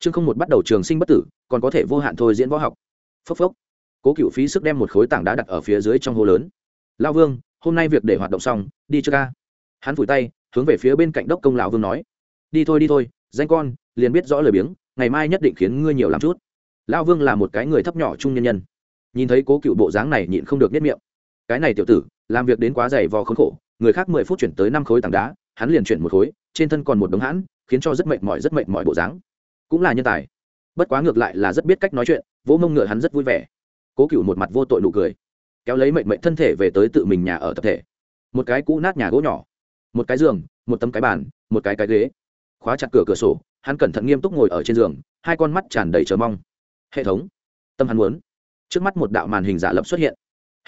chương không một bắt đầu trường sinh bất tử, còn có thể vô hạn thôi diễn võ học. Phốc phốc. Cố cựu phí sức đem một khối tảng đá đặt ở phía dưới trong hố lớn. Lao vương, hôm nay việc để hoạt động xong, đi chưa ca hắn phủi tay, hướng về phía bên cạnh đốc công lão vương nói. Đi thôi đi thôi, danh con, liền biết rõ lời biếng, ngày mai nhất định khiến ngươi nhiều làm chút. Lão vương là một cái người thấp nhỏ trung nhân nhân. Nhìn thấy cố cựu bộ dáng này nhịn không được nếp miệng. Cái này tiểu tử, làm việc đến quá dày vò khốn khổ, người khác mười phút chuyển tới năm khối tảng đá, hắn liền chuyển một khối, trên thân còn một đống hãn, khiến cho rất mệt mỏi, rất mệt mỏi bộ dáng cũng là nhân tài. Bất quá ngược lại là rất biết cách nói chuyện, vỗ mông ngựa hắn rất vui vẻ. Cố cựu một mặt vô tội nụ cười, kéo lấy mệnh mệnh thân thể về tới tự mình nhà ở tập thể. Một cái cũ nát nhà gỗ nhỏ, một cái giường, một tấm cái bàn, một cái cái ghế. Khóa chặt cửa cửa sổ, hắn cẩn thận nghiêm túc ngồi ở trên giường, hai con mắt tràn đầy chờ mong. Hệ thống, tâm hắn muốn. Trước mắt một đạo màn hình giả lập xuất hiện.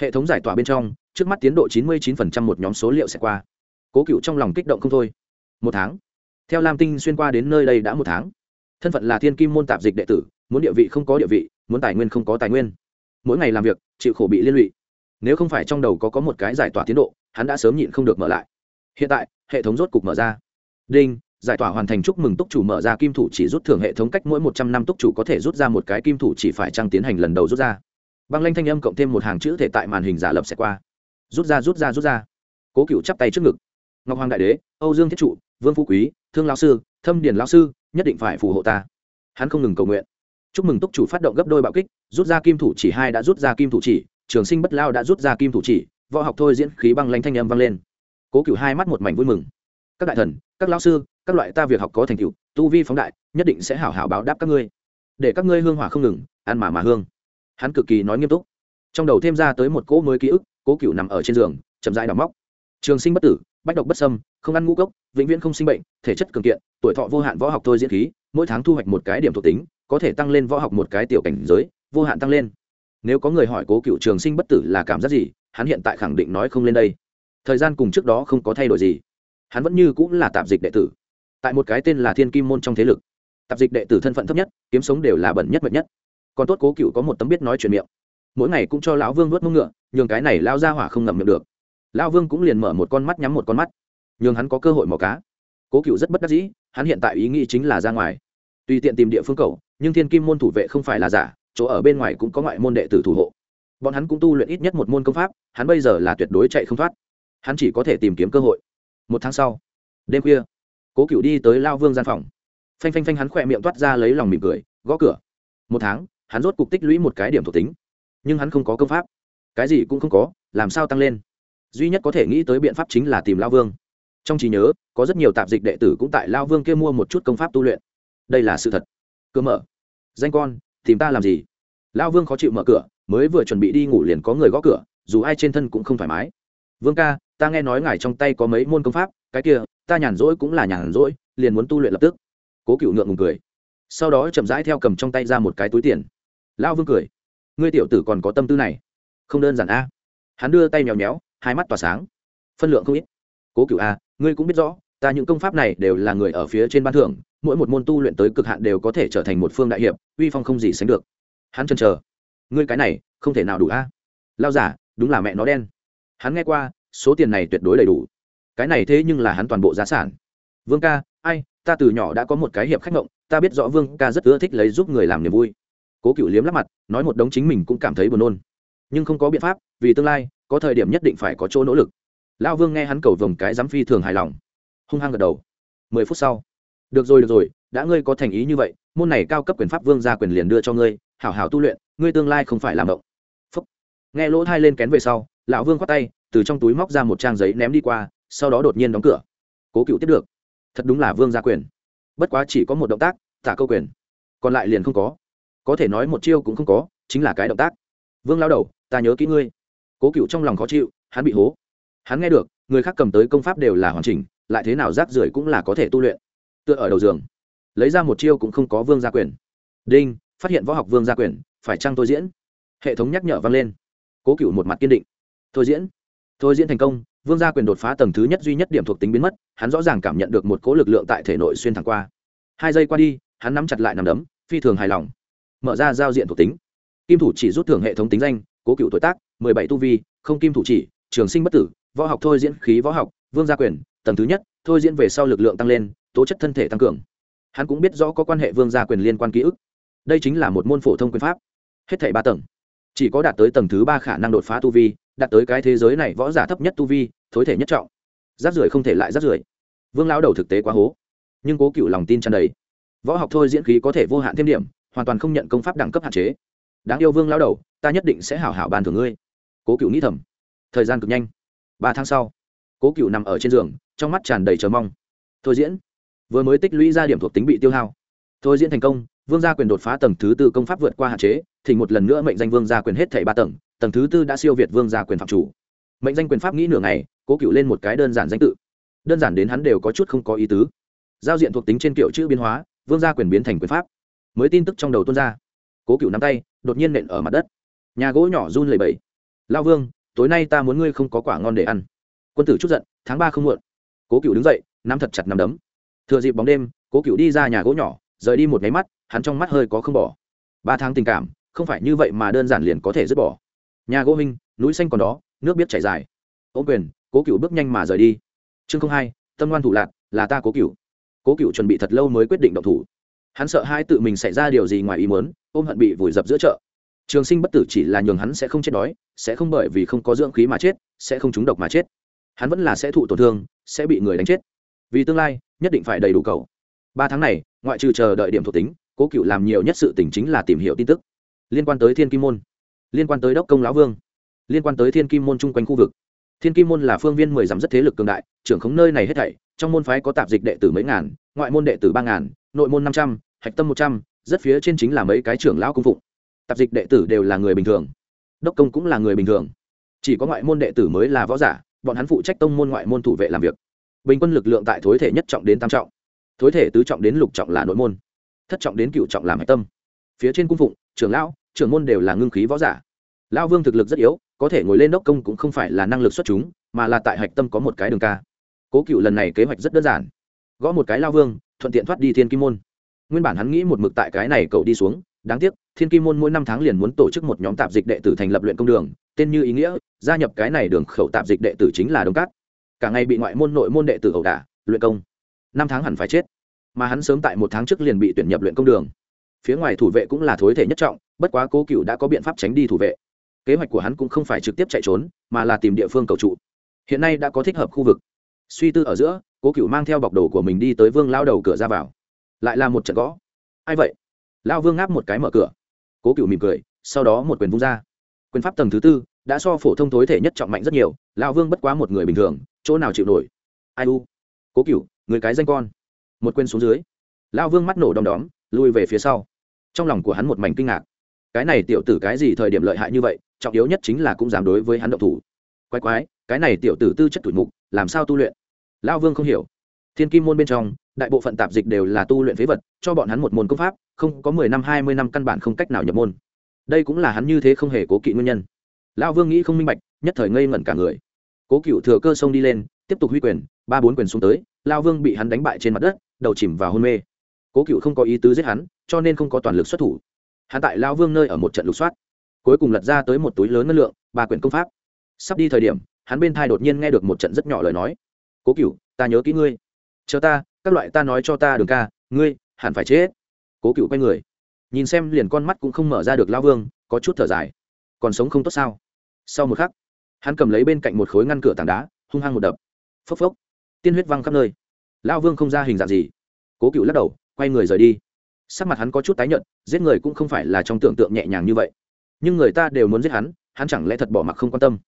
Hệ thống giải tỏa bên trong, trước mắt tiến độ chín mươi 99% một nhóm số liệu sẽ qua. Cố cựu trong lòng kích động không thôi. Một tháng. Theo lam tinh xuyên qua đến nơi đây đã một tháng thân phận là thiên kim môn tạp dịch đệ tử, muốn địa vị không có địa vị, muốn tài nguyên không có tài nguyên. Mỗi ngày làm việc, chịu khổ bị liên lụy. Nếu không phải trong đầu có có một cái giải tỏa tiến độ, hắn đã sớm nhịn không được mở lại. Hiện tại, hệ thống rốt cục mở ra. Đinh, giải tỏa hoàn thành chúc mừng túc chủ mở ra kim thủ chỉ rút thưởng hệ thống cách mỗi một trăm năm túc chủ có thể rút ra một cái kim thủ chỉ phải trăng tiến hành lần đầu rút ra. Băng lanh thanh âm cộng thêm một hàng chữ thể tại màn hình giả lập sẽ qua. Rút ra rút ra rút ra. Cố cựu chắp tay trước ngực. Ngọc hoàng đại đế, âu dương thiết trụ, vương phú quý, thương lao sư, thâm điền lao sư nhất định phải phù hộ ta. Hắn không ngừng cầu nguyện. Chúc mừng túc chủ phát động gấp đôi bạo kích, rút ra kim thủ chỉ hai đã rút ra kim thủ chỉ, trường sinh bất lao đã rút ra kim thủ chỉ, võ học thôi diễn khí băng lanh thanh âm vang lên. Cố cựu hai mắt một mảnh vui mừng. Các đại thần, các lao sư, các loại ta việc học có thành tựu, tu vi phóng đại, nhất định sẽ hảo hảo báo đáp các ngươi. Để các ngươi hương hỏa không ngừng, ăn mà mà hương. Hắn cực kỳ nói nghiêm túc. Trong đầu thêm ra tới một cỗ mới ký ức, cố cựu nằm ở trên giường, chậm rãi đào móc. Trường sinh bất tử bách độc bất sâm không ăn ngũ cốc, vĩnh viễn không sinh bệnh, thể chất cường kiện, tuổi thọ vô hạn võ học thôi diễn khí, mỗi tháng thu hoạch một cái điểm thuộc tính, có thể tăng lên võ học một cái tiểu cảnh giới, vô hạn tăng lên. Nếu có người hỏi cố cựu trường sinh bất tử là cảm giác gì, hắn hiện tại khẳng định nói không lên đây. Thời gian cùng trước đó không có thay đổi gì. Hắn vẫn như cũng là tạp dịch đệ tử. Tại một cái tên là thiên kim môn trong thế lực, tạp dịch đệ tử thân phận thấp nhất, kiếm sống đều là bẩn nhất mệt nhất. Còn tốt cố cựu có một tấm biết nói chuyện miệng. Mỗi ngày cũng cho lão vương vớt mông ngựa, nhường cái này lao ra hỏa không ngầm miệng được lão vương cũng liền mở một con mắt nhắm một con mắt. Nhường hắn có cơ hội mò cá. Cố cựu rất bất đắc dĩ, hắn hiện tại ý nghĩ chính là ra ngoài. Tùy tiện tìm địa phương cầu, nhưng thiên kim môn thủ vệ không phải là giả, chỗ ở bên ngoài cũng có ngoại môn đệ tử thủ hộ. Bọn hắn cũng tu luyện ít nhất một môn công pháp, hắn bây giờ là tuyệt đối chạy không thoát. Hắn chỉ có thể tìm kiếm cơ hội. Một tháng sau, đêm khuya, cố cựu đi tới lao vương gian phòng. Phanh phanh phanh hắn khỏe miệng toát ra lấy lòng mỉm cười, gõ cửa. Một tháng, hắn rốt cục tích lũy một cái điểm thuộc tính. Nhưng hắn không có công pháp. Cái gì cũng không có, làm sao tăng lên? Duy nhất có thể nghĩ tới biện pháp chính là tìm lao vương. Trong trí nhớ, có rất nhiều tạp dịch đệ tử cũng tại lao vương kia mua một chút công pháp tu luyện. Đây là sự thật. Cơ mở. Danh con, tìm ta làm gì? Lao vương khó chịu mở cửa, mới vừa chuẩn bị đi ngủ liền có người gõ cửa, dù ai trên thân cũng không thoải mái. Vương ca, ta nghe nói ngài trong tay có mấy môn công pháp, cái kia, ta nhàn rỗi cũng là nhàn rỗi, liền muốn tu luyện lập tức. Cố cựu ngượng ngùng cười. Sau đó chậm rãi theo cầm trong tay ra một cái túi tiền. Lao vương cười. Ngươi tiểu tử còn có tâm tư này. Không đơn giản a. Hắn đưa tay mèo méo hai mắt tỏa sáng. Phân lượng không ít. Cố cựu a, ngươi cũng biết rõ, ta những công pháp này đều là người ở phía trên ban thưởng, mỗi một môn tu luyện tới cực hạn đều có thể trở thành một phương đại hiệp, uy phong không gì sánh được. Hắn chân chờ. Ngươi cái này, không thể nào đủ a. Lao giả, đúng là mẹ nó đen. Hắn nghe qua, số tiền này tuyệt đối đầy đủ. Cái này thế nhưng là hắn toàn bộ giá sản. Vương ca, ai, ta từ nhỏ đã có một cái hiệp khách mộng ta biết rõ vương ca rất ưa thích lấy giúp người làm niềm vui. Cố cựu liếm lắp mặt, nói một đống chính mình cũng cảm thấy buồn nôn. Nhưng không có biện pháp, vì tương lai có thời điểm nhất định phải có chỗ nỗ lực. Lão vương nghe hắn cầu vồng cái giám phi thường hài lòng, hung hăng gật đầu. Mười phút sau, được rồi được rồi, đã ngươi có thành ý như vậy, môn này cao cấp quyền pháp vương ra quyền liền đưa cho ngươi, hảo hảo tu luyện, ngươi tương lai không phải làm động. Phúc. nghe lỗ thai lên kén về sau, lão vương khoát tay, từ trong túi móc ra một trang giấy ném đi qua, sau đó đột nhiên đóng cửa. Cố cựu tiếp được. Thật đúng là vương gia quyền. Bất quá chỉ có một động tác, tả câu quyền. Còn lại liền không có. Có thể nói một chiêu cũng không có, chính là cái động tác. Vương lao đầu, ta nhớ kỹ ngươi cố cựu trong lòng khó chịu, hắn bị hố. Hắn nghe được, người khác cầm tới công pháp đều là hoàn chỉnh, lại thế nào rác rưởi cũng là có thể tu luyện. Tựa ở đầu giường, lấy ra một chiêu cũng không có vương gia quyền. Đinh, phát hiện võ học vương gia quyền, phải chăng tôi diễn? Hệ thống nhắc nhở vang lên. Cố cựu một mặt kiên định. Thôi diễn. Thôi diễn thành công, vương gia quyền đột phá tầng thứ nhất duy nhất điểm thuộc tính biến mất, hắn rõ ràng cảm nhận được một cố lực lượng tại thể nội xuyên thẳng qua. Hai giây qua đi, hắn nắm chặt lại nằm đấm, phi thường hài lòng. Mở ra giao diện thuộc tính. Kim thủ chỉ rút thưởng hệ thống tính danh, cố cựu tuổi tác mười bảy tu vi, không kim thủ chỉ, trường sinh bất tử, võ học thôi diễn khí võ học, vương gia quyền, tầng thứ nhất, thôi diễn về sau lực lượng tăng lên, tố chất thân thể tăng cường. Hắn cũng biết rõ có quan hệ vương gia quyền liên quan ký ức. Đây chính là một môn phổ thông quyền pháp. Hết thảy ba tầng. Chỉ có đạt tới tầng thứ ba khả năng đột phá tu vi, đạt tới cái thế giới này võ giả thấp nhất tu vi, thối thể nhất trọng. Rác rưởi không thể lại rác rưởi. Vương lão đầu thực tế quá hố. Nhưng cố cựu lòng tin tràn đầy. Võ học thôi diễn khí có thể vô hạn thêm điểm, hoàn toàn không nhận công pháp đẳng cấp hạn chế. Đáng yêu vương lão đầu, ta nhất định sẽ hảo hảo bàn thưởng ngươi cố cựu nghĩ thầm. Thời gian cực nhanh. Ba tháng sau, cố cựu nằm ở trên giường, trong mắt tràn đầy chờ mong. Thôi diễn. Vừa mới tích lũy ra điểm thuộc tính bị tiêu hao. Thôi diễn thành công, vương gia quyền đột phá tầng thứ tư công pháp vượt qua hạn chế thì một lần nữa mệnh danh vương gia quyền hết thảy ba tầng tầng thứ tư đã siêu việt vương gia quyền phạm chủ. Mệnh danh quyền pháp nghĩ nửa ngày, cố cựu lên một cái đơn giản danh tự. Đơn giản đến hắn đều có chút không có ý tứ. Giao diện thuộc tính trên kiểu chữ biến hóa, vương gia quyền biến thành quyền pháp. Mới tin tức trong đầu tuôn ra. Cố cựu nắm tay, đột nhiên nện ở mặt đất. Nhà gỗ nhỏ run lầy bẫy lao vương, tối nay ta muốn ngươi không có quả ngon để ăn. Quân tử chút giận, tháng ba không muộn. Cố cựu đứng dậy, nắm thật chặt nắm đấm. Thừa dịp bóng đêm, cố cựu đi ra nhà gỗ nhỏ, rời đi một nháy mắt, hắn trong mắt hơi có không bỏ. Ba tháng tình cảm, không phải như vậy mà đơn giản liền có thể dứt bỏ. Nhà gỗ minh núi xanh còn đó, nước biết chảy dài. Ô quyền, cố cựu bước nhanh mà rời đi. Chương không hai, tâm ngoan thủ lạc, là ta cố cựu cố cựu chuẩn bị thật lâu mới quyết định động thủ. Hắn sợ hai tự mình xảy ra điều gì ngoài ý muốn, ôm hận bị vùi dập giữa chợ trường sinh bất tử chỉ là nhường hắn sẽ không chết đói, sẽ không bởi vì không có dưỡng khí mà chết, sẽ không trúng độc mà chết. Hắn vẫn là sẽ thụ tổn thương, sẽ bị người đánh chết. Vì tương lai, nhất định phải đầy đủ cầu. Ba tháng này, ngoại trừ chờ đợi điểm thuộc tính, cố cựu làm nhiều nhất sự tỉnh chính là tìm hiểu tin tức. Liên quan tới thiên kim môn, liên quan tới đốc công lão vương, liên quan tới thiên kim môn chung quanh khu vực. Thiên kim môn là phương viên mười dặm rất thế lực cường đại, trưởng khống nơi này hết thảy, trong môn phái có tạp dịch đệ tử mấy ngàn, ngoại môn đệ tử ba ngàn, nội môn năm trăm, hạch tâm một trăm, rất phía trên chính là mấy cái trưởng lão cung phụng tạp dịch đệ tử đều là người bình thường. Đốc công cũng là người bình thường. Chỉ có ngoại môn đệ tử mới là võ giả, bọn hắn phụ trách tông môn ngoại môn thủ vệ làm việc. Bình quân lực lượng tại thối thể nhất trọng đến tam trọng, thối thể tứ trọng đến lục trọng là nội môn, thất trọng đến cựu trọng làm hạch tâm. Phía trên cung phụng, trưởng lão, trưởng môn đều là ngưng khí võ giả. Lão vương thực lực rất yếu, có thể ngồi lên đốc công cũng không phải là năng lực xuất chúng, mà là tại hạch tâm có một cái đường ca. Cố cựu lần này kế hoạch rất đơn giản. Gõ một cái lao vương, thuận tiện thoát đi thiên kim môn. Nguyên bản hắn nghĩ một mực tại cái này cậu đi xuống đáng tiếc, thiên kim môn mỗi năm tháng liền muốn tổ chức một nhóm tạp dịch đệ tử thành lập luyện công đường, tên như ý nghĩa, gia nhập cái này đường khẩu tạp dịch đệ tử chính là đông cát. Cả ngày bị ngoại môn nội môn đệ tử ẩu đả, luyện công. Năm tháng hẳn phải chết. Mà hắn sớm tại một tháng trước liền bị tuyển nhập luyện công đường. Phía ngoài thủ vệ cũng là thối thể nhất trọng, bất quá cố cựu đã có biện pháp tránh đi thủ vệ. Kế hoạch của hắn cũng không phải trực tiếp chạy trốn, mà là tìm địa phương cầu trụ. Hiện nay đã có thích hợp khu vực. Suy tư ở giữa, cố cựu mang theo bọc đồ của mình đi tới vương lao đầu cửa ra vào. Lại là một trận gõ. Ai vậy? Lao vương ngáp một cái mở cửa. Cố cựu mỉm cười, sau đó một quyền vung ra. Quyền pháp tầng thứ tư đã so phổ thông thối thể nhất trọng mạnh rất nhiều lao vương bất quá một người bình thường, chỗ nào chịu nổi? Ai u? Cố cựu người cái danh con. Một quyền xuống dưới lao vương mắt nổ đom đóm, lui về phía sau. Trong lòng của hắn một mảnh kinh ngạc. Cái này tiểu tử cái gì thời điểm lợi hại như vậy, trọng yếu nhất chính là cũng dám đối với hắn động thủ. Quái quái, cái này tiểu tử tư chất tuổi mục, làm sao tu luyện? Lao vương không hiểu thiên kim môn bên trong, đại bộ phận tạp dịch đều là tu luyện phế vật, cho bọn hắn một môn công pháp, không có mười năm, hai mươi năm căn bản không cách nào nhập môn. Đây cũng là hắn như thế không hề cố kỵ nguyên nhân. Lão vương nghĩ không minh bạch, nhất thời ngây ngẩn cả người. Cố cựu thừa cơ sông đi lên, tiếp tục huy quyền, ba bốn quyền xuống tới lao vương bị hắn đánh bại trên mặt đất, đầu chìm vào hôn mê. Cố cựu không có ý tứ giết hắn, cho nên không có toàn lực xuất thủ. Hắn tại lao vương nơi ở một trận lục soát, cuối cùng lật ra tới một túi lớn ngân lượng, ba quyển công pháp. Sắp đi thời điểm, hắn bên thai đột nhiên nghe được một trận rất nhỏ lời nói. Cố cựu ta nhớ kỹ ngươi chờ ta, các loại ta nói cho ta đường ca, ngươi, hẳn phải chết. Cố cựu quay người. Nhìn xem liền con mắt cũng không mở ra được lao vương, có chút thở dài. Còn sống không tốt sao? Sau một khắc, hắn cầm lấy bên cạnh một khối ngăn cửa tảng đá, hung hăng một đập. Phốc phốc, tiên huyết văng khắp nơi. Lao vương không ra hình dạng gì. Cố cựu lắc đầu, quay người rời đi. Sắc mặt hắn có chút tái nhợt, giết người cũng không phải là trong tưởng tượng nhẹ nhàng như vậy. Nhưng người ta đều muốn giết hắn hắn chẳng lẽ thật bỏ mặc không quan tâm?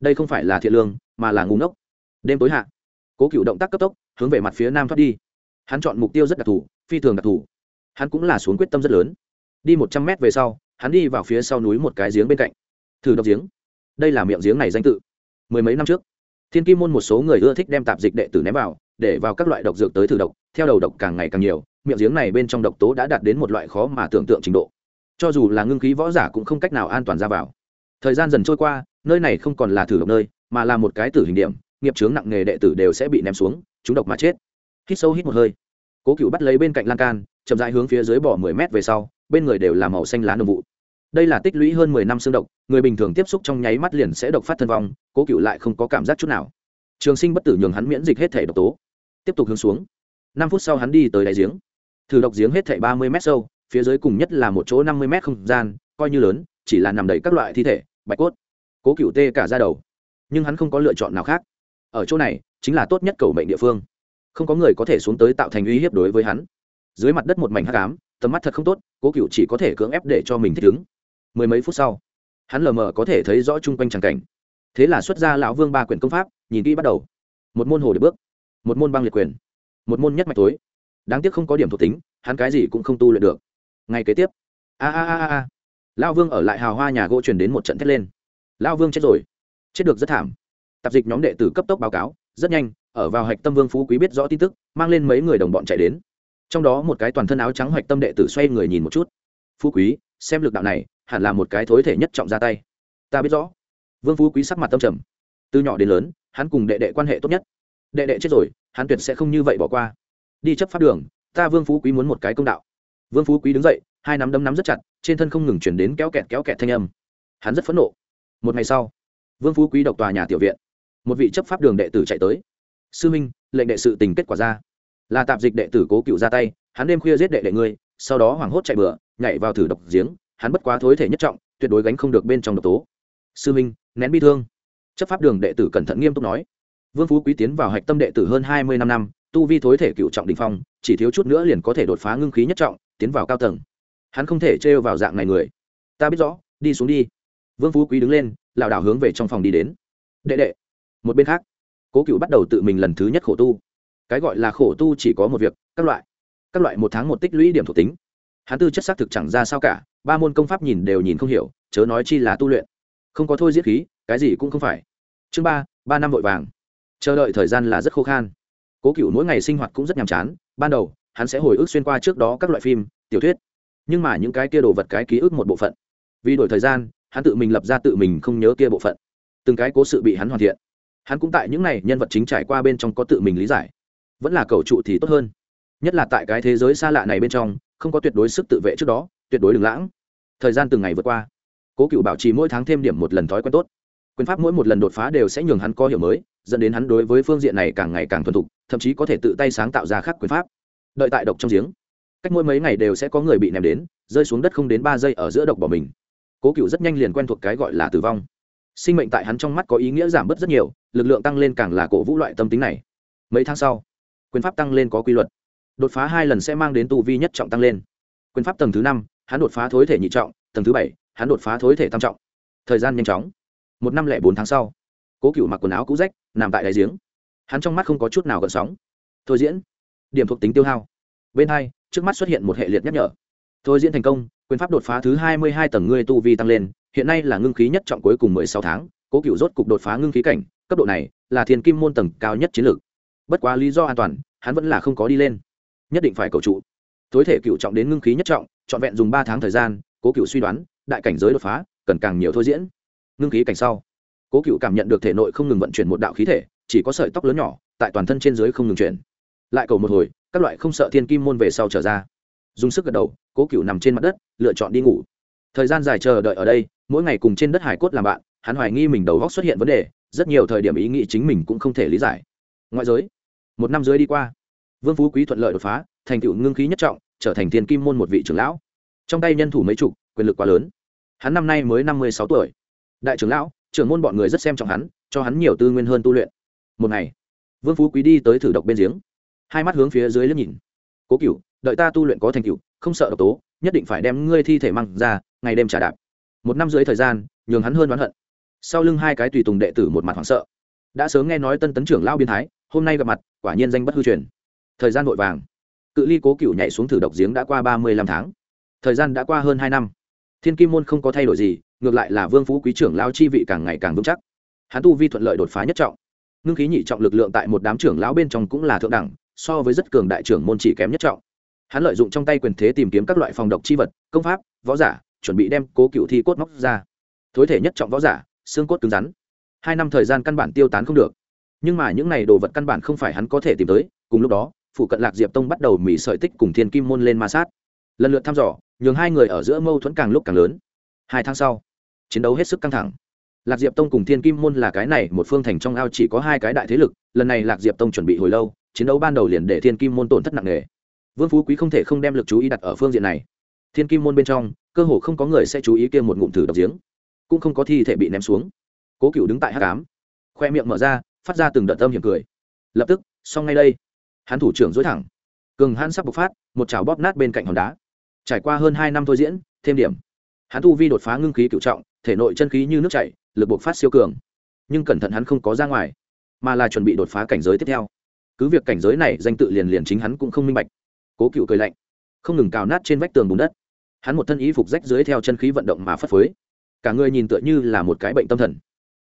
Đây không phải là thiện lương, mà là ngu ngốc. Đêm tối hạ, cố cựu động tác cấp tốc hướng về mặt phía nam thoát đi. Hắn chọn mục tiêu rất đặc thù, phi thường đặc thù. Hắn cũng là xuống quyết tâm rất lớn. Đi một trăm mét về sau, hắn đi vào phía sau núi một cái giếng bên cạnh. Thử độc giếng. Đây là miệng giếng này danh tự. Mười mấy năm trước, thiên kim môn một số người ưa thích đem tạp dịch đệ tử ném vào, để vào các loại độc dược tới thử độc. Theo đầu độc càng ngày càng nhiều, miệng giếng này bên trong độc tố đã đạt đến một loại khó mà tưởng tượng trình độ. Cho dù là ngưng khí võ giả cũng không cách nào an toàn ra vào. Thời gian dần trôi qua, nơi này không còn là thử độc nơi, mà là một cái tử hình điểm, nghiệp chướng nặng nghề đệ tử đều sẽ bị ném xuống chúng độc mà chết. Hít sâu hít một hơi. Cố cựu bắt lấy bên cạnh lan can, chậm rãi hướng phía dưới bỏ mười mét về sau, bên người đều là màu xanh lá nồng vụ. Đây là tích lũy hơn mười năm xương độc, người bình thường tiếp xúc trong nháy mắt liền sẽ độc phát thân vong, cố cựu lại không có cảm giác chút nào. Trường sinh bất tử nhường hắn miễn dịch hết thể độc tố. Tiếp tục hướng xuống. Năm phút sau hắn đi tới đáy giếng. Thử độc giếng hết thảy ba mươi m sâu, phía dưới cùng nhất là một chỗ năm mươi m không gian, coi như lớn, chỉ là nằm đầy các loại thi thể, bạch cốt. Cố cựu tê cả ra đầu. Nhưng hắn không có lựa chọn nào khác ở chỗ này chính là tốt nhất cầu mệnh địa phương. Không có người có thể xuống tới tạo thành uy hiếp đối với hắn. Dưới mặt đất một mảnh hắc ám, tầm mắt thật không tốt, cố cựu chỉ có thể cưỡng ép để cho mình thích ứng. Mười mấy phút sau, hắn lờ mờ có thể thấy rõ chung quanh tràng cảnh. Thế là xuất ra lão vương ba quyển công pháp, nhìn kỹ bắt đầu. Một môn hồ điệp bước, một môn băng liệt quyền, một môn nhất mạch tối. Đáng tiếc không có điểm thuộc tính, hắn cái gì cũng không tu luyện được. Ngay kế tiếp a a a a, lão vương ở lại hào hoa nhà gỗ truyền đến một trận thét lên. Lão vương chết rồi. Chết được rất thảm tạp dịch nhóm đệ tử cấp tốc báo cáo, rất nhanh, ở vào hạch tâm vương phú quý biết rõ tin tức, mang lên mấy người đồng bọn chạy đến. Trong đó một cái toàn thân áo trắng hạch tâm đệ tử xoay người nhìn một chút. Phú quý, xem lực đạo này, hẳn là một cái thối thể nhất trọng ra tay. Ta biết rõ. Vương phú quý sắc mặt tâm trầm. Từ nhỏ đến lớn, hắn cùng đệ đệ quan hệ tốt nhất. Đệ đệ chết rồi, hắn tuyệt sẽ không như vậy bỏ qua. Đi chấp pháp đường, ta vương phú quý muốn một cái công đạo. Vương phú quý đứng dậy, hai nắm đấm nắm rất chặt, trên thân không ngừng chuyển đến kéo kẹt kéo kẹt thanh âm. Hắn rất phẫn nộ. Một ngày sau, vương phú quý độc tòa nhà tiểu viện một vị chấp pháp đường đệ tử chạy tới. Sư minh lệnh đệ sự tình kết quả ra. Là tạp dịch đệ tử cố cựu ra tay, hắn đêm khuya giết đệ đệ ngươi, sau đó hoảng hốt chạy bừa, nhảy vào thử độc giếng, hắn bất quá thối thể nhất trọng, tuyệt đối gánh không được bên trong độc tố. Sư minh nén bi thương. Chấp pháp đường đệ tử cẩn thận nghiêm túc nói. Vương phú quý tiến vào hạch tâm đệ tử hơn hai mươi năm năm, tu vi thối thể cựu trọng đình phong, chỉ thiếu chút nữa liền có thể đột phá ngưng khí nhất trọng, tiến vào cao tầng. Hắn không thể trêu vào dạng này người. Ta biết rõ, đi xuống đi. Vương phú quý đứng lên, lảo đảo hướng về trong phòng đi đến. Đệ đệ một bên khác, cố cựu bắt đầu tự mình lần thứ nhất khổ tu. Cái gọi là khổ tu chỉ có một việc, các loại. Các loại một tháng một tích lũy điểm thuộc tính. Hắn tư chất xác thực chẳng ra sao cả, ba môn công pháp nhìn đều nhìn không hiểu, chớ nói chi là tu luyện. Không có thôi giết khí, cái gì cũng không phải. Chương ba ba năm vội vàng. Chờ đợi thời gian là rất khô khan. Cố cựu mỗi ngày sinh hoạt cũng rất nhàm chán, ban đầu, hắn sẽ hồi ức xuyên qua trước đó các loại phim, tiểu thuyết. Nhưng mà những cái kia đồ vật cái ký ức một bộ phận. Vì đổi thời gian, hắn tự mình lập ra tự mình không nhớ kia bộ phận. Từng cái cố sự bị hắn hoàn thiện hắn cũng tại những này nhân vật chính trải qua bên trong có tự mình lý giải. Vẫn là cầu trụ thì tốt hơn. Nhất là tại cái thế giới xa lạ này bên trong, không có tuyệt đối sức tự vệ trước đó, tuyệt đối đừng lãng. Thời gian từng ngày vượt qua. Cố cựu bảo trì mỗi tháng thêm điểm một lần thói quen tốt. Quyền pháp mỗi một lần đột phá đều sẽ nhường hắn có hiểu mới, dẫn đến hắn đối với phương diện này càng ngày càng thuần thục, thậm chí có thể tự tay sáng tạo ra khắc quyền pháp. Đợi tại độc trong giếng, cách mỗi mấy ngày đều sẽ có người bị ném đến, rơi xuống đất không đến ba giây ở giữa độc bỏ mình. Cố cựu rất nhanh liền quen thuộc cái gọi là tử vong sinh mệnh tại hắn trong mắt có ý nghĩa giảm bớt rất nhiều, lực lượng tăng lên càng là cổ vũ loại tâm tính này. Mấy tháng sau, quyền pháp tăng lên có quy luật. Đột phá hai lần sẽ mang đến tu vi nhất trọng tăng lên. Quyền pháp tầng thứ năm, hắn đột phá thối thể nhị trọng, tầng thứ bảy, hắn đột phá thối thể tam trọng. Thời gian nhanh chóng. Một năm lẻ bốn tháng sau, cố cựu mặc quần áo cũ rách, nằm tại đáy giếng. Hắn trong mắt không có chút nào gợn sóng. Thôi diễn. Điểm thuộc tính tiêu hao. Bên hai, trước mắt xuất hiện một hệ liệt nhắc nhở. Thôi diễn thành công, quyền pháp đột phá thứ hai mươi hai tầng ngươi tu vi tăng lên hiện nay là ngưng khí nhất trọng cuối cùng mười sáu tháng, cố cựu rốt cục đột phá ngưng khí cảnh, cấp độ này là thiên kim môn tầng cao nhất chiến lược. Bất quá lý do an toàn, hắn vẫn là không có đi lên. Nhất định phải cầu trụ. Tối thể cựu trọng đến ngưng khí nhất trọng, trọn vẹn dùng ba tháng thời gian, cố cựu suy đoán, đại cảnh giới đột phá, cần càng nhiều thôi diễn. Ngưng khí cảnh sau, cố cựu cảm nhận được thể nội không ngừng vận chuyển một đạo khí thể, chỉ có sợi tóc lớn nhỏ, tại toàn thân trên dưới không ngừng chuyển. Lại cầu một hồi, các loại không sợ thiên kim môn về sau trở ra. Dùng sức gật đầu, cố cựu nằm trên mặt đất, lựa chọn đi ngủ. Thời gian dài chờ đợi ở đây mỗi ngày cùng trên đất hải cốt làm bạn, hắn hoài nghi mình đầu góc xuất hiện vấn đề, rất nhiều thời điểm ý nghĩ chính mình cũng không thể lý giải. Ngoại giới, một năm dưới đi qua, vương phú quý thuận lợi đột phá, thành tựu ngưng khí nhất trọng, trở thành thiên kim môn một vị trưởng lão. Trong tay nhân thủ mấy chục, quyền lực quá lớn. Hắn năm nay mới năm mươi sáu tuổi. Đại trưởng lão, trưởng môn bọn người rất xem trọng hắn, cho hắn nhiều tư nguyên hơn tu luyện. Một ngày, vương phú quý đi tới thử độc bên giếng. Hai mắt hướng phía dưới liếc nhìn. Cố cựu đợi ta tu luyện có thành cựu không sợ độc tố, nhất định phải đem ngươi thi thể măng ra, ngày đêm trả đạp một năm dưới thời gian, nhường hắn hơn đoán hận. Sau lưng hai cái tùy tùng đệ tử một mặt hoảng sợ. Đã sớm nghe nói tân tấn trưởng lao biên thái, hôm nay gặp mặt, quả nhiên danh bất hư truyền. Thời gian vội vàng. Cự ly cố cựu nhảy xuống thử độc giếng đã qua ba mươi lăm tháng. Thời gian đã qua hơn hai năm. Thiên kim môn không có thay đổi gì, ngược lại là vương phú quý trưởng lao chi vị càng ngày càng vững chắc. Hắn tu vi thuận lợi đột phá nhất trọng. Ngưng khí nhị trọng lực lượng tại một đám trưởng lão bên trong cũng là thượng đẳng, so với rất cường đại trưởng môn chỉ kém nhất trọng. Hắn lợi dụng trong tay quyền thế tìm kiếm các loại phòng độc chi vật, công pháp, võ giả chuẩn bị đem cố cựu thi cốt móc ra. Thối thể nhất trọng võ giả, xương cốt cứng rắn. Hai năm thời gian căn bản tiêu tán không được. Nhưng mà những này đồ vật căn bản không phải hắn có thể tìm tới. Cùng lúc đó, phụ cận lạc diệp tông bắt đầu mỉ sợi tích cùng thiên kim môn lên ma sát. Lần lượt thăm dò, nhường hai người ở giữa mâu thuẫn càng lúc càng lớn. Hai tháng sau, chiến đấu hết sức căng thẳng. Lạc diệp tông cùng thiên kim môn là cái này một phương thành trong ao chỉ có hai cái đại thế lực, lần này lạc diệp tông chuẩn bị hồi lâu, chiến đấu ban đầu liền để thiên kim môn tổn thất nặng nề. Vương phú quý không thể không đem lực chú ý đặt ở phương diện này thiên kim môn bên trong, cơ hồ không có người sẽ chú ý kia một ngụm thử độc giếng. Cũng không có thi thể bị ném xuống. Cố cựu đứng tại hát cám khoe miệng mở ra, phát ra từng đợt tâm hiểm cười. Lập tức, xong ngay đây. Hắn thủ trưởng dối thẳng. Cường hắn sắp bộc phát, một chảo bóp nát bên cạnh hòn đá. Trải qua hơn hai năm thôi diễn, thêm điểm. Hắn tu vi đột phá ngưng khí cựu trọng, thể nội chân khí như nước chảy, lực bộc phát siêu cường. Nhưng cẩn thận hắn không có ra ngoài, mà là chuẩn bị đột phá cảnh giới tiếp theo. Cứ việc cảnh giới này danh tự liền liền chính hắn cũng không minh bạch. Cố cựu cười lạnh, không ngừng cào nát trên vách tường bùn đất hắn một thân ý phục rách dưới theo chân khí vận động mà phất phới. Cả người nhìn tựa như là một cái bệnh tâm thần,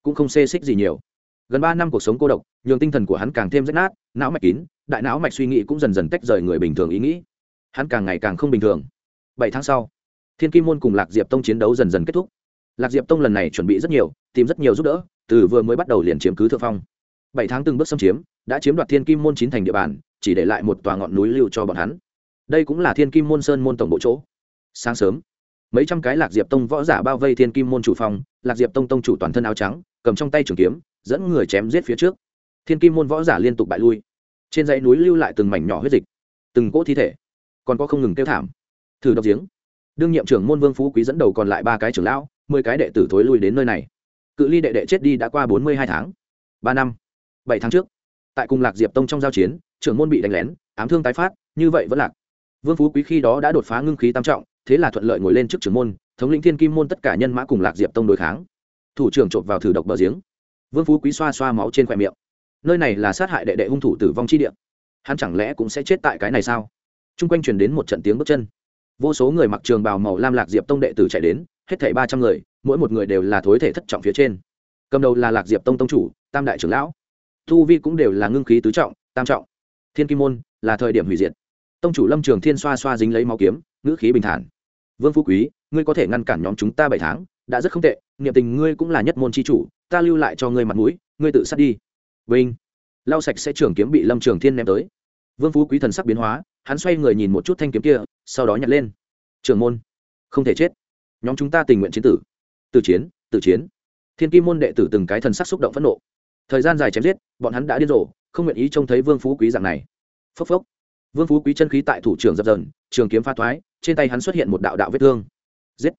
cũng không xê xích gì nhiều. Gần ba năm cuộc sống cô độc, nhường tinh thần của hắn càng thêm rách nát, não mạch kín, đại não mạch suy nghĩ cũng dần dần tách rời người bình thường ý nghĩ. Hắn càng ngày càng không bình thường. Bảy tháng sau, thiên kim môn cùng lạc diệp tông chiến đấu dần dần kết thúc. Lạc diệp tông lần này chuẩn bị rất nhiều, tìm rất nhiều giúp đỡ, từ vừa mới bắt đầu liền chiếm cứ thượng phong. Bảy tháng từng bước xâm chiếm, đã chiếm đoạt thiên kim môn chín thành địa bàn, chỉ để lại một tòa ngọn núi lưu cho bọn hắn. Đây cũng là thiên kim môn sơn môn tổng bộ chỗ sáng sớm. Mấy trăm cái lạc diệp tông võ giả bao vây thiên kim môn chủ phòng, lạc diệp tông tông chủ toàn thân áo trắng, cầm trong tay trường kiếm, dẫn người chém giết phía trước. Thiên kim môn võ giả liên tục bại lui. Trên dãy núi lưu lại từng mảnh nhỏ huyết dịch, từng cỗ thi thể, còn có không ngừng kêu thảm. Thử độc giếng. Đương nhiệm trưởng môn vương phú quý dẫn đầu còn lại ba cái trưởng lão, mười cái đệ tử thối lui đến nơi này. Cự ly đệ đệ chết đi đã qua bốn mươi hai tháng. Ba năm. Bảy tháng trước, tại cùng lạc diệp tông trong giao chiến, trưởng môn bị đánh lén, ám thương tái phát, như vậy vẫn lạc. Vương phú quý khi đó đã đột phá ngưng khí tam trọng thế là thuận lợi ngồi lên trước trưởng môn, thống lĩnh thiên kim môn tất cả nhân mã cùng lạc diệp tông đối kháng. Thủ trưởng trộm vào thử độc bờ giếng. Vương phú quý xoa xoa máu trên khoe miệng. Nơi này là sát hại đệ đệ hung thủ tử vong chi địa. Hắn chẳng lẽ cũng sẽ chết tại cái này sao? T r u n g quanh truyền đến một trận tiếng bước chân. Vô số người mặc trường bào màu lam lạc diệp tông đệ tử chạy đến, hết thảy ba trăm người, mỗi một người đều là thối thể thất trọng phía trên. Cầm đầu là lạc diệp tông tông chủ, tam đại trưởng lão. Thu vi cũng đều là ngưng khí tứ trọng, tam trọng. Thiên kim môn là thời điểm hủy diệt. Tông chủ lâm trường thiên xoa xoa dính lấy máu kiếm, ngữ khí bình thản vương phú quý, ngươi có thể ngăn cản nhóm chúng ta bảy tháng, đã rất không tệ, niệm tình ngươi cũng là nhất môn c h i chủ, ta lưu lại cho ngươi mặt mũi, ngươi tự sát đi. Vinh. Lau sạch sẽ trường kiếm bị lâm trường thiên ném tới. Vương phú quý thần sắc biến hóa, hắn xoay người nhìn một chút thanh kiếm kia, sau đó nhặt lên. Trường môn. Không thể chết. Nhóm chúng ta tình nguyện chiến tử. Từ chiến từ chiến. Thiên kim môn đệ tử từng cái thần sắc xúc động phẫn nộ. Thời gian dài chém giết, bọn hắn đã điên rồ, không nguyện ý trông thấy vương phú quý dạng này. Phốc phốc vương phú quý chân khí tại thủ trưởng dập dần trường kiếm pha thoái, trên tay hắn xuất hiện một đạo đạo vết thương. Giết!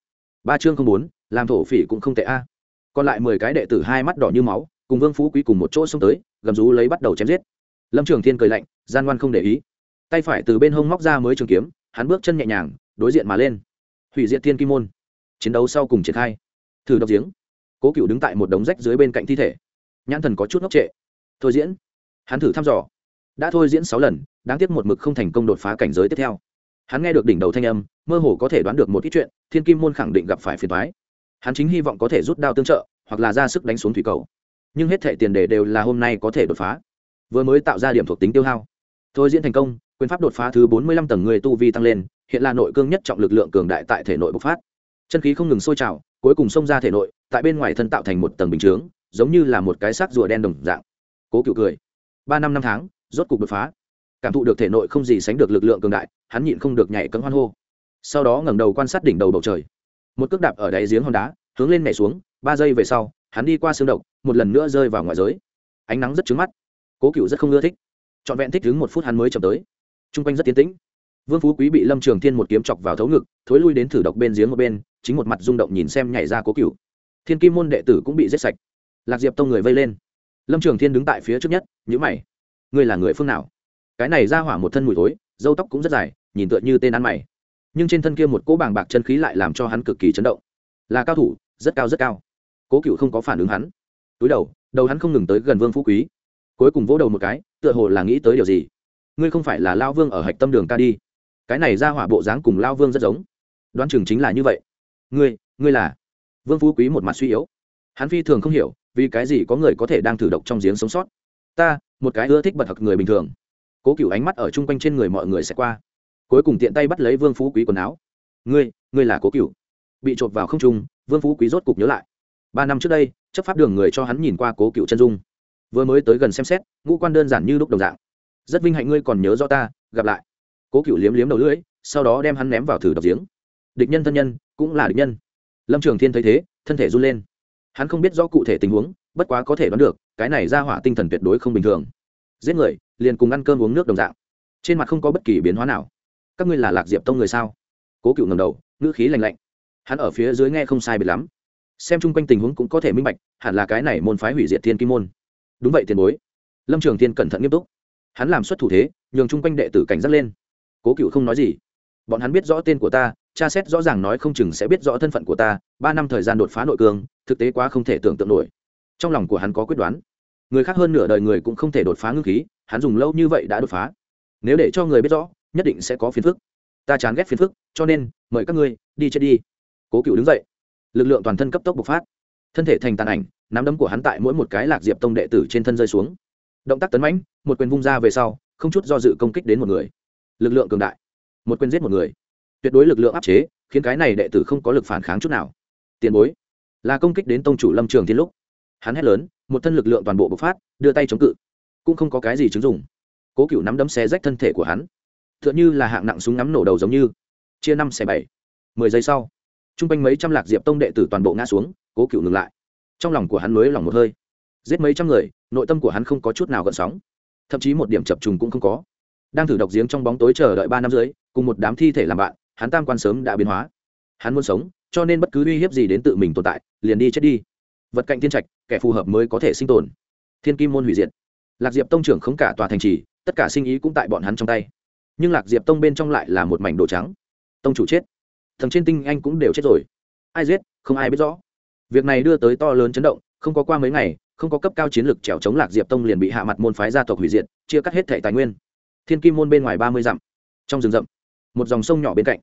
Ba chương không bốn, làm thổ phỉ cũng không tệ a. Còn lại mười cái đệ tử hai mắt đỏ như máu, cùng vương phú quý cùng một chỗ xông tới, gầm rú lấy bắt đầu chém giết. Lâm trường thiên cười lạnh, gian ngoan không để ý. Tay phải từ bên hông móc ra mới trường kiếm, hắn bước chân nhẹ nhàng, đối diện mà lên. Hủy diệt thiên kim môn. Chiến đấu sau cùng triển khai. Thử độc giếng. Cố cựu đứng tại một đống rách dưới bên cạnh thi thể. Nhãn thần có chút ngốc trệ. Thôi diễn. Hắn thử thăm dò đã thôi diễn sáu lần, đáng tiếc một mực không thành công đột phá cảnh giới tiếp theo. Hắn nghe được đỉnh đầu thanh âm, mơ hồ có thể đoán được một ít chuyện, thiên kim môn khẳng định gặp phải phiền thoái hắn chính hy vọng có thể rút đao tương trợ, hoặc là ra sức đánh xuống thủy cầu. Nhưng hết thệ tiền đề đều là hôm nay có thể đột phá. Vừa mới tạo ra điểm thuộc tính tiêu hao. Thôi diễn thành công, quyền pháp đột phá thứ bốn mươi lăm tầng người tu vi tăng lên, hiện là nội cương nhất trọng lực lượng cường đại tại thể nội bộc phát. Chân khí không ngừng sôi trào, cuối cùng xông ra thể nội, tại bên ngoài thân tạo thành một tầng bình chướng, giống như là một cái xác rùa đen đồng dạng. Cố cựu cười. Ba năm năm tháng rốt cục đột phá. Cảm thụ được thể nội không gì sánh được lực lượng cường đại, hắn nhịn không được nhảy cấm hoan hô. Sau đó ngẩng đầu quan sát đỉnh đầu bầu trời. Một cước đạp ở đáy giếng hòn đá, hướng lên nhảy xuống, ba giây về sau, hắn đi qua xương độc, một lần nữa rơi vào ngoài giới. Ánh nắng rất trứng mắt. Cố cựu rất không ưa thích. Trọn vẹn thích đứng một phút hắn mới chậm tới. T r u n g quanh rất tiến tĩnh. Vương phú quý bị lâm trường thiên một kiếm chọc vào thấu ngực, thối lui đến thử độc bên giếng một bên, chính một mặt rung động nhìn xem nhảy ra cố cựu thiên kim môn đệ tử cũng bị giết sạch. Lạc diệp tông người vây lên. Lâm trường thiên đứng tại phía trước nhất nhữ mày ngươi là người phương nào? Cái này ra hỏa một thân mùi thối dâu tóc cũng rất dài, nhìn tựa như tên ăn mày. Nhưng trên thân kia một cỗ bàng bạc chân khí lại làm cho hắn cực kỳ chấn động. Là cao thủ, rất cao rất cao. Cố cựu không có phản ứng hắn. Túi đầu đầu hắn không ngừng tới gần vương phú quý. Cuối cùng vỗ đầu một cái, tựa hồ là nghĩ tới điều gì. Ngươi không phải là lao vương ở hạch tâm đường ca đi. Cái này ra hỏa bộ dáng cùng lao vương rất giống. Đoán chừng chính là như vậy. Ngươi ngươi là? Vương phú quý một mặt suy yếu. Hắn phi thường không hiểu, vì cái gì có người có thể đang thử độc trong giếng sống sót ta, một cái ưa thích bật thật người bình thường. Cố cựu ánh mắt ở chung quanh trên người mọi người sẽ qua. Cuối cùng tiện tay bắt lấy vương phú quý quần áo. Ngươi ngươi là cố cựu bị trộm vào không trung, vương phú quý rốt cục nhớ lại. Ba năm trước đây, chấp pháp đường người cho hắn nhìn qua cố cựu chân dung. Vừa mới tới gần xem xét, ngũ quan đơn giản như lúc đồng dạng. Rất vinh hạnh ngươi còn nhớ do ta, gặp lại. Cố cựu liếm liếm đầu lưỡi, sau đó đem hắn ném vào thử độc giếng. Địch nhân thân nhân, cũng là địch nhân. Lâm trường thiên thấy thế, thân thể run lên. Hắn không biết rõ cụ thể tình huống bất quá có thể đoán được, cái này ra hỏa tinh thần tuyệt đối không bình thường. Giết người, liền cùng ăn cơm uống nước đồng dạng. Trên mặt không có bất kỳ biến hóa nào. Các ngươi là lạc diệp tông người sao? Cố cựu ngầm đầu, ngữ khí lành lạnh. Hắn ở phía dưới nghe không sai biệt lắm. Xem chung quanh tình huống cũng có thể minh bạch, hẳn là cái này môn phái hủy diệt thiên kim môn. Đúng vậy tiền bối. Lâm trường thiên cẩn thận nghiêm túc. Hắn làm xuất thủ thế, nhường chung quanh đệ tử cảnh giác lên. Cố cựu không nói gì. Bọn hắn biết rõ tên của ta, tra xét rõ ràng nói không chừng sẽ biết rõ thân phận của ta, ba năm thời gian đột phá nội cương thực tế quá không thể tưởng tượng nổi trong lòng của hắn có quyết đoán. Người khác hơn nửa đời người cũng không thể đột phá ngưng khí, hắn dùng lâu như vậy đã đột phá. Nếu để cho người biết rõ, nhất định sẽ có phiền phức. Ta chán ghét phiền phức, cho nên, mời các ngươi, đi chết đi. Cố cựu đứng dậy. Lực lượng toàn thân cấp tốc bộc phát. Thân thể thành tàn ảnh, nắm đấm của hắn tại mỗi một cái lạc diệp tông đệ tử trên thân rơi xuống. Động tác tấn mãnh, một quyền vung ra về sau, không chút do dự công kích đến một người. Lực lượng cường đại. Một quyền giết một người. Tuyệt đối lực lượng áp chế, khiến cái này đệ tử không có lực phản kháng chút nào. Tiền bối, là công kích đến tông chủ lâm trường thiên lúc hắn hét lớn, một thân lực lượng toàn bộ bộc phát, đưa tay chống cự. Cũng không có cái gì chứng dùng cố cựu nắm đấm xé rách thân thể của hắn. T h ư ợ n h ư là hạng nặng súng ngắm nổ đầu giống như. Chia năm xẻ bảy. Mười giây sau t r u n g quanh mấy trăm lạc diệp tông đệ tử toàn bộ ngã xuống, cố cựu ngừng lại. Trong lòng của hắn mới lòng một hơi. Giết mấy trăm người, nội tâm của hắn không có chút nào gợn sóng. Thậm chí một điểm chập trùng cũng không có. Đang thử độc giếng trong bóng tối chờ đợi ba năm dưới cùng một đám thi thể làm bạn, hắn tam quan sớm đã biến hóa. Hắn muốn sống, cho nên bất cứ uy hiếp gì đến tự mình tồn tại, liền đi chết đi vật cạnh thiên trạch, kẻ phù hợp mới có thể sinh tồn. Thiên kim môn hủy diệt. Lạc diệp tông trưởng không cả tòa thành trì, tất cả sinh ý cũng tại bọn hắn trong tay. Nhưng lạc diệp tông bên trong lại là một mảnh đồ trắng. Tông chủ chết. Thằng trên tinh anh cũng đều chết rồi. Ai giết, không ai biết rõ. Việc này đưa tới to lớn chấn động, không có qua mấy ngày, không có cấp cao chiến lược trèo chống lạc diệp tông liền bị hạ mặt môn phái gia tộc hủy diệt, chia cắt hết thẻ tài nguyên. Thiên kim môn bên ngoài ba mươi dặm. Trong rừng rậm, một dòng sông nhỏ bên cạnh.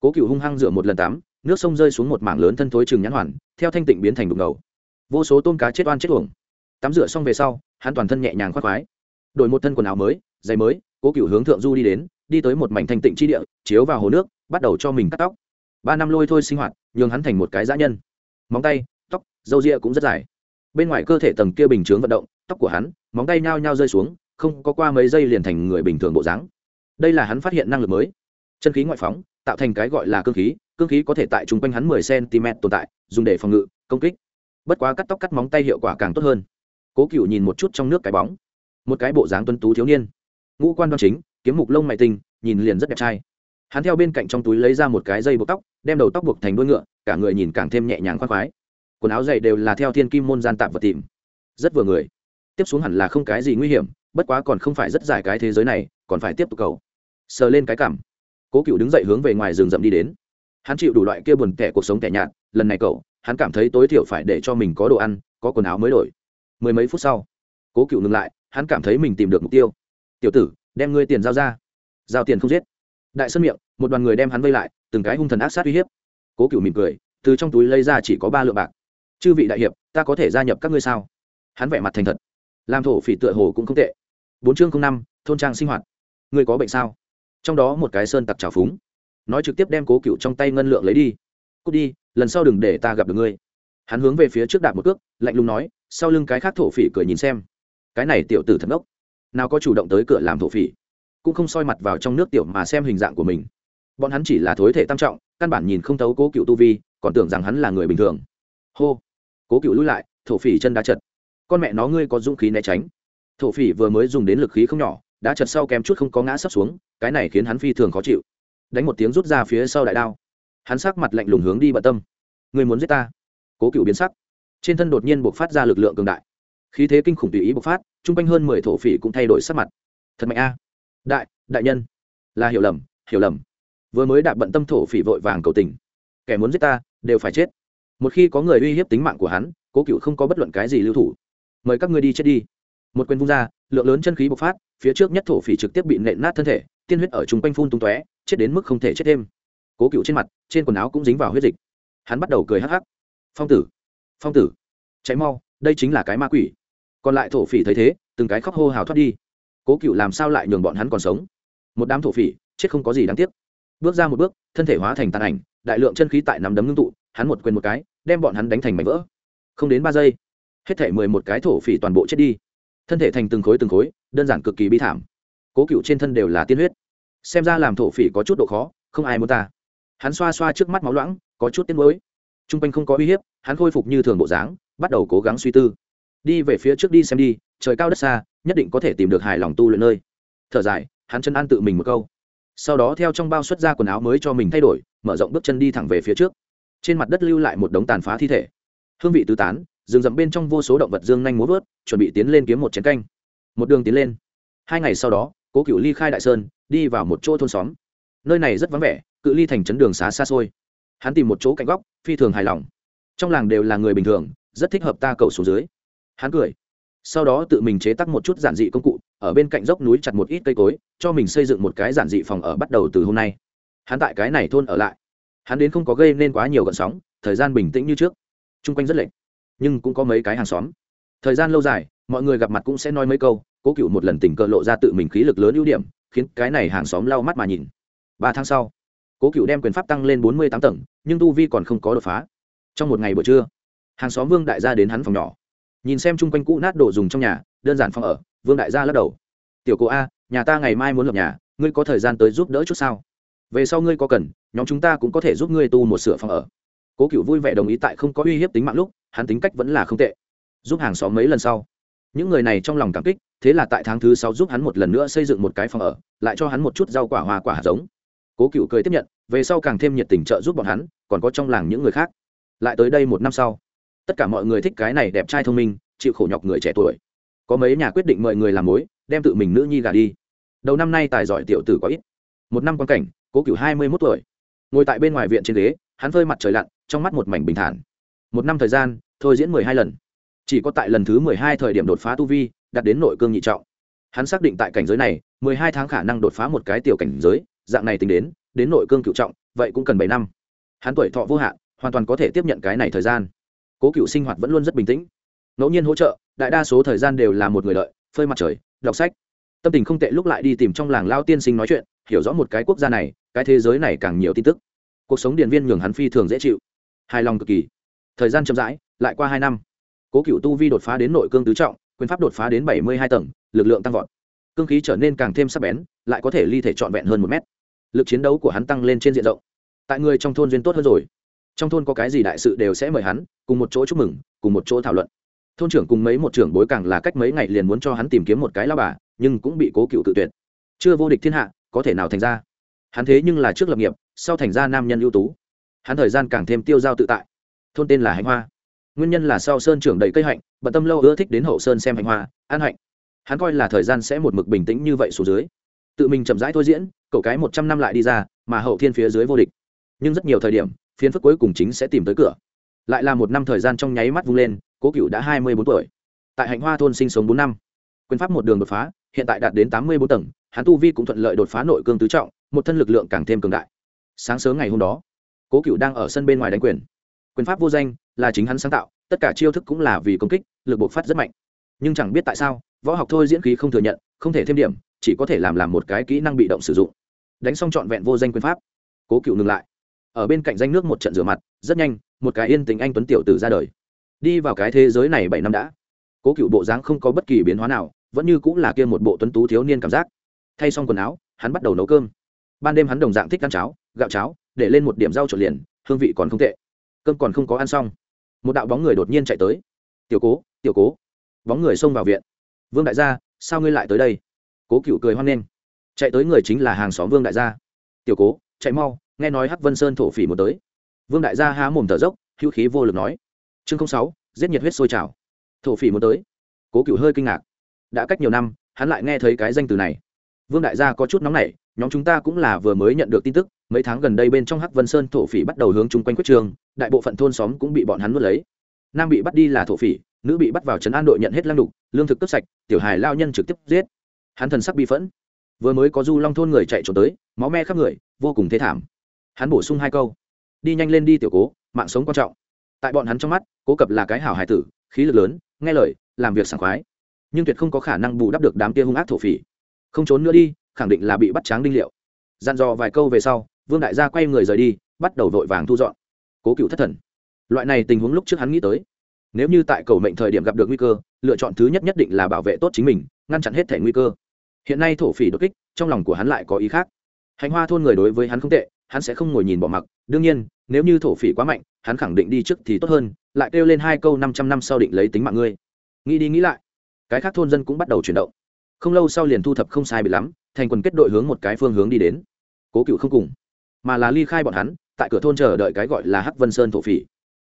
Cố cựu hung hăng rửa một lần tắm nước sông rơi xuống một mảng lớn thân thối chừng nhãn hoàn, theo thanh tịnh biến thành đục ngầu vô số tôm cá chết oan chết uổng. Tắm rửa xong về sau, hắn toàn thân nhẹ nhàng khoác khoái. Đổi một thân quần áo mới, giày mới, cố cựu hướng thượng du đi đến, đi tới một mảnh thanh tịnh chi địa, chiếu vào hồ nước, bắt đầu cho mình cắt tóc. Ba năm lôi thôi sinh hoạt, nhường hắn thành một cái dã nhân. Móng tay, tóc, râu ria cũng rất dài. Bên ngoài cơ thể tầng kia bình chướng vận động, tóc của hắn, móng tay nhao nhao rơi xuống, không có qua mấy giây liền thành người bình thường bộ dáng. Đây là hắn phát hiện năng lực mới. Chân khí ngoại phóng, tạo thành cái gọi là cương khí cương khí có thể tại chung quanh hắn mười cm tồn tại, dùng để phòng ngự, công kích bất quá cắt tóc cắt móng tay hiệu quả càng tốt hơn. Cố cựu nhìn một chút trong nước cái bóng. Một cái bộ dáng tuân tú thiếu niên. Ngũ quan đoan chính, kiếm mục lông mày tinh nhìn liền rất đẹp trai. Hắn theo bên cạnh trong túi lấy ra một cái dây buộc tóc, đem đầu tóc buộc thành đuôi ngựa, cả người nhìn càng thêm nhẹ nhàng khoác khoái. Quần áo dày đều là theo thiên kim môn gian tạm vật tìm. Rất vừa người. Tiếp xuống hẳn là không cái gì nguy hiểm, bất quá còn không phải rất dài cái thế giới này, còn phải tiếp tục cầu. Sờ lên cái cảm. Cố cựu đứng dậy hướng về ngoài rừng rậm đi đến. Hắn chịu đủ loại kia buồn tẻ cuộc sống tẻ nhạt, lần này cậu hắn cảm thấy tối thiểu phải để cho mình có đồ ăn, có quần áo mới đổi. Mười mấy phút sau, cố cựu ngừng lại, hắn cảm thấy mình tìm được mục tiêu. Tiểu tử, đem ngươi tiền giao ra. Giao tiền không giết. Đại sân miệng, một đoàn người đem hắn vây lại, từng cái hung thần ác sát uy hiếp. Cố cựu mỉm cười, từ trong túi lấy ra chỉ có ba lượng bạc. Chư vị đại hiệp, ta có thể gia nhập các ngươi sao? Hắn vẻ mặt thành thật. Làm thổ phỉ tựa hồ cũng không tệ. Bốn chương năm, thôn trang sinh hoạt. Ngươi có bệnh sao? Trong đó một cái sơn tặc trào phúng. Nói trực tiếp đem cố cựu trong tay ngân lượng lấy đi. Cút đi lần sau đừng để ta gặp được ngươi. Hắn hướng về phía trước đạp một cước, lạnh lùng nói, sau lưng cái khác thổ phỉ cười nhìn xem. Cái này tiểu tử thật ngốc nào có chủ động tới cửa làm thổ phỉ, cũng không soi mặt vào trong nước tiểu mà xem hình dạng của mình. Bọn hắn chỉ là thối thể tam trọng, căn bản nhìn không thấu cố cựu tu vi, còn tưởng rằng hắn là người bình thường. Hô, cố cựu lui lại, thổ phỉ chân đá chật. Con mẹ nó ngươi có dũng khí né tránh. Thổ phỉ vừa mới dùng đến lực khí không nhỏ, đã chật sau kém chút không có ngã sấp xuống, cái này khiến hắn phi thường khó chịu. Đánh một tiếng rút ra phía sau đại đao hắn sắc mặt lạnh lùng hướng đi bận tâm. Người muốn giết ta? Cố cựu biến sắc. Trên thân đột nhiên buộc phát ra lực lượng cường đại. Khí thế kinh khủng tùy ý bộc phát, chung quanh hơn mười thổ phỉ cũng thay đổi sắc mặt. Thật mạnh a. Đại đại nhân. Là hiểu lầm hiểu lầm. Vừa mới đạp bận tâm thổ phỉ vội vàng cầu tình. Kẻ muốn giết ta, đều phải chết. Một khi có người uy hiếp tính mạng của hắn, cố cựu không có bất luận cái gì lưu thủ. Mời các ngươi đi chết đi. Một quyền vung ra, lượng lớn chân khí bộc phát, phía trước nhất thổ phỉ trực tiếp bị nện nát thân thể, tiên huyết ở chung quanh phun tung tóe, chết đến mức không thể chết thêm cố cựu trên mặt, trên quần áo cũng dính vào huyết dịch. Hắn bắt đầu cười hắc hắc. Phong tử phong tử cháy mau, đây chính là cái ma quỷ. Còn lại thổ phỉ thấy thế, từng cái khóc hô hào thoát đi. Cố cựu làm sao lại nhường bọn hắn còn sống? Một đám thổ phỉ, chết không có gì đáng tiếc. Bước ra một bước, thân thể hóa thành tàn ảnh, đại lượng chân khí tại nằm đấm ngưng tụ, hắn một quyền một cái, đem bọn hắn đánh thành mảnh vỡ. Không đến ba giây, hết thể mười một cái thổ phỉ toàn bộ chết đi. Thân thể thành từng khối từng khối, đơn giản cực kỳ bi thảm. Cố cựu trên thân đều là tiên huyết. Xem ra làm thổ phỉ có chút độ khó, không ai muốn ta hắn xoa xoa trước mắt máu loãng, có chút tiết mới t r u n g quanh không có uy hiếp, hắn khôi phục như thường bộ dáng, bắt đầu cố gắng suy tư. Đi về phía trước đi xem đi, trời cao đất xa, nhất định có thể tìm được hài lòng tu luyện nơi. Thở dài, hắn chân an tự mình một câu. Sau đó theo trong bao xuất ra quần áo mới cho mình thay đổi, mở rộng bước chân đi thẳng về phía trước. Trên mặt đất lưu lại một đống tàn phá thi thể. Hương vị tứ tán, rừng rậm bên trong vô số động vật dương nhanh múa vớt, chuẩn bị tiến lên kiếm một chén canh. Một đường tiến lên. Hai ngày sau đó, cố cựu ly khai đại sơn, đi vào một chỗ thôn xóm. Nơi này rất vắng vẻ cự ly thành trấn đường xá xa xôi. Hắn tìm một chỗ cạnh góc, phi thường hài lòng. Trong làng đều là người bình thường, rất thích hợp ta cầu xuống dưới. Hắn cười. Sau đó tự mình chế tắc một chút giản dị công cụ, ở bên cạnh dốc núi chặt một ít cây cối, cho mình xây dựng một cái giản dị phòng ở bắt đầu từ hôm nay. Hắn tại cái này thôn ở lại. Hắn đến không có gây nên quá nhiều gợn sóng, thời gian bình tĩnh như trước. T r u n g quanh rất lệch, nhưng cũng có mấy cái hàng xóm. Thời gian lâu dài, mọi người gặp mặt cũng sẽ nói mấy câu, cố cựu một lần tình cờ lộ ra tự mình khí lực lớn ưu điểm, khiến cái này hàng xóm lau mắt mà nhìn. Ba tháng sau cố cựu đem quyền pháp tăng lên bốn mươi tám tầng, nhưng tu vi còn không có đột phá. Trong một ngày buổi trưa, hàng xóm vương đại gia đến hắn phòng nhỏ. Nhìn xem chung quanh cũ nát đồ dùng trong nhà, đơn giản phòng ở, vương đại gia lắc đầu. Tiểu cô a, nhà ta ngày mai muốn lập nhà, ngươi có thời gian tới giúp đỡ chút sao? Về sau ngươi có cần, nhóm chúng ta cũng có thể giúp ngươi tu một sửa phòng ở. Cố cựu vui vẻ đồng ý tại không có uy hiếp tính mạng lúc, hắn tính cách vẫn là không tệ. Giúp hàng xóm mấy lần sau. Những người này trong lòng cảm kích, thế là tại tháng thứ sáu giúp hắn một lần nữa xây dựng một cái phòng ở, lại cho hắn một chút rau quả hoa quả hạt giống cố cựu cười tiếp nhận, về sau càng thêm nhiệt tình trợ giúp bọn hắn, còn có trong làng những người khác. Lại tới đây một năm sau, tất cả mọi người thích cái này đẹp trai thông minh, chịu khổ nhọc người trẻ tuổi. Có mấy nhà quyết định mời người làm mối, đem tự mình nữ nhi gà đi. Đầu năm nay tài giỏi tiểu tử có ít. Một năm quan cảnh, cố cựu hai mươi mốt tuổi. Ngồi tại bên ngoài viện trên ghế, hắn phơi mặt trời lặn, trong mắt một mảnh bình thản. Một năm thời gian, thôi diễn mười hai lần. Chỉ có tại lần thứ mười hai thời điểm đột phá tu vi, đạt đến nội cương nhị trọng. Hắn xác định tại cảnh giới này, mười hai tháng khả năng đột phá một cái tiểu cảnh giới dạng này tính đến đến nội cương cựu trọng, vậy cũng cần bảy năm. Hắn tuổi thọ vô hạn, hoàn toàn có thể tiếp nhận cái này thời gian. Cố cựu sinh hoạt vẫn luôn rất bình tĩnh. Ngẫu nhiên hỗ trợ, đại đa số thời gian đều là một người lợi phơi mặt trời, đọc sách. Tâm tình không tệ lúc lại đi tìm trong làng lao tiên sinh nói chuyện, hiểu rõ một cái quốc gia này, cái thế giới này càng nhiều tin tức. Cuộc sống điện viên nhường hắn phi thường dễ chịu. Hài lòng cực kỳ. Thời gian chậm rãi, lại qua hai năm. Cố cựu tu vi đột phá đến nội cương tứ trọng, quyền pháp đột phá đến bảy mươi hai tầng, lực lượng tăng vọt. Cương khí trở nên càng thêm sắc bén, lại có thể ly thể trọn vẹn hơn một mét lực chiến đấu của hắn tăng lên trên diện rộng. Tại người trong thôn duyên tốt hơn rồi. Trong thôn có cái gì đại sự đều sẽ mời hắn, cùng một chỗ chúc mừng, cùng một chỗ thảo luận. Thôn trưởng cùng mấy một trưởng bối càng là cách mấy ngày liền muốn cho hắn tìm kiếm một cái lao bà, nhưng cũng bị cố cựu tự tuyệt. Chưa vô địch thiên hạ, có thể nào thành ra? Hắn thế nhưng là trước lập nghiệp, sau thành ra nam nhân ưu tú. Hắn thời gian càng thêm tiêu dao tự tại. Thôn tên là hạnh hoa. Nguyên nhân là sau sơn trưởng đầy cây hạnh, bận tâm lâu ưa thích đến hậu sơn xem hạnh hoa, an hạnh. Hắn coi là thời gian sẽ một mực bình tĩnh như vậy xuống dưới tự mình chậm rãi thôi diễn, cậu cái một trăm năm lại đi ra, mà hậu thiên phía dưới vô địch. Nhưng rất nhiều thời điểm, phiến phức cuối cùng chính sẽ tìm tới cửa. Lại là một năm thời gian trong nháy mắt vung lên, cố cựu đã hai mươi bốn tuổi. Tại hạnh hoa thôn sinh sống bốn năm. Quyền pháp một đường đột phá, hiện tại đạt đến tám mươi bốn tầng, hắn tu vi cũng thuận lợi đột phá nội cương tứ trọng, một thân lực lượng càng thêm cường đại. Sáng sớm ngày hôm đó, cố cựu đang ở sân bên ngoài đánh quyền. Quyền pháp vô danh là chính hắn sáng tạo, tất cả chiêu thức cũng là vì công kích, lực bộc phát rất mạnh. Nhưng chẳng biết tại sao, võ học thôi diễn khí không thừa nhận, không thể thêm điểm chỉ có thể làm làm một cái kỹ năng bị động sử dụng. Đánh xong trọn vẹn vô danh quyền pháp, cố cựu ngừng lại. Ở bên cạnh danh nước một trận rửa mặt, rất nhanh, một cái yên tình anh tuấn tiểu tử ra đời. Đi vào cái thế giới này bảy năm đã. Cố cựu bộ dáng không có bất kỳ biến hóa nào, vẫn như cũng là kia một bộ tuấn tú thiếu niên cảm giác. Thay xong quần áo, hắn bắt đầu nấu cơm. Ban đêm hắn đồng dạng thích ăn cháo, gạo cháo, để lên một điểm rau trộn liền, hương vị còn không tệ. Cơm còn không có ăn xong, một đạo bóng người đột nhiên chạy tới. Tiểu cố tiểu cố. Bóng người xông vào viện. Vương đại gia, sao ngươi lại tới đây? Cố cựu cười hoan nghênh. Chạy tới người chính là hàng xóm vương đại gia. Tiểu cố, chạy mau, nghe nói hắc vân sơn thổ phỉ một tới. Vương đại gia há mồm thở dốc, hữu khí vô lực nói. Chương sáu, giết nhiệt huyết sôi trào. Thổ phỉ một tới? Cố cựu hơi kinh ngạc. Đã cách nhiều năm, hắn lại nghe thấy cái danh từ này. Vương đại gia có chút nóng nảy, nhóm chúng ta cũng là vừa mới nhận được tin tức, mấy tháng gần đây bên trong hắc vân sơn thổ phỉ bắt đầu hướng chung quanh quyết trường, đại bộ phận thôn xóm cũng bị bọn hắn nuốt lấy. Nam bị bắt đi là thổ phỉ, nữ bị bắt vào trấn an đội nhận hết lăng đục, lương thực cướp sạch, tiểu hài lao nhân trực tiếp giết hắn thần sắc bi phẫn. Vừa mới có du long thôn người chạy trốn tới, máu me khắp người, vô cùng thế thảm. Hắn bổ sung hai câu. Đi nhanh lên đi tiểu cố, mạng sống quan trọng. Tại bọn hắn trong mắt, cố cập là cái hảo hải tử, khí lực lớn, nghe lời, làm việc sảng khoái. Nhưng tuyệt không có khả năng bù đắp được đám tia hung ác thổ phỉ. Không trốn nữa đi, khẳng định là bị bắt tráng đinh liệu. Dặn dò vài câu về sau, vương đại gia quay người rời đi, bắt đầu vội vàng thu dọn. Cố cựu thất thần. Loại này tình huống lúc trước hắn nghĩ tới. Nếu như tại cầu mệnh thời điểm gặp được nguy cơ, lựa chọn thứ nhất nhất định là bảo vệ tốt chính mình, ngăn chặn hết thể nguy cơ hiện nay thổ phỉ đột kích, trong lòng của hắn lại có ý khác. Hành hoa thôn người đối với hắn không tệ, hắn sẽ không ngồi nhìn bỏ mặc. Đương nhiên, nếu như thổ phỉ quá mạnh, hắn khẳng định đi trước thì tốt hơn, lại kêu lên hai câu năm trăm năm sau định lấy tính mạng ngươi. Nghĩ đi nghĩ lại, cái khác thôn dân cũng bắt đầu chuyển động. Không lâu sau liền thu thập không sai bị lắm, thành quần kết đội hướng một cái phương hướng đi đến. Cố cựu không cùng, mà là ly khai bọn hắn, tại cửa thôn chờ đợi cái gọi là hắc vân sơn thổ phỉ.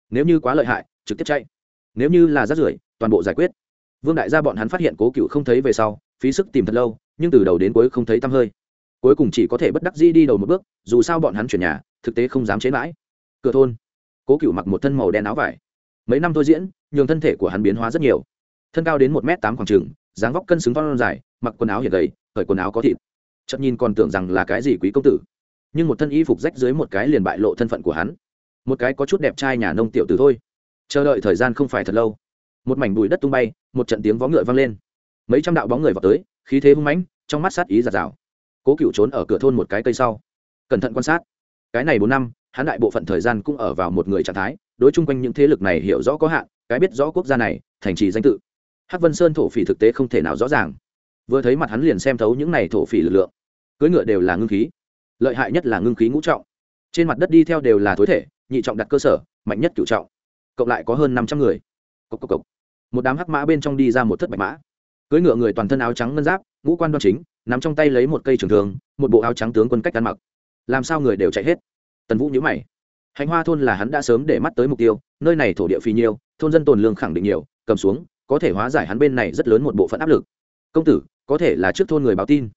Nếu như quá lợi hại, trực tiếp chạy. Nếu như là rát rưởi, toàn bộ giải quyết. Vương đại gia bọn hắn phát hiện cố cựu không thấy về sau, phí sức tìm thật lâu nhưng từ đầu đến cuối không thấy tăm hơi. Cuối cùng chỉ có thể bất đắc dĩ đi đầu một bước, dù sao bọn hắn chuyển nhà, thực tế không dám chế mãi. Cửa thôn. Cố cựu mặc một thân màu đen áo vải. Mấy năm thôi diễn, nhường thân thể của hắn biến hóa rất nhiều. Thân cao đến một m tám khoảng trừng dáng vóc cân xứng con dài, mặc quần áo hiện gầy khởi quần áo có thịt. Chậm nhìn còn tưởng rằng là cái gì quý công tử. Nhưng một thân y phục rách dưới một cái liền bại lộ thân phận của hắn. Một cái có chút đẹp trai nhà nông tiểu tử thôi. Chờ đợi thời gian không phải thật lâu. Một mảnh bụi đất tung bay, một trận tiếng vó ngựa vang lên. Mấy trăm đạo bóng người vào tới khí thế hung mãnh, trong mắt sát ý giạt rào. Cố cựu trốn ở cửa thôn một cái cây sau. Cẩn thận quan sát. Cái này bốn năm, hắn đại bộ phận thời gian cũng ở vào một người trạng thái, đối chung quanh những thế lực này hiểu rõ có hạn, cái biết rõ quốc gia này, thành trì danh tự. Hắc vân sơn thổ phỉ thực tế không thể nào rõ ràng. Vừa thấy mặt hắn liền xem thấu những này thổ phỉ lực lượng. Cưỡi ngựa đều là ngưng khí. Lợi hại nhất là ngưng khí ngũ trọng. Trên mặt đất đi theo đều là thối thể, nhị trọng đặt cơ sở, mạnh nhất cựu trọng. Cộng lại có hơn năm trăm người. Cục cục cục. một đám hắc mã bên trong đi ra một thất bạch mã cưỡi ngựa người toàn thân áo trắng ngân giáp, ngũ quan đoan chính, nắm trong tay lấy một cây trường thường một bộ áo trắng tướng quân cách ăn mặc. Làm sao người đều chạy hết? Tần vũ nhữ mày. Hành hoa thôn là hắn đã sớm để mắt tới mục tiêu, nơi này thổ địa phi nhiều thôn dân tồn lương khẳng định nhiều, cầm xuống, có thể hóa giải hắn bên này rất lớn một bộ phận áp lực. Công tử, có thể là trước thôn người báo tin.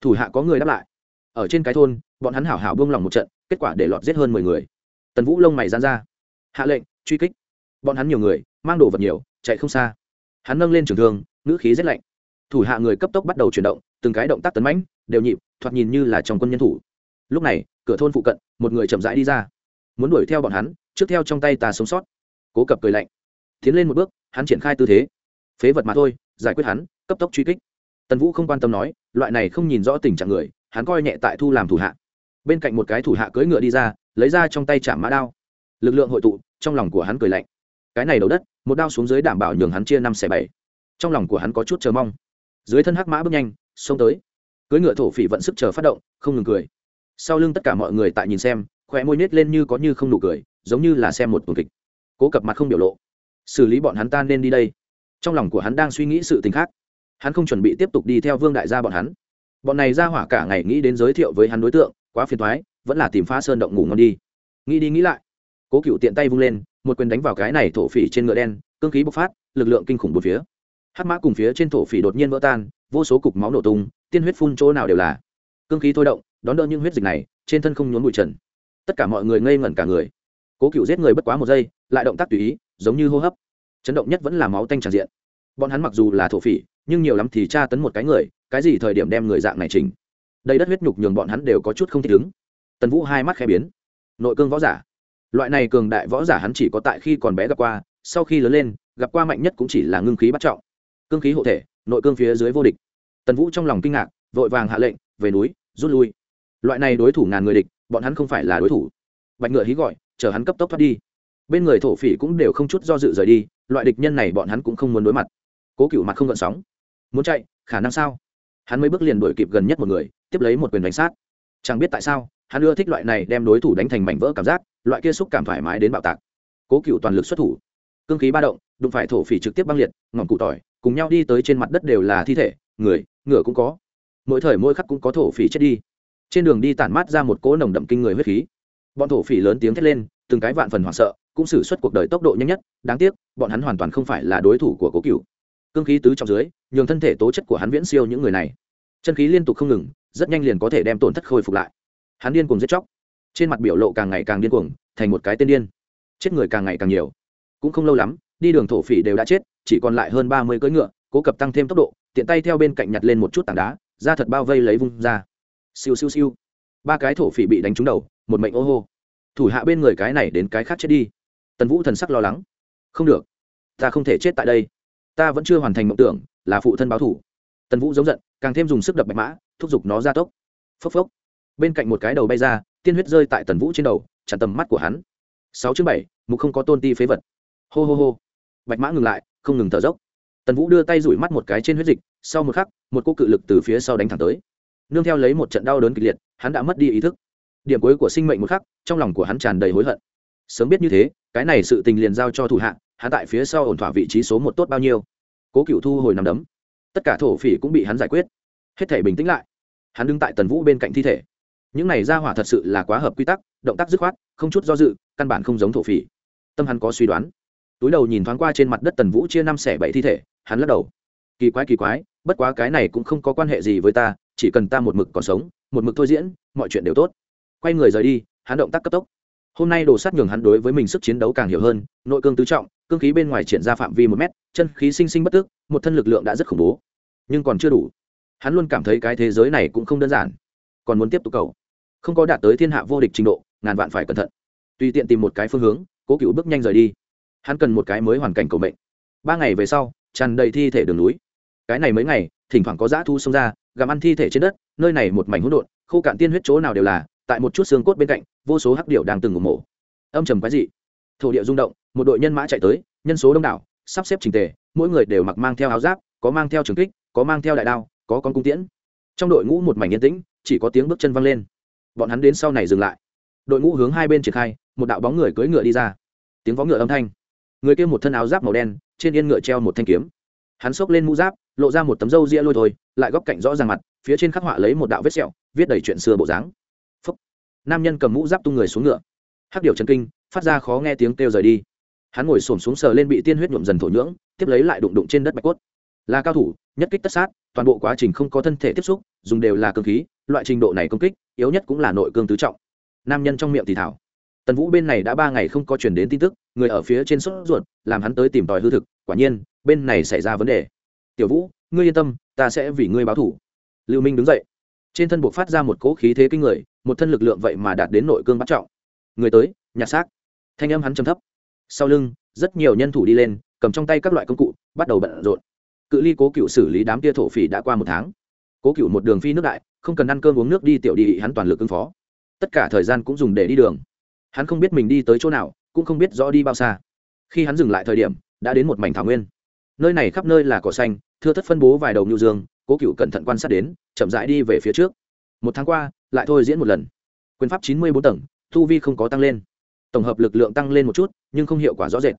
Thủ hạ có người đáp lại. Ở trên cái thôn, bọn hắn hảo hảo buông lỏng một trận, kết quả để lọt giết hơn mười người. Tần vũ lông mày dán ra. Hạ lệnh, truy kích. Bọn hắn nhiều người, mang đồ vật nhiều, chạy không xa. Hắn nâng lên trường thương ngữ khí rét lạnh. Thủ hạ người cấp tốc bắt đầu chuyển động, từng cái động tác tấn mãnh, đều nhịp, thoạt nhìn như là trong quân nhân thủ. Lúc này, cửa thôn phụ cận, một người chậm rãi đi ra. Muốn đuổi theo bọn hắn, trước theo trong tay ta sống sót. Cố cập cười lạnh. Tiến lên một bước, hắn triển khai tư thế. Phế vật mà thôi, giải quyết hắn, cấp tốc truy kích. Tần vũ không quan tâm nói, loại này không nhìn rõ tình trạng người, hắn coi nhẹ tại thu làm thủ hạ. Bên cạnh một cái thủ hạ cưỡi ngựa đi ra, lấy ra trong tay chạm mã đao. Lực lượng hội tụ, trong lòng của hắn cười lạnh. Cái này đầu đất, một đao xuống dưới đảm bảo nhường hắn chia năm xẻ bảy trong lòng của hắn có chút chờ mong. Dưới thân hắc mã bước nhanh, xông tới. Cưỡi ngựa thổ phỉ vận sức chờ phát động, không ngừng cười. Sau lưng tất cả mọi người tại nhìn xem khỏe môi nết lên như có như không nụ cười, giống như là xem một tuần kịch. Cố cập mặt không biểu lộ. Xử lý bọn hắn ta nên đi đây. Trong lòng của hắn đang suy nghĩ sự t ì n h khác. Hắn không chuẩn bị tiếp tục đi theo vương đại gia bọn hắn. Bọn này ra hỏa cả ngày nghĩ đến giới thiệu với hắn đối tượng, quá phiền thoái vẫn là tìm phá sơn động ngủ ngon đi. Nghĩ đi nghĩ lại, cố cựu tiện tay vung lên, một quyền đánh vào cái này thổ phỉ trên ngựa đen, cương khí bộc phát, lực lượng kinh khủng một phía hắc mã cùng phía trên thổ phỉ đột nhiên vỡ tan, vô số cục máu nổ tung, tiên huyết phun chỗ nào đều là. Cương khí thôi động, đón đỡ những huyết dịch này, trên thân không nhốn bụi trần. Tất cả mọi người ngây ngẩn cả người. Cố cựu giết người bất quá một giây, lại động tác tùy ý, giống như hô hấp. Chấn động nhất vẫn là máu tanh tràn diện. Bọn hắn mặc dù là thổ phỉ, nhưng nhiều lắm thì tra tấn một cái người, cái gì thời điểm đem người dạng này trình đây đất huyết nhục nhường bọn hắn đều có chút không thích ứng. Tần vũ hai mắt khẽ biến. Nội cương võ giả. Loại này cường đại võ giả hắn chỉ có tại khi còn bé gặp qua, sau khi lớn lên, gặp qua mạnh nhất cũng chỉ là ngưng khí bắt trọng cương khí hộ thể, nội cương phía dưới vô địch. Tần vũ trong lòng kinh ngạc, vội vàng hạ lệnh, về núi, rút lui. Loại này đối thủ ngàn người địch, bọn hắn không phải là đối thủ. Bạch ngựa hí gọi, chờ hắn cấp tốc thoát đi. Bên người thổ phỉ cũng đều không chút do dự rời đi, loại địch nhân này bọn hắn cũng không muốn đối mặt. Cố cựu mặt không gợn sóng. Muốn chạy, khả năng sao? Hắn mới bước liền đuổi kịp gần nhất một người, tiếp lấy một quyền đánh sát. Chẳng biết tại sao, hắn ưa thích loại này đem đối thủ đánh thành mảnh vỡ cảm giác, loại kia xúc cảm thoải mái đến bạo tạc. Cố cựu toàn lực xuất thủ cương khí ba động, đụng phải thổ phỉ trực tiếp băng liệt, ngọn cụ tỏi, cùng nhau đi tới trên mặt đất đều là thi thể, người, ngựa cũng có. Mỗi thời mỗi khắc cũng có thổ phỉ chết đi. Trên đường đi tản mát ra một cỗ nồng đậm kinh người huyết khí. Bọn thổ phỉ lớn tiếng thét lên, từng cái vạn phần hoảng sợ, cũng xử suất cuộc đời tốc độ nhanh nhất, đáng tiếc, bọn hắn hoàn toàn không phải là đối thủ của cố cựu cương khí tứ trong dưới, nhường thân thể tố chất của hắn viễn siêu những người này. Chân khí liên tục không ngừng, rất nhanh liền có thể đem tổn thất khôi phục lại. Hắn điên cuồng giết chóc. Trên mặt biểu lộ càng ngày càng điên cuồng, thành một cái tên điên. Chết người càng ngày càng nhiều cũng không lâu lắm, đi đường thổ phỉ đều đã chết, chỉ còn lại hơn ba mươi cưỡi ngựa, cố cập tăng thêm tốc độ, tiện tay theo bên cạnh nhặt lên một chút tảng đá, ra thật bao vây lấy vung ra. Siêu siêu siêu. Ba cái thổ phỉ bị đánh trúng đầu, một mệnh ô hô. Thủ hạ bên người cái này đến cái khác chết đi. Tần vũ thần sắc lo lắng. Không được. Ta không thể chết tại đây. Ta vẫn chưa hoàn thành mộng tưởng, là phụ thân báo thủ. Tần vũ giống giận, càng thêm dùng sức đập bạch mã, thúc giục nó ra tốc. Phốc phốc. Bên cạnh một cái đầu bay ra, tiên huyết rơi tại tần vũ trên đầu, chặn tầm mắt của hắn. Sáu chương bảy, mục không có tôn ti phế vật hô hô hô. Bạch mã ngừng lại, không ngừng thở dốc. Tần vũ đưa tay rủi mắt một cái trên huyết dịch, sau một khắc, một cô cự lực từ phía sau đánh thẳng tới. Nương theo lấy một trận đau đớn kịch liệt, hắn đã mất đi ý thức. Điểm cuối của sinh mệnh một khắc, trong lòng của hắn tràn đầy hối hận. Sớm biết như thế, cái này sự tình liền giao cho thủ hạ, hắn tại phía sau ổn thỏa vị trí số một tốt bao nhiêu. Cố cựu thu hồi nằm đấm. Tất cả thổ phỉ cũng bị hắn giải quyết. Hết thể bình tĩnh lại. Hắn đứng tại tần vũ bên cạnh thi thể. Những này ra hỏa thật sự là quá hợp quy tắc, động tác dứt khoát, không chút do dự, căn bản không giống thổ phỉ. Tâm hắn có suy đoán túi đầu nhìn thoáng qua trên mặt đất tần vũ chia năm xẻ bảy thi thể, hắn lắc đầu. Kỳ quái kỳ quái, bất quá cái này cũng không có quan hệ gì với ta, chỉ cần ta một mực còn sống, một mực thôi diễn, mọi chuyện đều tốt. Quay người rời đi, hắn động tác cấp tốc. Hôm nay đồ sát nhường hắn đối với mình sức chiến đấu càng hiểu hơn, nội cương tứ trọng, cương khí bên ngoài triển ra phạm vi một mét, chân khí sinh sinh bất tức, một thân lực lượng đã rất khủng bố. Nhưng còn chưa đủ. Hắn luôn cảm thấy cái thế giới này cũng không đơn giản. Còn muốn tiếp tục cầu. Không có đạt tới thiên hạ vô địch trình độ, ngàn vạn phải cẩn thận. Tùy tiện tìm một cái phương hướng, cố cựu bước nhanh rời đi hắn cần một cái mới hoàn cảnh cầu mệnh. Ba ngày về sau, tràn đầy thi thể đường núi. Cái này mấy ngày, thỉnh thoảng có dã thu xông ra, gặm ăn thi thể trên đất, nơi này một mảnh hỗn độn, khô cạn tiên huyết chỗ nào đều là, tại một chút xương cốt bên cạnh, vô số hắc điệu đang từng ngủ mổ. Âm trầm quái dị. Thổ địa rung động, một đội nhân mã chạy tới, nhân số đông đảo, sắp xếp trình tề, mỗi người đều mặc mang theo áo giáp, có mang theo trường kích, có mang theo đại đao, có con cung tiễn. Trong đội ngũ một mảnh yên tĩnh, chỉ có tiếng bước chân văng lên. Bọn hắn đến sau này dừng lại. Đội ngũ hướng hai bên triển khai, một đạo bóng người cưỡi ngựa đi ra. Tiếng vó ngựa âm thanh người kia một thân áo giáp màu đen, trên yên ngựa treo một thanh kiếm. Hắn xốc lên mũ giáp, lộ ra một tấm râu ria lôi thôi, lại góc cạnh rõ ràng mặt, phía trên khắc họa lấy một đạo vết sẹo, viết đầy chuyện xưa bộ dáng. Phúc. nam nhân cầm mũ giáp tung người xuống ngựa. Hắc điều chân kinh, phát ra khó nghe tiếng kêu rời đi. Hắn ngồi xổm xuống sờ lên bị tiên huyết nhuộm dần thổ nhưỡng, tiếp lấy lại đụng đụng trên đất bạch cốt. Là cao thủ, nhất kích tất sát, toàn bộ quá trình không có thân thể tiếp xúc, dùng đều là cơ khí, loại trình độ này công kích, yếu nhất cũng là nội cương tứ trọng. Nam nhân trong miệng thì thảo tần vũ bên này đã ba ngày không có chuyển đến tin tức, người ở phía trên sốt ruột, làm hắn tới tìm tòi hư thực, quả nhiên, bên này xảy ra vấn đề. Tiểu vũ, ngươi yên tâm, ta sẽ vì ngươi báo thủ. Lưu minh đứng dậy. Trên thân buộc phát ra một cỗ khí thế kinh người, một thân lực lượng vậy mà đạt đến nội cương bắt trọng. Người tới, nhặt xác. Thanh âm hắn trầm thấp. Sau lưng, rất nhiều nhân thủ đi lên, cầm trong tay các loại công cụ, bắt đầu bận rộn. Cự ly cố cựu xử lý đám tia thổ phỉ đã qua một tháng. Cố cựu một đường phi nước đại, không cần ăn cơm uống nước đi, tiểu đi, hắn toàn lực ứng phó. Tất cả thời gian cũng dùng để đi đường hắn không biết mình đi tới chỗ nào, cũng không biết rõ đi bao xa. Khi hắn dừng lại thời điểm, đã đến một mảnh thảo nguyên. Nơi này khắp nơi là cỏ xanh, thưa thất phân bố vài đầu ngưu dương, cố cựu cẩn thận quan sát đến, chậm rãi đi về phía trước. Một tháng qua, lại thôi diễn một lần. Quyền pháp chín mươi bốn tầng thu vi không có tăng lên. Tổng hợp lực lượng tăng lên một chút, nhưng không hiệu quả rõ rệt.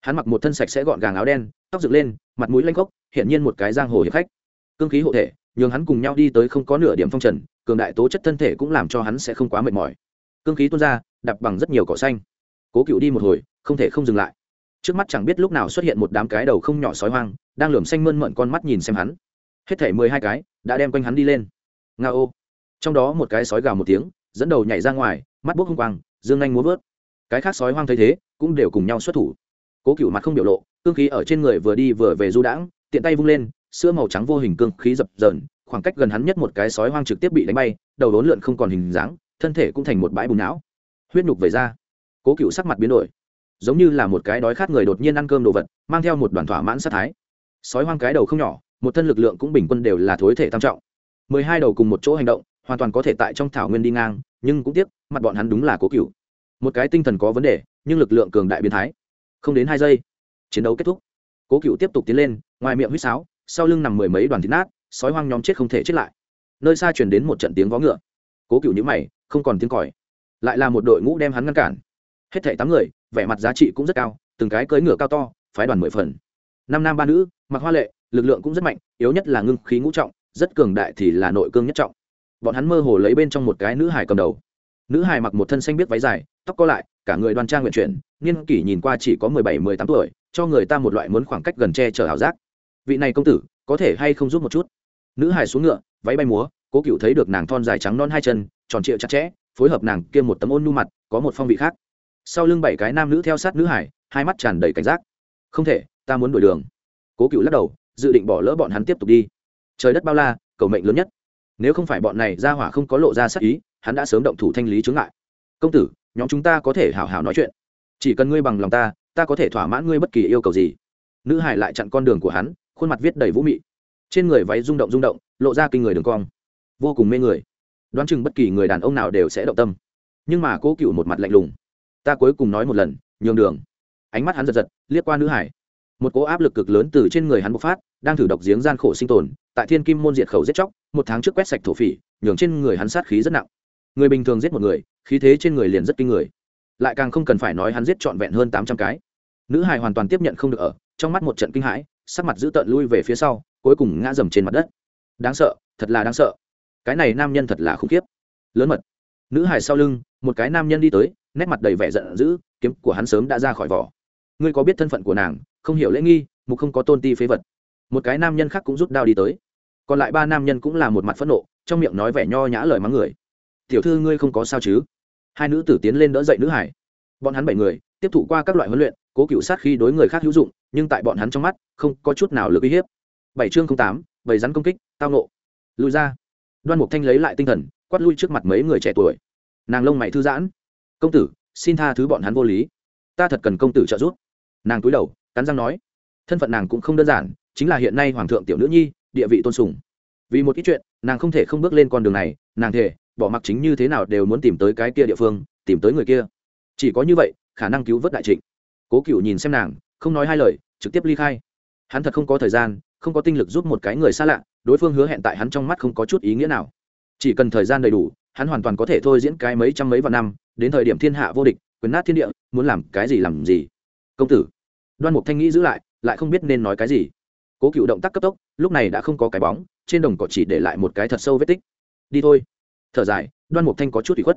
Hắn mặc một thân sạch sẽ gọn gàng áo đen, tóc dựng lên, mặt mũi lanh gốc hiện nhiên một cái giang hồ hiệp khách. Cương khí hộ thể, nhường hắn cùng nhau đi tới không có nửa điểm phong trần, cường đại tố chất thân thể cũng làm cho hắn sẽ không quá mệt mỏi cương khí tuôn ra, đập bằng rất nhiều cỏ xanh. Cố cựu đi một hồi, không thể không dừng lại. Trước mắt chẳng biết lúc nào xuất hiện một đám cái đầu không nhỏ sói hoang, đang lườm xanh mơn mận con mắt nhìn xem hắn. Hết thể mười hai cái, đã đem quanh hắn đi lên. Nga ô. Trong đó một cái sói gào một tiếng, dẫn đầu nhảy ra ngoài, mắt bốc hung quang, dương anh múa vớt. Cái khác sói hoang thấy thế, cũng đều cùng nhau xuất thủ. Cố cựu mặt không biểu lộ, cương khí ở trên người vừa đi vừa về du đãng, tiện tay vung lên, sữa màu trắng vô hình cương khí dập dờn, khoảng cách gần hắn nhất một cái sói hoang trực tiếp bị đánh bay, đầu đốn lượn không còn hình dáng thân thể cũng thành một bãi bùn não. Huyết nhục về ra. Cố cựu sắc mặt biến đổi. Giống như là một cái đói khát người đột nhiên ăn cơm đồ vật, mang theo một đoàn thỏa mãn sát thái. Sói hoang cái đầu không nhỏ, một thân lực lượng cũng bình quân đều là thối thể tam trọng. Mười hai đầu cùng một chỗ hành động, hoàn toàn có thể tại trong thảo nguyên đi ngang, nhưng cũng tiếc, mặt bọn hắn đúng là cố cựu một cái tinh thần có vấn đề, nhưng lực lượng cường đại biến thái. Không đến hai giây, chiến đấu kết thúc. Cố cựu tiếp tục tiến lên, ngoài miệng huýt sáo, sau lưng nằm mười mấy đoàn thịt nát, sói hoang nhóm chết không thể chết lại. Nơi xa chuyển đến một trận tiếng vó ngựa. Cố cựu nhữ mày không còn tiếng còi. Lại là một đội ngũ đem hắn ngăn cản. Hết thảy tám người, vẻ mặt giá trị cũng rất cao, từng cái cưỡi ngựa cao to, phái đoàn mười phần. Năm nam ba nữ, mặc hoa lệ, lực lượng cũng rất mạnh, yếu nhất là ngưng khí ngũ trọng, rất cường đại thì là nội cương nhất trọng. Bọn hắn mơ hồ lấy bên trong một cái nữ hải cầm đầu. Nữ hải mặc một thân xanh biết váy dài, tóc co lại, cả người đoan trang nguyện chuyển, niên kỷ nhìn qua chỉ có mười bảy, mười tám tuổi, cho người ta một loại muốn khoảng cách gần che chở ảo giác. Vị này công tử, có thể hay không giúp một chút? Nữ hải xuống ngựa, váy bay múa, cố cựu thấy được nàng thon dài trắng non hai chân tròn trịa chặt chẽ, phối hợp nàng kiêm một tấm ôn nu mặt, có một phong vị khác. Sau lưng bảy cái nam nữ theo sát nữ hải, hai mắt tràn đầy cảnh giác. Không thể, ta muốn đổi đường. Cố cựu lắc đầu, dự định bỏ lỡ bọn hắn tiếp tục đi. Trời đất bao la, cầu mệnh lớn nhất. Nếu không phải bọn này ra hỏa không có lộ ra sắc ý, hắn đã sớm động thủ thanh lý chướng ngại. Công tử, nhóm chúng ta có thể hào hào nói chuyện. Chỉ cần ngươi bằng lòng ta ta có thể thỏa mãn ngươi bất kỳ yêu cầu gì. Nữ hải lại chặn con đường của hắn, khuôn mặt viết đầy vũ mị. Trên người váy rung động rung động, lộ ra kinh người đường cong. Vô cùng mê người đoán chừng bất kỳ người đàn ông nào đều sẽ động tâm. Nhưng mà cố cựu một mặt lạnh lùng. Ta cuối cùng nói một lần, nhường đường. Ánh mắt hắn giật giật, liếc qua nữ hải. Một cố áp lực cực lớn từ trên người hắn bộc phát, đang thử độc giếng gian khổ sinh tồn, tại thiên kim môn diệt khẩu giết chóc, một tháng trước quét sạch thổ phỉ, nhường trên người hắn sát khí rất nặng. Người bình thường giết một người, khí thế trên người liền rất kinh người. Lại càng không cần phải nói hắn giết trọn vẹn hơn tám trăm cái. Nữ hải hoàn toàn tiếp nhận không được ở, trong mắt một trận kinh hãi, sắc mặt dữ tợn lui về phía sau, cuối cùng ngã dầm trên mặt đất. Đáng sợ, thật là đáng sợ cái này nam nhân thật là khủng khiếp. Lớn mật. Nữ hải sau lưng, một cái nam nhân đi tới, nét mặt đầy vẻ giận dữ, kiếm của hắn sớm đã ra khỏi vỏ. Ngươi có biết thân phận của nàng, không hiểu lễ nghi, mục không có tôn ti phế vật. Một cái nam nhân khác cũng rút đao đi tới. Còn lại ba nam nhân cũng là một mặt phẫn nộ, trong miệng nói vẻ nho nhã lời mắng người. Tiểu thư ngươi không có sao chứ? Hai nữ tử tiến lên đỡ dậy nữ hải bọn hắn bảy người, tiếp thụ qua các loại huấn luyện, cố cựu sát khi đối người khác hữu dụng, nhưng tại bọn hắn trong mắt, không có chút nào lực uy hiếp. Bảy chương tám, bảy rắn công kích, tao nộ lùi ra đoan mục thanh lấy lại tinh thần, quát lui trước mặt mấy người trẻ tuổi. Nàng lông mày thư giãn. Công tử, xin tha thứ bọn hắn vô lý. Ta thật cần công tử trợ giúp. Nàng túi đầu, cắn răng nói. Thân phận nàng cũng không đơn giản, chính là hiện nay hoàng thượng tiểu nữ nhi, địa vị tôn sùng. Vì một ít chuyện, nàng không thể không bước lên con đường này, nàng thể bỏ mặc chính như thế nào đều muốn tìm tới cái kia địa phương, tìm tới người kia. Chỉ có như vậy, khả năng cứu vớt đại trịnh. Cố cựu nhìn xem nàng, không nói hai lời, trực tiếp ly khai. Hắn thật không có thời gian, không có tinh lực giúp một cái người xa lạ đối phương hứa hẹn tại hắn trong mắt không có chút ý nghĩa nào. Chỉ cần thời gian đầy đủ, hắn hoàn toàn có thể thôi diễn cái mấy trăm mấy vạn năm, đến thời điểm thiên hạ vô địch, quyền nát thiên địa, muốn làm cái gì làm gì. Công tử. Đoan mục thanh nghĩ giữ lại lại không biết nên nói cái gì. Cố cựu động tác cấp tốc, lúc này đã không có cái bóng, trên đồng cỏ chỉ để lại một cái thật sâu vết tích. Đi thôi. Thở dài, đoan mục thanh có chút bị khuất.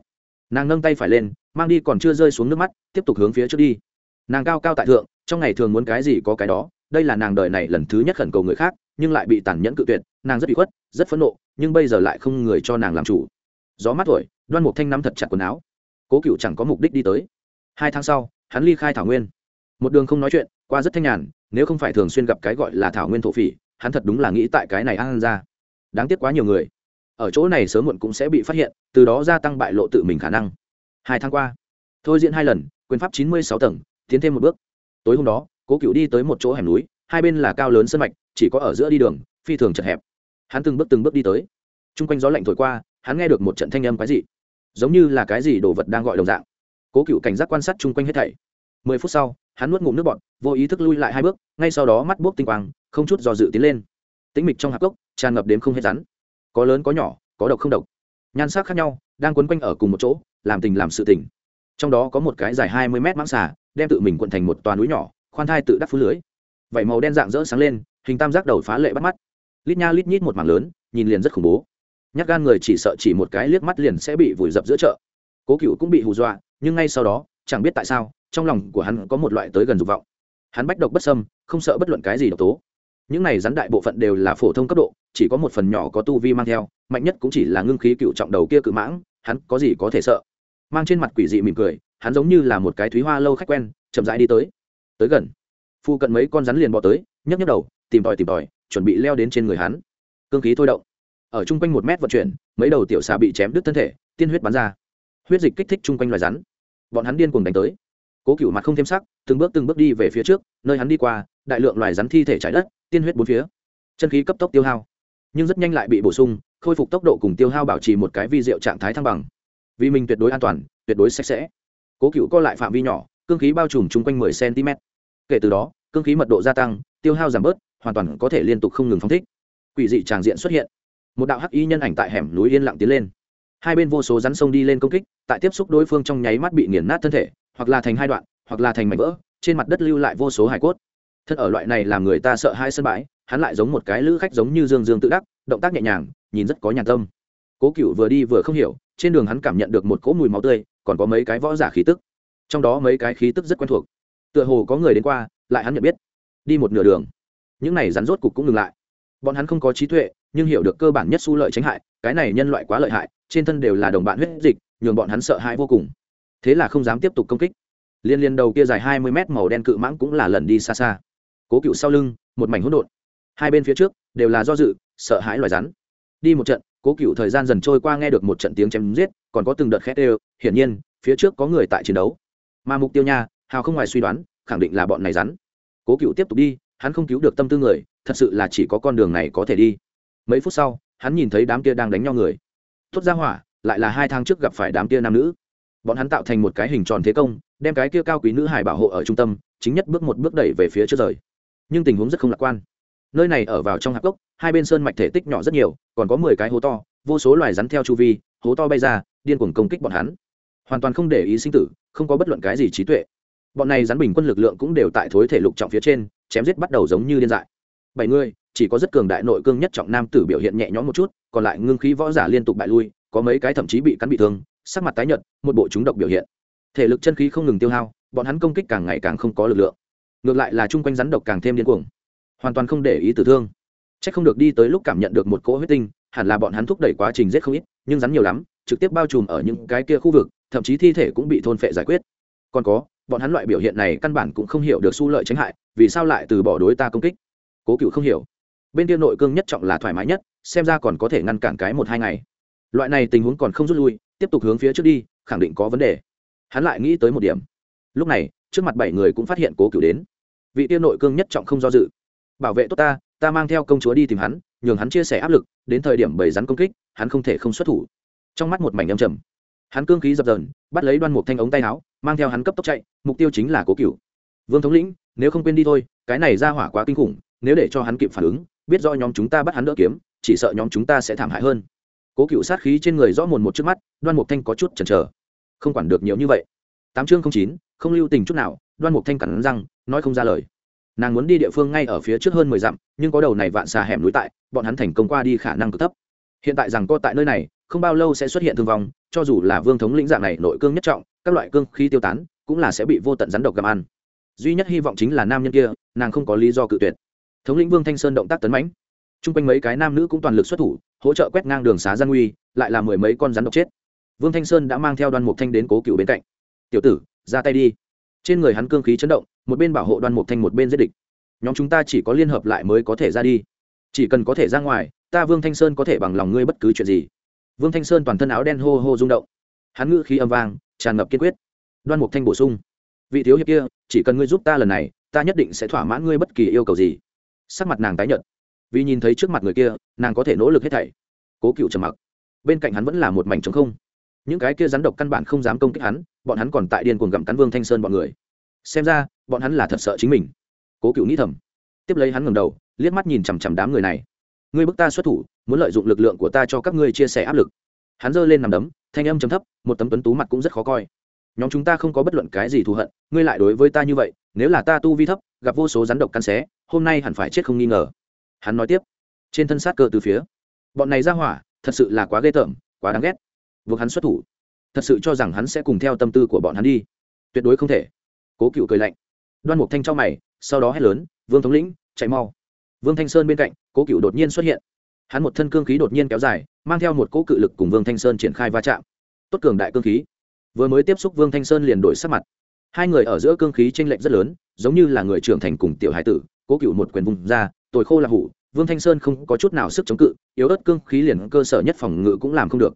Nàng nâng tay phải lên, mang đi còn chưa rơi xuống nước mắt, tiếp tục hướng phía trước đi. Nàng cao cao tại thượng, trong ngày thường muốn cái gì có cái đó, đây là nàng đời này lần thứ nhất khẩn cầu người khác nhưng lại bị tàn nhẫn cự tuyệt, nàng rất bị khuất, rất phẫn nộ, nhưng bây giờ lại không người cho nàng làm chủ. Gió mắt thổi đoan mục thanh nắm thật chặt quần áo. Cố cựu chẳng có mục đích đi tới. Hai tháng sau, hắn ly khai thảo nguyên. Một đường không nói chuyện, qua rất thanh nhàn, nếu không phải thường xuyên gặp cái gọi là thảo nguyên thổ phỉ, hắn thật đúng là nghĩ tại cái này ăn ra. Đáng tiếc quá nhiều người. Ở chỗ này sớm muộn cũng sẽ bị phát hiện, từ đó gia tăng bại lộ tự mình khả năng. Hai tháng qua, thôi diễn hai lần, quyền pháp chín mươi sáu tầng, tiến thêm một bước. Tối hôm đó, cố cựu đi tới một chỗ hẻm núi, hai bên là cao lớn sân mạch chỉ có ở giữa đi đường, phi thường chật hẹp. Hắn từng bước từng bước đi tới. T r u n g quanh gió lạnh thổi qua, hắn nghe được một trận thanh âm cái gì giống như là cái gì đồ vật đang gọi đồng dạng. Cố cựu cảnh giác quan sát chung quanh hết thảy. Mười phút sau, hắn nuốt ngụm nước bọt, vô ý thức lui lại hai bước, ngay sau đó mắt buốc tinh quang, không chút dò dự tiến lên. Tĩnh mịch trong hạp gốc tràn ngập đến không hết rắn. Có lớn có nhỏ, có độc không độc. Nhan sắc khác nhau, đang quấn quanh ở cùng một chỗ, làm tình làm sự tình. Trong đó có một cái dài hai mươi mét mãng xà, đem tự mình quận thành một toàn núi nhỏ, khoan thai tự đắp phú lưới. Vảy màu đen dạng rỡ sáng lên hình tam giác đầu phá lệ bắt mắt. Lít nha lít nhít một mảng lớn, nhìn liền rất khủng bố. Nhát gan người chỉ sợ chỉ một cái liếc mắt liền sẽ bị vùi dập giữa chợ. Cố cựu cũng bị hù dọa, nhưng ngay sau đó, chẳng biết tại sao, trong lòng của hắn có một loại tới gần dục vọng. Hắn bách độc bất sâm không sợ bất luận cái gì độc tố. Những này rắn đại bộ phận đều là phổ thông cấp độ, chỉ có một phần nhỏ có tu vi mang theo, mạnh nhất cũng chỉ là ngưng khí cựu trọng đầu kia cự mãng, hắn có gì có thể sợ? Mang trên mặt quỷ dị mỉm cười, hắn giống như là một cái thúy hoa lâu khách quen, chậm rãi đi tới. Tới gần. Phu cận mấy con rắn liền bò tới, nhấc nhấc đầu tìm tòi tìm tòi, chuẩn bị leo đến trên người hắn. Cương khí thôi động. Ở chung quanh một mét vận chuyển, mấy đầu tiểu xà bị chém đứt thân thể, tiên huyết bắn ra. Huyết dịch kích thích chung quanh loài rắn. Bọn hắn điên cùng đánh tới. Cố cựu mặt không thêm sắc, từng bước từng bước đi về phía trước, nơi hắn đi qua, đại lượng loài rắn thi thể trái đất, tiên huyết bốn phía. Chân khí cấp tốc tiêu hao. Nhưng rất nhanh lại bị bổ sung, khôi phục tốc độ cùng tiêu hao bảo trì một cái vi diệu trạng thái thăng bằng. Vì mình tuyệt đối an toàn, tuyệt đối sạch sẽ. Cố cựu co lại phạm vi nhỏ, cương khí bao trùm chung quanh 10 cm kể từ đó, cương khí mật độ gia tăng, tiêu hao giảm bớt hoàn toàn có thể liên tục không ngừng phóng thích. Quỷ dị tràng diện xuất hiện. Một đạo hắc y nhân ảnh tại hẻm núi yên lặng tiến lên. Hai bên vô số rắn sông đi lên công kích, tại tiếp xúc đối phương trong nháy mắt bị nghiền nát thân thể, hoặc là thành hai đoạn, hoặc là thành mảnh vỡ, trên mặt đất lưu lại vô số hải cốt. Thân ở loại này làm người ta sợ hai sân bãi, hắn lại giống một cái lữ khách giống như dương dương tự đắc, động tác nhẹ nhàng, nhìn rất có nhàn tâm. Cố cựu vừa đi vừa không hiểu, trên đường hắn cảm nhận được một cỗ mùi máu tươi, còn có mấy cái võ giả khí tức. Trong đó mấy cái khí tức rất quen thuộc. Tựa hồ có người đến qua, lại hắn nhận biết. Đi một nửa đường những này rắn rốt cục cũng ngừng lại. Bọn hắn không có trí tuệ, nhưng hiểu được cơ bản nhất su lợi tránh hại, cái này nhân loại quá lợi hại, trên thân đều là đồng bạn huyết dịch, nhường bọn hắn sợ hãi vô cùng. Thế là không dám tiếp tục công kích. Liên liên đầu kia dài hai mươi mét màu đen cự mãng cũng là lần đi xa xa. Cố cựu sau lưng, một mảnh hỗn độn. Hai bên phía trước, đều là do dự, sợ hãi loài rắn. Đi một trận, cố cựu thời gian dần trôi qua nghe được một trận tiếng chém giết, còn có từng đợt khét đều, hiển nhiên, phía trước có người tại chiến đấu. Mà mục tiêu nha, hào không ngoài suy đoán, khẳng định là bọn này rắn. Cố cựu tiếp tục đi hắn không cứu được tâm tư người, thật sự là chỉ có con đường này có thể đi. Mấy phút sau, hắn nhìn thấy đám kia đang đánh nhau người. Tốt ra hỏa, lại là hai tháng trước gặp phải đám kia nam nữ. Bọn hắn tạo thành một cái hình tròn thế công, đem cái kia cao quý nữ hải bảo hộ ở trung tâm, chính nhất bước một bước đẩy về phía trước rời. Nhưng tình huống rất không lạc quan. Nơi này ở vào trong hạp gốc hai bên sơn mạch thể tích nhỏ rất nhiều, còn có mười cái hố to, vô số loài rắn theo chu vi, hố to bay ra, điên cuồng công kích bọn hắn. Hoàn toàn không để ý sinh tử, không có bất luận cái gì trí tuệ. Bọn này rắn bình quân lực lượng cũng đều tại thối thể lục trọng phía trên chém giết bắt đầu giống như điên dại. Bảy người, chỉ có rất cường đại nội cương nhất trọng nam tử biểu hiện nhẹ nhõm một chút, còn lại ngưng khí võ giả liên tục bại lui, có mấy cái thậm chí bị cắn bị thương, sắc mặt tái nhợt, một bộ chúng độc biểu hiện. Thể lực chân khí không ngừng tiêu hao, bọn hắn công kích càng ngày càng không có lực lượng. Ngược lại là chung quanh rắn độc càng thêm điên cuồng. Hoàn toàn không để ý tử thương. C h ắ c không được đi tới lúc cảm nhận được một cỗ huyết tinh, hẳn là bọn hắn thúc đẩy quá trình giết không ít, nhưng rắn nhiều lắm, trực tiếp bao trùm ở những cái kia khu vực, thậm chí thi thể cũng bị thôn phệ giải quyết. Còn có bọn hắn loại biểu hiện này căn bản cũng không hiểu được su lợi tránh hại, vì sao lại từ bỏ đối ta công kích? Cố cựu không hiểu. Bên kia nội cương nhất trọng là thoải mái nhất, xem ra còn có thể ngăn cản cái một hai ngày. Loại này tình huống còn không rút lui, tiếp tục hướng phía trước đi, khẳng định có vấn đề. Hắn lại nghĩ tới một điểm. Lúc này, trước mặt bảy người cũng phát hiện cố cựu đến. Vị tiêu nội cương nhất trọng không do dự. Bảo vệ tốt ta ta mang theo công chúa đi tìm hắn, nhường hắn chia sẻ áp lực, đến thời điểm bầy rắn công kích, hắn không thể không xuất thủ. Trong mắt một mảnh âm trầm. Hắn cương khí dập dờn, bắt lấy đoan mục thanh ống tay áo, mang theo hắn cấp tốc chạy mục tiêu chính là cố cựu vương thống lĩnh, nếu không quên đi thôi, cái này ra hỏa quá kinh khủng, nếu để cho hắn kịp phản ứng, biết do nhóm chúng ta bắt hắn đỡ kiếm, chỉ sợ nhóm chúng ta sẽ thảm hại hơn. Cố cựu sát khí trên người rõ mồn một trước mắt, đoan mục thanh có chút chần chờ. Không quản được nhiều như vậy. Tám chương không chín, không lưu tình chút nào, đoan mục thanh cắn răng, nói không ra lời. Nàng muốn đi địa phương ngay ở phía trước hơn mười dặm, nhưng có đầu này vạn xà hẻm núi tại, bọn hắn thành công qua đi khả năng cực thấp. Hiện tại rằng co tại nơi này, không bao lâu sẽ xuất hiện thương vong, cho dù là vương thống lĩnh dạng này nội cương nhất trọng, các loại cương khí tiêu tán cũng là sẽ bị vô tận rắn độc gặm ăn. Duy nhất hy vọng chính là nam nhân kia, nàng không có lý do cự tuyệt. Thống lĩnh vương thanh sơn động tác tấn mãnh. T r u n g quanh mấy cái nam nữ cũng toàn lực xuất thủ, hỗ trợ quét ngang đường xá gian nguy lại là mười mấy con rắn độc chết. Vương thanh sơn đã mang theo đoan mục thanh đến cố cựu bên cạnh. Tiểu tử, ra tay đi. Trên người hắn cương khí chấn động, một bên bảo hộ đoan mục thanh một bên giết địch. Nhóm chúng ta chỉ có liên hợp lại mới có thể ra đi. Chỉ cần có thể ra ngoài, ta vương thanh sơn có thể bằng lòng ngươi bất cứ chuyện gì. Vương thanh sơn toàn thân áo đen hô hô rung động. Hắn ngữ khí âm vang, tràn ngập kiên quyết đoan mục thanh bổ sung. Vị thiếu hiệp kia, chỉ cần ngươi giúp ta lần này, ta nhất định sẽ thỏa mãn ngươi bất kỳ yêu cầu gì. Sắc mặt nàng tái nhợt. Vì nhìn thấy trước mặt người kia, nàng có thể nỗ lực hết thảy. Cố cựu trầm mặc. Bên cạnh hắn vẫn là một mảnh trống không. Những cái kia rắn độc căn bản không dám công kích hắn, bọn hắn còn tại điên cuồng gặm cắn vương thanh sơn bọn người. Xem ra, bọn hắn là thật sợ chính mình. Cố cựu nghĩ thầm. Tiếp lấy hắn ngầm đầu, liếc mắt nhìn chằm chằm đám người này. Ngươi bức ta xuất thủ, muốn lợi dụng lực lượng của ta cho các ngươi chia sẻ áp lực. Hắn giơ lên nằm đấm, thanh âm chấm thấp, một tấm tuấn tú mặt cũng rất khó coi nhóm chúng ta không có bất luận cái gì thù hận, ngươi lại đối với ta như vậy, nếu là ta tu vi thấp, gặp vô số rắn độc căn xé, hôm nay hẳn phải chết không nghi ngờ. Hắn nói tiếp. Trên thân sát cơ từ phía. Bọn này ra hỏa, thật sự là quá ghê tởm, quá đáng ghét. Buộc hắn xuất thủ. Thật sự cho rằng hắn sẽ cùng theo tâm tư của bọn hắn đi. Tuyệt đối không thể. Cố cựu cười lạnh. Đoan mục thanh trong mày, sau đó hét lớn, vương thống lĩnh, chạy mau. Vương thanh sơn bên cạnh, cố cựu đột nhiên xuất hiện. Hắn một thân cương khí đột nhiên kéo dài, mang theo một cỗ cự lực cùng vương thanh sơn triển khai va chạm. Tốt cường đại cương khí vừa mới tiếp xúc vương thanh sơn liền đổi sắc mặt. Hai người ở giữa cương khí tranh lệch rất lớn, giống như là người trưởng thành cùng tiểu hải tử, cố cựu một quyền vùng ra, tồi khô là hủ, vương thanh sơn không có chút nào sức chống cự, yếu ớt cương khí liền cơ sở nhất phòng ngự cũng làm không được.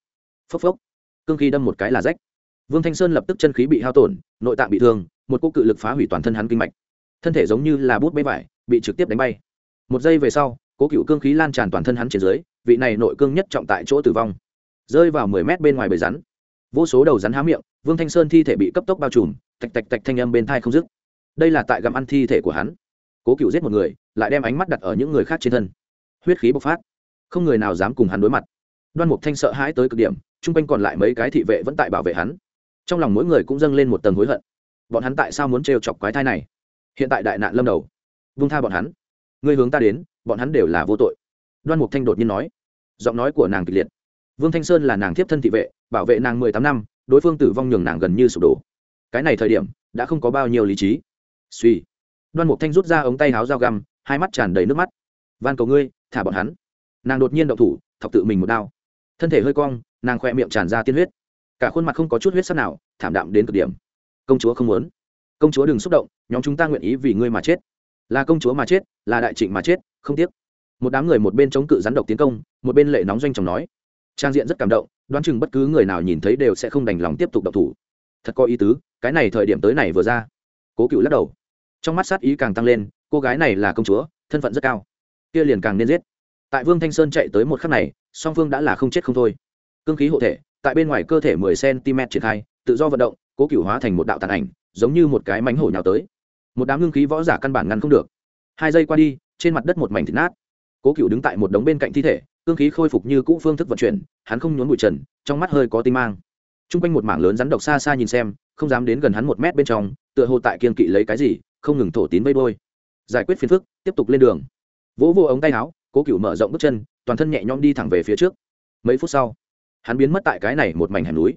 Phốc phốc. Cương khí đâm một cái là rách. Vương thanh sơn lập tức chân khí bị hao tổn, nội tạng bị thương, một cô cự lực phá hủy toàn thân hắn kinh mạch. Thân thể giống như là bút bế vải, bị trực tiếp đánh bay. Một giây về sau, cố cựu cương khí lan tràn toàn thân hắn trên dưới, vị này nội cương nhất trọng tại chỗ tử vong. Rơi vào mười mét bên ngoài bầy rắn vô số đầu rắn há miệng, vương thanh sơn thi thể bị cấp tốc bao trùm, tạch tạch tạch thanh âm bên thai không dứt. Đây là tại gặm ăn thi thể của hắn. Cố cựu giết một người, lại đem ánh mắt đặt ở những người khác trên thân. Huyết khí bộc phát. Không người nào dám cùng hắn đối mặt. Đoan mục thanh sợ hãi tới cực điểm, chung quanh còn lại mấy cái thị vệ vẫn tại bảo vệ hắn. Trong lòng mỗi người cũng dâng lên một tầng hối hận. Bọn hắn tại sao muốn trêu chọc quái thai này? Hiện tại đại nạn lâm đầu. Vung tha bọn hắn. Ngươi hướng ta đến, bọn hắn đều là vô tội. Đoan mục thanh đột nhiên nói. Giọng nói của nàng kịch liệt vương thanh sơn là nàng thiếp thân thị vệ, bảo vệ nàng mười tám năm, đối phương tử vong nhường nàng gần như sụp đổ. Cái này thời điểm, đã không có bao nhiêu lý trí. Suy. Đoan mục thanh rút ra ống tay háo dao găm, hai mắt tràn đầy nước mắt. Van cầu ngươi, thả bọn hắn. Nàng đột nhiên động thủ, thọc tự mình một đao. Thân thể hơi cong, nàng khoe miệng tràn ra tiên huyết. Cả khuôn mặt không có chút huyết sắc nào, thảm đạm đến cực điểm. Công chúa không muốn. Công chúa đừng xúc động, nhóm chúng ta nguyện ý vì ngươi mà chết. Là công chúa mà chết, là đại trịnh mà chết, không tiếc. Một đám người một bên chống cự rắn độc tiến công, một bên lệ nóng doanh chồng nói trang diện rất cảm động, đoán chừng bất cứ người nào nhìn thấy đều sẽ không đành lòng tiếp tục độc thủ. Thật có ý tứ, cái này thời điểm tới này vừa ra. Cố cựu lắc đầu. Trong mắt sát ý càng tăng lên, cô gái này là công chúa, thân phận rất cao. Kia liền càng nên giết. Tại vương thanh sơn chạy tới một khắc này, song phương đã là không chết không thôi. Cương khí hộ thể, tại bên ngoài cơ thể mười cm triển khai, tự do vận động, cố cựu hóa thành một đạo tàn ảnh, giống như một cái mánh hổ nhào tới. Một đám ngưng khí võ giả căn bản ngăn không được. Hai giây qua đi, trên mặt đất một mảnh thịt nát. Cố cựu đứng tại một đống bên cạnh thi thể cương khí khôi phục như cũ phương thức vận chuyển, hắn không nhốn bụi trần, trong mắt hơi có tinh mang. T r u n g quanh một mảng lớn rắn độc xa xa nhìn xem, không dám đến gần hắn một mét bên trong, tựa hồ tại kiên kỵ lấy cái gì, không ngừng thổ tín vây bôi. Giải quyết phiền phức, tiếp tục lên đường. Vỗ vô ống tay áo, cố cựu mở rộng bước chân, toàn thân nhẹ nhõm đi thẳng về phía trước. Mấy phút sau, hắn biến mất tại cái này một mảnh hẻm núi.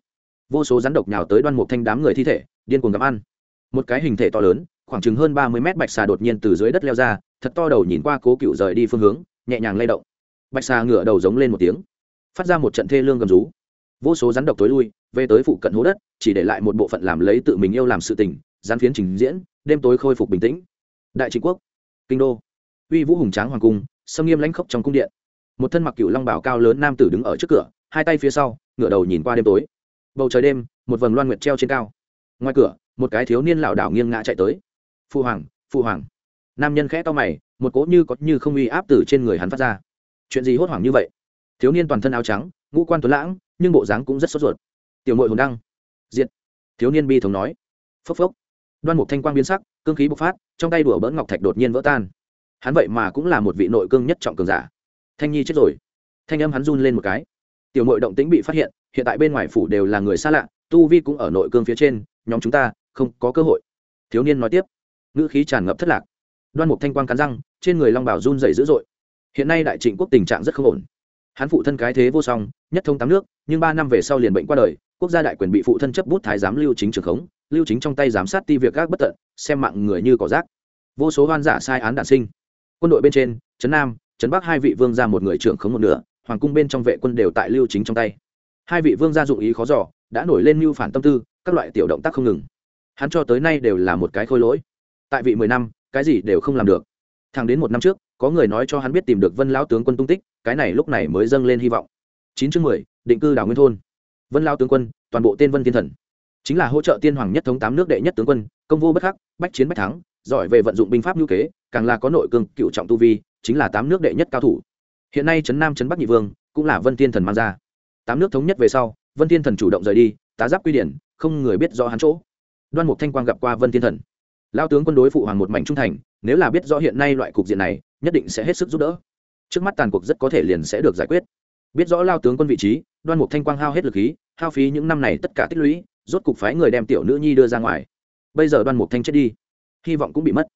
Vô số rắn độc nhào tới đoan mục thanh đám người thi thể, điên cuồng gặm ăn. Một cái hình thể to lớn, khoảng chừng hơn ba mươi mét bạch xà đột nhiên từ dưới đất leo ra, thật to đầu nhìn qua cố cựu rời đi phương hướng, nhẹ nhàng lay động bạch xà ngửa đầu giống lên một tiếng, phát ra một trận thê lương gầm rú. Vô số rắn độc tối lui, về tới phụ cận hố đất, chỉ để lại một bộ phận làm lấy tự mình yêu làm sự tình rắn phiến trình diễn, đêm tối khôi phục bình tĩnh. Đại trịnh quốc, kinh đô, uy vũ hùng tráng hoàng cung, sâm nghiêm lãnh khốc trong cung điện. Một thân mặc cựu long bảo cao lớn nam tử đứng ở trước cửa, hai tay phía sau, ngửa đầu nhìn qua đêm tối. Bầu trời đêm, một vầng loan nguyệt treo trên cao. Ngoài cửa, một cái thiếu niên lảo đảo nghiêng ngã chạy tới. Phụ hoàng phụ hoàng. Nam nhân khẽ to mày, một cỗ như có như không uy áp từ trên người hắn phát ra chuyện gì hốt hoảng như vậy? Thiếu niên toàn thân áo trắng, ngũ quan tuấn lãng, nhưng bộ dáng cũng rất sốt ruột. Tiểu mội hồn đăng. Diện thiếu niên bi thống nói. Phốc phốc. Đoan mục thanh quang biến sắc, cương khí bộc phát, trong tay đùa bỡn ngọc thạch đột nhiên vỡ tan. Hắn vậy mà cũng là một vị nội cương nhất trọng cường giả. Thanh nhi chết rồi. Thanh âm hắn run lên một cái. Tiểu mội động tĩnh bị phát hiện hiện tại bên ngoài phủ đều là người xa lạ, tu vi cũng ở nội cương phía trên, nhóm chúng ta không có cơ hội. Thiếu niên nói tiếp. Ngữ khí tràn ngập thất lạc. Đoan mục thanh quang cắn răng, trên người long bảo run dày dữ dội hiện nay đại trịnh quốc tình trạng rất không ổn. Hắn phụ thân cái thế vô song, nhất thông tám nước, nhưng ba năm về sau liền bệnh qua đời, quốc gia đại quyền bị phụ thân chấp bút thái giám lưu chính trường khống, lưu chính trong tay giám sát ti việc các bất tận, xem mạng người như cỏ rác. Vô số hoan giả sai án đản sinh. Quân đội bên trên, trấn nam, trấn bắc hai vị vương ra một người trưởng khống một nửa, hoàng cung bên trong vệ quân đều tại lưu chính trong tay. Hai vị vương gia dụng ý khó giỏ đã nổi lên mưu phản tâm tư, các loại tiểu động tác không ngừng. Hắn cho tới nay đều là một cái khôi lỗi. Tại vị mười năm, cái gì đều không làm được. Thẳng đến một năm trước có người nói cho hắn biết tìm được vân lão tướng quân tung tích, cái này lúc này mới dâng lên hy vọng. Chín chương mười, định cư đảo nguyên thôn. Vân lao tướng quân, toàn bộ tên vân thiên thần. Chính là hỗ trợ tiên hoàng nhất thống tám nước đệ nhất tướng quân, công vô bất khắc, bách chiến bách thắng, giỏi về vận dụng binh pháp ngữ kế, càng là có nội cương cựu trọng tu vi, chính là tám nước đệ nhất cao thủ. Hiện nay trấn nam, trấn bắc nhị vương, cũng là vân thiên thần mang ra. Tám nước thống nhất về sau, vân thiên thần chủ động rời đi, tá giáp quy điển, không người biết rõ hắn chỗ. Đoan mục thanh quang gặp qua vân thiên thần. Lao tướng quân đối phụ hoàng một mảnh trung thành, nếu là biết rõ hiện nay loại cục diện này nhất định sẽ hết sức giúp đỡ. Trước mắt tàn cuộc rất có thể liền sẽ được giải quyết. Biết rõ lao tướng quân vị trí, đoan mục thanh quang hao hết lực khí, hao phí những năm này tất cả tích lũy, rốt cục phái người đem tiểu nữ nhi đưa ra ngoài. Bây giờ đoan mục thanh chết đi, hy vọng cũng bị mất.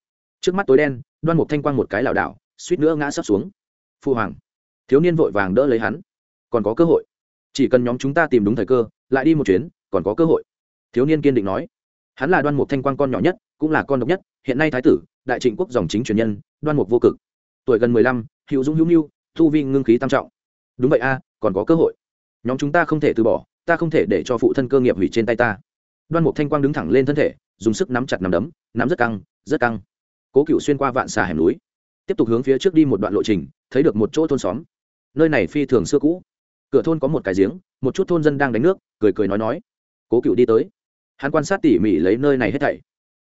Trước mắt tối đen, đoan mục thanh quang một cái lảo đảo, suýt nữa ngã sắp xuống. Phu hoàng, thiếu niên vội vàng đỡ lấy hắn. Còn có cơ hội. Chỉ cần nhóm chúng ta tìm đúng thời cơ, lại đi một chuyến, còn có cơ hội. Thiếu niên kiên định nói. Hắn là đoan mục thanh quang con nhỏ nhất, cũng là con độc nhất, hiện nay thái tử, đại trịnh quốc dòng chính truyền nhân, đoan mục vô cực tuổi gần mười lăm, hữu dũng hữu nhu thu vi ngưng khí tam trọng. Đúng vậy a, còn có cơ hội. Nhóm chúng ta không thể từ bỏ, ta không thể để cho phụ thân cơ nghiệp hủy trên tay ta. Đoan mục thanh quang đứng thẳng lên thân thể, dùng sức nắm chặt nắm đấm, nắm rất căng rất căng. Cố cựu xuyên qua vạn xà hẻm núi, tiếp tục hướng phía trước đi một đoạn lộ trình, thấy được một chỗ thôn xóm. Nơi này phi thường xưa cũ. Cửa thôn có một cái giếng, một chút thôn dân đang đánh nước, cười cười nói nói. Cố cựu đi tới. Hắn quan sát tỉ mỉ lấy nơi này hết thảy.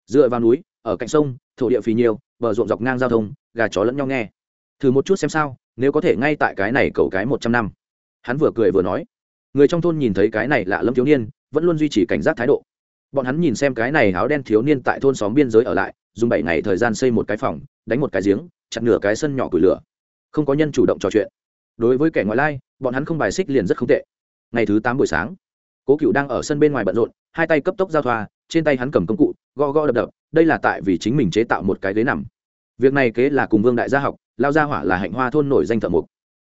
Dựa vào núi ở cạnh sông, thổ địa phì nhiều, bờ ruộng dọc ngang giao thông, gà chó lẫn nhau nghe. Thử một chút xem sao, nếu có thể ngay tại cái này cầu cái một trăm năm. Hắn vừa cười vừa nói. Người trong thôn nhìn thấy cái này lạ lâm thiếu niên, vẫn luôn duy trì cảnh giác thái độ. Bọn hắn nhìn xem cái này áo đen thiếu niên tại thôn xóm biên giới ở lại, dùng bảy ngày thời gian xây một cái phòng, đánh một cái giếng, chặt nửa cái sân nhỏ củi lửa. Không có nhân chủ động trò chuyện. Đối với kẻ ngoại lai, bọn hắn không bài xích liền rất không tệ. Ngày thứ tám buổi sáng, cố cựu đang ở sân bên ngoài bận rộn, hai tay cấp tốc giao thoa, trên tay hắn cầm công cụ, go go đập đập đây là tại vì chính mình chế tạo một cái ghế nằm. Việc này kế là cùng vương đại gia học, lao gia hỏa là hạnh hoa thôn nổi danh thợ mục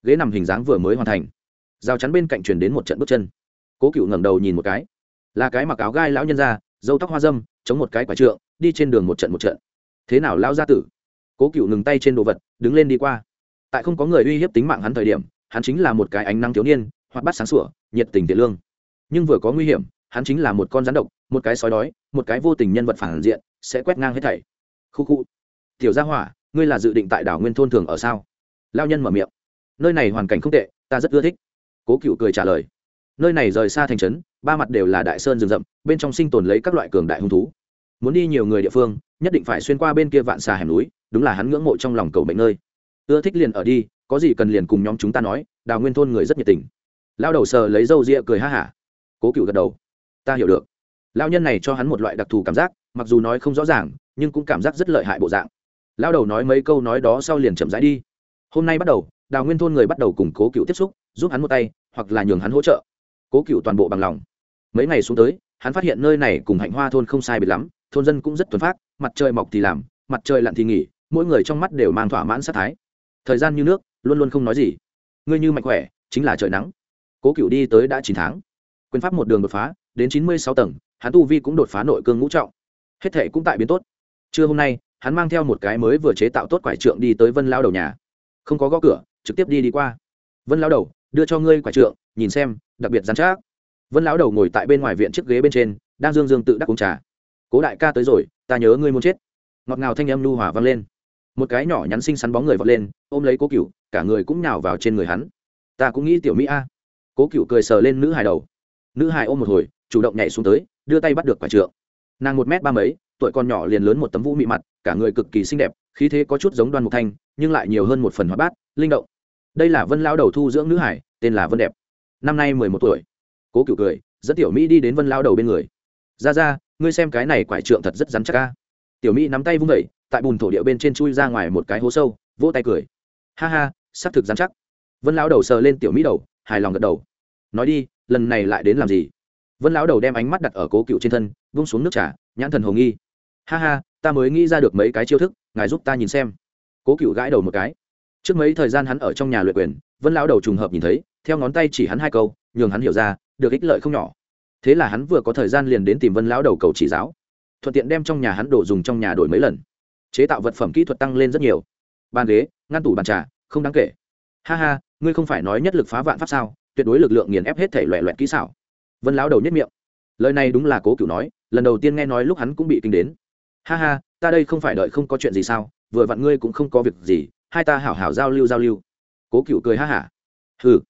ghế nằm hình dáng vừa mới hoàn thành. Rào chắn bên cạnh truyền đến một trận bước chân. Cố cựu ngẩng đầu nhìn một cái. Là cái mặc áo gai lão nhân ra dâu tóc hoa dâm, chống một cái quả trượng, đi trên đường một trận một trận. Thế nào lao gia tử? Cố cựu ngừng tay trên đồ vật, đứng lên đi qua. Tại không có người uy hiếp tính mạng hắn thời điểm, hắn chính là một cái ánh năng thiếu niên hoặc bắt sáng sủa, nhiệt tình tiện lương. Nhưng vừa có nguy hiểm, hắn chính là một con rắn độc, một cái sói đói, một cái vô tình nhân vật phản diện sẽ quét ngang hết thảy. Khu khu. Tiểu gia hỏa, ngươi là dự định tại đảo nguyên thôn thường ở sao? Lao nhân mở miệng. Nơi này hoàn cảnh không tệ, ta rất ưa thích. Cố cựu cười trả lời. Nơi này rời xa thành trấn, ba mặt đều là đại sơn rừng rậm, bên trong sinh tồn lấy các loại cường đại hung thú. Muốn đi nhiều người địa phương, nhất định phải xuyên qua bên kia vạn xà hẻm núi, đúng là hắn ngưỡng mộ trong lòng cầu mệnh nơi. Ưa thích liền ở đi, có gì cần liền cùng nhóm chúng ta nói đào nguyên thôn người rất nhiệt tình. Lao đầu sờ lấy râu ria cười ha hả. Cố cựu gật đầu. Ta hiểu được. Lao nhân này cho hắn một loại đặc thù cảm giác mặc dù nói không rõ ràng, nhưng cũng cảm giác rất lợi hại bộ dạng. Lao đầu nói mấy câu nói đó sau liền chậm rãi đi. Hôm nay bắt đầu, đào nguyên thôn người bắt đầu cùng cố cựu tiếp xúc, giúp hắn một tay, hoặc là nhường hắn hỗ trợ. Cố cựu toàn bộ bằng lòng. Mấy ngày xuống tới, hắn phát hiện nơi này cùng hạnh hoa thôn không sai biệt lắm, thôn dân cũng rất thuần phát mặt trời mọc thì làm, mặt trời lặn thì nghỉ, mỗi người trong mắt đều mang thỏa mãn sát thái. Thời gian như nước, luôn luôn không nói gì. Ngươi như mạnh khỏe, chính là trời nắng. Cố cựu đi tới đã chín tháng. Quyền pháp một đường đột phá, đến chín mươi sáu tầng, hắn tu vi cũng đột phá nội cương ngũ trọng hết thể cũng tại biến tốt. Trưa hôm nay, hắn mang theo một cái mới vừa chế tạo tốt quải trượng đi tới vân lao đầu nhà. Không có gõ cửa, trực tiếp đi đi qua. Vân lao đầu, đưa cho ngươi quải trượng, nhìn xem, đặc biệt dán chắc. Vân lão đầu ngồi tại bên ngoài viện chiếc ghế bên trên, đang dương dương tự đắc uống trà. Cố đại ca tới rồi, ta nhớ ngươi muốn chết. Ngọt ngào thanh âm lưu hòa vang lên. Một cái nhỏ nhắn xinh xắn bóng người vọt lên, ôm lấy cố cựu cả người cũng nhào vào trên người hắn. Ta cũng nghĩ tiểu mỹ a. Cố cựu cười sờ lên nữ hài đầu. Nữ hài ôm một hồi, chủ động nhảy xuống tới, đưa tay bắt được quả trượng nàng một m ba mấy, tuổi con nhỏ liền lớn một tấm vũ mị mặt, cả người cực kỳ xinh đẹp, khí thế có chút giống đoan mục thanh, nhưng lại nhiều hơn một phần hóa bát, linh động. Đây là vân lao đầu thu dưỡng nữ hải, tên là vân đẹp. Năm nay mười một tuổi. Cố cựu cười, dẫn tiểu mỹ đi đến vân lao đầu bên người. Ra ra, ngươi xem cái này quải trượng thật rất rắn chắc ca tiểu mỹ nắm tay vung vẩy tại bùn thổ địa bên trên chui ra ngoài một cái hố sâu, vỗ tay cười. Ha ha, xác thực rắn chắc. Vân lão đầu sờ lên tiểu mỹ đầu, hài lòng gật đầu. Nói đi, lần này lại đến làm gì? Vân lão đầu đem ánh mắt đặt ở cố cựu trên thân, vung xuống nước trà, nhãn thần hồ nghi. Ha ha, ta mới nghĩ ra được mấy cái chiêu thức, ngài giúp ta nhìn xem. Cố cựu gãi đầu một cái. Trước mấy thời gian hắn ở trong nhà luyện quyền, vân lão đầu trùng hợp nhìn thấy, theo ngón tay chỉ hắn hai câu, nhường hắn hiểu ra, được ích lợi không nhỏ. Thế là hắn vừa có thời gian liền đến tìm vân lão đầu cầu chỉ giáo. Thuận tiện đem trong nhà hắn đồ dùng trong nhà đổi mấy lần. Chế tạo vật phẩm kỹ thuật tăng lên rất nhiều. Bàn ghế, ngăn tủ bàn trà, không đáng kể. Ha ha, ngươi không phải nói nhất lực phá vạn pháp sao, tuyệt đối lực lượng nghiền ép hết thể loẹ loẹt kỹ xảo vân lão đầu nhất miệng lời này đúng là cố cựu nói lần đầu tiên nghe nói lúc hắn cũng bị kinh đến ha ha ta đây không phải đợi không có chuyện gì sao vừa vặn ngươi cũng không có việc gì hai ta hảo hảo giao lưu giao lưu cố cựu cười ha hả hừ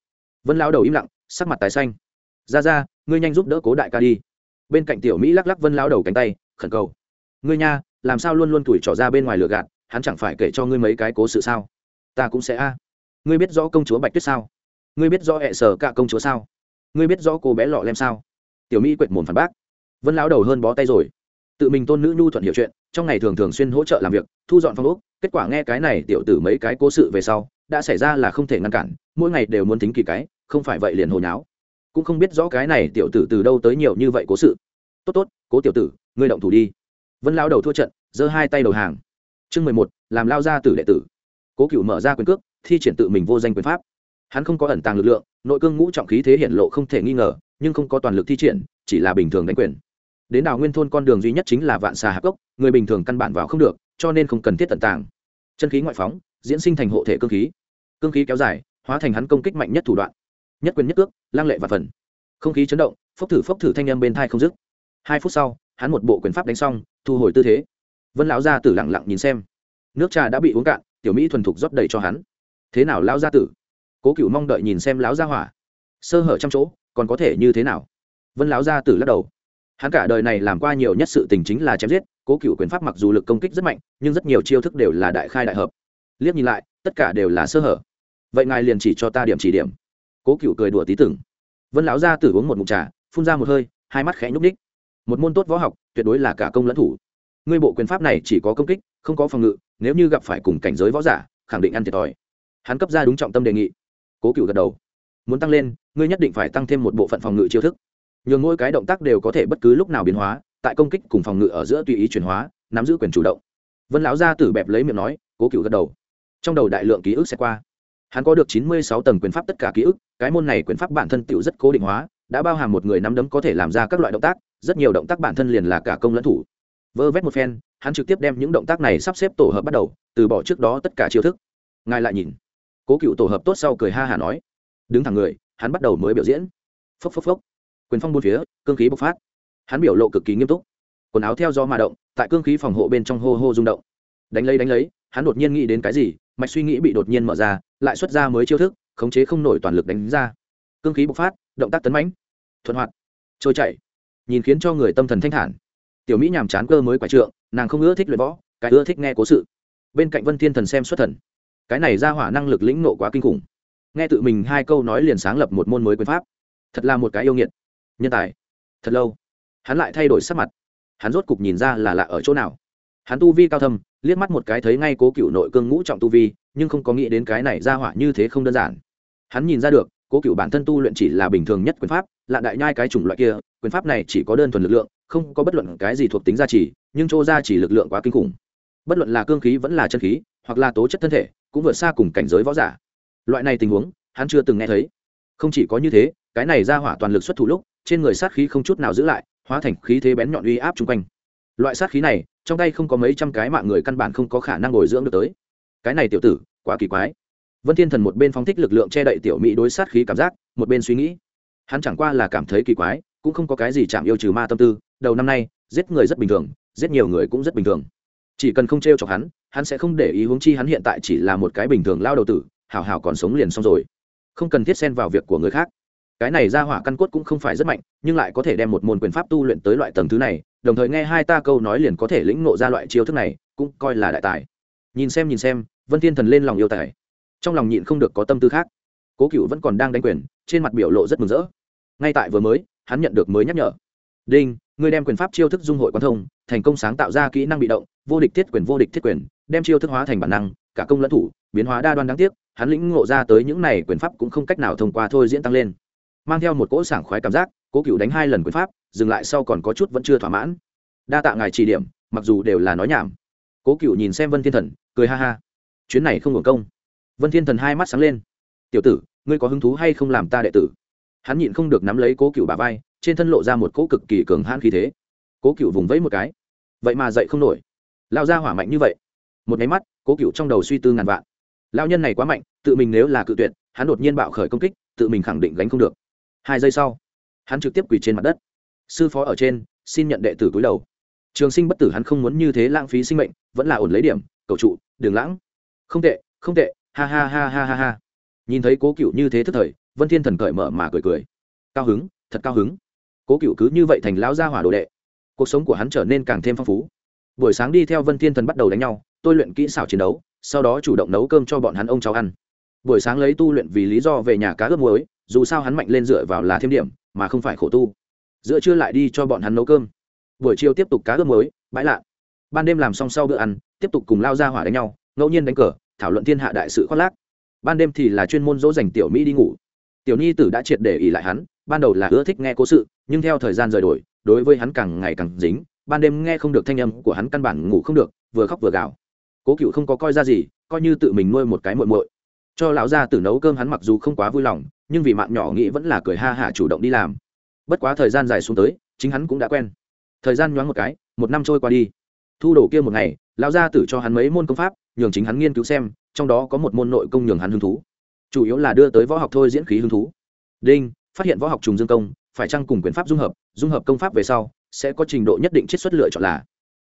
vân lão đầu im lặng sắc mặt tái xanh ra ra ngươi nhanh giúp đỡ cố đại ca đi bên cạnh tiểu mỹ lắc lắc vân lão đầu cánh tay khẩn cầu ngươi nha làm sao luôn luôn tuổi trỏ ra bên ngoài lửa gạt hắn chẳng phải kể cho ngươi mấy cái cố sự sao ta cũng sẽ a à. ngươi biết rõ công chúa bạch tuyết sao ngươi biết rõ hệ sở cả công chúa sao ngươi biết rõ cô bé lọ lem sao? Tiểu mỹ quệt mồm phản bác. Vân lão đầu hơn bó tay rồi. Tự mình tôn nữ nhu thuận hiểu chuyện, trong ngày thường thường xuyên hỗ trợ làm việc, thu dọn phong ốc, kết quả nghe cái này tiểu tử mấy cái cố sự về sau, đã xảy ra là không thể ngăn cản, mỗi ngày đều muốn tính kỳ cái, không phải vậy liền hồi nháo. Cũng không biết rõ cái này tiểu tử từ đâu tới nhiều như vậy cố sự. Tốt tốt, cố tiểu tử, ngươi động thủ đi. Vân lao đầu thua trận, giơ hai tay đầu hàng. Chương mười một, làm lao ra tử đệ tử. Cố cựu mở ra quyền cước, thi triển tự mình vô danh quyền pháp hắn không có ẩn tàng lực lượng, nội cương ngũ trọng khí thế hiện lộ không thể nghi ngờ, nhưng không có toàn lực thi triển, chỉ là bình thường đánh quyền. Đến đảo nguyên thôn con đường duy nhất chính là vạn xà hạc gốc người bình thường căn bản vào không được, cho nên không cần thiết tận tàng. Chân khí ngoại phóng, diễn sinh thành hộ thể cương khí. Cương khí kéo dài, hóa thành hắn công kích mạnh nhất thủ đoạn. Nhất quyền nhất cước lang lệ và phần. Không khí chấn động, phốc thử phốc thử thanh âm bên thai không dứt. Hai phút sau, hắn một bộ quyền pháp đánh xong, thu hồi tư thế. Vân lão gia tử lặng lặng nhìn xem. Nước trà đã bị uống cạn, tiểu mỹ thuần thục rót đầy cho hắn. Thế nào lão gia tử? Cố cựu mong đợi nhìn xem lão gia hỏa. Sơ hở trăm chỗ, còn có thể như thế nào? Vân lão gia tử lắc đầu. Hắn cả đời này làm qua nhiều nhất sự tình chính là chém giết, cố cựu quyền pháp mặc dù lực công kích rất mạnh, nhưng rất nhiều chiêu thức đều là đại khai đại hợp. Liếc nhìn lại, tất cả đều là sơ hở. Vậy ngài liền chỉ cho ta điểm chỉ điểm. Cố cựu cười đùa tí tưởng. Vân lão gia tử uống một mụt trà, phun ra một hơi, hai mắt khẽ nhúc ních một môn tốt võ học, tuyệt đối là cả công lẫn thủ. Ngươi bộ quyền pháp này chỉ có công kích, không có phòng ngự, nếu như gặp phải cùng cảnh giới võ giả, khẳng định ăn thiệt thòi. Hắn cấp ra đúng trọng tâm đề nghị cố cựu gật đầu. Muốn tăng lên, ngươi nhất định phải tăng thêm một bộ phận phòng ngự chiêu thức. Nhường mỗi cái động tác đều có thể bất cứ lúc nào biến hóa, tại công kích cùng phòng ngự ở giữa tùy ý chuyển hóa, nắm giữ quyền chủ động. Vân lão gia tử bẹp lấy miệng nói, cố cựu gật đầu. Trong đầu đại lượng ký ức sẽ qua. Hắn có được chín mươi sáu tầng quyền pháp tất cả ký ức, cái môn này quyền pháp bản thân tựu rất cố định hóa, đã bao hàm một người nắm đấm có thể làm ra các loại động tác, rất nhiều động tác bản thân liền là cả công lẫn thủ. Vơ vét một phen, hắn trực tiếp đem những động tác này sắp xếp tổ hợp bắt đầu, từ bỏ trước đó tất cả chiêu thức. Ngài lại nhìn cố cựu tổ hợp tốt sau cười ha hả nói. Đứng thẳng người, hắn bắt đầu mới biểu diễn. Phốc phốc phốc. Quyền phong buôn phía, cương khí bộc phát. Hắn biểu lộ cực kỳ nghiêm túc. Quần áo theo gió mà động, tại cương khí phòng hộ bên trong hô hô rung động. Đánh lấy đánh lấy, hắn đột nhiên nghĩ đến cái gì, mạch suy nghĩ bị đột nhiên mở ra, lại xuất ra mới chiêu thức, khống chế không nổi toàn lực đánh ra. Cương khí bộc phát, động tác tấn mãnh. Thuận hoạt. Trôi chảy. Nhìn khiến cho người tâm thần thanh thản. Tiểu mỹ nhàm chán cơ mới quả trượng, nàng không ưa thích luyện võ, cái ưa thích nghe cố sự. Bên cạnh vân thiên thần xem xuất thần cái này ra hỏa năng lực lĩnh nộ quá kinh khủng. Nghe tự mình hai câu nói liền sáng lập một môn mới quyền pháp. Thật là một cái yêu nghiệt. Nhân tài. Thật lâu. Hắn lại thay đổi sắc mặt. Hắn rốt cục nhìn ra là lạ ở chỗ nào. Hắn tu vi cao thâm, liếc mắt một cái thấy ngay cố cựu nội cương ngũ trọng tu vi, nhưng không có nghĩ đến cái này ra hỏa như thế không đơn giản. Hắn nhìn ra được, cố cựu bản thân tu luyện chỉ là bình thường nhất quyền pháp, lạ đại nhai cái chủng loại kia, quyền pháp này chỉ có đơn thuần lực lượng, không có bất luận cái gì thuộc tính gia trì, nhưng chỗ gia trì lực lượng quá kinh khủng. Bất luận là cương khí vẫn là chân khí, hoặc là tố chất thân thể cũng vượt xa cùng cảnh giới võ giả. Loại này tình huống, hắn chưa từng nghe thấy. Không chỉ có như thế, cái này ra hỏa toàn lực xuất thủ lúc, trên người sát khí không chút nào giữ lại, hóa thành khí thế bén nhọn uy áp chung quanh. Loại sát khí này, trong tay không có mấy trăm cái mạng người căn bản không có khả năng ngồi dưỡng được tới. Cái này tiểu tử, quá kỳ quái. Vân thiên thần một bên phóng thích lực lượng che đậy tiểu mỹ đối sát khí cảm giác, một bên suy nghĩ. Hắn chẳng qua là cảm thấy kỳ quái, cũng không có cái gì chạm yêu trừ ma tâm tư, đầu năm nay, giết người rất bình thường, giết nhiều người cũng rất bình thường chỉ cần không t r e o chọc hắn hắn sẽ không để ý huống chi hắn hiện tại chỉ là một cái bình thường lao đầu tử, hảo hảo còn sống liền xong rồi. Không cần thiết xen vào việc của người khác. Cái này ra hỏa căn cốt cũng không phải rất mạnh, nhưng lại có thể đem một môn quyền pháp tu luyện tới loại tầng thứ này, đồng thời nghe hai ta câu nói liền có thể lĩnh nộ ra loại chiêu thức này, cũng coi là đại tài. Nhìn xem nhìn xem, vân thiên thần lên lòng yêu tài. Trong lòng nhịn không được có tâm tư khác. Cố cựu vẫn còn đang đánh quyền, trên mặt biểu lộ rất mừng rỡ. Ngay tại vừa mới, hắn nhận được mới nhắc nhở. Đinh người đem quyền pháp chiêu thức dung hội quan thông, thành công sáng tạo ra kỹ năng bị động, vô địch thiết quyền, vô địch thiết quyền, đem chiêu thức hóa thành bản năng, cả công lẫn thủ, biến hóa đa đoan đáng tiếc, hắn lĩnh ngộ ra tới những này quyền pháp cũng không cách nào thông qua thôi diễn tăng lên. Mang theo một cỗ sảng khoái cảm giác, cố cựu đánh hai lần quyền pháp, dừng lại sau còn có chút vẫn chưa thỏa mãn. Đa tạ ngài chỉ điểm, mặc dù đều là nói nhảm. Cố cựu nhìn xem vân thiên thần, cười ha ha. Chuyến này không hưởng công. Vân thiên thần hai mắt sáng lên. Tiểu tử, ngươi có hứng thú hay không làm ta đệ tử? Hắn nhịn không được nắm lấy cố cựu bà vai trên thân lộ ra một cỗ cực kỳ cường hãn khí thế. Cố cựu vùng vẫy một cái. Vậy mà dậy không nổi. Lao ra hỏa mạnh như vậy. Một máy mắt, cố cựu trong đầu suy tư ngàn vạn. Lao nhân này quá mạnh, tự mình nếu là cự tuyệt, hắn đột nhiên bạo khởi công kích, tự mình khẳng định gánh không được. Hai giây sau, hắn trực tiếp quỳ trên mặt đất. Sư phó ở trên, xin nhận đệ tử cúi đầu. Trường sinh bất tử hắn không muốn như thế lãng phí sinh mệnh, vẫn là ổn lấy điểm, cầu trụ đường lãng. Không tệ không tệ, ha ha ha ha ha ha. Nhìn thấy cố cựu như thế thức thời, vân thiên thần cởi mở mà cười cười. Cao hứng, thật cao hứng cố cựu cứ như vậy thành lão gia hỏa đồ đệ. Cuộc sống của hắn trở nên càng thêm phong phú. Buổi sáng đi theo vân thiên thần bắt đầu đánh nhau, tôi luyện kỹ xảo chiến đấu, sau đó chủ động nấu cơm cho bọn hắn ông cháu ăn. Buổi sáng lấy tu luyện vì lý do về nhà cá ướp muối, dù sao hắn mạnh lên dựa vào là thêm điểm, mà không phải khổ tu. Giữa trưa lại đi cho bọn hắn nấu cơm. Buổi chiều tiếp tục cá ướp muối, bãi lạ. Ban đêm làm xong sau bữa ăn, tiếp tục cùng lao ra hỏa đánh nhau, ngẫu nhiên đánh cờ, thảo luận thiên hạ đại sự khoác lác. Ban đêm thì là chuyên môn dỗ dành tiểu mỹ đi ngủ. Tiểu nhi tử đã triệt để ỉ lại hắn ban đầu là ưa thích nghe cố sự, nhưng theo thời gian rời đổi, đối với hắn càng ngày càng dính, ban đêm nghe không được thanh âm của hắn căn bản ngủ không được, vừa khóc vừa gào. Cố cựu không có coi ra gì, coi như tự mình nuôi một cái muội muội. Cho lão gia tử nấu cơm hắn mặc dù không quá vui lòng, nhưng vì mạng nhỏ nghĩ vẫn là cười ha hả chủ động đi làm. Bất quá thời gian dài xuống tới, chính hắn cũng đã quen. Thời gian nhoáng một cái, một năm trôi qua đi. Thu đồ kia một ngày, lão gia tử cho hắn mấy môn công pháp, nhường chính hắn nghiên cứu xem, trong đó có một môn nội công nhường hắn hứng thú. Chủ yếu là đưa tới võ học thôi diễn khí hứng thú. Đinh phát hiện võ học trùng dương công, phải chăng cùng quyền pháp dung hợp dung hợp công pháp về sau, sẽ có trình độ nhất định chiết xuất lựa chọn là,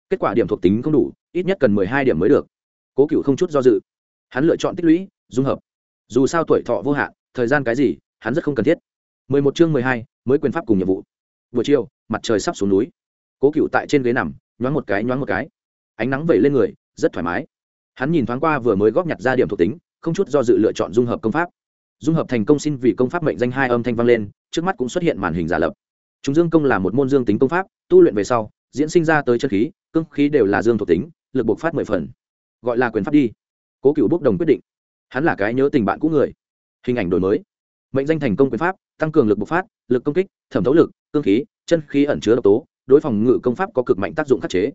kết quả điểm thuộc tính không đủ, ít nhất cần mười hai điểm mới được. Cố cựu không chút do dự. Hắn lựa chọn tích lũy, dung hợp. Dù sao tuổi thọ vô hạn, thời gian cái gì, hắn rất không cần thiết. Mười một chương mười hai, mới quyền pháp cùng nhiệm vụ. Buổi chiều, mặt trời sắp xuống núi. Cố cựu tại trên ghế nằm, nhoáng một cái, nhoáng một cái. Ánh nắng vẩy lên người, rất thoải mái. Hắn nhìn thoáng qua vừa mới góp nhặt ra điểm thuộc tính, không chút do dự lựa chọn dung hợp công pháp dung hợp thành công xin vì công pháp mệnh danh hai âm thanh vang lên, trước mắt cũng xuất hiện màn hình giả lập. Chúng dương công là một môn dương tính công pháp, tu luyện về sau, diễn sinh ra tới chân khí, cương khí đều là dương thuộc tính, lực buộc phát mười phần. Gọi là quyền pháp đi. Cố cựu bốc đồng quyết định. Hắn là cái nhớ tình bạn cũ người. Hình ảnh đổi mới. Mệnh danh thành công quyền pháp, tăng cường lực bộc phát, lực công kích, thẩm thấu lực, cương khí, chân khí ẩn chứa độc tố, đối phòng ngự công pháp có cực mạnh tác dụng khắc chế.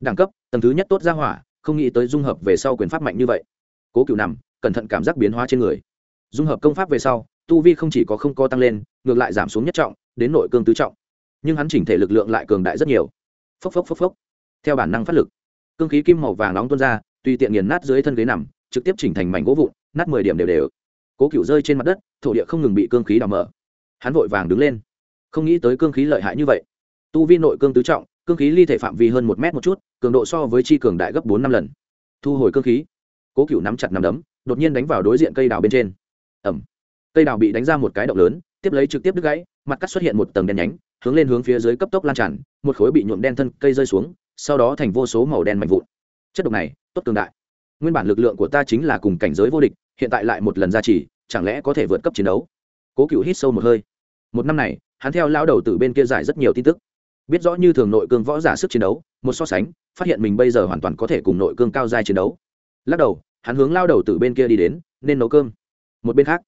Đẳng cấp, tầng thứ nhất tốt ra hỏa, không nghĩ tới dung hợp về sau quyền pháp mạnh như vậy. Cố cựu nằm, cẩn thận cảm giác biến hóa trên người dung hợp công pháp về sau, tu vi không chỉ có không co tăng lên, ngược lại giảm xuống nhất trọng, đến nội cương tứ trọng. Nhưng hắn chỉnh thể lực lượng lại cường đại rất nhiều. Phốc phốc phốc phốc. Theo bản năng phát lực, cương khí kim màu vàng nóng tuôn ra, tùy tiện nghiền nát dưới thân ghế nằm, trực tiếp chỉnh thành mảnh gỗ vụn, nát mười điểm đều đều. Cố cựu rơi trên mặt đất, thổ địa không ngừng bị cương khí đào mở. Hắn vội vàng đứng lên. Không nghĩ tới cương khí lợi hại như vậy. Tu vi nội cương tứ trọng, cương khí ly thể phạm vi hơn một mét một chút, cường độ so với chi cường đại gấp bốn năm lần. Thu hồi cương khí. Cố cựu nắm chặt nằm đấm, đột nhiên đánh vào đối diện cây đào bên trên ẩm. Cây đào bị đánh ra một cái động lớn, tiếp lấy trực tiếp đứt gãy, mặt cắt xuất hiện một tầng đen nhánh, hướng lên hướng phía dưới cấp tốc lan tràn, một khối bị nhuộm đen thân cây rơi xuống, sau đó thành vô số màu đen mạnh vụn. Chất độc này, tốt cường đại. Nguyên bản lực lượng của ta chính là cùng cảnh giới vô địch, hiện tại lại một lần ra chỉ chẳng lẽ có thể vượt cấp chiến đấu? Cố cựu hít sâu một hơi. Một năm này, hắn theo lao đầu từ bên kia giải rất nhiều tin tức. Biết rõ như thường nội cương võ giả sức chiến đấu, một so sánh, phát hiện mình bây giờ hoàn toàn có thể cùng nội cương cao giai chiến đấu. Lắc đầu, hắn hướng lao đầu từ bên kia đi đến, nên nấu cơm một bên khác,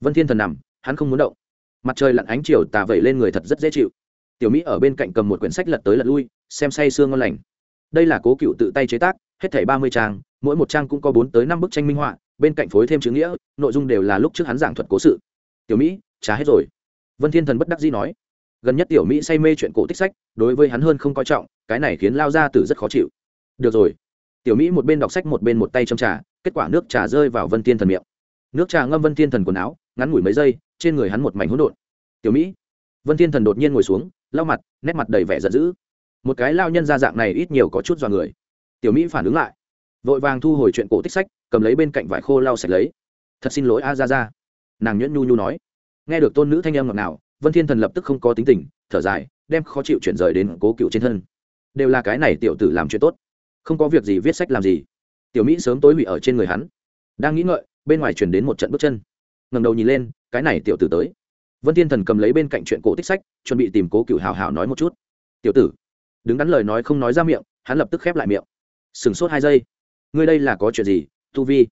vân thiên thần nằm, hắn không muốn động. Mặt trời lặn ánh chiều tà vẩy lên người thật rất dễ chịu. Tiểu mỹ ở bên cạnh cầm một quyển sách lật tới lật lui, xem say sương ngon lành. Đây là cố cựu tự tay chế tác, hết thảy ba mươi trang, mỗi một trang cũng có bốn tới năm bức tranh minh họa, bên cạnh phối thêm chữ nghĩa, nội dung đều là lúc trước hắn giảng thuật cố sự. Tiểu mỹ trả hết rồi. Vân thiên thần bất đắc dĩ nói. Gần nhất tiểu mỹ say mê chuyện cổ tích sách, đối với hắn hơn không coi trọng, cái này khiến lao gia tử rất khó chịu. Được rồi. Tiểu mỹ một bên đọc sách một bên một tay châm trà, kết quả nước trà rơi vào vân thiên thần miệng nước trà ngâm vân thiên thần quần áo, ngắn ngủi mấy giây, trên người hắn một mảnh hỗn độn. Tiểu mỹ. Vân thiên thần đột nhiên ngồi xuống, lau mặt, nét mặt đầy vẻ giận dữ. Một cái lao nhân ra dạng này ít nhiều có chút dọa người. Tiểu mỹ phản ứng lại, vội vàng thu hồi chuyện cổ tích sách, cầm lấy bên cạnh vải khô lau sạch lấy. Thật xin lỗi a ra ra nàng nhuyễn nhu nhu nói. Nghe được tôn nữ thanh em ngọt nào vân thiên thần lập tức không có tính tình, thở dài, đem khó chịu chuyển rời đến cố cựu trên thân. Đều là cái này tiểu tử làm chuyện tốt, không có việc gì viết sách làm gì. Tiểu mỹ sớm tối hủy ở trên người hắn. Đang nghĩ ngợi bên ngoài chuyển đến một trận bước chân. Ngầm đầu nhìn lên, cái này tiểu tử tới. Vân thiên thần cầm lấy bên cạnh chuyện cổ tích sách, chuẩn bị tìm cố cựu hào hào nói một chút. Tiểu tử, đứng đắn lời nói không nói ra miệng, hắn lập tức khép lại miệng. Sừng sốt hai giây. Ngươi đây là có chuyện gì, tu vi?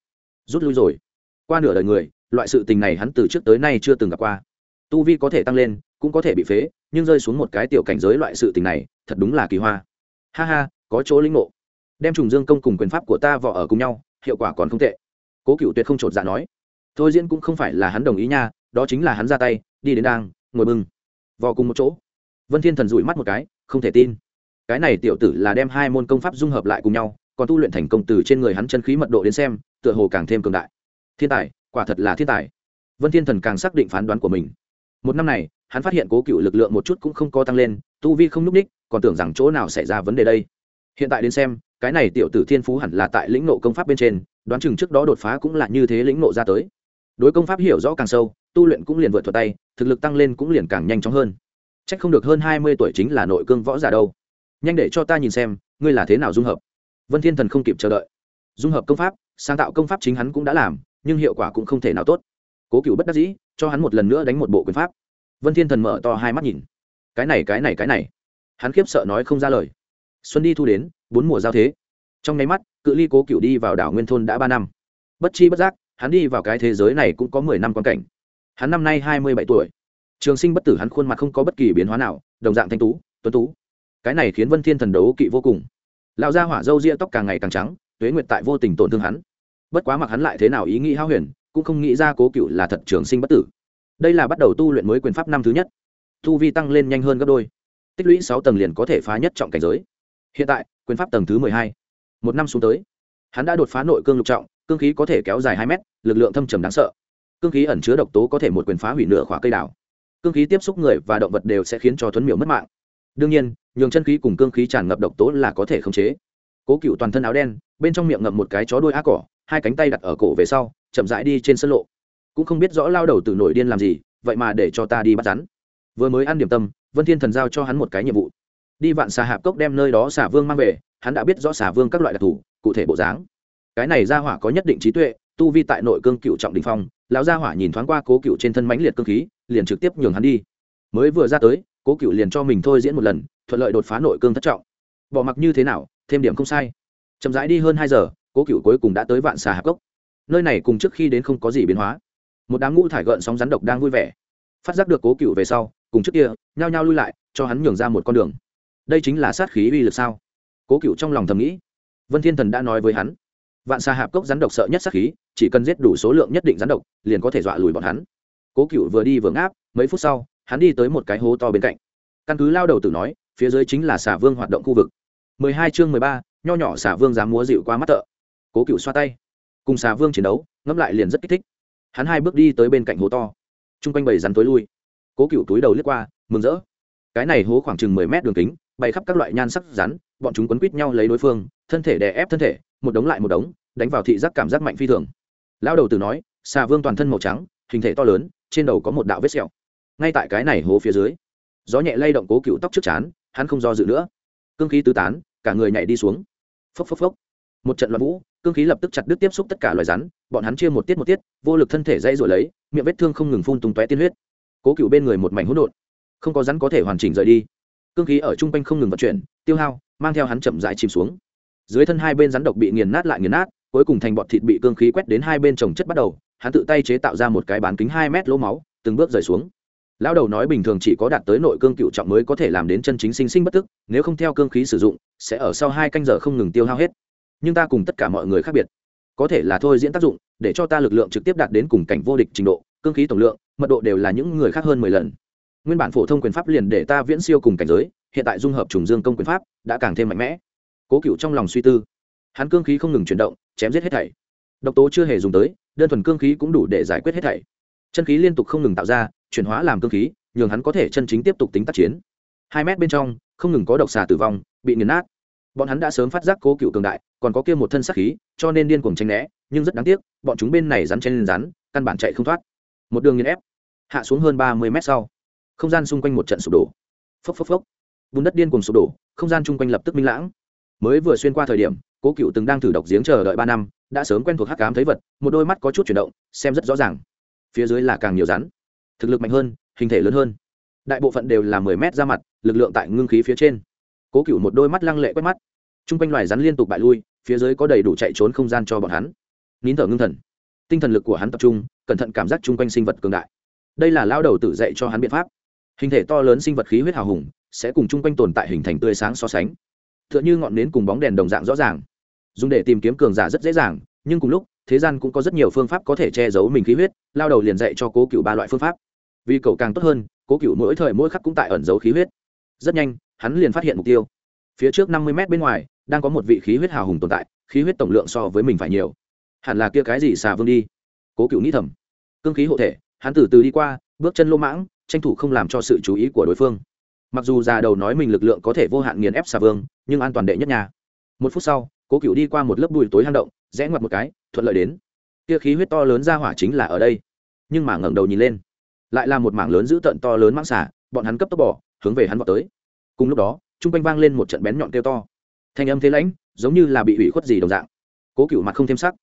Rút lui rồi. Qua nửa đời người, loại sự tình này hắn từ trước tới nay chưa từng gặp qua. Tu vi có thể tăng lên, cũng có thể bị phế, nhưng rơi xuống một cái tiểu cảnh giới loại sự tình này, thật đúng là kỳ hoa. Ha ha, có chỗ linh ngộ. Đem trùng dương công cùng quyền pháp của ta vọ ở cùng nhau, hiệu quả còn không tệ cố cựu tuyệt không chột dạ nói. Thôi diễn cũng không phải là hắn đồng ý nha, đó chính là hắn ra tay, đi đến đang, ngồi bưng. Vò cùng một chỗ. Vân thiên thần rủi mắt một cái, không thể tin. Cái này tiểu tử là đem hai môn công pháp dung hợp lại cùng nhau, còn tu luyện thành công từ trên người hắn chân khí mật độ đến xem, tựa hồ càng thêm cường đại. Thiên tài, quả thật là thiên tài. Vân thiên thần càng xác định phán đoán của mình. Một năm này, hắn phát hiện cố cựu lực lượng một chút cũng không có tăng lên, tu vi không n ú c ních, còn tưởng rằng chỗ nào xảy ra vấn đề đây. Hiện tại đến xem cái này tiểu tử thiên phú hẳn là tại lĩnh nộ công pháp bên trên, đoán chừng trước đó đột phá cũng là như thế lĩnh nộ ra tới. Đối công pháp hiểu rõ càng sâu, tu luyện cũng liền vượt thuật tay, thực lực tăng lên cũng liền càng nhanh chóng hơn. C h ắ c không được hơn hai mươi tuổi chính là nội cương võ giả đâu. Nhanh để cho ta nhìn xem, ngươi là thế nào dung hợp. Vân thiên thần không kịp chờ đợi. Dung hợp công pháp, sáng tạo công pháp chính hắn cũng đã làm, nhưng hiệu quả cũng không thể nào tốt. Cố cựu bất đắc dĩ, cho hắn một lần nữa đánh một bộ quyền pháp. Vân thiên thần mở to hai mắt nhìn. Cái này cái này cái này. Hắn khiếp sợ nói không ra lời. Xuân đi thu đến bốn mùa giao thế. Trong nháy mắt, cự ly cố cựu đi vào đảo nguyên thôn đã ba năm. Bất chi bất giác, hắn đi vào cái thế giới này cũng có mười năm quan cảnh. Hắn năm nay hai mươi bảy tuổi. Trường sinh bất tử hắn khuôn mặt không có bất kỳ biến hóa nào, đồng dạng thanh tú, tuấn tú. Cái này khiến vân thiên thần đấu kỵ vô cùng. Lão gia hỏa râu ria tóc càng ngày càng trắng, tuế nguyệt tại vô tình tổn thương hắn. Bất quá mặc hắn lại thế nào ý nghĩ hao huyền, cũng không nghĩ ra cố cựu là thật trường sinh bất tử. Đây là bắt đầu tu luyện mới quyền pháp năm thứ nhất. Tu vi tăng lên nhanh hơn gấp đôi. Tích lũy sáu tầng liền có thể phá nhất trọng cảnh giới hiện tại, quyền pháp tầng thứ mười hai. Một năm xuống tới, hắn đã đột phá nội cương lục trọng, cương khí có thể kéo dài hai mét, lực lượng thâm trầm đáng sợ. Cương khí ẩn chứa độc tố có thể một quyền phá hủy nửa khóa cây đảo. Cương khí tiếp xúc người và động vật đều sẽ khiến cho thuấn miểu mất mạng. Đương nhiên, nhường chân khí cùng cương khí tràn ngập độc tố là có thể khống chế. Cố cựu toàn thân áo đen, bên trong miệng ngậm một cái chó đuôi á cỏ, hai cánh tay đặt ở cổ về sau, chậm rãi đi trên sân lộ. Cũng không biết rõ lao đầu từ nổi điên làm gì, vậy mà để cho ta đi bắt rắn. Vừa mới ăn điểm tâm, vân thiên thần giao cho hắn một cái nhiệm vụ đi vạn xà hạp cốc đem nơi đó xà vương mang về, hắn đã biết rõ xà vương các loại đặc thù, cụ thể bộ dáng. Cái này ra hỏa có nhất định trí tuệ, tu vi tại nội cương cựu trọng đình phong, lão gia hỏa nhìn thoáng qua cố cựu trên thân mãnh liệt cơ khí, liền trực tiếp nhường hắn đi. Mới vừa ra tới, cố cựu liền cho mình thôi diễn một lần, thuận lợi đột phá nội cương thất trọng. Bỏ mặc như thế nào, thêm điểm không sai. Chậm rãi đi hơn hai giờ, cố cựu cuối cùng đã tới vạn xà hạp cốc. Nơi này cùng trước khi đến không có gì biến hóa. Một đám ngũ thải gợn sóng rắn độc đang vui vẻ. Phát giác được cố cựu về sau, cùng trước kia, nhao nhao lui lại, cho hắn nhường ra một con đường đây chính là sát khí uy lực sao? Cố cựu trong lòng thầm nghĩ. Vân thiên thần đã nói với hắn, vạn xà hạp cốc rắn độc sợ nhất sát khí, chỉ cần giết đủ số lượng nhất định rắn độc, liền có thể dọa lùi bọn hắn. Cố cựu vừa đi vừa ngáp, mấy phút sau, hắn đi tới một cái hố to bên cạnh. Căn cứ lao đầu tử nói, phía dưới chính là xà vương hoạt động khu vực. Mười hai chương mười ba, nho nhỏ xà vương dám múa dịu qua mắt thợ. Cố cựu xoa tay. Cùng xà vương chiến đấu, ngẫm lại liền rất kích thích. Hắn hai bước đi tới bên cạnh hố to. Chung quanh bầy rắn tối lui. Cố cựu túi đầu lướt qua, mừng rỡ. Cái này hố khoảng chừng mười mét đường kính bày khắp các loại nhan sắc rắn, bọn chúng quấn quít nhau lấy đối phương, thân thể đè ép thân thể, một đống lại một đống, đánh vào thị giác cảm giác mạnh phi thường. Lão đầu tử nói xà vương toàn thân màu trắng, hình thể to lớn, trên đầu có một đạo vết sẹo. Ngay tại cái này hố phía dưới, gió nhẹ lay động cố cựu tóc trước chán hắn không do dự nữa. Cương khí tứ tán, cả người nhảy đi xuống. Phốc phốc phốc. Một trận loạn vũ, cương khí lập tức chặt đứt tiếp xúc tất cả loài rắn, bọn hắn chia một tiết một tiết, vô lực thân thể dây rồi lấy, miệng vết thương không ngừng phun tung tóe tiên huyết. Cố cựu bên người một mảnh hỗn độn. Không có rắn có thể hoàn chỉnh rời đi cương khí ở trung quanh không ngừng vận chuyển, tiêu hao, mang theo hắn chậm rãi chìm xuống. Dưới thân hai bên rắn độc bị nghiền nát lại nghiền nát, cuối cùng thành bọt thịt bị cương khí quét đến hai bên trồng chất bắt đầu, hắn tự tay chế tạo ra một cái bán kính hai mét lỗ máu, từng bước rời xuống. Lão đầu nói bình thường chỉ có đạt tới nội cương cựu trọng mới có thể làm đến chân chính sinh sinh bất tức, nếu không theo cương khí sử dụng, sẽ ở sau hai canh giờ không ngừng tiêu hao hết. Nhưng ta cùng tất cả mọi người khác biệt. Có thể là thôi diễn tác dụng, để cho ta lực lượng trực tiếp đạt đến cùng cảnh vô địch trình độ, cương khí tổng lượng, mật độ đều là những người khác hơn mười lần nguyên bản phổ thông quyền pháp liền để ta viễn siêu cùng cảnh giới, hiện tại dung hợp trùng dương công quyền pháp đã càng thêm mạnh mẽ. Cố cựu trong lòng suy tư. Hắn cương khí không ngừng chuyển động, chém giết hết thảy. Độc tố chưa hề dùng tới, đơn thuần cương khí cũng đủ để giải quyết hết thảy. Chân khí liên tục không ngừng tạo ra, chuyển hóa làm cương khí, nhường hắn có thể chân chính tiếp tục tính tác chiến. Hai mét bên trong, không ngừng có độc xà tử vong, bị nghiền nát. Bọn hắn đã sớm phát giác cố cựu cường đại, còn có kia một thân sắc khí, cho nên điên cuồng tranh né, nhưng rất đáng tiếc, bọn chúng bên này rắn chen lên rắn, căn bản chạy không thoát. Một đường nghiền ép, hạ xuống hơn ba mươi mét sau không gian xung quanh một trận sụp đổ. Phốc phốc phốc. Bùn đất điên cuồng sụp đổ, không gian chung quanh lập tức minh lãng. Mới vừa xuyên qua thời điểm, cố cựu từng đang thử độc giếng chờ đợi ba năm, đã sớm quen thuộc hắc cám thấy vật, một đôi mắt có chút chuyển động, xem rất rõ ràng. Phía dưới là càng nhiều rắn. Thực lực mạnh hơn, hình thể lớn hơn. Đại bộ phận đều là mười mét ra mặt, lực lượng tại ngưng khí phía trên. Cố cựu một đôi mắt lăng lệ quét mắt. T r u n g quanh loài rắn liên tục bại lui, phía dưới có đầy đủ chạy trốn không gian cho bọn hắn. Nín thở ngưng thần. Tinh thần lực của hắn tập trung, cẩn thận cảm giác chung quanh sinh vật cường đại. Đây là lao đầu tự dạy cho hắn biện pháp hình thể to lớn sinh vật khí huyết hào hùng sẽ cùng chung quanh tồn tại hình thành tươi sáng so sánh. T h ư ợ n h ư ngọn nến cùng bóng đèn đồng dạng rõ ràng. Dùng để tìm kiếm cường giả rất dễ dàng, nhưng cùng lúc, thế gian cũng có rất nhiều phương pháp có thể che giấu mình khí huyết, lao đầu liền dạy cho cố cựu ba loại phương pháp. Vì cậu càng tốt hơn, cố cựu mỗi thời mỗi khắc cũng tại ẩn giấu khí huyết. Rất nhanh, hắn liền phát hiện mục tiêu. Phía trước năm mươi m bên ngoài, đang có một vị khí huyết hào hùng tồn tại, khí huyết tổng lượng so với mình phải nhiều. Hẳn là kia cái gì xà vương đi? Cố cựu nghĩ thầm. Cương khí hộ thể, hắn từ từ đi qua, bước chân lô mãng tranh thủ không làm cho sự chú ý của đối phương. Mặc dù già đầu nói mình lực lượng có thể vô hạn nghiền ép xà vương, nhưng an toàn đệ nhất nhà. Một phút sau, cố cựu đi qua một lớp bùi tối hang động, rẽ ngoặt một cái, thuận lợi đến. Kia khí huyết to lớn ra hỏa chính là ở đây. Nhưng mà ngẩng đầu nhìn lên, lại là một mảng lớn dữ tợn to lớn mang xả bọn hắn cấp tốc bỏ, hướng về hắn vào tới. Cùng lúc đó chung quanh vang lên một trận bén nhọn kêu to. Thanh âm thế lãnh, giống như là bị ủy khuất gì đồng dạng. Cố cựu mặt không thêm sắc.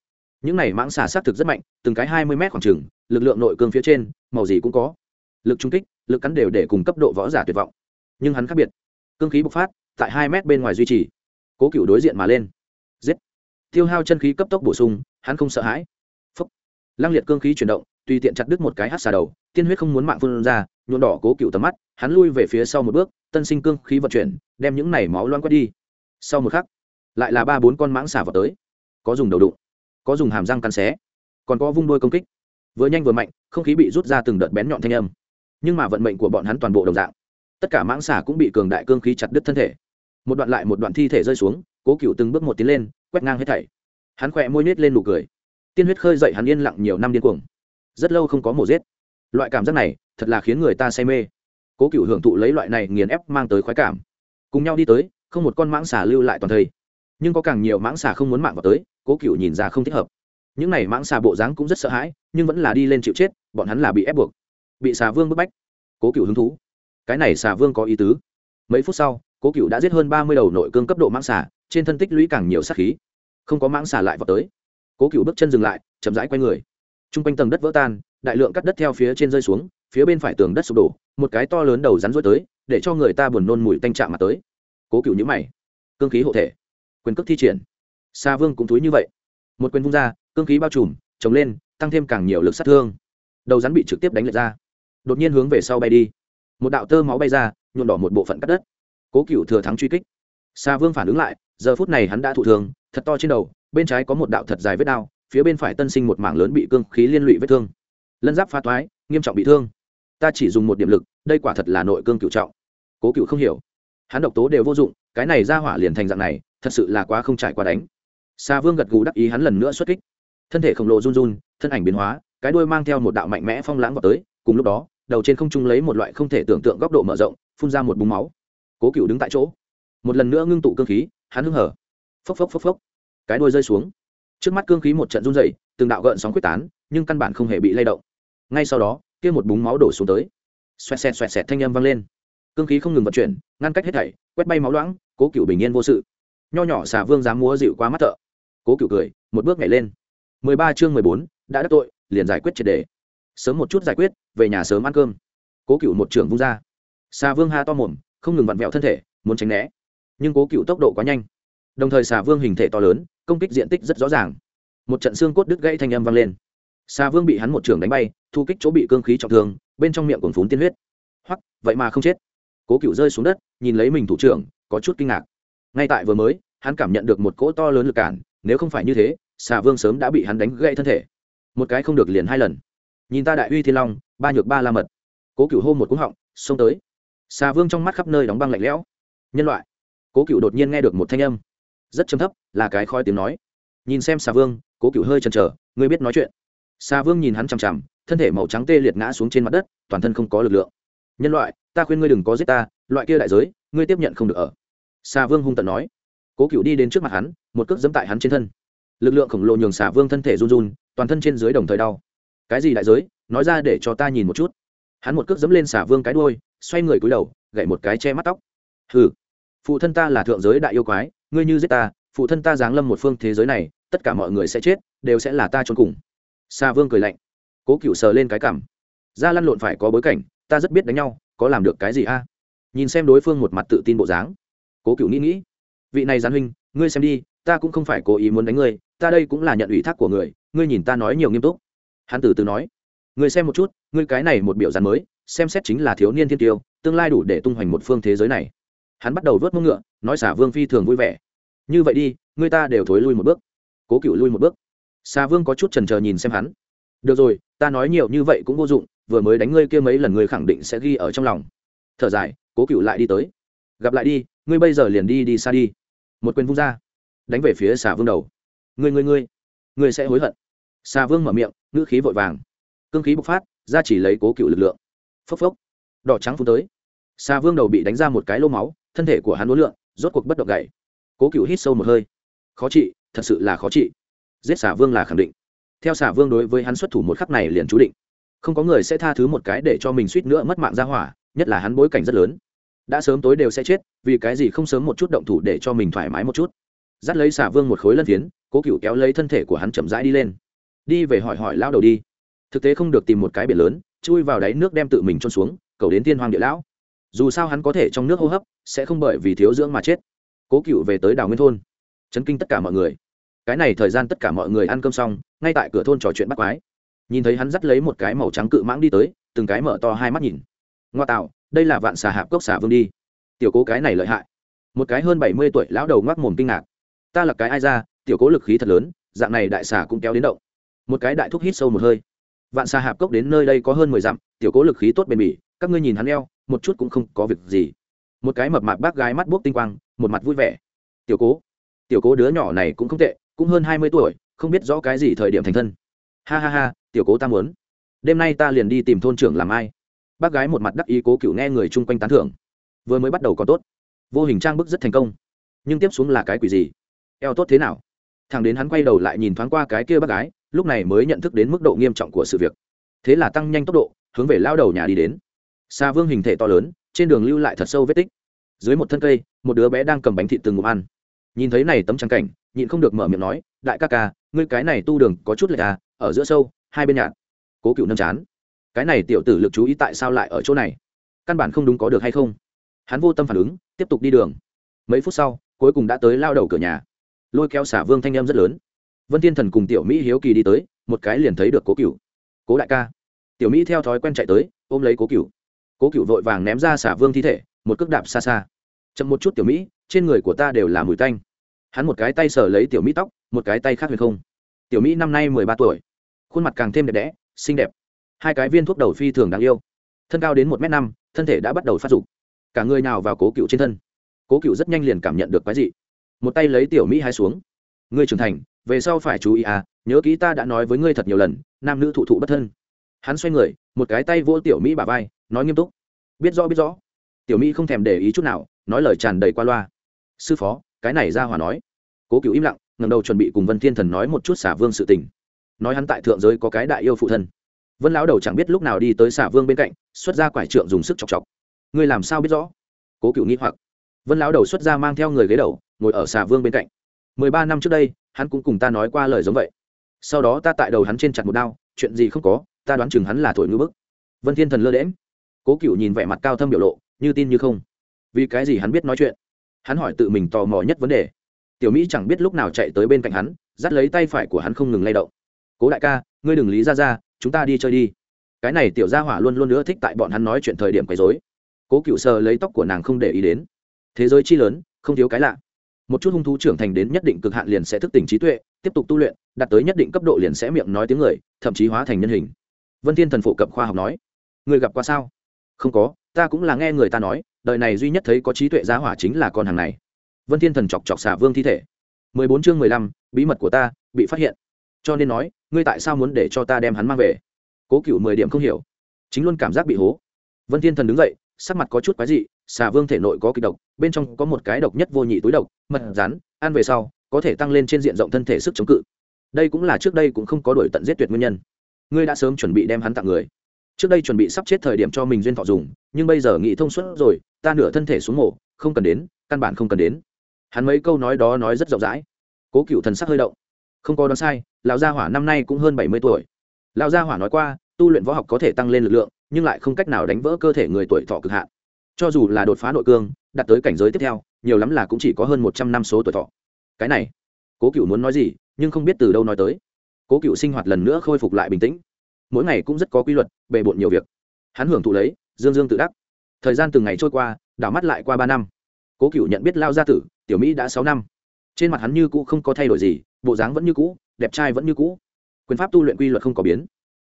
Những này mãng xà xác thực rất mạnh, từng cái hai mươi mét khoảng trừng lực lượng nội cương phía trên, màu gì cũng có lực trung kích, lực cắn đều để cùng cấp độ võ giả tuyệt vọng. Nhưng hắn khác biệt. Cương khí bộc phát, tại hai mét bên ngoài duy trì. Cố cựu đối diện mà lên. Giết. Tiêu hao chân khí cấp tốc bổ sung, hắn không sợ hãi. Phấp lăng liệt cương khí chuyển động, tùy tiện chặt đứt một cái hát xà đầu, tiên huyết không muốn mạng phương ra nhuộn đỏ cố cựu tầm mắt, hắn lui về phía sau một bước, tân sinh cương khí vận chuyển, đem những này máu loan quét đi. Sau một khắc, lại là ba bốn con mãng xà vào tới. Có dùng đầu đụng, có dùng hàm răng cắn xé, còn có vung đôi công kích. Vừa nhanh vừa mạnh, không khí bị rút ra từng đợt bén nhọn thanh âm nhưng mà vận mệnh của bọn hắn toàn bộ đồng dạng. Tất cả mãng xả cũng bị cường đại cương khí chặt đứt thân thể. Một đoạn lại một đoạn thi thể rơi xuống, cố cựu từng bước một tiến lên, quét ngang hết thảy. Hắn khỏe môi nết lên nụ cười. Tiên huyết khơi dậy hắn yên lặng nhiều năm điên cuồng. Rất lâu không có mổ giết. Loại cảm giác này, thật là khiến người ta say mê. Cố cựu hưởng thụ lấy loại này nghiền ép mang tới khoái cảm. Cùng nhau đi tới, không một con mãng xà lưu lại toàn thây. Nhưng có càng nhiều mãng xà không muốn mạng vào tới, cố cựu nhìn ra không thích hợp. Những n à y mãng xà bộ dáng cũng rất sợ hãi, nhưng vẫn là đi lên chịu chết, bọn hắn là bị ép buộc bị xà vương bức bách. Cố cựu hứng thú. Cái này xà vương có ý tứ. Mấy phút sau, cố cựu đã giết hơn ba mươi đầu nội cương cấp độ mãng xà, trên thân tích lũy càng nhiều sát khí. Không có mãng xà lại vào tới. Cố cựu bước chân dừng lại, chậm rãi q u a y người. T r u n g quanh tầng đất vỡ tan, đại lượng cắt đất theo phía trên rơi xuống, phía bên phải tường đất sụp đổ, một cái to lớn đầu rắn rối tới, để cho người ta buồn nôn mùi tanh chạm mặt tới. Cố cựu nhữ mày. Cương khí hộ thể. Quyền cước thi triển. Xa vương cũng túi như vậy. Một quyền vung ra, cương khí bao trùm chống lên, tăng thêm càng nhiều lực sát thương. Đầu rắn bị trực tiếp đánh lệch ra đột nhiên hướng về sau bay đi. Một đạo tơ máu bay ra, nhuộm đỏ một bộ phận cắt đất. Cố cựu thừa thắng truy kích. Xa vương phản ứng lại, giờ phút này hắn đã thụ thường thật to trên đầu, bên trái có một đạo thật dài vết đao, phía bên phải tân sinh một mảng lớn bị cương khí liên lụy vết thương. Lân giáp pha toái, nghiêm trọng bị thương. Ta chỉ dùng một điểm lực, đây quả thật là nội cương cựu trọng. Cố cựu không hiểu. Hắn độc tố đều vô dụng, cái này ra hỏa liền thành dạng này, thật sự là quá không trải qua đánh. Xa vương gật gù đắc ý hắn lần nữa xuất kích. Thân thể khổng lồ run run, thân ảnh biến hóa, cái đuôi mang theo một đạo mạnh mẽ phong lãng vào tới, cùng lúc đó đầu trên không trung lấy một loại không thể tưởng tượng góc độ mở rộng, phun ra một búng máu. Cố cựu đứng tại chỗ. Một lần nữa ngưng tụ cương khí, hắn hưng hở. Phốc phốc phốc phốc. Cái đuôi rơi xuống. Trước mắt cương khí một trận run dày từng đạo gợn sóng quyết tán, nhưng căn bản không hề bị lay động. Ngay sau đó, kia một búng máu đổ xuống tới. Xoẹt xẹt xoẹt xẹt thanh âm vang lên. Cương khí không ngừng vận chuyển, ngăn cách hết thảy, quét bay máu loãng, cố cựu bình yên vô sự. Nho nhỏ xà vương dám múa dịu qua mắt thợ. Cố cựu cười, một bước nhảy lên. Mười ba chương mười bốn, đã đắc tội, liền giải quyết triệt đề sớm một chút giải quyết, về nhà sớm ăn cơm. Cố cựu một trường vung ra. Xà vương ha to mồm, không ngừng vặn vẹo thân thể, muốn tránh né. Nhưng cố cựu tốc độ quá nhanh. Đồng thời xà vương hình thể to lớn, công kích diện tích rất rõ ràng. Một trận xương cốt đứt gãy thanh âm vang lên. Xà vương bị hắn một trường đánh bay, thu kích chỗ bị cương khí trọng thương, bên trong miệng còn phún tiên huyết. Hoặc vậy mà không chết. Cố cựu rơi xuống đất, nhìn lấy mình thủ trưởng, có chút kinh ngạc. Ngay tại vừa mới, hắn cảm nhận được một cỗ to lớn lực cản, nếu không phải như thế, xà vương sớm đã bị hắn đánh gãy thân thể. Một cái không được liền hai lần nhìn ta đại uy thiên long, ba nhược ba la mật. Cố cựu hô một cúng họng, xông tới. Xà vương trong mắt khắp nơi đóng băng lạnh lẽo. Nhân loại. Cố cựu đột nhiên nghe được một thanh âm. Rất chấm thấp, là cái khói tiếng nói. Nhìn xem xà vương, cố cựu hơi chần chờ, ngươi biết nói chuyện. Xà vương nhìn hắn chằm chằm, thân thể màu trắng tê liệt ngã xuống trên mặt đất, toàn thân không có lực lượng. Nhân loại, ta khuyên ngươi đừng có giết ta, loại kia đại giới, ngươi tiếp nhận không được ở. Xà vương hung tận nói. Cố cựu đi đến trước mặt hắn, một cước dẫm tại hắn trên thân. Lực lượng khổng lồ nhường xà vương thân thể run run, toàn thân trên dưới đồng thời đau cái gì đại giới, nói ra để cho ta nhìn một chút. Hắn một cước dẫm lên xả vương cái đuôi, xoay người cúi đầu, gậy một cái che mắt tóc. Hừ, phụ thân ta là thượng giới đại yêu quái, ngươi như giết ta, phụ thân ta giáng lâm một phương thế giới này, tất cả mọi người sẽ chết, đều sẽ là ta trốn cùng. Xà vương cười lạnh, cố cựu sờ lên cái cảm ra lăn lộn phải có bối cảnh, ta rất biết đánh nhau, có làm được cái gì a? Nhìn xem đối phương một mặt tự tin bộ dáng, cố cựu nghĩ nghĩ. Vị này gián huynh, ngươi xem đi, ta cũng không phải cố ý muốn đánh ngươi, ta đây cũng là nhận ủy thác của người, ngươi nhìn ta nói nhiều nghiêm túc hắn từ từ nói, ngươi xem một chút người cái này một biểu dàn mới, xem xét chính là thiếu niên thiên tiêu, tương lai đủ để tung hoành một phương thế giới này. Hắn bắt đầu vớt mông ngựa, nói xả vương phi thường vui vẻ. Như vậy đi người ta đều thối lui một bước, cố cựu lui một bước. Xà vương có chút trần trờ nhìn xem hắn. Được rồi, ta nói nhiều như vậy cũng vô dụng, vừa mới đánh ngươi kia mấy lần ngươi khẳng định sẽ ghi ở trong lòng. Thở dài, cố cựu lại đi tới. Gặp lại đi, ngươi bây giờ liền đi đi xa đi. Một quyền vung ra, đánh về phía xà vương đầu. Ngươi ngươi ngươi ngươi sẽ hối hận xà vương mở miệng, ngữ khí vội vàng. Cương khí bộc phát, ra chỉ lấy cố cựu lực lượng. Phốc phốc. Đỏ trắng phun tới. Xà vương đầu bị đánh ra một cái lô máu, thân thể của hắn uốn lượn, rốt cuộc bất động gậy. Cố cựu hít sâu một hơi. Khó trị, thật sự là khó trị. Giết xà vương là khẳng định. Theo xà vương đối với hắn xuất thủ một khắc này liền chú định. Không có người sẽ tha thứ một cái để cho mình suýt nữa mất mạng ra hỏa, nhất là hắn bối cảnh rất lớn. Đã sớm tối đều sẽ chết, vì cái gì không sớm một chút động thủ để cho mình thoải mái một chút? Dắt lấy xà vương một khối lân phiến, cố cựu kéo lấy thân thể của hắn chậm rãi đi lên đi về hỏi hỏi lao đầu đi. Thực tế không được tìm một cái biển lớn, chui vào đáy nước đem tự mình trôn xuống, cầu đến tiên hoàng địa lão. Dù sao hắn có thể trong nước hô hấp, sẽ không bởi vì thiếu dưỡng mà chết. Cố cựu về tới đảo nguyên thôn, chấn kinh tất cả mọi người. Cái này thời gian tất cả mọi người ăn cơm xong, ngay tại cửa thôn trò chuyện bắt quái. Nhìn thấy hắn dắt lấy một cái màu trắng cự mãng đi tới, từng cái mở to hai mắt nhìn. Ngoa tạo, đây là vạn xà hạp cốc xà vương đi. Tiểu cố cái này lợi hại. Một cái hơn bảy mươi tuổi lão đầu ngoác mồm kinh ngạc. Ta là cái ai ra, tiểu cố lực khí thật lớn, dạng này đại xà cũng kéo đến động một cái đại thúc hít sâu một hơi. Vạn xà hạp cốc đến nơi đây có hơn mười dặm, tiểu cố lực khí tốt bền bỉ, các ngươi nhìn hắn eo, một chút cũng không có việc gì. Một cái mập mạp bác gái mắt buốc tinh quang, một mặt vui vẻ. Tiểu cố tiểu cố đứa nhỏ này cũng không tệ, cũng hơn hai mươi tuổi, không biết rõ cái gì thời điểm thành thân. Ha ha ha, tiểu cố ta muốn. Đêm nay ta liền đi tìm thôn trưởng làm ai. Bác gái một mặt đắc ý cố cựu nghe người chung quanh tán thưởng. Vừa mới bắt đầu có tốt. Vô hình trang bức rất thành công. Nhưng tiếp xuống là cái quỷ gì? Eo tốt thế nào? Thằng đến hắn quay đầu lại nhìn thoáng qua cái kia bác gái lúc này mới nhận thức đến mức độ nghiêm trọng của sự việc. Thế là tăng nhanh tốc độ, hướng về lao đầu nhà đi đến. Xa vương hình thể to lớn, trên đường lưu lại thật sâu vết tích. Dưới một thân cây, một đứa bé đang cầm bánh thịt từng ngụm ăn. Nhìn thấy này tấm trắng cảnh, nhịn không được mở miệng nói, đại ca ca, ngươi cái này tu đường có chút lệch à ở giữa sâu, hai bên nhạt. Cố cựu nâm chán. Cái này tiểu tử lực chú ý tại sao lại ở chỗ này? Căn bản không đúng có được hay không? Hắn vô tâm phản ứng, tiếp tục đi đường. Mấy phút sau, cuối cùng đã tới lao đầu cửa nhà. Lôi kéo xả vương thanh em rất lớn vân thiên thần cùng tiểu mỹ hiếu kỳ đi tới, một cái liền thấy được cố cựu cố đại ca. Tiểu mỹ theo thói quen chạy tới, ôm lấy cố cựu cố cựu vội vàng ném ra xả vương thi thể, một cước đạp xa xa. Chậm một chút tiểu mỹ, trên người của ta đều là mùi tanh. Hắn một cái tay sờ lấy tiểu mỹ tóc, một cái tay khác huyền không. Tiểu mỹ năm nay mười ba tuổi, khuôn mặt càng thêm đẹp đẽ, xinh đẹp. Hai cái viên thuốc đầu phi thường đáng yêu. Thân cao đến một m năm, thân thể đã bắt đầu phát dục. Cả người nào vào cố cựu trên thân. Cố cựu rất nhanh liền cảm nhận được cái gì một tay lấy tiểu mỹ hai xuống. Ngươi trưởng thành về sau phải chú ý à nhớ kỹ ta đã nói với ngươi thật nhiều lần, nam nữ thụ thụ bất thân. Hắn xoay người, một cái tay vỗ tiểu mỹ bà vai, nói nghiêm túc. Biết rõ biết rõ. Tiểu mỹ không thèm để ý chút nào, nói lời tràn đầy qua loa. Sư phó, cái này ra hòa nói. Cố cựu im lặng ngầm đầu chuẩn bị cùng vân thiên thần nói một chút xả vương sự tình. Nói hắn tại thượng giới có cái đại yêu phụ thân. Vân lão đầu chẳng biết lúc nào đi tới xả vương bên cạnh, xuất ra quải trượng dùng sức chọc chọc. Ngươi làm sao biết rõ? Cố cựu nghĩ hoặc. Vân lão đầu xuất ra mang theo người ghế đầu, ngồi ở xả vương bên cạnh mười ba năm trước đây, hắn cũng cùng ta nói qua lời giống vậy. Sau đó ta tại đầu hắn trên chặt một đao, chuyện gì không có, ta đoán chừng hắn là thổi ngư bức. Vân thiên thần lơ đễm cố cựu nhìn vẻ mặt cao thâm biểu lộ, như tin như không. Vì cái gì hắn biết nói chuyện? Hắn hỏi tự mình tò mò nhất vấn đề. Tiểu mỹ chẳng biết lúc nào chạy tới bên cạnh hắn, dắt lấy tay phải của hắn không ngừng lay động. Cố đại ca, ngươi đừng lý ra ra, chúng ta đi chơi đi. Cái này tiểu gia hỏa luôn luôn nữa thích tại bọn hắn nói chuyện thời điểm quấy dối cố cựu sờ lấy tóc của nàng không để ý đến. Thế giới chi lớn, không thiếu cái lạ một chút hung thú trưởng thành đến nhất định cực hạn liền sẽ thức tỉnh trí tuệ, tiếp tục tu luyện, đạt tới nhất định cấp độ liền sẽ miệng nói tiếng người, thậm chí hóa thành nhân hình. Vân thiên thần phổ cập khoa học nói. Người gặp qua sao? Không có, ta cũng là nghe người ta nói, đời này duy nhất thấy có trí tuệ giá hỏa chính là con hàng này. Vân thiên thần chọc chọc xả vương thi thể. Mười bốn chương mười lăm, bí mật của ta, bị phát hiện. Cho nên nói, ngươi tại sao muốn để cho ta đem hắn mang về? Cố cựu mười điểm không hiểu. Chính luôn cảm giác bị hố. Vân thiên thần đứng dậy, sắc mặt có chút quái dị xà vương thể nội có kịch độc, bên trong có một cái độc nhất vô nhị túi độc, mật rắn, ăn về sau, có thể tăng lên trên diện rộng thân thể sức chống cự. Đây cũng là trước đây cũng không có đổi tận giết tuyệt nguyên nhân. Ngươi đã sớm chuẩn bị đem hắn tặng người. Trước đây chuẩn bị sắp chết thời điểm cho mình duyên thọ dùng, nhưng bây giờ nghĩ thông suốt rồi, ta nửa thân thể xuống mổ, không cần đến, căn bản không cần đến. Hắn mấy câu nói đó nói rất rộng rãi. Cố cựu thần sắc hơi động. Không có đoán sai, lão gia hỏa năm nay cũng hơn bảy mươi tuổi. Lão gia hỏa nói qua, tu luyện võ học có thể tăng lên lực lượng, nhưng lại không cách nào đánh vỡ cơ thể người tuổi thọ cực hạn cho dù là đột phá nội cương, đạt tới cảnh giới tiếp theo, nhiều lắm là cũng chỉ có hơn một trăm năm số tuổi thọ. Cái này, cố cựu muốn nói gì, nhưng không biết từ đâu nói tới. Cố cựu sinh hoạt lần nữa khôi phục lại bình tĩnh. Mỗi ngày cũng rất có quy luật, bề bộn nhiều việc. Hắn hưởng thụ lấy, dương dương tự đắc. Thời gian từng ngày trôi qua, đảo mắt lại qua ba năm. Cố cựu nhận biết lao gia tử, tiểu mỹ đã sáu năm. Trên mặt hắn như cũ không có thay đổi gì, bộ dáng vẫn như cũ, đẹp trai vẫn như cũ. Quyền pháp tu luyện quy luật không có biến,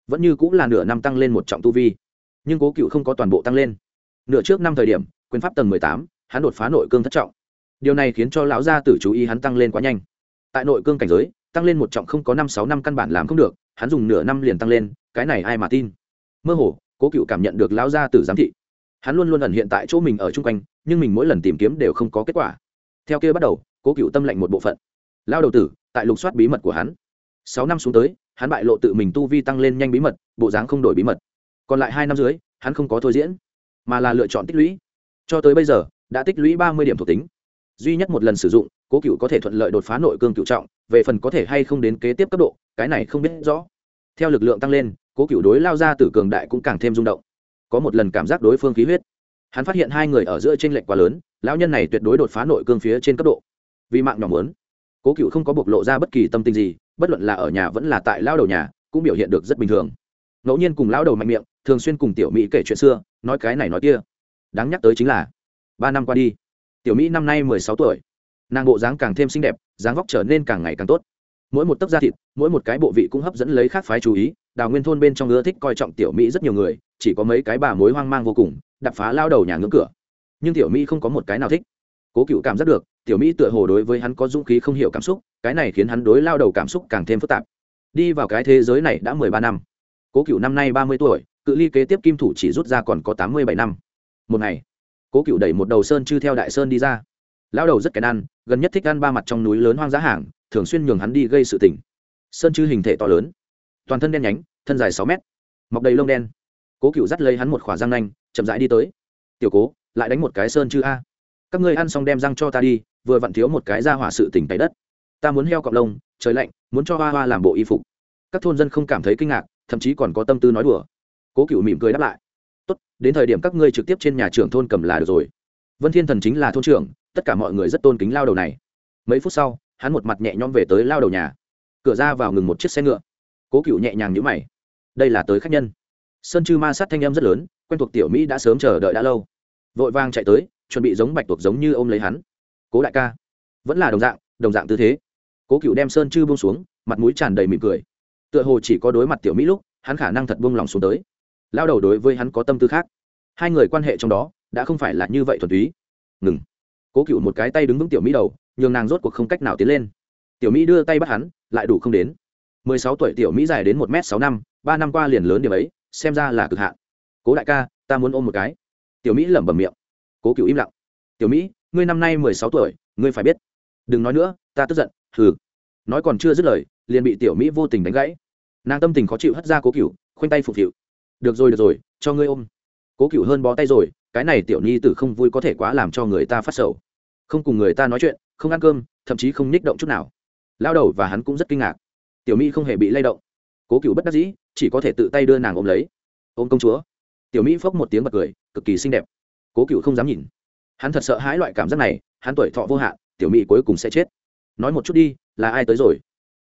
vẫn như cũ là nửa năm tăng lên một trọng tu vi. Nhưng cố cựu không có toàn bộ tăng lên nửa trước năm thời điểm, quyền pháp tầng mười tám, hắn đột phá nội cương thất trọng. Điều này khiến cho lão gia tử chú ý hắn tăng lên quá nhanh. Tại nội cương cảnh giới, tăng lên một trọng không có năm sáu năm căn bản làm không được, hắn dùng nửa năm liền tăng lên, cái này ai mà tin? Mơ hồ, cố cựu cảm nhận được lão gia tử giám thị. Hắn luôn luôn ẩn hiện tại chỗ mình ở chung quanh, nhưng mình mỗi lần tìm kiếm đều không có kết quả. Theo kia bắt đầu, cố cựu tâm lệnh một bộ phận. Lao đầu tử, tại lục soát bí mật của hắn. Sáu năm xuống tới, hắn bại lộ tự mình tu vi tăng lên nhanh bí mật, bộ dáng không đổi bí mật. Còn lại hai năm dưới, hắn không có thôi diễn mà là lựa chọn tích lũy. Cho tới bây giờ, đã tích lũy ba mươi điểm thuộc tính. Duy nhất một lần sử dụng, cố cựu có thể thuận lợi đột phá nội cương cựu trọng, về phần có thể hay không đến kế tiếp cấp độ, cái này không biết rõ. Theo lực lượng tăng lên, cố cựu đối lao ra từ cường đại cũng càng thêm rung động. Có một lần cảm giác đối phương khí huyết. Hắn phát hiện hai người ở giữa t r ê n lệch quá lớn, lão nhân này tuyệt đối đột phá nội cương phía trên cấp độ. Vì mạng nhỏ muốn, cố cựu không có bộc lộ ra bất kỳ tâm tình gì, bất luận là ở nhà vẫn là tại lao đầu nhà, cũng biểu hiện được rất bình thường. Ngẫu nhiên cùng lao đầu mạnh miệng thường xuyên cùng tiểu mỹ kể chuyện xưa, nói cái này nói kia. Đáng nhắc tới chính là, ba năm qua đi, tiểu mỹ năm nay mười sáu tuổi. Nàng bộ dáng càng thêm xinh đẹp, dáng vóc trở nên càng ngày càng tốt. Mỗi một tấc da thịt, mỗi một cái bộ vị cũng hấp dẫn lấy khác phái chú ý, đào nguyên thôn bên trong ưa thích coi trọng tiểu mỹ rất nhiều người, chỉ có mấy cái bà mối hoang mang vô cùng đập phá lao đầu nhà ngưỡng cửa. Nhưng tiểu mỹ không có một cái nào thích. Cố cựu cảm giác được, tiểu mỹ tựa hồ đối với hắn có dũng khí không hiểu cảm xúc, cái này khiến hắn đối lao đầu cảm xúc càng thêm phức tạp. Đi vào cái thế giới này đã mười ba năm. Cố cựu năm nay ba mươi tuổi cự ly kế tiếp kim thủ chỉ rút ra còn có tám mươi bảy năm. Một ngày, cố cựu đẩy một đầu sơn chư theo đại sơn đi ra. Lao đầu rất kén ăn, gần nhất thích ăn ba mặt trong núi lớn hoang dã hàng, thường xuyên nhường hắn đi gây sự tình. Sơn chư hình thể to lớn, toàn thân đen nhánh, thân dài sáu mét, mọc đầy lông đen. Cố cựu dắt lấy hắn một khỏa răng nanh, chậm rãi đi tới. Tiểu cố, lại đánh một cái sơn chư a. Các ngươi ăn xong đem răng cho ta đi, vừa vặn thiếu một cái ra hỏa sự tỉnh tại đất. Ta muốn heo cọp lông, trời lạnh, muốn cho hoa hoa làm bộ y phục. Các thôn dân không cảm thấy kinh ngạc, thậm chí còn có tâm tư nói đùa cố cựu mỉm cười đáp lại. Tốt, đến thời điểm các ngươi trực tiếp trên nhà trưởng thôn cầm là được rồi. Vân thiên thần chính là thôn trưởng, tất cả mọi người rất tôn kính lao đầu này. Mấy phút sau, hắn một mặt nhẹ nhõm về tới lao đầu nhà. Cửa ra vào ngừng một chiếc xe ngựa. Cố cựu nhẹ nhàng nhữ mày. Đây là tới khách nhân. Sơn chư ma sát thanh em rất lớn, quen thuộc tiểu mỹ đã sớm chờ đợi đã lâu. Vội vàng chạy tới, chuẩn bị giống bạch tuộc giống như ôm lấy hắn. Cố đại ca. Vẫn là đồng dạng đồng dạng tư thế. Cố cựu đem sơn chư buông xuống, mặt mũi tràn đầy mỉm cười. Tựa hồ chỉ có đối mặt tiểu mỹ lúc, hắn khả năng thật buông lòng xuống tới lao đầu đối với hắn có tâm tư khác. Hai người quan hệ trong đó đã không phải là như vậy thuần túy. Ngừng. Cố cựu một cái tay đứng vững tiểu mỹ đầu, nhường nàng rốt cuộc không cách nào tiến lên. Tiểu mỹ đưa tay bắt hắn, lại đủ không đến. Mười sáu tuổi tiểu mỹ dài đến một m sáu năm, ba năm qua liền lớn điểm ấy, xem ra là cực hạn. Cố đại ca, ta muốn ôm một cái. Tiểu mỹ lẩm bẩm miệng. Cố cựu im lặng. Tiểu mỹ, ngươi năm nay mười sáu tuổi, ngươi phải biết. Đừng nói nữa, ta tức giận, hừ. Nói còn chưa dứt lời, liền bị tiểu mỹ vô tình đánh gãy. Nàng tâm tình khó chịu hất ra cố cựu khoanh tay phục vụ được rồi được rồi, cho ngươi ôm. Cố cựu hơn bó tay rồi, cái này tiểu nhi tử không vui có thể quá làm cho người ta phát sầu. Không cùng người ta nói chuyện, không ăn cơm, thậm chí không nhích động chút nào. Lao đầu và hắn cũng rất kinh ngạc. Tiểu mỹ không hề bị lay động. Cố cựu bất đắc dĩ, chỉ có thể tự tay đưa nàng ôm lấy. Ôm công chúa. Tiểu mỹ phốc một tiếng bật cười, cực kỳ xinh đẹp. Cố cựu không dám nhìn. Hắn thật sợ hãi loại cảm giác này, hắn tuổi thọ vô hạn, tiểu mỹ cuối cùng sẽ chết. Nói một chút đi, là ai tới rồi?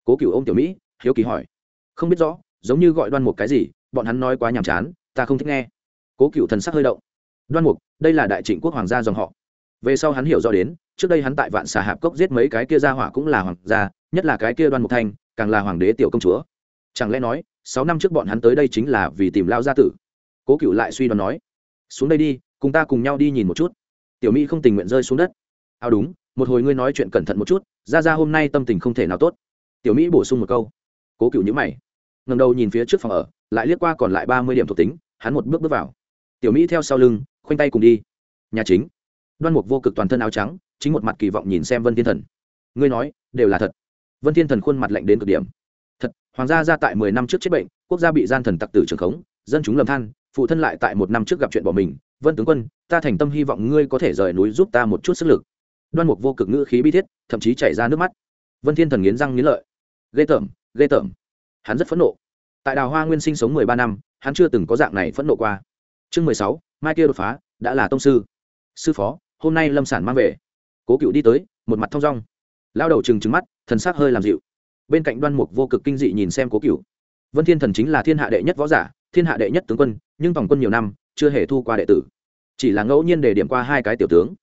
Cố cựu ôm tiểu mỹ, hiếu kỳ hỏi. Không biết rõ, giống như gọi đoan một cái gì bọn hắn nói quá nhàm chán, ta không thích nghe. Cố cựu thần sắc hơi động. Đoan mục, đây là đại trịnh quốc hoàng gia dòng họ. Về sau hắn hiểu rõ đến, trước đây hắn tại vạn xà hạp cốc giết mấy cái kia ra hỏa cũng là hoàng gia, nhất là cái kia đoan mục thanh, càng là hoàng đế tiểu công chúa. Chẳng lẽ nói, sáu năm trước bọn hắn tới đây chính là vì tìm lao gia tử? Cố cựu lại suy đoán nói. Xuống đây đi, cùng ta cùng nhau đi nhìn một chút. Tiểu mỹ không tình nguyện rơi xuống đất. Ao đúng, một hồi ngươi nói chuyện cẩn thận một chút, ra ra hôm nay tâm tình không thể nào tốt. Tiểu mỹ bổ sung một câu. Cố cựu nhữ mày ngầm đầu nhìn phía trước phòng ở, lại liếc qua còn lại ba mươi điểm thuộc tính, hắn một bước bước vào. Tiểu mỹ theo sau lưng, khoanh tay cùng đi. Nhà chính. Đoan mục vô cực toàn thân áo trắng, chính một mặt kỳ vọng nhìn xem vân thiên thần. Ngươi nói, đều là thật. Vân thiên thần khuôn mặt lạnh đến cực điểm. Thật, hoàng gia ra tại mười năm trước chết bệnh, quốc gia bị gian thần tặc tử trường khống, dân chúng lầm than, phụ thân lại tại một năm trước gặp chuyện bỏ mình. Vân tướng quân, ta thành tâm hy vọng ngươi có thể rời núi giúp ta một chút sức lực. Đoan mục vô cực ngữ khí bi thiết, thậm chí chảy ra nước mắt. Vân thiên thần nghiến răng nghiến lợi. Ghê tởm ghê tởm hắn rất phẫn nộ. Tại đào hoa nguyên sinh sống mười ba năm, hắn chưa từng có dạng này phẫn nộ qua. Chương mười sáu, mai kia đột phá, đã là tông sư. Sư phó, hôm nay lâm sản mang về. Cố cựu đi tới, một mặt thong dong. Lao đầu trừng trừng mắt, thần sắc hơi làm dịu. Bên cạnh đoan mục vô cực kinh dị nhìn xem cố cựu vân thiên thần chính là thiên hạ đệ nhất võ giả, thiên hạ đệ nhất tướng quân, nhưng tổng quân nhiều năm, chưa hề thu qua đệ tử. Chỉ là ngẫu nhiên để điểm qua hai cái tiểu tướng.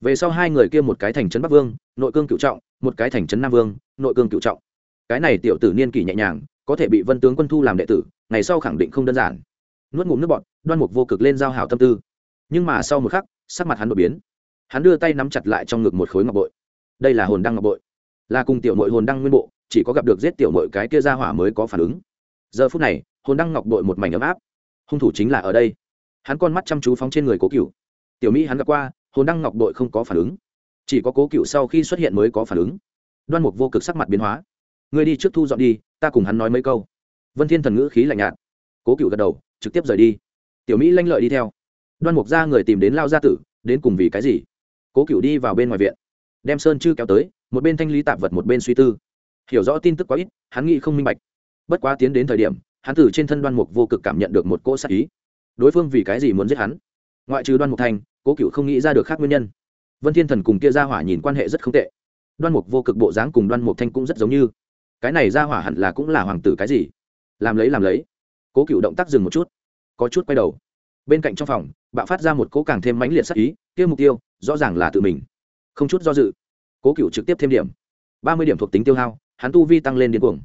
Về sau hai người kia một cái thành trấn bắc vương, nội cương cựu trọng, một cái thành trấn nam vương, nội cương cựu trọng. Cái này tiểu tử niên kỷ nhẹ nhàng có thể bị vân tướng quân thu làm đệ tử, ngày sau khẳng định không đơn giản. Nuốt ngụm nước bọt, đoan mục vô cực lên giao hảo tâm tư. Nhưng mà sau một khắc, sắc mặt hắn đột biến. Hắn đưa tay nắm chặt lại trong ngực một khối ngọc bội. Đây là hồn đăng ngọc bội. Là cùng tiểu mội hồn đăng nguyên bộ, chỉ có gặp được giết tiểu mội cái kia ra hỏa mới có phản ứng. Giờ phút này, hồn đăng ngọc bội một mảnh ấm áp. Hung thủ chính là ở đây. Hắn con mắt chăm chú phóng trên người cố cựu tiểu mỹ hắn gặp qua, hồn đăng ngọc bội không có phản ứng. Chỉ có cố cựu sau khi xuất hiện mới có phản ứng. Đoan mục vô cực sắc mặt biến hóa. Ngươi đi trước thu dọn đi ta cùng hắn nói mấy câu. Vân thiên thần ngữ khí lạnh nhạt. Cố cựu gật đầu, trực tiếp rời đi. Tiểu mỹ lanh lợi đi theo. Đoan mục ra người tìm đến lao gia tử, đến cùng vì cái gì? Cố cựu đi vào bên ngoài viện. Đem sơn chư kéo tới, một bên thanh lý tạp vật một bên suy tư. Hiểu rõ tin tức quá ít, hắn nghĩ không minh bạch. Bất quá tiến đến thời điểm, hắn từ trên thân đoan mục vô cực cảm nhận được một cỗ sát ý. Đối phương vì cái gì muốn giết hắn? Ngoại trừ đoan mục thanh cố cựu không nghĩ ra được khác nguyên nhân. Vân thiên thần cùng kia ra hỏa nhìn quan hệ rất không tệ. Đoan mục vô cực bộ dáng cùng đoan mục thanh cũng rất giống như cái này ra hỏa hẳn là cũng là hoàng tử cái gì? Làm lấy làm lấy. Cố cựu động tác dừng một chút, có chút quay đầu. Bên cạnh trong phòng, bạo phát ra một cố càng thêm mãnh liệt sắc ý, kia mục tiêu, rõ ràng là tự mình. Không chút do dự, cố cựu trực tiếp thêm điểm. Ba mươi điểm thuộc tính tiêu hao, hắn tu vi tăng lên điên cuồng.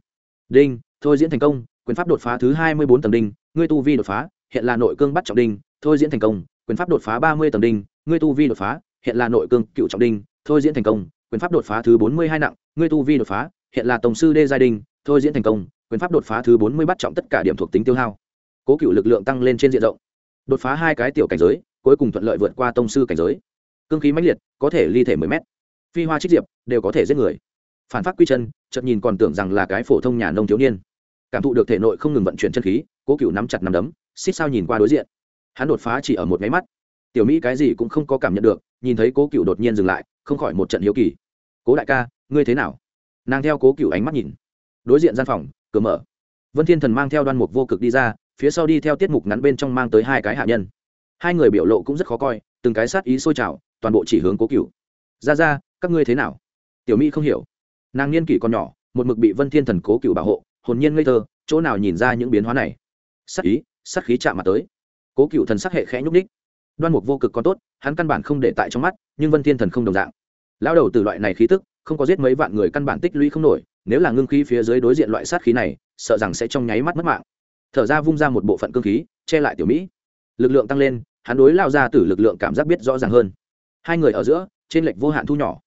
Đinh, thôi diễn thành công, quyền pháp đột phá thứ hai mươi bốn tầng đinh, ngươi tu vi đột phá, hiện là nội cương bắt trọng đinh, thôi diễn thành công, quyền pháp đột phá ba mươi tầng đinh, ngươi tu vi đột phá, hiện là nội cương cựu trọng đinh, thôi diễn thành công, quyền pháp đột phá thứ bốn mươi hai nặng, ngươi tu vi đột phá hiện là tổng sư đê giai đình, thôi diễn thành công quyền pháp đột phá thứ bốn mươi bắt trọng tất cả điểm thuộc tính tiêu hao. Cố cựu lực lượng tăng lên trên diện rộng. Đột phá hai cái tiểu cảnh giới cuối cùng thuận lợi vượt qua tông sư cảnh giới. Cương khí mãnh liệt có thể ly thể mười mét. Phi hoa trích diệp đều có thể giết người. Phản phát quy chân chợt nhìn còn tưởng rằng là cái phổ thông nhà nông thiếu niên. Cảm thụ được thể nội không ngừng vận chuyển chân khí cố cựu nắm chặt nắm đấm xích sao nhìn qua đối diện. Hắn đột phá chỉ ở một máy mắt. Tiểu mỹ cái gì cũng không có cảm nhận được nhìn thấy cố cựu đột nhiên dừng lại không khỏi một trận hiếu kỳ. Cố đại ca ngươi thế nào? Nàng theo cố cựu ánh mắt nhìn. Đối diện gian phòng, cửa mở. Vân thiên thần mang theo đoan mục vô cực đi ra, phía sau đi theo tiết mục ngắn bên trong mang tới hai cái hạ nhân. Hai người biểu lộ cũng rất khó coi, từng cái sát ý sôi trào, toàn bộ chỉ hướng cố cựu. Ra ra, các ngươi thế nào? Tiểu mỹ không hiểu. Nàng niên kỷ còn nhỏ, một mực bị vân thiên thần cố cựu bảo hộ, hồn nhiên ngây thơ, chỗ nào nhìn ra những biến hóa này? Sát ý, sát khí chạm mặt tới. Cố cựu thần sắc hệ khẽ nhúc ních đoan mục vô cực còn tốt, hắn căn bản không để tại trong mắt, nhưng vân thiên thần không đồng dạng. Lao đầu từ loại này khí tức không có giết mấy vạn người căn bản tích lũy không nổi, nếu là ngưng khí phía dưới đối diện loại sát khí này, sợ rằng sẽ trong nháy mắt mất mạng. Thở ra vung ra một bộ phận cương khí, che lại tiểu mỹ. Lực lượng tăng lên, hắn đối lao ra từ lực lượng cảm giác biết rõ ràng hơn. Hai người ở giữa, trên lệch vô hạn thu nhỏ.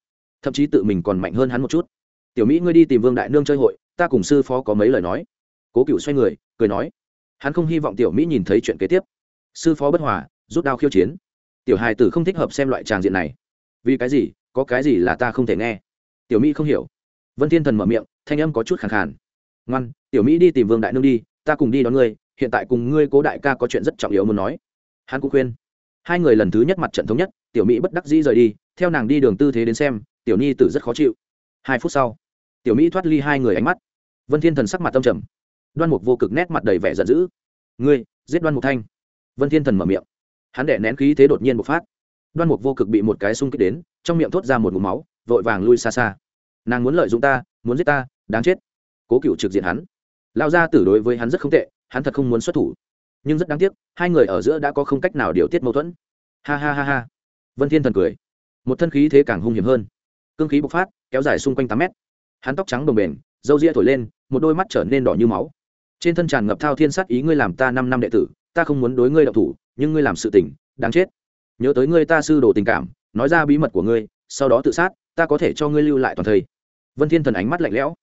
Thậm chí tự mình còn mạnh hơn hắn một chút. Tiểu mỹ, ngươi đi tìm vương đại nương chơi hội, ta cùng sư phó có mấy lời nói. Cố cựu xoay người, cười nói. Hắn không hy vọng tiểu mỹ nhìn thấy chuyện kế tiếp. Sư phó bất hòa, rút đao khiêu chiến. Tiểu hài tử không thích hợp xem loại tràng diện này. Vì cái gì? Có cái gì là ta không thể nghe? Tiểu mỹ không hiểu. Vân thiên thần mở miệng, thanh âm có chút khàn khàn. Ngoan, tiểu mỹ đi tìm vương đại nương đi, ta cùng đi đón ngươi, hiện tại cùng ngươi cố đại ca có chuyện rất trọng yếu muốn nói. Hắn cũng khuyên. Hai người lần thứ nhất mặt trận thống nhất, tiểu mỹ bất đắc dĩ rời đi, theo nàng đi đường tư thế đến xem, tiểu nhi tử rất khó chịu. Hai phút sau, tiểu mỹ thoát ly hai người ánh mắt. Vân thiên thần sắc mặt tâm trầm. Đoan mục vô cực nét mặt đầy vẻ giận dữ. Ngươi, giết đoan mục thanh. Vân thiên thần mở miệng. Hắn đẻ nén khí thế đột nhiên bộc phát. Đoan mục vô cực bị một cái xung kích đến, trong miệng thốt ra một ngụm máu vội vàng lui xa xa. Nàng muốn lợi dụng ta, muốn giết ta, đáng chết. Cố cựu trực diện hắn. Lao ra tử đối với hắn rất không tệ, hắn thật không muốn xuất thủ. Nhưng rất đáng tiếc, hai người ở giữa đã có không cách nào điều tiết mâu thuẫn. Ha ha ha ha. Vân thiên thần cười. Một thân khí thế càng hung hiểm hơn. Cương khí bộc phát, kéo dài xung quanh tám mét. Hắn tóc trắng đồng bền râu ria thổi lên, một đôi mắt trở nên đỏ như máu. Trên thân tràn ngập thao thiên sát ý ngươi làm ta năm năm đệ tử, ta không muốn đối ngươi đậu thủ, nhưng ngươi làm sự tình, đáng chết. Nhớ tới ngươi ta sư đồ tình cảm, nói ra bí mật của ngươi, sau đó tự sát ta có thể cho ngươi lưu lại toàn thây. Vân thiên thần ánh mắt lạnh lẽo.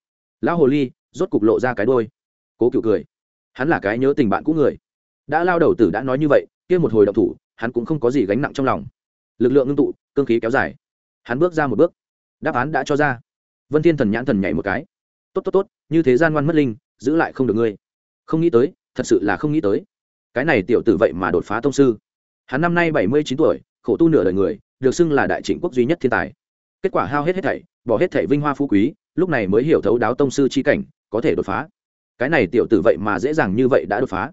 Lão hồ ly, rốt cục lộ ra cái đôi cố cựu cười. Hắn là cái nhớ tình bạn cũ người. Đã lao đầu tử đã nói như vậy, kia một hồi động thủ, hắn cũng không có gì gánh nặng trong lòng. Lực lượng ngưng tụ, cương khí kéo dài. Hắn bước ra một bước. Đáp án đã cho ra. Vân thiên thần nhãn thần nhảy một cái. Tốt tốt tốt, như thế gian ngoan mất linh, giữ lại không được ngươi. Không nghĩ tới, thật sự là không nghĩ tới. Cái này tiểu tử vậy mà đột phá tông sư. Hắn năm nay bảy mươi chín tuổi, khổ tu nửa đời người, được xưng là đại trịnh quốc duy nhất thiên tài kết quả hao hết hết thảy, bỏ hết thảy vinh hoa phú quý, lúc này mới hiểu thấu đáo tông sư chi cảnh, có thể đột phá. Cái này tiểu tử vậy mà dễ dàng như vậy đã đột phá.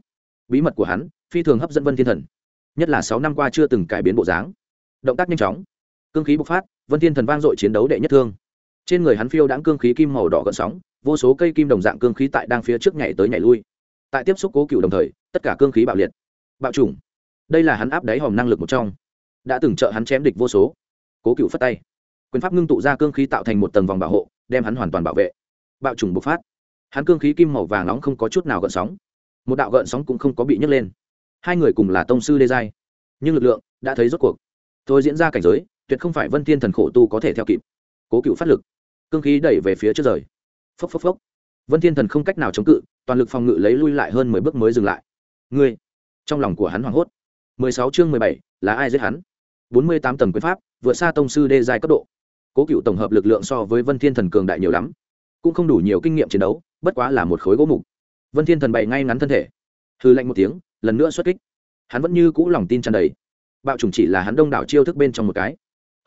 Bí mật của hắn, phi thường hấp dẫn vân thiên thần. Nhất là sáu năm qua chưa từng cải biến bộ dáng. Động tác nhanh chóng. Cương khí bộc phát, vân thiên thần vang dội chiến đấu đệ nhất thương. Trên người hắn phiêu đãng cương khí kim màu đỏ gợn sóng, vô số cây kim đồng dạng cương khí tại đang phía trước nhảy tới nhảy lui. Tại tiếp xúc cố cựu đồng thời, tất cả cương khí bạo liệt. Bạo chủng. Đây là hắn áp đáy hòm năng lực một trong. Đã từng trợ hắn chém địch vô số. Cố cựu phất tay quyền pháp ngưng tụ ra cương khí tạo thành một tầng vòng bảo hộ, đem hắn hoàn toàn bảo vệ. Bạo trùng bộc phát. Hắn cương khí kim màu vàng nóng không có chút nào gợn sóng. Một đạo gợn sóng cũng không có bị nhấc lên. Hai người cùng là tông sư đê giai. Nhưng lực lượng đã thấy rốt cuộc. Thôi diễn ra cảnh giới, tuyệt không phải vân thiên thần khổ tu có thể theo kịp. Cố cựu phát lực. Cương khí đẩy về phía trước rời. Phốc phốc phốc. Vân thiên thần không cách nào chống cự, toàn lực phòng ngự lấy lui lại hơn mười bước mới dừng lại. Ngươi. Trong lòng của hắn hoảng hốt. mười sáu chương mười bảy, là ai giết hắn? Bốn mươi tám tầng quyền pháp, vượt xa tông sư đê giai cấp độ cố cựu tổng hợp lực lượng so với vân thiên thần cường đại nhiều lắm, cũng không đủ nhiều kinh nghiệm chiến đấu, bất quá là một khối gỗ mục. Vân thiên thần bày ngay ngắn thân thể hư lạnh một tiếng, lần nữa xuất kích. Hắn vẫn như cũ lòng tin tràn đầy. Bạo chủng chỉ là hắn đông đảo chiêu thức bên trong một cái.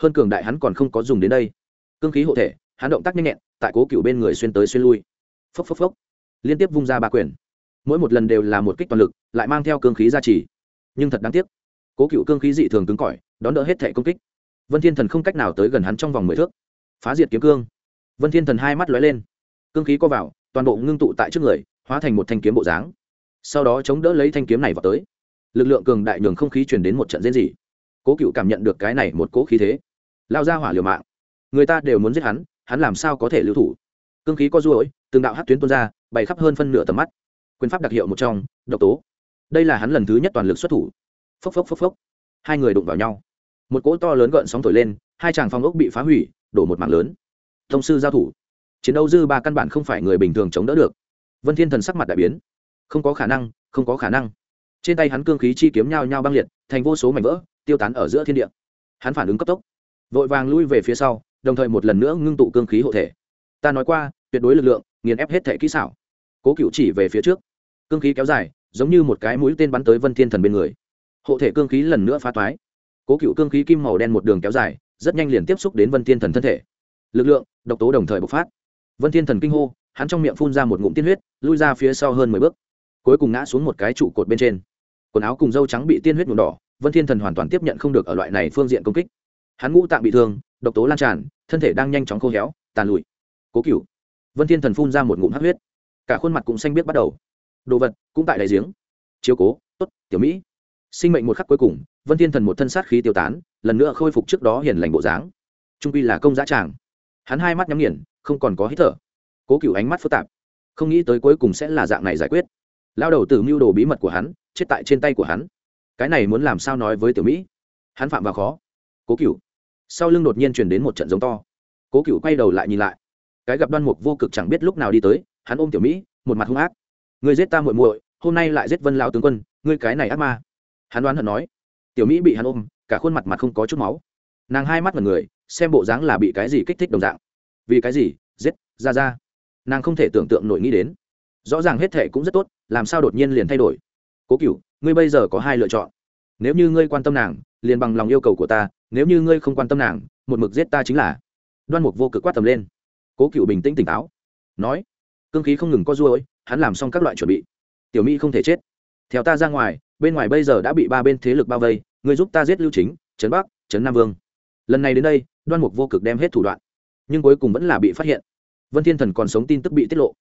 Hơn cường đại hắn còn không có dùng đến đây. Cương khí hộ thể, hắn động tác nhanh nhẹn, tại cố cựu bên người xuyên tới xuyên lui. Phốc phốc phốc. Liên tiếp vung ra ba quyền. Mỗi một lần đều là một kích toàn lực, lại mang theo cương khí gia trì. Nhưng thật đáng tiếc, cố cựu cương khí dị thường cứng cỏi, đón đỡ hết thẻ công kích vân thiên thần không cách nào tới gần hắn trong vòng mười thước. Phá diệt kiếm cương. Vân thiên thần hai mắt lóe lên. Cương khí co vào, toàn bộ ngưng tụ tại trước người, hóa thành một thanh kiếm bộ dáng. Sau đó chống đỡ lấy thanh kiếm này vào tới. Lực lượng cường đại nhường không khí truyền đến một trận diễn dị cố cựu cảm nhận được cái này một cố khí thế. Lao ra hỏa liều mạng. Người ta đều muốn giết hắn hắn làm sao có thể lưu thủ? Cương khí có ruỗi từng đạo hát tuyến tuôn ra, bày khắp hơn phân nửa tầm mắt. Quyền pháp đặc hiệu một trong, độc tố. Đây là hắn lần thứ nhất toàn lực xuất thủ. Phốc phốc phốc phốc. Hai người đụng vào nhau một cỗ to lớn gợn sóng thổi lên, hai chàng phong ốc bị phá hủy, đổ một mạng lớn. Thông sư giao thủ. Chiến đấu dư ba căn bản không phải người bình thường chống đỡ được. Vân thiên thần sắc mặt đại biến. Không có khả năng, không có khả năng. Trên tay hắn cương khí chi kiếm nhau nhau băng liệt, thành vô số mảnh vỡ, tiêu tán ở giữa thiên địa. Hắn phản ứng cấp tốc, vội vàng lui về phía sau, đồng thời một lần nữa ngưng tụ cương khí hộ thể. Ta nói qua, tuyệt đối lực lượng, nghiền ép hết thể kỹ xảo. Cố cựu chỉ về phía trước. Cương khí kéo dài, giống như một cái mũi tên bắn tới vân thiên thần bên người. Hộ thể cương khí lần nữa phá toái cố cựu cương khí kim màu đen một đường kéo dài, rất nhanh liền tiếp xúc đến vân thiên thần thân thể. Lực lượng, độc tố đồng thời bộc phát. Vân thiên thần kinh hô, hắn trong miệng phun ra một ngụm tiên huyết, lui ra phía sau hơn mười bước. Cuối cùng ngã xuống một cái trụ cột bên trên. Quần áo cùng dâu trắng bị tiên huyết nhuộm đỏ, vân thiên thần hoàn toàn tiếp nhận không được ở loại này phương diện công kích. Hắn ngũ tạng bị thương, độc tố lan tràn, thân thể đang nhanh chóng khô héo, tàn lụi. Cố cựu. Vân thiên thần phun ra một ngụm hát huyết. Cả khuôn mặt cũng xanh biết bắt đầu. Đồ vật, cũng tại đại giếng. Chiếu cố, tốt, tiểu mỹ sinh mệnh một khắc cuối cùng, vân thiên thần một thân sát khí tiêu tán, lần nữa khôi phục trước đó hiền lành bộ dáng. Trung quy là công giá tràng. Hắn hai mắt nhắm nghiền, không còn có hít thở. Cố cựu ánh mắt phức tạp. Không nghĩ tới cuối cùng sẽ là dạng này giải quyết. Lao đầu từ mưu đồ bí mật của hắn, chết tại trên tay của hắn. Cái này muốn làm sao nói với tiểu mỹ? Hắn phạm vào khó. Cố cựu sau lưng đột nhiên truyền đến một trận giống to. Cố cựu quay đầu lại nhìn lại. Cái gặp đoan mục vô cực chẳng biết lúc nào đi tới, hắn ôm tiểu mỹ, một mặt hung ác. Người giết ta muội muội, hôm nay lại giết vân lao tướng quân, ngươi cái này ác ma hắn đoán hận nói, tiểu mỹ bị hắn ôm, cả khuôn mặt mặt không có chút máu. Nàng hai mắt mật người, xem bộ dáng là bị cái gì kích thích đồng dạng. Vì cái gì? Giết, ra ra. Nàng không thể tưởng tượng nổi nghĩ đến. Rõ ràng hết thệ cũng rất tốt, làm sao đột nhiên liền thay đổi? Cố cựu ngươi bây giờ có hai lựa chọn. Nếu như ngươi quan tâm nàng, liền bằng lòng yêu cầu của ta, nếu như ngươi không quan tâm nàng, một mực giết ta chính là. Đoan mục vô cực quát tầm lên. Cố cựu bình tĩnh tỉnh táo, nói, cương khí không ngừng co ruôi hắn làm xong các loại chuẩn bị. Tiểu mỹ không thể chết. Theo ta ra ngoài bên ngoài bây giờ đã bị ba bên thế lực bao vây người giúp ta giết lưu chính, trấn bắc, trấn nam vương. Lần này đến đây, đoan mục vô cực đem hết thủ đoạn, nhưng cuối cùng vẫn là bị phát hiện. Vân thiên thần còn sống tin tức bị tiết lộ.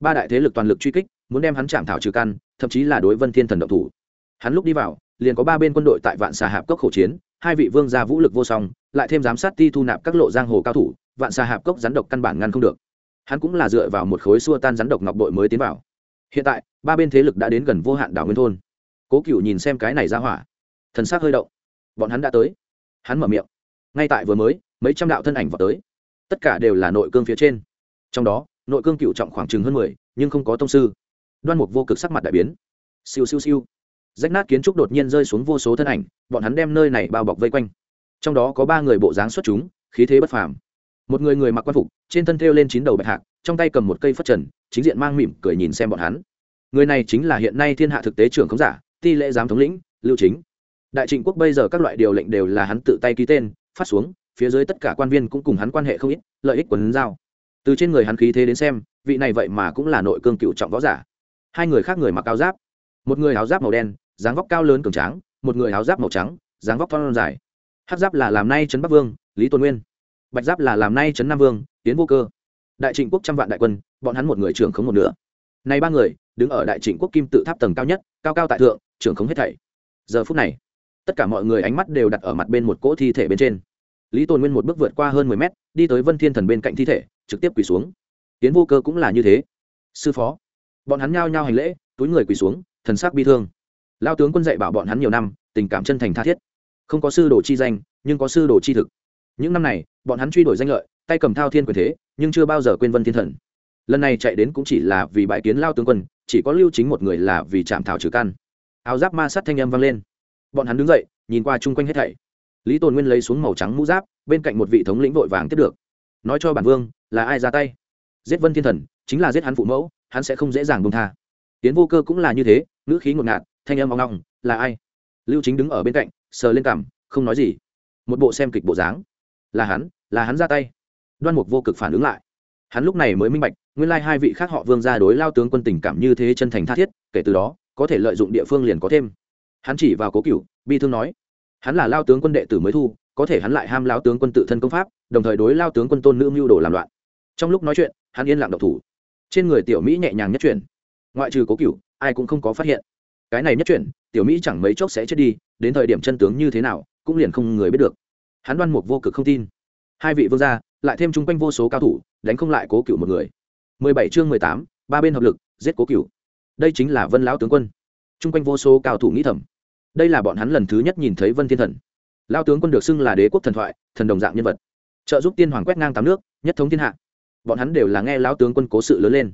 Ba đại thế lực toàn lực truy kích, muốn đem hắn chạm thảo trừ căn, thậm chí là đối vân thiên thần động thủ. Hắn lúc đi vào, liền có ba bên quân đội tại vạn xà hạp cốc khẩu chiến, hai vị vương gia vũ lực vô song, lại thêm giám sát ti thu nạp các lộ giang hồ cao thủ, vạn xà hạp cốc rắn độc căn bản ngăn không được. Hắn cũng là dựa vào một khối xua tan rắn độc ngọc bội mới tiến vào. Hiện tại, ba bên thế lực đã đến gần vô hạn đảo nguyên thôn cố cựu nhìn xem cái này ra hỏa. Thần sắc hơi động. Bọn hắn đã tới. Hắn mở miệng. Ngay tại vừa mới, mấy trăm đạo thân ảnh vào tới. Tất cả đều là nội cương phía trên. Trong đó, nội cương cựu trọng khoảng chừng hơn mười, nhưng không có tông sư. Đoan mục vô cực sắc mặt đại biến. Siêu siêu siêu. Rách nát kiến trúc đột nhiên rơi xuống vô số thân ảnh, bọn hắn đem nơi này bao bọc vây quanh. Trong đó có ba người bộ dáng xuất chúng, khí thế bất phàm. Một người người mặc quan phục, trên thân thêu lên chín đầu bạch hạc, trong tay cầm một cây phất trần, chính diện mang mỉm cười nhìn xem bọn hắn. Người này chính là hiện nay thiên hạ thực tế trưởng khống giả ti lễ giám thống lĩnh, lưu chính. Đại trịnh quốc bây giờ các loại điều lệnh đều là hắn tự tay ký tên, phát xuống, phía dưới tất cả quan viên cũng cùng hắn quan hệ không ít, lợi ích quần giao. Từ trên người hắn khí thế đến xem, vị này vậy mà cũng là nội cương cựu trọng võ giả. Hai người khác người mặc áo giáp. Một người áo giáp màu đen, dáng vóc cao lớn cường tráng, một người áo giáp màu trắng, dáng vóc thon dài. Hát giáp là làm nay trấn bắc vương, lý tôn nguyên. Bạch giáp là làm nay trấn nam vương, tiến vô cơ. Đại trịnh quốc trăm vạn đại quân, bọn hắn một người trưởng không một nửa. Này ba người, đứng ở đại trịnh quốc kim tự tháp tầng cao nhất, cao cao tại thượng trưởng khống hết thảy. Giờ phút này, tất cả mọi người ánh mắt đều đặt ở mặt bên một cỗ thi thể bên trên. Lý tôn nguyên một bước vượt qua hơn mười mét, đi tới vân thiên thần bên cạnh thi thể, trực tiếp quỳ xuống. Tiến vô cơ cũng là như thế. Sư phó, bọn hắn nhao nhao hành lễ, túi người quỳ xuống, thần sắc bi thương. Lao tướng quân dạy bảo bọn hắn nhiều năm, tình cảm chân thành tha thiết. Không có sư đồ chi danh, nhưng có sư đồ chi thực. Những năm này, bọn hắn truy đuổi danh lợi, tay cầm thao thiên quyền thế, nhưng chưa bao giờ quên vân thiên thần. Lần này chạy đến cũng chỉ là vì bãi kiến lao tướng quân, chỉ có lưu chính một người là vì chạm thảo trừ căn áo giáp ma sát thanh âm vang lên. Bọn hắn đứng dậy nhìn qua chung quanh hết thảy. Lý tồn nguyên lấy xuống màu trắng mũ giáp bên cạnh một vị thống lĩnh vội vàng tiếp được. Nói cho bản vương là ai ra tay? Giết vân thiên thần chính là giết hắn phụ mẫu hắn sẽ không dễ dàng bông tha. Tiến vô cơ cũng là như thế ngữ khí ngột ngạt thanh âm oong ngong là ai? Lưu chính đứng ở bên cạnh sờ lên cảm, không nói gì. Một bộ xem kịch bộ dáng. Là hắn là hắn ra tay. Đoan mục vô cực phản ứng lại. Hắn lúc này mới minh bạch nguyên lai hai vị khác họ vương ra đối lao tướng quân tình cảm như thế chân thành tha thiết kể từ đó có thể lợi dụng địa phương liền có thêm. Hắn chỉ vào cố cựu bi thương nói, hắn là lao tướng quân đệ tử mới thu, có thể hắn lại ham lao tướng quân tự thân công pháp, đồng thời đối lao tướng quân tôn nữ mưu đồ làm loạn. Trong lúc nói chuyện, hắn yên lặng độc thủ. Trên người tiểu mỹ nhẹ nhàng nhất chuyển. Ngoại trừ cố cựu ai cũng không có phát hiện. Cái này nhất chuyển, tiểu mỹ chẳng mấy chốc sẽ chết đi, đến thời điểm chân tướng như thế nào, cũng liền không người biết được. Hắn đoan mục vô cực không tin. Hai vị vương gia, lại thêm chung quanh vô số cao thủ, đánh không lại cố cựu một người. Mười bảy chương mười tám, ba bên hợp lực, giết cố cựu đây chính là vân lão tướng quân chung quanh vô số cao thủ nghĩ thầm đây là bọn hắn lần thứ nhất nhìn thấy vân thiên thần lao tướng quân được xưng là đế quốc thần thoại thần đồng dạng nhân vật trợ giúp tiên hoàng quét ngang tám nước nhất thống thiên hạ bọn hắn đều là nghe lão tướng quân cố sự lớn lên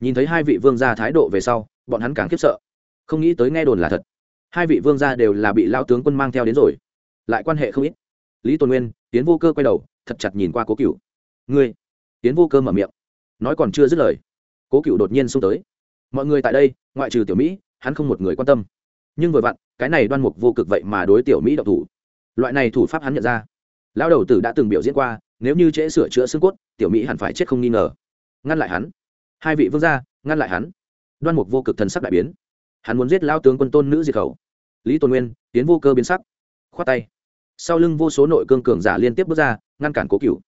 nhìn thấy hai vị vương gia thái độ về sau bọn hắn càng khiếp sợ không nghĩ tới nghe đồn là thật hai vị vương gia đều là bị lao tướng quân mang theo đến rồi lại quan hệ không ít lý tôn nguyên tiến vô cơ quay đầu thật chặt nhìn qua cố cựu ngươi tiến vô cơ mở miệng nói còn chưa dứt lời cố cựu đột nhiên xông tới mọi người tại đây, ngoại trừ tiểu mỹ, hắn không một người quan tâm. Nhưng vừa vặn, cái này đoan mục vô cực vậy mà đối tiểu mỹ độc thủ. Loại này thủ pháp hắn nhận ra. Lão đầu tử đã từng biểu diễn qua, nếu như trễ sửa chữa xương cốt, tiểu mỹ hẳn phải chết không nghi ngờ. Ngăn lại hắn. Hai vị vương gia, ngăn lại hắn. Đoan mục vô cực thần sắc đại biến. Hắn muốn giết lao tướng quân tôn nữ diệt khẩu. Lý tôn nguyên, tiến vô cơ biến sắc. Khoát tay. Sau lưng vô số nội cương cường giả liên tiếp bước ra, ngăn cản cố cựu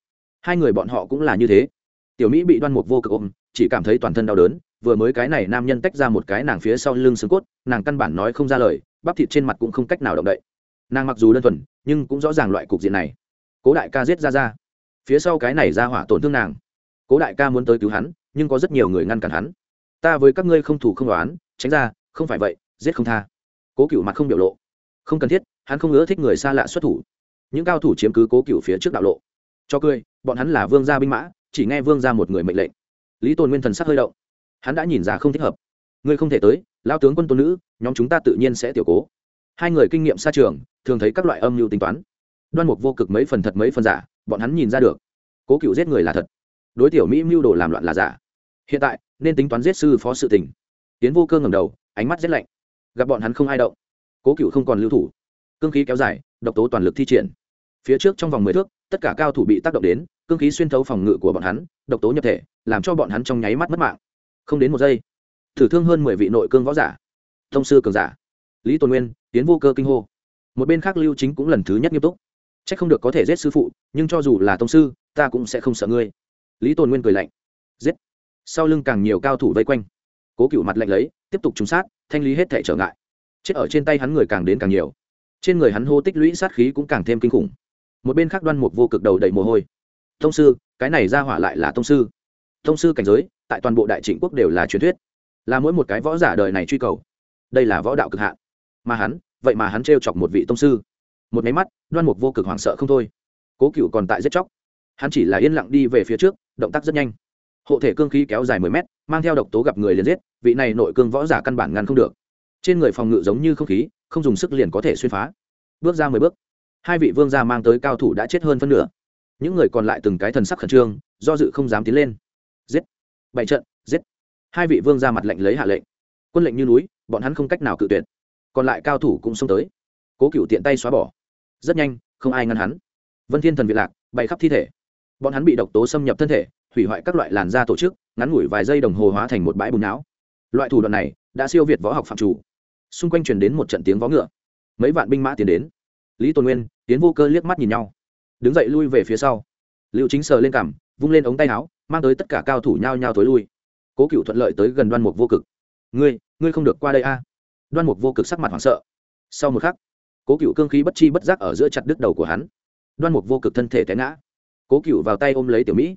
hai người bọn họ cũng là như thế. Tiểu mỹ bị đoan mục vô cực ôm, chỉ cảm thấy toàn thân đau đớn vừa mới cái này nam nhân tách ra một cái nàng phía sau lưng xương cốt, nàng căn bản nói không ra lời, bắp thịt trên mặt cũng không cách nào động đậy. Nàng mặc dù đơn thuần, nhưng cũng rõ ràng loại cục diện này. Cố đại ca giết ra ra phía sau cái này ra hỏa tổn thương nàng. Cố đại ca muốn tới cứu hắn, nhưng có rất nhiều người ngăn cản hắn. Ta với các ngươi không thủ không đoán tránh ra, không phải vậy, giết không tha. Cố cựu mặt không biểu lộ. Không cần thiết, hắn không ưa thích người xa lạ xuất thủ. Những cao thủ chiếm cứ cố cựu phía trước đạo lộ. Cho cười, bọn hắn là vương gia binh mã, chỉ nghe vương gia một người mệnh lệnh. Lý tồn nguyên thần sắc hơi động hắn đã nhìn ra không thích hợp. Ngươi không thể tới lao tướng quân tôn nữ, nhóm chúng ta tự nhiên sẽ tiểu cố. Hai người kinh nghiệm xa trường, thường thấy các loại âm mưu tính toán. Đoan mục vô cực mấy phần thật mấy phần giả, bọn hắn nhìn ra được. Cố cựu giết người là thật. Đối tiểu mỹ mưu đồ làm loạn là giả. Hiện tại, nên tính toán giết sư phó sự tình. Tiến vô cơ ngầm đầu, ánh mắt rét lạnh. Gặp bọn hắn không ai động. Cố cựu không còn lưu thủ. Cương khí kéo dài, độc tố toàn lực thi triển. Phía trước trong vòng mười thước, tất cả cao thủ bị tác động đến, cương khí xuyên thấu phòng ngự của bọn hắn, độc tố nhập thể, làm cho bọn hắn trong nháy mắt mất mạng không đến một giây, thử thương hơn mười vị nội cương võ giả, thông sư cường giả, lý tôn nguyên, tiến vô cơ kinh hô. Một bên khác lưu chính cũng lần thứ nhất nghiêm túc. C h ắ c không được có thể giết sư phụ, nhưng cho dù là thông sư, ta cũng sẽ không sợ ngươi. Lý tôn nguyên cười lạnh. Giết. Sau lưng càng nhiều cao thủ vây quanh. Cố cựu mặt lạnh lấy, tiếp tục trúng sát, thanh lý hết thể trở ngại. Chết ở trên tay hắn người càng đến càng nhiều. Trên người hắn hô tích lũy sát khí cũng càng thêm kinh khủng. Một bên khác đoan mục vô cực đầu đầy mồ hôi. Thông sư, cái này ra hỏa lại là thông sư. Thông sư cảnh giới tại toàn bộ đại trịnh quốc đều là truyền thuyết, là mỗi một cái võ giả đời này truy cầu. Đây là võ đạo cực hạn. Mà hắn, vậy mà hắn t chọc một vị tông sư. Một máy mắt, đoan mục vô cực hoảng sợ không thôi. Cố cựu còn tại giết chóc. Hắn chỉ là yên lặng đi về phía trước, động tác rất nhanh. Hộ thể cương khí kéo dài mười mét, mang theo độc tố gặp người liền giết, vị này nội cương võ giả căn bản ngăn không được. Trên người phòng ngự giống như không khí, không dùng sức liền có thể xuyên phá. Bước ra mười bước, hai vị vương gia mang tới cao thủ đã chết hơn phân nửa. Những người còn lại từng cái thần sắc khẩn trương, do dự không dám tiến lên. Giết bảy trận, giết. Hai vị vương ra mặt lệnh lấy hạ lệnh. Quân lệnh như núi, bọn hắn không cách nào cự tuyệt. Còn lại cao thủ cũng xông tới. Cố cựu tiện tay xóa bỏ. Rất nhanh, không ai ngăn hắn. Vân thiên thần việt lạc, bay khắp thi thể. Bọn hắn bị độc tố xâm nhập thân thể, hủy hoại các loại làn da tổ chức, ngắn ngủi vài giây đồng hồ hóa thành một bãi bùn não. Loại thủ đoạn này đã siêu việt võ học phạm chủ. Xung quanh truyền đến một trận tiếng vó ngựa. Mấy vạn binh mã tiến đến. Lý tôn nguyên tiến vô cơ liếc mắt nhìn nhau. Đứng dậy lui về phía sau. Liệu chính sờ lên cằm, vung lên ống tay áo mang tới tất cả cao thủ nhao nhao thối lui. Cố cựu thuận lợi tới gần đoan mục vô cực. Ngươi ngươi không được qua đây a. Đoan mục vô cực sắc mặt hoảng sợ. Sau một khắc, cố cựu cương khí bất chi bất giác ở giữa chặt đứt đầu của hắn. Đoan mục vô cực thân thể té ngã. Cố cựu vào tay ôm lấy tiểu mỹ.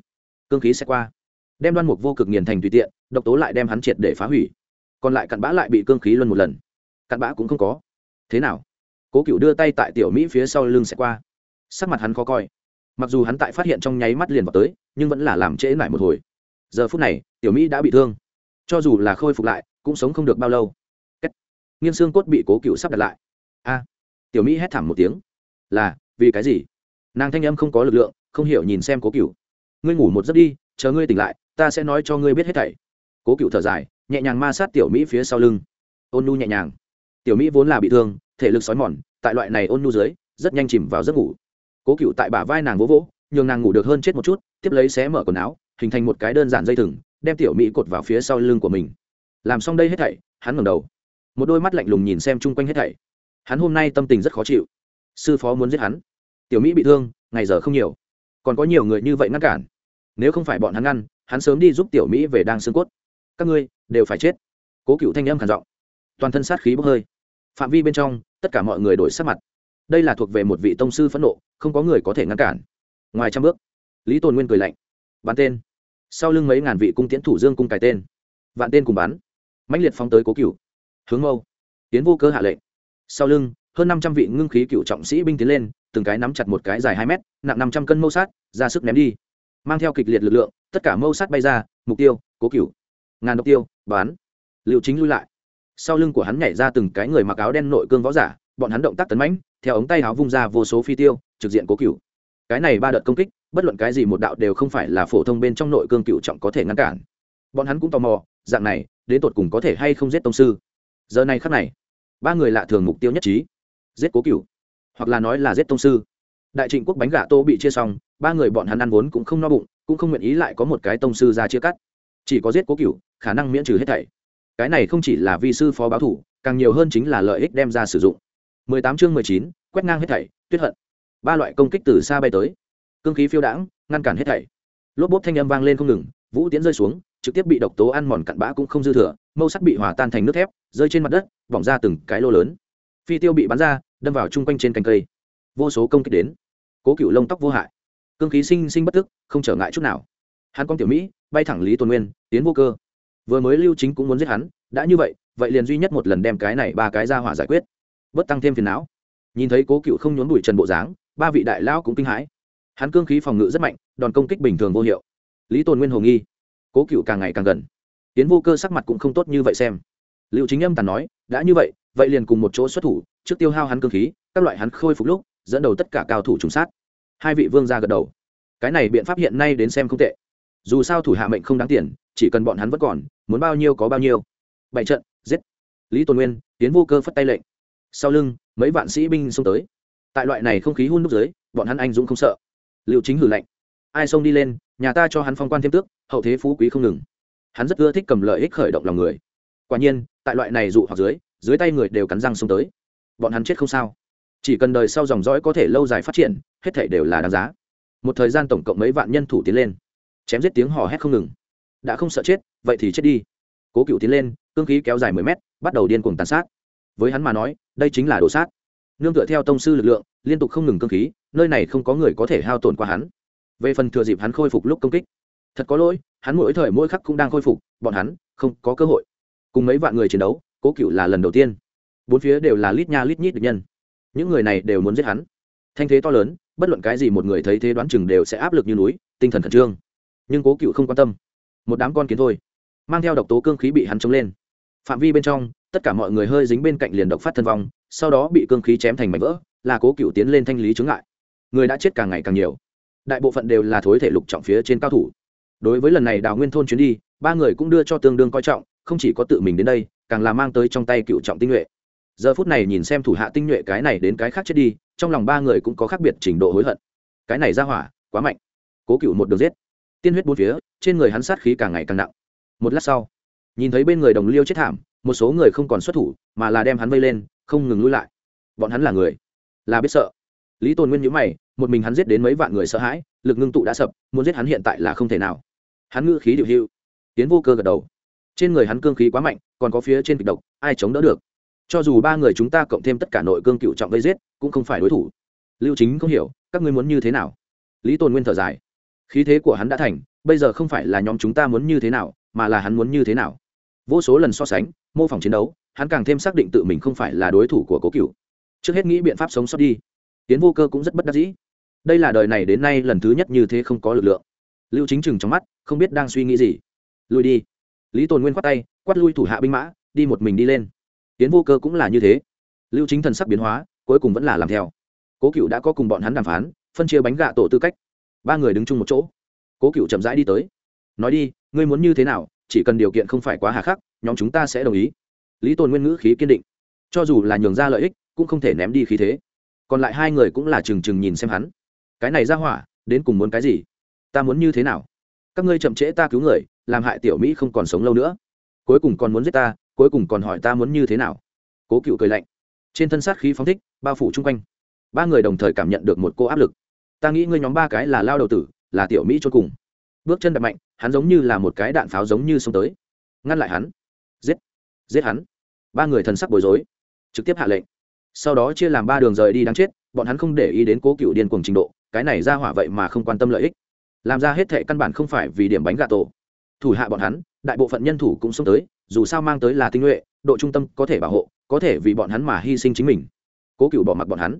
Cương khí sẽ qua. Đem đoan mục vô cực nghiền thành tùy tiện, độc tố lại đem hắn triệt để phá hủy. Còn lại cặn bã lại bị cương khí luân một lần. Cặn bã cũng không có. Thế nào? Cố cựu đưa tay tại tiểu mỹ phía sau lưng sẽ qua. Sắc mặt hắn khó coi. Mặc dù hắn tại phát hiện trong nháy mắt liền vào tới nhưng vẫn là làm trễ lại một hồi. Giờ phút này, tiểu mỹ đã bị thương. Cho dù là khôi phục lại, cũng sống không được bao lâu. Kết. nghiên xương cốt bị cố cựu sắp đặt lại. A. Tiểu mỹ hét thảm một tiếng. Là, vì cái gì? Nàng thanh âm không có lực lượng, không hiểu nhìn xem cố cựu. Ngươi ngủ một giấc đi, chờ ngươi tỉnh lại, ta sẽ nói cho ngươi biết hết thảy. Cố cựu thở dài, nhẹ nhàng ma sát tiểu mỹ phía sau lưng. Ôn nu nhẹ nhàng. Tiểu mỹ vốn là bị thương, thể lực sói mòn, tại loại này ôn nu dưới, rất nhanh chìm vào giấc ngủ. Cố cựu tại bả vai nàng vỗ vỗ nhường nàng ngủ được hơn chết một chút, tiếp lấy xé mở quần áo, hình thành một cái đơn giản dây thừng, đem tiểu mỹ cột vào phía sau lưng của mình. Làm xong đây hết thảy, hắn ngẩng đầu. Một đôi mắt lạnh lùng nhìn xem chung quanh hết thảy. Hắn hôm nay tâm tình rất khó chịu. Sư phó muốn giết hắn. Tiểu mỹ bị thương, ngày giờ không nhiều. Còn có nhiều người như vậy ngăn cản. Nếu không phải bọn hắn ngăn, hắn sớm đi giúp tiểu mỹ về đang xương cốt. Các ngươi đều phải chết. Cố cựu thanh âm khản giọng. Toàn thân sát khí bốc hơi. Phạm vi bên trong, tất cả mọi người đổi sắc mặt. Đây là thuộc về một vị tông sư phẫn nộ, không có người có thể ngăn cản ngoài trăm bước, lý tồn nguyên cười lạnh bắn tên. Sau lưng mấy ngàn vị cung tiễn thủ dương cung cài tên, vạn tên cùng bắn mãnh liệt phóng tới cố cựu hướng mâu. Tiến vô cơ hạ lệnh. Sau lưng, hơn năm trăm vị ngưng khí cựu trọng sĩ binh tiến lên, từng cái nắm chặt một cái dài hai mét, nặng năm trăm cân mâu sát, ra sức ném đi. Mang theo kịch liệt lực lượng, tất cả mâu sát bay ra, mục tiêu, cố cựu ngàn độc tiêu, bán. Liệu chính lui lại. Sau lưng của hắn nhảy ra từng cái người mặc áo đen nội cương võ giả, bọn hắn động tác tấn mãnh, theo ống tay áo vung ra vô số phi tiêu, trực diện cố cựu cái này ba đợt công kích bất luận cái gì một đạo đều không phải là phổ thông bên trong nội cương cựu trọng có thể ngăn cản. Bọn hắn cũng tò mò dạng này đến tột cùng có thể hay không giết tông sư? Giờ này khắc này ba người lạ thường mục tiêu nhất trí. Giết cố cựu hoặc là nói là giết tông sư. Đại trịnh quốc bánh gà tô bị chia xong ba người bọn hắn ăn vốn cũng không no bụng cũng không nguyện ý lại có một cái tông sư ra chia cắt. Chỉ có giết cố cựu khả năng miễn trừ hết thảy. Cái này không chỉ là vi sư phó báo thủ càng nhiều hơn chính là lợi ích đem ra sử dụng. 18 chương 19, quét ngang hết thảy tuyết hận ba loại công kích từ xa bay tới. Cương khí phiêu đãng, ngăn cản hết thảy. Lốp bốp thanh âm vang lên không ngừng, vũ tiễn rơi xuống, trực tiếp bị độc tố ăn mòn cặn bã cũng không dư thừa mâu sắc bị hòa tan thành nước thép, rơi trên mặt đất, vòng ra từng cái lô lớn. Phi tiêu bị bắn ra, đâm vào chung quanh trên cành cây. Vô số công kích đến. Cố cựu lông tóc vô hại. Cương khí sinh sinh bất tức, không trở ngại chút nào. Hắn con tiểu mỹ, bay thẳng lý tuần nguyên, tiến vô cơ. Vừa mới lưu chính cũng muốn giết hắn, đã như vậy vậy liền duy nhất một lần đem cái này ba cái ra hỏa giải quyết. Bớt tăng thêm phiền não. Nhìn thấy cố cựu không nhốn bụi trần bộ dáng ba vị đại lão cũng kinh hãi. Hắn cương khí phòng ngự rất mạnh, đòn công kích bình thường vô hiệu. Lý tồn nguyên hồ nghi, cố cựu càng ngày càng gần. Tiến vô cơ sắc mặt cũng không tốt như vậy xem. Liệu chính âm tàn nói, đã như vậy vậy liền cùng một chỗ xuất thủ, trước tiêu hao hắn cương khí, các loại hắn khôi phục lúc, dẫn đầu tất cả cao thủ trùng sát. Hai vị vương ra gật đầu. Cái này biện pháp hiện nay đến xem không tệ. Dù sao thủ hạ mệnh không đáng tiền, chỉ cần bọn hắn vẫn còn, muốn bao nhiêu có bao nhiêu. Bảy trận, giết. Lý tồn nguyên, tiến vô cơ phất tay lệnh. Sau lưng, mấy vạn sĩ binh xông tới tại loại này không khí hun đúc dưới bọn hắn anh dũng không sợ. Liệu chính hử lạnh, ai xông đi lên nhà ta cho hắn phong quan thêm tước hậu thế phú quý không ngừng. Hắn rất ưa thích cầm lợi ích khởi động lòng người. Quả nhiên tại loại này dụ hoặc dưới dưới tay người đều cắn răng xông tới. Bọn hắn chết không sao. Chỉ cần đời sau dòng dõi có thể lâu dài phát triển hết thể đều là đáng giá. Một thời gian tổng cộng mấy vạn nhân thủ tiến lên. Chém giết tiếng hò hét không ngừng. Đã không sợ chết vậy thì chết đi. Cố cựu tiến lên cương khí kéo dài mười mét bắt đầu điên cuồng tàn sát. Với hắn mà nói đây chính là đồ sát nương tựa theo tông sư lực lượng, liên tục không ngừng cương khí, nơi này không có người có thể hao tổn qua hắn. Về phần thừa dịp hắn khôi phục lúc công kích, thật có lỗi, hắn mỗi thời mỗi khắc cũng đang khôi phục, bọn hắn không có cơ hội. Cùng mấy vạn người chiến đấu, cố cựu là lần đầu tiên. Bốn phía đều là lít nha lít nhít được nhân. Những người này đều muốn giết hắn. Thanh thế to lớn, bất luận cái gì một người thấy thế đoán chừng đều sẽ áp lực như núi, tinh thần khẩn trương. Nhưng cố cựu không quan tâm. Một đám con kiến thôi, mang theo độc tố cương khí bị hắn chống lên. Phạm vi bên trong tất cả mọi người hơi dính bên cạnh liền độc phát thân vong, sau đó bị cương khí chém thành mảnh vỡ, là cố cựu tiến lên thanh lý chướng ngại. Người đã chết càng ngày càng nhiều. Đại bộ phận đều là thối thể lục trọng phía trên cao thủ. Đối với lần này đào nguyên thôn chuyến đi, ba người cũng đưa cho tương đương coi trọng, không chỉ có tự mình đến đây, càng là mang tới trong tay cựu trọng tinh nhuệ. Giờ phút này nhìn xem thủ hạ tinh nhuệ cái này đến cái khác chết đi, trong lòng ba người cũng có khác biệt trình độ hối hận. Cái này ra hỏa, quá mạnh. Cố cựu một đường giết. Tiên huyết bốn phía, trên người hắn sát khí càng ngày càng nặng. Một lát sau, nhìn thấy bên người đồng liêu chết thảm một số người không còn xuất thủ, mà là đem hắn vây lên, không ngừng lui lại. Bọn hắn là người, là biết sợ. Lý tồn nguyên nhữ mày, một mình hắn giết đến mấy vạn người sợ hãi, lực ngưng tụ đã sập, muốn giết hắn hiện tại là không thể nào. Hắn ngữ khí điệu hưu tiến vô cơ gật đầu. Trên người hắn cương khí quá mạnh, còn có phía trên kịch độc, ai chống đỡ được? Cho dù ba người chúng ta cộng thêm tất cả nội cương cựu trọng vây giết, cũng không phải đối thủ. Lưu chính không hiểu, các ngươi muốn như thế nào? Lý tồn nguyên thở dài. Khí thế của hắn đã thành, bây giờ không phải là nhóm chúng ta muốn như thế nào, mà là hắn muốn như thế nào? Vô số lần so sánh, mô phỏng chiến đấu, hắn càng thêm xác định tự mình không phải là đối thủ của cố cựu trước hết nghĩ biện pháp sống sót đi. Tiến vô cơ cũng rất bất đắc dĩ. Đây là đời này đến nay lần thứ nhất như thế không có lực lượng. Lưu chính chừng trong mắt, không biết đang suy nghĩ gì. Lùi đi. Lý tồn nguyên khoát tay, quát lui thủ hạ binh mã, đi một mình đi lên. Tiến vô cơ cũng là như thế. Lưu chính thần sắc biến hóa, cuối cùng vẫn là làm theo. Cố cựu đã có cùng bọn hắn đàm phán, phân chia bánh gạ tổ tư cách. Ba người đứng chung một chỗ. Cố cựu chậm rãi đi tới. Nói đi, ngươi muốn như thế nào chỉ cần điều kiện không phải quá hà khắc, nhóm chúng ta sẽ đồng ý. Lý tồn nguyên ngữ khí kiên định. Cho dù là nhường ra lợi ích, cũng không thể ném đi khí thế. Còn lại hai người cũng là trừng trừng nhìn xem hắn. Cái này ra hỏa, đến cùng muốn cái gì? Ta muốn như thế nào? Các ngươi chậm trễ ta cứu người, làm hại tiểu mỹ không còn sống lâu nữa. Cuối cùng còn muốn giết ta, cuối cùng còn hỏi ta muốn như thế nào. Cố cựu cười lạnh. Trên thân sát khí phóng thích, bao phủ chung quanh. Ba người đồng thời cảm nhận được một cô áp lực. Ta nghĩ ngươi nhóm ba cái là lao đầu tử, là tiểu mỹ cho cùng. Bước chân đập mạnh hắn giống như là một cái đạn pháo giống như xông tới. Ngăn lại hắn. Giết. Giết hắn. Ba người thần sắc bối rối. Trực tiếp hạ lệnh. Sau đó chia làm ba đường rời đi đáng chết, bọn hắn không để ý đến cố cựu điên cuồng trình độ, cái này ra hỏa vậy mà không quan tâm lợi ích. Làm ra hết thệ căn bản không phải vì điểm bánh gà tổ. Thủ hạ bọn hắn, đại bộ phận nhân thủ cũng xông tới, dù sao mang tới là tinh nhuệ, độ trung tâm có thể bảo hộ, có thể vì bọn hắn mà hy sinh chính mình. Cố cựu bỏ mặc bọn hắn.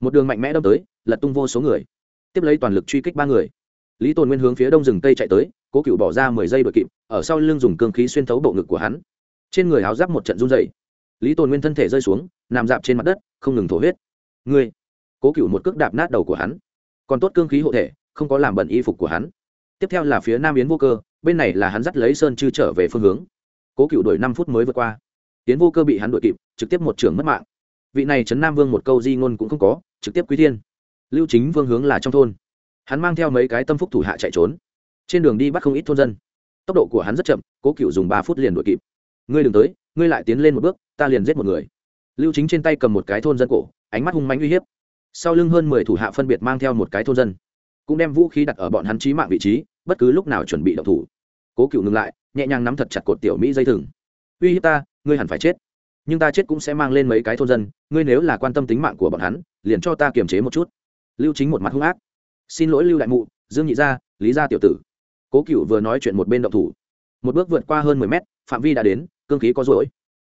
Một đường mạnh mẽ đâm tới, lật tung vô số người. Tiếp lấy toàn lực truy kích ba người. Lý tồn nguyên hướng phía đông rừng tây chạy tới cố cựu bỏ ra mười giây đội kịp, ở sau lưng dùng cương khí xuyên thấu bộ ngực của hắn. Trên người áo giáp một trận run dày lý tồn nguyên thân thể rơi xuống, nằm dạp trên mặt đất, không ngừng thổ huyết. Ngươi, cố cựu một cước đạp nát đầu của hắn. Còn tốt cương khí hộ thể, không có làm bẩn y phục của hắn. Tiếp theo là phía nam yến vô cơ, bên này là hắn dắt lấy sơn chư trở về phương hướng. Cố cựu đuổi năm phút mới vượt qua. Yến vô cơ bị hắn đuổi kịp, trực tiếp một trường mất mạng. Vị này trấn nam vương một câu di ngôn cũng không có, trực tiếp quý thiên. Lưu chính vương hướng là trong thôn. Hắn mang theo mấy cái tâm phúc thủ hạ chạy trốn trên đường đi bắt không ít thôn dân. Tốc độ của hắn rất chậm, cố cựu dùng ba phút liền đuổi kịp. Ngươi đừng tới, ngươi lại tiến lên một bước, ta liền giết một người. Lưu chính trên tay cầm một cái thôn dân cổ, ánh mắt hung mánh uy hiếp. Sau lưng hơn mười thủ hạ phân biệt mang theo một cái thôn dân, cũng đem vũ khí đặt ở bọn hắn trí mạng vị trí, bất cứ lúc nào chuẩn bị động thủ. Cố cựu ngừng lại, nhẹ nhàng nắm thật chặt cột tiểu mỹ dây thừng. Uy hiếp ta, ngươi hẳn phải chết. Nhưng ta chết cũng sẽ mang lên mấy cái thôn dân, ngươi nếu là quan tâm tính mạng của bọn hắn, liền cho ta kiềm chế một chút. Lưu chính một mặt hung ác. Xin lỗi lưu đại mụ, dương nhị gia, lý gia tiểu tử cố cựu vừa nói chuyện một bên động thủ. Một bước vượt qua hơn mười mét, phạm vi đã đến, cương khí có rỗi.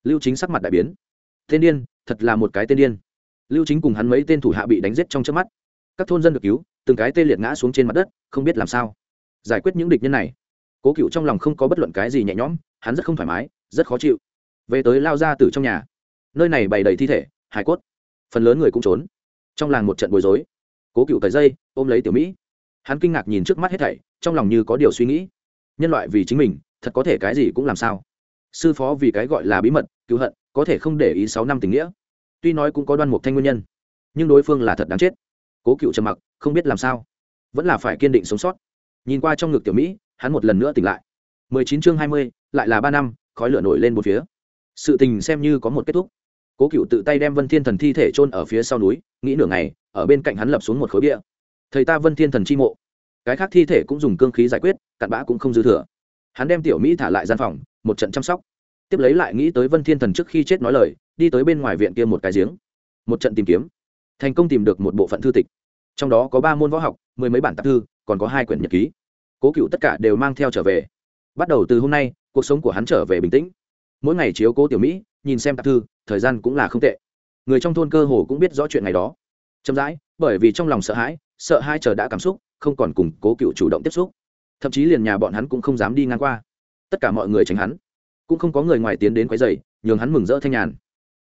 Lưu chính sắc mặt đại biến. Tên điên, thật là một cái tên điên. Lưu chính cùng hắn mấy tên thủ hạ bị đánh giết trong trước mắt. Các thôn dân được cứu, từng cái tê liệt ngã xuống trên mặt đất, không biết làm sao. Giải quyết những địch nhân này. Cố cựu trong lòng không có bất luận cái gì nhẹ nhõm, hắn rất không thoải mái, rất khó chịu. Về tới lao ra từ trong nhà. Nơi này bày đầy thi thể hải cốt. Phần lớn người cũng trốn. Trong làng một trận bối rối. Cố cựu tẩy dây, ôm lấy tiểu mỹ. Hắn kinh ngạc nhìn trước mắt hết thảy trong lòng như có điều suy nghĩ. Nhân loại vì chính mình, thật có thể cái gì cũng làm sao? Sư phó vì cái gọi là bí mật, cứu hận, có thể không để ý sáu năm tình nghĩa. Tuy nói cũng có đoan mục thanh nguyên nhân, nhưng đối phương là thật đáng chết. Cố cựu trầm mặc, không biết làm sao. Vẫn là phải kiên định sống sót. Nhìn qua trong ngực tiểu mỹ, hắn một lần nữa tỉnh lại. mười chín chương hai mươi, lại là ba năm, khói lửa nổi lên một phía. Sự tình xem như có một kết thúc. Cố cựu tự tay đem vân thiên thần thi thể chôn ở phía sau núi, nghĩ nửa ngày, ở bên cạnh hắn lập xuống một khối bia. Thầy ta vân thiên thần chi mộ cái khác thi thể cũng dùng cương khí giải quyết, cặn bã cũng không dư thừa. Hắn đem tiểu mỹ thả lại gian phòng, một trận chăm sóc. Tiếp lấy lại nghĩ tới vân thiên thần trước khi chết nói lời, đi tới bên ngoài viện kia một cái giếng. Một trận tìm kiếm. Thành công tìm được một bộ phận thư tịch. Trong đó có ba môn võ học, mười mấy bản tạp thư, còn có hai quyển nhật ký. Cố cựu tất cả đều mang theo trở về. Bắt đầu từ hôm nay, cuộc sống của hắn trở về bình tĩnh. Mỗi ngày chiếu cố tiểu mỹ, nhìn xem tạp thư, thời gian cũng là không tệ. Người trong thôn cơ hồ cũng biết rõ chuyện ngày đó. Chậm rãi, bởi vì trong lòng sợ hãi sợ hai chờ đã cảm xúc, không còn cùng cố cựu chủ động tiếp xúc. Thậm chí liền nhà bọn hắn cũng không dám đi ngang qua. Tất cả mọi người tránh hắn. Cũng không có người ngoài tiến đến quấy dày nhường hắn mừng rỡ thanh nhàn.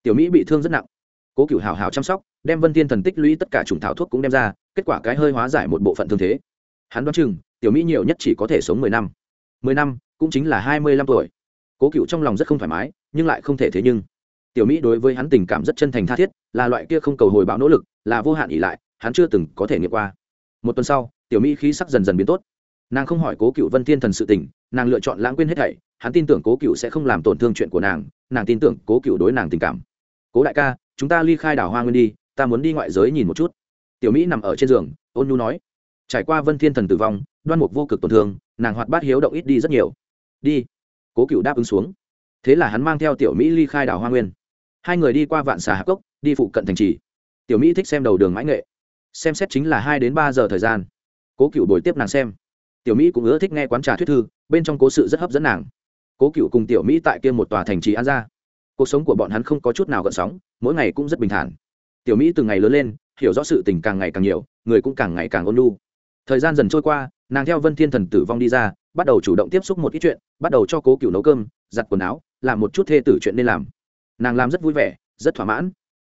Tiểu mỹ bị thương rất nặng. Cố cựu hào hào chăm sóc, đem vân tiên thần tích lũy tất cả chủng thảo thuốc cũng đem ra, kết quả cái hơi hóa giải một bộ phận thương thế. Hắn đoán chừng, tiểu mỹ nhiều nhất chỉ có thể sống mười năm. Mười năm, cũng chính là hai mươi lăm tuổi. Cố cựu trong lòng rất không thoải mái, nhưng lại không thể thế nhưng. Tiểu mỹ đối với hắn tình cảm rất chân thành tha thiết, là loại kia không cầu hồi báo nỗ lực, là vô hạn ỉ lại hắn chưa từng có thể nghiệm qua. Một tuần sau, tiểu mỹ khí sắc dần dần biến tốt. Nàng không hỏi cố cựu vân thiên thần sự tình, nàng lựa chọn lãng quên hết thảy, hắn tin tưởng cố cựu sẽ không làm tổn thương chuyện của nàng nàng tin tưởng cố cựu đối nàng tình cảm. Cố đại ca, chúng ta ly khai đảo hoa nguyên đi, ta muốn đi ngoại giới nhìn một chút. Tiểu mỹ nằm ở trên giường, ôn nhu nói. Trải qua vân thiên thần tử vong, đoan mục vô cực tổn thương, nàng hoạt bát hiếu động ít đi rất nhiều. Đi. Cố cựu đáp ứng xuống. Thế là hắn mang theo tiểu mỹ ly khai đảo hoa nguyên. Hai người đi qua vạn xà hạc cốc, đi phụ cận thành trì. Tiểu mỹ thích xem đầu đường mãi nghệ xem xét chính là hai đến ba giờ thời gian. Cố cựu đổi tiếp nàng xem. Tiểu mỹ cũng ưa thích nghe quán trà thuyết thư, bên trong cố sự rất hấp dẫn nàng. Cố cựu cùng tiểu mỹ tại kia một tòa thành trì an ra. Cuộc sống của bọn hắn không có chút nào gợn sóng, mỗi ngày cũng rất bình thản. Tiểu mỹ từng ngày lớn lên, hiểu rõ sự tình càng ngày càng nhiều, người cũng càng ngày càng ôn lu thời gian dần trôi qua, nàng theo vân thiên thần tử vong đi ra, bắt đầu chủ động tiếp xúc một ít chuyện, bắt đầu cho cố cựu nấu cơm, giặt quần áo, làm một chút thê tử chuyện nên làm. Nàng làm rất vui vẻ, rất thỏa mãn.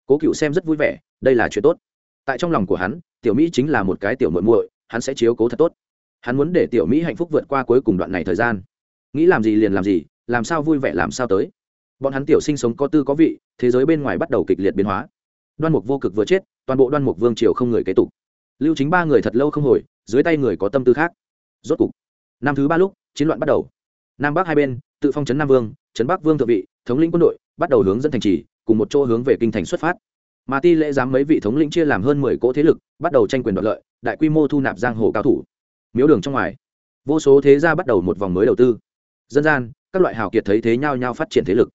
Cố cựu xem rất vui vẻ, đây là chuyện tốt tại trong lòng của hắn, tiểu mỹ chính là một cái tiểu muội muội, hắn sẽ chiếu cố thật tốt. Hắn muốn để tiểu mỹ hạnh phúc vượt qua cuối cùng đoạn này thời gian. Nghĩ làm gì liền làm gì, làm sao vui vẻ làm sao tới. Bọn hắn tiểu sinh sống có tư có vị, thế giới bên ngoài bắt đầu kịch liệt biến hóa. Đoan mục vô cực vừa chết, toàn bộ đoan mục vương triều không người kế tục. Lưu chính ba người thật lâu không hồi, dưới tay người có tâm tư khác. Rốt cục, năm thứ ba lúc, chiến loạn bắt đầu. Nam bắc hai bên, tự phong trấn nam vương trấn bắc vương thượng vị, thống lĩnh quân đội, bắt đầu hướng dẫn thành trì, cùng một chỗ hướng về kinh thành xuất phát mà ti lễ giám mấy vị thống lĩnh chia làm hơn mười cỗ thế lực, bắt đầu tranh quyền đoạt lợi, đại quy mô thu nạp giang hồ cao thủ. Miếu đường trong ngoài, vô số thế gia bắt đầu một vòng mới đầu tư. Dân gian, các loại hào kiệt thấy thế nhau nhau phát triển thế lực.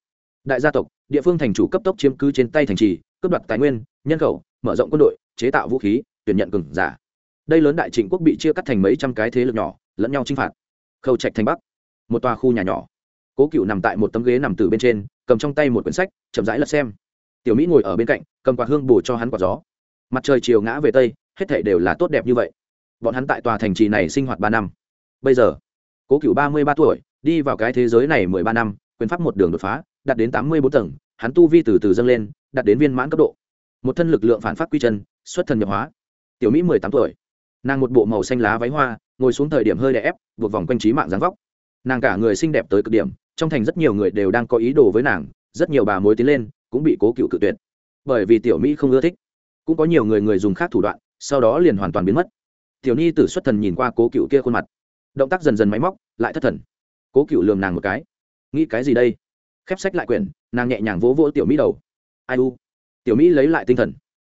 Đại gia tộc, địa phương thành chủ cấp tốc chiếm cứ trên tay thành trì, cướp đoạt tài nguyên, nhân khẩu, mở rộng quân đội, chế tạo vũ khí, tuyển nhận cừng giả. Đây lớn đại trịnh quốc bị chia cắt thành mấy trăm cái thế lực nhỏ, lẫn nhau chinh phạt. Khâu trạch thành bắc, một tòa khu nhà nhỏ. Cố cựu nằm tại một tấm ghế nằm từ bên trên, cầm trong tay một quyển sách, chậm rãi lật xem tiểu mỹ ngồi ở bên cạnh, cầm quạt hương bù cho hắn quạt gió. Mặt trời chiều ngã về tây, hết thể đều là tốt đẹp như vậy. Bọn hắn tại tòa thành trì này sinh hoạt ba năm. Bây giờ, cố cựu ba mươi ba tuổi, đi vào cái thế giới này mười ba năm, quyền pháp một đường đột phá, đạt đến tám mươi bốn tầng, hắn tu vi từ từ dâng lên, đạt đến viên mãn cấp độ. Một thân lực lượng phản phát quy chân, xuất thần nhập hóa. Tiểu mỹ mười tám tuổi. Nàng một bộ màu xanh lá váy hoa, ngồi xuống thời điểm hơi đè ép, buộc vòng quanh trí mạng dáng vóc. Nàng cả người xinh đẹp tới cực điểm, trong thành rất nhiều người đều đang có ý đồ với nàng, rất nhiều bà mối tiến lên cũng bị cố cựu cự tuyệt. Bởi vì tiểu mỹ không ưa thích, cũng có nhiều người người dùng khác thủ đoạn, sau đó liền hoàn toàn biến mất. Tiểu ni tử xuất thần nhìn qua cố cựu kia khuôn mặt, động tác dần dần máy móc, lại thất thần. Cố cựu lườm nàng một cái. Nghĩ cái gì đây? Khép sách lại quyển, nàng nhẹ nhàng vỗ vỗ tiểu mỹ đầu. Ai u? Tiểu mỹ lấy lại tinh thần.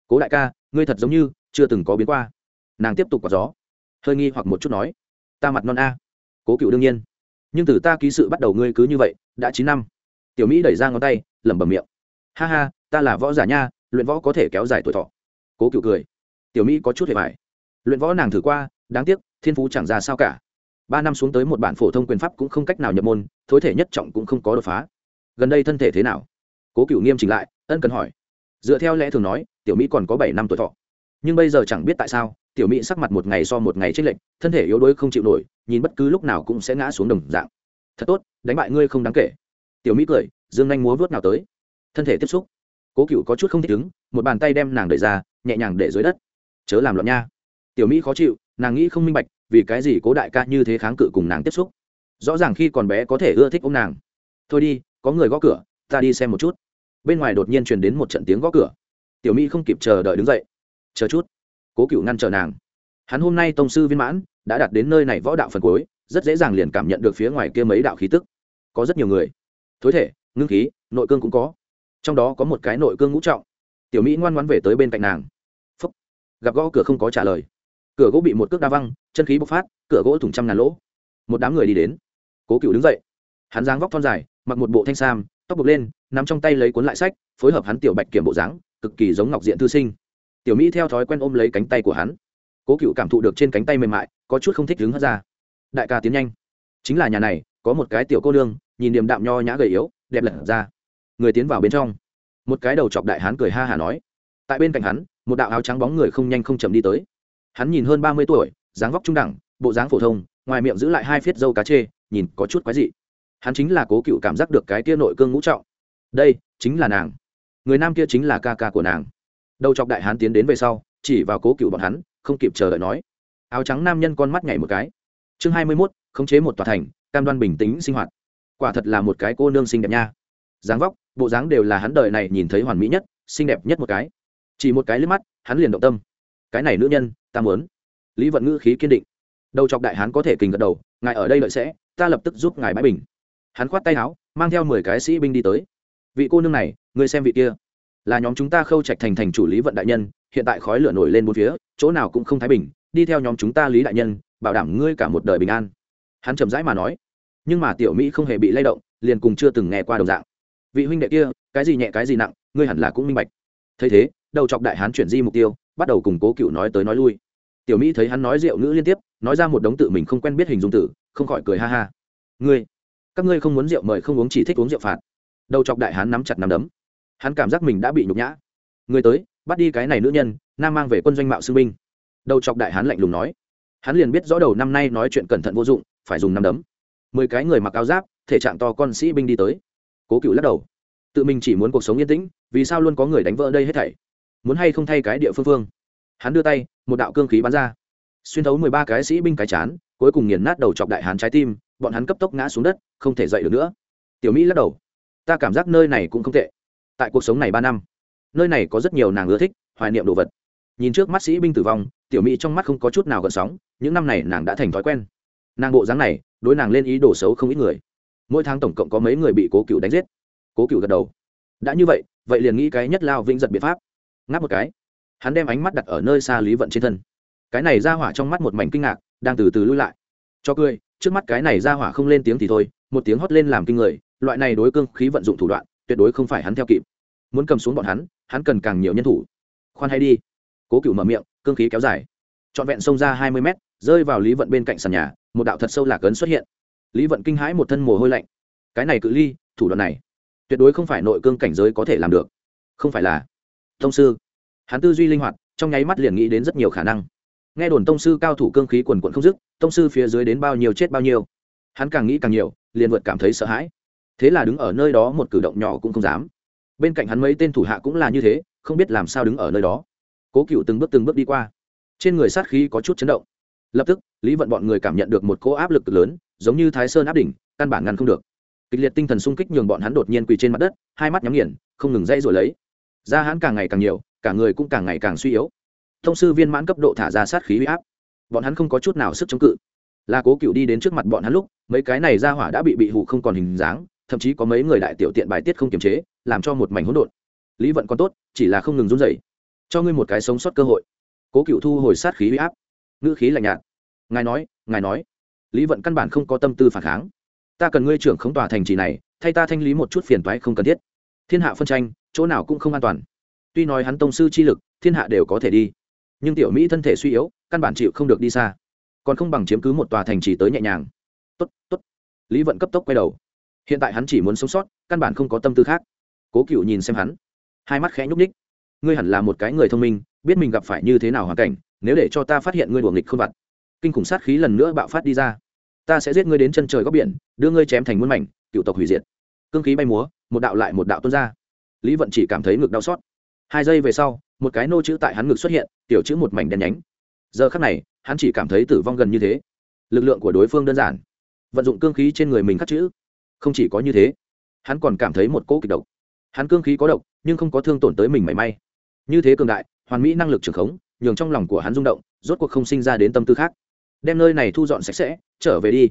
Cố đại ca, ngươi thật giống như chưa từng có biến qua. Nàng tiếp tục quả gió. Hơi nghi hoặc một chút nói. Ta mặt non a. Cố cựu đương nhiên. Nhưng từ ta ký sự bắt đầu ngươi cứ như vậy, đã chín năm. Tiểu mỹ đẩy ra ngón tay, lẩm bẩm miệng ha ha, ta là võ giả nha, luyện võ có thể kéo dài tuổi thọ. Cố cựu cười. Tiểu mỹ có chút hề mại. Luyện võ nàng thử qua, đáng tiếc, thiên phú chẳng ra sao cả. Ba năm xuống tới một bản phổ thông quyền pháp cũng không cách nào nhập môn, thối thể nhất trọng cũng không có đột phá. Gần đây thân thể thế nào? Cố cựu nghiêm chỉnh lại, ân cần hỏi. Dựa theo lẽ thường nói, tiểu mỹ còn có bảy năm tuổi thọ. Nhưng bây giờ chẳng biết tại sao, tiểu mỹ sắc mặt một ngày so một ngày t r ê n lệch, thân thể yếu đuối không chịu nổi, nhìn bất cứ lúc nào cũng sẽ ngã xuống đồng dạng. Thật tốt, đánh bại ngươi không đáng kể. Tiểu mỹ cười, dương nhanh múa vớt nào tới thân thể tiếp xúc. Cố cựu có chút không thích ứng, một bàn tay đem nàng đẩy ra, nhẹ nhàng để dưới đất. Chớ làm loạn nha. Tiểu mỹ khó chịu, nàng nghĩ không minh bạch, vì cái gì cố đại ca như thế kháng cự cùng nàng tiếp xúc. Rõ ràng khi còn bé có thể ưa thích ô m nàng. Thôi đi, có người gõ cửa, ta đi xem một chút. Bên ngoài đột nhiên truyền đến một trận tiếng gõ cửa. Tiểu mỹ không kịp chờ đợi đứng dậy. Chờ chút. Cố cựu ngăn chờ nàng. Hắn hôm nay tông sư viên mãn, đã đạt đến nơi này võ đạo phần cuối, rất dễ dàng liền cảm nhận được phía ngoài kia mấy đạo khí tức. Có rất nhiều người. Thối thể, ngưng khí, nội cương cũng có trong đó có một cái nội cương ngũ trọng. Tiểu mỹ ngoan ngoan về tới bên cạnh nàng. Phúc. gặp gõ cửa không có trả lời. Cửa gỗ bị một cước đa văng, chân khí bộc phát, cửa gỗ thủng trăm ngàn lỗ. Một đám người đi đến. Cố cựu đứng dậy. Hắn dáng vóc thon dài, mặc một bộ thanh sam, tóc buộc lên nằm trong tay lấy cuốn lại sách, phối hợp hắn tiểu bạch kiểm bộ dáng, cực kỳ giống ngọc diện thư sinh. Tiểu mỹ theo thói quen ôm lấy cánh tay của hắn. Cố cựu cảm thụ được trên cánh tay mềm mại, có chút không thích đứng hất ra. Đại ca tiến nhanh. Chính là nhà này, có một cái tiểu cô nương, nhìn điềm đạm nho nhã gầy yếu, đẹp lật ra người tiến vào bên trong. Một cái đầu chọc đại hán cười ha hả nói. Tại bên cạnh hắn, một đạo áo trắng bóng người không nhanh không chậm đi tới. Hắn nhìn hơn ba mươi tuổi, dáng vóc trung đẳng, bộ dáng phổ thông, ngoài miệng giữ lại hai phiết dâu cá chê, nhìn có chút quái dị. Hắn chính là cố cựu cảm giác được cái tia nội cương ngũ trọng. Đây chính là nàng. Người nam kia chính là ca ca của nàng. Đầu chọc đại hán tiến đến về sau, chỉ vào cố cựu bọn hắn, không kịp chờ đợi nói. Áo trắng nam nhân con mắt nhảy một cái. Chương hai mươi mốt, khống chế một tòa thành, cam đoan bình tĩnh sinh hoạt. Quả thật là một cái cô nương xinh đẹp nha dáng vóc, bộ dáng đều là hắn đời này nhìn thấy hoàn mỹ nhất, xinh đẹp nhất một cái. Chỉ một cái liếc mắt, hắn liền động tâm. Cái này nữ nhân, ta muốn. Lý vận ngữ khí kiên định. Đầu chọc đại hán có thể kình gật đầu, ngài ở đây lợi sẽ, ta lập tức giúp ngài bãi bình. Hắn khoát tay áo, mang theo mười cái sĩ binh đi tới. Vị cô nương này, người xem vị kia. Là nhóm chúng ta khâu trạch thành thành chủ lý vận đại nhân, hiện tại khói lửa nổi lên bốn phía, chỗ nào cũng không thái bình, đi theo nhóm chúng ta lý đại nhân, bảo đảm ngươi cả một đời bình an. Hắn chậm rãi mà nói. Nhưng mà tiểu mỹ không hề bị lay động, liền cùng chưa từng nghe qua đồng dạng vị huynh đệ kia, cái gì nhẹ, cái gì nặng, ngươi hẳn là cũng minh bạch. Thấy thế, đầu chọc đại hán chuyển di mục tiêu, bắt đầu cùng cố cựu nói tới nói lui. Tiểu mỹ thấy hắn nói rượu ngữ liên tiếp, nói ra một đống tự mình không quen biết hình dung tử không khỏi cười ha ha. Ngươi, các ngươi không muốn rượu mời không uống chỉ thích uống rượu phạt. Đầu chọc đại hán nắm chặt nắm đấm. Hắn cảm giác mình đã bị nhục nhã. Người tới, bắt đi cái này nữ nhân, nam mang về quân doanh mạo sư binh. Đầu chọc đại hán lạnh lùng nói. Hắn liền biết rõ đầu năm nay nói chuyện cẩn thận vô dụng, phải dùng nắm đấm. Mười cái người mặc áo giáp, thể trạng to con sĩ binh đi tới cố cựu lắc đầu. Tự mình chỉ muốn cuộc sống yên tĩnh, vì sao luôn có người đánh vỡ đây hết thảy? Muốn hay không thay cái địa phương phương? Hắn đưa tay, một đạo cương khí bắn ra. Xuyên thấu mười ba cái sĩ binh cái chán, cuối cùng nghiền nát đầu chọc đại hán trái tim, bọn hắn cấp tốc ngã xuống đất, không thể dậy được nữa. Tiểu mỹ lắc đầu. Ta cảm giác nơi này cũng không tệ. Tại cuộc sống này ba năm, nơi này có rất nhiều nàng ưa thích, hoài niệm đồ vật. Nhìn trước mắt sĩ binh tử vong, tiểu mỹ trong mắt không có chút nào gần sóng, những năm này nàng đã thành thói quen. Nàng bộ dáng này, đối nàng lên ý đồ xấu không ít người mỗi tháng tổng cộng có mấy người bị cố cựu đánh giết. Cố cựu gật đầu. Đã như vậy vậy liền nghĩ cái nhất lao vĩnh giật biện pháp. Ngáp một cái, hắn đem ánh mắt đặt ở nơi xa lý vận trên thân. Cái này ra hỏa trong mắt một mảnh kinh ngạc, đang từ từ lui lại. Cho cười, trước mắt cái này ra hỏa không lên tiếng thì thôi, một tiếng hót lên làm kinh người, loại này đối cương khí vận dụng thủ đoạn, tuyệt đối không phải hắn theo kịp. Muốn cầm xuống bọn hắn hắn cần càng nhiều nhân thủ. Khoan hay đi. Cố cựu mở miệng, cương khí kéo dài. Trọn vẹn xông ra hai mươi mét, rơi vào lý vận bên cạnh sàn nhà, một đạo thật sâu lạc ấn xuất hiện lý vận kinh hãi một thân mồ hôi lạnh. Cái này cự ly, thủ đoạn này, tuyệt đối không phải nội cương cảnh giới có thể làm được. Không phải là. Thông sư. Hắn tư duy linh hoạt, trong nháy mắt liền nghĩ đến rất nhiều khả năng. Nghe đồn tông sư cao thủ cương khí quần quận không dứt, tông sư phía dưới đến bao nhiêu chết bao nhiêu. Hắn càng nghĩ càng nhiều, liền vượt cảm thấy sợ hãi. Thế là đứng ở nơi đó một cử động nhỏ cũng không dám. Bên cạnh hắn mấy tên thủ hạ cũng là như thế, không biết làm sao đứng ở nơi đó. Cố cựu từng bước từng bước đi qua. Trên người sát khí có chút chấn động. Lập tức, lý vận bọn người cảm nhận được một cỗ áp lực lớn giống như thái sơn áp đỉnh, căn bản ngăn không được. Kịch liệt tinh thần sung kích nhường bọn hắn đột nhiên quỳ trên mặt đất, hai mắt nhắm nghiền, không ngừng dây rồi lấy. Da hắn càng ngày càng nhiều, cả người cũng càng ngày càng suy yếu. Thông sư viên mãn cấp độ thả ra sát khí huy áp. Bọn hắn không có chút nào sức chống cự. Là cố cựu đi đến trước mặt bọn hắn lúc, mấy cái này ra hỏa đã bị bị hụ không còn hình dáng, thậm chí có mấy người đại tiểu tiện bài tiết không kiềm chế, làm cho một mảnh hỗn độn. Lý vận còn tốt, chỉ là không ngừng run rẩy. Cho ngươi một cái sống sót cơ hội. Cố cựu thu hồi sát khí huy áp. Ngữ khí lạnh nhạt. Ngài nói ngài nói lý vận căn bản không có tâm tư phản kháng. Ta cần ngươi trưởng khống tòa thành trì này, thay ta thanh lý một chút phiền toái không cần thiết. Thiên hạ phân tranh, chỗ nào cũng không an toàn. Tuy nói hắn tông sư chi lực, thiên hạ đều có thể đi. Nhưng tiểu mỹ thân thể suy yếu, căn bản chịu không được đi xa. Còn không bằng chiếm cứ một tòa thành trì tới nhẹ nhàng. Tốt tốt. Lý vận cấp tốc quay đầu. Hiện tại hắn chỉ muốn sống sót, căn bản không có tâm tư khác. Cố cựu nhìn xem hắn. Hai mắt khẽ nhúc ních ngươi hẳn là một cái người thông minh, biết mình gặp phải như thế nào hoàn cảnh, nếu để cho ta phát hiện ngươi đùa nghịch không vặt kinh khủng sát khí lần nữa bạo phát đi ra. Ta sẽ giết ngươi đến chân trời góc biển, đưa ngươi chém thành muôn mảnh, cựu tộc hủy diệt. Cương khí bay múa, một đạo lại một đạo tuôn ra. Lý vận chỉ cảm thấy ngực đau xót. Hai giây về sau, một cái nô chữ tại hắn ngực xuất hiện, tiểu chữ một mảnh đen nhánh. Giờ khắc này, hắn chỉ cảm thấy tử vong gần như thế. Lực lượng của đối phương đơn giản. Vận dụng cương khí trên người mình khắc chữ. Không chỉ có như thế, hắn còn cảm thấy một cỗ kịch độc. Hắn cương khí có độc, nhưng không có thương tổn tới mình mảy may. Như thế cường đại, hoàn mỹ năng lực trường khống, nhường trong lòng của hắn rung động, rốt cuộc không sinh ra đến tâm tư khác đem nơi này thu dọn sạch sẽ, trở về đi.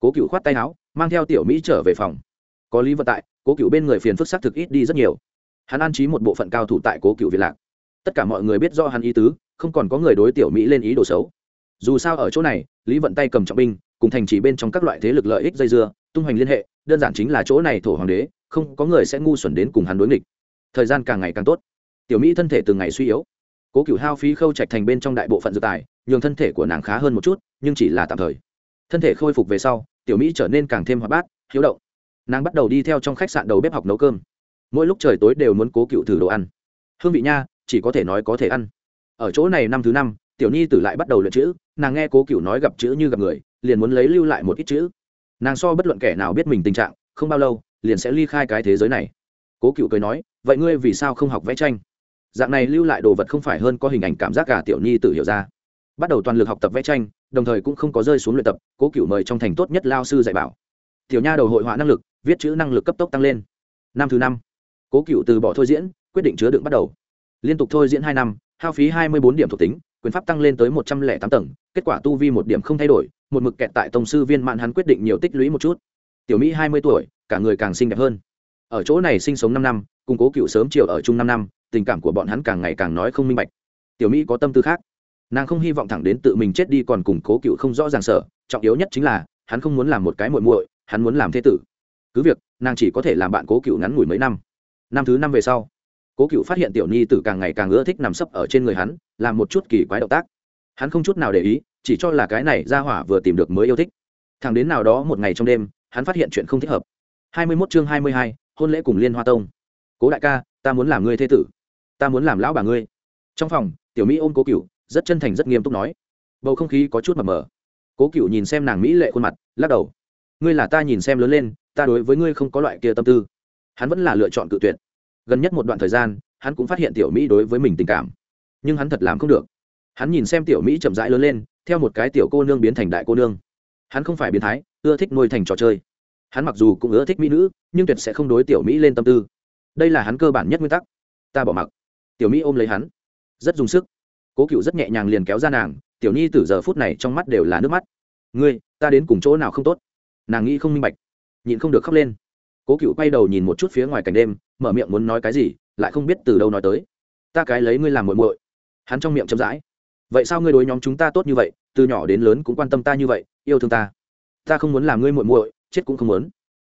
Cố cựu khoát tay áo, mang theo tiểu mỹ trở về phòng. Có lý vận tại, cố cựu bên người phiền phức xác thực ít đi rất nhiều. Hắn an trí một bộ phận cao thủ tại cố cựu việt lạc. Tất cả mọi người biết do hắn ý tứ, không còn có người đối tiểu mỹ lên ý đồ xấu. Dù sao ở chỗ này, lý vận tay cầm trọng binh, cùng thành trì bên trong các loại thế lực lợi ích dây dưa, tung hoành liên hệ, đơn giản chính là chỗ này thổ hoàng đế, không có người sẽ ngu xuẩn đến cùng hắn đối nghịch. Thời gian càng ngày càng tốt. Tiểu mỹ thân thể từng ngày suy yếu. Cố cựu hao phí khâu trạch thành bên trong đại bộ phận dự tài nhường thân thể của nàng khá hơn một chút, nhưng chỉ là tạm thời. Thân thể khôi phục về sau, tiểu mỹ trở nên càng thêm hoạt bát, hiếu động. Nàng bắt đầu đi theo trong khách sạn đầu bếp học nấu cơm. Mỗi lúc trời tối đều muốn cố cựu thử đồ ăn. Hương vị nha, chỉ có thể nói có thể ăn. Ở chỗ này năm thứ năm, tiểu nhi tử lại bắt đầu luyện chữ, nàng nghe cố cựu nói gặp chữ như gặp người, liền muốn lấy lưu lại một ít chữ. Nàng so bất luận kẻ nào biết mình tình trạng, không bao lâu, liền sẽ ly khai cái thế giới này. Cố cựu cười nói, vậy ngươi vì sao không học vẽ tranh? Dạng này lưu lại đồ vật không phải hơn có hình ảnh cảm giác cả tiểu nhi tử hiểu ra bắt đầu toàn lực học tập vẽ tranh, đồng thời cũng không có rơi xuống luyện tập, cố cựu mời trong thành tốt nhất lao sư dạy bảo. Tiểu nha đầu hội họa năng lực, viết chữ năng lực cấp tốc tăng lên. Năm thứ năm, cố cựu từ bỏ thôi diễn, quyết định chứa đựng bắt đầu. Liên tục thôi diễn hai năm, hao phí hai mươi bốn điểm thuộc tính, quyền pháp tăng lên tới một trăm lẻ tám tầng, kết quả tu vi một điểm không thay đổi, một mực kẹt tại tổng sư viên mạn hắn quyết định nhiều tích lũy một chút. Tiểu mỹ hai mươi tuổi, cả người càng xinh đẹp hơn. Ở chỗ này sinh sống năm năm, cùng cố cựu sớm chiều ở chung năm năm, tình cảm của bọn hắn càng ngày càng nói không minh bạch. Tiểu mỹ có tâm tư khác nàng không hy vọng thẳng đến tự mình chết đi còn củng cố cựu không rõ ràng sở trọng yếu nhất chính là hắn không muốn làm một cái muội muội hắn muốn làm thế tử. Cứ việc nàng chỉ có thể làm bạn cố cựu ngắn ngủi mấy năm. Năm thứ năm về sau cố cựu phát hiện tiểu nhi tử càng ngày càng ưa thích nằm sấp ở trên người hắn làm một chút kỳ quái động tác. Hắn không chút nào để ý chỉ cho là cái này ra hỏa vừa tìm được mới yêu thích. Thằng đến nào đó một ngày trong đêm hắn phát hiện chuyện không thích hợp. Hai mươi 21 chương hai mươi hai, hôn lễ cùng liên hoa tông. Cố đại ca ta muốn làm ngươi thế tử. Ta muốn làm lão bà ngươi. Trong phòng tiểu mỹ ôm cố cựu rất chân thành rất nghiêm túc nói. Bầu không khí có chút mập mờ. Cố cựu nhìn xem nàng mỹ lệ khuôn mặt, lắc đầu. Ngươi là ta nhìn xem lớn lên, ta đối với ngươi không có loại kia tâm tư. Hắn vẫn là lựa chọn cự tuyệt. Gần nhất một đoạn thời gian, hắn cũng phát hiện tiểu mỹ đối với mình tình cảm. Nhưng hắn thật làm không được. Hắn nhìn xem tiểu mỹ chậm rãi lớn lên, theo một cái tiểu cô nương biến thành đại cô nương. Hắn không phải biến thái, ưa thích nuôi thành trò chơi. Hắn mặc dù cũng ưa thích mỹ nữ, nhưng tuyệt sẽ không đối tiểu mỹ lên tâm tư. Đây là hắn cơ bản nhất nguyên tắc. Ta bỏ mặc. Tiểu mỹ ôm lấy hắn. Rất dùng sức cố cựu rất nhẹ nhàng liền kéo ra nàng, tiểu nhi từ giờ phút này trong mắt đều là nước mắt. Ngươi, ta đến cùng chỗ nào không tốt? Nàng nghĩ không minh bạch, nhịn không được khóc lên. Cố cựu quay đầu nhìn một chút phía ngoài cảnh đêm, mở miệng muốn nói cái gì, lại không biết từ đâu nói tới. Ta cái lấy ngươi làm muội muội. Hắn trong miệng chậm rãi. Vậy sao ngươi đối nhóm chúng ta tốt như vậy, từ nhỏ đến lớn cũng quan tâm ta như vậy, yêu thương ta? Ta không muốn làm ngươi muội muội, chết cũng không muốn.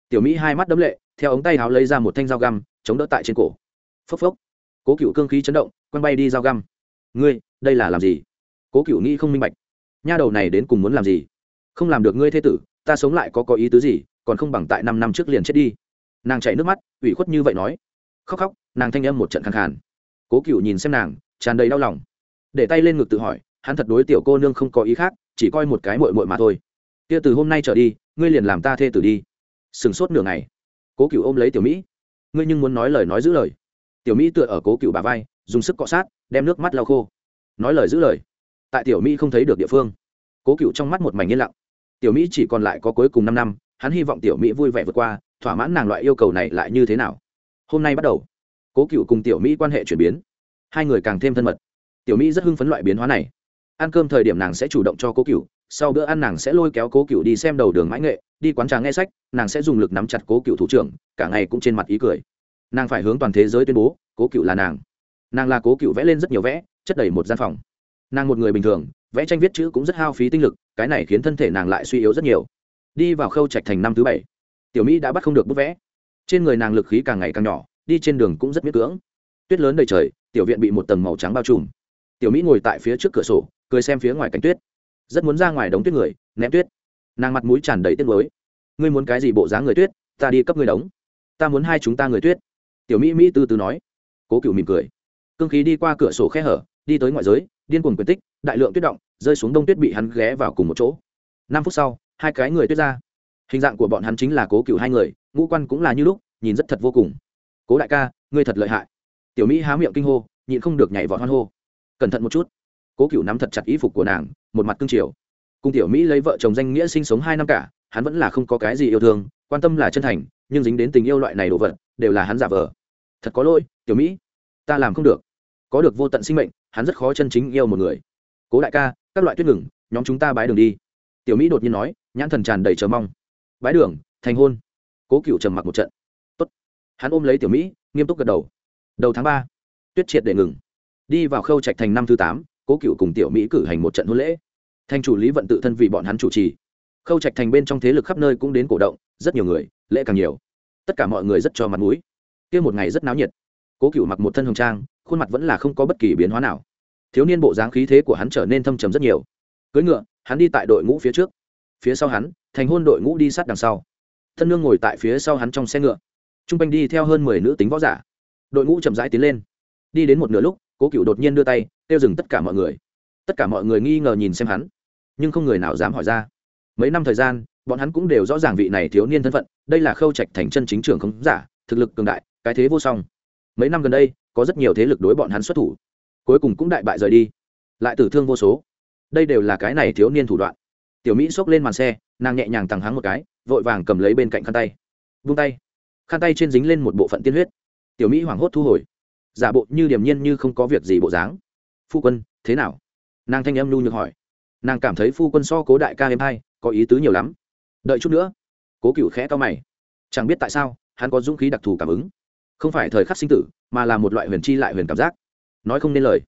Tiểu mỹ hai mắt đấm lệ, theo ống tay áo lấy ra một thanh dao găm, chống đỡ tại trên cổ. Phốc phốc. Cố cựu cương khí chấn động, quăng bay đi dao găm. Ngươi đây là làm gì? Cố cựu nghĩ không minh bạch. Nha đầu này đến cùng muốn làm gì? Không làm được ngươi thế tử, ta sống lại có có ý tứ gì, còn không bằng tại năm năm trước liền chết đi. Nàng chảy nước mắt, ủy khuất như vậy nói. Khóc khóc, nàng thanh âm một trận khẳng khàn. Cố cựu nhìn xem nàng, tràn đầy đau lòng. Để tay lên ngực tự hỏi, hắn thật đối tiểu cô nương không có ý khác, chỉ coi một cái mội mội mà thôi. Kia từ hôm nay trở đi, ngươi liền làm ta thê tử đi. Sừng sốt nửa ngày. Cố cựu ôm lấy tiểu mỹ. Ngươi nhưng muốn nói lời nói giữ lời. Tiểu mỹ tựa ở cố cựu bà vai, dùng sức cọ sát, đem nước mắt lau khô nói lời giữ lời. Tại tiểu mỹ không thấy được địa phương, cố cựu trong mắt một mảnh yên lặng. Tiểu mỹ chỉ còn lại có cuối cùng năm năm, hắn hy vọng tiểu mỹ vui vẻ vượt qua, thỏa mãn nàng loại yêu cầu này lại như thế nào. Hôm nay bắt đầu, cố cựu cùng tiểu mỹ quan hệ chuyển biến, hai người càng thêm thân mật. Tiểu mỹ rất hưng phấn loại biến hóa này. Ăn cơm thời điểm nàng sẽ chủ động cho cố cựu sau bữa ăn nàng sẽ lôi kéo cố cựu đi xem đầu đường mãi nghệ, đi quán trà nghe sách, nàng sẽ dùng lực nắm chặt cố cựu thủ trưởng, cả ngày cũng trên mặt ý cười. Nàng phải hướng toàn thế giới tuyên bố, cố cựu là nàng. Nàng là cố cựu vẽ lên rất nhiều vẽ chất đầy một gian phòng. Nàng một người bình thường, vẽ tranh viết chữ cũng rất hao phí tinh lực, cái này khiến thân thể nàng lại suy yếu rất nhiều. Đi vào khâu trạch thành năm thứ bảy, tiểu mỹ đã bắt không được bút vẽ. Trên người nàng lực khí càng ngày càng nhỏ, đi trên đường cũng rất miết cưỡng. Tuyết lớn đầy trời, tiểu viện bị một tầng màu trắng bao trùm. Tiểu mỹ ngồi tại phía trước cửa sổ, cười xem phía ngoài cánh tuyết. Rất muốn ra ngoài đống tuyết người, ném tuyết. Nàng mặt mũi tràn đầy tuyết mới ngươi muốn cái gì bộ dáng người tuyết, ta đi cấp ngươi đống. Ta muốn hai chúng ta người tuyết. Tiểu mỹ mỹ từ từ nói. Cố cựu mỉm cười. Cương khí đi qua cửa sổ khe hở đi tới ngoại giới, điên cuồng quyền tích, đại lượng tuyết động, rơi xuống đông tuyết bị hắn ghé vào cùng một chỗ. Năm phút sau, hai cái người tuyết ra. Hình dạng của bọn hắn chính là cố cựu hai người, ngũ quan cũng là như lúc, nhìn rất thật vô cùng. Cố đại ca, ngươi thật lợi hại. Tiểu mỹ há miệng kinh hô, nhịn không được nhảy vọt hoan hô. Cẩn thận một chút. Cố cựu nắm thật chặt y phục của nàng, một mặt cương triều cùng tiểu mỹ lấy vợ chồng danh nghĩa sinh sống hai năm cả, hắn vẫn là không có cái gì yêu thương, quan tâm là chân thành, nhưng dính đến tình yêu loại này đồ vật, đều là hắn giả vờ. Thật có lỗi, tiểu mỹ, ta làm không được có được vô tận sinh mệnh, hắn rất khó chân chính yêu một người. Cố đại ca, các loại tuyết ngừng, nhóm chúng ta bái đường đi. Tiểu mỹ đột nhiên nói, nhãn thần tràn đầy chờ mong. Bái đường, thành hôn. Cố cựu trầm mặc một trận. Tốt. hắn ôm lấy tiểu mỹ, nghiêm túc gật đầu. Đầu tháng ba, tuyết triệt để ngừng. Đi vào khâu trạch thành năm thứ tám, cố cựu cùng tiểu mỹ cử hành một trận hôn lễ. Thành chủ lý vận tự thân vì bọn hắn chủ trì. Khâu trạch thành bên trong thế lực khắp nơi cũng đến cổ động, rất nhiều người, lễ càng nhiều. Tất cả mọi người rất cho mặt mũi. Kia một ngày rất náo nhiệt. Cố cựu mặc một thân hồng trang khuôn mặt vẫn là không có bất kỳ biến hóa nào. Thiếu niên bộ dáng khí thế của hắn trở nên thâm trầm rất nhiều. Cưỡi ngựa, hắn đi tại đội ngũ phía trước. Phía sau hắn, thành hôn đội ngũ đi sát đằng sau. Thân nương ngồi tại phía sau hắn trong xe ngựa. T r u n g quanh đi theo hơn mười nữ tính võ giả. Đội ngũ chậm rãi tiến lên. Đi đến một nửa lúc, cố cựu đột nhiên đưa tay kêu dừng tất cả mọi người. Tất cả mọi người nghi ngờ nhìn xem hắn, nhưng không người nào dám hỏi ra. Mấy năm thời gian, bọn hắn cũng đều rõ ràng vị này thiếu niên thân phận, đây là khâu trạch thành chân chính trường không giả, thực lực cường đại, cái thế vô song. Mấy năm gần đây có rất nhiều thế lực đối bọn hắn xuất thủ. Cuối cùng cũng đại bại rời đi. Lại tử thương vô số. Đây đều là cái này thiếu niên thủ đoạn. Tiểu mỹ xốc lên màn xe, nàng nhẹ nhàng thẳng hắng một cái, vội vàng cầm lấy bên cạnh khăn tay. Vung tay. Khăn tay trên dính lên một bộ phận tiên huyết. Tiểu mỹ hoảng hốt thu hồi. Giả bộ như điềm nhiên như không có việc gì bộ dáng. Phu quân, thế nào? Nàng thanh âm nhu nhược hỏi. Nàng cảm thấy phu quân so cố đại ca em hai có ý tứ nhiều lắm. Đợi chút nữa. Cố cựu khẽ to mày. Chẳng biết tại sao, hắn có dũng khí đặc thù cảm ứng không phải thời khắc sinh tử, mà là một loại huyền chi lại huyền cảm giác. Nói không nên lời.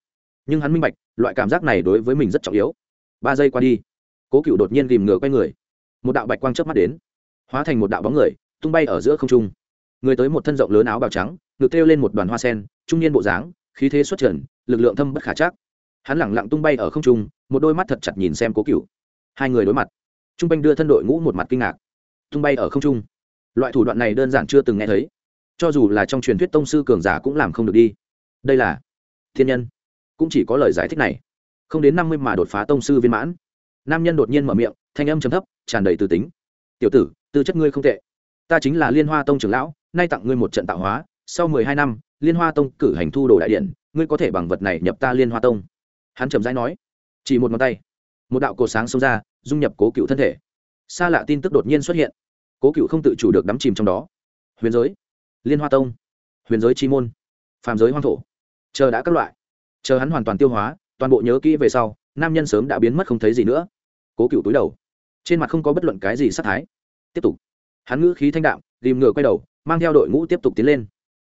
Nhưng hắn minh bạch, loại cảm giác này đối với mình rất trọng yếu. Ba giây qua đi, cố cựu đột nhiên ghìm ngựa quay người. Một đạo bạch quang chớp mắt đến, hóa thành một đạo bóng người, tung bay ở giữa không trung. Người tới một thân rộng lớn áo bào trắng, ngực treo lên một đoàn hoa sen, trung niên bộ dáng, khí thế xuất trần, lực lượng thâm bất khả chắc. Hắn lẳng lặng tung bay ở không trung, một đôi mắt thật chặt nhìn xem cố cựu. Hai người đối mặt. Trung quanh đưa thân đội ngũ một mặt kinh ngạc. Tung bay ở không trung. Loại thủ đoạn này đơn giản chưa từng nghe thấy cho dù là trong truyền thuyết tông sư cường giả cũng làm không được đi. Đây là thiên nhân. Cũng chỉ có lời giải thích này. Không đến năm mươi mà đột phá tông sư viên mãn. Nam nhân đột nhiên mở miệng, thanh âm chấm thấp, tràn đầy từ tính. Tiểu tử, tư chất ngươi không tệ. Ta chính là liên hoa tông trưởng lão, nay tặng ngươi một trận tạo hóa, sau mười hai năm, liên hoa tông cử hành thu đồ đại điện, ngươi có thể bằng vật này nhập ta liên hoa tông. Hắn trầm rãi nói. Chỉ một ngón tay. Một đạo cột sáng xông ra, dung nhập cố cựu thân thể. Xa lạ tin tức đột nhiên xuất hiện. Cố cựu không tự chủ được đắm chìm trong đó. Huyền giới liên hoa tông, huyền giới chi môn, phàm giới hoang thổ. Chờ đã các loại, chờ hắn hoàn toàn tiêu hóa, toàn bộ nhớ kỹ về sau, nam nhân sớm đã biến mất không thấy gì nữa. Cố cựu túi đầu, trên mặt không có bất luận cái gì sắc thái. Tiếp tục, hắn ngữ khí thanh đạm tìm ngựa quay đầu, mang theo đội ngũ tiếp tục tiến lên.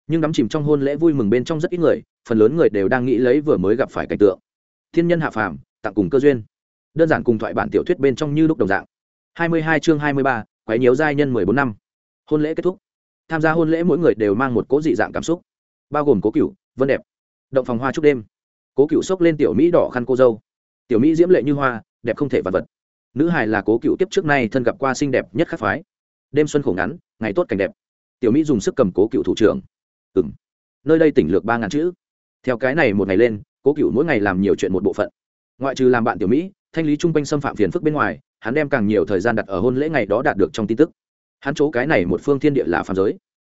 Nhưng đắm chìm trong hôn lễ vui mừng bên trong rất ít người, phần lớn người đều đang nghĩ lấy vừa mới gặp phải cảnh tượng. Thiên nhân hạ phàm, tặng cùng cơ duyên. Đơn giản cùng thoại bản tiểu thuyết bên trong như lúc đồng dạng. Hai mươi hai chương hai mươi ba, quái nhiễu giai nhân mười bốn năm. Hôn lễ kết thúc tham gia hôn lễ mỗi người đều mang một cố dị dạng cảm xúc, bao gồm cố cựu vân đẹp, động phòng hoa chúc đêm. Cố cựu xốc lên tiểu mỹ đỏ khăn cô dâu. Tiểu mỹ diễm lệ như hoa, đẹp không thể vật vật. Nữ hài là cố cựu tiếp trước nay thân gặp qua xinh đẹp nhất khắc phái. Đêm xuân khổ ngắn, ngày tốt cảnh đẹp. Tiểu mỹ dùng sức cầm cố cựu thủ trưởng. Ừng nơi đây tỉnh lược ba ngàn chữ. Theo cái này một ngày lên, cố cựu mỗi ngày làm nhiều chuyện một bộ phận. Ngoại trừ làm bạn tiểu mỹ, thanh lý chung quanh xâm phạm phiền phức bên ngoài, hắn đem càng nhiều thời gian đặt ở hôn lễ ngày đó đạt được trong tin tức hắn chỗ cái này một phương thiên địa là phàm giới.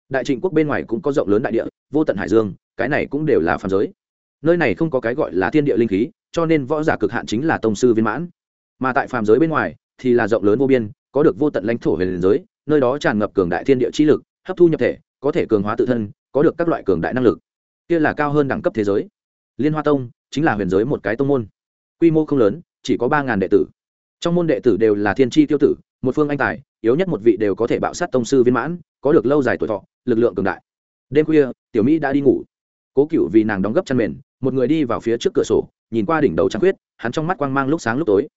Đại trịnh quốc bên ngoài cũng có rộng lớn đại địa, vô tận hải dương, cái này cũng đều là phàm giới. Nơi này không có cái gọi là thiên địa linh khí, cho nên võ giả cực hạn chính là tông sư viên mãn. Mà tại phàm giới bên ngoài thì là rộng lớn vô biên, có được vô tận lãnh thổ huyền giới, nơi đó tràn ngập cường đại thiên địa chi lực, hấp thu nhập thể, có thể cường hóa tự thân, có được các loại cường đại năng lực. Kia là cao hơn đẳng cấp thế giới. Liên hoa tông chính là huyền giới một cái tông môn. Quy mô không lớn, chỉ có ba ngàn đệ tử. Trong môn đệ tử đều là thiên tri tiêu tử một phương anh tài, yếu nhất một vị đều có thể bạo sát tông sư viên mãn, có được lâu dài tuổi thọ, lực lượng cường đại. Đêm khuya, tiểu mỹ đã đi ngủ. Cố cựu vì nàng đóng gấp chăn mền, một người đi vào phía trước cửa sổ, nhìn qua đỉnh đầu trăng khuyết, hắn trong mắt quang mang lúc sáng lúc tối.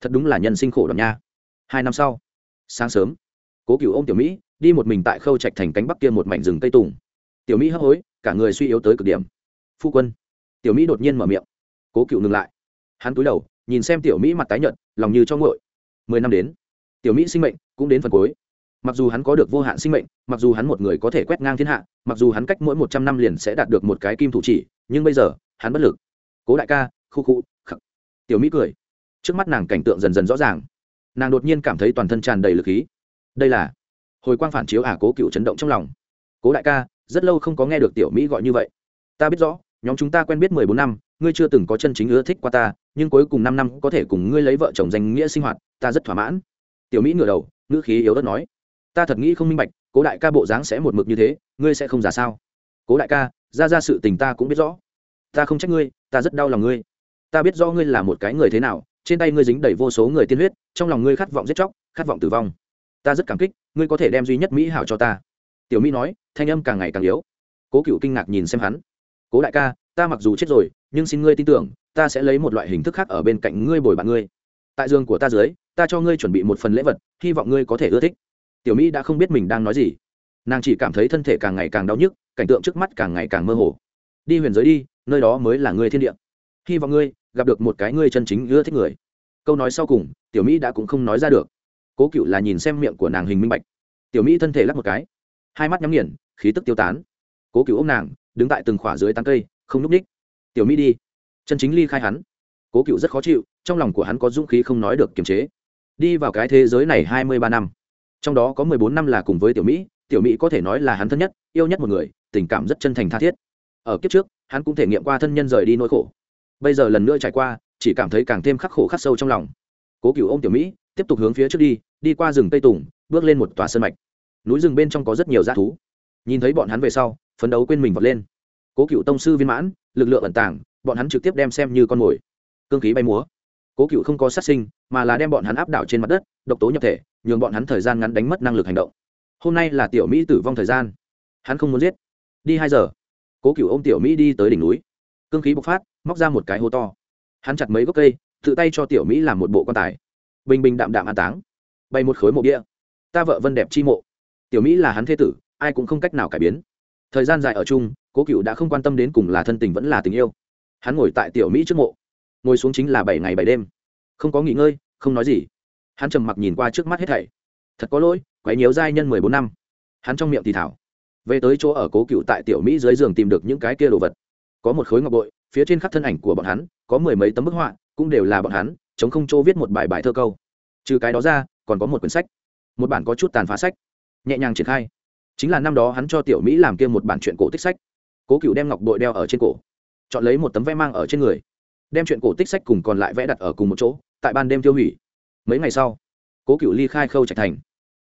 Thật đúng là nhân sinh khổ đ nha. Hai năm sau, sáng sớm, cố cựu ô m tiểu mỹ, đi một mình tại khâu trạch thành cánh bắc kia một mảnh rừng tây tùng. Tiểu mỹ hấp hối, cả người suy yếu tới cực điểm. Phu quân, tiểu mỹ đột nhiên mở miệng. Cố cựu ngừng lại. Hắn túi đầu, nhìn xem tiểu mỹ mặt tái nhợt, lòng như cho ngội mười năm đến tiểu mỹ sinh mệnh cũng đến phần cuối. Mặc dù hắn có được vô hạn sinh mệnh, mặc dù hắn một người có thể quét ngang thiên hạ, mặc dù hắn cách mỗi một trăm năm liền sẽ đạt được một cái kim thủ chỉ, nhưng bây giờ, hắn bất lực. Cố đại ca, khu khu, khắc. Tiểu mỹ cười. Trước mắt nàng cảnh tượng dần dần rõ ràng. Nàng đột nhiên cảm thấy toàn thân tràn đầy lực khí. Đây là hồi quang phản chiếu ả cố cựu chấn động trong lòng. Cố đại ca, rất lâu không có nghe được tiểu mỹ gọi như vậy. Ta biết rõ, nhóm chúng ta quen biết mười bốn năm, ngươi chưa từng có chân chính ưa thích qua ta, nhưng cuối cùng năm năm có thể cùng ngươi lấy vợ chồng danh nghĩa sinh hoạt, ta rất thỏa mãn tiểu mỹ ngửa đầu, ngữ khí yếu đất nói, ta thật nghĩ không minh bạch, cố đại ca bộ dáng sẽ một mực như thế, ngươi sẽ không giả sao? Cố đại ca, ra ra sự tình ta cũng biết rõ. Ta không trách ngươi, ta rất đau lòng ngươi. Ta biết rõ ngươi là một cái người thế nào, trên tay ngươi dính đầy vô số người tiên huyết, trong lòng ngươi khát vọng giết chóc, khát vọng tử vong. Ta rất cảm kích, ngươi có thể đem duy nhất mỹ hảo cho ta. Tiểu mỹ nói, thanh âm càng ngày càng yếu. Cố cựu kinh ngạc nhìn xem hắn. Cố đại ca, ta mặc dù chết rồi, nhưng xin ngươi tin tưởng, ta sẽ lấy một loại hình thức khác ở bên cạnh ngươi bồi bạn ngươi. Tại giường của ta dưới ta cho ngươi chuẩn bị một phần lễ vật, hy vọng ngươi có thể ưa thích. Tiểu mỹ đã không biết mình đang nói gì. Nàng chỉ cảm thấy thân thể càng ngày càng đau nhức, cảnh tượng trước mắt càng ngày càng mơ hồ. Đi huyền giới đi, nơi đó mới là ngươi thiên địa. Hy vọng ngươi gặp được một cái ngươi chân chính ưa thích người. Câu nói sau cùng, tiểu mỹ đã cũng không nói ra được. Cố cựu là nhìn xem miệng của nàng hình minh bạch. Tiểu mỹ thân thể lắc một cái. Hai mắt nhắm nghiền, khí tức tiêu tán. Cố cựu ô m nàng, đứng tại từng khỏa dưới tán cây, không núp ních. Tiểu mỹ đi. Chân chính ly khai hắn. Cố cựu rất khó chịu, trong lòng của hắn có dũng khí không nói được kiềm chế đi vào cái thế giới này hai mươi ba năm. Trong đó có mười bốn năm là cùng với tiểu mỹ tiểu mỹ có thể nói là hắn thân nhất, yêu nhất một người, tình cảm rất chân thành tha thiết. Ở kiếp trước, hắn cũng thể nghiệm qua thân nhân rời đi nỗi khổ. Bây giờ lần nữa trải qua, chỉ cảm thấy càng thêm khắc khổ khắc sâu trong lòng. Cố cựu ô m tiểu mỹ, tiếp tục hướng phía trước đi đi qua rừng tây tùng, bước lên một tòa sân mạch. Núi rừng bên trong có rất nhiều g thú. Nhìn thấy bọn hắn về sau, phấn đấu quên mình vọt lên. Cố cựu tông sư viên mãn, lực lượng ẩn tàng, bọn hắn trực tiếp đem xem như con mồi. Cương khí bay múa cố cựu không có sát sinh, mà là đem bọn hắn áp đảo trên mặt đất, độc tố nhập thể, nhường bọn hắn thời gian ngắn đánh mất năng lực hành động. Hôm nay là tiểu mỹ tử vong thời gian. Hắn không muốn giết. Đi hai giờ. Cố cựu ô m tiểu mỹ đi tới đỉnh núi. Cương khí bộc phát, móc ra một cái hố to. Hắn chặt mấy gốc cây, tự tay cho tiểu mỹ làm một bộ quan tài. Bình bình đạm đạm an táng. Bay một khối mộ bia. Ta vợ vân đẹp chi mộ. Tiểu mỹ là hắn thế tử, ai cũng không cách nào cải biến. Thời gian dài ở chung, cố cựu đã không quan tâm đến cùng là thân tình vẫn là tình yêu. Hắn ngồi tại tiểu mỹ trước mộ ngồi xuống chính là bảy ngày bảy đêm. Không có nghỉ ngơi, không nói gì. Hắn trầm mặc nhìn qua trước mắt hết thảy. Thật có lỗi, quấy nhiễu giai nhân mười bốn năm. Hắn trong miệng thì thảo. Về tới chỗ ở cố cựu tại tiểu mỹ dưới giường tìm được những cái kia đồ vật. Có một khối ngọc bội, phía trên khắp thân ảnh của bọn hắn, có mười mấy tấm bức họa, cũng đều là bọn hắn, chống không chỗ viết một bài bài thơ câu. Trừ cái đó ra, còn có một quyển sách. Một bản có chút tàn phá sách. Nhẹ nhàng triển khai. Chính là năm đó hắn cho tiểu mỹ làm kia một bản chuyện cổ tích sách. Cố cựu đem ngọc bội đeo ở trên cổ. Chọn lấy một tấm vẽ mang ở trên người đem chuyện cổ tích sách cùng còn lại vẽ đặt ở cùng một chỗ, tại ban đêm tiêu hủy. Mấy ngày sau, cố cựu ly khai khâu trạch thành.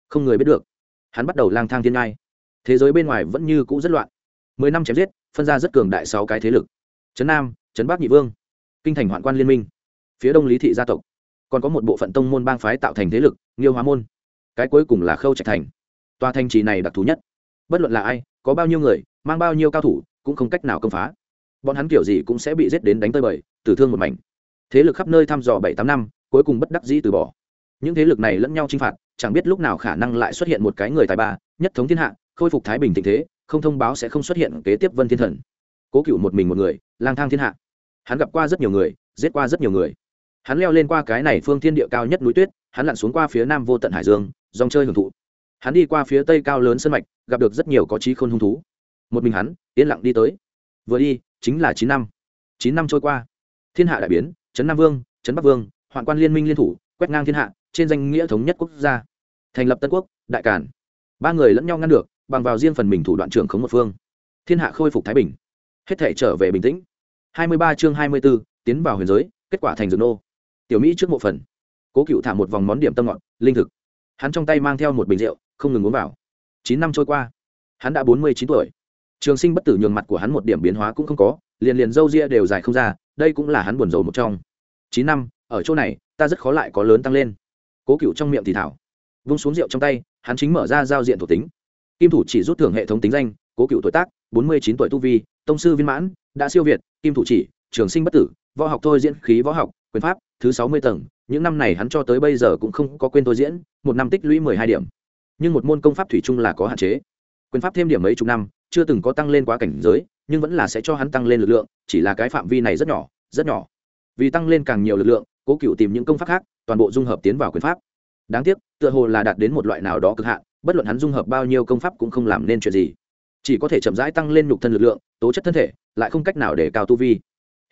Không người biết được, hắn bắt đầu lang thang thiên ngai. Thế giới bên ngoài vẫn như cũ rất loạn. Mười năm chém giết, phân ra rất cường đại sáu cái thế lực. Trấn nam, trấn bắc nhị vương, kinh thành hoạn quan liên minh, phía đông lý thị gia tộc. Còn có một bộ phận tông môn bang phái tạo thành thế lực, nghiêu hóa môn. Cái cuối cùng là khâu trạch thành. Tòa thành trì này đặc thù nhất. Bất luận là ai, có bao nhiêu người, mang bao nhiêu cao thủ, cũng không cách nào công phá. Bọn hắn kiểu gì cũng sẽ bị giết đến đánh tơi bời tử thương một mảnh. Thế lực khắp nơi thăm dò bảy tám năm, cuối cùng bất đắc dĩ từ bỏ. Những thế lực này lẫn nhau chinh phạt, chẳng biết lúc nào khả năng lại xuất hiện một cái người tài ba, nhất thống thiên hạ, khôi phục thái bình tình thế, không thông báo sẽ không xuất hiện kế tiếp vân thiên thần. Cố cựu một mình một người, lang thang thiên hạ. Hắn gặp qua rất nhiều người, giết qua rất nhiều người. Hắn leo lên qua cái này phương thiên địa cao nhất núi tuyết, hắn lặn xuống qua phía nam vô tận hải dương, dòng chơi hưởng thụ. Hắn đi qua phía tây cao lớn sân mạch, gặp được rất nhiều có trí khôn hung thú. Một mình hắn, yên lặng đi tới. Vừa đi, chính là chín năm. Chín năm trôi qua thiên hạ đại biến trấn nam vương trấn bắc vương, hoạn quan liên minh liên thủ, quét ngang thiên hạ, trên danh nghĩa thống nhất quốc gia. Thành lập tân quốc, đại cản ba người lẫn nhau ngăn được, bằng vào riêng phần mình thủ đoạn trưởng khống một phương. Thiên hạ khôi phục thái bình. Hết thể trở về bình tĩnh. Hai mươi ba chương hai mươi b ố tiến vào huyền giới, kết quả thành dược nô. Tiểu mỹ trước mộ phần. Cố cựu thả một vòng món điểm tâm ngọt, linh thực. Hắn trong tay mang theo một bình rượu, không ngừng uống vào. Chín năm trôi qua. Hắn đã bốn mươi chín tuổi. Trường sinh bất tử nhường mặt của hắn một điểm biến hóa cũng không có, liền liền râu ria đều dài không ra đây cũng là hắn buồn rầu một trong. Chín năm, ở chỗ này, ta rất khó lại có lớn tăng lên. Cố cựu trong miệng thì thảo. Vung xuống rượu trong tay, hắn chính mở ra giao diện thuộc tính. Kim thủ chỉ rút thưởng hệ thống tính danh, cố cựu tuổi tác, bốn mươi chín tuổi tu vi, tông sư viên mãn, đã siêu việt, kim thủ chỉ, trường sinh bất tử, võ học thôi diễn khí võ học, quyền pháp, thứ sáu mươi tầng. Những năm này hắn cho tới bây giờ cũng không có quên thôi diễn, một năm tích lũy mười hai điểm. Nhưng một môn công pháp thủy chung là có hạn chế. Quyền pháp thêm điểm mấy chục năm, chưa từng có tăng lên quá cảnh giới nhưng vẫn là sẽ cho hắn tăng lên lực lượng, chỉ là cái phạm vi này rất nhỏ rất nhỏ. Vì tăng lên càng nhiều lực lượng, cố cựu tìm những công pháp khác, toàn bộ dung hợp tiến vào quyền pháp. Đáng tiếc, tựa hồ là đạt đến một loại nào đó cực hạn, bất luận hắn dung hợp bao nhiêu công pháp cũng không làm nên chuyện gì. Chỉ có thể chậm rãi tăng lên nhục thân lực lượng, tố chất thân thể, lại không cách nào để cao tu vi.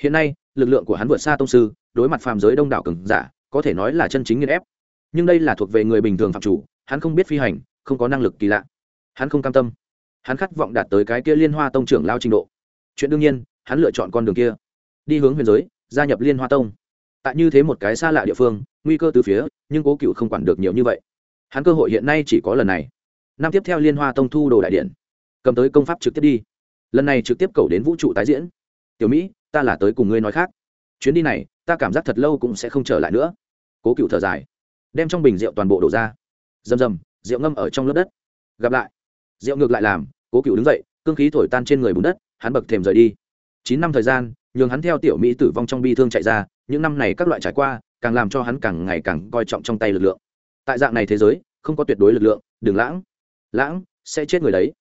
Hiện nay, lực lượng của hắn vượt xa tông sư, đối mặt phàm giới đông đảo cường giả, có thể nói là chân chính nghiên ép. Nhưng đây là thuộc về người bình thường phạm chủ, hắn không biết phi hành, không có năng lực kỳ lạ. Hắn không cam tâm hắn khát vọng đạt tới cái kia liên hoa tông trưởng lao trình độ. Chuyện đương nhiên, hắn lựa chọn con đường kia. Đi hướng huyền giới, gia nhập liên hoa tông. Tại như thế một cái xa lạ địa phương, nguy cơ từ phía, nhưng cố cựu không quản được nhiều như vậy. Hắn cơ hội hiện nay chỉ có lần này. Năm tiếp theo liên hoa tông thu đồ đại điện. Cầm tới công pháp trực tiếp đi. Lần này trực tiếp cầu đến vũ trụ tái diễn. Tiểu mỹ, ta là tới cùng ngươi nói khác. Chuyến đi này, ta cảm giác thật lâu cũng sẽ không trở lại nữa. Cố cựu thở dài. Đem trong bình rượu toàn bộ đổ ra. Rầm rầm rượu ngâm ở trong lớp đất. Gặp lại. Rượu ngược lại làm cố cựu đứng dậy, cương khí thổi tan trên người bùn đất, hắn bậc thềm rời đi. Chín năm thời gian, nhường hắn theo tiểu mỹ tử vong trong bi thương chạy ra, những năm này các loại trải qua, càng làm cho hắn càng ngày càng coi trọng trong tay lực lượng. Tại dạng này thế giới, không có tuyệt đối lực lượng, đừng lãng. Lãng, sẽ chết người đấy.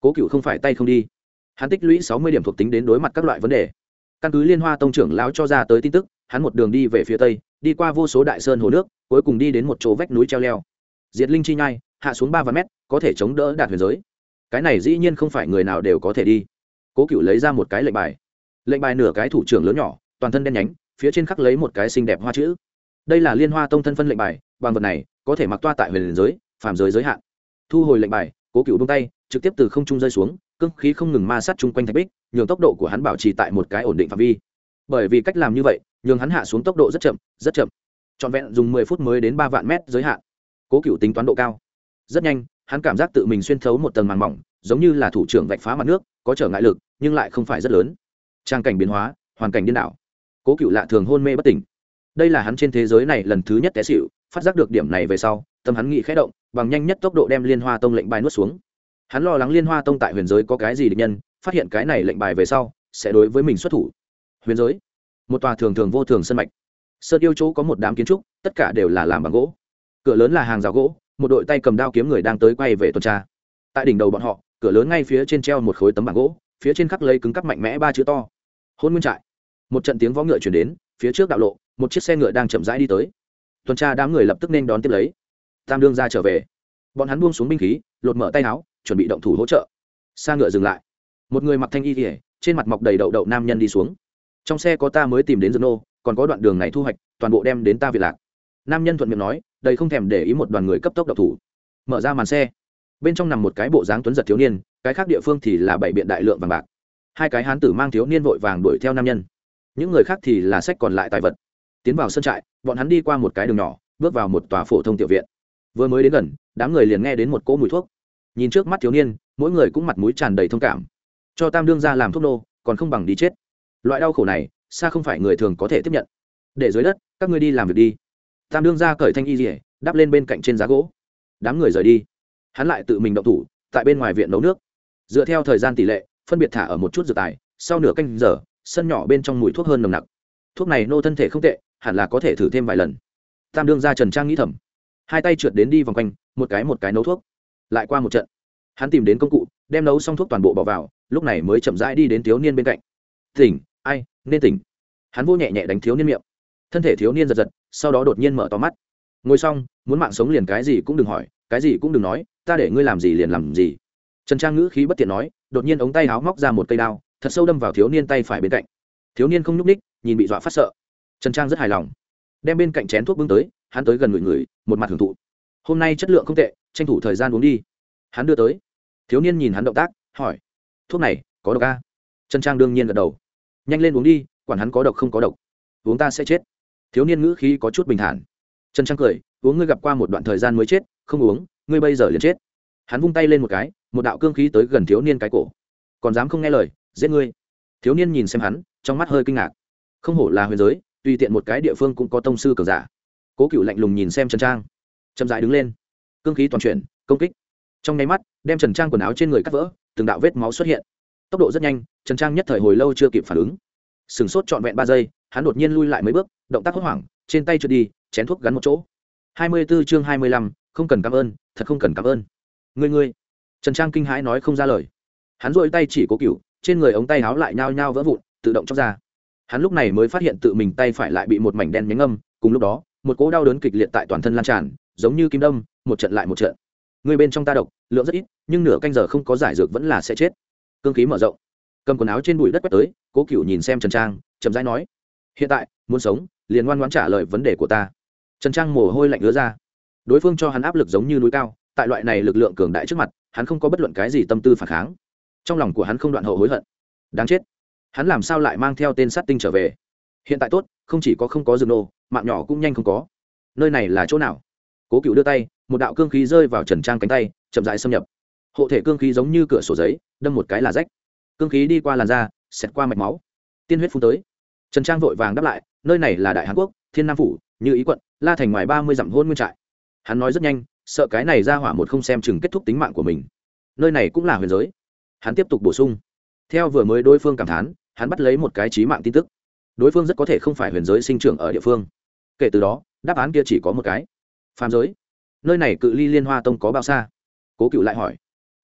Cố cựu không phải tay không đi. Hắn tích lũy sáu mươi điểm thuộc tính đến đối mặt các loại vấn đề. Căn cứ liên hoa tông trưởng lão cho ra tới tin tức, hắn một đường đi về phía tây, đi qua vô số đại sơn hồ nước, cuối cùng đi đến một chỗ vách núi treo leo. Diệt linh chi nhai, hạ xuống ba vạn mét, có thể chống đỡ đạt huyền giới cái này dĩ nhiên không phải người nào đều có thể đi. Cố cựu lấy ra một cái lệnh bài. Lệnh bài nửa cái thủ trưởng lớn nhỏ, toàn thân đen nhánh, phía trên khắc lấy một cái xinh đẹp hoa chữ. Đây là liên hoa tông thân phân lệnh bài, bằng vật này, có thể mặc toa tại huyền giới, phàm giới giới hạn. Thu hồi lệnh bài, cố cựu bông tay, trực tiếp từ không trung rơi xuống, cương khí không ngừng ma sát chung quanh thạch bích, nhường tốc độ của hắn bảo trì tại một cái ổn định phạm vi. Bởi vì cách làm như vậy, nhường hắn hạ xuống tốc độ rất chậm rất chậm. Trọn vẹn dùng mười phút mới đến ba vạn mét giới hạn. Cố cựu tính toán độ cao rất nhanh, hắn cảm giác tự mình xuyên thấu một tầng màng mỏng, giống như là thủ trưởng vạch phá mặt nước, có trở ngại lực, nhưng lại không phải rất lớn. Trang cảnh biến hóa, hoàn cảnh điên đảo. Cố cựu lạ thường hôn mê bất tỉnh. Đây là hắn trên thế giới này lần thứ nhất té xịu phát giác được điểm này về sau, tâm hắn nghĩ khẽ động, bằng nhanh nhất tốc độ đem liên hoa tông lệnh bài nuốt xuống. Hắn lo lắng liên hoa tông tại huyền giới có cái gì địch nhân, phát hiện cái này lệnh bài về sau, sẽ đối với mình xuất thủ. Huyền giới, một tòa thường thường vô thường sân mạch. Sơn yêu chỗ có một đám kiến trúc, tất cả đều là làm bằng gỗ. Cửa lớn là hàng rào gỗ một đội tay cầm đao kiếm người đang tới quay về tuần tra. Tại đỉnh đầu bọn họ, cửa lớn ngay phía trên treo một khối tấm bảng gỗ, phía trên khắc lấy cứng cắp mạnh mẽ ba chữ to. Hôn nguyên trại. Một trận tiếng võ ngựa chuyển đến, phía trước đạo lộ, một chiếc xe ngựa đang chậm rãi đi tới. Tuần tra đám người lập tức nên đón tiếp lấy. Tam đương ra trở về. Bọn hắn buông xuống binh khí, lột mở tay áo, chuẩn bị động thủ hỗ trợ. Xa ngựa dừng lại. Một người mặc thanh y kỉa trên mặt mọc đầy đậu đậu nam nhân đi xuống. Trong xe có ta mới tìm đến dương nô, còn có đoạn đường này thu hoạch, toàn bộ đem đến ta việt lạc. Nam nhân thuận miệng nói đây không thèm để ý một đoàn người cấp tốc độc thủ. Mở ra màn xe. Bên trong nằm một cái bộ dáng tuấn giật thiếu niên, cái khác địa phương thì là bảy biện đại lượng vàng bạc. Hai cái hán tử mang thiếu niên vội vàng đuổi theo nam nhân. Những người khác thì là sách còn lại tài vật. Tiến vào sân trại, bọn hắn đi qua một cái đường nhỏ, bước vào một tòa phổ thông tiểu viện. Vừa mới đến gần, đám người liền nghe đến một cỗ mùi thuốc. Nhìn trước mắt thiếu niên, mỗi người cũng mặt mũi tràn đầy thông cảm. Cho tam đương ra làm thuốc nô, còn không bằng đi chết. Loại đau khổ này, xa không phải người thường có thể tiếp nhận. Để dưới đất, các ngươi đi làm việc đi. Tam đương ra cởi thanh y rỉa đắp lên bên cạnh trên giá gỗ. Đám người rời đi. Hắn lại tự mình động thủ, tại bên ngoài viện nấu nước. Dựa theo thời gian tỷ lệ, phân biệt thả ở một chút dự tài, sau nửa canh giờ, sân nhỏ bên trong mùi thuốc hơn nồng nặc. Thuốc này nô thân thể không tệ, hẳn là có thể thử thêm vài lần. Tam đương ra trần trang nghĩ thầm. Hai tay trượt đến đi vòng quanh, một cái một cái nấu thuốc. Lại qua một trận. Hắn tìm đến công cụ, đem nấu xong thuốc toàn bộ bỏ vào, lúc này mới chậm rãi đi đến thiếu niên bên cạnh. Tỉnh, ai, nên tỉnh. Hắn vô nhẹ nhẹ đánh thiếu niên miệng. Thân thể thiếu niên giật giật, sau đó đột nhiên mở to mắt ngồi xong, muốn mạng sống liền cái gì cũng đừng hỏi, cái gì cũng đừng nói, ta để ngươi làm gì liền làm gì. Trần trang ngữ khí bất tiện nói, đột nhiên ống tay áo móc ra một cây đao, thật sâu đâm vào thiếu niên tay phải bên cạnh. Thiếu niên không nhúc ních nhìn bị dọa phát sợ. Trần trang rất hài lòng. Đem bên cạnh chén thuốc bưng tới, hắn tới gần người người, một mặt hưởng thụ. Hôm nay chất lượng không tệ, tranh thủ thời gian uống đi. Hắn đưa tới. Thiếu niên nhìn hắn động tác, hỏi, thuốc này, có độc a trần trang đương nhiên gật đầu. Nhanh lên uống đi, quản hắn có độc không có độc, uống ta sẽ chết. Thiếu niên ngữ khí có chút bình thản trần trang cười, uống ngươi gặp qua một đoạn thời gian mới chết, không uống, ngươi bây giờ liền chết. Hắn vung tay lên một cái, một đạo cương khí tới gần thiếu niên cái cổ. Còn dám không nghe lời, giết ngươi. Thiếu niên nhìn xem hắn, trong mắt hơi kinh ngạc. Không hổ là huyền giới, tùy tiện một cái địa phương cũng có tông sư cường giả. Cố cựu lạnh lùng nhìn xem trần trang. Chậm dại đứng lên. Cương khí toàn chuyển, công kích. Trong nháy mắt, đem trần trang quần áo trên người cắt vỡ, từng đạo vết máu xuất hiện. Tốc độ rất nhanh, trần trang nhất thời hồi lâu chưa kịp phản ứng. Sửng sốt trọn vẹn ba giây, hắn đột nhiên lui lại mấy bước, động tác hốt hoảng, trên tay trượt đi chén thuốc gắn một chỗ. Hai mươi 24 chương hai mươi lăm, không cần cảm ơn thật không cần cảm ơn. Ngươi ngươi. Trần trang kinh hãi nói không ra lời. Hắn dội tay chỉ cố cựu trên người ống tay áo lại nhao nhao vỡ vụn tự động chóc ra. Hắn lúc này mới phát hiện tự mình tay phải lại bị một mảnh đen nhánh âm cùng lúc đó một cỗ đau đớn kịch liệt tại toàn thân lan tràn giống như kim đâm một trận lại một trận. Người bên trong ta độc lượng rất ít nhưng nửa canh giờ không có giải dược vẫn là sẽ chết. Cương khí mở rộng. Cầm quần áo trên bụi đất quét tới cố cựu nhìn xem trần trang chậm rãi nói hiện tại muốn sống liền ngoan ngoãn trả lời vấn đề của ta trần trang mồ hôi lạnh ứa ra. Đối phương cho hắn áp lực giống như núi cao, tại loại này lực lượng cường đại trước mặt, hắn không có bất luận cái gì tâm tư phản kháng. Trong lòng của hắn không đoạn hậu hối hận. Đáng chết. Hắn làm sao lại mang theo tên sát tinh trở về? Hiện tại tốt, không chỉ có không có rừng nô, mạng nhỏ cũng nhanh không có. Nơi này là chỗ nào? Cố cựu đưa tay, một đạo cương khí rơi vào trần trang cánh tay, chậm dại xâm nhập. Hộ thể cương khí giống như cửa sổ giấy, đâm một cái là rách. Cương khí đi qua làn da, xẹt qua mạch máu. Tiên huyết phun tới. Trần trang vội vàng đáp lại, nơi này là đại hàn quốc, thiên nam phủ, như ý quận la thành ngoài ba mươi dặm hôn nguyên trại. Hắn nói rất nhanh, sợ cái này ra hỏa một không xem chừng kết thúc tính mạng của mình. Nơi này cũng là huyền giới. Hắn tiếp tục bổ sung. Theo vừa mới đối phương cảm thán, hắn bắt lấy một cái trí mạng tin tức. Đối phương rất có thể không phải huyền giới sinh trưởng ở địa phương. Kể từ đó, đáp án kia chỉ có một cái. Phàm giới. Nơi này cự ly liên hoa tông có bao xa? Cố cựu lại hỏi.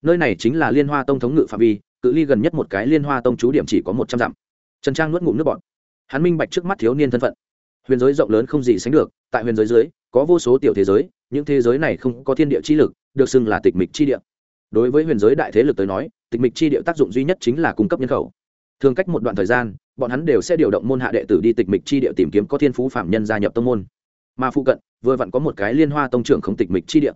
Nơi này chính là liên hoa tông thống ngự phạm vi, cự ly gần nhất một cái liên hoa tông trú điểm chỉ có một trăm dặm. Trần trang nuốt ngụm nước bọt. Hắn minh bạch trước mắt thiếu niên thân phận huyền giới rộng lớn không gì sánh được, tại huyền giới dưới, có vô số tiểu thế giới, những thế giới này không có thiên địa chi lực, được xưng là tịch mịch chi địa. Đối với huyền giới đại thế lực tới nói, tịch mịch chi địa tác dụng duy nhất chính là cung cấp nhân khẩu. Thường cách một đoạn thời gian, bọn hắn đều sẽ điều động môn hạ đệ tử đi tịch mịch chi địa tìm kiếm có thiên phú phạm nhân gia nhập tông môn. Mà phụ cận, vừa vặn có một cái liên hoa tông trưởng không tịch mịch chi địa.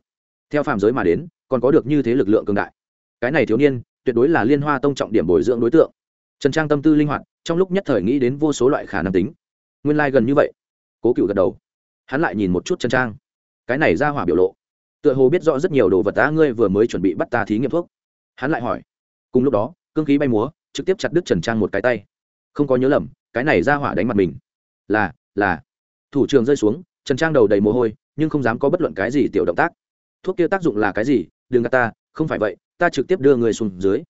Theo phạm giới mà đến, còn có được như thế lực lượng cường đại. Cái này thiếu niên, tuyệt đối là liên hoa tông trọng điểm bồi dưỡng đối tượng. Trần trang tâm tư linh hoạt, trong lúc nhất thời nghĩ đến vô số loại khả năng tính nguyên lai、like、gần như vậy. Cố cựu gật đầu. Hắn lại nhìn một chút trần trang. Cái này ra hỏa biểu lộ, tựa hồ biết rõ rất nhiều đồ vật ta ngươi vừa mới chuẩn bị bắt ta thí nghiệm thuốc. Hắn lại hỏi. Cùng lúc đó, cương khí bay múa, trực tiếp chặt đứt trần trang một cái tay. Không có nhớ lầm, cái này ra hỏa đánh mặt mình. Là là. Thủ trường rơi xuống, trần trang đầu đầy mồ hôi, nhưng không dám có bất luận cái gì tiểu động tác. Thuốc kia tác dụng là cái gì? Đừng gạt ta, không phải vậy, ta trực tiếp đưa người xuống dưới.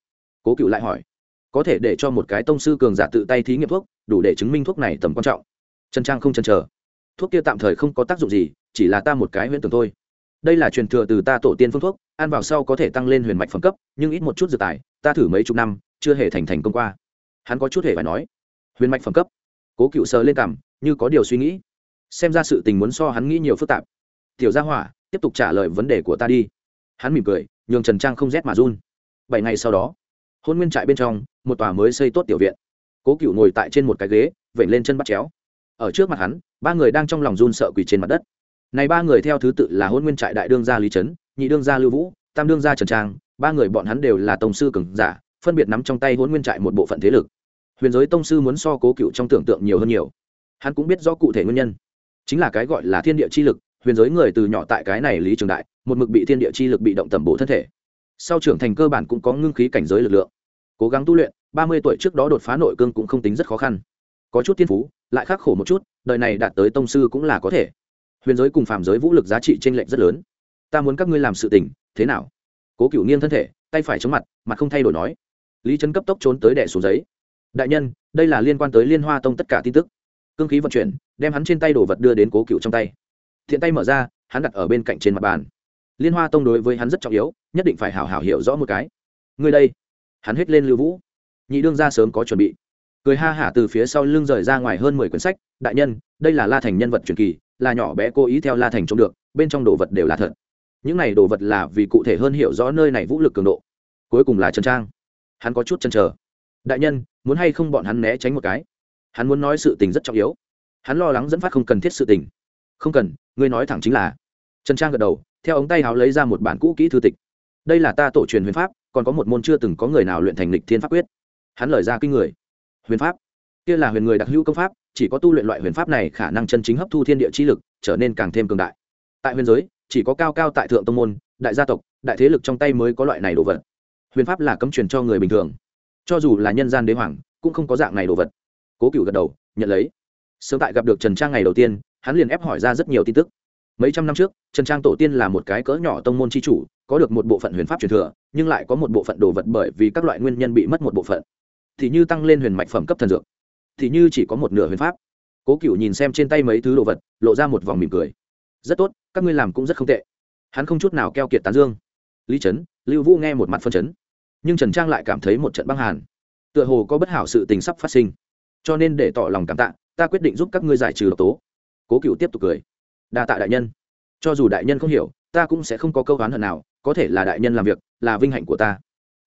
Cố cựu lại hỏi. Có thể để cho một cái tông sư cường giả tự tay thí nghiệm thuốc, đủ để chứng minh thuốc này tầm quan trọng trần trang không chần chờ. Thuốc kia tạm thời không có tác dụng gì, chỉ là ta một cái huyễn tưởng thôi. Đây là truyền thừa từ ta tổ tiên phương thuốc, ăn vào sau có thể tăng lên huyền mạch phẩm cấp, nhưng ít một chút dự tài, ta thử mấy chục năm, chưa hề thành thành công qua. Hắn có chút hề phải nói. Huyền mạch phẩm cấp. Cố cựu sờ lên cảm, như có điều suy nghĩ. Xem ra sự tình muốn so hắn nghĩ nhiều phức tạp. Tiểu gia hỏa, tiếp tục trả lời vấn đề của ta đi. Hắn mỉm cười, nhường trần trang không rét mà run. Bảy ngày sau đó, hôn nguyên trại bên trong, một tòa mới xây tốt tiểu viện. Cố cựu ngồi tại trên một cái ghế vẩy lên chân bắt chéo ở trước mặt hắn, ba người đang trong lòng run sợ quỳ trên mặt đất. Này ba người theo thứ tự là hôn nguyên trại đại đương gia lý trấn, nhị đương gia lưu vũ, tam đương gia trần trang, ba người bọn hắn đều là tổng sư cường giả, phân biệt nắm trong tay hôn nguyên trại một bộ phận thế lực. Huyền giới tông sư muốn so cố cựu trong tưởng tượng nhiều hơn nhiều. Hắn cũng biết rõ cụ thể nguyên nhân. Chính là cái gọi là thiên địa chi lực, huyền giới người từ nhỏ tại cái này lý trường đại, một mực bị thiên địa chi lực bị động tầm bổ thân thể. Sau trưởng thành cơ bản cũng có ngưng khí cảnh giới lực lượng. Cố gắng tu luyện, ba mươi tuổi trước đó đột phá nội cương cũng không tính rất khó khăn có chút thiên phú, lại khắc khổ một chút, đời này đạt tới tông sư cũng là có thể. Huyền giới cùng phàm giới vũ lực giá trị t r ê n lệch rất lớn. Ta muốn các ngươi làm sự tình, thế nào? Cố cựu nghiêng thân thể, tay phải chống mặt mặt không thay đổi nói. Lý trấn cấp tốc trốn tới đẻ xuống giấy. Đại nhân, đây là liên quan tới liên hoa tông tất cả tin tức. Cương khí vận chuyển, đem hắn trên tay đồ vật đưa đến cố cựu trong tay. Thiện tay mở ra, hắn đặt ở bên cạnh trên mặt bàn. Liên hoa tông đối với hắn rất trọng yếu, nhất định phải hào hào hiểu rõ một cái. Ngươi đây. Hắn hết lên lưu vũ. Nhị đương ra sớm có chuẩn bị cười ha hả từ phía sau lưng rời ra ngoài hơn mười quyển sách, đại nhân, đây là la thành nhân vật truyền kỳ, là nhỏ bé cố ý theo la thành trông được, bên trong đồ vật đều là thật. Những này đồ vật là vì cụ thể hơn hiểu rõ nơi này vũ lực cường độ. Cuối cùng là trần trang. Hắn có chút chần chờ. Đại nhân, muốn hay không bọn hắn né tránh một cái? Hắn muốn nói sự tình rất trọng yếu. Hắn lo lắng dẫn phát không cần thiết sự tình. Không cần, ngươi nói thẳng chính là. Trần trang gật đầu, theo ống tay háo lấy ra một bản cũ kỹ thư tịch. Đây là ta tổ truyền huyền pháp, còn có một môn chưa từng có người nào luyện thành lịch thiên pháp quyết. Hắn lời ra kinh người huyền pháp. Kia là huyền người đặc hữu công pháp, chỉ có tu luyện loại huyền pháp này khả năng chân chính hấp thu thiên địa chi lực, trở nên càng thêm cường đại. Tại huyền giới, chỉ có cao cao tại thượng tông môn, đại gia tộc, đại thế lực trong tay mới có loại này đồ vật. Huyền pháp là cấm truyền cho người bình thường. Cho dù là nhân gian đế hoàng, cũng không có dạng này đồ vật. Cố cựu gật đầu, nhận lấy. Sớm tại gặp được trần trang ngày đầu tiên, hắn liền ép hỏi ra rất nhiều tin tức. Mấy trăm năm trước, trần trang tổ tiên là một cái cỡ nhỏ tông môn c h i chủ, có được một bộ phận huyền pháp truyền thừa, nhưng lại có một bộ phận đồ vật bởi vì các loại nguyên nhân bị mất một bộ phận thì như tăng lên huyền mạch phẩm cấp thần dược, thì như chỉ có một nửa huyền pháp. Cố cựu nhìn xem trên tay mấy thứ đồ vật, lộ ra một vòng mỉm cười. Rất tốt, các ngươi làm cũng rất không tệ. Hắn không chút nào keo kiệt tán dương. Lý trấn lưu vũ nghe một mặt phân chấn. Nhưng trần trang lại cảm thấy một trận băng hàn. Tựa hồ có bất hảo sự tình sắp phát sinh. Cho nên để tỏ lòng cảm tạ, ta quyết định giúp các ngươi giải trừ độc tố. Cố cựu tiếp tục cười. Đa tạ đại nhân. Cho dù đại nhân không hiểu, ta cũng sẽ không có câu oán hận nào, có thể là đại nhân làm việc, là vinh hạnh của ta.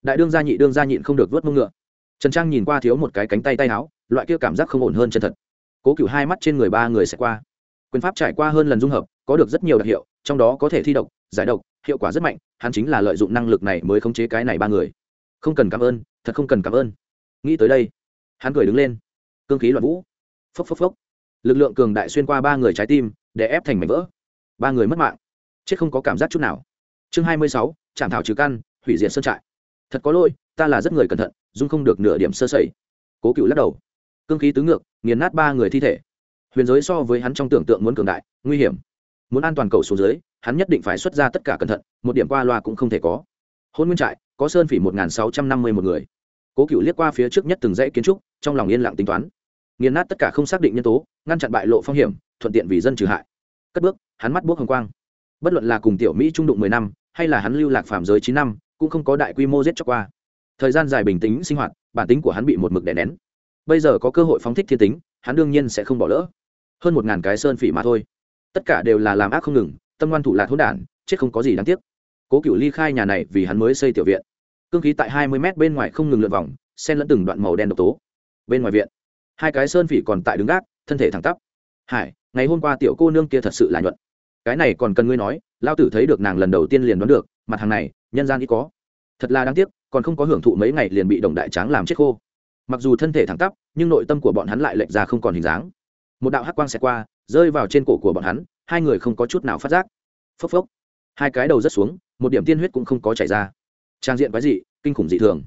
Đại đương gia nhị đương gia nhịn không được vớt mông ngựa trần trang nhìn qua thiếu một cái cánh tay tay áo, loại kia cảm giác không ổn hơn chân thật. Cố cựu hai mắt trên người ba người sẽ qua. Quyền pháp trải qua hơn lần dung hợp, có được rất nhiều đặc hiệu, trong đó có thể thi độc, giải độc, hiệu quả rất mạnh, hắn chính là lợi dụng năng lực này mới khống chế cái này ba người. Không cần cảm ơn, thật không cần cảm ơn. Nghĩ tới đây, hắn cười đứng lên. Cương khí loạn vũ. Phốc phốc phốc. Lực lượng cường đại xuyên qua ba người trái tim, để ép thành mảnh vỡ. Ba người mất mạng. Chết không có cảm giác chút nào. Chương hai mươi sáu trạm thảo trừ căn, hủy diệt sơn trại. Thật có lỗi ta là rất người cẩn thận, dung không được nửa điểm sơ sẩy. Cố cựu lắc đầu. Cương khí tứ ngược, nghiền nát ba người thi thể. Huyền giới so với hắn trong tưởng tượng muốn cường đại, nguy hiểm. Muốn an toàn cầu xuống dưới, hắn nhất định phải xuất ra tất cả cẩn thận, một điểm qua loa cũng không thể có. Hôn nguyên trại, có sơn phỉ một nghìn sáu trăm năm mươi một người. Cố cựu liếc qua phía trước nhất từng dãy kiến trúc, trong lòng yên lặng tính toán. Nghiền nát tất cả không xác định nhân tố, ngăn chặn bại lộ phong hiểm, thuận tiện vì dân trừ hại. Cất bước, hắn mắt buốc hồng quang. Bất luận là cùng tiểu mỹ trung đụng mười năm, hay là hắn lưu lạc phạm giới chín năm, cũng không có đại quy mô giết cho qua thời gian dài bình tĩnh sinh hoạt, bản tính của hắn bị một mực đè nén. Bây giờ có cơ hội phóng thích thiên tính, hắn đương nhiên sẽ không bỏ lỡ. Hơn một ngàn cái sơn phỉ mà thôi. Tất cả đều là làm ác không ngừng, tâm ngoan thủ lạc hỗn đản, chết không có gì đáng tiếc. Cố cựu ly khai nhà này vì hắn mới xây tiểu viện. Cương khí tại hai mươi mét bên ngoài không ngừng lượn vòng, xen lẫn từng đoạn màu đen độc tố. Bên ngoài viện, hai cái sơn phỉ còn tại đứng gác, thân thể thẳng tắp. Hải, ngày hôm qua tiểu cô nương kia thật sự là nhuận. Cái này còn cần ngươi nói lao tử thấy được nàng lần đầu tiên liền đoán được, mặt hàng này, nhân gian ít có thật là đáng tiếc, còn không có hưởng thụ mấy ngày liền bị đồng đại tráng làm chết khô. Mặc dù thân thể thẳng tắp, nhưng nội tâm của bọn hắn lại lệch ra không còn hình dáng. Một đạo hắc quang xẹt qua, rơi vào trên cổ của bọn hắn, hai người không có chút nào phát giác. Phốc phốc. Hai cái đầu rất xuống, một điểm tiên huyết cũng không có chảy ra. Trang diện quái dị, kinh khủng dị thường.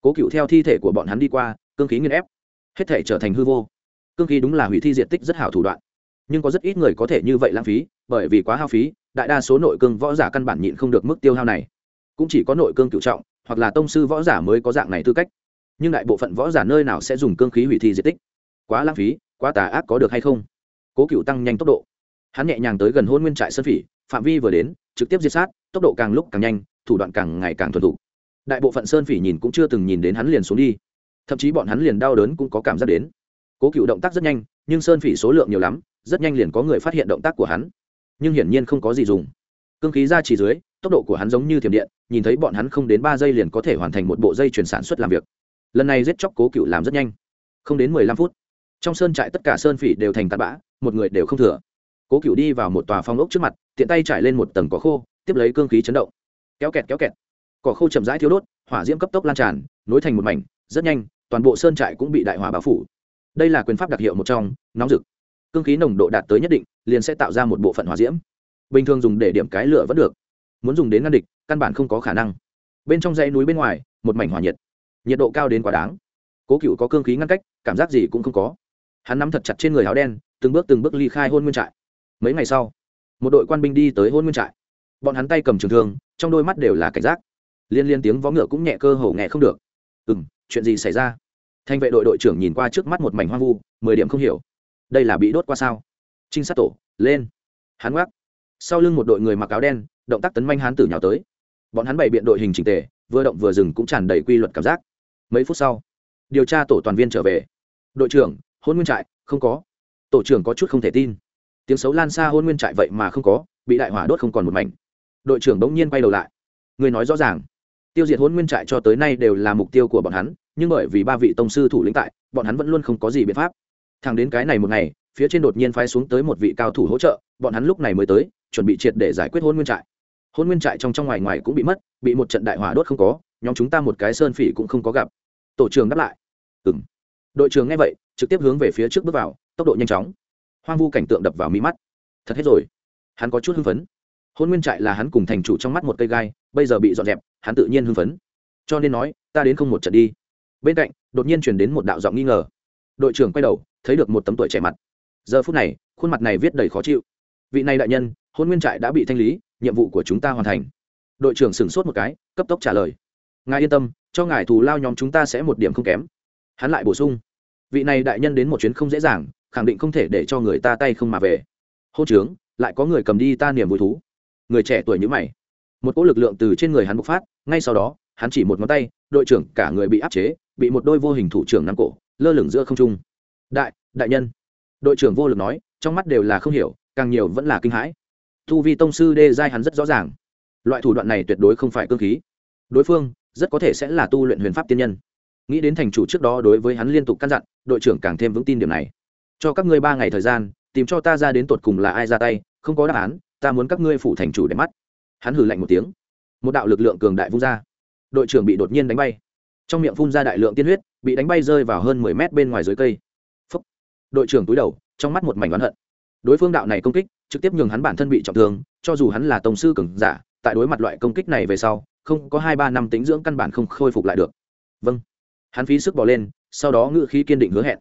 Cố cựu theo thi thể của bọn hắn đi qua, cương khí nghiên ép. Hết thể trở thành hư vô. Cương khí đúng là hủy thi diện tích rất hảo thủ đoạn. Nhưng có rất ít người có thể như vậy lãng phí, bởi vì quá hao phí, đại đa số nội cương võ giả căn bản nhịn không được mức tiêu hao này cũng chỉ có nội cương cựu trọng, hoặc là tông sư võ giả mới có dạng này tư cách. Nhưng đại bộ phận võ giả nơi nào sẽ dùng cương khí hủy thi diện tích? Quá lãng phí, quá tà ác có được hay không? Cố cựu tăng nhanh tốc độ. Hắn nhẹ nhàng tới gần hôn nguyên trại sơn phỉ, phạm vi vừa đến, trực tiếp diệt sát, tốc độ càng lúc càng nhanh, thủ đoạn càng ngày càng thuần thủ đại bộ phận sơn phỉ nhìn cũng chưa từng nhìn đến hắn liền xuống đi. Thậm chí bọn hắn liền đau đớn cũng có cảm giác đến. Cố cựu động tác rất nhanh, nhưng sơn phỉ số lượng nhiều lắm, rất nhanh liền có người phát hiện động tác của hắn. Nhưng hiển nhiên không có gì dùng. Cương khí ra chỉ dưới tốc độ của hắn giống như thiểm điện, nhìn thấy bọn hắn không đến ba giây liền có thể hoàn thành một bộ dây chuyển sản xuất làm việc. Lần này giết chóc cố cựu làm rất nhanh. Không đến mười lăm phút, trong sơn trại tất cả sơn phỉ đều thành tạt bã, một người đều không thừa. Cố cựu đi vào một tòa phong ốc trước mặt, tiện tay trải lên một tầng cỏ khô, tiếp lấy cương khí chấn động. Kéo kẹt kéo kẹt. Cỏ khô chậm rãi thiếu đốt, hỏa diễm cấp tốc lan tràn, nối thành một mảnh, rất nhanh, toàn bộ sơn trại cũng bị đại hỏa bao phủ. Đây là quyền pháp đặc hiệu một trong, nóng rực. Cương khí nồng độ đạt tới nhất định, liền sẽ tạo ra một bộ phận hỏa diễm. Bình thường dùng để điểm cái lửa vẫn được muốn dùng đến ngăn địch, căn bản không có khả năng. Bên trong dãy núi bên ngoài, một mảnh hỏa nhiệt. Nhiệt độ cao đến quá đáng. Cố cựu có cương khí ngăn cách, cảm giác gì cũng không có. Hắn nắm thật chặt trên người áo đen, từng bước từng bước ly khai hôn nguyên trại. Mấy ngày sau, một đội quan binh đi tới hôn nguyên trại. Bọn hắn tay cầm trường thương, trong đôi mắt đều là cảnh giác. Liên liên tiếng vó ngựa cũng nhẹ cơ hồ nghe không được. Ừ m chuyện gì xảy ra? Thanh vệ đội đội trưởng nhìn qua trước mắt một mảnh hoang vu, mười điểm không hiểu. Đây là bị đốt qua sao? Trinh sát tổ, lên. Hắn gác sau lưng một đội người mặc áo đen động tác tấn manh hán tử nhào tới. Bọn hắn bày biện đội hình trình tề, vừa động vừa dừng cũng tràn đầy quy luật cảm giác. Mấy phút sau, điều tra tổ toàn viên trở về. Đội trưởng, hôn nguyên trại, không có. Tổ trưởng có chút không thể tin. Tiếng xấu lan xa hôn nguyên trại vậy mà không có, bị đại hỏa đốt không còn một mảnh. Đội trưởng bỗng nhiên quay đầu lại. Người nói rõ ràng. Tiêu diệt hôn nguyên trại cho tới nay đều là mục tiêu của bọn hắn, nhưng bởi vì ba vị tông sư thủ lĩnh tại, bọn hắn vẫn luôn không có gì biện pháp. Thẳng đến cái này một ngày, phía trên đột nhiên phái xuống tới một vị cao thủ hỗ trợ, bọn hắn lúc này mới tới, chuẩn bị triệt để giải quyết hôn nguyên trại hôn nguyên trại trong trong ngoài ngoài cũng bị mất, bị một trận đại hỏa đốt không có, nhóm chúng ta một cái sơn phỉ cũng không có gặp. Tổ trưởng đáp lại. Ừng đội trưởng nghe vậy, trực tiếp hướng về phía trước bước vào, tốc độ nhanh chóng. Hoang vu cảnh tượng đập vào mi mắt. Thật hết rồi. Hắn có chút hưng phấn. Hôn nguyên trại là hắn cùng thành chủ trong mắt một cây gai, bây giờ bị dọn dẹp, hắn tự nhiên hưng phấn. Cho nên nói, ta đến không một trận đi. Bên cạnh, đột nhiên chuyển đến một đạo giọng nghi ngờ. Đội trưởng quay đầu, thấy được một tấm tuổi trẻ mặt. Giờ phút này, khuôn mặt này viết đầy khó chịu. Vị này đại nhân, hôn nguyên trại đã bị thanh lý nhiệm vụ của chúng ta hoàn thành. Đội trưởng sửng sốt một cái, cấp tốc trả lời. Ngài yên tâm, cho ngài thù lao nhóm chúng ta sẽ một điểm không kém. Hắn lại bổ sung. Vị này đại nhân đến một chuyến không dễ dàng, khẳng định không thể để cho người ta tay không mà về. Hô trướng lại có người cầm đi ta niềm vui thú. Người trẻ tuổi như mày. Một cỗ lực lượng từ trên người hắn bộc phát, ngay sau đó, hắn chỉ một ngón tay, đội trưởng cả người bị áp chế, bị một đôi vô hình thủ trưởng nắm cổ, lơ lửng giữa không trung. Đại đại nhân. Đội trưởng vô lực nói, trong mắt đều là không hiểu, càng nhiều vẫn là kinh hãi thu vi tông sư đê giai hắn rất rõ ràng. Loại thủ đoạn này tuyệt đối không phải cơ khí. Đối phương rất có thể sẽ là tu luyện huyền pháp tiên nhân. Nghĩ đến thành chủ trước đó đối với hắn liên tục căn dặn, đội trưởng càng thêm vững tin điểm này. Cho các ngươi ba ngày thời gian, tìm cho ta ra đến tột cùng là ai ra tay, không có đáp án, ta muốn các ngươi phủ thành chủ để mắt. Hắn hử lạnh một tiếng. Một đạo lực lượng cường đại vung ra. Đội trưởng bị đột nhiên đánh bay. Trong miệng phun ra đại lượng tiên huyết, bị đánh bay rơi vào hơn mười mét bên ngoài dưới cây. Phúc. đội trưởng túi đầu, trong mắt một mảnh oán hận. Đối phương đạo này công kích trực tiếp nhường hắn bản thân bị trọng thương, cho dù hắn là tổng sư cường giả, tại đối mặt loại công kích này về sau, không có hai ba năm tính dưỡng căn bản không khôi phục lại được. Vâng. Hắn phí sức bỏ lên, sau đó ngự khí kiên định hứa hẹn.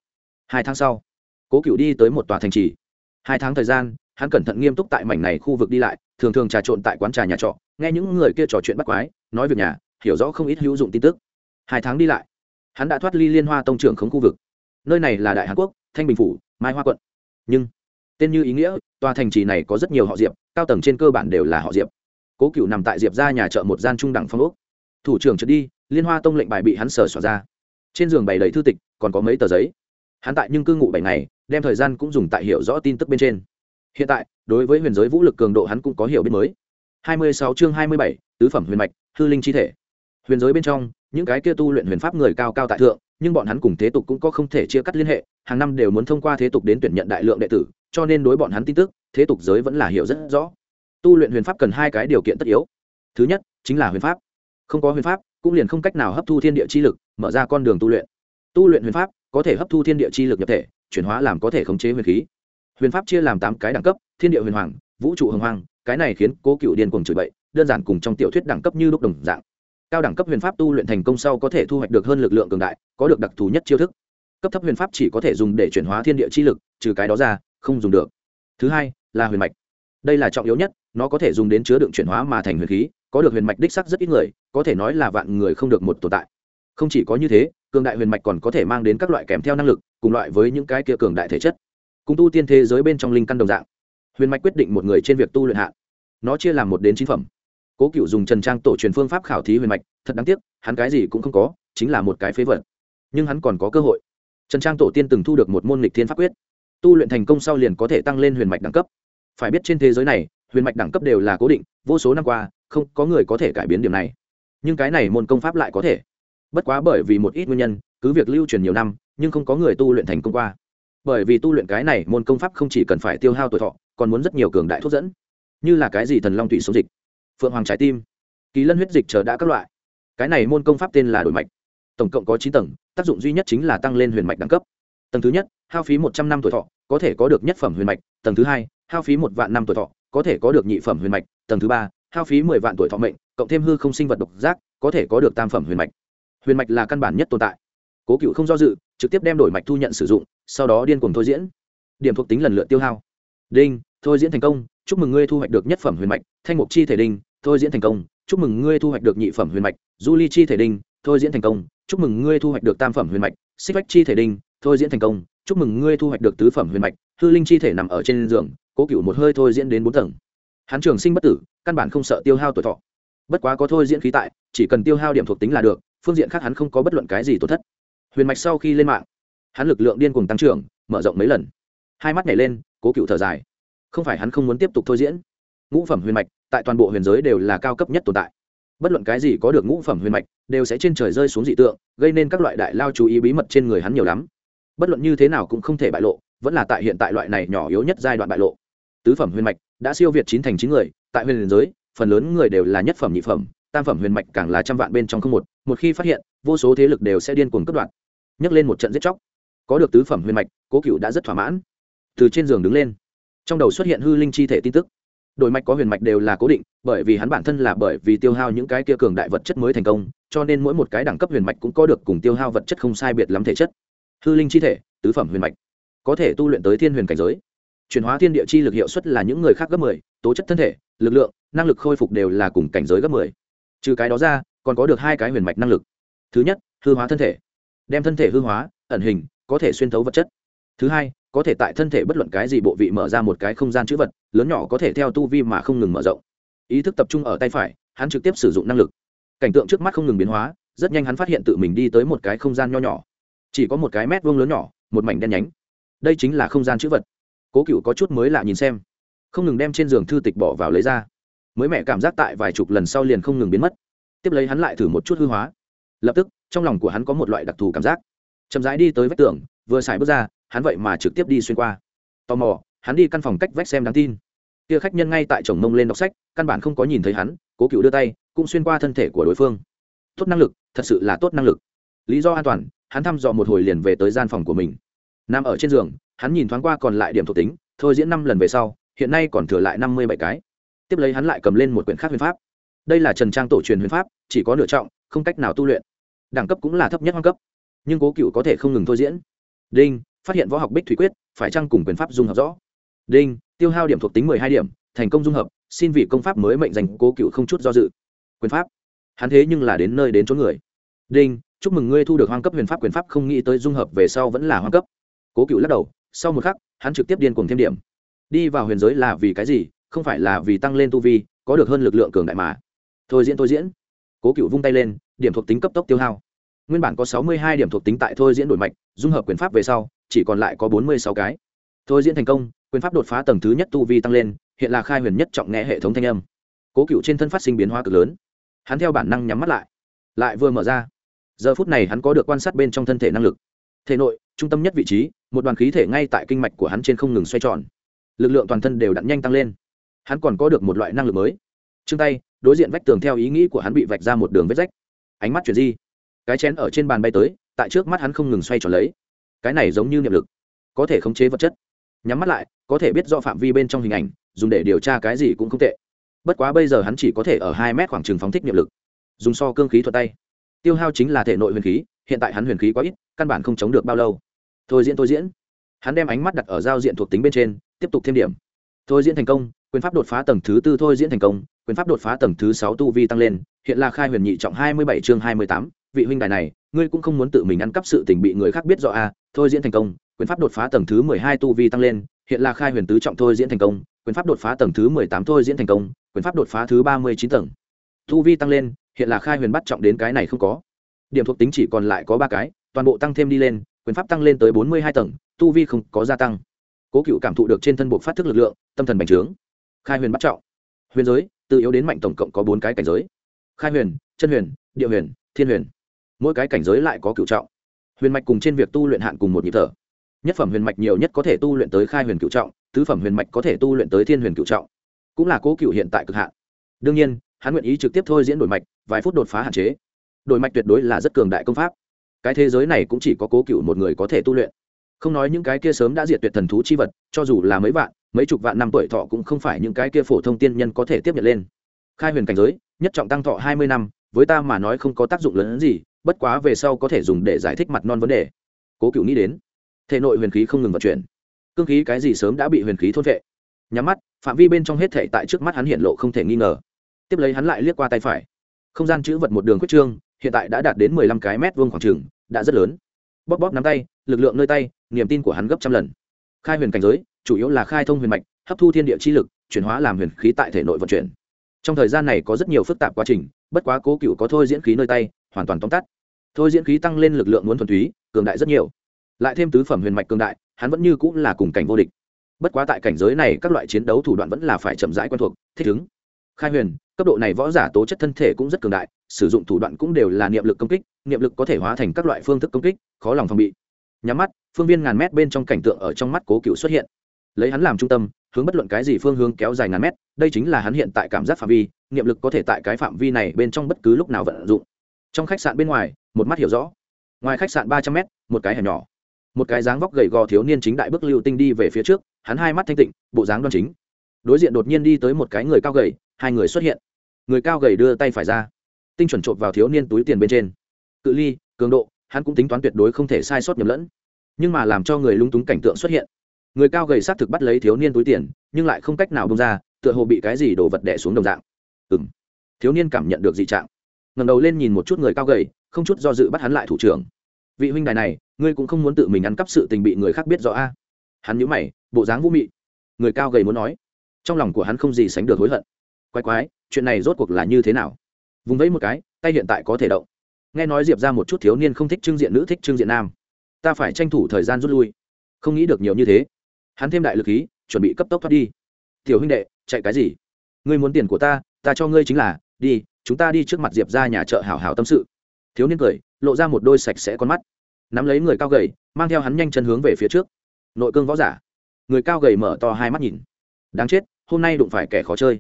Hai tháng sau, cố cựu đi tới một tòa thành trì. Hai tháng thời gian, hắn cẩn thận nghiêm túc tại mảnh này khu vực đi lại, thường thường trà trộn tại quán trà nhà trọ, nghe những người kia trò chuyện bắt quái, nói việc nhà, hiểu rõ không ít hữu dụng tin tức. Hai tháng đi lại, hắn đã thoát ly liên hoa tông trưởng khống khu vực. Nơi này là đại hàn quốc, thanh bình phủ, mai hoa quận. Nhưng tên như ý nghĩa tòa thành trì này có rất nhiều họ diệp cao tầng trên cơ bản đều là họ diệp. Cố cựu nằm tại diệp ra nhà chợ một gian trung đẳng phong ốc. Thủ trưởng trượt đi liên hoa tông lệnh bài bị hắn sờ xỏ ra. Trên giường bày đầy thư tịch còn có mấy tờ giấy. Hắn tại nhưng cư ngụ bảy ngày đem thời gian cũng dùng tại hiểu rõ tin tức bên trên. Hiện tại đối với huyền giới vũ lực cường độ hắn cũng có hiểu biết mới. 26 chương 27, tứ phẩm huyền mạch hư linh chi thể. Huyền giới bên trong những cái kia tu luyện huyền pháp người cao cao tại thượng nhưng bọn hắn cùng thế tục cũng có không thể chia cắt liên hệ hàng năm đều muốn thông qua thế tục đến tuyển nhận đại lượng đệ tử cho nên đối bọn hắn tin tức, thế tục giới vẫn là hiểu rất rõ. Tu luyện huyền pháp cần hai cái điều kiện tất yếu. Thứ nhất, chính là huyền pháp. Không có huyền pháp, cũng liền không cách nào hấp thu thiên địa chi lực, mở ra con đường tu luyện. Tu luyện huyền pháp, có thể hấp thu thiên địa chi lực nhập thể, chuyển hóa làm có thể khống chế huyền khí. Huyền pháp chia làm tám cái đẳng cấp, thiên địa huyền hoàng, vũ trụ hồng hoàng, cái này khiến cố cựu điên cuồng chửi bậy, đơn giản cùng trong tiểu thuyết đẳng cấp như lúc đồng dạng. Cao đẳng cấp huyền pháp tu luyện thành công sau có thể thu hoạch được hơn lực lượng cường đại, có được đặc thù nhất chiêu thức. Cấp thấp huyền pháp chỉ có thể dùng để chuyển hóa thiên địa chi lực, trừ cái đó ra không dùng được. Thứ hai, là huyền mạch. Đây là trọng yếu nhất, nó có thể dùng đến chứa đựng chuyển hóa mà thành huyền khí, có được huyền mạch đích sắc rất ít người, có thể nói là vạn người không được một tồn tại. Không chỉ có như thế, cường đại huyền mạch còn có thể mang đến các loại kèm theo năng lực, cùng loại với những cái kia cường đại thể chất. Cùng tu tiên thế giới bên trong linh căn đồng dạng, huyền mạch quyết định một người trên việc tu luyện hạ nó chia làm một đến chín phẩm. Cố cựu dùng trần trang tổ truyền phương pháp khảo thí huyền mạch, thật đáng tiếc, hắn cái gì cũng không có, chính là một cái phế vật. Nhưng hắn còn có cơ hội. Trần trang tổ tiên từng thu được một môn lịch thiên pháp quyết tu luyện thành công sau liền có thể tăng lên huyền mạch đẳng cấp. Phải biết trên thế giới này, huyền mạch đẳng cấp đều là cố định, vô số năm qua, không có người có thể cải biến điểm này. Nhưng cái này môn công pháp lại có thể. Bất quá bởi vì một ít nguyên nhân, cứ việc lưu truyền nhiều năm, nhưng không có người tu luyện thành công qua. Bởi vì tu luyện cái này môn công pháp không chỉ cần phải tiêu hao tuổi thọ, còn muốn rất nhiều cường đại thuốc dẫn. Như là cái gì thần long thủy số dịch, phượng hoàng trái tim, kỳ lân huyết dịch chờ đã các loại. Cái này môn công pháp tên là đổi mạch. Tổng cộng có chín tầng, tác dụng duy nhất chính là tăng lên huyền mạch đẳng cấp. Tầng thứ nhất, hao phí một trăm năm tuổi thọ có thể có được nhất phẩm huyền mạch, tầng thứ hai, hao phí một vạn năm tuổi thọ, có thể có được nhị phẩm huyền mạch, tầng thứ ba, hao phí mười vạn tuổi thọ mệnh, cộng thêm hư không sinh vật độc giác, có thể có được tam phẩm huyền mạch. Huyền mạch là căn bản nhất tồn tại. Cố cựu không do dự, trực tiếp đem đổi mạch thu nhận sử dụng, sau đó điên cuồng thôi diễn. Điểm thuộc tính lần lượt tiêu hao. Đinh, thôi diễn thành công, chúc mừng ngươi thu hoạch được nhất phẩm huyền mạch, thanh mục chi thể đinh, thôi diễn thành công, chúc mừng ngươi thu hoạch được nhị phẩm huyền mạch, du ly chi thể đinh, thôi diễn thành công, chúc mừng ngươi thu hoạch được tam phẩm huyền mạch, xích vách chi thể đinh, thôi diễn thành công chúc mừng ngươi thu hoạch được tứ phẩm huyền mạch, hư linh chi thể nằm ở trên giường, cố cựu một hơi thôi diễn đến bốn tầng. Hắn trường sinh bất tử, căn bản không sợ tiêu hao tuổi thọ. Bất quá có thôi diễn khí tại, chỉ cần tiêu hao điểm thuộc tính là được, phương diện khác hắn không có bất luận cái gì tổn thất. Huyền mạch sau khi lên mạng, hắn lực lượng điên cùng tăng trưởng, mở rộng mấy lần. Hai mắt nhảy lên, cố cựu thở dài. Không phải hắn không muốn tiếp tục thôi diễn. Ngũ phẩm huyền mạch, tại toàn bộ huyền giới đều là cao cấp nhất tồn tại. Bất luận cái gì có được ngũ phẩm huyền mạch, đều sẽ trên trời rơi xuống dị tượng, gây nên các loại đại lao chú ý bí mật trên người hắn nhiều lắm bất luận như thế nào cũng không thể bại lộ, vẫn là tại hiện tại loại này nhỏ yếu nhất giai đoạn bại lộ. Tứ phẩm huyền mạch đã siêu việt chín thành chín người, tại huyền giới, phần lớn người đều là nhất phẩm nhị phẩm, tam phẩm huyền mạch càng là trăm vạn bên trong không một một khi phát hiện, vô số thế lực đều sẽ điên cuồng cất đoạn nhấc lên một trận giết chóc. Có được tứ phẩm huyền mạch, cố cựu đã rất thỏa mãn. Từ trên giường đứng lên, trong đầu xuất hiện hư linh chi thể tin tức. Đổi mạch có huyền mạch đều là cố định, bởi vì hắn bản thân là bởi vì tiêu hao những cái kia cường đại vật chất mới thành công, cho nên mỗi một cái đẳng cấp huyền mạch cũng có được cùng tiêu hao vật chất không sai biệt lắm thể chất hư linh chi thể, tứ phẩm huyền mạch, có thể tu luyện tới thiên huyền cảnh giới. Chuyển hóa thiên địa chi lực hiệu suất là những người khác gấp mười, tố chất thân thể, lực lượng, năng lực khôi phục đều là cùng cảnh giới gấp mười. Trừ cái đó ra, còn có được hai cái huyền mạch năng lực. Thứ nhất, hư hóa thân thể. Đem thân thể hư hóa, ẩn hình, có thể xuyên thấu vật chất. Thứ hai, có thể tại thân thể bất luận cái gì bộ vị mở ra một cái không gian chữ vật, lớn nhỏ có thể theo tu vi mà không ngừng mở rộng. Ý thức tập trung ở tay phải, hắn trực tiếp sử dụng năng lực. Cảnh tượng trước mắt không ngừng biến hóa, rất nhanh hắn phát hiện tự mình đi tới một cái không gian nho nhỏ chỉ có một cái mét vuông lớn nhỏ, một mảnh đen nhánh. Đây chính là không gian chữ vật. Cố cựu có chút mới lạ nhìn xem. Không ngừng đem trên giường thư tịch bỏ vào lấy ra. Mới mẹ cảm giác tại vài chục lần sau liền không ngừng biến mất. Tiếp lấy hắn lại thử một chút hư hóa. Lập tức, trong lòng của hắn có một loại đặc thù cảm giác. Chậm rãi đi tới vách tường, vừa xài bước ra, hắn vậy mà trực tiếp đi xuyên qua. Tò mò, hắn đi căn phòng cách vách xem đáng tin. Kia khách nhân ngay tại chồng mông lên đọc sách, căn bản không có nhìn thấy hắn, cố cựu đưa tay, cũng xuyên qua thân thể của đối phương. Tốt năng lực, thật sự là tốt năng lực. Lý do an toàn hắn thăm dò một hồi liền về tới gian phòng của mình. Nằm ở trên giường, hắn nhìn thoáng qua còn lại điểm thuộc tính, thôi diễn năm lần về sau, hiện nay còn thừa lại năm mươi bảy cái. Tiếp lấy hắn lại cầm lên một quyển khác huyền pháp. Đây là trần trang tổ truyền huyền pháp, chỉ có nửa trọng, không cách nào tu luyện. Đẳng cấp cũng là thấp nhất hoang cấp. Nhưng cố cựu có thể không ngừng thôi diễn. Đinh, phát hiện võ học bích thủy quyết, phải chăng cùng quyền pháp dung hợp rõ? Đinh, tiêu hao điểm thuộc tính mười hai điểm, thành công dung hợp, xin vị công pháp mới mệnh danh cố cựu không chút do dự. Quyền pháp. Hắn thế nhưng là đến nơi đến chỗ người. Đinh chúc mừng ngươi thu được hoang cấp huyền pháp quyền pháp không nghĩ tới dung hợp về sau vẫn là hoang cấp. Cố cựu lắc đầu, sau một khắc, hắn trực tiếp điên cùng thêm điểm. Đi vào huyền giới là vì cái gì? Không phải là vì tăng lên tu vi, có được hơn lực lượng cường đại mà. Thôi diễn thôi diễn. Cố cựu vung tay lên, điểm thuộc tính cấp tốc tiêu hao. Nguyên bản có sáu mươi hai điểm thuộc tính tại thôi diễn đổi mạch, dung hợp quyền pháp về sau, chỉ còn lại có bốn mươi sáu cái. Thôi diễn thành công, quyền pháp đột phá tầng thứ nhất tu vi tăng lên, hiện là khai huyền nhất trọng nghe hệ thống thanh âm. Cố cựu trên thân phát sinh biến hóa cực lớn. Hắn theo bản năng nhắm mắt lại lại vừa mở ra giờ phút này hắn có được quan sát bên trong thân thể năng lực. Thể nội, trung tâm nhất vị trí, một đoàn khí thể ngay tại kinh mạch của hắn trên không ngừng xoay tròn. Lực lượng toàn thân đều đặn nhanh tăng lên. Hắn còn có được một loại năng lực mới. Chương tay, đối diện vách tường theo ý nghĩ của hắn bị vạch ra một đường vết rách. Ánh mắt chuyển di. Cái chén ở trên bàn bay tới, tại trước mắt hắn không ngừng xoay tròn lấy. Cái này giống như niệm lực. Có thể khống chế vật chất. Nhắm mắt lại, có thể biết do phạm vi bên trong hình ảnh, dùng để điều tra cái gì cũng không tệ. Bất quá bây giờ hắn chỉ có thể ở hai mét khoảng trừng phóng thích niệm lực. Dùng so cương khí thuật tay tiêu hao chính là thể nội huyền khí hiện tại hắn huyền khí quá ít căn bản không chống được bao lâu. Thôi diễn thôi diễn. Hắn đem ánh mắt đặt ở giao diện thuộc tính bên trên tiếp tục thêm điểm. Thôi diễn thành công quyền pháp đột phá tầng thứ tư thôi diễn thành công quyền pháp đột phá tầng thứ sáu tu vi tăng lên hiện là khai huyền nhị trọng hai mươi bảy chương hai mươi tám vị huynh đài này ngươi cũng không muốn tự mình ăn cắp sự tình bị người khác biết rõ a à, thôi diễn thành công quyền pháp đột phá tầng thứ mười hai tu vi tăng lên hiện là khai huyền tứ trọng thôi diễn thành công quyền pháp đột phá tầng thứ mười tám thôi diễn thành công quyền pháp đột phá thứ ba mươi chín tầng. Tu vi tăng lên hiện là khai huyền bắt trọng đến cái này không có. Điểm thuộc tính chỉ còn lại có ba cái, toàn bộ tăng thêm đi lên, quyền pháp tăng lên tới bốn mươi hai tầng, tu vi không có gia tăng. Cố cựu cảm thụ được trên thân bộ phát thức lực lượng, tâm thần bành trướng. Khai huyền bắt trọng. Huyền giới, từ yếu đến mạnh tổng cộng có bốn cái cảnh giới. Khai huyền, chân huyền, địa huyền, thiên huyền. Mỗi cái cảnh giới lại có cựu trọng. Huyền mạch cùng trên việc tu luyện hạn cùng một nhịp thở. Nhất phẩm huyền mạch nhiều nhất có thể tu luyện tới khai huyền cựu trọng, tứ phẩm huyền mạch có thể tu luyện tới thiên huyền cựu trọng. Cũng là cố cựu hiện tại cực hạn. Đương nhiên hắn nguyện ý trực tiếp thôi diễn đổi mạch, vài phút đột phá hạn chế. Đổi mạch tuyệt đối là rất cường đại công pháp. Cái thế giới này cũng chỉ có cố cựu một người có thể tu luyện. Không nói những cái kia sớm đã diệt tuyệt thần thú chi vật, cho dù là mấy vạn, mấy chục vạn năm tuổi thọ cũng không phải những cái kia phổ thông tiên nhân có thể tiếp nhận lên. Khai huyền cảnh giới, nhất trọng tăng thọ hai mươi năm, với ta mà nói không có tác dụng lớn hơn gì, bất quá về sau có thể dùng để giải thích mặt non vấn đề. Cố cựu nghĩ đến, thể nội huyền khí không ngừng vận chuyển. Cương khí cái gì sớm đã bị huyền khí thôn vệ. Nhắm mắt, phạm vi bên trong hết thể tại trước mắt hắn hiện lộ không thể nghi ngờ tiếp lấy hắn lại liếc qua tay phải. Không gian chữ vật một đường quyết trương, hiện tại đã đạt đến mười lăm cái mét vuông khoảng trường, đã rất lớn. Bóp bóp nắm tay, lực lượng nơi tay, niềm tin của hắn gấp trăm lần. Khai huyền cảnh giới, chủ yếu là khai thông huyền mạch, hấp thu thiên địa chi lực, chuyển hóa làm huyền khí tại thể nội vận chuyển. Trong thời gian này có rất nhiều phức tạp quá trình, bất quá cố cựu có thôi diễn khí nơi tay, hoàn toàn tóm tắt. Thôi diễn khí tăng lên lực lượng muốn thuần túy, cường đại rất nhiều. Lại thêm tứ phẩm huyền mạch cường đại, hắn vẫn như cũng là cùng cảnh vô địch. Bất quá tại cảnh giới này, các loại chiến đấu thủ đoạn vẫn là phải chậm rãi quen thuộc, thích ứng khai huyền, cấp độ này võ giả tố chất thân thể cũng rất cường đại, sử dụng thủ đoạn cũng đều là niệm lực công kích, niệm lực có thể hóa thành các loại phương thức công kích, khó lòng phòng bị. Nhắm mắt, phương viên ngàn mét bên trong cảnh tượng ở trong mắt cố cựu xuất hiện. Lấy hắn làm trung tâm, hướng bất luận cái gì phương hướng kéo dài ngàn mét, đây chính là hắn hiện tại cảm giác phạm vi, niệm lực có thể tại cái phạm vi này bên trong bất cứ lúc nào vận dụng. Trong khách sạn bên ngoài, một mắt hiểu rõ. Ngoài khách sạn ba trăm mét, một cái hẻm nhỏ. Một cái dáng vóc gầy gò thiếu niên chính đại bước lưu tinh đi về phía trước, hắn hai mắt thanh tịnh, bộ dáng đoan chính. Đối diện đột nhiên đi tới một cái người cao gầy hai người xuất hiện. Người cao gầy đưa tay phải ra. Tinh chuẩn trộm vào thiếu niên túi tiền bên trên. Cự ly, cường độ, hắn cũng tính toán tuyệt đối không thể sai sót nhầm lẫn. Nhưng mà làm cho người lung túng cảnh tượng xuất hiện. Người cao gầy xác thực bắt lấy thiếu niên túi tiền, nhưng lại không cách nào bông ra, tựa hồ bị cái gì đổ vật đẻ xuống đồng dạng. Ừ m thiếu niên cảm nhận được dị trạng. Ngầm đầu lên nhìn một chút người cao gầy, không chút do dự bắt hắn lại thủ trưởng. Vị huynh đài này, ngươi cũng không muốn tự mình ăn cắp sự tình bị người khác biết rõ a? Hắn nhữ mày, bộ dáng vũ mị. Người cao gầy muốn nói. Trong lòng của hắn không gì sánh được hối hận quái quái, chuyện này rốt cuộc là như thế nào? Vùng vẫy một cái, tay hiện tại có thể động. Nghe nói diệp ra một chút thiếu niên không thích trưng diện nữ, thích trưng diện nam. Ta phải tranh thủ thời gian rút lui. Không nghĩ được nhiều như thế. Hắn thêm đại lực khí, chuẩn bị cấp tốc thoát đi. Tiểu huynh đệ, chạy cái gì? Ngươi muốn tiền của ta ta cho ngươi chính là, đi, chúng ta đi trước mặt diệp ra nhà chợ hảo hảo tâm sự. Thiếu niên cười, lộ ra một đôi sạch sẽ con mắt. Nắm lấy người cao gầy, mang theo hắn nhanh chân hướng về phía trước. Nội cương võ giả. Người cao gầy mở to hai mắt nhìn. Đáng chết, hôm nay đụng phải kẻ khó chơi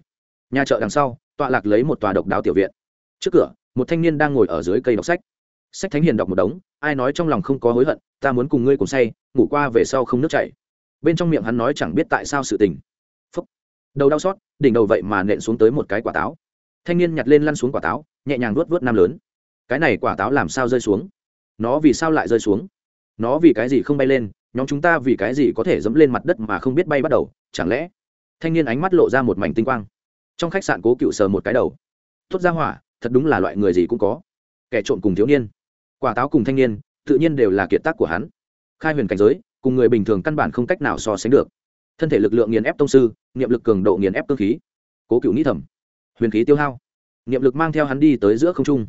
nhà chợ đằng sau, tọa lạc lấy một tòa độc đáo tiểu viện. Trước cửa, một thanh niên đang ngồi ở dưới cây đọc sách. Sách thánh hiền đọc một đống, ai nói trong lòng không có hối hận, ta muốn cùng ngươi cùng say, ngủ qua về sau không nước chảy. Bên trong miệng hắn nói chẳng biết tại sao sự tình. Phúc. đầu đau xót, đỉnh đầu vậy mà nện xuống tới một cái quả táo. Thanh niên nhặt lên lăn xuống quả táo, nhẹ nhàng nuốt vớt nam lớn. Cái này quả táo làm sao rơi xuống? Nó vì sao lại rơi xuống? Nó vì cái gì không bay lên? Nhóm chúng ta vì cái gì có thể dẫm lên mặt đất mà không biết bay bắt đầu? Chẳng lẽ? Thanh niên ánh mắt lộ ra một mảnh tinh quang trong khách sạn cố cựu sờ một cái đầu. Thốt ra hỏa, thật đúng là loại người gì cũng có. Kẻ trộm cùng thiếu niên. Quả táo cùng thanh niên, tự nhiên đều là kiệt tác của hắn. Khai huyền cảnh giới, cùng người bình thường căn bản không cách nào so sánh được. Thân thể lực lượng nghiền ép tông sư, niệm lực cường độ nghiền ép cơ khí. Cố cựu nghĩ thầm. Huyền khí tiêu hao. Niệm lực mang theo hắn đi tới giữa không trung.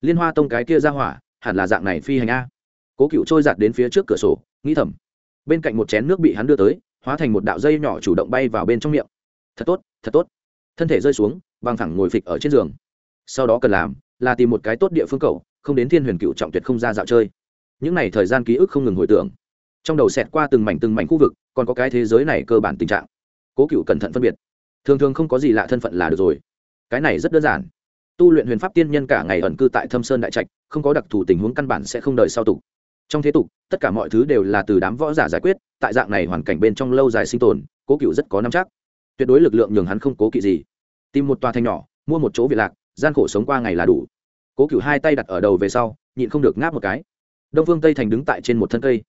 Liên hoa tông cái kia ra hỏa, hẳn là dạng này phi hành a. Cố cựu trôi giạt đến phía trước cửa sổ, nghĩ thầm. Bên cạnh một chén nước bị hắn đưa tới, hóa thành một đạo dây nhỏ chủ động bay vào bên trong miệng. Thật tốt thật tốt thân thể rơi xuống bằng thẳng ngồi phịch ở trên giường. Sau đó cần làm là tìm một cái tốt địa phương cầu, không đến thiên huyền cựu trọng tuyệt không ra dạo chơi. Những n à y thời gian ký ức không ngừng hồi tưởng. Trong đầu xẹt qua từng mảnh từng mảnh khu vực, còn có cái thế giới này cơ bản tình trạng. Cố cựu cẩn thận phân biệt. Thường thường không có gì lạ thân phận là được rồi. Cái này rất đơn giản. Tu luyện huyền pháp tiên nhân cả ngày ẩn cư tại thâm sơn đại trạch, không có đặc thù tình huống căn bản sẽ không đời sau tục trong thế tục, tất cả mọi thứ đều là từ đám võ giả giải quyết, tại dạng này hoàn cảnh bên trong lâu dài sinh tồn, cố cựu rất có năm chắc tuyệt đối lực lượng nhường hắn không cố kỵ gì. Tìm một tòa thanh nhỏ, mua một chỗ viện lạc, gian khổ sống qua ngày là đủ. Cố cựu hai tay đặt ở đầu về sau, nhịn không được ngáp một cái. Đông phương tây thành đứng tại trên một thân cây.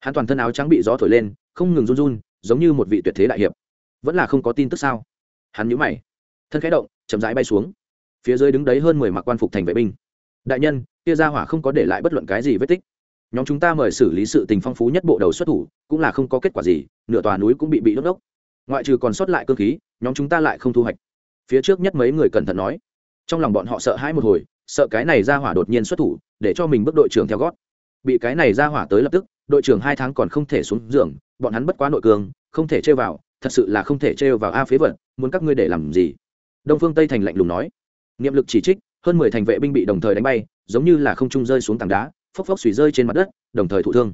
Hắn toàn thân áo trắng bị gió thổi lên, không ngừng run run, giống như một vị tuyệt thế đại hiệp. Vẫn là không có tin tức sao? Hắn nhũ mày. Thân khẽ động, chậm rãi bay xuống. Phía dưới đứng đấy hơn mười mặc quan phục thành vệ binh. Đại nhân, kia ra hỏa không có để lại bất luận cái gì vết tích. Nhóm chúng ta mời xử lý sự tình phong phú nhất bộ đầu xuất thủ, cũng là không có kết quả gì, nửa tòa núi cũng bị bị đốt đốc ngoại trừ còn sót lại cơ khí, nhóm chúng ta lại không thu hoạch. Phía trước nhất mấy người cẩn thận nói. Trong lòng bọn họ sợ hãi một hồi, sợ cái này ra hỏa đột nhiên xuất thủ, để cho mình bước đội trưởng theo gót. Bị cái này ra hỏa tới lập tức, đội trưởng hai tháng còn không thể xuống giường, bọn hắn bất quá nội cường, không thể trêu vào, thật sự là không thể trêu vào a phế vật, muốn các ngươi để làm gì? Đông phương tây thành lạnh lùng nói. Niệm lực chỉ trích, hơn mười thành vệ binh bị đồng thời đánh bay, giống như là không trung rơi xuống tảng đá, phốc phốc xùy rơi trên mặt đất, đồng thời thụ thương.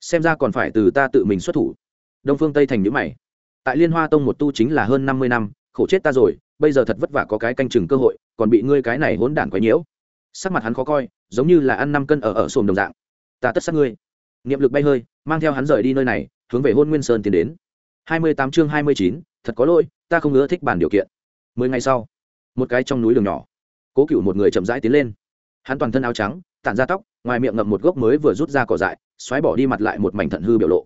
Xem ra còn phải từ ta tự mình xuất thủ. Đông phương tây thành nhữ mày tại liên hoa tông một tu chính là hơn năm mươi năm, khổ chết ta rồi, bây giờ thật vất vả có cái canh chừng cơ hội, còn bị ngươi cái này hỗn đản quấy nhiễu. Sắc mặt hắn khó coi, giống như là ăn năm cân ở ở sồn đồng dạng. Ta tất sát ngươi. Niệm lực bay hơi, mang theo hắn rời đi nơi này, hướng về hôn nguyên sơn tiến đến. Hai mươi tám chương hai mươi chín, thật có lỗi, ta không ngớ thích bản điều kiện. Mười ngày sau, một cái trong núi đường nhỏ, cố cựu một người chậm rãi tiến lên. Hắn toàn thân áo trắng, tản ra tóc, ngoài miệng ngậm một gốc mới vừa rút ra cỏ dại, xoáy bỏ đi mặt lại một mảnh thận hư biểu lộ.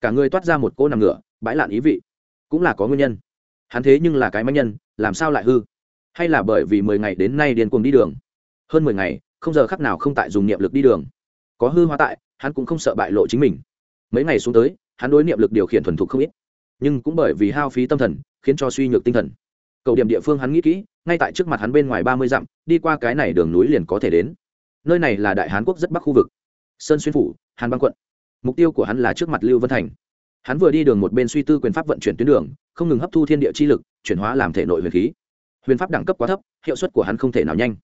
Cả người toát ra một cô nằm ngửa, bãi lạn ý vị cũng là có nguyên nhân. Hắn thế nhưng là cái manh nhân, làm sao lại hư? Hay là bởi vì mười ngày đến nay điên cuồng đi đường? Hơn mười ngày, không giờ khắc nào không tại dùng niệm lực đi đường. Có hư hóa tại, hắn cũng không sợ bại lộ chính mình. Mấy ngày xuống tới, hắn đối niệm lực điều khiển thuần thục không ít. Nhưng cũng bởi vì hao phí tâm thần, khiến cho suy nhược tinh thần. Cầu điểm địa phương hắn nghĩ kỹ, ngay tại trước mặt hắn bên ngoài ba mươi dặm, đi qua cái này đường núi liền có thể đến. Nơi này là đại hán quốc rất bắc khu vực. Sơn xuyên phủ, hàn băng quận. Mục tiêu của hắn là trước mặt lưu vân thành hắn vừa đi đường một bên suy tư quyền pháp vận chuyển tuyến đường, không ngừng hấp thu thiên địa chi lực, chuyển hóa làm thể nội huyền khí. Huyền pháp đẳng cấp quá thấp, hiệu suất của hắn không thể nào nhanh.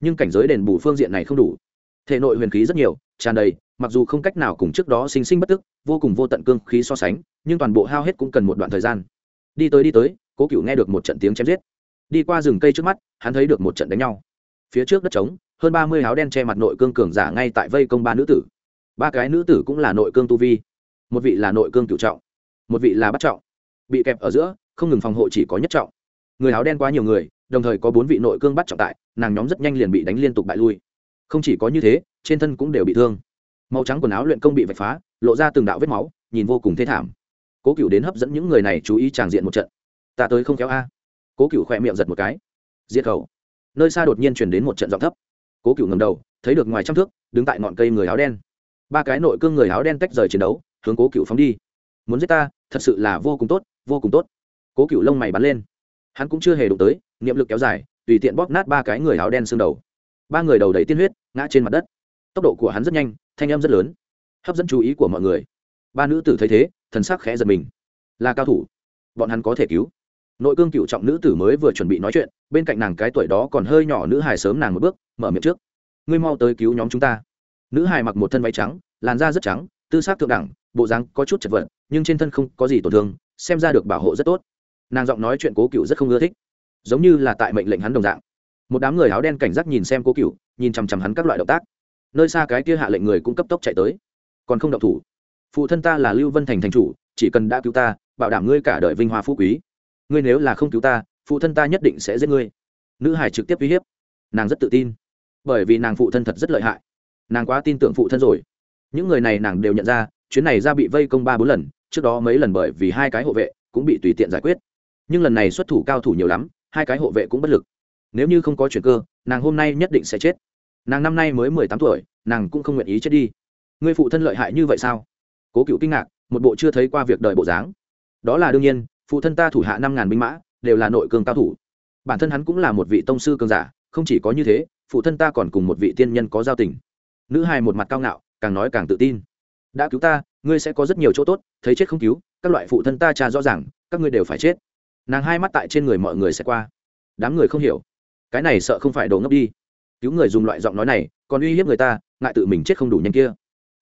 Nhưng cảnh giới đền bù phương diện này không đủ. Thể nội huyền khí rất nhiều, tràn đầy, mặc dù không cách nào cùng trước đó sinh sinh bất tức, vô cùng vô tận cương khí so sánh, nhưng toàn bộ hao hết cũng cần một đoạn thời gian. Đi tới đi tới, cố cựu nghe được một trận tiếng chém giết. Đi qua rừng cây trước mắt, hắn thấy được một trận đánh nhau. Phía trước đất trống, hơn ba mươi áo đen che mặt nội cương cường giả ngay tại vây công ba nữ tử. Ba cái nữ tử cũng là nội cương tu vi một vị là nội cương cựu trọng, một vị là bắt trọng. Bị kẹp ở giữa, không ngừng phòng hộ chỉ có nhất trọng. Người áo đen quá nhiều người, đồng thời có bốn vị nội cương bắt trọng tại, nàng nhóm rất nhanh liền bị đánh liên tục bại lui. Không chỉ có như thế, trên thân cũng đều bị thương. Màu trắng quần áo luyện công bị vạch phá, lộ ra từng đạo vết máu, nhìn vô cùng thê thảm. Cố cựu đến hấp dẫn những người này chú ý tràng diện một trận. Ta tới không kéo a. Cố cựu khỏe miệng giật một cái. Diệt khẩu. Nơi xa đột nhiên chuyển đến một trận giọng thấp. Cố cựu ngầm đầu, thấy được ngoài trăm thước, đứng tại ngọn cây người áo đen ba cái nội cương người áo đen tách rời chiến đấu, hướng cố cựu phóng đi. Muốn giết ta, thật sự là vô cùng tốt, vô cùng tốt. Cố cựu lông mày bắn lên. Hắn cũng chưa hề đụng tới, niệm lực kéo dài, tùy tiện bóp nát ba cái người áo đen xương đầu. Ba người đầu đầy tiên huyết, ngã trên mặt đất. Tốc độ của hắn rất nhanh, thanh âm rất lớn. Hấp dẫn chú ý của mọi người. Ba nữ tử thấy thế, thần sắc khẽ giật mình. Là cao thủ. Bọn hắn có thể cứu. Nội cương cựu trọng nữ tử mới vừa chuẩn bị nói chuyện, bên cạnh nàng cái tuổi đó còn hơi nhỏ nữ hài sớm nàng một bước, mở miệng trước. Ngươi mau tới cứu nhóm chúng ta nữ hài mặc một thân váy trắng, làn da rất trắng, tư xác thượng đẳng, bộ dáng có chút chật vật, nhưng trên thân không có gì tổn thương, xem ra được bảo hộ rất tốt. Nàng giọng nói chuyện cố cựu rất không ưa thích, giống như là tại mệnh lệnh hắn đồng dạng. Một đám người áo đen cảnh giác nhìn xem cố cựu, nhìn chằm chằm hắn các loại động tác. Nơi xa cái kia hạ lệnh người cũng cấp tốc chạy tới. Còn không động thủ. Phụ thân ta là lưu vân thành thành chủ, chỉ cần đã cứu ta, bảo đảm ngươi cả đời vinh hoa phú quý. Ngươi nếu là không cứu ta, phụ thân ta nhất định sẽ giết ngươi. Nữ hải trực tiếp uy hiếp. Nàng rất tự tin, bởi vì nàng phụ thân thật rất lợi hại nàng quá tin tưởng phụ thân rồi. Những người này nàng đều nhận ra, chuyến này ra bị vây công ba bốn lần, trước đó mấy lần bởi vì hai cái hộ vệ cũng bị tùy tiện giải quyết. Nhưng lần này xuất thủ cao thủ nhiều lắm, hai cái hộ vệ cũng bất lực. Nếu như không có chuyện cơ, nàng hôm nay nhất định sẽ chết. Nàng năm nay mới mười tám tuổi, nàng cũng không nguyện ý chết đi. Ngươi phụ thân lợi hại như vậy sao? Cố cựu kinh ngạc, một bộ chưa thấy qua việc đời bộ dáng. Đó là đương nhiên, phụ thân ta thủ hạ năm ngàn binh mã, đều là nội cường cao thủ. Bản thân hắn cũng là một vị tông sư cường giả, không chỉ có như thế, phụ thân ta còn cùng một vị tiên nhân có giao tình nữ hài một mặt cao ngạo, càng nói càng tự tin. Đã cứu ta, ngươi sẽ có rất nhiều chỗ tốt, thấy chết không cứu, các loại phụ thân ta cha rõ ràng, các ngươi đều phải chết. Nàng hai mắt tại trên người mọi người sẽ qua. Đám người không hiểu. Cái này sợ không phải đồ ngốc đi. Cứu người dùng loại giọng nói này, còn uy hiếp người ta, ngại tự mình chết không đủ nhanh kia.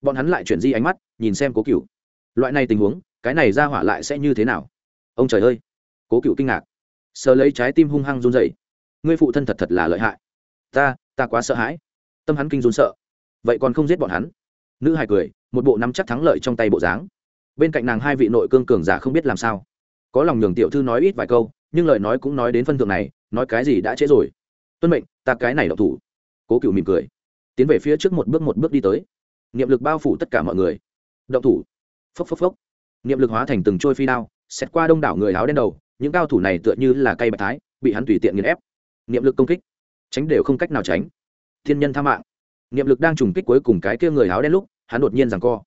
Bọn hắn lại chuyển di ánh mắt, nhìn xem cố cựu loại này tình huống, cái này ra hỏa lại sẽ như thế nào? Ông trời ơi! Cố cựu kinh ngạc. Sờ lấy trái tim hung hăng run dậy ngươi phụ thân thật thật là lợi hại. Ta ta quá sợ hãi. Tâm hắn kinh run sợ vậy còn không giết bọn hắn? Nữ hài cười, một bộ nắm chắc thắng lợi trong tay bộ dáng. Bên cạnh nàng hai vị nội cương cường giả không biết làm sao. Có lòng nhường tiểu thư nói ít vài câu, nhưng lời nói cũng nói đến phân thượng này, nói cái gì đã trễ rồi. Tuân mệnh, ta cái này độc thủ. Cố cựu mỉm cười, tiến về phía trước một bước một bước đi tới. Niệm lực bao phủ tất cả mọi người. Động thủ. Phốc phốc phốc. Niệm lực hóa thành từng trôi phi đao xét qua đông đảo người áo đen đầu, những cao thủ này tựa như là cây bạch thái, bị hắn tùy tiện nghiền ép. Niệm lực công kích. Tránh đều không cách nào tránh. Thiên nhân tha mạng niệm lực đang trùng kích cuối cùng cái kia người áo đen lúc, hắn đột nhiên rằng co.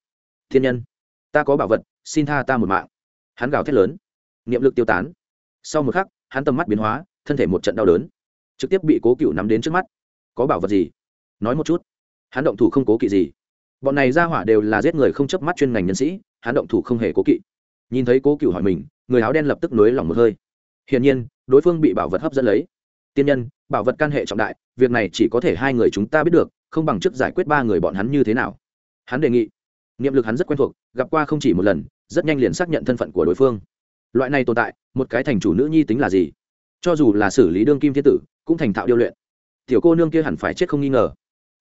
Thiên nhân, ta có bảo vật, xin tha ta một mạng. Hắn gào thét lớn. Niệm lực tiêu tán. Sau một khắc, hắn tầm mắt biến hóa, thân thể một trận đau đớn. Trực tiếp bị cố cựu nắm đến trước mắt. Có bảo vật gì? Nói một chút. Hắn động thủ không cố kỵ gì. Bọn này ra hỏa đều là giết người không chớp mắt chuyên ngành nhân sĩ, hắn động thủ không hề cố kỵ. Nhìn thấy cố cựu hỏi mình, người áo đen lập tức nối lòng một hơi. Hiển nhiên, đối phương bị bảo vật hấp dẫn lấy. Tiên nhân, bảo vật can hệ trọng đại, việc này chỉ có thể hai người chúng ta biết được không bằng trước giải quyết ba người bọn hắn như thế nào. Hắn đề nghị, niệm lực hắn rất quen thuộc, gặp qua không chỉ một lần, rất nhanh liền xác nhận thân phận của đối phương. Loại này tồn tại, một cái thành chủ nữ nhi tính là gì? Cho dù là xử lý đương kim thiên tử, cũng thành thạo điêu luyện. Tiểu cô nương kia hẳn phải chết không nghi ngờ.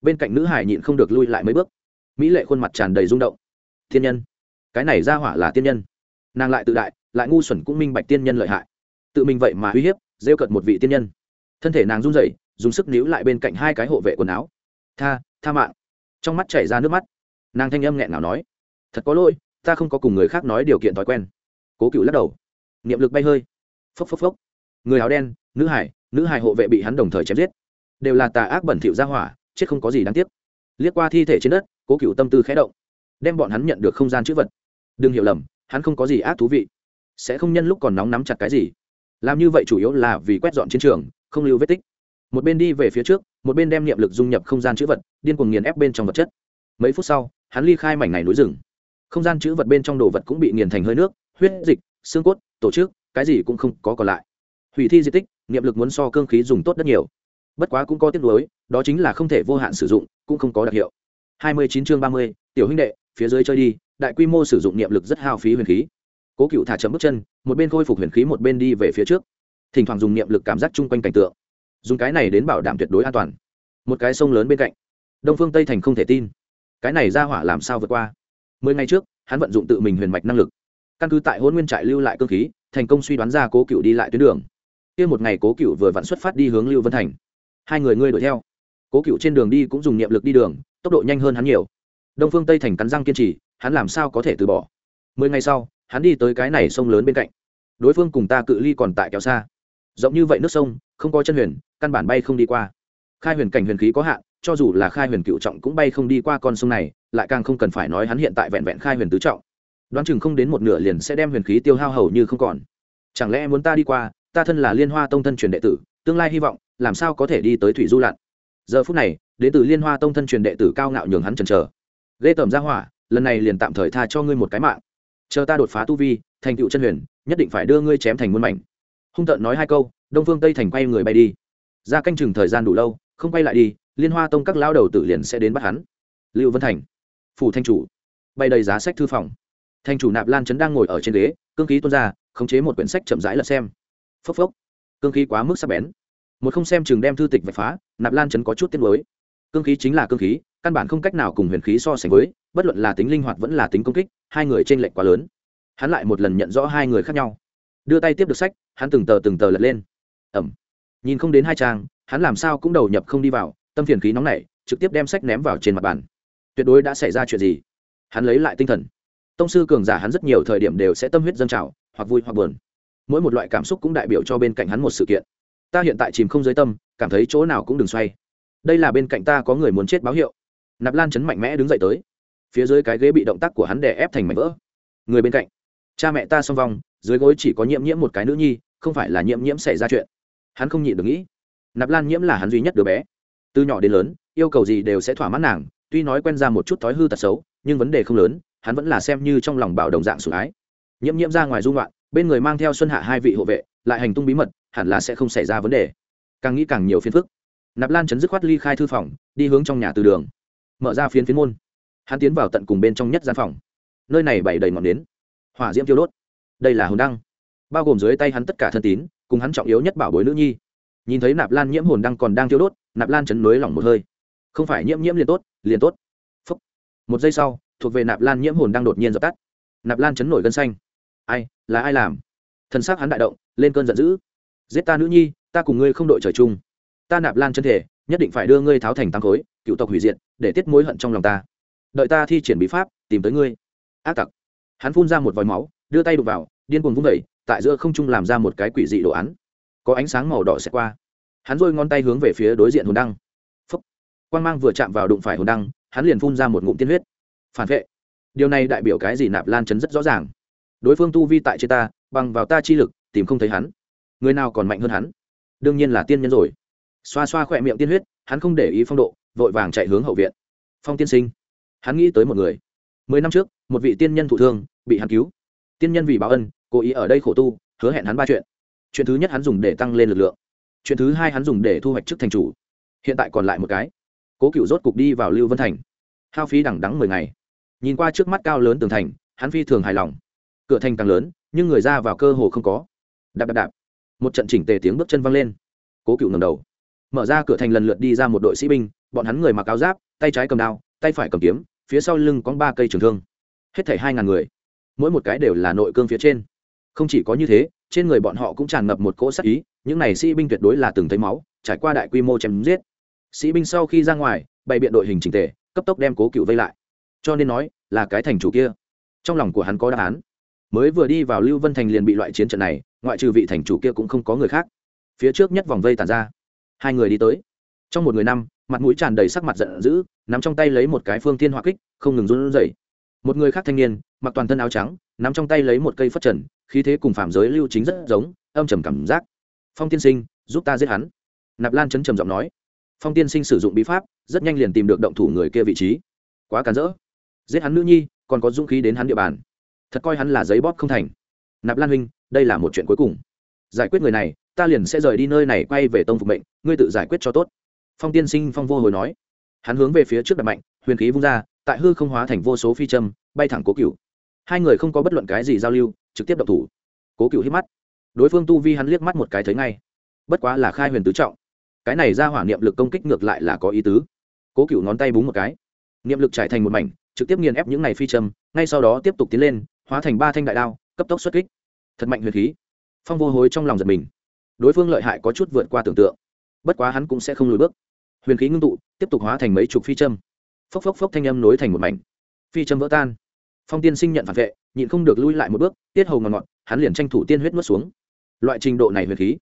Bên cạnh nữ hải nhịn không được lui lại mấy bước. Mỹ lệ khuôn mặt tràn đầy rung động. Thiên nhân. Cái này ra hỏa là tiên nhân. Nàng lại tự đại, lại ngu xuẩn cũng minh bạch tiên nhân lợi hại. Tự mình vậy mà uy hiếp rêu cận một vị tiên nhân. Thân thể nàng run rẩy, dùng sức níu lại bên cạnh hai cái hộ vệ quần áo tha tha mạng. Trong mắt chảy ra nước mắt. Nàng thanh âm nghẹn nào nói, thật có lỗi, ta không có cùng người khác nói điều kiện thói quen. Cố cựu lắc đầu. Niệm lực bay hơi. Phốc phốc phốc. Người áo đen, nữ hải nữ hải hộ vệ bị hắn đồng thời chém giết. Đều là tà ác bẩn thỉu ra hỏa, chết không có gì đáng tiếc. Liếc qua thi thể trên đất, cố cựu tâm tư khẽ động. Đem bọn hắn nhận được không gian chữ vật. Đừng hiểu lầm, hắn không có gì ác thú vị. Sẽ không nhân lúc còn nóng nắm chặt cái gì. Làm như vậy chủ yếu là vì quét dọn chiến trường, không lưu vết tích. Một bên đi về phía trước một bên đem niệm lực dung nhập không gian chữ vật điên cuồng nghiền ép bên trong vật chất. Mấy phút sau hắn ly khai mảnh này núi rừng. Không gian chữ vật bên trong đồ vật cũng bị nghiền thành hơi nước huyết dịch xương cốt tổ chức cái gì cũng không có còn lại. Hủy thi di tích niệm lực muốn so cương khí dùng tốt rất nhiều. Bất quá cũng có tiếc nuối đó chính là không thể vô hạn sử dụng cũng không có đặc hiệu. 29 chương 30, tiểu huynh đệ phía dưới chơi đi đại quy mô sử dụng niệm lực rất hao phí huyền khí. Cố cựu thả chậm bước chân một bên khôi phục huyền khí một bên đi về phía trước. Thỉnh thoảng dùng niệm lực cảm giác chung quanh cảnh tượng dùng cái này đến bảo đảm tuyệt đối an toàn. Một cái sông lớn bên cạnh, đông phương tây thành không thể tin. Cái này ra hỏa làm sao vượt qua? Mười ngày trước, hắn vận dụng tự mình huyền mạch năng lực. Căn cứ tại hôn nguyên trại lưu lại cơ khí, thành công suy đoán ra cố cựu đi lại tuyến đường. Kia một ngày cố cựu vừa vặn xuất phát đi hướng lưu vân thành. Hai người ngươi đuổi theo. Cố cựu trên đường đi cũng dùng niệm lực đi đường, tốc độ nhanh hơn hắn nhiều. Đông phương tây thành cắn răng kiên trì, hắn làm sao có thể từ bỏ? Mười ngày sau, hắn đi tới cái này sông lớn bên cạnh. Đối phương cùng ta cự ly còn tại kéo xa. Rộng như vậy nước sông, không có chân huyền căn bản bay không đi qua. Khai huyền cảnh huyền khí có hạn, cho dù là khai huyền cựu trọng cũng bay không đi qua con sông này, lại càng không cần phải nói hắn hiện tại vẹn vẹn khai huyền tứ trọng. Đoán chừng không đến một nửa liền sẽ đem huyền khí tiêu hao hầu như không còn. Chẳng lẽ muốn ta đi qua, ta thân là liên hoa tông thân truyền đệ tử, tương lai hy vọng, làm sao có thể đi tới thủy du lặn giờ phút này, đến từ liên hoa tông thân truyền đệ tử cao ngạo nhường hắn chần chờ. Ghê tởm ra hỏa, lần này liền tạm thời tha cho ngươi một cái mạng. Chờ ta đột phá tu vi, thành tựu chân huyền, nhất định phải đưa ngươi chém thành muôn mảnh. Hung tợn nói hai câu, đông phương tây thành quay người bay đi ra canh chừng thời gian đủ lâu, không quay lại đi, liên hoa tông các lao đầu tử liền sẽ đến bắt hắn. Lưu vân thành, phủ thanh chủ, bay đầy giá sách thư phòng. Thanh chủ nạp lan trấn đang ngồi ở trên ghế, cương khí tuôn ra, khống chế một quyển sách chậm rãi lật xem. Phốc phốc, cương khí quá mức sắc bén. Một không xem chừng đem thư tịch vạch phá, nạp lan trấn có chút tiết mới cương khí chính là cương khí, căn bản không cách nào cùng huyền khí so sánh với, bất luận là tính linh hoạt vẫn là tính công kích, hai người t r ê n lệch quá lớn. Hắn lại một lần nhận rõ hai người khác nhau. Đưa tay tiếp được sách, hắn từng tờ từng tờ lật lên. Ẩm nhìn không đến hai trang, hắn làm sao cũng đầu nhập không đi vào, tâm phiền khí nóng nảy, trực tiếp đem sách ném vào trên mặt bàn. Tuyệt đối đã xảy ra chuyện gì? Hắn lấy lại tinh thần. Tông sư cường giả hắn rất nhiều thời điểm đều sẽ tâm huyết dâng trào, hoặc vui hoặc buồn. Mỗi một loại cảm xúc cũng đại biểu cho bên cạnh hắn một sự kiện. Ta hiện tại chìm không dưới tâm, cảm thấy chỗ nào cũng đừng xoay. Đây là bên cạnh ta có người muốn chết báo hiệu. Nạp lan chấn mạnh mẽ đứng dậy tới. Phía dưới cái ghế bị động tác của hắn đè ép thành mảnh vỡ. Người bên cạnh. Cha mẹ ta song vong, dưới gối chỉ có nhiễm nhiễm một cái nữ nhi, không phải là nhiễm nhiễm xảy ra chuyện hắn không nhịn được nghĩ, nạp lan nhiễm là hắn duy nhất đứa bé. Từ nhỏ đến lớn, yêu cầu gì đều sẽ thỏa mãn nàng, tuy nói quen ra một chút thói hư tật xấu, nhưng vấn đề không lớn, hắn vẫn là xem như trong lòng bảo đồng dạng sủng ái. Nhiễm nhiễm ra ngoài dung loạn, bên người mang theo xuân hạ hai vị hộ vệ, lại hành tung bí mật, hẳn là sẽ không xảy ra vấn đề. Càng nghĩ càng nhiều phiền phức. Nạp lan chấn dứt khoát ly khai thư phòng, đi hướng trong nhà từ đường. Mở ra phiến phiến môn. Hắn tiến vào tận cùng bên trong nhất gian phòng. Nơi này bày đầy ngọn nến. Hỏa diễm tiêu đốt. Đây là hồn đăng bao gồm dưới tay hắn tất cả thân tín, cùng hắn trọng yếu nhất bảo bối nữ nhi. Nhìn thấy nạp lan nhiễm hồn đang còn đang tiêu đốt, nạp lan chấn nới lỏng một hơi. Không phải nhiễm nhiễm liền tốt liền tốt. Phúc. một giây sau, thuộc về nạp lan nhiễm hồn đang đột nhiên dập tắt. Nạp lan chấn nổi gân xanh. Ai, là ai làm? Thân xác hắn đại động, lên cơn giận dữ. Giết ta nữ nhi, ta cùng ngươi không đội trời chung. Ta nạp lan chân thể, nhất định phải đưa ngươi tháo thành tăng khối, cựu tộc hủy diệt, để tiết mối hận trong lòng ta. Đợi ta thi triển bí pháp, tìm tới ngươi. Ác tặc. Hắn phun ra một vòi máu, đưa tay đục vào, điên cuồng vung vẩy tại giữa không trung làm ra một cái quỷ dị đồ án. Có ánh sáng màu đỏ sẽ qua. Hắn dôi ngón tay hướng về phía đối diện hồn đăng. Phúc. Quan g mang vừa chạm vào đụng phải hồn đăng, hắn liền phun ra một ngụm tiên huyết. Phản vệ. Điều này đại biểu cái gì nạp lan chấn rất rõ ràng. Đối phương tu vi tại trên ta, bằng vào ta chi lực, tìm không thấy hắn. Người nào còn mạnh hơn hắn? Đương nhiên là tiên nhân rồi. Xoa xoa khỏe miệng tiên huyết, hắn không để ý phong độ, vội vàng chạy hướng hậu viện. Phong tiên sinh. Hắn nghĩ tới một người. Mười năm trước, một vị tiên nhân thụ thương, bị hắn cứu. Tiên nhân vì báo ân cố ý ở đây khổ tu, hứa hẹn hắn ba chuyện. Chuyện thứ nhất hắn dùng để tăng lên lực lượng. Chuyện thứ hai hắn dùng để thu hoạch chức thành chủ. Hiện tại còn lại một cái. Cố cựu rốt cục đi vào lưu vân thành. Hao phí đẳng đắng mười ngày. Nhìn qua trước mắt cao lớn tường thành, hắn phi thường hài lòng. Cửa thành càng lớn, nhưng người ra vào cơ hồ không có. Đạp đạp đạp. Một trận chỉnh tề tiếng bước chân văng lên. Cố cựu ngầm đầu. Mở ra cửa thành lần lượt đi ra một đội sĩ binh, bọn hắn người mặc áo giáp, tay trái cầm đao, tay phải cầm kiếm, phía sau lưng có ba cây trường thương. Hết thảy hai ngàn người. Mỗi một cái đều là nội cương phía trên không chỉ có như thế, trên người bọn họ cũng tràn ngập một cỗ sắc ý, những này sĩ binh tuyệt đối là từng thấy máu, trải qua đại quy mô chém giết. Sĩ binh sau khi ra ngoài, bày biện đội hình trình tề, cấp tốc đem cố cựu vây lại. Cho nên nói, là cái thành chủ kia. Trong lòng của hắn có đáp án. Mới vừa đi vào lưu vân thành liền bị loại chiến trận này, ngoại trừ vị thành chủ kia cũng không có người khác. Phía trước nhất vòng vây tàn ra. Hai người đi tới. Trong một người năm, mặt mũi tràn đầy sắc mặt giận dữ, nắm trong tay lấy một cái phương thiên hỏa kích, không ngừng run rẩy. Một người khác thanh niên, mặc toàn thân áo trắng, nắm trong tay lấy một cây phất trần khí thế cùng phạm giới lưu chính rất giống, âm trầm cảm giác. Phong tiên sinh, giúp ta giết hắn. Nạp lan chấn trầm giọng nói. Phong tiên sinh sử dụng bí pháp, rất nhanh liền tìm được động thủ người kia vị trí. Quá cản rỡ. Giết hắn nữ nhi, còn có dũng khí đến hắn địa bàn. Thật coi hắn là giấy bóp không thành. Nạp lan huynh, đây là một chuyện cuối cùng. Giải quyết người này, ta liền sẽ rời đi nơi này quay về tông phục mệnh, ngươi tự giải quyết cho tốt. Phong tiên sinh phong vô hồi nói. Hắn hướng về phía trước đặt mạnh, huyền khí vung ra, tại hư không hóa thành vô số phi châm, bay thẳng cố cựu hai người không có bất luận cái gì giao lưu, trực tiếp đập thủ. Cố cựu hít mắt. Đối phương tu vi hắn liếc mắt một cái thấy ngay. Bất quá là khai huyền tứ trọng. Cái này ra hỏa niệm lực công kích ngược lại là có ý tứ. Cố cựu ngón tay búng một cái. Niệm lực trải thành một mảnh, trực tiếp nghiền ép những này phi châm, ngay sau đó tiếp tục tiến lên, hóa thành ba thanh đại đao, cấp tốc xuất kích. Thật mạnh huyền khí. Phong vô hối trong lòng giật mình. Đối phương lợi hại có chút vượt qua tưởng tượng. Bất quá hắn cũng sẽ không lùi bước. Huyền khí ngưng tụ, tiếp tục hóa thành mấy chục phi châm. Phốc phốc phốc thanh âm nối thành một mảnh. Phi châm vỡ tan phong tiên sinh nhận phản vệ, nhịn không được lui lại một bước, tiết hầu ngọt ngọt, hắn liền tranh thủ tiên huyết nuốt xuống. Loại trình độ này huyền khí,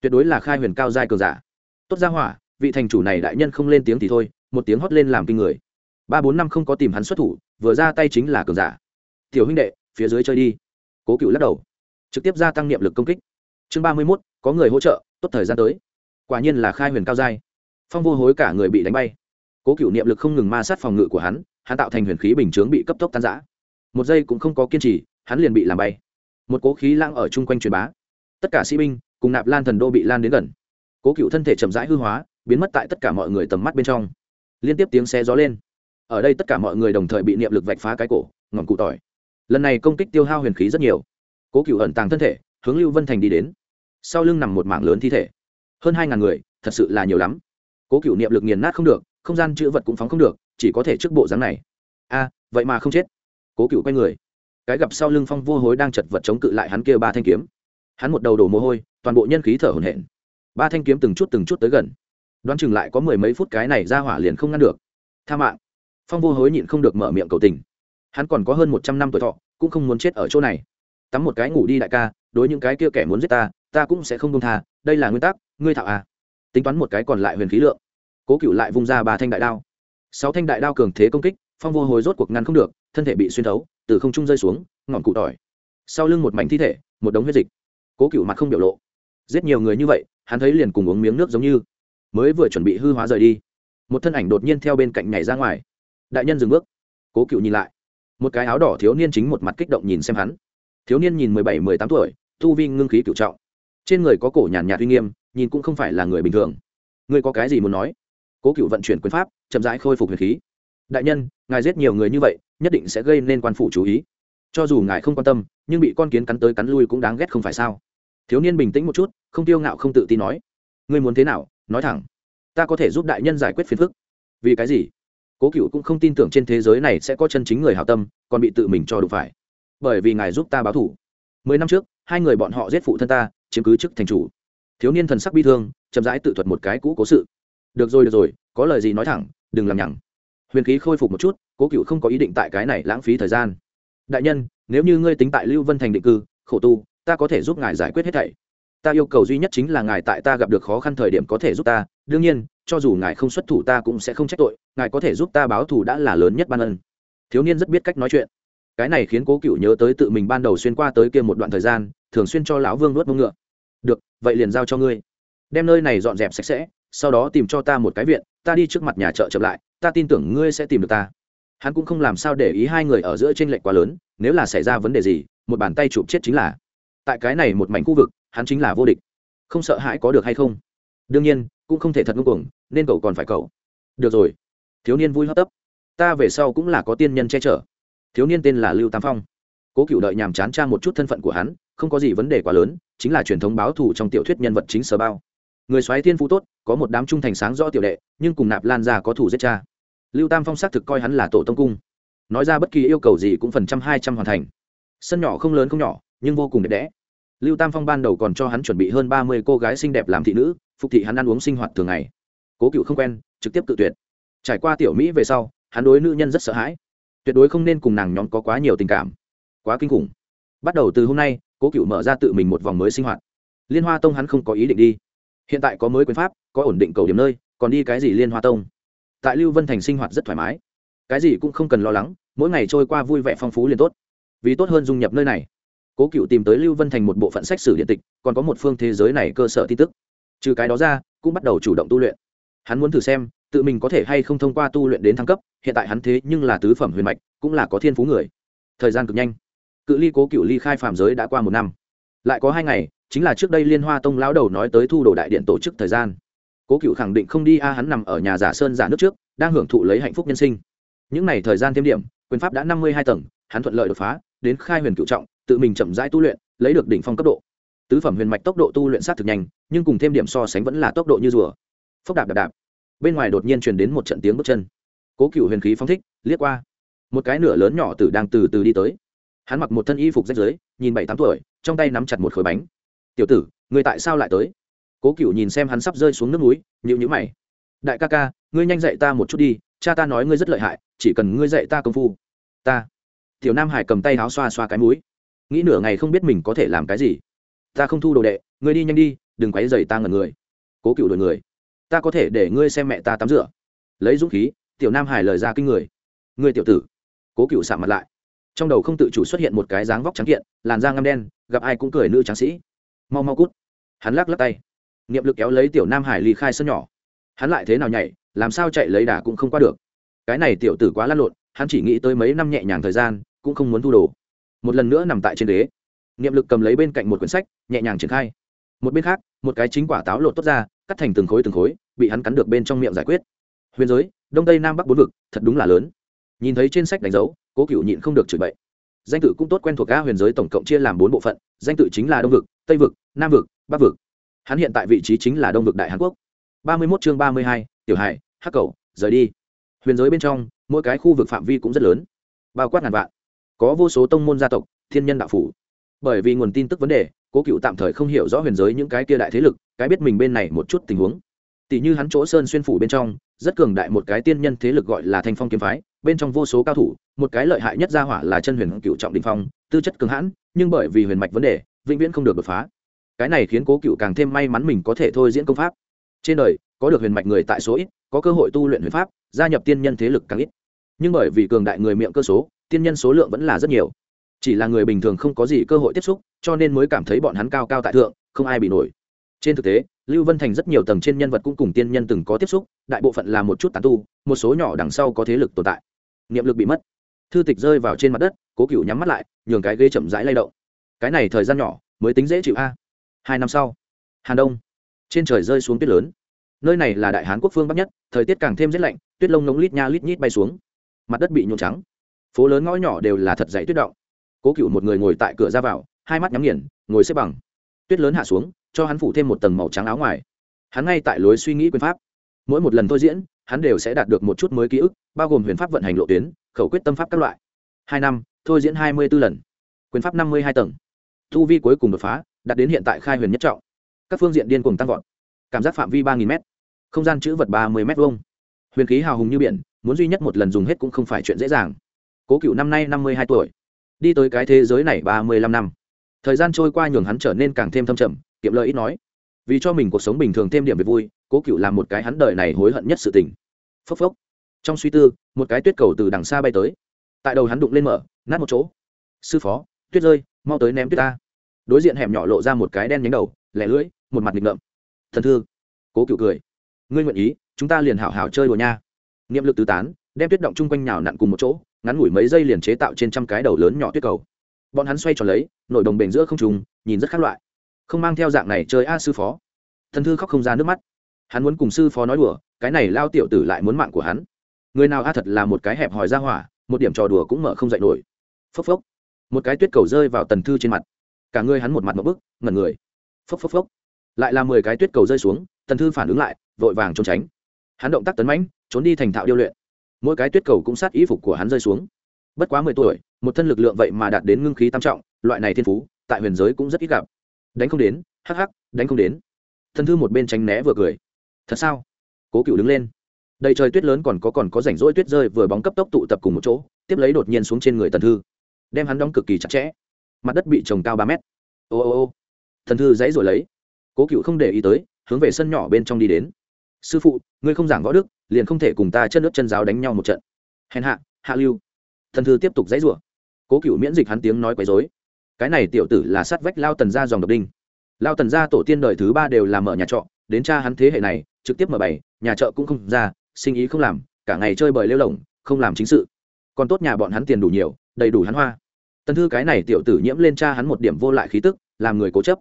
tuyệt đối là khai huyền cao giai cường giả. Tốt ra hỏa, vị thành chủ này đại nhân không lên tiếng thì thôi, một tiếng hót lên làm kinh người. Ba bốn năm không có tìm hắn xuất thủ, vừa ra tay chính là cường giả. Tiểu huynh đệ, phía dưới chơi đi. Cố cựu lắc đầu. Trực tiếp gia tăng niệm lực công kích. Chương ba mươi mốt, có người hỗ trợ, tốt thời gian tới. Quả nhiên là khai huyền cao giai. Phong vô hối cả người bị đánh bay. Cố cựu niệm lực không ngừng ma sát phòng ngự của hắn hắn tạo thành huyền khí bình chướng bị cấp tốc tan giã một giây cũng không có kiên trì, hắn liền bị làm bay. Một cố khí lãng ở chung quanh truyền bá. Tất cả sĩ binh cùng nạp lan thần đô bị lan đến gần. Cố cựu thân thể chậm rãi hư hóa, biến mất tại tất cả mọi người tầm mắt bên trong. Liên tiếp tiếng xe gió lên. Ở đây tất cả mọi người đồng thời bị niệm lực vạch phá cái cổ, ngọn cụ tỏi. Lần này công kích tiêu hao huyền khí rất nhiều. Cố cựu ẩn tàng thân thể, hướng lưu vân thành đi đến. Sau lưng nằm một mảng lớn thi thể. Hơn hai ngàn người, thật sự là nhiều lắm. Cố cựu niệm lực nghiền nát không được, không gian chữ vật cũng phóng không được, chỉ có thể trước bộ dáng này. A, vậy mà không chết cố cựu quay người. Cái gặp sau lưng phong vô hối đang chật vật chống cự lại hắn kia ba thanh kiếm. Hắn một đầu đổ mồ hôi, toàn bộ nhân khí thở hổn hển. Ba thanh kiếm từng chút từng chút tới gần. Đoán chừng lại có mười mấy phút cái này ra hỏa liền không ngăn được. Tha mạng. Phong vô hối nhịn không được mở miệng cầu tình. Hắn còn có hơn một trăm năm tuổi thọ, cũng không muốn chết ở chỗ này. Tắm một cái ngủ đi đại ca, đối những cái kia kẻ muốn giết ta ta cũng sẽ không công tha, đây là nguyên tắc, ngươi thạo à. Tính toán một cái còn lại huyền khí lượng. Cố cựu lại vung ra ba thanh đại đao. Sáu thanh đại đao cường thế công kích phong vô hồi rốt cuộc ngăn không được, thân thể bị xuyên thấu, từ không trung rơi xuống, ngọn cụ tỏi. Sau lưng một mảnh thi thể, một đống huyết dịch. Cố cựu mặt không biểu lộ. Giết nhiều người như vậy, hắn thấy liền cùng uống miếng nước giống như. Mới vừa chuẩn bị hư hóa rời đi, một thân ảnh đột nhiên theo bên cạnh nhảy ra ngoài. Đại nhân dừng bước. Cố cựu nhìn lại. Một cái áo đỏ thiếu niên chính một mặt kích động nhìn xem hắn. Thiếu niên nhìn mười bảy, mười tám tuổi, tu vi ngưng khí cựu trọng. Trên người có cổ nhàn nhạt uy nghiêm, nhìn cũng không phải là người bình thường. Ngươi có cái gì muốn nói? Cố cựu vận chuyển quyền pháp, chậm rãi khôi phục huyền khí. Đại nhân ngài giết nhiều người như vậy, nhất định sẽ gây nên quan phủ chú ý. Cho dù ngài không quan tâm, nhưng bị con kiến cắn tới cắn lui cũng đáng ghét không phải sao? Thiếu niên bình tĩnh một chút, không tiêu ngạo không tự tin nói. Ngươi muốn thế nào? Nói thẳng. Ta có thể giúp đại nhân giải quyết phiền phức. Vì cái gì? Cố cựu cũng không tin tưởng trên thế giới này sẽ có chân chính người hào tâm, còn bị tự mình cho đụng phải. Bởi vì ngài giúp ta báo thủ. Mười năm trước, hai người bọn họ giết phụ thân ta, chiếm cứ chức thành chủ. Thiếu niên thần sắc bi thương, chậm rãi tự thuật một cái cũ cố sự. Được rồi được rồi, có lời gì nói thẳng, đừng làm nhằng huyền khí khôi phục một chút, cố cựu không có ý định tại cái này lãng phí thời gian. Đại nhân, nếu như ngươi tính tại lưu vân thành định cư, khổ tu, ta có thể giúp ngài giải quyết hết thảy. Ta yêu cầu duy nhất chính là ngài tại ta gặp được khó khăn thời điểm có thể giúp ta. Đương nhiên, cho dù ngài không xuất thủ ta cũng sẽ không trách tội, ngài có thể giúp ta báo thù đã là lớn nhất ban ân. Thiếu niên rất biết cách nói chuyện. Cái này khiến cố cựu nhớ tới tự mình ban đầu xuyên qua tới kia một đoạn thời gian, thường xuyên cho lão vương nuốt mông ngựa. Được, vậy liền giao cho ngươi. Đem nơi này dọn dẹp sạch sẽ, sau đó tìm cho ta một cái viện ta đi trước mặt nhà chợ chậm lại, ta tin tưởng ngươi sẽ tìm được ta. Hắn cũng không làm sao để ý hai người ở giữa t r ê n lệch quá lớn, nếu là xảy ra vấn đề gì, một bàn tay chụp chết chính là. Tại cái này một mảnh khu vực, hắn chính là vô địch. Không sợ hãi có được hay không? Đương nhiên, cũng không thể thật ngưng cuồng, nên cậu còn phải cậu. Được rồi. Thiếu niên vui hấp tấp. Ta về sau cũng là có tiên nhân che chở. Thiếu niên tên là lưu tam phong. Cố cựu đợi nhàm chán tra một chút thân phận của hắn, không có gì vấn đề quá lớn, chính là truyền thống báo thù trong tiểu thuyết nhân vật chính sở bao người xoáy thiên phú tốt, có một đám trung thành sáng rõ tiểu đệ, nhưng cùng nạp lan ra có thủ giết cha. Lưu tam phong xác thực coi hắn là tổ tông cung. Nói ra bất kỳ yêu cầu gì cũng phần trăm, hai trăm hoàn thành. Sân nhỏ không lớn không nhỏ, nhưng vô cùng đẹp đẽ. Lưu tam phong ban đầu còn cho hắn chuẩn bị hơn ba mươi cô gái xinh đẹp làm thị nữ, phục thị hắn ăn uống sinh hoạt thường ngày. Cố cựu không quen, trực tiếp tự tuyệt. Trải qua tiểu mỹ về sau, hắn đối nữ nhân rất sợ hãi. Tuyệt đối không nên cùng nàng nhóm có quá nhiều tình cảm. Quá kinh khủng. Bắt đầu từ hôm nay, cố cựu mở ra tự mình một vòng mới sinh hoạt. Liên hoa tông hắn không có ý định đi hiện tại có mới quyền pháp, có ổn định cầu điểm nơi, còn đi cái gì liên hoa tông? Tại lưu vân thành sinh hoạt rất thoải mái. Cái gì cũng không cần lo lắng, mỗi ngày trôi qua vui vẻ phong phú liền tốt. Vì tốt hơn dung nhập nơi này, cố cựu tìm tới lưu vân thành một bộ phận sách sử điện tịch, còn có một phương thế giới này cơ sở tin tức. Trừ cái đó ra, cũng bắt đầu chủ động tu luyện. Hắn muốn thử xem, tự mình có thể hay không thông qua tu luyện đến thăng cấp, hiện tại hắn thế nhưng là tứ phẩm huyền mạch, cũng là có thiên phú người. Thời gian cực nhanh. Cự ly cố cựu ly khai phàm giới đã qua một năm lại có hai ngày, chính là trước đây liên hoa tông lão đầu nói tới thu đồ đại điện tổ chức thời gian. Cố cựu khẳng định không đi, a, hắn nằm ở nhà giả sơn giả nước trước, đang hưởng thụ lấy hạnh phúc nhân sinh. Những n à y thời gian thêm điểm, quyền pháp đã năm mươi hai tầng, hắn thuận lợi đột phá, đến khai huyền cựu trọng, tự mình chậm rãi tu luyện, lấy được đỉnh phong cấp độ. Tứ phẩm huyền mạch tốc độ tu luyện sát thực nhanh, nhưng cùng thêm điểm so sánh vẫn là tốc độ như rùa. Phốc đạp đạp đạp. Bên ngoài đột nhiên truyền đến một trận tiếng bước chân. Cố cựu huyền khí phong thích, liếc qua. Một cái nửa lớn nhỏ tử đang từ từ đi tới. Hắn mặc một thân y phục rách rưới, nhìn bảy tám tuổi trong tay nắm chặt một khối bánh. Tiểu tử người tại sao lại tới? Cố cựu nhìn xem hắn sắp rơi xuống nước núi nhịu nhữ mày. Đại ca ca, ngươi nhanh dạy ta một chút đi, cha ta nói ngươi rất lợi hại, chỉ cần ngươi dạy ta công phu. Ta. Tiểu nam hải cầm tay áo xoa xoa cái mũi. Nghĩ nửa ngày không biết mình có thể làm cái gì. Ta không thu đồ đệ, ngươi đi nhanh đi, đừng quấy dày ta ngẩn người. Cố cựu đổi người. Ta có thể để ngươi xem mẹ ta tắm rửa. Lấy dũng khí, tiểu nam hải lời ra kinh người. Ngươi tiểu tử. Cố cựu sạm mặt lại trong đầu không tự chủ xuất hiện một cái dáng vóc trắng kiện, làn da ngâm đen, gặp ai cũng cười nữ tráng sĩ. Mau mau cút. Hắn lắc lắc tay. Niệm lực kéo lấy tiểu nam hải ly khai sân nhỏ. Hắn lại thế nào nhảy, làm sao chạy lấy đà cũng không qua được. Cái này tiểu tử quá lăn lộn, hắn chỉ nghĩ tới mấy năm nhẹ nhàng thời gian, cũng không muốn thu đồ. Một lần nữa nằm tại trên ghế. Niệm lực cầm lấy bên cạnh một quyển sách, nhẹ nhàng triển khai. Một bên khác, một cái chính quả táo lột tốt ra, cắt thành từng khối từng khối, bị hắn cắn được bên trong miệng giải quyết. Huyền giới, đông tây nam bắc bốn vực, thật đúng là lớn. Nhìn thấy trên sách đánh dấu cố cựu nhịn không được chửi bậy. Danh tự cũng tốt quen thuộc ga huyền giới tổng cộng chia làm bốn bộ phận, danh tự chính là đông vực, tây vực, nam vực, bắc vực. Hắn hiện tại vị trí chính là đông vực đại hàn quốc. Ba mươi mốt chương ba mươi hai, tiểu hải, hắc cầu, rời đi. Huyền giới bên trong, mỗi cái khu vực phạm vi cũng rất lớn, bao quát ngàn vạn. Có vô số tông môn gia tộc, thiên nhân đạo phủ. Bởi vì nguồn tin tức vấn đề, cố cựu tạm thời không hiểu rõ huyền giới những cái kia đại thế lực, cái biết mình bên này một chút tình huống. Tỷ như hắn chỗ sơn xuyên phủ bên trong rất cường đại một cái tiên nhân thế lực gọi là thanh phong kiếm phái, bên trong vô số cao thủ, một cái lợi hại nhất gia hỏa là chân huyền cựu trọng đình phong, tư chất cường hãn, nhưng bởi vì huyền mạch vấn đề, vĩnh viễn không được đột phá. Cái này khiến cố cựu càng thêm may mắn mình có thể thôi diễn công pháp. Trên đời, có được huyền mạch người tại số ít, có cơ hội tu luyện huyền pháp, gia nhập tiên nhân thế lực càng ít. Nhưng bởi vì cường đại người miệng cơ số, tiên nhân số lượng vẫn là rất nhiều. Chỉ là người bình thường không có gì cơ hội tiếp xúc, cho nên mới cảm thấy bọn hắn cao cao tại thượng, không ai bị nổi. Trên thực tế lưu vân thành rất nhiều tầng trên nhân vật cũng cùng tiên nhân từng có tiếp xúc, đại bộ phận là một chút tán tu, một số nhỏ đằng sau có thế lực tồn tại. Niệm lực bị mất. Thư tịch rơi vào trên mặt đất, cố cựu nhắm mắt lại, nhường cái ghế chậm rãi lay động. Cái này thời gian nhỏ, mới tính dễ chịu a. Hai năm sau, hàn đông, trên trời rơi xuống tuyết lớn. Nơi này là đại hán quốc phương bắc nhất, thời tiết càng thêm rét lạnh, tuyết lông nóng lít nha lít nhít bay xuống. Mặt đất bị nhuộm trắng. Phố lớn ngõ nhỏ đều là thật dày tuyết động. Cố cựu một người ngồi tại cửa ra vào, hai mắt nhắm nghiền, ngồi xếp bằng tuyết lớn hạ xuống, cho hắn phủ thêm một tầng màu trắng áo ngoài. Hắn ngay tại lối suy nghĩ quyền pháp. Mỗi một lần thôi diễn, hắn đều sẽ đạt được một chút mới ký ức, bao gồm huyền pháp vận hành lộ tuyến, khẩu quyết tâm pháp các loại. Hai năm, thôi diễn hai mươi b ố lần. Quyền pháp năm mươi hai tầng. Thu vi cuối cùng đột phá, đạt đến hiện tại khai huyền nhất trọng. Các phương diện điên cùng tăng vọt. Cảm giác phạm vi ba nghìn m không gian chữ vật ba mươi m hai huyền khí hào hùng như biển, muốn duy nhất một lần dùng hết cũng không phải chuyện dễ dàng. Cố cựu năm nay năm mươi hai tuổi. Đi tới cái thế giới này ba mươi lăm năm thời gian trôi qua nhường hắn trở nên càng thêm thâm trầm, kiệm lời ít nói, vì cho mình cuộc sống bình thường thêm điểm về vui, cố cựu làm một cái hắn đời này hối hận nhất sự tình. Phốc phốc. Trong suy tư, một cái tuyết cầu từ đằng xa bay tới. Tại đầu hắn đụng lên mở, nát một chỗ. Sư phó, tuyết rơi, mau tới ném tuyết ta. Đối diện hẻm nhỏ lộ ra một cái đen nhánh đầu, lẻ lưỡi, một mặt nghịch ngợm. Thần thư. Cố cựu cười. Ngươi nguyện ý, chúng ta liền hảo hảo chơi đùa nha. Niệm lực tứ tán, đem tuyết động chung quanh nhào nặn cùng một chỗ, ngắn ngủi mấy giây liền chế tạo trên trăm cái đầu lớn nhỏ tuyết cầu bọn hắn xoay tròn lấy, nổi đồng bền giữa không trùng nhìn rất khác loại. Không mang theo dạng này chơi a sư phó. Thần thư khóc không ra nước mắt. Hắn muốn cùng sư phó nói đùa, cái này lao tiểu tử lại muốn mạng của hắn. Người nào a thật là một cái hẹp hòi ra hỏa, một điểm trò đùa cũng mở không dạy nổi. Phốc phốc. Một cái tuyết cầu rơi vào tần thư trên mặt. Cả người hắn một mặt một bức, ngẩn người. Phốc phốc phốc. Lại là mười cái tuyết cầu rơi xuống, tần thư phản ứng lại, vội vàng trốn tránh. Hắn động tác tấn mãnh, trốn đi thành thạo điêu luyện. Mỗi cái tuyết cầu cũng sát ý phục của hắn rơi xuống bất quá mười tuổi, một thân lực lượng vậy mà đạt đến ngưng khí tam trọng, loại này thiên phú, tại huyền giới cũng rất ít gặp. Đánh không đến, hắc hắc, đánh không đến. Thân thư một bên tránh né vừa cười. Thật sao? Cố cựu đứng lên. Đầy trời tuyết lớn còn có còn có rảnh rỗi tuyết rơi vừa bóng cấp tốc tụ tập cùng một chỗ, tiếp lấy đột nhiên xuống trên người tần thư. Đem hắn đóng cực kỳ chặt chẽ. Mặt đất bị trồng cao ba mét. Ô ô ô. Thần thư dãy rồi lấy. Cố cựu không để ý tới, hướng về sân nhỏ bên trong đi đến. Sư phụ, ngươi không giảng võ đức, liền không thể cùng ta chân nước chân giáo đánh nhau một trận. Hèn hạ hạ lưu thần thư tiếp tục dãy rủa. Cố cựu miễn dịch hắn tiếng nói quấy dối cái này tiểu tử là sát vách lao tần ra dòng độc đinh. Lao tần ra tổ tiên đời thứ ba đều làm mở nhà trọ, đến cha hắn thế hệ này, trực tiếp mở bày, nhà chợ cũng không ra, sinh ý không làm, cả ngày chơi bời lêu lỏng, không làm chính sự. Còn tốt nhà bọn hắn tiền đủ nhiều, đầy đủ hắn hoa. Tần thư cái này tiểu tử nhiễm lên cha hắn một điểm vô lại khí tức, làm người cố chấp.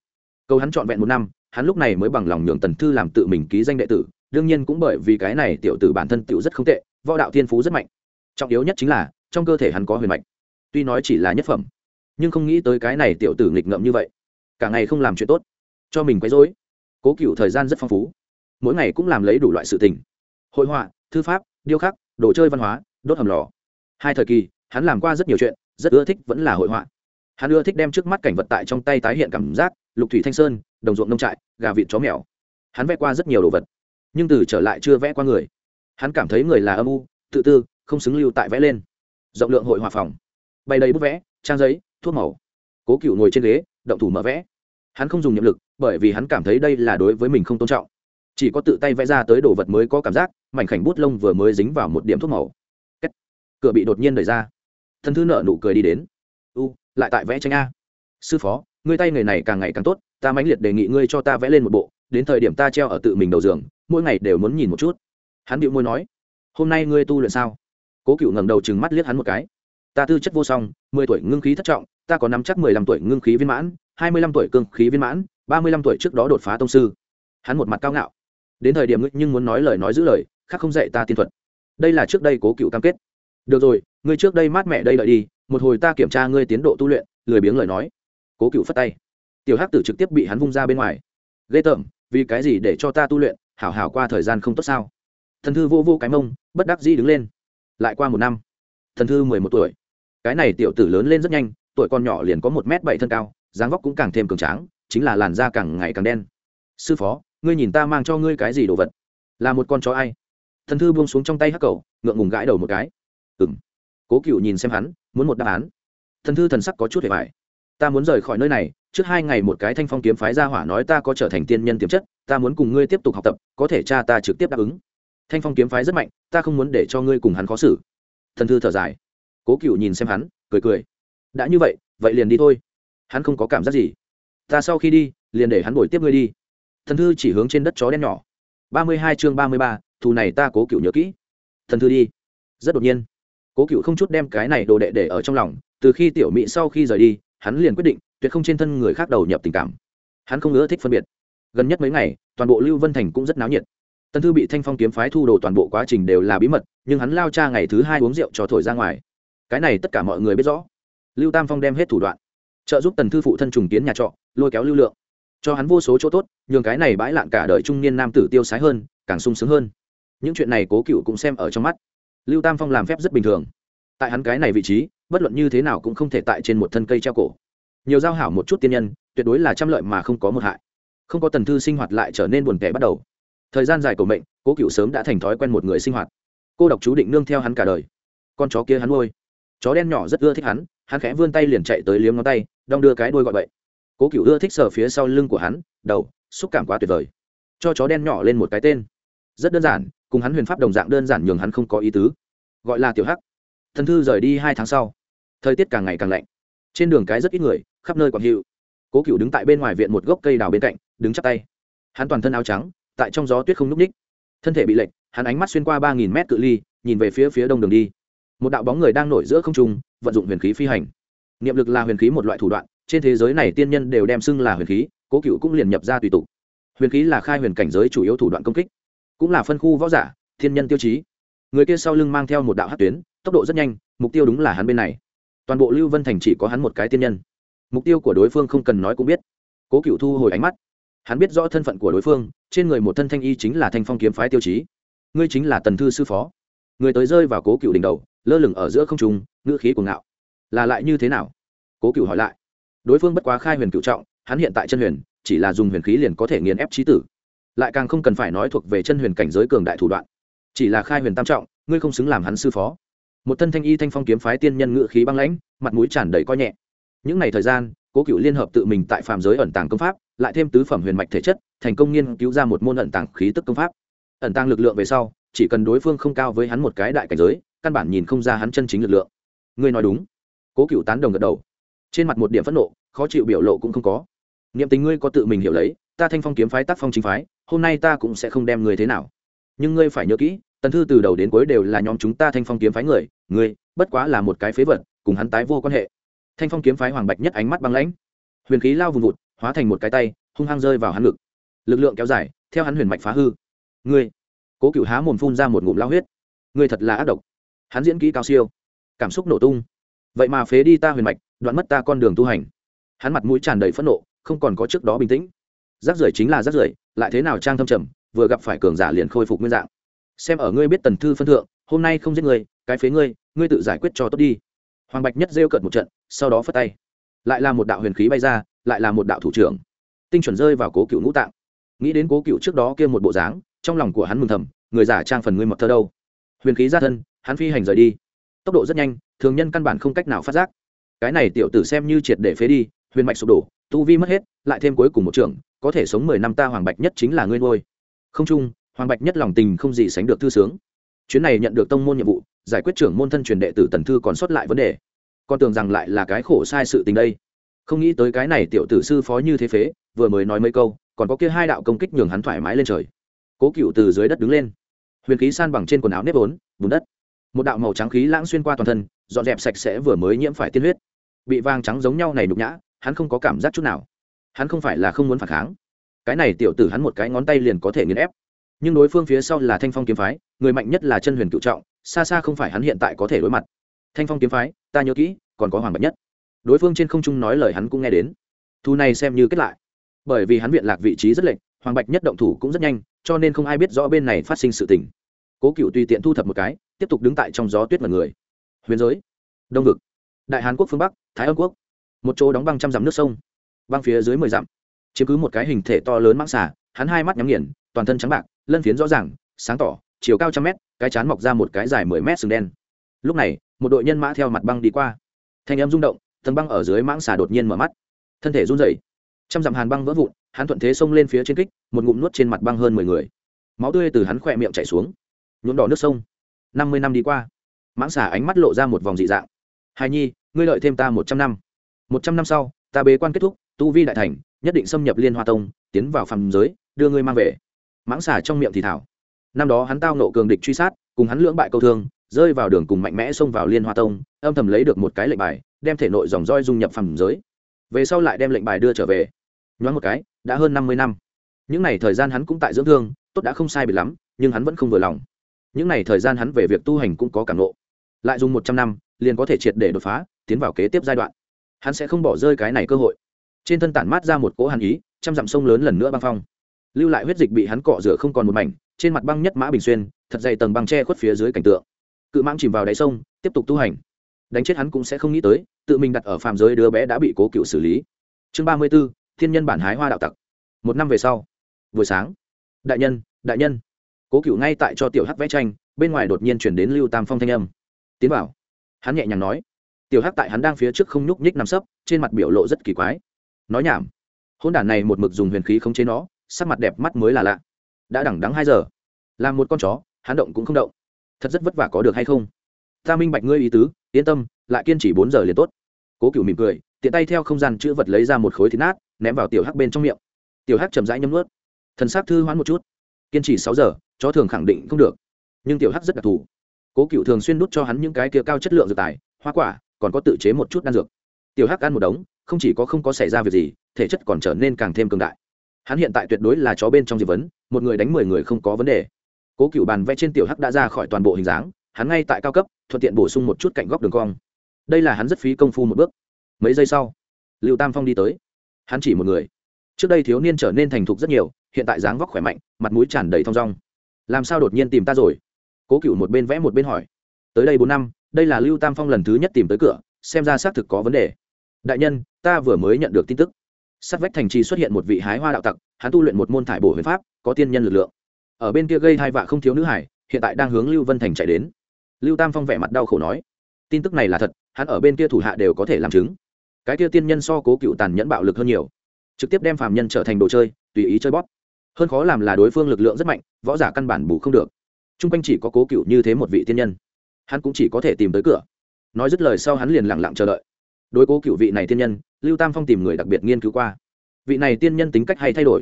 Câu hắn trọn vẹn một năm, hắn lúc này mới bằng lòng nhường tần thư làm tự mình ký danh đệ tử, đương nhiên cũng bởi vì cái này tiểu tử bản thân tiểu rất không tệ, võ đạo thiên phú rất mạnh. Trọng yếu nhất chính là trong cơ thể hắn có huyền mạch. Tuy nói chỉ là nhất phẩm, nhưng không nghĩ tới cái này tiểu tử nghịch ngợm như vậy. Cả ngày không làm chuyện tốt, cho mình quấy rối. Cố cựu thời gian rất phong phú, mỗi ngày cũng làm lấy đủ loại sự tình. Hội họa, thư pháp, điêu khắc, đồ chơi văn hóa, đốt hầm lò. Hai thời kỳ, hắn làm qua rất nhiều chuyện, rất ưa thích vẫn là hội họa. Hắn ưa thích đem trước mắt cảnh vật tại trong tay tái hiện cảm giác, lục thủy thanh sơn, đồng ruộng nông trại, gà vịt chó mèo. Hắn vẽ qua rất nhiều đồ vật, nhưng từ trở lại chưa vẽ qua người. Hắn cảm thấy người là âm u, tự tư, không xứng lưu tại vẽ lên rộng lượng hội họa phòng. Bày đầy bút vẽ, trang giấy, thuốc màu. Cố cựu ngồi trên ghế, động thủ mở vẽ. Hắn không dùng nhiệm lực, bởi vì hắn cảm thấy đây là đối với mình không tôn trọng. Chỉ có tự tay vẽ ra tới đồ vật mới có cảm giác, mảnh khảnh bút lông vừa mới dính vào một điểm thuốc màu. Kết. cửa bị đột nhiên đẩy ra. Thân thư nợ nụ cười đi đến. U, lại tại vẽ tranh a. Sư phó, ngươi tay người này càng ngày càng tốt, ta mãnh liệt đề nghị ngươi cho ta vẽ lên một bộ, đến thời điểm ta treo ở tự mình đầu giường, mỗi ngày đều muốn nhìn một chút. Hắn bịu môi nói, hôm nay ngươi tu luyện sao? Cố cựu ngẩng đầu chừng mắt liếc hắn một cái. Ta tư chất vô song, mười tuổi ngưng khí thất trọng, ta có năm chắc mười lăm tuổi ngưng khí viên mãn, hai mươi lăm tuổi cương khí viên mãn, ba mươi lăm tuổi trước đó đột phá tông sư. Hắn một mặt cao ngạo. Đến thời điểm ngươi nhưng muốn nói lời nói giữ lời, khác không dạy ta tiên thuật. Đây là trước đây cố cựu cam kết. Được rồi, ngươi trước đây mát mẹ đây đợi đi, một hồi ta kiểm tra ngươi tiến độ tu luyện, lười biếng lời nói. Cố cựu phất tay. Tiểu hắc tử trực tiếp bị hắn vung ra bên ngoài. Ghê tởm, vì cái gì để cho ta tu luyện, hảo hảo qua thời gian không tốt sao? Thần thư vô vô cái mông, bất đắc dĩ đứng lên lại qua một năm. Thần thư mười một tuổi. Cái này tiểu tử lớn lên rất nhanh, tuổi con nhỏ liền có một m bảy thân cao, dáng vóc cũng càng thêm cường tráng, chính là làn da càng ngày càng đen. Sư phó, ngươi nhìn ta mang cho ngươi cái gì đồ vật? Là một con chó ai? Thần thư buông xuống trong tay hắc cầu, ngượng ngùng gãi đầu một cái. Ừng cố cựu nhìn xem hắn, muốn một đáp án. Thần thư thần sắc có chút hề vải ta muốn rời khỏi nơi này, trước hai ngày một cái thanh phong kiếm phái ra hỏa nói ta có trở thành tiên nhân tiềm chất, ta muốn cùng ngươi tiếp tục học tập, có thể cha ta trực tiếp đáp ứng thanh phong kiếm phái rất mạnh, ta không muốn để cho ngươi cùng hắn khó xử. Thần thư thở dài. Cố cựu nhìn xem hắn, cười cười. Đã như vậy vậy liền đi thôi. Hắn không có cảm giác gì. Ta sau khi đi, liền để hắn đổi tiếp ngươi đi. Thần thư chỉ hướng trên đất chó đen nhỏ. Ba mươi hai chương ba mươi ba, thù này ta cố cựu nhớ kỹ. Thần thư đi. Rất đột nhiên. Cố cựu không chút đem cái này đồ đệ để ở trong lòng, từ khi tiểu mỹ sau khi rời đi, hắn liền quyết định, tuyệt không trên thân người khác đầu nhập tình cảm. Hắn không ưa thích phân biệt. Gần nhất mấy ngày, toàn bộ lưu vân thành cũng rất náo nhiệt tần thư bị thanh phong kiếm phái thu đồ toàn bộ quá trình đều là bí mật, nhưng hắn lao cha ngày thứ hai uống rượu cho thổi ra ngoài. Cái này tất cả mọi người biết rõ. Lưu tam phong đem hết thủ đoạn, trợ giúp tần thư phụ thân trùng kiến nhà trọ, lôi kéo lưu lượng. Cho hắn vô số chỗ tốt, nhường cái này bãi lạn cả đời trung niên nam tử tiêu sái hơn, càng sung sướng hơn. Những chuyện này cố cựu cũng xem ở trong mắt. Lưu tam phong làm phép rất bình thường. Tại hắn cái này vị trí, bất luận như thế nào cũng không thể tại trên một thân cây treo cổ. Nhiều giao hảo một chút tiên nhân, tuyệt đối là trăm lợi mà không có một hại. Không có tần thư sinh hoạt lại trở nên buồn tẻ bắt đầu thời gian dài của mệnh, cố cựu sớm đã thành thói quen một người sinh hoạt. Cô độc chú định nương theo hắn cả đời. Con chó kia hắn nuôi. Chó đen nhỏ rất ưa thích hắn hắn khẽ vươn tay liền chạy tới liếm ngón tay, đong đưa cái đuôi gọi bậy. Cố cựu ưa thích sờ phía sau lưng của hắn, đầu, xúc cảm quá tuyệt vời. Cho chó đen nhỏ lên một cái tên. Rất đơn giản, cùng hắn huyền pháp đồng dạng đơn giản nhường hắn không có ý tứ. Gọi là tiểu hắc. Thần thư rời đi hai tháng sau. Thời tiết càng ngày càng lạnh. Trên đường cái rất ít người, khắp nơi quảng hiệu. Cố cựu đứng tại bên ngoài viện một gốc cây đào bên cạnh, đứng chắp tay. Hắn toàn thân áo trắng tại trong gió tuyết không núp ních thân thể bị lệch, hắn ánh mắt xuyên qua ba nghìn mét cự ly, nhìn về phía phía đông đường đi. Một đạo bóng người đang nổi giữa không trung, vận dụng huyền khí phi hành. Niệm lực là huyền khí một loại thủ đoạn, trên thế giới này tiên nhân đều đem xưng là huyền khí, cố cựu cũng liền nhập ra tùy tục. Huyền khí là khai huyền cảnh giới chủ yếu thủ đoạn công kích, cũng là phân khu võ giả, thiên nhân tiêu chí. Người kia sau lưng mang theo một đạo hát tuyến, tốc độ rất nhanh, mục tiêu đúng là hắn bên này. Toàn bộ lưu vân thành chỉ có hắn một cái tiên nhân. Mục tiêu của đối phương không cần nói cũng biết. Cố cựu thu hồi ánh mắt hắn biết rõ thân phận của đối phương, trên người một thân thanh y chính là thanh phong kiếm phái tiêu chí. Ngươi chính là tần thư sư phó. Người tới rơi vào cố cựu đỉnh đầu, lơ lửng ở giữa không trùng ngữ khí của ngạo. Là lại như thế nào? Cố cựu hỏi lại. Đối phương bất quá khai huyền cựu trọng, hắn hiện tại chân huyền, chỉ là dùng huyền khí liền có thể nghiền ép trí tử. Lại càng không cần phải nói thuộc về chân huyền cảnh giới cường đại thủ đoạn. Chỉ là khai huyền tam trọng, ngươi không xứng làm hắn sư phó. Một thân thanh y thanh phong kiếm phái tiên nhân ngự khí băng lãnh, mặt mũi tràn đầy coi nhẹ. Những ngày thời gian, cố cựu liên hợp tự mình tại phàm giới ẩn tàng công pháp lại thêm tứ phẩm huyền mạch thể chất, thành công nghiên cứu ra một môn ẩn tàng khí tức công pháp. Ẩn tàng lực lượng về sau, chỉ cần đối phương không cao với hắn một cái đại cảnh giới, căn bản nhìn không ra hắn chân chính lực lượng. Ngươi nói đúng. Cố cựu tán đồng gật đầu. Trên mặt một điểm phẫn nộ, khó chịu biểu lộ cũng không có. Niệm tình ngươi có tự mình hiểu lấy, ta thanh phong kiếm phái tác phong chính phái, hôm nay ta cũng sẽ không đem ngươi thế nào. Nhưng ngươi phải nhớ kỹ, tần thư từ đầu đến cuối đều là nhóm chúng ta thanh phong kiếm phái người, ngươi bất quá là một cái phế vật, cùng hắn tái vô quan hệ. Thanh phong kiếm phái hoàng bạch nhất ánh mắt băng lãnh. Huyền khí lao vùng vụt hóa thành một cái tay, hung hăng rơi vào hắn ngực. Lực lượng kéo dài, theo hắn huyền mạch phá hư. Ngươi, cố cựu há mồm phun ra một ngụm lao huyết. Ngươi thật là ác độc. Hắn diễn kỹ cao siêu. Cảm xúc nổ tung. Vậy mà phế đi ta huyền mạch, đoạn mất ta con đường tu hành. Hắn mặt mũi tràn đầy phẫn nộ, không còn có trước đó bình tĩnh. Rác rưởi chính là rác rưởi, lại thế nào trang thâm trầm, vừa gặp phải cường giả liền khôi phục nguyên dạng. Xem ở ngươi biết tần thư phân thượng, hôm nay không giết người cái phế ngươi ngươi tự giải quyết cho tốt đi. Hoàng bạch nhất rêu cợt một trận, sau đó phất tay. Lại là một đạo huyền khí bay ra lại là một đạo thủ trưởng. Tinh chuẩn rơi vào cố cựu ngũ tạng. Nghĩ đến cố cựu trước đó kia một bộ dáng, trong lòng của hắn mừng thầm, người giả trang phần ngươi mật thơ đâu? Huyền khí ra thân, hắn phi hành rời đi. Tốc độ rất nhanh, thường nhân căn bản không cách nào phát giác. Cái này tiểu tử xem như triệt để phế đi, huyền mạch sụp đổ, tu vi mất hết, lại thêm cuối cùng một trưởng, có thể sống mười năm ta hoàng bạch nhất chính là ngươi ngôi không chung, hoàng bạch nhất lòng tình không gì sánh được thư sướng. Chuyến này nhận được tông môn nhiệm vụ, giải quyết trưởng môn thân truyền đệ tử tần thư còn sót lại vấn đề. Con tưởng rằng lại là cái khổ sai sự tình đây không nghĩ tới cái này tiểu tử sư phó như thế phế, vừa mới nói mấy câu, còn có kia hai đạo công kích nhường hắn thoải mái lên trời. Cố cựu từ dưới đất đứng lên. Huyền khí san bằng trên quần áo nếp vốn, bùn đất. Một đạo màu trắng khí lãng xuyên qua toàn thân, dọn dẹp sạch sẽ vừa mới nhiễm phải tiên huyết. Bị vàng trắng giống nhau này nhục nhã, hắn không có cảm giác chút nào. Hắn không phải là không muốn phản kháng. Cái này tiểu tử hắn một cái ngón tay liền có thể nghiền ép. Nhưng đối phương phía sau là thanh phong kiếm phái, người mạnh nhất là chân huyền cựu trọng, xa xa không phải hắn hiện tại có thể đối mặt. Thanh phong kiếm phái, ta nhớ kỹ, còn có hoàng bạch nhất đối phương trên không trung nói lời hắn cũng nghe đến. Thu này xem như kết lại. Bởi vì hắn viện lạc vị trí rất lệch, hoàng bạch nhất động thủ cũng rất nhanh, cho nên không ai biết rõ bên này phát sinh sự tình. Cố cựu tùy tiện thu thập một cái, tiếp tục đứng tại trong gió tuyết mật người. Huyền giới, đông vực, đại hàn quốc phương bắc, thái âm quốc. Một chỗ đóng băng trăm dặm nước sông. Băng phía dưới mười dặm. Chiếm cứ một cái hình thể to lớn mãng xả hắn hai mắt nhắm nghiền, toàn thân trắng bạc, lân phiến rõ ràng, sáng tỏ, chiều cao trăm mét, cái chán mọc ra một cái dài mười mét sừng đen. Lúc này, một đội nhân mã theo mặt băng đi qua. Thanh em rung động tầng băng ở dưới mãng xà đột nhiên mở mắt. Thân thể run rẩy. Trăm dặm hàn băng vỡ vụn, hắn thuận thế xông lên phía trên kích, một ngụm nuốt trên mặt băng hơn mười người. Máu tươi từ hắn khỏe miệng chảy xuống. Nhuộm đỏ nước sông. Năm mươi năm đi qua, mãng xà ánh mắt lộ ra một vòng dị dạng. Hài nhi, ngươi lợi thêm ta một trăm năm. Một trăm năm sau, ta bế quan kết thúc, tu vi đại thành, nhất định xâm nhập liên hoa tông, tiến vào phàm giới, đưa ngươi mang về. Mãng xà trong miệng thì thảo. Năm đó hắn tao nộ cường địch truy sát, cùng hắn lưỡng bại câu thương, rơi vào đường cùng mạnh mẽ xông vào liên hoa tông âm thầm lấy được một cái lệnh bài, đem thể nội dòng roi dung nhập phàm giới. Về sau lại đem lệnh bài đưa trở về. Nhoáng một cái, đã hơn năm mươi năm. Những n à y thời gian hắn cũng tại dưỡng thương, tốt đã không sai biệt lắm, nhưng hắn vẫn không vừa lòng. Những n à y thời gian hắn về việc tu hành cũng có cảm lộ lại dùng một trăm năm, liền có thể triệt để đột phá, tiến vào kế tiếp giai đoạn. Hắn sẽ không bỏ rơi cái này cơ hội. Trên thân tản mát ra một cỗ hàn ý, trăm dặm sông lớn lần nữa băng phong. Lưu lại huyết dịch bị hắn cọ rửa không còn một mảnh, trên mặt băng nhất mã bình xuyên, thật dày tầng băng tre khuất phía dưới cảnh tượng. Cự mãng chìm vào đáy sông, tiếp tục tu hành đánh chết hắn cũng sẽ không nghĩ tới, tự mình đặt ở phàm giới đứa bé đã bị cố cựu xử lý. Chương ba mươi b ố thiên nhân bản hái hoa đạo tặc. Một năm về sau, buổi sáng, đại nhân đại nhân. Cố cựu ngay tại cho tiểu hắc vẽ tranh, bên ngoài đột nhiên chuyển đến lưu tam phong thanh âm. Tiến bảo hắn nhẹ nhàng nói. Tiểu hắc tại hắn đang phía trước không nhúc nhích nằm sấp, trên mặt biểu lộ rất kỳ quái. Nói nhảm. Hôn đản này một mực dùng huyền khí khống chế nó, sắc mặt đẹp mắt mới là lạ. Đã đẳng đắng hai giờ. Làm một con chó, hắn động cũng không động. Thật rất vất vả có được hay không? Ta minh bạch ngươi ý tứ yên tâm, lại kiên trì bốn giờ liền tốt. Cố cựu mỉm cười, tiện tay theo không gian chữ vật lấy ra một khối thịt nát, ném vào tiểu hắc bên trong miệng. Tiểu hắc chậm rãi nhấm ướt thần s á c thư hoãn một chút. Kiên trì sáu giờ, chó thường khẳng định không được. Nhưng tiểu hắc rất đặc thù. Cố cựu thường xuyên đút cho hắn những cái kia cao chất lượng dược tài, hoa quả, còn có tự chế một chút đan dược. Tiểu hắc ăn một đống, không chỉ có không có xảy ra việc gì, thể chất còn trở nên càng thêm cường đại. Hắn hiện tại tuyệt đối là chó bên trong diệp vấn, một người đánh mười người không có vấn đề. Cố cựu bàn vẽ trên tiểu hắc đã ra khỏi toàn bộ hình dáng hắn ngay tại cao cấp, thuận tiện bổ sung một chút cạnh góc đường cong. Đây là hắn rất phí công phu một bước. Mấy giây sau, lưu tam phong đi tới. Hắn chỉ một người. Trước đây thiếu niên trở nên thành thục rất nhiều, hiện tại dáng vóc khỏe mạnh, mặt mũi tràn đầy thong dong. Làm sao đột nhiên tìm ta rồi? Cố cựu một bên vẽ một bên hỏi. Tới đây bốn năm, đây là lưu tam phong lần thứ nhất tìm tới cửa, xem ra xác thực có vấn đề. Đại nhân, ta vừa mới nhận được tin tức. Sát vách thành trì xuất hiện một vị hái hoa đạo tặc, hắn tu luyện một môn thải bổ huyền pháp, có tiên nhân lực lượng. Ở bên kia gây hai vạ không thiếu nữ hải, hiện tại đang hướng lưu vân thành chạy đến lưu tam phong vẻ mặt đau khổ nói, tin tức này là thật, hắn ở bên kia thủ hạ đều có thể làm chứng. Cái kia tiên nhân so cố cựu tàn nhẫn bạo lực hơn nhiều, trực tiếp đem phàm nhân trở thành đồ chơi, tùy ý chơi bóp. Hơn khó làm là đối phương lực lượng rất mạnh, võ giả căn bản bù không được. T r u n g quanh chỉ có cố cựu như thế một vị tiên nhân, hắn cũng chỉ có thể tìm tới cửa. Nói dứt lời sau hắn liền lẳng lặng chờ đợi. Đối cố cựu vị này tiên nhân, lưu tam phong tìm người đặc biệt nghiên cứu qua. Vị này tiên nhân tính cách hay thay đổi.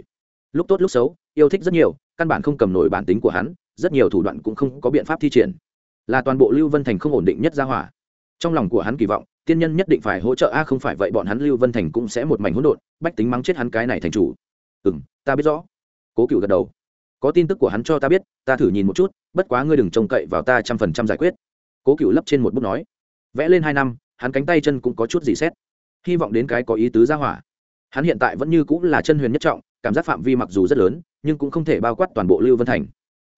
Lúc tốt lúc xấu, yêu thích rất nhiều, căn bản không cầm nổi bản tính của hắn, rất nhiều thủ đoạn cũng không có biện pháp thi triển là toàn bộ lưu vân thành không ổn định nhất ra hỏa. Trong lòng của hắn kỳ vọng, tiên nhân nhất định phải hỗ trợ. A, không phải vậy, bọn hắn lưu vân thành cũng sẽ một mảnh hỗn độn, bách tính mắng chết hắn cái này thành chủ. Ừ m ta biết rõ. Cố cựu gật đầu. Có tin tức của hắn cho ta biết, ta thử nhìn một chút, bất quá ngươi đừng trông cậy vào ta trăm phần trăm giải quyết. Cố cựu lấp trên một bút nói. Vẽ lên hai năm, hắn cánh tay chân cũng có chút gì xét. Hy vọng đến cái có ý tứ ra hỏa. Hắn hiện tại vẫn như cũng là chân huyền nhất trọng, cảm giác phạm vi mặc dù rất lớn, nhưng cũng không thể bao quát toàn bộ lưu vân thành.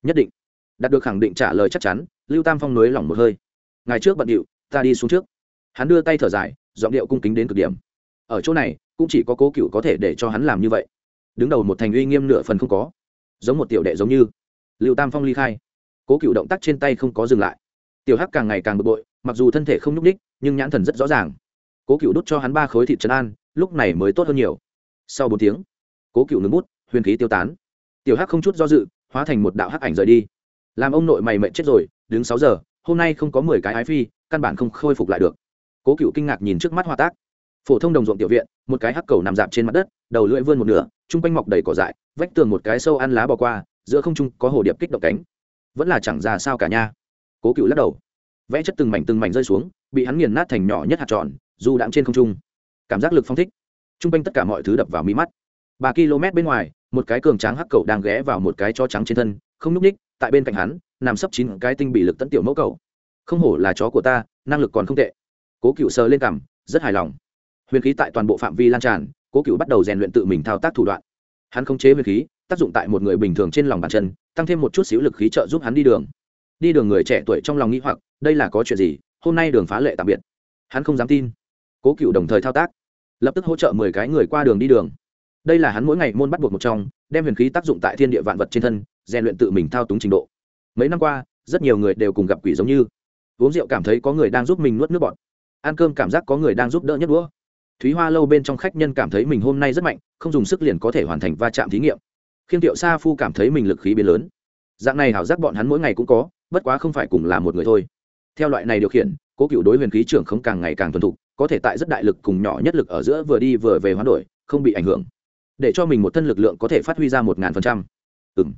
Nhất định. Đạt được khẳng định trả lời chắc chắn lưu tam phong nới lỏng một hơi. Ngày trước bận điệu, ta đi xuống trước. Hắn đưa tay thở dài, giọng điệu cung kính đến cực điểm. Ở chỗ này, cũng chỉ có cố cựu có thể để cho hắn làm như vậy. Đứng đầu một thành uy nghiêm nửa phần không có. Giống một tiểu đệ giống như. Lưu tam phong ly khai. Cố cựu động tác trên tay không có dừng lại. Tiểu hắc càng ngày càng bực bội, mặc dù thân thể không nhúc ních nhưng nhãn thần rất rõ ràng. Cố cựu đút cho hắn ba khối thịt trấn an, lúc này mới tốt hơn nhiều. Sau bốn tiếng, cố cựu nướng bút, huyền khí tiêu tán. Tiểu hắc không chút do dự, hóa thành một đạo hắc ảnh rời đi. Làm ông nội mày mệnh chết rồi đứng sáu giờ, hôm nay không có mười cái ái phi, căn bản không khôi phục lại được. Cố cựu kinh ngạc nhìn trước mắt hoa tác. Phổ thông đồng ruộng tiểu viện, một cái hắc cầu nằm dạp trên mặt đất, đầu lưỡi vươn một nửa chung quanh mọc đầy cỏ dại, vách tường một cái sâu ăn lá bò qua, giữa không trung có hồ điệp kích động cánh. Vẫn là chẳng ra sao cả nha. Cố cựu lắc đầu. Vẽ chất từng mảnh từng mảnh rơi xuống, bị hắn nghiền nát thành nhỏ nhất hạt tròn dù đạm trên không trung. Cảm giác lực phong thích. Chung quanh tất cả mọi thứ đập vào mi mắt. Ba km bên ngoài, một cái cường tráng hắc cầu đang ghé vào một cái chó trắng trên thân, không nhúc ních tại bên cạnh hắn nằm sấp chín cái tinh bị lực tấn tiểu mẫu cầu không hổ là chó của ta, năng lực còn không tệ. Cố cựu sờ lên cằm, rất hài lòng. Huyền khí tại toàn bộ phạm vi lan tràn, cố cựu bắt đầu rèn luyện tự mình thao tác thủ đoạn. Hắn không chế huyền khí, tác dụng tại một người bình thường trên lòng bàn chân, tăng thêm một chút xíu lực khí trợ giúp hắn đi đường. Đi đường người trẻ tuổi trong lòng nghĩ hoặc, đây là có chuyện gì, hôm nay đường phá lệ tạm biệt. Hắn không dám tin. Cố cựu đồng thời thao tác, lập tức hỗ trợ mười cái người qua đường đi đường. Đây là hắn mỗi ngày môn bắt buộc một trong, đem huyền khí tác dụng tại thiên địa vạn vật trên thân, rèn luyện tự mình thao túng trình độ mấy năm qua, rất nhiều người đều cùng gặp quỷ giống như. Uống rượu cảm thấy có người đang giúp mình nuốt nước bọt. Ăn cơm cảm giác có người đang giúp đỡ nhất đũa. Thúy hoa lâu bên trong khách nhân cảm thấy mình hôm nay rất mạnh, không dùng sức liền có thể hoàn thành va chạm thí nghiệm. Khiêm tiệu sa phu cảm thấy mình lực khí biến lớn. Dạng này hảo giác bọn hắn mỗi ngày cũng có, bất quá không phải cùng là một người thôi. Theo loại này điều khiển, cố cựu đối huyền khí trưởng không càng ngày càng thuần thục, có thể tại rất đại lực cùng nhỏ nhất lực ở giữa vừa đi vừa về hoán đổi, không bị ảnh hưởng. Để cho mình một thân lực lượng có thể phát huy ra một ngàn phần trăm. Ừng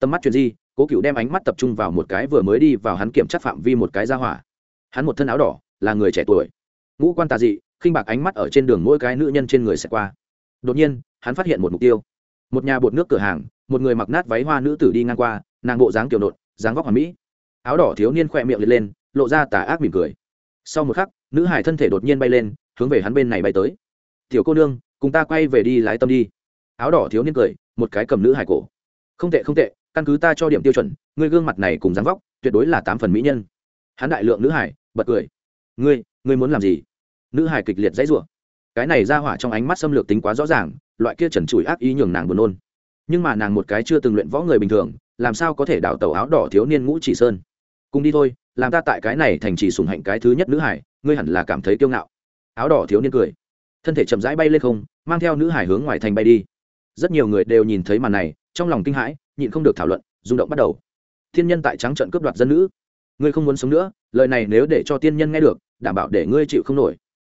tầm mắt chuyện gì? Cố cựu đem ánh mắt tập trung vào một cái vừa mới đi vào hắn kiểm tra phạm vi một cái ra hỏa. Hắn một thân áo đỏ là người trẻ tuổi. Ngũ quan tà dị khinh bạc ánh mắt ở trên đường mỗi cái nữ nhân trên người sẽ qua. Đột nhiên hắn phát hiện một mục tiêu. Một nhà bột nước cửa hàng một người mặc nát váy hoa nữ tử đi ngang qua nàng bộ dáng kiểu nộn dáng vóc hoàn mỹ. Áo đỏ thiếu niên khỏe miệng lên, lên lộ ra tà ác mỉm cười. Sau một khắc nữ hải thân thể đột nhiên bay lên hướng về hắn bên này bay tới. Tiểu cô nương cùng ta quay về đi lái tâm đi. Áo đỏ thiếu niên cười một cái cầm nữ hải cổ. Không tệ không tệ căn cứ ta cho điểm tiêu chuẩn, ngươi gương mặt này cùng dáng vóc, tuyệt đối là tám phần mỹ nhân. Hắn đại lượng nữ hải, bật cười. Ngươi ngươi muốn làm gì? Nữ hải kịch liệt dãy rủa. Cái này ra hỏa trong ánh mắt xâm lược tính quá rõ ràng, loại kia trần trụi ác ý nhường nàng buồn nôn. Nhưng mà nàng một cái chưa từng luyện võ người bình thường, làm sao có thể đào tẩu áo đỏ thiếu niên ngũ chỉ sơn? Cùng đi thôi, làm ta tại cái này thành chỉ sùng hạnh cái thứ nhất nữ hải, ngươi hẳn là cảm thấy kiêu ngạo. Áo đỏ thiếu niên cười. Thân thể chậm rãi bay lên không, mang theo nữ hải hướng ngoài thành bay đi. Rất nhiều người đều nhìn thấy màn này, trong lòng kinh hãi nhịn không được thảo luận, rung động bắt đầu. Thiên nhân tại trắng trận cướp đoạt dân nữ. Ngươi không muốn sống nữa, lời này nếu để cho tiên nhân nghe được, đảm bảo để ngươi chịu không nổi.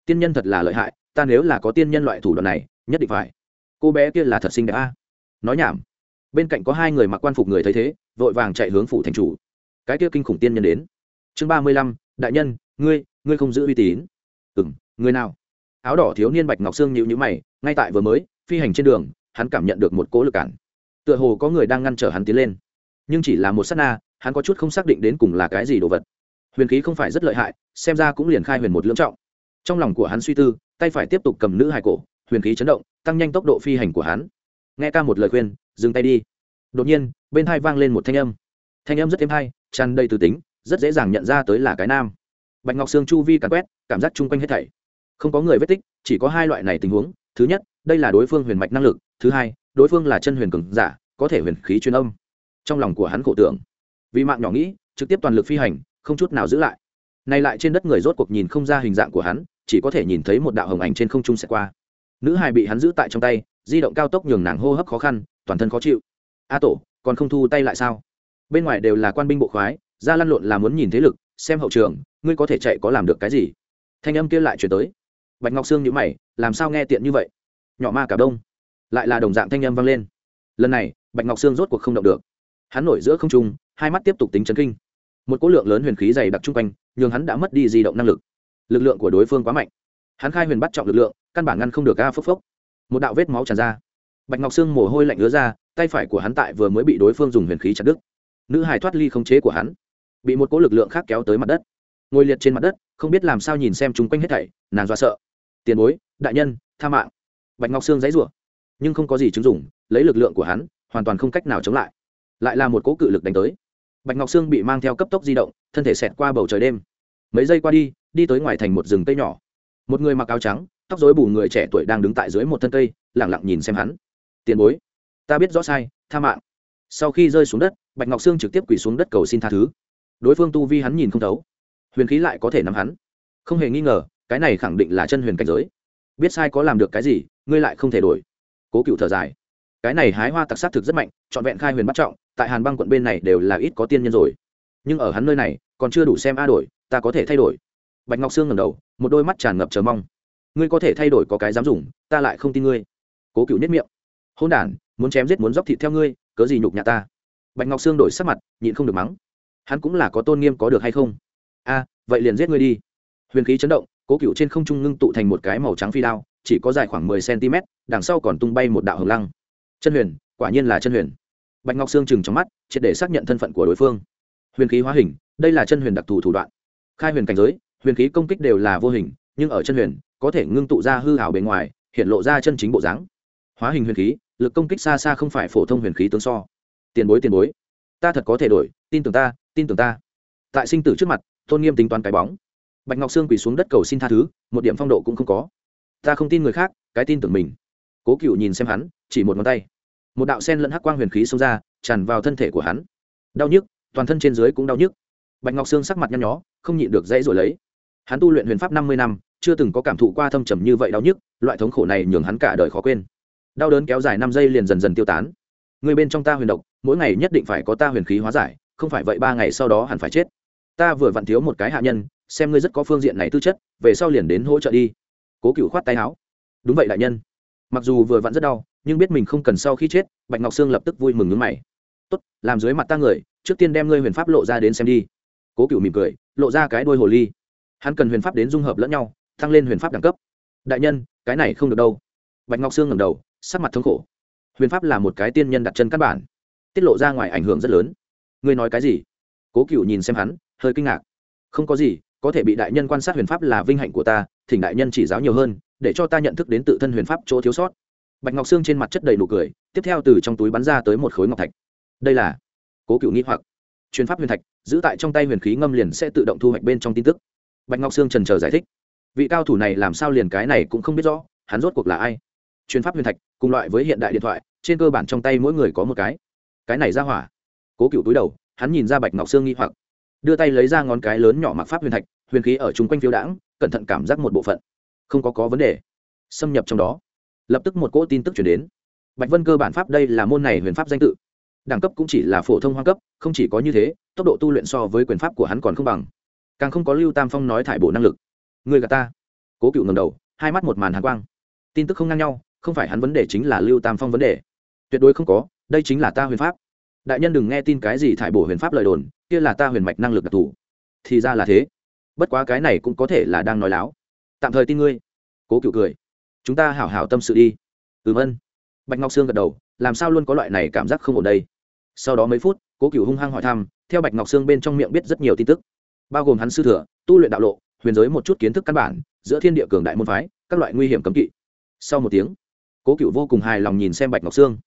Tiên nhân thật là lợi hại, ta nếu là có tiên nhân loại thủ đoạn này, nhất định phải. Cô bé kia là thật xinh đẹp a. Nói nhảm. Bên cạnh có hai người mặc quan phục người thấy thế, vội vàng chạy hướng phủ thành chủ. Cái kia kinh khủng tiên nhân đến. Chương ba mươi lăm, đại nhân, ngươi ngươi không giữ uy tín. Ừ m ngươi nào? Áo đỏ thiếu niên bạch ngọc sương nhịu nhữ mày, ngay tại vừa mới, phi hành trên đường, hắn cảm nhận được một cỗ lực cản tựa hồ có người đang ngăn trở hắn tiến lên. Nhưng chỉ là một s á t na, hắn có chút không xác định đến cùng là cái gì đồ vật. Huyền khí không phải rất lợi hại, xem ra cũng liền khai huyền một lưỡng trọng. Trong lòng của hắn suy tư, tay phải tiếp tục cầm nữ hai cổ, huyền khí chấn động, tăng nhanh tốc độ phi hành của hắn. Nghe ca một lời khuyên, dừng tay đi. Đột nhiên, bên hai vang lên một thanh âm. Thanh âm rất thêm hay, tràn đầy từ tính, rất dễ dàng nhận ra tới là cái nam. Bạch ngọc sương chu vi càn quét, cảm giác chung quanh hết thảy. Không có người vết tích, chỉ có hai loại này tình huống. Thứ nhất, đây là đối phương huyền mạch năng lực, thứ hai đối phương là chân huyền cường giả, có thể huyền khí truyền âm. Trong lòng của hắn khổ tưởng, vì mạng nhỏ nghĩ, trực tiếp toàn lực phi hành, không chút nào giữ lại. Nay lại trên đất người rốt cuộc nhìn không ra hình dạng của hắn, chỉ có thể nhìn thấy một đạo hồng ảnh trên không trung sẽ qua. Nữ hài bị hắn giữ tại trong tay, di động cao tốc nhường nàng hô hấp khó khăn, toàn thân khó chịu. A tổ, còn không thu tay lại sao? Bên ngoài đều là quan binh bộ khoái, ra lăn lộn là muốn nhìn thế lực, xem hậu trường, ngươi có thể chạy có làm được cái gì? Thanh âm kia lại chuyển tới. Bạch ngọc sương nhữ mày, làm sao nghe tiện như vậy? Nhỏ ma cả đông lại là đồng dạng thanh âm vang lên. Lần này, bạch ngọc sương rốt cuộc không động được. Hắn nổi giữa không trung, hai mắt tiếp tục tính chấn kinh. Một cỗ lượng lớn huyền khí dày đặc chung quanh nhưng hắn đã mất đi di động năng lực. Lực lượng của đối phương quá mạnh. Hắn khai huyền bắt trọng lực lượng, căn bản ngăn không được ga phốc phốc một đạo vết máu tràn ra. Bạch ngọc sương mồ hôi lạnh ứa ra, tay phải của hắn tại vừa mới bị đối phương dùng huyền khí chặt đứt. Nữ hài thoát ly khống chế của hắn, bị một cỗ lực lượng khác kéo tới mặt đất. Ngồi liệt trên mặt đất, không biết làm sao nhìn xem chung quanh hết thảy, nàng do sợ. Tiền bối, đại nhân, tha mạng. Bạch ngọc sương dãy rủa nhưng không có gì chứng dụng, lấy lực lượng của hắn, hoàn toàn không cách nào chống lại. Lại là một cỗ cự lực đánh tới. Bạch ngọc sương bị mang theo cấp tốc di động, thân thể xẹt qua bầu trời đêm. Mấy giây qua đi đi tới ngoài thành một rừng cây nhỏ. Một người mặc áo trắng, tóc dối bù người trẻ tuổi đang đứng tại dưới một thân cây lẳng lặng nhìn xem hắn. Tiền bối, ta biết rõ sai, tha mạng. Sau khi rơi xuống đất, bạch ngọc sương trực tiếp quỳ xuống đất cầu xin tha thứ. Đối phương tu vi hắn nhìn không thấu, huyền khí lại có thể nắm hắn. Không hề nghi ngờ, cái này khẳng định là chân huyền cảnh giới. Biết sai có làm được cái gì, ngươi lại không thể đổi cố cựu thở dài. Cái này hái hoa tặc sát thực rất mạnh, trọn vẹn khai huyền bắt trọng, tại hàn băng quận bên này đều là ít có tiên nhân rồi. Nhưng ở hắn nơi này, còn chưa đủ xem a đổi, ta có thể thay đổi. Bạch ngọc sương ngầm đầu, một đôi mắt tràn ngập chờ mong. Ngươi có thể thay đổi có cái dám dùng, ta lại không tin ngươi. Cố cựu nhất miệng. Hôn đ muốn chém giết muốn dóc thịt theo ngươi, cớ gì nhục nhà ta? Bạch ngọc sương đổi sắc mặt, nhịn không được mắng. Hắn cũng là có tôn nghiêm có được hay không? A, vậy liền giết ngươi đi. Huyền khí chấn động cố cựu trên không trung ngưng tụ thành một cái màu trắng phi đao, chỉ có dài khoảng mười cm đằng sau còn tung bay một đạo hồng lăng. Chân huyền, quả nhiên là chân huyền. Bạch ngọc sương chừng trong mắt, triệt để xác nhận thân phận của đối phương. Huyền khí hóa hình, đây là chân huyền đặc thù thủ đoạn. Khai huyền cảnh giới, huyền khí công kích đều là vô hình, nhưng ở chân huyền, có thể ngưng tụ ra hư hảo bề ngoài, hiện lộ ra chân chính bộ dáng. Hóa hình huyền khí, lực công kích xa xa không phải phổ thông huyền khí tương so. Tiền bối tiền bối, ta thật có thể đổi, tin tưởng ta, tin tưởng ta. Tại sinh tử trước mặt, tôn nghiêm tính toán cái bóng bạch ngọc sương quỳ xuống đất cầu xin tha thứ, một điểm phong độ cũng không có. Ta không tin người khác, cái tin tưởng mình. Cố cựu nhìn xem hắn, chỉ một ngón tay. Một đạo sen lẫn hắc quang huyền khí xông ra, tràn vào thân thể của hắn. Đau nhức, toàn thân trên dưới cũng đau nhức. Bạch ngọc sương sắc mặt nhăn nhó, không nhịn được dãy rồi lấy. Hắn tu luyện huyền pháp năm mươi năm, chưa từng có cảm thụ qua thâm trầm như vậy đau nhức, loại thống khổ này nhường hắn cả đời khó quên. Đau đớn kéo dài năm giây liền dần dần tiêu tán. Người bên trong ta huyền độc, mỗi ngày nhất định phải có ta huyền khí hóa giải, không phải vậy ba ngày sau đó hẳn phải chết. Ta vừa vặn thiếu một cái hạ nhân xem ngươi rất có phương diện này tư chất, về sau liền đến hỗ trợ đi. Cố cựu khoát tay áo. Đúng vậy đại nhân. Mặc dù vừa vặn rất đau, nhưng biết mình không cần sau khi chết, bạch ngọc sương lập tức vui mừng ngứng mày. Tốt, làm dưới mặt ta người, trước tiên đem ngươi huyền pháp lộ ra đến xem đi. Cố cựu mỉm cười, lộ ra cái đôi hồ ly. Hắn cần huyền pháp đến dung hợp lẫn nhau, tăng lên huyền pháp đẳng cấp. Đại nhân, cái này không được đâu. Bạch ngọc sương ngầm đầu, sắc mặt thống khổ. Huyền pháp là một cái tiên nhân đặt chân căn bản, tiết lộ ra ngoài ảnh hưởng rất lớn. Ngươi nói cái gì? Cố cựu nhìn xem hắn, hơi kinh ngạc. Không có gì có thể bị đại nhân quan sát huyền pháp là vinh hạnh của ta, thỉnh đại nhân chỉ giáo nhiều hơn, để cho ta nhận thức đến tự thân huyền pháp chỗ thiếu sót. Bạch ngọc sương trên mặt chất đầy nụ cười, tiếp theo từ trong túi bắn ra tới một khối ngọc thạch. Đây là cố cựu nghĩ hoặc. Chuyên pháp huyền thạch, giữ tại trong tay huyền khí ngâm liền sẽ tự động thu hoạch bên trong tin tức. Bạch ngọc sương trần trờ giải thích. Vị cao thủ này làm sao liền cái này cũng không biết rõ, hắn rốt cuộc là ai? Chuyên pháp huyền thạch, cùng loại với hiện đại điện thoại, trên cơ bản trong tay mỗi người có một cái. Cái này ra hỏa. Cố cựu túi đầu, hắn nhìn ra bạch ngọc sương nghi hoặc, đưa tay lấy ra ngón cái lớn nhỏ mặc pháp huyền thạch huyền khí ở chung quanh phiêu đãng, cẩn thận cảm giác một bộ phận. Không có có vấn đề. Xâm nhập trong đó. Lập tức một cỗ tin tức chuyển đến. Bạch vân cơ bản pháp đây là môn này huyền pháp danh tự. Đẳng cấp cũng chỉ là phổ thông hoang cấp, không chỉ có như thế, tốc độ tu luyện so với quyền pháp của hắn còn không bằng. Càng không có lưu tam phong nói thải bổ năng lực. Người gà ta. Cố cựu ngầm đầu, hai mắt một màn hàn quang. Tin tức không ngang nhau, không phải hắn vấn đề chính là lưu tam phong vấn đề. Tuyệt đối không có, đây chính là ta huyền pháp. Đại nhân đừng nghe tin cái gì thải bổ huyền pháp lời đồn, kia là ta huyền mạch năng lực đặc thù. Thì ra là thế bất quá cái này cũng có thể là đang nói láo. Tạm thời tin ngươi. Cố cựu cười. Chúng ta hảo hảo tâm sự đi. Ừm ân. Bạch ngọc sương gật đầu, làm sao luôn có loại này cảm giác không ổn đây? Sau đó mấy phút, cố cựu hung hăng hỏi thăm, theo bạch ngọc sương bên trong miệng biết rất nhiều tin tức. Bao gồm hắn sư thừa, tu luyện đạo lộ, huyền giới một chút kiến thức căn bản, giữa thiên địa cường đại môn phái, các loại nguy hiểm cấm kỵ. Sau một tiếng, cố cựu vô cùng hài lòng nhìn xem bạch ngọc sương.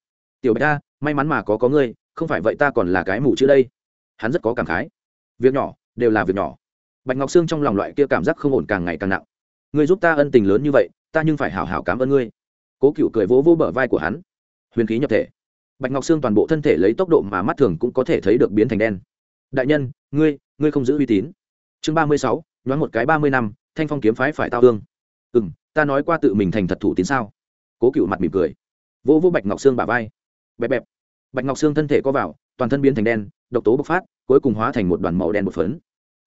Tiểu bạch ta may mắn mà có có ngươi, không phải vậy ta còn là cái mù chữ đây. Hắn rất có cảm khái. Việc nhỏ, đều là việc nhỏ bạch ngọc sương trong lòng loại kia cảm giác không ổn càng ngày càng nặng. Ngươi giúp ta ân tình lớn như vậy, ta nhưng phải hảo hảo cảm ơn ngươi. Cố cựu cười vỗ vỗ bờ vai của hắn. Huyền khí nhập thể. Bạch ngọc sương toàn bộ thân thể lấy tốc độ mà mắt thường cũng có thể thấy được biến thành đen. Đại nhân, ngươi ngươi không giữ uy tín. Chương ba mươi sáu, nhoáng một cái ba mươi năm, thanh phong kiếm phái phải tao hương. Ừ m ta nói qua tự mình thành thật thủ tín sao? Cố cựu mặt mỉm cười. Vỗ vỗ bạch ngọc sương bả vai. Bẹp bẹp. Bạch ngọc sương thân thể có vào, toàn thân biến thành đen, độc tố bộc phát, cuối cùng hóa thành một đoàn màu đen một phấn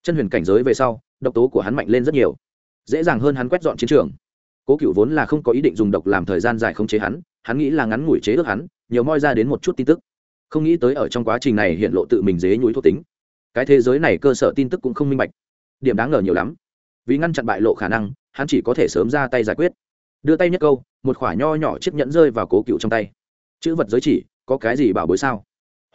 chân huyền cảnh giới về sau, độc tố của hắn mạnh lên rất nhiều. Dễ dàng hơn hắn quét dọn chiến trường. Cố cựu vốn là không có ý định dùng độc làm thời gian dài không chế hắn hắn nghĩ là ngắn ngủi chế ước hắn, nhiều moi ra đến một chút tin tức. Không nghĩ tới ở trong quá trình này hiện lộ tự mình dế nhúi thuộc tính. Cái thế giới này cơ sở tin tức cũng không minh bạch. Điểm đáng ngờ nhiều lắm. Vì ngăn chặn bại lộ khả năng, hắn chỉ có thể sớm ra tay giải quyết. Đưa tay nhất câu, một khoả nho nhỏ chiếc nhẫn rơi vào cố cựu trong tay. Chữ vật giới chỉ, có cái gì bảo bối sao?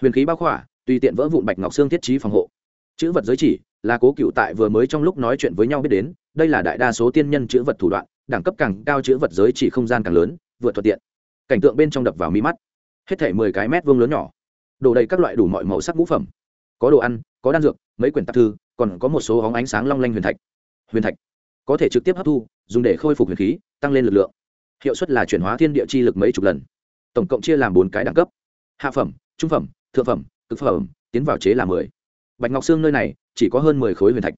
Huyền khí bao khỏa, tùy tiện vỡ vụn bạch ngọc xương thiết trí phòng hộ. Chữ vật giới chỉ là cố cựu tại vừa mới trong lúc nói chuyện với nhau biết đến, đây là đại đa số tiên nhân chữ vật thủ đoạn, đẳng cấp càng cao chữ vật giới chỉ không gian càng lớn vượt thuận tiện. Cảnh tượng bên trong đập vào mi mắt. Hết thể mười cái mét vuông lớn nhỏ. Đổ đầy các loại đủ mọi màu sắc ngũ phẩm. Có đồ ăn, có đan dược, mấy quyển tạp thư, còn có một số hóng ánh sáng long lanh huyền thạch. Huyền thạch có thể trực tiếp hấp thu, dùng để khôi phục huyền khí, tăng lên lực lượng. Hiệu suất là chuyển hóa thiên địa chi lực mấy chục lần. Tổng cộng chia làm bốn cái đẳng cấp. Hạ phẩm, trung phẩm, thượng phẩm, cực phẩm, tiến vào chế là mười. Bạch ngọc sương nơi này chỉ có hơn mười khối huyền thạch.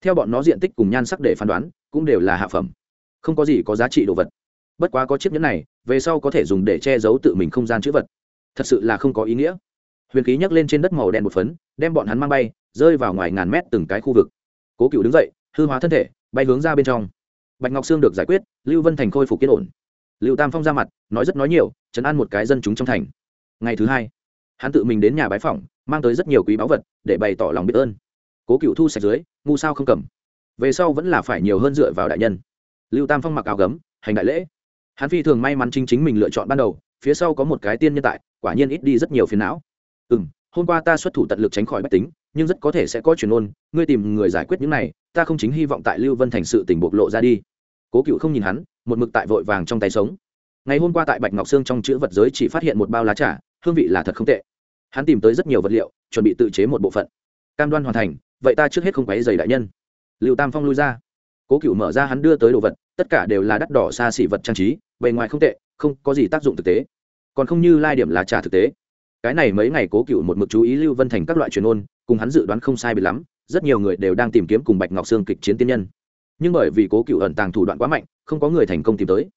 Theo bọn nó diện tích cùng nhan sắc để phán đoán, cũng đều là hạ phẩm. Không có gì có giá trị đồ vật. Bất quá có chiếc nhẫn này, về sau có thể dùng để che giấu tự mình không gian chữ vật. Thật sự là không có ý nghĩa. Huyền khí nhấc lên trên đất màu đen một phấn, đem bọn hắn mang bay, rơi vào ngoài ngàn mét từng cái khu vực. Cố cựu đứng dậy, hư hóa thân thể, bay hướng ra bên trong. Bạch ngọc sương được giải quyết, lưu vân thành khôi phục yên ổn. Lưu tam phong ra mặt, nói rất nói nhiều chấn an một cái dân chúng trong thành. Ngày thứ hai, hắn tự mình đến nhà bái phỏng, mang tới rất nhiều quý báu vật, để bày tỏ lòng biết ơn cố cựu thu sạch dưới, ngu sao không cầm. Về sau vẫn là phải nhiều hơn dựa vào đại nhân. Lưu tam phong mặc áo gấm, hành đại lễ. Hắn phi thường may mắn chính chính mình lựa chọn ban đầu, phía sau có một cái tiên nhân tại, quả nhiên ít đi rất nhiều phiền não. Ừ m hôm qua ta xuất thủ tận lực tránh khỏi bách tính, nhưng rất có thể sẽ có chuyển ôn, ngươi tìm người giải quyết những này, ta không chính hy vọng tại lưu vân thành sự tỉnh bộc lộ ra đi. Cố cựu không nhìn hắn, một mực tại vội vàng trong tay sống. Ngày hôm qua tại bạch ngọc sương trong chữ vật giới chỉ phát hiện một bao lá trà, hương vị là thật không tệ. Hắn tìm tới rất nhiều vật liệu, chuẩn bị tự chế một bộ phận. Cam đoan hoàn thành vậy ta trước hết không quấy giày đại nhân. Lưu tam phong lui ra. Cố cựu mở ra hắn đưa tới đồ vật, tất cả đều là đắt đỏ xa xỉ vật trang trí, bề ngoài không tệ, không có gì tác dụng thực tế. Còn không như lai điểm là trà thực tế. Cái này mấy ngày cố cựu một mực chú ý lưu vân thành các loại truyền ôn, cùng hắn dự đoán không sai bị lắm, rất nhiều người đều đang tìm kiếm cùng bạch ngọc sương kịch chiến tiên nhân. Nhưng bởi vì cố cựu ẩn tàng thủ đoạn quá mạnh, không có người thành công tìm tới.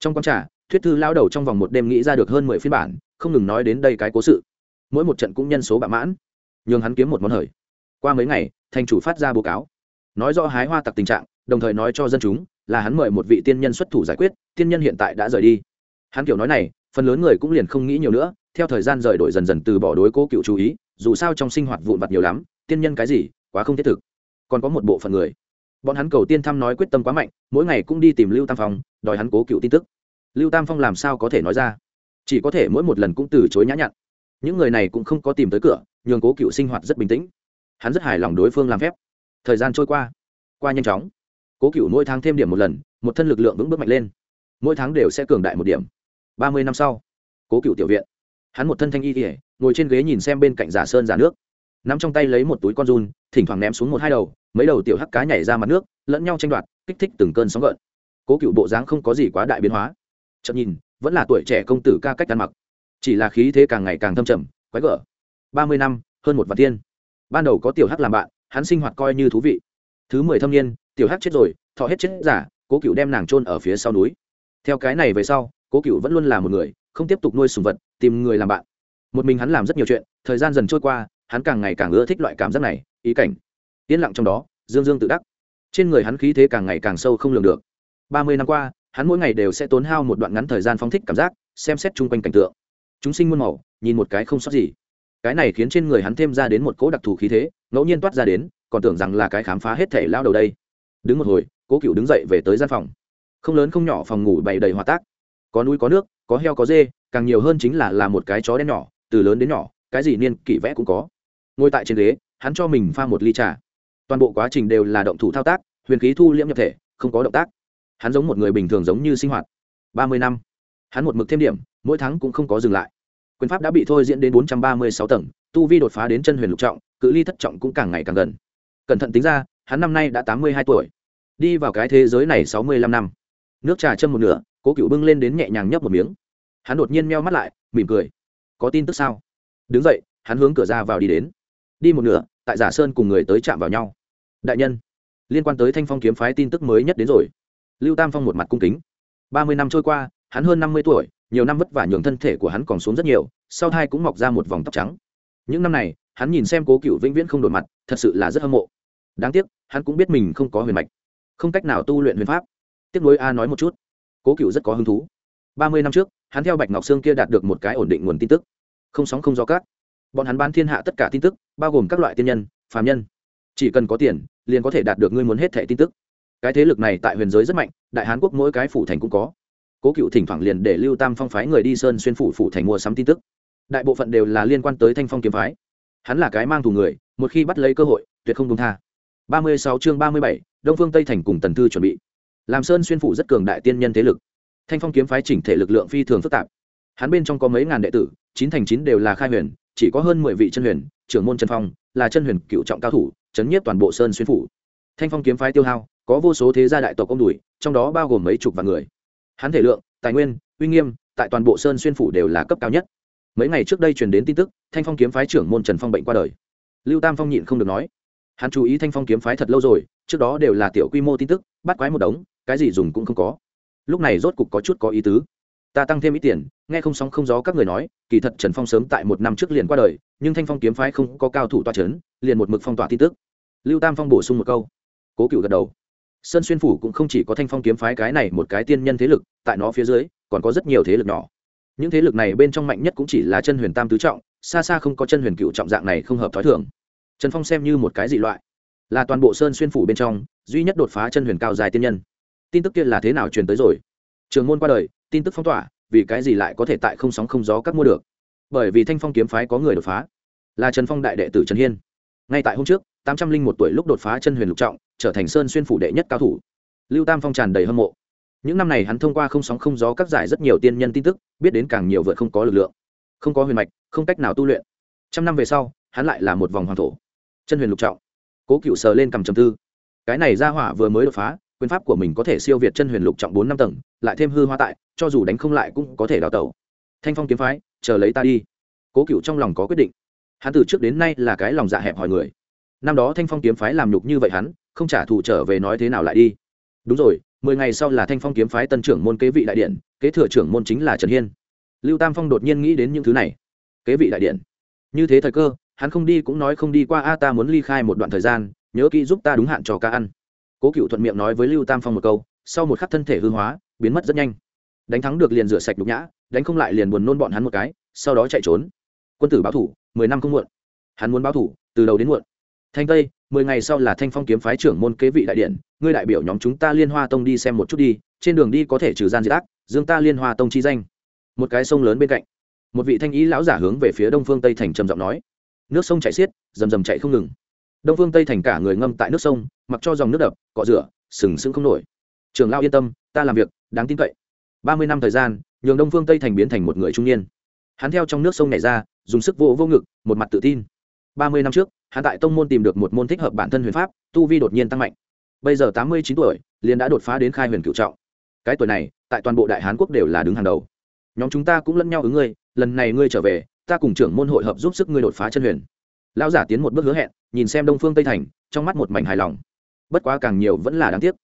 Trong q trà, thuyết thư lao đầu trong vòng một đêm nghĩ ra được hơn mười phiên bản, không ngừng nói đến đây cái cố sự. Mỗi một trận cũng nhân số bạ mãn. Nhường hắn kiếm một món hời qua mấy ngày, thành chủ phát ra báo cáo. Nói rõ hái hoa tặc tình trạng, đồng thời nói cho dân chúng là hắn mời một vị tiên nhân xuất thủ giải quyết, tiên nhân hiện tại đã rời đi. Hắn kiểu nói này, phần lớn người cũng liền không nghĩ nhiều nữa, theo thời gian rời đổi dần dần từ bỏ đối cố cựu chú ý, dù sao trong sinh hoạt vụn vặt nhiều lắm, tiên nhân cái gì, quá không thiết thực. Còn có một bộ phận người, bọn hắn cầu tiên thăm nói quyết tâm quá mạnh, mỗi ngày cũng đi tìm lưu tam phong, đòi hắn cố cựu tin tức. Lưu tam phong làm sao có thể nói ra? Chỉ có thể mỗi một lần cũng từ chối nhã nhặn. Những người này cũng không có tìm tới cửa, nhường cố cựu sinh hoạt rất bình tĩnh hắn rất hài lòng đối phương làm phép. Thời gian trôi qua qua nhanh chóng. Cố cựu mỗi tháng thêm điểm một lần, một thân lực lượng vững bước mạnh lên. Mỗi tháng đều sẽ cường đại một điểm. Ba mươi năm sau, cố cựu tiểu viện. Hắn một thân thanh y kỉa ngồi trên ghế nhìn xem bên cạnh giả sơn giả nước. N ắ m trong tay lấy một túi con run, thỉnh thoảng ném xuống một hai đầu, mấy đầu tiểu hắc cá nhảy ra mặt nước, lẫn nhau tranh đoạt, kích thích từng cơn sóng gợn. Cố cựu bộ dáng không có gì quá đại biến hóa. Chậm nhìn, vẫn là tuổi trẻ công tử ca cách ăn mặc. Chỉ là khí thế càng ngày càng thâm trầm, quái gở. Ba mươi năm, hơn một vạn tiên ban đầu có tiểu hắc làm bạn, hắn sinh hoạt coi như thú vị. Thứ mười thâm niên, tiểu hắc chết rồi, thọ hết chết giả, cố cựu đem nàng trôn ở phía sau núi. Theo cái này về sau, cố cựu vẫn luôn là một người, không tiếp tục nuôi sùng vật, tìm người làm bạn. Một mình hắn làm rất nhiều chuyện, thời gian dần trôi qua, hắn càng ngày càng ưa thích loại cảm giác này, ý cảnh. Yên lặng trong đó, dương dương tự đắc. Trên người hắn khí thế càng ngày càng sâu không lường được. Ba mươi năm qua, hắn mỗi ngày đều sẽ tốn hao một đoạn ngắn thời gian phóng thích cảm giác, xem xét chung quanh cảnh tượng. Chúng sinh muôn màu, nhìn một cái không sót gì cái này khiến trên người hắn thêm ra đến một cỗ đặc thù khí thế, ngẫu nhiên toát ra đến, còn tưởng rằng là cái khám phá hết thể lao đầu đây. Đứng một hồi, cố cựu đứng dậy về tới gian phòng. Không lớn không nhỏ phòng ngủ bày đầy hòa tác. Có núi có nước, có heo có dê, càng nhiều hơn chính là là một cái chó đen nhỏ, từ lớn đến nhỏ, cái gì niên kỷ vẽ cũng có. Ngồi tại trên ghế, hắn cho mình pha một ly trà. Toàn bộ quá trình đều là động thủ thao tác, huyền khí thu liễm nhập thể, không có động tác. Hắn giống một người bình thường giống như sinh hoạt. Ba mươi năm. Hắn một mực thêm điểm, mỗi tháng cũng không có dừng lại quyền pháp đã bị thôi diễn đến bốn trăm ba mươi sáu tầng, tu vi đột phá đến chân huyền lục trọng, cự ly thất trọng cũng càng ngày càng gần. Cẩn thận tính ra, hắn năm nay đã tám mươi hai tuổi. Đi vào cái thế giới này sáu mươi lăm năm. Nước trà châm một nửa, cố cựu bưng lên đến nhẹ nhàng nhấp một miếng. Hắn đột nhiên meo mắt lại, mỉm cười. Có tin tức sao? Đứng dậy, hắn hướng cửa ra vào đi đến. Đi một nửa, tại giả sơn cùng người tới chạm vào nhau. Đại nhân, liên quan tới thanh phong kiếm phái tin tức mới nhất đến rồi. Lưu tam phong một mặt cung kính. Ba mươi năm trôi qua, hắn hơn năm mươi tuổi nhiều năm vất vả nhường thân thể của hắn còn xuống rất nhiều, sau thai cũng mọc ra một vòng tóc trắng. Những năm này, hắn nhìn xem cố cựu vĩnh viễn không đổi mặt, thật sự là rất hâm mộ. Đáng tiếc, hắn cũng biết mình không có huyền mạch, không cách nào tu luyện huyền pháp. Tiếc nuối a nói một chút. Cố cựu rất có hứng thú. Ba mươi năm trước, hắn theo bạch ngọc sương kia đạt được một cái ổn định nguồn tin tức. Không sóng không gió cát. Bọn hắn bán thiên hạ tất cả tin tức, bao gồm các loại tiên nhân, phàm nhân. Chỉ cần có tiền, liền có thể đạt được ngươi muốn hết thẻ tin tức. Cái thế lực này tại huyền giới rất mạnh, đại hán quốc mỗi cái phủ thành cũng có cố cựu thỉnh thoảng liền để lưu tam phong phái người đi sơn xuyên phủ phủ thành mua sắm tin tức. Đại bộ phận đều là liên quan tới thanh phong kiếm phái. Hắn là cái mang thù người, một khi bắt lấy cơ hội, tuyệt không đúng tha. Ba mươi sáu chương ba mươi bảy, đông phương tây thành cùng tần thư chuẩn bị. Làm sơn xuyên phủ rất cường đại tiên nhân thế lực. Thanh phong kiếm phái chỉnh thể lực lượng phi thường phức tạp. Hắn bên trong có mấy ngàn đệ tử, chín thành chín đều là khai huyền, chỉ có hơn mười vị chân huyền, trưởng môn trần phong, là chân huyền cựu trọng cao thủ, chấn nhiếp toàn bộ sơn xuyên phủ. Thanh phong kiếm phái tiêu hao, có vô số thế gia đại tộc ông đùi, trong đó bao gồm mấy chục vạn người hắn thể lượng, tài nguyên, uy nghiêm, tại toàn bộ sơn xuyên phủ đều là cấp cao nhất. Mấy ngày trước đây truyền đến tin tức, thanh phong kiếm phái trưởng môn trần phong bệnh qua đời. Lưu tam phong nhịn không được nói, hắn chú ý thanh phong kiếm phái thật lâu rồi, trước đó đều là tiểu quy mô tin tức, bắt quái một đống, cái gì dùng cũng không có. Lúc này rốt cục có chút có ý tứ. Ta tăng thêm ít tiền, nghe không sóng không gió các người nói, kỳ thật trần phong sớm tại một năm trước liền qua đời, nhưng thanh phong kiếm phái không có cao thủ toa c h ấ n liền một mực phong tỏa tin tức. Lưu tam phong bổ sung một câu. Cố cựu gật đầu sơn xuyên phủ cũng không chỉ có thanh phong kiếm phái cái này một cái tiên nhân thế lực, tại nó phía dưới, còn có rất nhiều thế lực nhỏ. Những thế lực này bên trong mạnh nhất cũng chỉ là chân huyền tam tứ trọng, xa xa không có chân huyền cựu trọng dạng này không hợp t h ó i thường. Trần phong xem như một cái dị loại, là toàn bộ sơn xuyên phủ bên trong, duy nhất đột phá chân huyền cao dài tiên nhân. Tin tức kia là thế nào truyền tới rồi? Trường môn qua đời, tin tức phong tỏa, vì cái gì lại có thể tại không sóng không gió các mua được? Bởi vì thanh phong kiếm phái có người đột phá, là trần phong đại đệ tử trần hiên. Ngay tại hôm trước tám trăm linh một tuổi lúc đột phá chân huyền lục trọng, trở thành sơn xuyên phủ đệ nhất cao thủ. Lưu tam phong tràn đầy hâm mộ. Những năm này hắn thông qua không sóng không gió các giải rất nhiều tiên nhân tin tức, biết đến càng nhiều vượt không có lực lượng, không có huyền mạch, không cách nào tu luyện. Trăm năm về sau, hắn lại là một vòng hoàng thổ. Chân huyền lục trọng. Cố cựu sờ lên cầm trầm tư. Cái này ra hỏa vừa mới đột phá, quyền pháp của mình có thể siêu việt chân huyền lục trọng bốn năm tầng, lại thêm hư hoa tại, cho dù đánh không lại cũng có thể đào tẩu. Thanh phong kiếm phái, chờ lấy ta đi. Cố cựu trong lòng có quyết định. Hắn từ trước đến nay là cái lòng dạ hẹp hòi người năm đó thanh phong kiếm phái làm nhục như vậy hắn, không trả thù trở về nói thế nào lại đi. Đúng rồi, mười ngày sau là thanh phong kiếm phái tân trưởng môn kế vị đại điện, kế thừa trưởng môn chính là trần hiên. Lưu tam phong đột nhiên nghĩ đến những thứ này. Kế vị đại điện. Như thế thời cơ, hắn không đi cũng nói không đi qua, a, ta muốn ly khai một đoạn thời gian, nhớ kỹ giúp ta đúng hạn cho ca ăn. Cố cựu thuận miệng nói với lưu tam phong một câu, sau một khắc thân thể hư hóa, biến mất rất nhanh. Đánh thắng được liền rửa sạch nhục nhã, đánh không lại liền buồn nôn bọn hắn một cái, sau đó chạy trốn. Quân tử báo thủ, mười năm không muộn. Hắn muốn báo thủ, từ đầu đến muộn thanh tây, mười ngày sau là thanh phong kiếm phái trưởng môn kế vị đại điện, ngươi đại biểu nhóm chúng ta liên hoa tông đi xem một chút đi, trên đường đi có thể trừ gian diệt ác, dương ta liên hoa tông chi danh. Một cái sông lớn bên cạnh, một vị thanh ý lão giả hướng về phía đông phương tây thành trầm giọng nói. Nước sông chảy xiết, rầm rầm chạy không ngừng. Đông phương tây thành cả người ngâm tại nước sông, mặc cho dòng nước đập, cọ rửa, sừng sững không nổi. Trường lao yên tâm, ta làm việc, đáng tin cậy. Ba mươi năm thời gian, nhường đông phương tây thành biến thành một người trung niên. Hắn theo trong nước sông này ra, dùng sức vô vô ngực, một mặt tự tin. Ba mươi năm trước hắn tại tông môn tìm được một môn thích hợp bản thân huyền pháp, tu vi đột nhiên tăng mạnh. Bây giờ tám mươi chín tuổi, liền đã đột phá đến khai huyền cựu trọng. Cái tuổi này, tại toàn bộ đại hán quốc đều là đứng hàng đầu. Nhóm chúng ta cũng lẫn nhau ứng ngươi, lần này ngươi trở về, ta cùng trưởng môn hội hợp giúp sức ngươi đột phá chân huyền. Lão giả tiến một bước hứa hẹn, nhìn xem đông phương tây thành, trong mắt một mảnh hài lòng. Bất quá càng nhiều vẫn là đáng tiếc.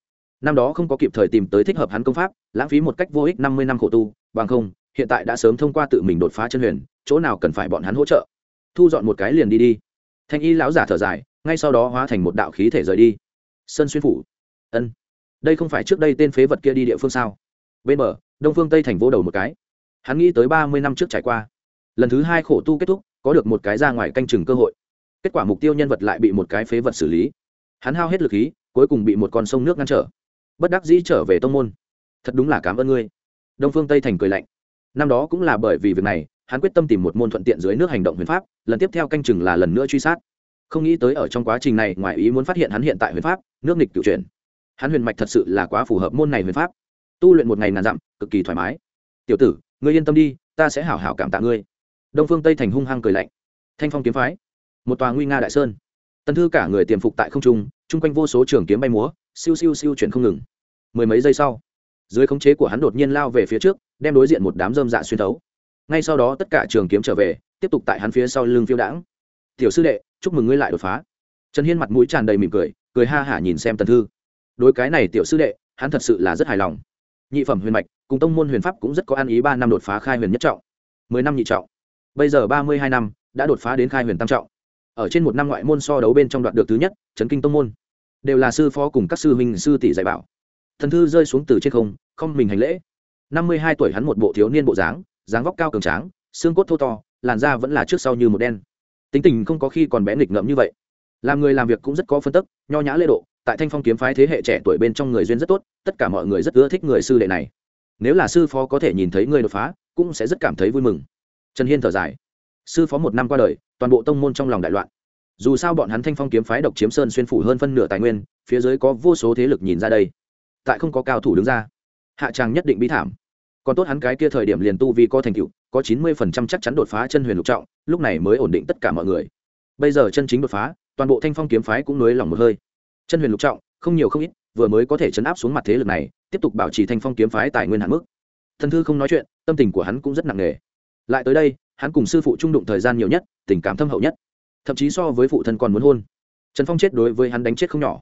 Năm đó không có kịp thời tìm tới thích hợp hắn công pháp, lãng phí một cách vô ích năm mươi năm khổ tu, bằng không, hiện tại đã sớm thông qua tự mình đột phá chân huyền, chỗ nào cần phải bọn hắn hỗ trợ. Thu dọn một cái liền đi đi thanh y lão giả thở dài, ngay sau đó hóa thành một đạo khí thể rời đi. Sơn xuyên phủ. Ân. Đây không phải trước đây tên phế vật kia đi địa phương sao? Bên bờ, đông phương tây thành vô đầu một cái. Hắn nghĩ tới ba mươi năm trước trải qua. Lần thứ hai khổ tu kết thúc, có được một cái ra ngoài canh chừng cơ hội. Kết quả mục tiêu nhân vật lại bị một cái phế vật xử lý. Hắn hao hết lực khí, cuối cùng bị một con sông nước ngăn trở. Bất đắc dĩ trở về tông môn. Thật đúng là cảm ơn ngươi. Đông phương tây thành cười lạnh. Năm đó cũng là bởi vì việc này hắn quyết tâm tìm một môn thuận tiện dưới nước hành động huyền pháp, lần tiếp theo canh chừng là lần nữa truy sát. Không nghĩ tới ở trong quá trình này, ngoài ý muốn phát hiện hắn hiện tại huyền pháp, nước nghịch cựu chuyển. Hắn huyền mạch thật sự là quá phù hợp môn này huyền pháp. Tu luyện một ngày ngàn dặm, cực kỳ thoải mái. Tiểu tử, ngươi yên tâm đi, ta sẽ hảo hảo cảm tạ ngươi. Đông phương tây thành hung hăng cười lạnh. Thanh phong kiếm phái, một tòa nguy nga đại sơn. Tần thư cả người tiềm phục tại không trung, chung quanh vô số trường kiếm bay múa, siêu siêu siêu chuyển không ngừng. Mười mấy giây sau, dưới khống chế của hắn đột nhiên lao về phía trước, đem đối diện một đám dơm dạ xuyên thấu ngay sau đó tất cả trường kiếm trở về, tiếp tục tại hắn phía sau lưng phiêu đãng. Tiểu sư đệ, chúc mừng ngươi lại đột phá. Trần hiên mặt mũi tràn đầy mỉm cười cười ha hả nhìn xem tần thư. Đối cái này tiểu sư đệ, hắn thật sự là rất hài lòng. Nhị phẩm huyền mạch, cùng tông môn huyền pháp cũng rất có ăn ý ba năm đột phá khai huyền nhất trọng, mười năm nhị trọng. Bây giờ ba mươi hai năm, đã đột phá đến khai huyền tam trọng. Ở trên một năm ngoại môn so đấu bên trong đoạn được thứ nhất trấn kinh tông môn. Đều là sư phó cùng các sư huynh sư tỷ dạy bảo. Thần thư rơi xuống từ trên không không mình hành lễ. Năm mươi hai tuổi hắn một bộ thiếu niên bộ dáng dáng vóc cao cường tráng, xương cốt thô to, làn da vẫn là trước sau như một đen. Tính tình không có khi còn bé nghịch ngợm như vậy. Làm người làm việc cũng rất có phân tức, nho nhã lễ độ, tại thanh phong kiếm phái thế hệ trẻ tuổi bên trong người duyên rất tốt, tất cả mọi người rất ưa thích người sư đệ này. Nếu là sư phó có thể nhìn thấy người đột phá, cũng sẽ rất cảm thấy vui mừng. Trần hiên thở dài. Sư phó một năm qua đời, toàn bộ tông môn trong lòng đại loạn. Dù sao bọn hắn thanh phong kiếm phái độc chiếm sơn xuyên phủ hơn phân nửa tài nguyên, phía dưới có vô số thế lực nhìn ra đây. Tại không có cao thủ đứng ra. Hạ tràng nhất định bí thảm còn tốt hắn cái kia thời điểm liền tu vì có thành tựu, có chín mươi phần trăm chắc chắn đột phá chân huyền lục trọng, lúc này mới ổn định tất cả mọi người. Bây giờ chân chính đột phá, toàn bộ thanh phong kiếm phái cũng nới lòng một hơi. Chân huyền lục trọng, không nhiều không ít, vừa mới có thể chấn áp xuống mặt thế lực này, tiếp tục bảo trì thanh phong kiếm phái tài nguyên hạn mức. Thần thư không nói chuyện, tâm tình của hắn cũng rất nặng nề. Lại tới đây, hắn cùng sư phụ trung đụng thời gian nhiều nhất, tình cảm thâm hậu nhất. Thậm chí so với phụ thân còn muốn hôn. Trần phong chết đối với hắn đánh chết không nhỏ.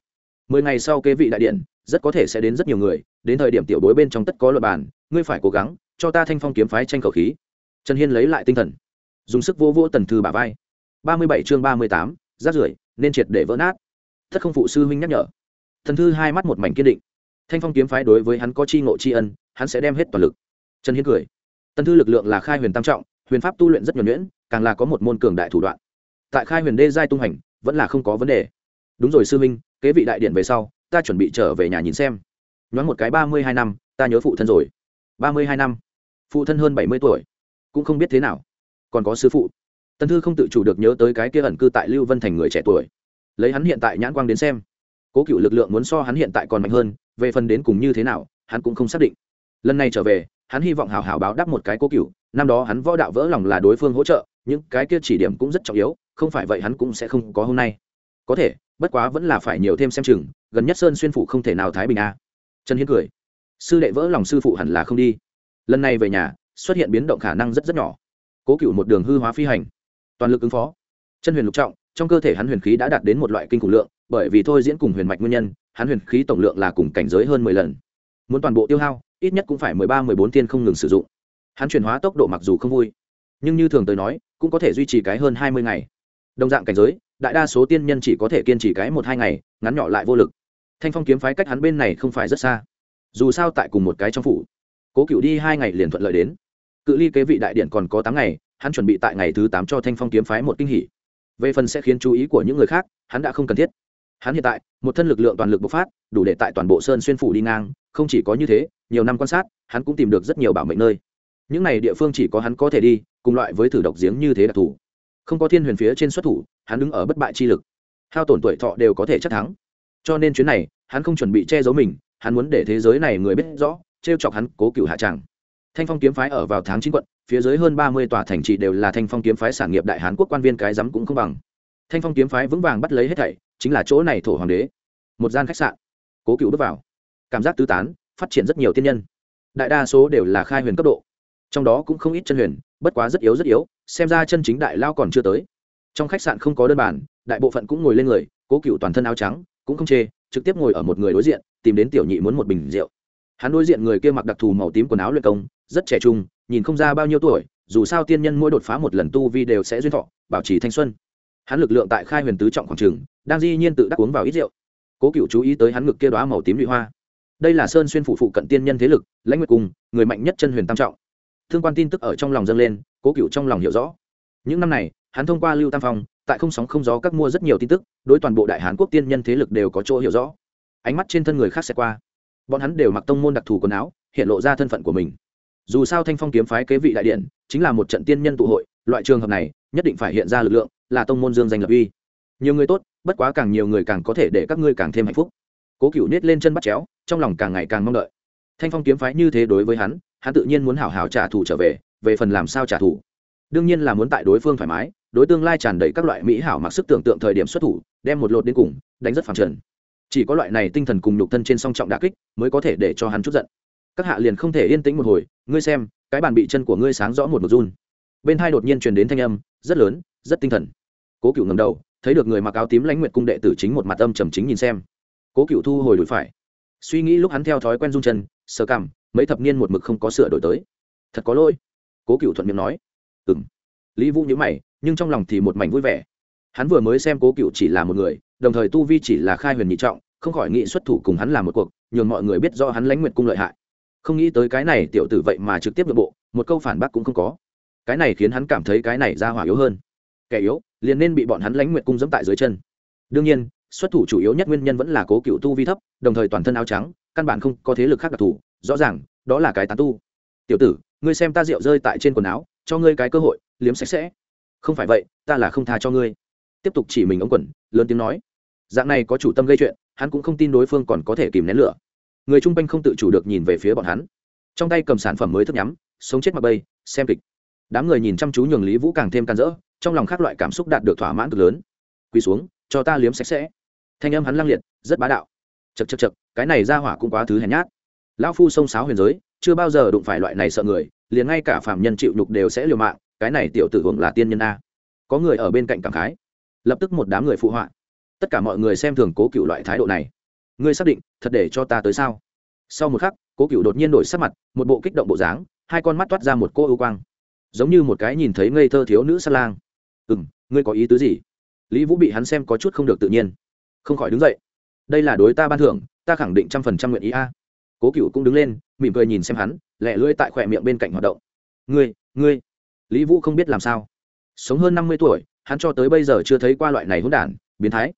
Mười ngày sau kế vị đại điện, rất có thể sẽ đến rất nhiều người, đến thời điểm tiểu bối bên trong tất có luật bàn ngươi phải cố gắng, cho ta thanh phong kiếm phái tranh khẩu khí. Trần hiên lấy lại tinh thần, dùng sức vô vô tần thư bà vai. Ba mươi bảy chương ba mươi tám rát rưởi, nên triệt để vỡ nát. Thất không phụ sư huynh nhắc nhở. Thần thư hai mắt một mảnh kiên định. Thanh phong kiếm phái đối với hắn có chi ngộ tri ân, hắn sẽ đem hết toàn lực. Trần hiên cười. Tần thư lực lượng là khai huyền tam trọng, huyền pháp tu luyện rất nhuẩn nhuyễn, càng là có một môn cường đại thủ đoạn. Tại khai huyền đê giai tung hành, vẫn là không có vấn đề. Đúng rồi sư minh kế vị đại điện về sau, ta chuẩn bị trở về nhà nhìn xem. Nhoáng một cái ba mươi hai năm, ta nhớ phụ thân rồi ba mươi hai năm. Phụ thân hơn bảy mươi tuổi. Cũng không biết thế nào. Còn có sư phụ. Tân thư không tự chủ được nhớ tới cái kia ẩn cư tại lưu vân thành người trẻ tuổi. Lấy hắn hiện tại nhãn quang đến xem, cố cựu lực lượng muốn so hắn hiện tại còn mạnh hơn, về phần đến cùng như thế nào, hắn cũng không xác định. Lần này trở về, hắn hy vọng hào hào báo đáp một cái cố cựu, năm đó hắn võ đạo vỡ lòng là đối phương hỗ trợ, những cái kia chỉ điểm cũng rất trọng yếu, không phải vậy hắn cũng sẽ không có hôm nay. Có thể, bất quá vẫn là phải nhiều thêm xem chừng, gần nhất sơn xuyên phụ không thể nào thái bình a. Trần hiến cười sư đệ vỡ lòng sư phụ hẳn là không đi. Lần này về nhà, xuất hiện biến động khả năng rất rất nhỏ. Cố cựu một đường hư hóa phi hành. Toàn lực ứng phó. Chân huyền lục trọng, trong cơ thể hắn huyền khí đã đạt đến một loại kinh khủng lượng, bởi vì thôi diễn cùng huyền mạch nguyên nhân, hắn huyền khí tổng lượng là cùng cảnh giới hơn mười lần. Muốn toàn bộ tiêu hao, ít nhất cũng phải mười ba, mười bốn tiên không ngừng sử dụng. Hắn chuyển hóa tốc độ mặc dù không vui, nhưng như thường tới nói, cũng có thể duy trì cái hơn hai mươi ngày. Đồng dạng cảnh giới, đại đa số tiên nhân chỉ có thể kiên trì cái một, hai ngày, ngắn nhỏ lại vô lực. Thanh phong kiếm phái cách hắn bên này không phải rất xa dù sao tại cùng một cái trong phủ, cố cựu đi hai ngày liền thuận lợi đến. Cự ly kế vị đại điện còn có tám ngày, hắn chuẩn bị tại ngày thứ tám cho thanh phong kiếm phái một kinh hỉ. Về phần sẽ khiến chú ý của những người khác, hắn đã không cần thiết. Hắn hiện tại, một thân lực lượng toàn lực bộc phát, đủ để tại toàn bộ sơn xuyên phủ đi ngang, không chỉ có như thế, nhiều năm quan sát, hắn cũng tìm được rất nhiều bảo mệnh nơi. Những này địa phương chỉ có hắn có thể đi, cùng loại với thử độc giếng như thế đặc thù. Không có thiên huyền phía trên xuất thủ, hắn đứng ở bất bại chi lực. Hao tổn tuổi thọ đều có thể chắc thắng. Cho nên chuyến này, hắn không chuẩn bị che giấu mình hắn muốn để thế giới này người biết rõ, trêu chọc hắn cố cựu hạ tràng thanh phong kiếm phái ở vào tháng chín quận, phía dưới hơn ba mươi tòa thành trị đều là thanh phong kiếm phái sản nghiệp đại hán quốc quan viên cái rắm cũng không bằng. Thanh phong kiếm phái vững vàng bắt lấy hết thảy, chính là chỗ này thổ hoàng đế. Một gian khách sạn. Cố cựu bước vào. Cảm giác tứ tán, phát triển rất nhiều tiên nhân. Đại đa số đều là khai huyền cấp độ. Trong đó cũng không ít chân huyền, bất quá rất yếu rất yếu, xem ra chân chính đại lao còn chưa tới. Trong khách sạn không có đơn bản đại bộ phận cũng ngồi lên người, cố cựu toàn thân áo trắng, cũng không chê trực tiếp ngồi ở một người đối diện, tìm đến tiểu nhị muốn một bình rượu. Hắn đối diện người kia mặc đặc thù màu tím quần áo luyện công, rất trẻ trung, nhìn không ra bao nhiêu tuổi, dù sao tiên nhân mỗi đột phá một lần tu vi đều sẽ duyên thọ, bảo trì thanh xuân. Hắn lực lượng tại khai huyền tứ trọng khoảng trường, đang di nhiên tự đắc uống vào ít rượu. Cố cựu chú ý tới hắn ngực kia đoá màu tím lụy hoa. Đây là sơn xuyên phụ phụ cận tiên nhân thế lực, lãnh nguyệt cùng người mạnh nhất chân huyền tam trọng. Thương quan tin tức ở trong lòng dâng lên, cố cựu trong lòng hiểu rõ. Những năm này, hắn thông qua lưu tam phong tại không sóng không gió các mua rất nhiều tin tức, đối toàn bộ đại hán quốc tiên nhân thế lực đều có chỗ hiểu rõ. Ánh mắt trên thân người khác sẽ qua. Bọn hắn đều mặc tông môn đặc thù quần áo, hiện lộ ra thân phận của mình. Dù sao thanh phong kiếm phái kế vị đại điện, chính là một trận tiên nhân tụ hội, loại trường hợp này, nhất định phải hiện ra lực lượng, là tông môn dương danh lập uy. Nhiều người tốt, bất quá càng nhiều người càng có thể để các ngươi càng thêm hạnh phúc. Cố cựu nết lên chân bắt chéo, trong lòng càng ngày càng mong đợi. Thanh phong kiếm phái như thế đối với hắn hắn tự nhiên muốn hảo hảo trả thù trở về về phần làm sao trả thù. Đương nhiên là muốn tại đối phương thoải mái đối tương lai tràn đầy các loại mỹ hảo mặc sức tưởng tượng thời điểm xuất thủ, đem một lột đến cùng, đánh rất phẳng trần. Chỉ có loại này tinh thần cùng nhục thân trên song trọng đà kích, mới có thể để cho hắn chút giận. Các hạ liền không thể yên tĩnh một hồi, ngươi xem, cái bàn bị chân của ngươi sáng rõ một một run. Bên hai đột nhiên truyền đến thanh âm, rất lớn, rất tinh thần. Cố cựu ngầm đầu, thấy được người mặc áo tím lãnh nguyệt cung đệ tử chính một mặt âm trầm chính nhìn xem. Cố cựu thu hồi đùi phải. Suy nghĩ lúc hắn theo thói quen run chân sơ cảm mấy thập niên một mực không có sửa đổi tới. Thật có lỗi. Cố cựu thuận miệng nói. Ừng lý vũ nhữ mày, nhưng trong lòng thì một mảnh vui vẻ. Hắn vừa mới xem cố cựu chỉ là một người, đồng thời tu vi chỉ là khai huyền nhị trọng, không khỏi nghĩ xuất thủ cùng hắn làm một cuộc, nhường mọi người biết do hắn lãnh nguyện cung lợi hại. Không nghĩ tới cái này tiểu tử vậy mà trực tiếp nội bộ, một câu phản bác cũng không có. Cái này khiến hắn cảm thấy cái này ra hỏa yếu hơn. Kẻ yếu, liền nên bị bọn hắn lãnh nguyện cung dẫm tại dưới chân. Đương nhiên, xuất thủ chủ yếu nhất nguyên nhân vẫn là cố cựu tu vi thấp, đồng thời toàn thân áo trắng, căn bản không có thế lực khác đặc thù, rõ ràng, đó là cái tán tu. Tiểu tử, ngươi xem ta rượu rơi tại trên quần áo, cho ngươi cái cơ hội liếm sạch sẽ. Không phải vậy, ta là không tha cho ngươi. Tiếp tục chỉ mình ống quần, lớn tiếng nói. Dạng này có chủ tâm gây chuyện, hắn cũng không tin đối phương còn có thể kìm nén lửa. Người chung quanh không tự chủ được nhìn về phía bọn hắn. Trong tay cầm sản phẩm mới thức nhắm, sống chết mặc bây xem kịch. Đám người nhìn chăm chú nhường lý vũ càng thêm can rỡ trong lòng khác loại cảm xúc đạt được thỏa mãn cực lớn. Quỳ xuống, cho ta liếm sạch sẽ. Thanh âm hắn lăng liệt, rất bá đạo. Chật chật chật cái này ra hỏa cũng quá thứ hèn nhát. Lão phu sông sáo huyền giới, chưa bao giờ đụng phải loại này sợ người, liền ngay cả phạm nhân chịu nhục đều sẽ liều mạng cái này tiểu tử hưởng là tiên nhân a. Có người ở bên cạnh cảm khái. Lập tức một đám người phụ họa. Tất cả mọi người xem thường cố cựu loại thái độ này. Ngươi xác định, thật để cho ta tới sao? Sau một khắc, cố cựu đột nhiên đổi sắc mặt, một bộ kích động bộ dáng, hai con mắt toát ra một cô ưu quang. Giống như một cái nhìn thấy ngây thơ thiếu nữ sa lang. Ừ m ngươi có ý tứ gì? Lý vũ bị hắn xem có chút không được tự nhiên. Không khỏi đứng dậy. Đây là đối ta ban thưởng, ta khẳng định trăm phần trăm nguyện ý a. Cố cựu cũng đứng lên, mỉm cười nhìn xem hắn, lẹ lưỡi tại khỏe miệng bên cạnh hoạt động. Ngươi ngươi lý vũ không biết làm sao. Sống hơn năm mươi tuổi, hắn cho tới bây giờ chưa thấy qua loại này hỗn đản, biến thái.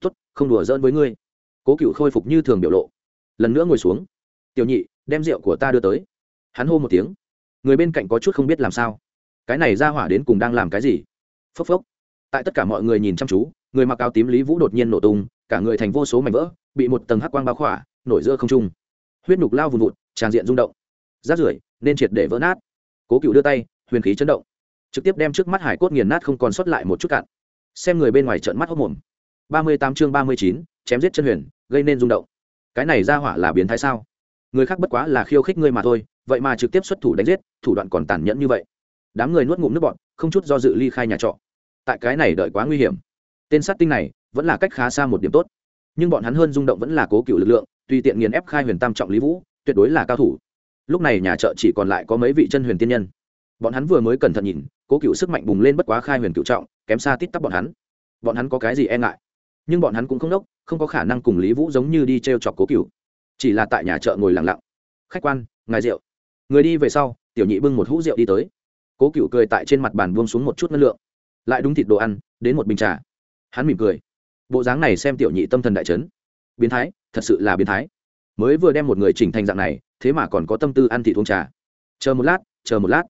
Tốt, không đùa giỡn với ngươi. Cố cựu khôi phục như thường biểu lộ. Lần nữa ngồi xuống. Tiểu nhị, đem rượu của ta đưa tới. Hắn hô một tiếng. Người bên cạnh có chút không biết làm sao. Cái này ra hỏa đến cùng đang làm cái gì? Phốc phốc. Tại tất cả mọi người nhìn chăm chú, người mặc áo tím lý vũ đột nhiên nổ tung, cả người thành vô số mảnh vỡ, bị một tầng hắc quang bao khỏa, nổi giữa không trung. Huyết nhục lao vùn vụt, tràn diện rung động. Rát rưởi, nên triệt để vỡ nát. Cố cựu đưa tay huyền khí chấn động. Trực tiếp đem trước mắt hải cốt nghiền nát không còn sót lại một chút cạn. Xem người bên ngoài trợn mắt hốc mồm ba mươi tám chương ba mươi chín, chém giết chân huyền, gây nên rung động. Cái này ra hỏa là biến thái sao? Người khác bất quá là khiêu khích ngươi mà thôi, vậy mà trực tiếp xuất thủ đánh giết, thủ đoạn còn tàn nhẫn như vậy. Đám người nuốt ngụm nước bọn không chút do dự ly khai nhà trọ. Tại cái này đợi quá nguy hiểm. Tên sát tinh này vẫn là cách khá xa một điểm tốt. Nhưng bọn hắn hơn rung động vẫn là cố cựu lực lượng, tùy tiện nghiền ép khai huyền tam trọng lý vũ, tuyệt đối là cao thủ. Lúc này nhà chợ chỉ còn lại có mấy vị chân huyền tiên nhân bọn hắn vừa mới cẩn thận nhìn, cố cựu sức mạnh bùng lên bất quá khai huyền cựu trọng, kém xa tít tắp bọn hắn. Bọn hắn có cái gì e ngại? Nhưng bọn hắn cũng không đốc, không có khả năng cùng lý vũ giống như đi t r e o chọc cố cựu. Chỉ là tại nhà chợ ngồi lặng lặng. Khách quan, ngài rượu. Người đi về sau, tiểu nhị bưng một hũ rượu đi tới. Cố cựu cười tại trên mặt bàn buông xuống một chút năng lượng. Lại đúng thịt đồ ăn, đến một bình trà. Hắn mỉm cười. Bộ dáng này xem tiểu nhị tâm thần đại trấn biến thái, thật sự là biến thái. Mới vừa đem một người chỉnh thành dạng này, thế mà còn có tâm tư ăn thịt uống trà. Chờ một lát, chờ một lát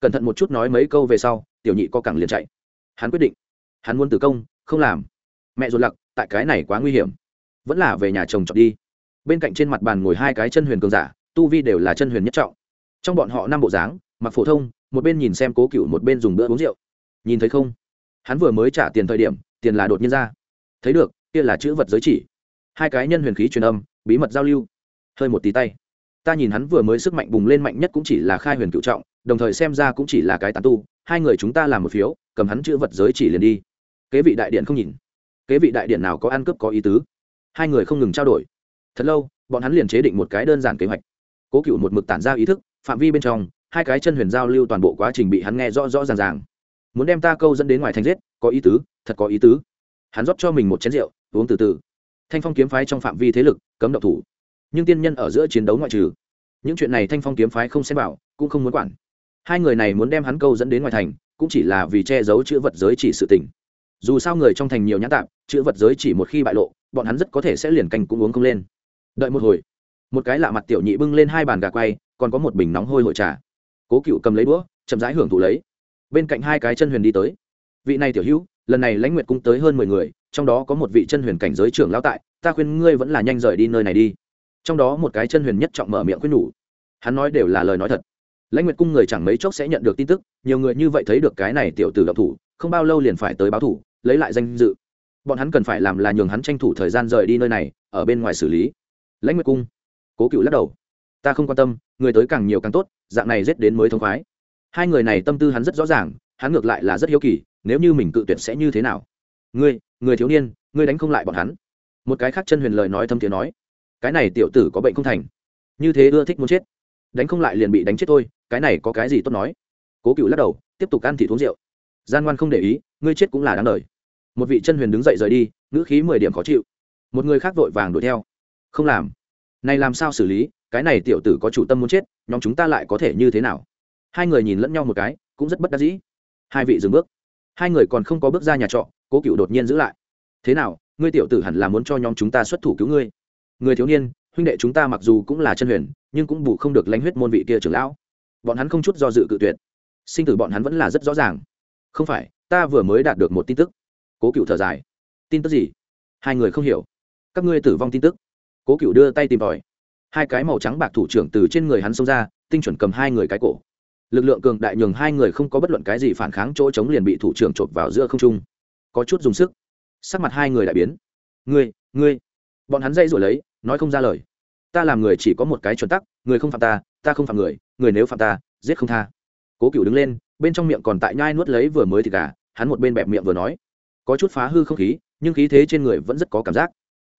cẩn thận một chút nói mấy câu về sau, tiểu nhị co cẳng liền chạy. Hắn quyết định. Hắn muốn tử công, không làm. Mẹ ruột lặc, tại cái này quá nguy hiểm. Vẫn là về nhà chồng chọn đi. Bên cạnh trên mặt bàn ngồi hai cái chân huyền cường giả, tu vi đều là chân huyền nhất trọng. Trong bọn họ năm bộ dáng, mặc phổ thông, một bên nhìn xem cố cựu, một bên dùng bữa uống rượu. Nhìn thấy không? Hắn vừa mới trả tiền thời điểm, tiền là đột nhiên ra. Thấy được, kia là chữ vật giới chỉ. Hai cái nhân huyền khí truyền âm, bí mật giao lưu. Hơi một tí tay. Ta nhìn hắn vừa mới sức mạnh bùng lên mạnh nhất cũng chỉ là khai huyền cựu trọng đồng thời xem ra cũng chỉ là cái tán tu, hai người chúng ta làm một phiếu, cầm hắn chữ vật giới chỉ liền đi. Kế vị đại điện không nhìn. Kế vị đại điện nào có ăn cướp có ý tứ? Hai người không ngừng trao đổi. Thật lâu, bọn hắn liền chế định một cái đơn giản kế hoạch. Cố cựu một mực tản ra ý thức, phạm vi bên trong, hai cái chân huyền giao lưu toàn bộ quá trình bị hắn nghe rõ rõ ràng ràng. Muốn đem ta câu dẫn đến ngoài thành giết, có ý tứ, thật có ý tứ. Hắn rót cho mình một chén rượu, uống từ từ. Thanh phong kiếm phái trong phạm vi thế lực, cấm độc thủ. Nhưng tiên nhân ở giữa chiến đấu ngoại trừ. Những chuyện này thanh phong kiếm phái không xem vào, cũng không muốn quản hai người này muốn đem hắn câu dẫn đến ngoài thành, cũng chỉ là vì che giấu chữ vật giới chỉ sự tình. Dù sao người trong thành nhiều nhãn tạp, chữ vật giới chỉ một khi bại lộ, bọn hắn rất có thể sẽ liền canh cũng uống không lên. Đợi một hồi, một cái lạ mặt tiểu nhị bưng lên hai bàn gà quay, còn có một bình nóng hôi hội trà. Cố cựu cầm lấy đũa, chậm rãi hưởng thụ lấy. Bên cạnh hai cái chân huyền đi tới. Vị này tiểu hữu, lần này lãnh nguyệt cung tới hơn mười người, trong đó có một vị chân huyền cảnh giới trưởng lão tại, ta khuyên ngươi vẫn là nhanh rời đi nơi này đi. Trong đó một cái chân huyền nhất trọng mở miệng khuyên nhủ. Hắn nói đều là lời nói thật lãnh nguyệt cung người chẳng mấy chốc sẽ nhận được tin tức, nhiều người như vậy thấy được cái này tiểu tử độc thủ, không bao lâu liền phải tới báo thủ, lấy lại danh dự. Bọn hắn cần phải làm là nhường hắn tranh thủ thời gian rời đi nơi này, ở bên ngoài xử lý. Lãnh nguyệt cung, cố cựu lắc đầu. Ta không quan tâm, người tới càng nhiều càng tốt, dạng này giết đến mới thông khoái. Hai người này tâm tư hắn rất rõ ràng, hắn ngược lại là rất hiếu kỳ, nếu như mình cự tuyệt sẽ như thế nào? Ngươi, người thiếu niên, ngươi đánh không lại bọn hắn. Một cái khác chân huyền lời nói thâm tiếng nói. Cái này tiểu tử có bệnh không thành. Như thế ưa thích muốn chết. Đánh không lại liền bị đánh chết thôi cái này có cái gì tốt nói? Cố cựu lắc đầu, tiếp tục ăn thịt uống rượu. Gian ngoan không để ý, ngươi chết cũng là đáng đời. Một vị chân huyền đứng dậy rời đi, ngữ khí mười điểm khó chịu. Một người khác vội vàng đuổi theo. Không làm. Này làm sao xử lý, cái này tiểu tử có chủ tâm muốn chết, nhóm chúng ta lại có thể như thế nào? Hai người nhìn lẫn nhau một cái, cũng rất bất đắc dĩ. Hai vị dừng bước. Hai người còn không có bước ra nhà trọ, cố cựu đột nhiên giữ lại. Thế nào, ngươi tiểu tử hẳn là muốn cho nhóm chúng ta xuất thủ cứu ngươi? Người thiếu niên, huynh đệ chúng ta mặc dù cũng là chân huyền, nhưng cũng bù không được lãnh huyết môn vị kia trưởng lão bọn hắn không chút do dự cự tuyệt. Sinh tử bọn hắn vẫn là rất rõ ràng. Không phải, ta vừa mới đạt được một tin tức. Cố cựu thở dài. Tin tức gì? Hai người không hiểu. Các ngươi tử vong tin tức. Cố cựu đưa tay tìm tòi. Hai cái màu trắng bạc thủ trưởng từ trên người hắn xông ra, tinh chuẩn cầm hai người cái cổ. Lực lượng cường đại nhường hai người không có bất luận cái gì phản kháng, chỗ chống liền bị thủ trưởng chộp vào giữa không trung. Có chút dùng sức. Sắc mặt hai người đại biến. Ngươi ngươi. Bọn hắn dây rồi lấy, nói không ra lời. Ta làm người chỉ có một cái chuẩn tắc, người không phạm ta ta không phạm người người nếu phạm ta, giết không tha. Cố cựu đứng lên, bên trong miệng còn tại nhai nuốt lấy vừa mới thì cả hắn một bên bẹp miệng vừa nói. Có chút phá hư không khí, nhưng khí thế trên người vẫn rất có cảm giác.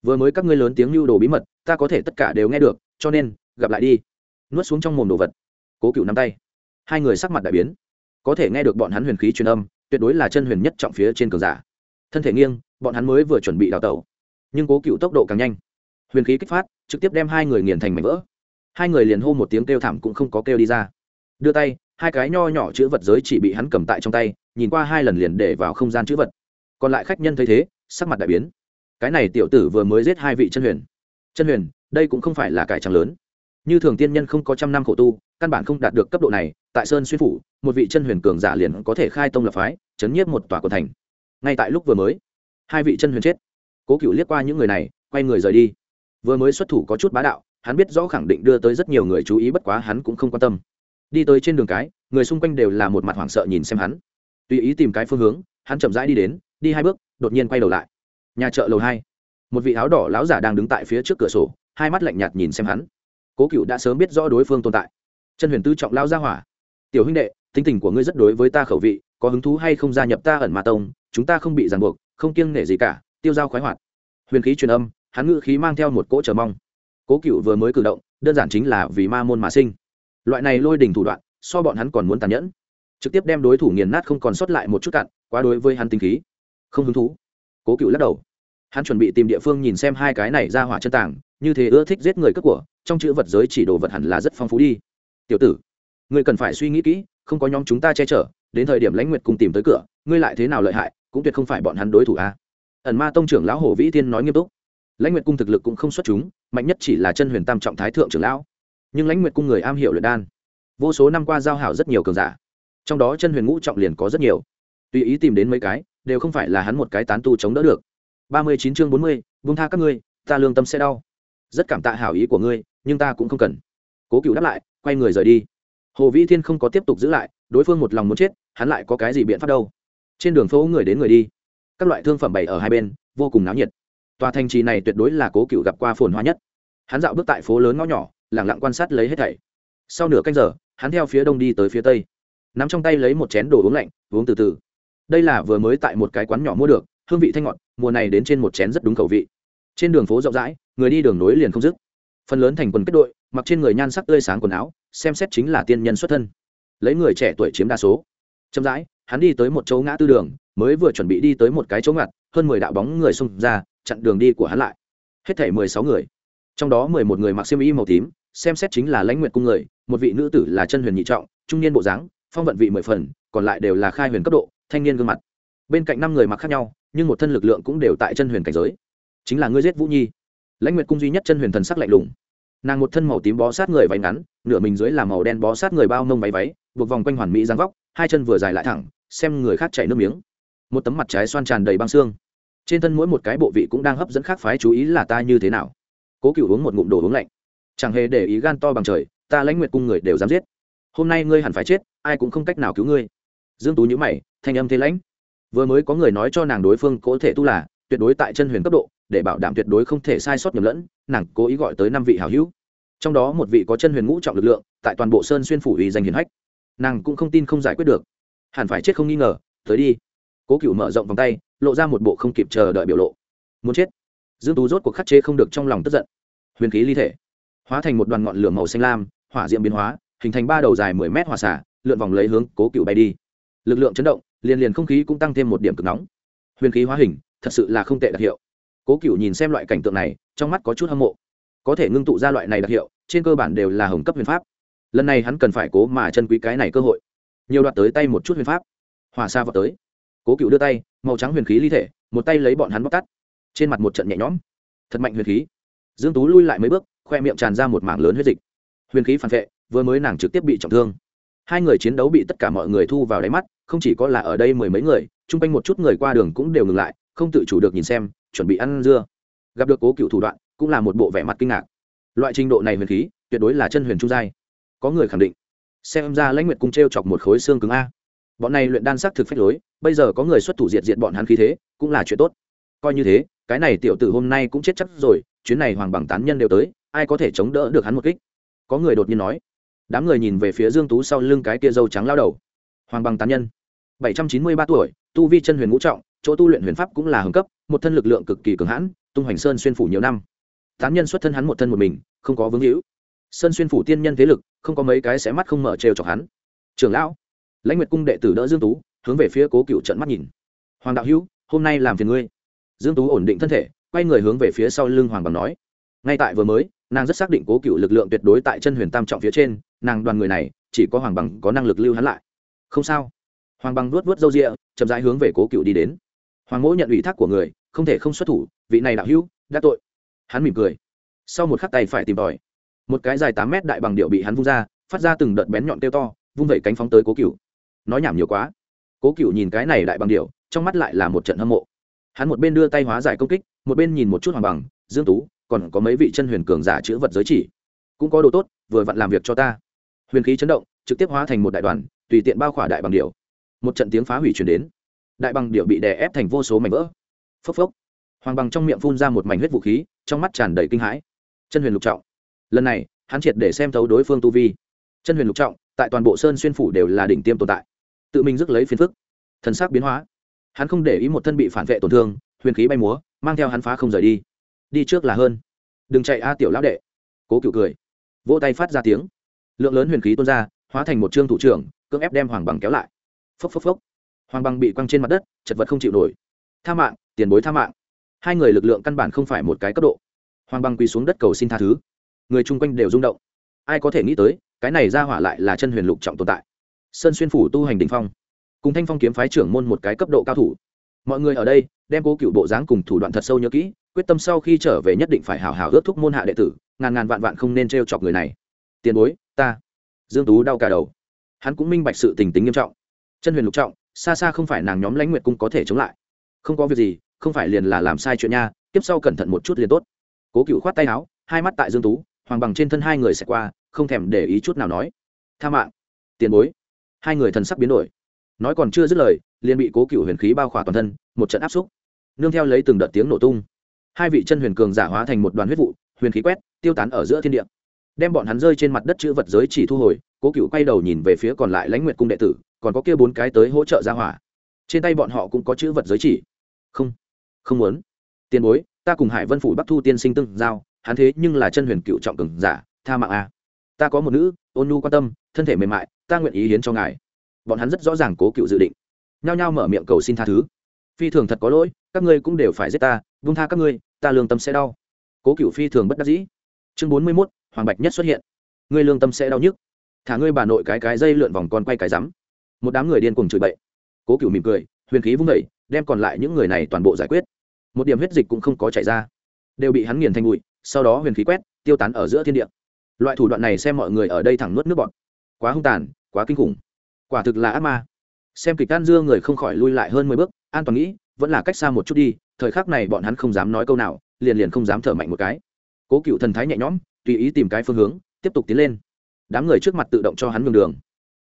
Vừa mới các ngươi lớn tiếng lưu đồ bí mật, ta có thể tất cả đều nghe được, cho nên, gặp lại đi. Nuốt xuống trong mồm đồ vật. Cố cựu nắm tay. Hai người sắc mặt đại biến. Có thể nghe được bọn hắn huyền khí truyền âm, tuyệt đối là chân huyền nhất trọng phía trên cường giả. Thân thể nghiêng, bọn hắn mới vừa chuẩn bị đào tẩu. Nhưng cố cựu tốc độ càng nhanh. Huyền khí kích phát, trực tiếp đem hai người nghiền thành mảnh vỡ hai người liền hô một tiếng kêu thảm cũng không có kêu đi ra. Đưa tay, hai cái nho nhỏ chữ vật giới chỉ bị hắn cầm tại trong tay, nhìn qua hai lần liền để vào không gian chữ vật. Còn lại khách nhân thấy thế, sắc mặt đại biến. Cái này tiểu tử vừa mới giết hai vị chân huyền. Chân huyền, đây cũng không phải là cải trắng lớn. Như thường tiên nhân không có trăm năm khổ tu, căn bản không đạt được cấp độ này, tại sơn xuyên phủ, một vị chân huyền cường giả liền có thể khai tông lập phái, chấn nhiếp một tòa quần thành. Ngay tại lúc vừa mới, hai vị chân huyền chết. Cố cựu liếc qua những người này, quay người rời đi. Vừa mới xuất thủ có chút bá đạo hắn biết rõ khẳng định đưa tới rất nhiều người chú ý, bất quá hắn cũng không quan tâm. Đi tới trên đường cái, người xung quanh đều là một mặt hoảng sợ nhìn xem hắn. Tùy ý tìm cái phương hướng, hắn chậm rãi đi đến, đi hai bước, đột nhiên quay đầu lại. Nhà chợ lầu hai. Một vị áo đỏ lão giả đang đứng tại phía trước cửa sổ, hai mắt lạnh nhạt nhìn xem hắn. Cố cựu đã sớm biết rõ đối phương tồn tại. Chân huyền tư trọng lao ra hỏa. Tiểu huynh đệ, tính tình của ngươi rất đối với ta khẩu vị, có hứng thú hay không gia nhập ta ẩn ma tông, chúng ta không bị ràng buộc, không kiêng nể gì cả, tiêu dao khoái hoạt. Huyền khí truyền âm, hắn ngự khí mang theo một cỗ chờ mong cố cựu vừa mới cử động, đơn giản chính là vì ma môn mà sinh. Loại này lôi đình thủ đoạn, so bọn hắn còn muốn tàn nhẫn. Trực tiếp đem đối thủ nghiền nát không còn sót lại một chút cặn, quá đối với hắn tinh khí. Không hứng thú. Cố cựu lắc đầu. Hắn chuẩn bị tìm địa phương nhìn xem hai cái này ra hỏa chân tảng như thế ưa thích giết người cướp của, trong chữ vật giới chỉ đồ vật hẳn là rất phong phú đi. Tiểu tử, ngươi cần phải suy nghĩ kỹ, không có nhóm chúng ta che chở, đến thời điểm lãnh nguyệt cùng tìm tới cửa, ngươi lại thế nào lợi hại, cũng tuyệt không phải bọn hắn đối thủ a ẩn ma tông trưởng lão hồ vĩ thiên nói nghiêm túc lãnh nguyệt cung thực lực cũng không xuất chúng, mạnh nhất chỉ là chân huyền tam trọng thái thượng trưởng lão. Nhưng lãnh nguyệt cung người am hiểu luyện đan, vô số năm qua giao hảo rất nhiều cường giả. Trong đó chân huyền ngũ trọng liền có rất nhiều. Tùy ý tìm đến mấy cái, đều không phải là hắn một cái tán tu chống đỡ được. Ba mươi chín chương bốn mươi vung tha các ngươi, ta lương tâm sẽ đau. Rất cảm tạ hảo ý của ngươi, nhưng ta cũng không cần. Cố cựu đáp lại, quay người rời đi. Hồ vĩ thiên không có tiếp tục giữ lại, đối phương một lòng muốn chết, hắn lại có cái gì biện pháp đâu? Trên đường phố người đến người đi. Các loại thương phẩm bày ở hai bên, vô cùng náo nhiệt tòa thành trì này tuyệt đối là cố cựu gặp qua phồn hoa nhất. Hắn dạo bước tại phố lớn ngõ nhỏ lẳng lặng quan sát lấy hết thảy. Sau nửa canh giờ, hắn theo phía đông đi tới phía tây. N ắ m trong tay lấy một chén đồ uống lạnh, uống từ từ. Đây là vừa mới tại một cái quán nhỏ mua được, hương vị thanh ngọt, mùa này đến trên một chén rất đúng khẩu vị. Trên đường phố rộng rãi, người đi đường nối liền không dứt. Phần lớn thành quần kết đội, mặc trên người nhan sắc tươi sáng quần áo, xem xét chính là tiên nhân xuất thân. Lấy người trẻ tuổi chiếm đa số. Chậm rãi, hắn đi tới một chỗ ngã tư đường, mới vừa chuẩn bị đi tới một cái chỗ ngặt, hơn mười đạo bóng người xông ra chặn đường đi của hắn lại. Hết thể mười sáu người. Trong đó mười một người mặc xiêm y màu tím, xem xét chính là lãnh nguyện cung người, một vị nữ tử là chân huyền nhị trọng, trung niên bộ dáng, phong vận vị mười phần, còn lại đều là khai huyền cấp độ, thanh niên gương mặt. Bên cạnh năm người mặc khác nhau, nhưng một thân lực lượng cũng đều tại chân huyền cảnh giới. Chính là ngươi giết vũ nhi. Lãnh nguyệt cung duy nhất chân huyền thần sắc lạnh lùng. Nàng một thân màu tím bó sát người váy ngắn, nửa mình dưới là màu đen bó sát người bao mông váy váy, buộc vòng quanh hoàn mỹ dáng vóc, hai chân vừa dài lại thẳng, xem người khác chảy nước miếng. Một tấm mặt trái xoan tràn đầy băng xương trên thân mỗi một cái bộ vị cũng đang hấp dẫn khác phái chú ý là ta như thế nào. Cố cựu uống một ngụm đồ uống lạnh. Chẳng hề để ý gan to bằng trời, ta lãnh nguyệt cung người đều dám giết. Hôm nay ngươi hẳn phải chết, ai cũng không cách nào cứu ngươi. Dương tú nhữ mày, thanh âm thế lãnh. Vừa mới có người nói cho nàng đối phương có thể tu là, tuyệt đối tại chân huyền cấp độ, để bảo đảm tuyệt đối không thể sai sót nhầm lẫn, nàng cố ý gọi tới năm vị hảo hữu. Trong đó một vị có chân huyền ngũ trọng lực lượng, tại toàn bộ sơn xuyên phủ uy danh hiển hách. Nàng cũng không tin không giải quyết được. Hẳn phải chết không nghi ngờ, tới đi. Cố cựu mở rộng vòng tay lộ ra một bộ không kịp chờ đợi biểu lộ. Muốn chết. Dương tú rốt cuộc khắc chế không được trong lòng tức giận. Huyền khí ly thể. Hóa thành một đoàn ngọn lửa màu xanh lam, hỏa diệm biến hóa, hình thành ba đầu dài mười mét hỏa xả lượn vòng lấy hướng cố cựu bay đi. Lực lượng chấn động, liền liền không khí cũng tăng thêm một điểm cực nóng. Huyền khí hóa hình, thật sự là không tệ đặc hiệu. Cố cựu nhìn xem loại cảnh tượng này, trong mắt có chút hâm mộ. Có thể ngưng tụ ra loại này đặc hiệu, trên cơ bản đều là hồng cấp huyền pháp. Lần này hắn cần phải cố mà chân quý cái này cơ hội. Nhiều đoạt tới tay một chút huyền pháp. Hòa xa vào tới cố cựu đưa tay, màu trắng huyền khí ly thể, một tay lấy bọn hắn bóc tắt trên mặt một trận nhẹ nhõm. Thật mạnh huyền khí. Dương tú lui lại mấy bước, khoe miệng tràn ra một mảng lớn huyết dịch. Huyền khí phản vệ, vừa mới nàng trực tiếp bị trọng thương. Hai người chiến đấu bị tất cả mọi người thu vào đáy mắt, không chỉ có là ở đây mười mấy người, chung quanh một chút người qua đường cũng đều ngừng lại, không tự chủ được nhìn xem, chuẩn bị ăn dưa. Gặp được cố cựu thủ đoạn, cũng là một bộ vẻ mặt kinh ngạc. Loại trình độ này huyền khí, tuyệt đối là chân huyền trung giai. Có người khẳng định, xem ra lãnh nguyệt cung t r e o chọc một khối xương cứng a. Bọn này luyện đan sắc thực phách lối bây giờ có người xuất thủ diệt diệt bọn hắn khí thế, cũng là chuyện tốt. Coi như thế, cái này tiểu tử hôm nay cũng chết chắc rồi, chuyến này hoàng bằng tán nhân đều tới, ai có thể chống đỡ được hắn một kích? Có người đột nhiên nói. Đám người nhìn về phía dương tú sau lưng cái kia dâu trắng lao đầu. Hoàng bằng tán nhân. Bảy trăm chín mươi ba tuổi, tu vi chân huyền ngũ trọng, chỗ tu luyện huyền pháp cũng là hưng cấp, một thân lực lượng cực kỳ cường hãn, tung hoành sơn xuyên phủ nhiều năm. Tán nhân xuất thân hắn một thân một mình, không có vướng hữu sơn xuyên phủ tiên nhân thế lực, không có mấy cái sẽ mắt không mở trêu chọc hắn. Trưởng lão, lãnh nguyệt cung đệ tử đỡ dương tú hướng về phía cố cựu trận mắt nhìn. Hoàng đạo hữu, hôm nay làm phiền ngươi. Dương tú ổn định thân thể, quay người hướng về phía sau lưng hoàng bằng nói. Ngay tại vừa mới, nàng rất xác định cố cựu lực lượng tuyệt đối tại chân huyền tam trọng phía trên, nàng đoàn người này, chỉ có hoàng bằng có năng lực lưu hắn lại. Không sao. Hoàng bằng nuốt vớt râu rịa chậm rãi hướng về cố cựu đi đến. Hoàng mỗ nhận ủy thác của người, không thể không xuất thủ, vị này đạo hữu, đã tội. Hắn mỉm cười. Sau một khắc tay phải tìm tòi, một cái dài tám mét đại bằng điệu bị hắn vung ra, phát ra từng đợt bén nhọn kêu to, vung vẩy cánh phóng tới cố cựu. Nói nhảm nhiều quá cố cựu nhìn cái này đại bằng điệu trong mắt lại là một trận hâm mộ. Hắn một bên đưa tay hóa giải công kích, một bên nhìn một chút hoàng bằng, dương tú, còn có mấy vị chân huyền cường giả chữ vật giới chỉ, cũng có đồ tốt, vừa vặn làm việc cho ta. Huyền khí chấn động, trực tiếp hóa thành một đại đoàn, tùy tiện bao khỏa đại bằng điệu một trận tiếng phá hủy chuyển đến. Đại bằng điệu bị đè ép thành vô số mảnh vỡ. Phốc phốc. Hoàng bằng trong miệng phun ra một mảnh huyết vũ khí, trong mắt tràn đầy kinh hãi. Chân huyền lục trọng. Lần này, hắn triệt để xem thấu đối phương tu vi. Chân huyền lục trọng, tại toàn bộ sơn xuyên phủ đều là đỉnh tiêm tồn tại tự mình rước lấy phiền phức. Thần sắc biến hóa. Hắn không để ý một thân bị phản vệ tổn thương, huyền khí bay múa, mang theo hắn phá không rời đi. Đi trước là hơn. Đừng chạy a, tiểu lão đệ. Cố cựu cười. Vỗ tay phát ra tiếng. Lượng lớn huyền khí tuôn ra, hóa thành một trương thủ trưởng, cưỡng ép đem hoàng bằng kéo lại. Phốc phốc phốc. Hoàng bằng bị quăng trên mặt đất, chật vật không chịu nổi. Tha mạng, tiền bối tha mạng. Hai người lực lượng căn bản không phải một cái cấp độ. Hoàng bằng quỳ xuống đất cầu xin tha thứ. Người chung quanh đều rung động. Ai có thể nghĩ tới, cái này ra hỏa lại là chân huyền lục trọng tồn tại sơn xuyên phủ tu hành đình phong, cùng thanh phong kiếm phái trưởng môn một cái cấp độ cao thủ. Mọi người ở đây, đem cố cựu bộ dáng cùng thủ đoạn thật sâu nhớ kỹ, quyết tâm sau khi trở về nhất định phải hào hào ước thúc môn hạ đệ tử, ngàn ngàn vạn vạn không nên t r e o chọc người này. Tiền bối, ta. Dương tú đau cả đầu. Hắn cũng minh bạch sự tình tính nghiêm trọng. Chân huyền lục trọng, xa xa không phải nàng nhóm lãnh nguyệt cung có thể chống lại. Không có việc gì, không phải liền là làm sai chuyện nha, tiếp sau cẩn thận một chút liền tốt. Cố cựu khoát tay áo, hai mắt tại dương tú, hoàng bằng trên thân hai người sẽ qua, không thèm để ý chút nào nói. Tha mạng. Tiền bối hai người thần sắc biến đổi. Nói còn chưa dứt lời, liền bị cố cựu huyền khí bao khỏa toàn thân, một trận áp xúc. Nương theo lấy từng đợt tiếng nổ tung. Hai vị chân huyền cường giả hóa thành một đoàn huyết vụ, huyền khí quét, tiêu tán ở giữa thiên địa. Đem bọn hắn rơi trên mặt đất chữ vật giới chỉ thu hồi, cố cựu quay đầu nhìn về phía còn lại lãnh nguyện cung đệ tử, còn có kia bốn cái tới hỗ trợ ra hỏa. Trên tay bọn họ cũng có chữ vật giới chỉ. Không không muốn. Tiền bối, ta cùng hải vân phủ bắc thu tiên sinh tương giao, hắn thế nhưng là chân huyền cựu trọng cường giả, tha mạng a ta có một nữ, ôn nhu quan tâm, thân thể mềm mại, ta nguyện ý hiến cho ngài. Bọn hắn rất rõ ràng cố cựu dự định. Nhao nhao mở miệng cầu xin tha thứ. Phi thường thật có lỗi, các ngươi cũng đều phải giết ta vung tha các ngươi, ta lương tâm sẽ đau. Cố cựu phi thường bất đắc dĩ. Chương bốn mươi mốt, hoàng bạch nhất xuất hiện. Ngươi lương tâm sẽ đau nhức. Thả ngươi bà nội cái cái dây lượn vòng con quay cái rắm. Một đám người điên cùng chửi bậy. Cố cựu mỉm cười, huyền khí vung vẩy đem còn lại những người này toàn bộ giải quyết. Một điểm huyết dịch cũng không có chảy ra. Đều bị hắn nghiền thành bụi, sau đó huyền khí quét, tiêu tán ở giữa thiên địa loại thủ đoạn này xem mọi người ở đây thẳng nuốt nước bọt. Quá hung tàn quá kinh khủng. Quả thực là ác ma. Xem kịch can dưa người không khỏi lui lại hơn mười bước an toàn nghĩ vẫn là cách xa một chút đi thời khắc này bọn hắn không dám nói câu nào liền liền không dám thở mạnh một cái. Cố cựu thần thái nhẹ nhõm tùy ý tìm cái phương hướng tiếp tục tiến lên. Đám người trước mặt tự động cho hắn nhường đường.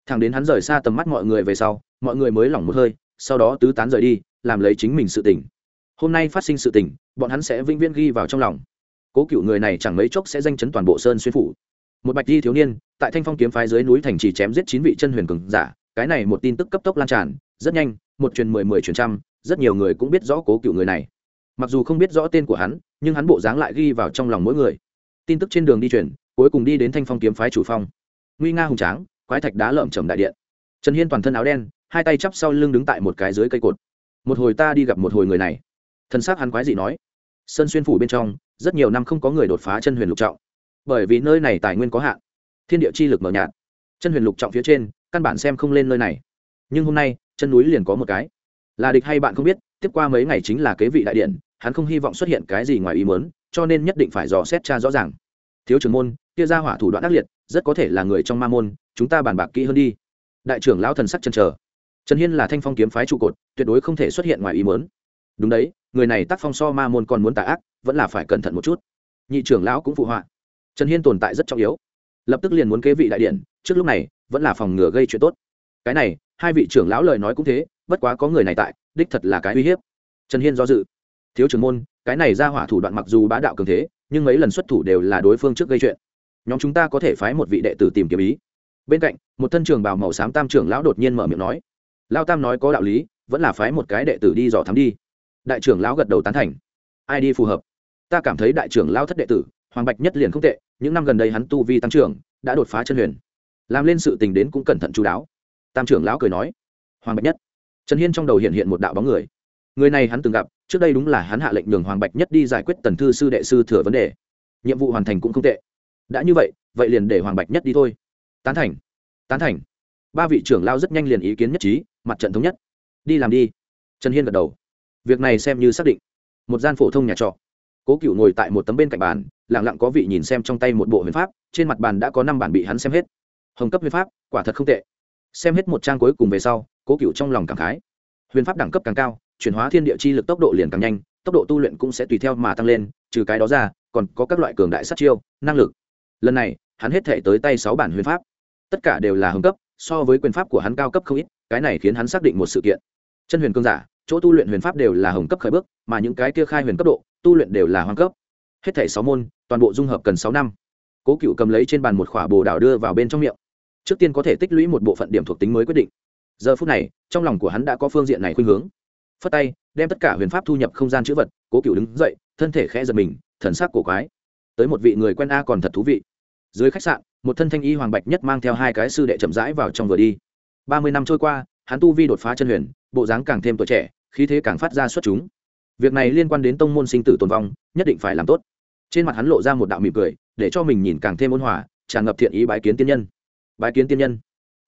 Thẳng đến hắn rời xa tầm mắt mọi người về sau mọi người mới lỏng một hơi sau đó tứ tán rời đi làm lấy chính mình sự tỉnh hôm nay phát sinh sự tỉnh, bọn hắn sẽ vĩnh viễn ghi vào trong lòng cố cựu người này chẳng mấy chốc sẽ danh chấn toàn bộ sơn xuyên phủ. Một bạch di thiếu niên, tại thanh phong kiếm phái dưới núi thành trì chém giết chín vị chân huyền cường giả, cái này một tin tức cấp tốc lan tràn, rất nhanh, một truyền mười mười truyền trăm, rất nhiều người cũng biết rõ cố cựu người này. Mặc dù không biết rõ tên của hắn, nhưng hắn bộ dáng lại ghi vào trong lòng mỗi người. Tin tức trên đường đi chuyển cuối cùng đi đến thanh phong kiếm phái chủ phong. Nguy nga hùng tráng, quái thạch đá lợm chầm đại điện. Trần hiên toàn thân áo đen, hai tay chắp sau lưng đứng tại một cái dưới cây cột. Một hồi ta đi gặp một hồi người này. Thân xác hắn quái dị nói. Sơn xuyên phủ bên trong rất nhiều năm không có người đột phá chân huyền lục trọng. Bởi vì nơi này tài nguyên có hạn, thiên địa chi lực mờ nhạt. Chân huyền lục trọng phía trên, căn bản xem không lên nơi này. Nhưng hôm nay, chân núi liền có một cái. Là địch hay bạn không biết, tiếp qua mấy ngày chính là kế vị đại điện, hắn không hy vọng xuất hiện cái gì ngoài ý mớn cho nên nhất định phải dò xét cha rõ ràng. Thiếu trưởng môn, kia ra hỏa thủ đoạn ác liệt, rất có thể là người trong ma môn, chúng ta bàn bạc kỹ hơn đi. Đại trưởng lão thần sắc chân chờ. Trần hiên là thanh phong kiếm phái trụ cột, tuyệt đối không thể xuất hiện ngoài ý mớn đúng đấy, người này tác phong so ma môn còn muốn tà ác vẫn là phải cẩn thận một chút. Nhị trưởng lão cũng phụ họa. Trần hiên tồn tại rất trọng yếu. Lập tức liền muốn kế vị đại điện, trước lúc này, vẫn là phòng ngừa gây chuyện tốt. Cái này, hai vị trưởng lão lời nói cũng thế, bất quá có người này tại, đích thật là cái uy hiếp. Trần hiên do dự. Thiếu trưởng môn, cái này ra hỏa thủ đoạn mặc dù bá đạo cường thế, nhưng mấy lần xuất thủ đều là đối phương trước gây chuyện. Nhóm chúng ta có thể phái một vị đệ tử tìm kiếm ý. Bên cạnh, một thân trường bào màu xám tam trưởng lão đột nhiên mở miệng nói. Lao tam nói có đạo lý, vẫn là phái một cái đệ tử đi dò thám đi. Đại trưởng lão gật đầu tán thành. Ai đi phù hợp? Ta cảm thấy đại trưởng lão thất đệ tử, hoàng bạch nhất liền không tệ, những năm gần đây hắn tu vi tăng trưởng, đã đột phá chân huyền. Làm lên sự tình đến cũng cẩn thận chú đáo. Tam trưởng lão cười nói. Hoàng bạch nhất. Trần hiên trong đầu hiện hiện một đạo bóng người. Người này hắn từng gặp, trước đây đúng là hắn hạ lệnh nhường hoàng bạch nhất đi giải quyết tần thư sư đệ sư thừa vấn đề. Nhiệm vụ hoàn thành cũng không tệ. Đã như vậy vậy liền để hoàng bạch nhất đi thôi. Tán thành. Tán thành. Ba vị trưởng lao rất nhanh liền ý kiến nhất trí, mặt trận thống nhất. Đi làm đi. Trần hiên gật đầu. Việc này xem như xác định. Một gian phổ thông nhà trọ cố cựu ngồi tại một tấm bên cạnh bàn lẳng lặng có vị nhìn xem trong tay một bộ huyền pháp, trên mặt bàn đã có năm bản bị hắn xem hết. Hồng cấp huyền pháp, quả thật không tệ. Xem hết một trang cuối cùng về sau, cố cựu trong lòng cảm khái. Huyền pháp đẳng cấp càng cao, chuyển hóa thiên địa chi lực tốc độ liền càng nhanh, tốc độ tu luyện cũng sẽ tùy theo mà tăng lên, trừ cái đó ra, còn có các loại cường đại sát chiêu, năng lực. Lần này, hắn hết thể tới tay sáu bản huyền pháp. Tất cả đều là hồng cấp, so với quyền pháp của hắn cao cấp không ít, cái này khiến hắn xác định một sự kiện. Chân huyền cương giả chỗ tu luyện huyền pháp đều là hồng cấp khởi bước, mà những cái kia khai huyền cấp độ, tu luyện đều là hoàng cấp. Hết thảy sáu môn, toàn bộ dung hợp cần sáu năm. Cố cựu cầm lấy trên bàn một khỏa bồ đào đưa vào bên trong miệng. Trước tiên có thể tích lũy một bộ phận điểm thuộc tính mới quyết định. Giờ phút này, trong lòng của hắn đã có phương diện này khuynh hướng. Phất tay, đem tất cả huyền pháp thu nhập không gian chữ vật, cố cựu đứng dậy, thân thể khẽ giật mình, thần sắc cổ quái. Tới một vị người quen a còn thật thú vị. Dưới khách sạn, một thân thanh y hoàng bạch nhất mang theo hai cái sư đệ chậm rãi vào trong vừa đi. Ba mươi năm trôi qua hắn tu vi đột phá chân huyền, bộ dáng càng thêm tuổi trẻ, khí thế càng phát ra xuất chúng. Việc này liên quan đến tông môn sinh tử tồn vong, nhất định phải làm tốt. Trên mặt hắn lộ ra một đạo mỉm cười, để cho mình nhìn càng thêm ôn hòa, tràn ngập thiện ý bái kiến tiên nhân. Bái kiến tiên nhân.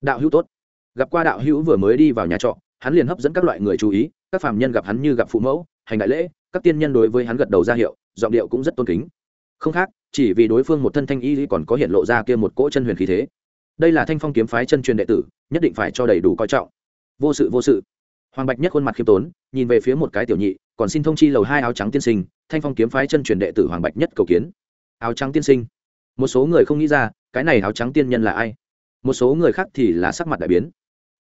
Đạo hữu tốt. Gặp qua đạo hữu vừa mới đi vào nhà trọ, hắn liền hấp dẫn các loại người chú ý, các phàm nhân gặp hắn như gặp phụ mẫu, hành đại lễ, các tiên nhân đối với hắn gật đầu ra hiệu, giọng điệu cũng rất tôn kính. Không khác, chỉ vì đối phương một thân thanh y còn có hiện lộ ra kia một cỗ chân huyền khí thế. Đây là thanh phong kiếm phái chân truyền đệ tử, nhất định phải cho đầy đủ coi trọng vô sự vô sự. Hoàng bạch nhất khuôn mặt khiêm tốn, nhìn về phía một cái tiểu nhị, còn xin thông chi lầu hai áo trắng tiên sinh, thanh phong kiếm phái chân truyền đệ tử hoàng bạch nhất cầu kiến. Áo trắng tiên sinh. Một số người không nghĩ ra, cái này áo trắng tiên nhân là ai? Một số người khác thì là sắc mặt đại biến.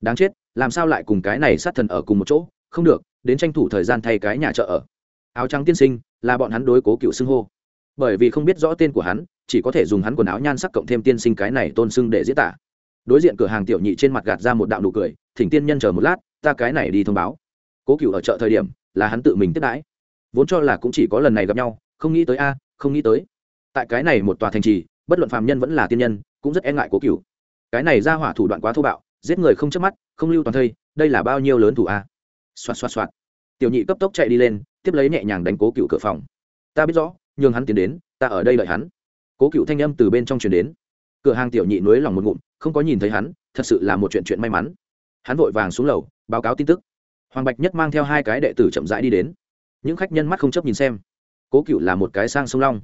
Đáng chết, làm sao lại cùng cái này sát thần ở cùng một chỗ? Không được, đến tranh thủ thời gian thay cái nhà chợ ở. Áo trắng tiên sinh, là bọn hắn đối cố cựu xưng hô. Bởi vì không biết rõ tên của hắn, chỉ có thể dùng hắn quần áo nhan sắc cộng thêm tiên sinh cái này tôn xưng để diễn tả. Đối diện cửa hàng tiểu nhị trên mặt gạt ra một đạo nụ cười thỉnh tiên nhân chờ một lát, ta cái này đi thông báo. Cố cựu ở chợ thời điểm, là hắn tự mình tiếp đãi. Vốn cho là cũng chỉ có lần này gặp nhau, không nghĩ tới a, không nghĩ tới. Tại cái này một tòa thành trì, bất luận phàm nhân vẫn là tiên nhân, cũng rất e ngại cố cựu cái này ra hỏa thủ đoạn quá thô bạo, giết người không chớp mắt, không lưu toàn thây, đây là bao nhiêu lớn thủ a. Xoạt xoạt xoạt. Tiểu nhị cấp tốc chạy đi lên, tiếp lấy nhẹ nhàng đánh cố cựu cửa phòng. Ta biết rõ, nhường hắn tiến đến, ta ở đây đợi hắn. Cố cựu thanh âm từ bên trong truyền đến. Cửa hàng tiểu nhị nối lòng một ngụm, không có nhìn thấy hắn, thật sự là một chuyện chuyện may mắn hắn vội vàng xuống lầu, báo cáo tin tức. Hoàng bạch nhất mang theo hai cái đệ tử chậm rãi đi đến. Những khách nhân mắt không chấp nhìn xem. Cố cựu là một cái sang sông long.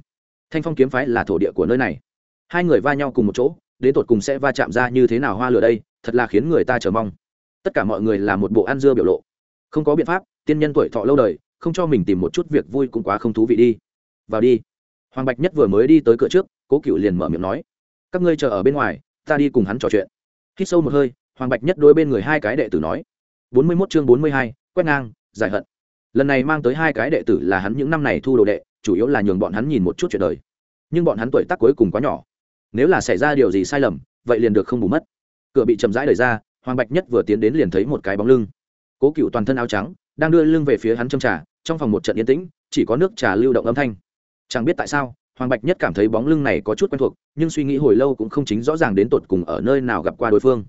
Thanh phong kiếm phái là thổ địa của nơi này. Hai người va nhau cùng một chỗ, đến tột cùng sẽ va chạm ra như thế nào hoa lửa đây, thật là khiến người ta chờ mong. Tất cả mọi người là một bộ ăn dưa biểu lộ. Không có biện pháp, tiên nhân tuổi thọ lâu đời, không cho mình tìm một chút việc vui cũng quá không thú vị đi. Vào đi. Hoàng bạch nhất vừa mới đi tới cửa trước, cố cựu liền mở miệng nói, các ngươi chờ ở bên ngoài, ta đi cùng hắn trò chuyện. Hít sâu một hơi hoàng bạch nhất đôi bên người hai cái đệ tử nói. Bốn mươi mốt chương bốn mươi hai, quét ngang, giải hận. Lần này mang tới hai cái đệ tử là hắn những năm này thu đồ đệ, chủ yếu là nhường bọn hắn nhìn một chút chuyện đời. Nhưng bọn hắn tuổi tác cuối cùng quá nhỏ. Nếu là xảy ra điều gì sai lầm, vậy liền được không bù mất. Cửa bị chậm rãi đẩy ra, hoàng bạch nhất vừa tiến đến liền thấy một cái bóng lưng. Cố cựu toàn thân áo trắng, đang đưa lưng về phía hắn trong trà, trong phòng một trận yên tĩnh, chỉ có nước trà lưu động âm thanh. Chẳng biết tại sao, hoàng bạch nhất cảm thấy bóng lưng này có chút quen thuộc, nhưng suy nghĩ hồi lâu cũng không chính rõ ràng đến tột cùng ở nơi nào gặp qua đối phương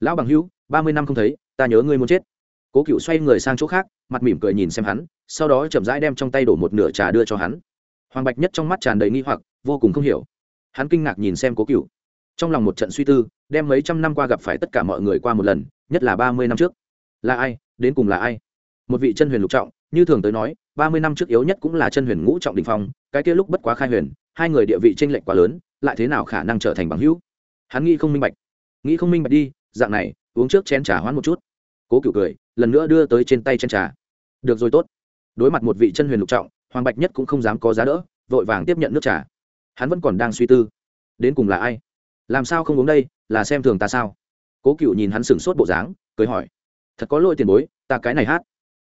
lão bằng hữu, ba mươi năm không thấy, ta nhớ ngươi muốn chết. Cố cựu xoay người sang chỗ khác, mặt mỉm cười nhìn xem hắn, sau đó chậm rãi đem trong tay đổ một nửa trà đưa cho hắn. Hoàng bạch nhất trong mắt tràn đầy nghi hoặc, vô cùng không hiểu. Hắn kinh ngạc nhìn xem cố cựu trong lòng một trận suy tư, đem mấy trăm năm qua gặp phải tất cả mọi người qua một lần, nhất là ba mươi năm trước. Là ai, đến cùng là ai? Một vị chân huyền lục trọng, như thường tới nói, ba mươi năm trước yếu nhất cũng là chân huyền ngũ trọng đình phong, cái kia lúc bất quá khai huyền, hai người địa vị tranh lệch quá lớn, lại thế nào khả năng trở thành bằng hữu? Hắn nghĩ không minh bạch. Nghĩ không minh bạch đi dạng này, uống trước chén trà hoán một chút. Cố cựu cười, lần nữa đưa tới trên tay chén trà. Được rồi, tốt. Đối mặt một vị chân huyền lục trọng, hoàng bạch nhất cũng không dám có giá đỡ, vội vàng tiếp nhận nước trà. Hắn vẫn còn đang suy tư, đến cùng là ai? Làm sao không uống đây, là xem thường ta sao? Cố cựu nhìn hắn sửng sốt bộ dáng, cười hỏi. Thật có lỗi tiền bối, ta cái này hát.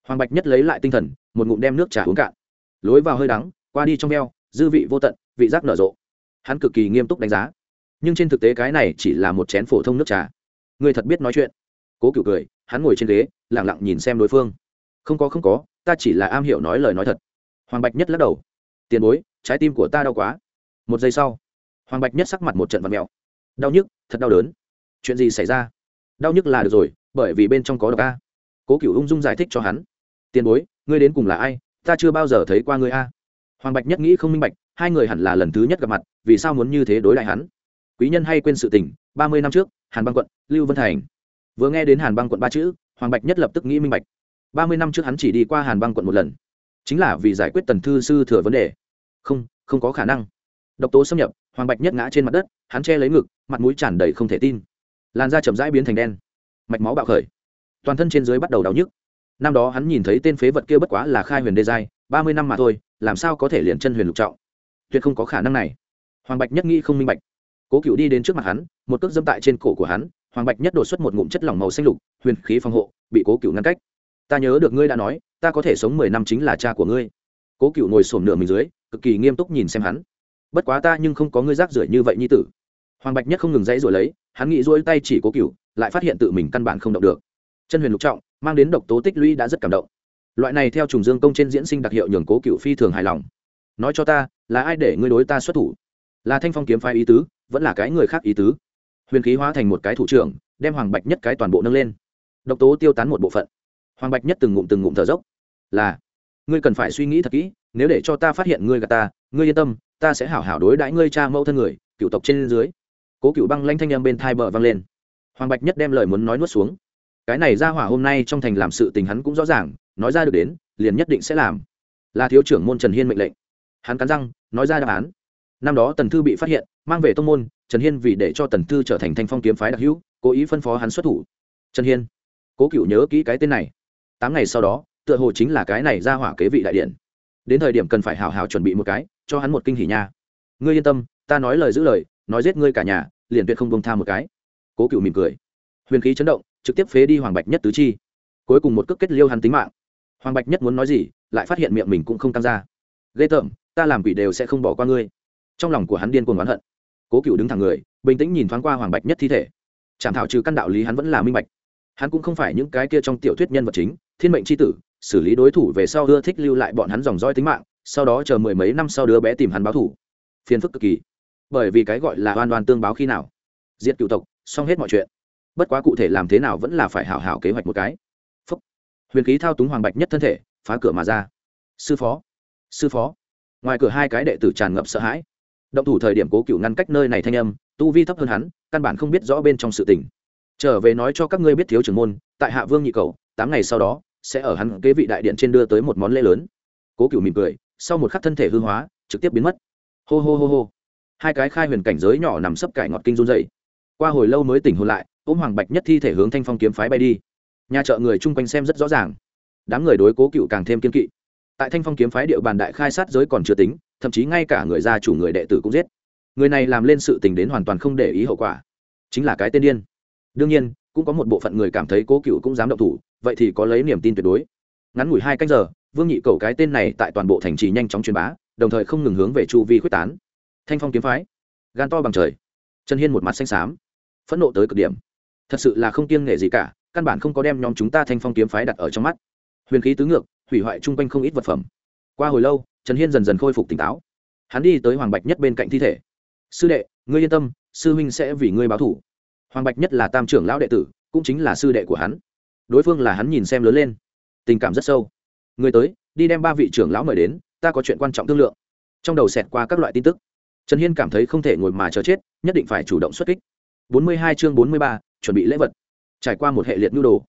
Hoàng bạch nhất lấy lại tinh thần, một ngụm đem nước trà uống cạn. Lối vào hơi đắng, qua đi trong veo, dư vị vô tận, vị giác nở rộ. Hắn cực kỳ nghiêm túc đánh giá. Nhưng trên thực tế cái này chỉ là một chén phổ thông nước trà. Ngươi thật biết nói chuyện. Cố cựu cười, hắn ngồi trên ghế lẳng lặng nhìn xem đối phương. Không có không có, ta chỉ là am hiểu nói lời nói thật. Hoàng bạch nhất lắc đầu. Tiền bối, trái tim của ta đau quá. Một giây sau, hoàng bạch nhất sắc mặt một trận vật mèo. Đau nhức, thật đau đớn. Chuyện gì xảy ra? Đau nhức là được rồi, bởi vì bên trong có độc a. Cố cựu ung dung giải thích cho hắn. Tiền bối, ngươi đến cùng là ai? Ta chưa bao giờ thấy qua ngươi a. Hoàng bạch nhất nghĩ không minh bạch, hai người hẳn là lần thứ nhất gặp mặt, vì sao muốn như thế đối lại hắn? Quý nhân hay quên sự tình, ba mươi năm trước hàn băng quận, lưu vân thành. Vừa nghe đến hàn băng quận ba chữ, hoàng bạch nhất lập tức nghĩ minh bạch. Ba mươi năm trước hắn chỉ đi qua hàn băng quận một lần. Chính là vì giải quyết tần thư sư thừa vấn đề. Không không có khả năng. Độc tố xâm nhập, hoàng bạch nhất ngã trên mặt đất, hắn che lấy ngực, mặt mũi tràn đầy không thể tin. Làn da chậm rãi biến thành đen. Mạch máu bạo khởi. Toàn thân trên dưới bắt đầu đau nhức. Năm đó hắn nhìn thấy tên phế vật kia bất quá là khai huyền đê giai, ba mươi năm mà thôi, làm sao có thể liền chân huyền lục trọng? Tuyệt không có khả năng này. Hoàng bạch nhất nghĩ không minh bạch. Cố cựu đi đến trước mặt hắn một cước dâm tại trên cổ của hắn, hoàng bạch nhất đột xuất một ngụm chất lỏng màu xanh lục, huyền khí phòng hộ, bị cố cựu ngăn cách. Ta nhớ được ngươi đã nói, ta có thể sống mười năm chính là cha của ngươi. Cố cựu ngồi sổm nửa mình dưới, cực kỳ nghiêm túc nhìn xem hắn. Bất quá ta nhưng không có ngươi rác rưởi như vậy như tử. Hoàng bạch nhất không ngừng dãy rồi lấy, hắn nghĩ rỗi tay chỉ cố cựu lại phát hiện tự mình căn bản không động được. Chân huyền lục trọng, mang đến độc tố tích lũy đã rất cảm động. Loại này theo trùng dương công trên diễn sinh đặc hiệu nhường cố cựu phi thường hài lòng. Nói cho ta, là ai để ngươi đối ta xuất thủ? Là thanh phong kiếm phái ý tứ, vẫn là cái người khác ý tứ huyền khí hóa thành một cái thủ trưởng, đem hoàng bạch nhất cái toàn bộ nâng lên. Độc tố tiêu tán một bộ phận. Hoàng bạch nhất từng ngụm từng ngụm thở dốc. Là, ngươi cần phải suy nghĩ thật kỹ, nếu để cho ta phát hiện ngươi gà ta, ngươi yên tâm, ta sẽ hảo hảo đối đãi ngươi cha mẫu thân người, cựu tộc trên dưới. Cố cựu băng lanh thanh em bên thai bờ vang lên. Hoàng bạch nhất đem lời muốn nói nuốt xuống. Cái này ra hỏa hôm nay trong thành làm sự tình hắn cũng rõ ràng, nói ra được đến, liền nhất định sẽ làm. Là thiếu trưởng môn trần hiên mệnh lệnh. Hắn cắn răng, nói ra đáp án. Năm đó tần thư bị phát hiện mang về tông môn, trần hiên vì để cho tần thư trở thành thanh phong kiếm phái đặc hữu, cố ý phân phó hắn xuất thủ. Trần hiên, cố cựu nhớ kỹ cái tên này. Tám ngày sau đó, tựa hồ chính là cái này ra hỏa kế vị đại điện. Đến thời điểm cần phải hào hào chuẩn bị một cái, cho hắn một kinh hỉ nha. Ngươi yên tâm, ta nói lời giữ lời, nói giết ngươi cả nhà, liền tuyệt không bông tha một cái. Cố cựu mỉm cười. Huyền khí chấn động, trực tiếp phế đi hoàng bạch nhất tứ chi. Cuối cùng một cước kết liêu hắn tính mạng. Hoàng bạch nhất muốn nói gì, lại phát hiện miệng mình cũng không tăng ra. Ghê tởm, ta làm quỷ đều sẽ không bỏ qua ngươi. Trong lòng của hắn điên cuồng oán hận cố cựu đứng thẳng người, bình tĩnh nhìn thoáng qua hoàng bạch nhất thi thể. Chảm thảo trừ căn đạo lý hắn vẫn là minh bạch. Hắn cũng không phải những cái kia trong tiểu thuyết nhân vật chính, thiên mệnh c h i tử, xử lý đối thủ về sau ưa thích lưu lại bọn hắn dòng roi tính mạng, sau đó chờ mười mấy năm sau đứa bé tìm hắn báo thủ. Phiền phức cực kỳ. Bởi vì cái gọi là oan oan tương báo khi nào? Diệt cựu tộc, xong hết mọi chuyện. Bất quá cụ thể làm thế nào vẫn là phải hảo hảo kế hoạch một cái. Phúc. huyền khí thao túng hoàng bạch nhất thân thể, phá cửa mà ra. Sư phó. Sư phó. Ngoài cửa hai cái đệ tử tràn ngập sợ hãi động thủ thời điểm cố cựu ngăn cách nơi này thanh âm, tu vi thấp hơn hắn, căn bản không biết rõ bên trong sự tình. Trở về nói cho các ngươi biết thiếu trưởng môn, tại hạ vương nhị cầu, tám ngày sau đó, sẽ ở hắn kế vị đại điện trên đưa tới một món lễ lớn. Cố cựu mỉm cười, sau một khắc thân thể hư hóa, trực tiếp biến mất. Hô hô hô hô. Hai cái khai huyền cảnh giới nhỏ nằm sấp cải ngọt kinh run dày qua hồi lâu mới tỉnh hôn lại, ôm hoàng bạch nhất thi thể hướng thanh phong kiếm phái bay đi. Nhà chợ người chung quanh xem rất rõ ràng. Đám người đối cố cựu càng thêm kiên kỵ tại thanh phong kiếm phái địa bàn đại khai sát giới còn chưa tính, thậm chí ngay cả người gia chủ người đệ tử cũng giết. Người này làm lên sự tình đến hoàn toàn không để ý hậu quả. Chính là cái tên điên. Đương nhiên, cũng có một bộ phận người cảm thấy cố cựu cũng dám động thủ, vậy thì có lấy niềm tin tuyệt đối. Ngắn ngủi hai cách giờ, vương nhị cầu cái tên này tại toàn bộ thành trì nhanh chóng truyền bá, đồng thời không ngừng hướng về chu vi quyết tán. Thanh phong kiếm phái, gan to bằng trời. Trần hiên một mặt xanh xám, phẫn nộ tới cực điểm. Thật sự là không kiêng nghệ gì cả, căn bản không có đem nhóm chúng ta thanh phong kiếm phái đặt ở trong mắt. Huyền khí tứ ngược hủy hoại chung quanh không ít vật phẩm. Qua hồi lâu, trần hiên dần dần khôi phục tỉnh táo. Hắn đi tới hoàng bạch nhất bên cạnh thi thể. Sư đệ, ngươi yên tâm, sư huynh sẽ vì ngươi báo thủ hoàng bạch nhất là tam trưởng lão đệ tử, cũng chính là sư đệ của hắn. Đối phương là hắn nhìn xem lớn lên. Tình cảm rất sâu. Người tới, đi đem ba vị trưởng lão mời đến, ta có chuyện quan trọng thương lượng. Trong đầu xẹt qua các loại tin tức. Trần hiên cảm thấy không thể ngồi mà chờ chết, nhất định phải chủ động xuất kích. Bốn mươi hai chương bốn mươi ba, chuẩn bị lễ vật. Trải qua một hệ liệt nhu đồ.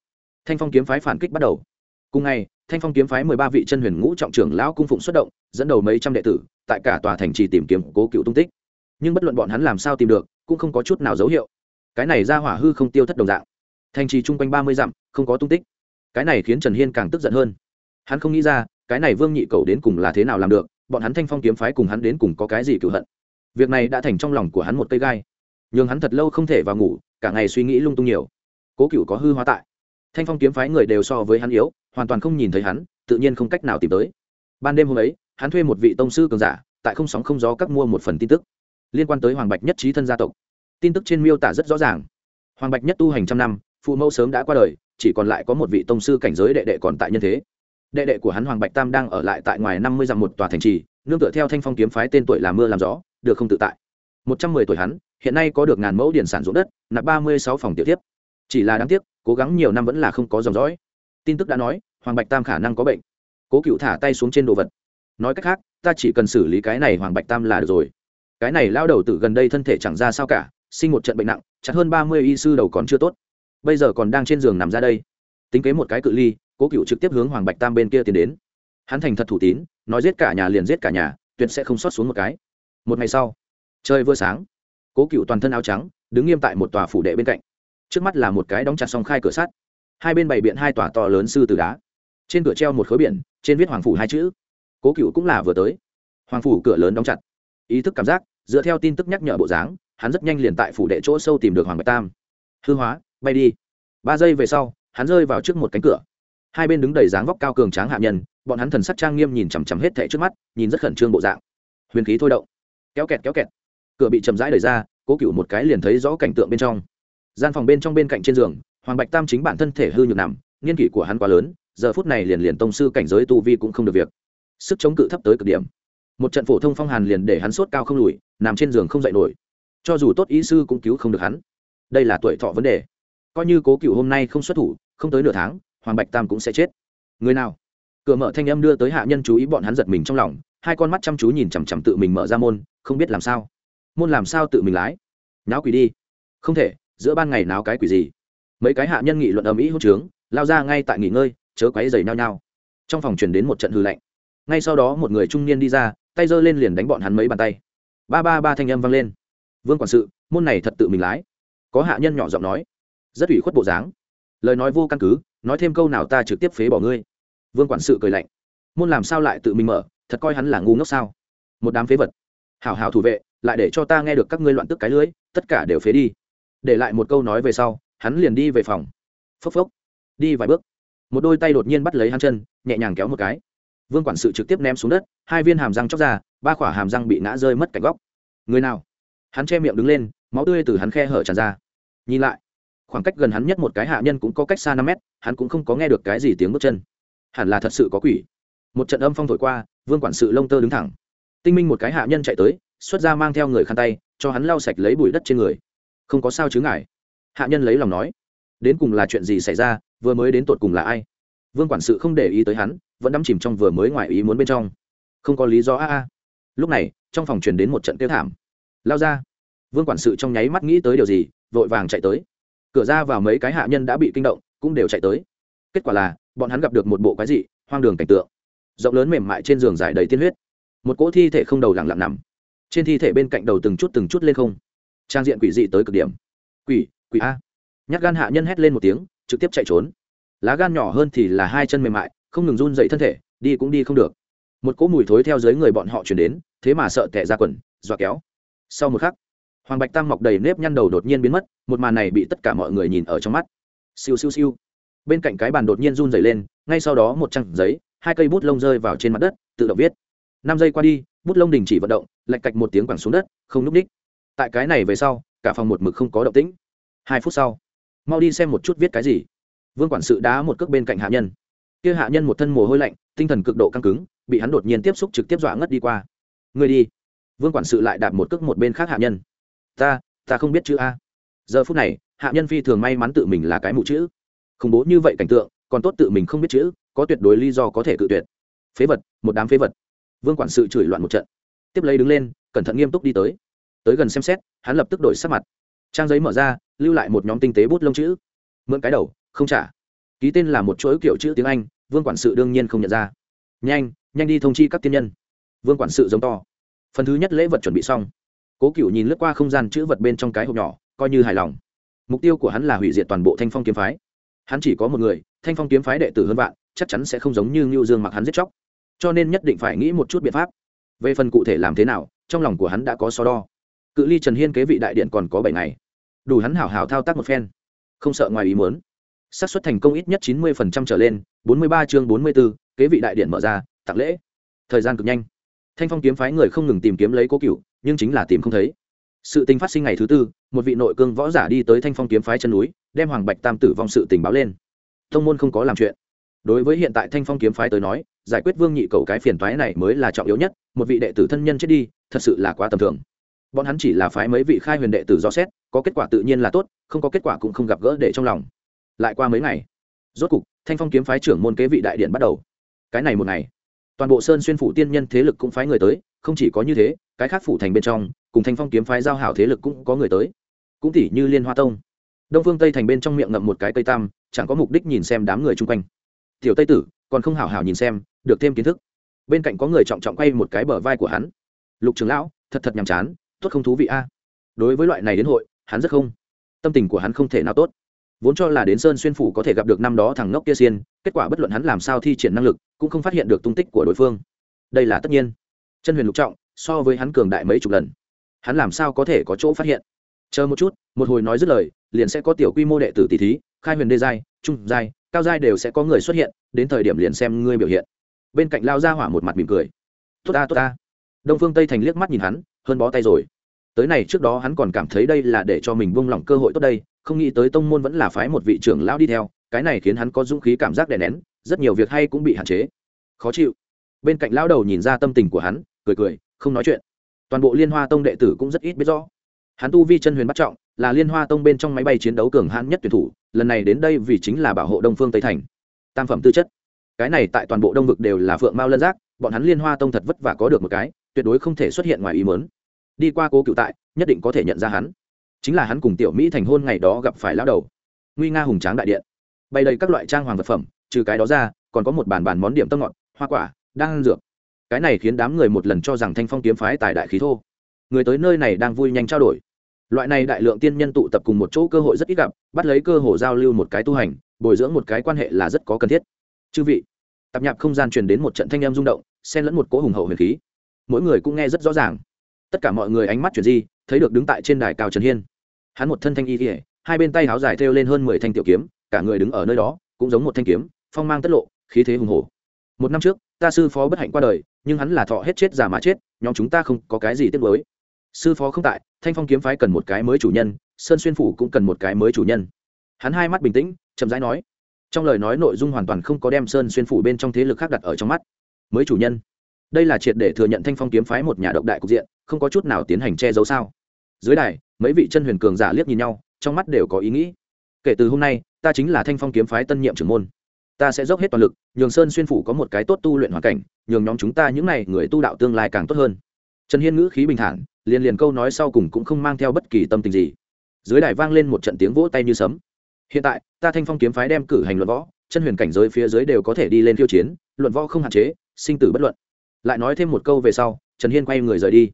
Thanh phong kiếm phái phản kích bắt đầu cùng ngày, thanh phong kiếm phái mười ba vị chân huyền ngũ trọng trưởng lão cung phụng xuất động, dẫn đầu mấy trăm đệ tử, tại cả tòa thành trì tìm kiếm cố cựu tung tích. Nhưng bất luận bọn hắn làm sao tìm được, cũng không có chút nào dấu hiệu. Cái này ra hỏa hư không tiêu thất đồng dạng. Thành trì chung quanh ba mươi dặm, không có tung tích. Cái này khiến trần hiên càng tức giận hơn. Hắn không nghĩ ra, cái này vương nhị cầu đến cùng là thế nào làm được, bọn hắn thanh phong kiếm phái cùng hắn đến cùng có cái gì cựu hận. Việc này đã thành trong lòng của hắn một cây gai. Nhường hắn thật lâu không thể vào ngủ, cả ngày suy nghĩ lung tung nhiều. Cố cựu có hư hóa tại. Thanh phong kiếm phái người đều so với hắn yếu hoàn toàn không nhìn thấy hắn, tự nhiên không cách nào tìm tới. Ban đêm hôm ấy, hắn thuê một vị tông sư cường giả, tại không sóng không gió các mua một phần tin tức. Liên quan tới hoàng bạch nhất trí thân gia tộc. Tin tức trên miêu tả rất rõ ràng. Hoàng bạch nhất tu hành trăm năm, phụ mẫu sớm đã qua đời, chỉ còn lại có một vị tông sư cảnh giới đệ đệ còn tại nhân thế. Đệ đệ của hắn hoàng bạch tam đang ở lại tại ngoài năm mươi dặm một tòa thành trì, nương tựa theo thanh phong kiếm phái tên tuổi làm mưa làm gió, được không tự tại. Một trăm mười tuổi hắn, hiện nay có được ngàn mẫu điển sản ruộng đất, nạp ba mươi sáu phòng tiểu tiếp. Chỉ là đáng tiếc, cố gắng nhiều năm vẫn là không có dòng dõi. Tin tức đã nói hoàng bạch tam khả năng có bệnh. Cố cựu thả tay xuống trên đồ vật. Nói cách khác, ta chỉ cần xử lý cái này hoàng bạch tam là được rồi. Cái này lao đầu từ gần đây thân thể chẳng ra sao cả, sinh một trận bệnh nặng chặt hơn ba mươi y sư đầu còn chưa tốt. Bây giờ còn đang trên giường nằm ra đây. Tính kế một cái cự ly, cố cựu trực tiếp hướng hoàng bạch tam bên kia tiến đến. Hắn thành thật thủ tín, nói giết cả nhà liền giết cả nhà, tuyệt sẽ không xót xuống một cái. Một ngày sau, trời vừa sáng, cố cựu toàn thân áo trắng, đứng nghiêm tại một tòa phủ đệ bên cạnh. Trước mắt là một cái đóng chặt song khai cửa sắt. Hai bên bày biện hai tòa to lớn sư từ đá trên cửa treo một khối biển, trên viết hoàng phủ hai chữ. Cố cựu cũng là vừa tới. Hoàng phủ cửa lớn đóng chặt. Ý thức cảm giác, dựa theo tin tức nhắc nhở bộ dáng, hắn rất nhanh liền tại phủ đệ chỗ sâu tìm được hoàng bạch tam. Hư hóa, bay đi. Ba giây về sau, hắn rơi vào trước một cánh cửa. Hai bên đứng đầy dáng vóc cao cường tráng hạ nhân, bọn hắn thần sắc trang nghiêm nhìn chằm chằm hết thẻ trước mắt, nhìn rất khẩn trương bộ dạng. Huyền khí thôi động. Kéo kẹt kéo kẹt. Cửa bị chậm rãi đẩy ra, cố cựu một cái liền thấy rõ cảnh tượng bên trong. Gian phòng bên trong bên cạnh trên giường, hoàng bạch tam chính bản thân thể hư nhược nằm, niên kỷ của hắn quá lớn giờ phút này liền liền tông sư cảnh giới tu vi cũng không được việc. Sức chống cự thấp tới cực điểm. Một trận phổ thông phong hàn liền để hắn sốt cao không lùi, nằm trên giường không dậy nổi. Cho dù tốt ý sư cũng cứu không được hắn. Đây là tuổi thọ vấn đề. Coi như cố cựu hôm nay không xuất thủ, không tới nửa tháng, hoàng bạch tam cũng sẽ chết. Người nào? Cửa mở thanh âm đưa tới hạ nhân chú ý bọn hắn giật mình trong lòng, hai con mắt chăm chú nhìn chằm chằm tự mình mở ra môn, không biết làm sao. Môn làm sao tự mình lái? Náo quỷ đi. Không thể, giữa ban ngày náo cái quỷ gì? Mấy cái hạ nhân nghị luận ầm ĩ hốt trướng, lao ra ngay tại nghỉ ngơi chớ quáy dày nhau nhau. Trong phòng truyền đến một trận hư lạnh. Ngay sau đó một người trung niên đi ra, tay giơ lên liền đánh bọn hắn mấy bàn tay. Ba ba ba thanh âm vang lên. Vương quản sự, môn này thật tự mình lái. Có hạ nhân nhỏ giọng nói. Rất ủy khuất bộ dáng. Lời nói vô căn cứ, nói thêm câu nào ta trực tiếp phế bỏ ngươi. Vương quản sự cười lạnh. Môn làm sao lại tự mình mở, thật coi hắn là ngu ngốc sao? Một đám phế vật. Hảo hảo thủ vệ, lại để cho ta nghe được các ngươi loạn tức cái lưới, tất cả đều phế đi. Để lại một câu nói về sau, hắn liền đi về phòng. Phốc phốc. Đi vài bước một đôi tay đột nhiên bắt lấy hắn chân, nhẹ nhàng kéo một cái. Vương quản sự trực tiếp ném xuống đất, hai viên hàm răng chóc ra, ba khỏa hàm răng bị ngã rơi mất cạnh góc. Người nào? Hắn che miệng đứng lên, máu tươi từ hắn khe hở tràn ra. Nhìn lại, khoảng cách gần hắn nhất một cái hạ nhân cũng có cách xa năm mét, hắn cũng không có nghe được cái gì tiếng bước chân. Hẳn là thật sự có quỷ. Một trận âm phong thổi qua, vương quản sự lông tơ đứng thẳng. Tinh minh một cái hạ nhân chạy tới, xuất ra mang theo người khăn tay, cho hắn lau sạch lấy bụi đất trên người. Không có sao chứ ngài. Hạ nhân lấy lòng nói đến cùng là chuyện gì xảy ra, vừa mới đến tột cùng là ai? Vương quản sự không để ý tới hắn, vẫn đắm chìm trong vừa mới ngoài ý muốn bên trong. Không có lý do a a. Lúc này, trong phòng truyền đến một trận tiêu thảm. Lao ra. Vương quản sự trong nháy mắt nghĩ tới điều gì, vội vàng chạy tới. Cửa ra vào mấy cái hạ nhân đã bị kinh động, cũng đều chạy tới. Kết quả là, bọn hắn gặp được một bộ quái dị, hoang đường cảnh tượng. Rộng lớn mềm mại trên giường dài đầy tiên huyết. Một cỗ thi thể không đầu lặng lặng nằm. Trên thi thể bên cạnh đầu từng chút từng chút lên không. Trang diện quỷ dị tới cực điểm. Quỷ quỷ a nhát gan hạ nhân hét lên một tiếng, trực tiếp chạy trốn. Lá gan nhỏ hơn thì là hai chân mềm mại, không ngừng run dậy thân thể, đi cũng đi không được. Một cỗ mùi thối theo dưới người bọn họ chuyển đến, thế mà sợ tệ ra quần, dọa kéo. Sau một khắc, hoàng bạch tam mọc đầy nếp nhăn đầu đột nhiên biến mất, một màn này bị tất cả mọi người nhìn ở trong mắt. Siêu siêu siêu. Bên cạnh cái bàn đột nhiên run dày lên, ngay sau đó một trang giấy, hai cây bút lông rơi vào trên mặt đất, tự động viết. Năm giây qua đi, bút lông đình chỉ vận động, lạch cạch một tiếng quẳng xuống đất, không núp ních tại cái này về sau, cả phòng một mực không có động tĩnh. Hai phút sau mau đi xem một chút viết cái gì. Vương quản sự đá một cước bên cạnh hạ nhân. Kia hạ nhân một thân mồ hôi lạnh, tinh thần cực độ căng cứng, bị hắn đột nhiên tiếp xúc trực tiếp dọa ngất đi qua. Người đi. Vương quản sự lại đạp một cước một bên khác hạ nhân. Ta ta không biết chữ a. Giờ phút này, hạ nhân phi thường may mắn tự mình là cái mụ chữ. Khủng bố như vậy cảnh tượng, còn tốt tự mình không biết chữ, có tuyệt đối lý do có thể cự tuyệt. Phế vật, một đám phế vật. Vương quản sự chửi loạn một trận. Tiếp lấy đứng lên, cẩn thận nghiêm túc đi tới. Tới gần xem xét, hắn lập tức đổi sắc mặt. Trang giấy mở ra lưu lại một nhóm tinh tế bút lông chữ. Mượn cái đầu, không trả. Ký tên là một chuỗi kiểu chữ tiếng anh, vương quản sự đương nhiên không nhận ra. Nhanh nhanh đi thông chi các tiên nhân. Vương quản sự giống to. Phần thứ nhất lễ vật chuẩn bị xong. Cố cựu nhìn lướt qua không gian chữ vật bên trong cái hộp nhỏ, coi như hài lòng. Mục tiêu của hắn là hủy diệt toàn bộ thanh phong kiếm phái. Hắn chỉ có một người, thanh phong kiếm phái đệ tử hơn vạn, chắc chắn sẽ không giống như ngưu dương mặc hắn giết chóc. Cho nên nhất định phải nghĩ một chút biện pháp. Về phần cụ thể làm thế nào, trong lòng của hắn đã có so đo. Cự ly trần hiên kế vị đại điện còn có bảy ngày đủ hắn hảo hảo thao tác một phen. Không sợ ngoài ý muốn. Xác suất thành công ít nhất chín mươi phần trăm trở lên, bốn mươi ba chương bốn mươi b ố kế vị đại điện mở ra, tặng lễ. Thời gian cực nhanh. Thanh phong kiếm phái người không ngừng tìm kiếm lấy cố cựu nhưng chính là tìm không thấy. Sự tình phát sinh ngày thứ tư, một vị nội cương võ giả đi tới thanh phong kiếm phái chân núi, đem hoàng bạch tam tử vong sự tình báo lên. Thông môn không có làm chuyện. Đối với hiện tại thanh phong kiếm phái tới nói, giải quyết vương nhị cầu cái phiền toái này mới là trọng yếu nhất, một vị đệ tử thân nhân chết đi, thật sự là quá tầm thường. Bọn hắn chỉ là phái mấy vị khai huyền đệ tử do xét có kết quả tự nhiên là tốt, không có kết quả cũng không gặp gỡ để trong lòng. Lại qua mấy ngày, rốt cục, thanh phong kiếm phái trưởng môn kế vị đại điện bắt đầu. Cái này một ngày, toàn bộ sơn xuyên phủ tiên nhân thế lực cũng phái người tới, không chỉ có như thế, cái khác phủ thành bên trong, cùng thanh phong kiếm phái giao hảo thế lực cũng có người tới. Cũng tỉ như liên hoa tông. Đông phương tây thành bên trong miệng ngậm một cái cây tam, chẳng có mục đích nhìn xem đám người chung quanh. Tiểu tây tử, còn không hảo hảo nhìn xem, được thêm kiến thức. Bên cạnh có người trọng trọng quay một cái bờ vai của hắn. Lục trường lão, thật thật nhàm chán, tốt không thú vị a. Đối với loại này đến hội hắn rất không, tâm tình của hắn không thể nào tốt. Vốn cho là đến sơn xuyên phủ có thể gặp được năm đó thằng ngốc kia xiên, kết quả bất luận hắn làm sao thi triển năng lực, cũng không phát hiện được tung tích của đối phương. Đây là tất nhiên. Chân huyền lục trọng, so với hắn cường đại mấy chục lần, hắn làm sao có thể có chỗ phát hiện? Chờ một chút, một hồi nói dứt lời, liền sẽ có tiểu quy mô đệ tử tỷ thí, khai huyền đê giai, trung giai, cao giai đều sẽ có người xuất hiện, đến thời điểm liền xem ngươi biểu hiện. Bên cạnh lao ra hỏa một mặt mỉm cười. Tốt ta tốt ta. Đông phương tây thành liếc mắt nhìn hắn, hơn bó tay rồi tới này trước đó hắn còn cảm thấy đây là để cho mình buông lỏng cơ hội tốt đây, không nghĩ tới tông môn vẫn là phái một vị trưởng lão đi theo, cái này khiến hắn có dũng khí cảm giác đè nén, rất nhiều việc hay cũng bị hạn chế. Khó chịu. Bên cạnh lão đầu nhìn ra tâm tình của hắn, cười cười, không nói chuyện. Toàn bộ liên hoa tông đệ tử cũng rất ít biết rõ. Hắn tu vi chân huyền bắt trọng, là liên hoa tông bên trong máy bay chiến đấu cường hãn nhất tuyển thủ, lần này đến đây vì chính là bảo hộ đông phương tây thành. Tam phẩm tư chất. Cái này tại toàn bộ đông vực đều là phượng mao lân giác, bọn hắn liên hoa tông thật vất vả có được một cái, tuyệt đối không thể xuất hiện ngoài ý mớn đi qua cố cựu tại, nhất định có thể nhận ra hắn. Chính là hắn cùng tiểu mỹ thành hôn ngày đó gặp phải lão đầu. Nguy nga hùng tráng đại điện. Bày đầy các loại trang hoàng vật phẩm, trừ cái đó ra, còn có một bàn bàn món điểm tâm ngọt, hoa quả đang ăn dược. Cái này khiến đám người một lần cho rằng thanh phong kiếm phái tài đại khí thô. Người tới nơi này đang vui nhanh trao đổi. Loại này đại lượng tiên nhân tụ tập cùng một chỗ cơ hội rất ít gặp, bắt lấy cơ hội giao lưu một cái tu hành, bồi dưỡng một cái quan hệ là rất có cần thiết. Chư vị tạp nhạp không gian truyền đến một trận thanh em rung động, xen lẫn một cỗ hùng hậu huyền khí. Mỗi người cũng nghe rất rõ ràng tất cả mọi người ánh mắt chuyển di, thấy được đứng tại trên đài cao trần hiên. Hắn một thân thanh y kỉa hai bên tay áo dài thêu lên hơn mười thanh tiểu kiếm, cả người đứng ở nơi đó, cũng giống một thanh kiếm, phong mang tất lộ, khí thế hùng hổ. Một năm trước, ta sư phó bất hạnh qua đời, nhưng hắn là thọ hết chết già mà chết, nhóm chúng ta không có cái gì tiếc mới sư phó không tại, thanh phong kiếm phái cần một cái mới chủ nhân, sơn xuyên phủ cũng cần một cái mới chủ nhân. Hắn hai mắt bình tĩnh, chậm rãi nói. Trong lời nói nội dung hoàn toàn không có đem sơn xuyên phủ bên trong thế lực khác đặt ở trong mắt. Mới chủ nhân đây là triệt để thừa nhận thanh phong kiếm phái một nhà độc đại cục diện, không có chút nào tiến hành che giấu sao? Dưới đài, mấy vị chân huyền cường giả liếc nhìn nhau, trong mắt đều có ý nghĩ. Kể từ hôm nay, ta chính là thanh phong kiếm phái tân nhiệm trưởng môn. Ta sẽ dốc hết toàn lực, nhường sơn xuyên phủ có một cái tốt tu luyện hoàn cảnh, nhường nhóm chúng ta những n à y người tu đạo tương lai càng tốt hơn. Trần hiên ngữ khí bình thản, liền liền câu nói sau cùng cũng không mang theo bất kỳ tâm tình gì. Dưới đài vang lên một trận tiếng vỗ tay như sấm. Hiện tại, ta thanh phong kiếm phái đem cử hành luận võ, chân huyền cảnh giới phía dưới đều có thể đi lên khiêu chiến, luận võ không hạn chế, sinh tử bất luận lại nói thêm một câu về sau, trần hiên quay người rời đi.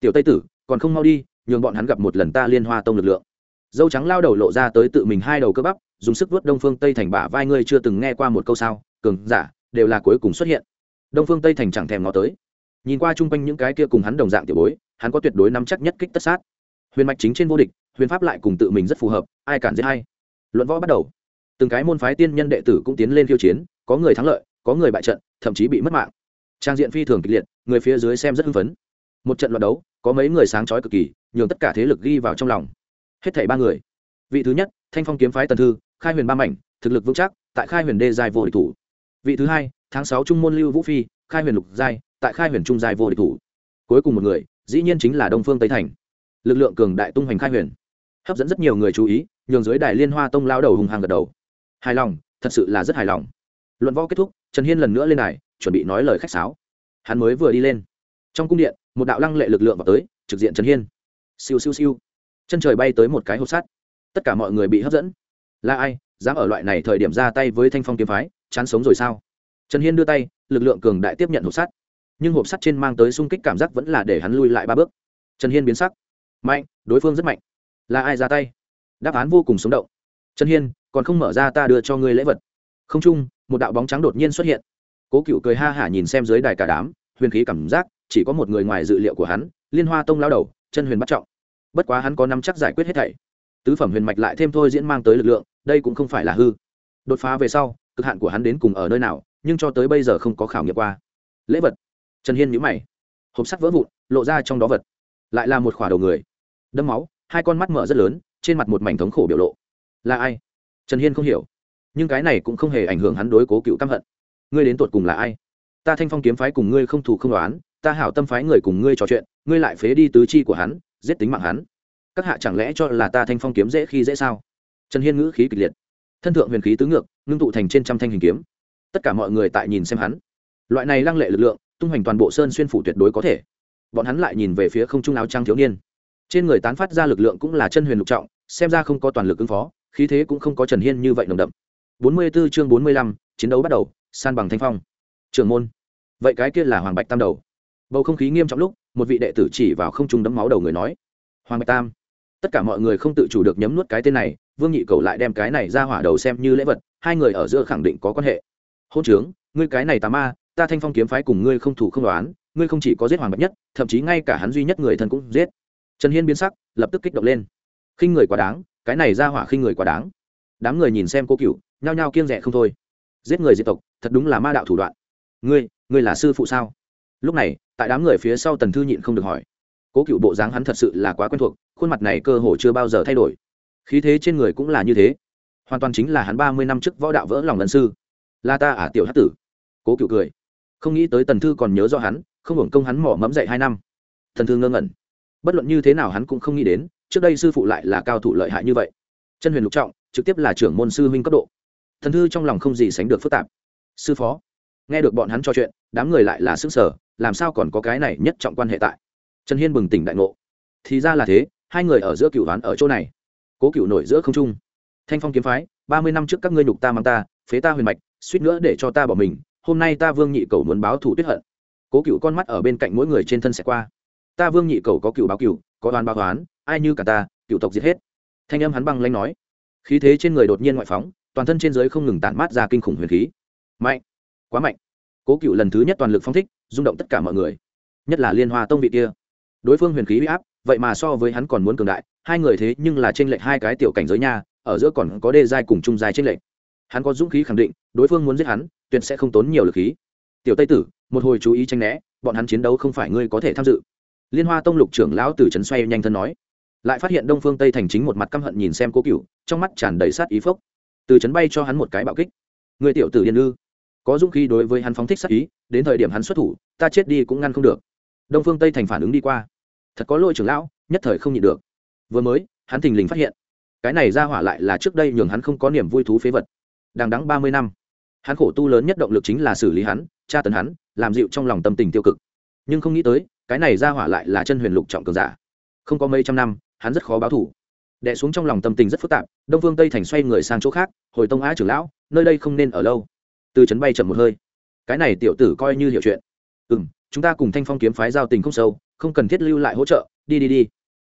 Tiểu tây tử, còn không mau đi, nhường bọn hắn gặp một lần ta liên hoa tông lực lượng. Dâu trắng lao đầu lộ ra tới tự mình hai đầu cơ bắp, dùng sức vớt đông phương tây thành bả vai ngươi chưa từng nghe qua một câu sao? Cường giả, đều là cuối cùng xuất hiện. Đông phương tây thành chẳng thèm ngó tới. Nhìn qua chung quanh những cái kia cùng hắn đồng dạng tiểu bối, hắn có tuyệt đối nắm chắc nhất kích tất sát. Huyền mạch chính trên vô địch, huyền pháp lại cùng tự mình rất phù hợp, ai cản giết hay luận võ bắt đầu. Từng cái môn phái tiên nhân đệ tử cũng tiến lên khiêu chiến, có người thắng lợi, có người bại trận, thậm chí bị mất mạng trang diện phi thường kịch liệt, người phía dưới xem rất hưng phấn. Một trận luận đấu, có mấy người sáng trói cực kỳ, nhường tất cả thế lực ghi vào trong lòng. Hết thảy ba người. Vị thứ nhất, thanh phong kiếm phái tần thư, khai huyền ba mảnh, thực lực vững chắc, tại khai huyền đê giai vô địch thủ. Vị thứ hai, tháng sáu trung môn lưu vũ phi, khai huyền lục giai, tại khai huyền trung giai vô địch thủ. Cuối cùng một người, dĩ nhiên chính là đông phương tây thành. Lực lượng cường đại tung hoành khai huyền. Hấp dẫn rất nhiều người chú ý, nhường dưới đài liên hoa tông lao đầu hùng hàng gật đầu. Hài lòng, thật sự là rất hài lòng. Luận võ kết thúc trần hiên lần nữa lên này chuẩn bị nói lời khách sáo. Hắn mới vừa đi lên. Trong cung điện, một đạo lăng lệ lực lượng vào tới, trực diện trần hiên. Siêu siêu siêu. Chân trời bay tới một cái hộp sắt. Tất cả mọi người bị hấp dẫn. Là ai? Dám ở loại này thời điểm ra tay với thanh phong kiếm phái, chán sống rồi sao? Trần hiên đưa tay, lực lượng cường đại tiếp nhận hộp sắt. Nhưng hộp sắt trên mang tới sung kích cảm giác vẫn là để hắn lui lại ba bước. Trần hiên biến sắc. Mạnh, đối phương rất mạnh. Là ai ra tay? Đáp án vô cùng sống động. Trần hiên, còn không mở ra ta đưa cho ngươi lễ vật. Không chung một đạo bóng trắng đột nhiên xuất hiện. Cố cựu cười ha hả nhìn xem dưới đài cả đám, huyền khí cảm giác, chỉ có một người ngoài dự liệu của hắn, liên hoa tông lao đầu, chân huyền bắt trọng. Bất quá hắn có năm chắc giải quyết hết thảy. Tứ phẩm huyền mạch lại thêm thôi diễn mang tới lực lượng, đây cũng không phải là hư. Đột phá về sau, cực hạn của hắn đến cùng ở nơi nào, nhưng cho tới bây giờ không có khảo nghiệm qua. Lễ vật. Trần hiên nhữ mày. Hộp sắt vỡ vụn, lộ ra trong đó vật. Lại là một khỏa đầu người. Đâm máu, hai con mắt mở rất lớn, trên mặt một mảnh thống khổ biểu lộ. Là ai? Trần hiên không hiểu nhưng cái này cũng không hề ảnh hưởng hắn đối cố cựu căm hận. Ngươi đến tuột cùng là ai? Ta thanh phong kiếm phái cùng ngươi không thù không đoán ta hảo tâm phái người cùng ngươi trò chuyện, ngươi lại phế đi tứ chi của hắn, giết tính mạng hắn. Các hạ chẳng lẽ cho là ta thanh phong kiếm dễ khi dễ sao? Trần hiên ngữ khí kịch liệt. Thân thượng huyền khí tứ ngược, ngưng tụ thành trên trăm thanh hình kiếm. Tất cả mọi người tại nhìn xem hắn. Loại này lăng lệ lực lượng, tung hoành toàn bộ sơn xuyên phủ tuyệt đối có thể. Bọn hắn lại nhìn về phía không trung áo trang thiếu niên. Trên người tán phát ra lực lượng cũng là chân huyền lục trọng, xem ra không có toàn lực ứng phó, khí thế cũng không có trần hiên như vậy nồng đậm. 44 chương bốn mươi lăm, chiến đấu bắt đầu, san bằng thanh phong. Trưởng môn. Vậy cái kia là hoàng bạch tam đầu. Bầu không khí nghiêm trọng lúc, một vị đệ tử chỉ vào không trung đấm máu đầu người nói, hoàng bạch tam. Tất cả mọi người không tự chủ được nhấm nuốt cái tên này, vương nhị cầu lại đem cái này ra hỏa đầu xem như lễ vật, hai người ở giữa khẳng định có quan hệ. Hôn trướng, ngươi cái này tà ma, ta thanh phong kiếm phái cùng ngươi không thủ không đoán, ngươi không chỉ có giết hoàng bạch nhất, thậm chí ngay cả hắn duy nhất người thân cũng giết. Trần hiên biến sắc, lập tức kích động lên. Khinh người quá đáng, cái này ra hỏa khinh người quá đáng. Đám người nhìn xem cô cựu nhao nhao kiêng rẻ không thôi. Giết người diệt tộc thật đúng là ma đạo thủ đoạn. Ngươi ngươi là sư phụ sao? Lúc này tại đám người phía sau tần thư nhịn không được hỏi. Cố cựu bộ dáng hắn thật sự là quá quen thuộc khuôn mặt này cơ hồ chưa bao giờ thay đổi. Khí thế trên người cũng là như thế. Hoàn toàn chính là hắn ba mươi năm trước võ đạo vỡ lòng lần sư. La ta ả à, tiểu hát tử. Cố cựu cười. Không nghĩ tới tần thư còn nhớ do hắn không hưởng công hắn mỏ mẫm dậy hai năm. Thần thư ngơ ngẩn. Bất luận như thế nào hắn cũng không nghĩ đến trước đây sư phụ lại là cao thủ lợi hại như vậy. Chân huyền lục trọng trực tiếp là trưởng môn sư huynh cấp độ thần thư trong lòng không gì sánh được phức tạp. Sư phó, nghe được bọn hắn trò chuyện, đám người lại là xứng sở làm sao còn có cái này nhất trọng quan hệ tại? Trần hiên bừng tỉnh đại ngộ. Thì ra là thế, hai người ở giữa cựu đoán ở chỗ này, cố cựu nổi giữa không trung. Thanh phong kiếm phái, ba mươi năm trước các ngươi nhục ta mang ta, phế ta huyền mạch, suýt nữa để cho ta bỏ mình, hôm nay ta vương nhị cầu muốn báo thủ tuyết hận. Cố cựu con mắt ở bên cạnh mỗi người trên thân sẽ qua. Ta vương nhị cầu có cựu báo cựu có đoán báo toán ai như cả ta cựu tộc diệt hết. Thanh âm hắn băng lanh nói. Khí thế trên người đột nhiên ngoại phóng toàn thân trên giới không ngừng tản mát ra kinh khủng huyền khí. Mạnh! Quá mạnh! Cố cựu lần thứ nhất toàn lực phong thích, rung động tất cả mọi người. Nhất là liên hoa tông vị kia. Đối phương huyền khí bị áp, vậy mà so với hắn còn muốn cường đại, hai người thế nhưng là t r ê n lệch hai cái tiểu cảnh giới nha, ở giữa còn có đê giai cùng trung giai t r ê n lệch. Hắn có dũng khí khẳng định, đối phương muốn giết hắn, tuyệt sẽ không tốn nhiều lực khí. Tiểu tây tử, một hồi chú ý tranh né, bọn hắn chiến đấu không phải ngươi có thể tham dự. Liên hoa tông lục trưởng lão từ trấn xoay nhanh thân nói. Lại phát hiện đông phương tây thành chính một mặt căm hận nhìn xem cố cựu, trong mắt tràn đầy sát ý phốc từ chấn bay cho hắn một cái bạo kích. Người tiểu tử điên ư? Có dũng khí đối với hắn phóng thích sát ý, đến thời điểm hắn xuất thủ, ta chết đi cũng ngăn không được. Đông phương tây thành phản ứng đi qua. Thật có lỗi trưởng lão, nhất thời không nhịn được. Vừa mới, hắn thình lình phát hiện. Cái này ra hỏa lại là trước đây nhường hắn không có niềm vui thú phế vật. Đang đắng ba mươi năm. Hắn khổ tu lớn nhất động lực chính là xử lý hắn, tra tấn hắn, làm dịu trong lòng tâm tình tiêu cực. Nhưng không nghĩ tới, cái này ra hỏa lại là chân huyền lục trọng cường giả. Không có mấy trăm năm, hắn rất khó báo thủ đẻ xuống trong lòng tâm tình rất phức tạp, đông phương tây thành xoay người sang chỗ khác, hồi tông á trưởng lão, nơi đây không nên ở lâu. Từ trấn bay chậm một hơi. Cái này tiểu tử coi như hiểu chuyện. Ừ m chúng ta cùng thanh phong kiếm phái giao tình không sâu, không cần thiết lưu lại hỗ trợ, đi đi đi.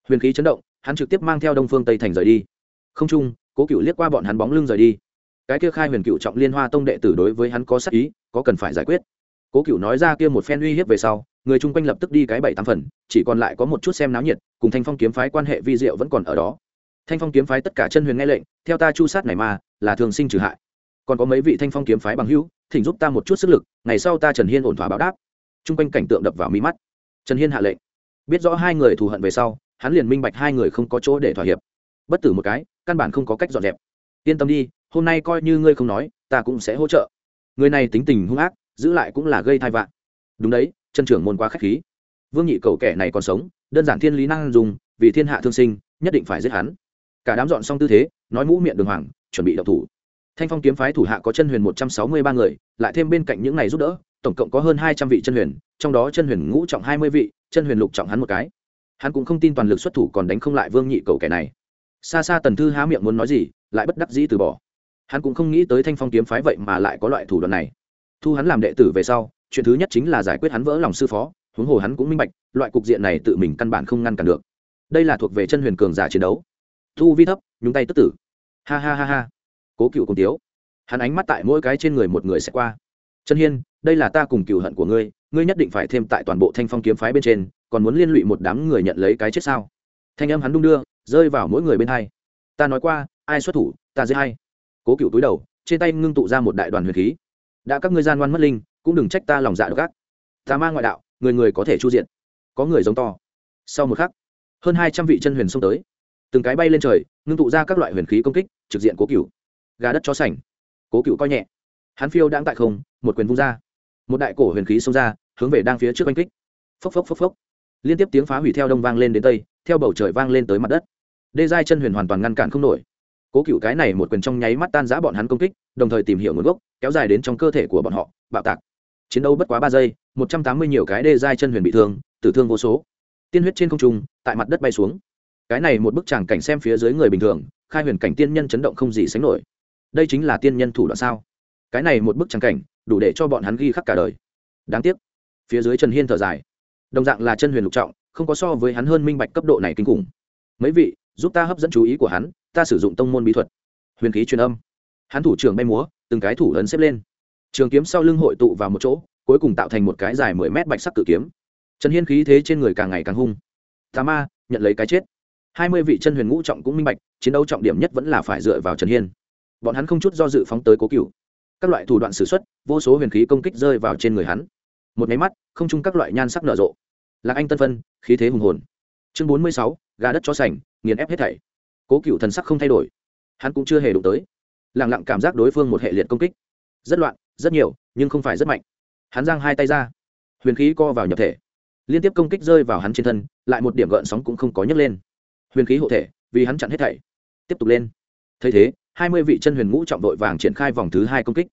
Huyền khí chấn động, hắn trực tiếp mang theo đông phương tây thành rời đi. Không trung cố cựu liếc qua bọn hắn bóng lưng rời đi. Cái kia khai huyền cựu trọng liên hoa tông đệ tử đối với hắn có sắc ý, có cần phải giải quyết. Cố cựu nói ra kia một phen uy hiếp về sau, người chung quanh lập tức đi cái bảy tám phần, chỉ còn lại có một chút xem náo nhiệt, cùng thanh phong kiếm phái quan hệ vi diệu vẫn còn ở đó thanh phong kiếm phái tất cả chân huyền nghe lệnh, theo ta chu sát này mà, là thường sinh trừ hại. Còn có mấy vị thanh phong kiếm phái bằng hữu, thỉnh giúp ta một chút sức lực, ngày sau ta trần hiên ổn thỏa báo đáp. Chung quanh cảnh tượng đập vào mi mắt. Trần hiên hạ lệnh. Biết rõ hai người thù hận về sau, hắn liền minh bạch hai người không có chỗ để thỏa hiệp. Bất tử một cái, căn bản không có cách dọn dẹp. Yên tâm đi, hôm nay coi như ngươi không nói, ta cũng sẽ hỗ trợ. Người này tính tình hung ác, giữ lại cũng là gây thai vạn đúng đấy, chân trưởng môn quá k h á c h khí. Vương nhị cầu kẻ này còn sống, đơn giản thiên lý năng dùng, vì thiên hạ thương sinh, nhất định phải giết hắn cả đám dọn xong tư thế, nói mũ miệng đường hoàng, chuẩn bị đậu thủ. Thanh phong kiếm phái thủ hạ có chân huyền một trăm sáu mươi ba người, lại thêm bên cạnh những này giúp đỡ, tổng cộng có hơn hai trăm vị chân huyền, trong đó chân huyền ngũ trọng hai mươi vị, chân huyền lục trọng hắn một cái. Hắn cũng không tin toàn lực xuất thủ còn đánh không lại vương nhị cầu kẻ này. Xa xa tần thư há miệng muốn nói gì, lại bất đắc dĩ từ bỏ. Hắn cũng không nghĩ tới thanh phong kiếm phái vậy mà lại có loại thủ đoạn này. Thu hắn làm đệ tử về sau, chuyện thứ nhất chính là giải quyết hắn vỡ lòng sư phó, huống hồ hắn cũng minh bạch, loại cục diện này tự mình căn bản không ngăn cản được. Đây là thuộc về chân huyền cường giả chiến đấu thu vi thấp, nhúng tay tức tử. Ha ha ha ha. Cố cựu cùng tiếu. Hắn ánh mắt tại mỗi cái trên người một người sẽ qua. Chân hiên, đây là ta cùng cựu hận của ngươi ngươi nhất định phải thêm tại toàn bộ thanh phong kiếm phái bên trên, còn muốn liên lụy một đám người nhận lấy cái chết sao? Thanh âm hắn đung đưa, rơi vào mỗi người bên hai. Ta nói qua, ai xuất thủ, ta dễ hay cố cựu túi đầu, trên tay ngưng tụ ra một đại đoàn huyền khí. Đã các ngươi gian ngoan mất linh, cũng đừng trách ta lòng dạ độc ác. Ta mang ngoại đạo, người người có thể chu diện. Có người giống to. Sau một khắc, hơn hai trăm vị chân huyền xông tới từng cái bay lên trời, ngưng tụ ra các loại huyền khí công kích, trực diện cố cựu gà đất chó sảnh cố cựu coi nhẹ. Hắn phiêu đang tại không, một quyền vung ra. Một đại cổ huyền khí xông ra, hướng về đang phía trước oanh kích. Phốc phốc phốc phốc. Liên tiếp tiếng phá hủy theo đông vang lên đến tây, theo bầu trời vang lên tới mặt đất. Đê giai chân huyền hoàn toàn ngăn cản không nổi. Cố cựu cái này một quyền trong nháy mắt tan giã bọn hắn công kích, đồng thời tìm hiểu nguồn gốc, kéo dài đến trong cơ thể của bọn họ, bạo tạc. Chiến đấu bất quá ba giây, một trăm tám mươi nhiều cái đê giai chân huyền bị thương, tử thương vô số. Tiên huyết trên không trung, tại mặt đất bay xuống cái này một bức tràng cảnh xem phía dưới người bình thường, khai huyền cảnh tiên nhân chấn động không gì sánh nổi. Đây chính là tiên nhân thủ đoạn sao? Cái này một bức tràng cảnh, đủ để cho bọn hắn ghi khắc cả đời. Đáng tiếc. Phía dưới trần hiên thở dài. Đồng dạng là chân huyền lục trọng, không có so với hắn hơn minh bạch cấp độ này kinh khủng. Mấy vị, giúp ta hấp dẫn chú ý của hắn, ta sử dụng tông môn bí thuật. Huyền khí truyền âm. Hắn thủ trưởng bay múa, từng cái thủ ấn xếp lên. Trường kiếm sau lưng hội tụ vào một chỗ, cuối cùng tạo thành một cái dài mười mét bạch sắc cự kiếm. Trần hiên khí thế trên người càng ngày càng hung. Tà ma, nhận lấy cái chết hai mươi vị chân huyền ngũ trọng cũng minh bạch, chiến đấu trọng điểm nhất vẫn là phải dựa vào trần hiên. Bọn hắn không chút do dự phóng tới cố cựu các loại thủ đoạn s ử x u ấ t vô số huyền khí công kích rơi vào trên người hắn. Một máy mắt, không chung các loại nhan sắc nở rộ. Lạc anh tân phân khí thế hùng hồn. Chương bốn mươi sáu, gà đất cho sành, nghiền ép hết thảy. Cố cựu thần sắc không thay đổi. Hắn cũng chưa hề đụng tới. Lẳng lặng cảm giác đối phương một hệ liệt công kích. Rất loạn, rất nhiều, nhưng không phải rất mạnh. Hắn giang hai tay ra. Huyền khí co vào nhập thể. Liên tiếp công kích rơi vào hắn trên thân, lại một điểm gợn sóng cũng không có nhấc lên huyền khí hộ thể, vì hắn chặn hết thảy. Tiếp tục lên. Thấy thế, hai mươi vị chân huyền ngũ trọng đội vàng triển khai vòng thứ hai công kích.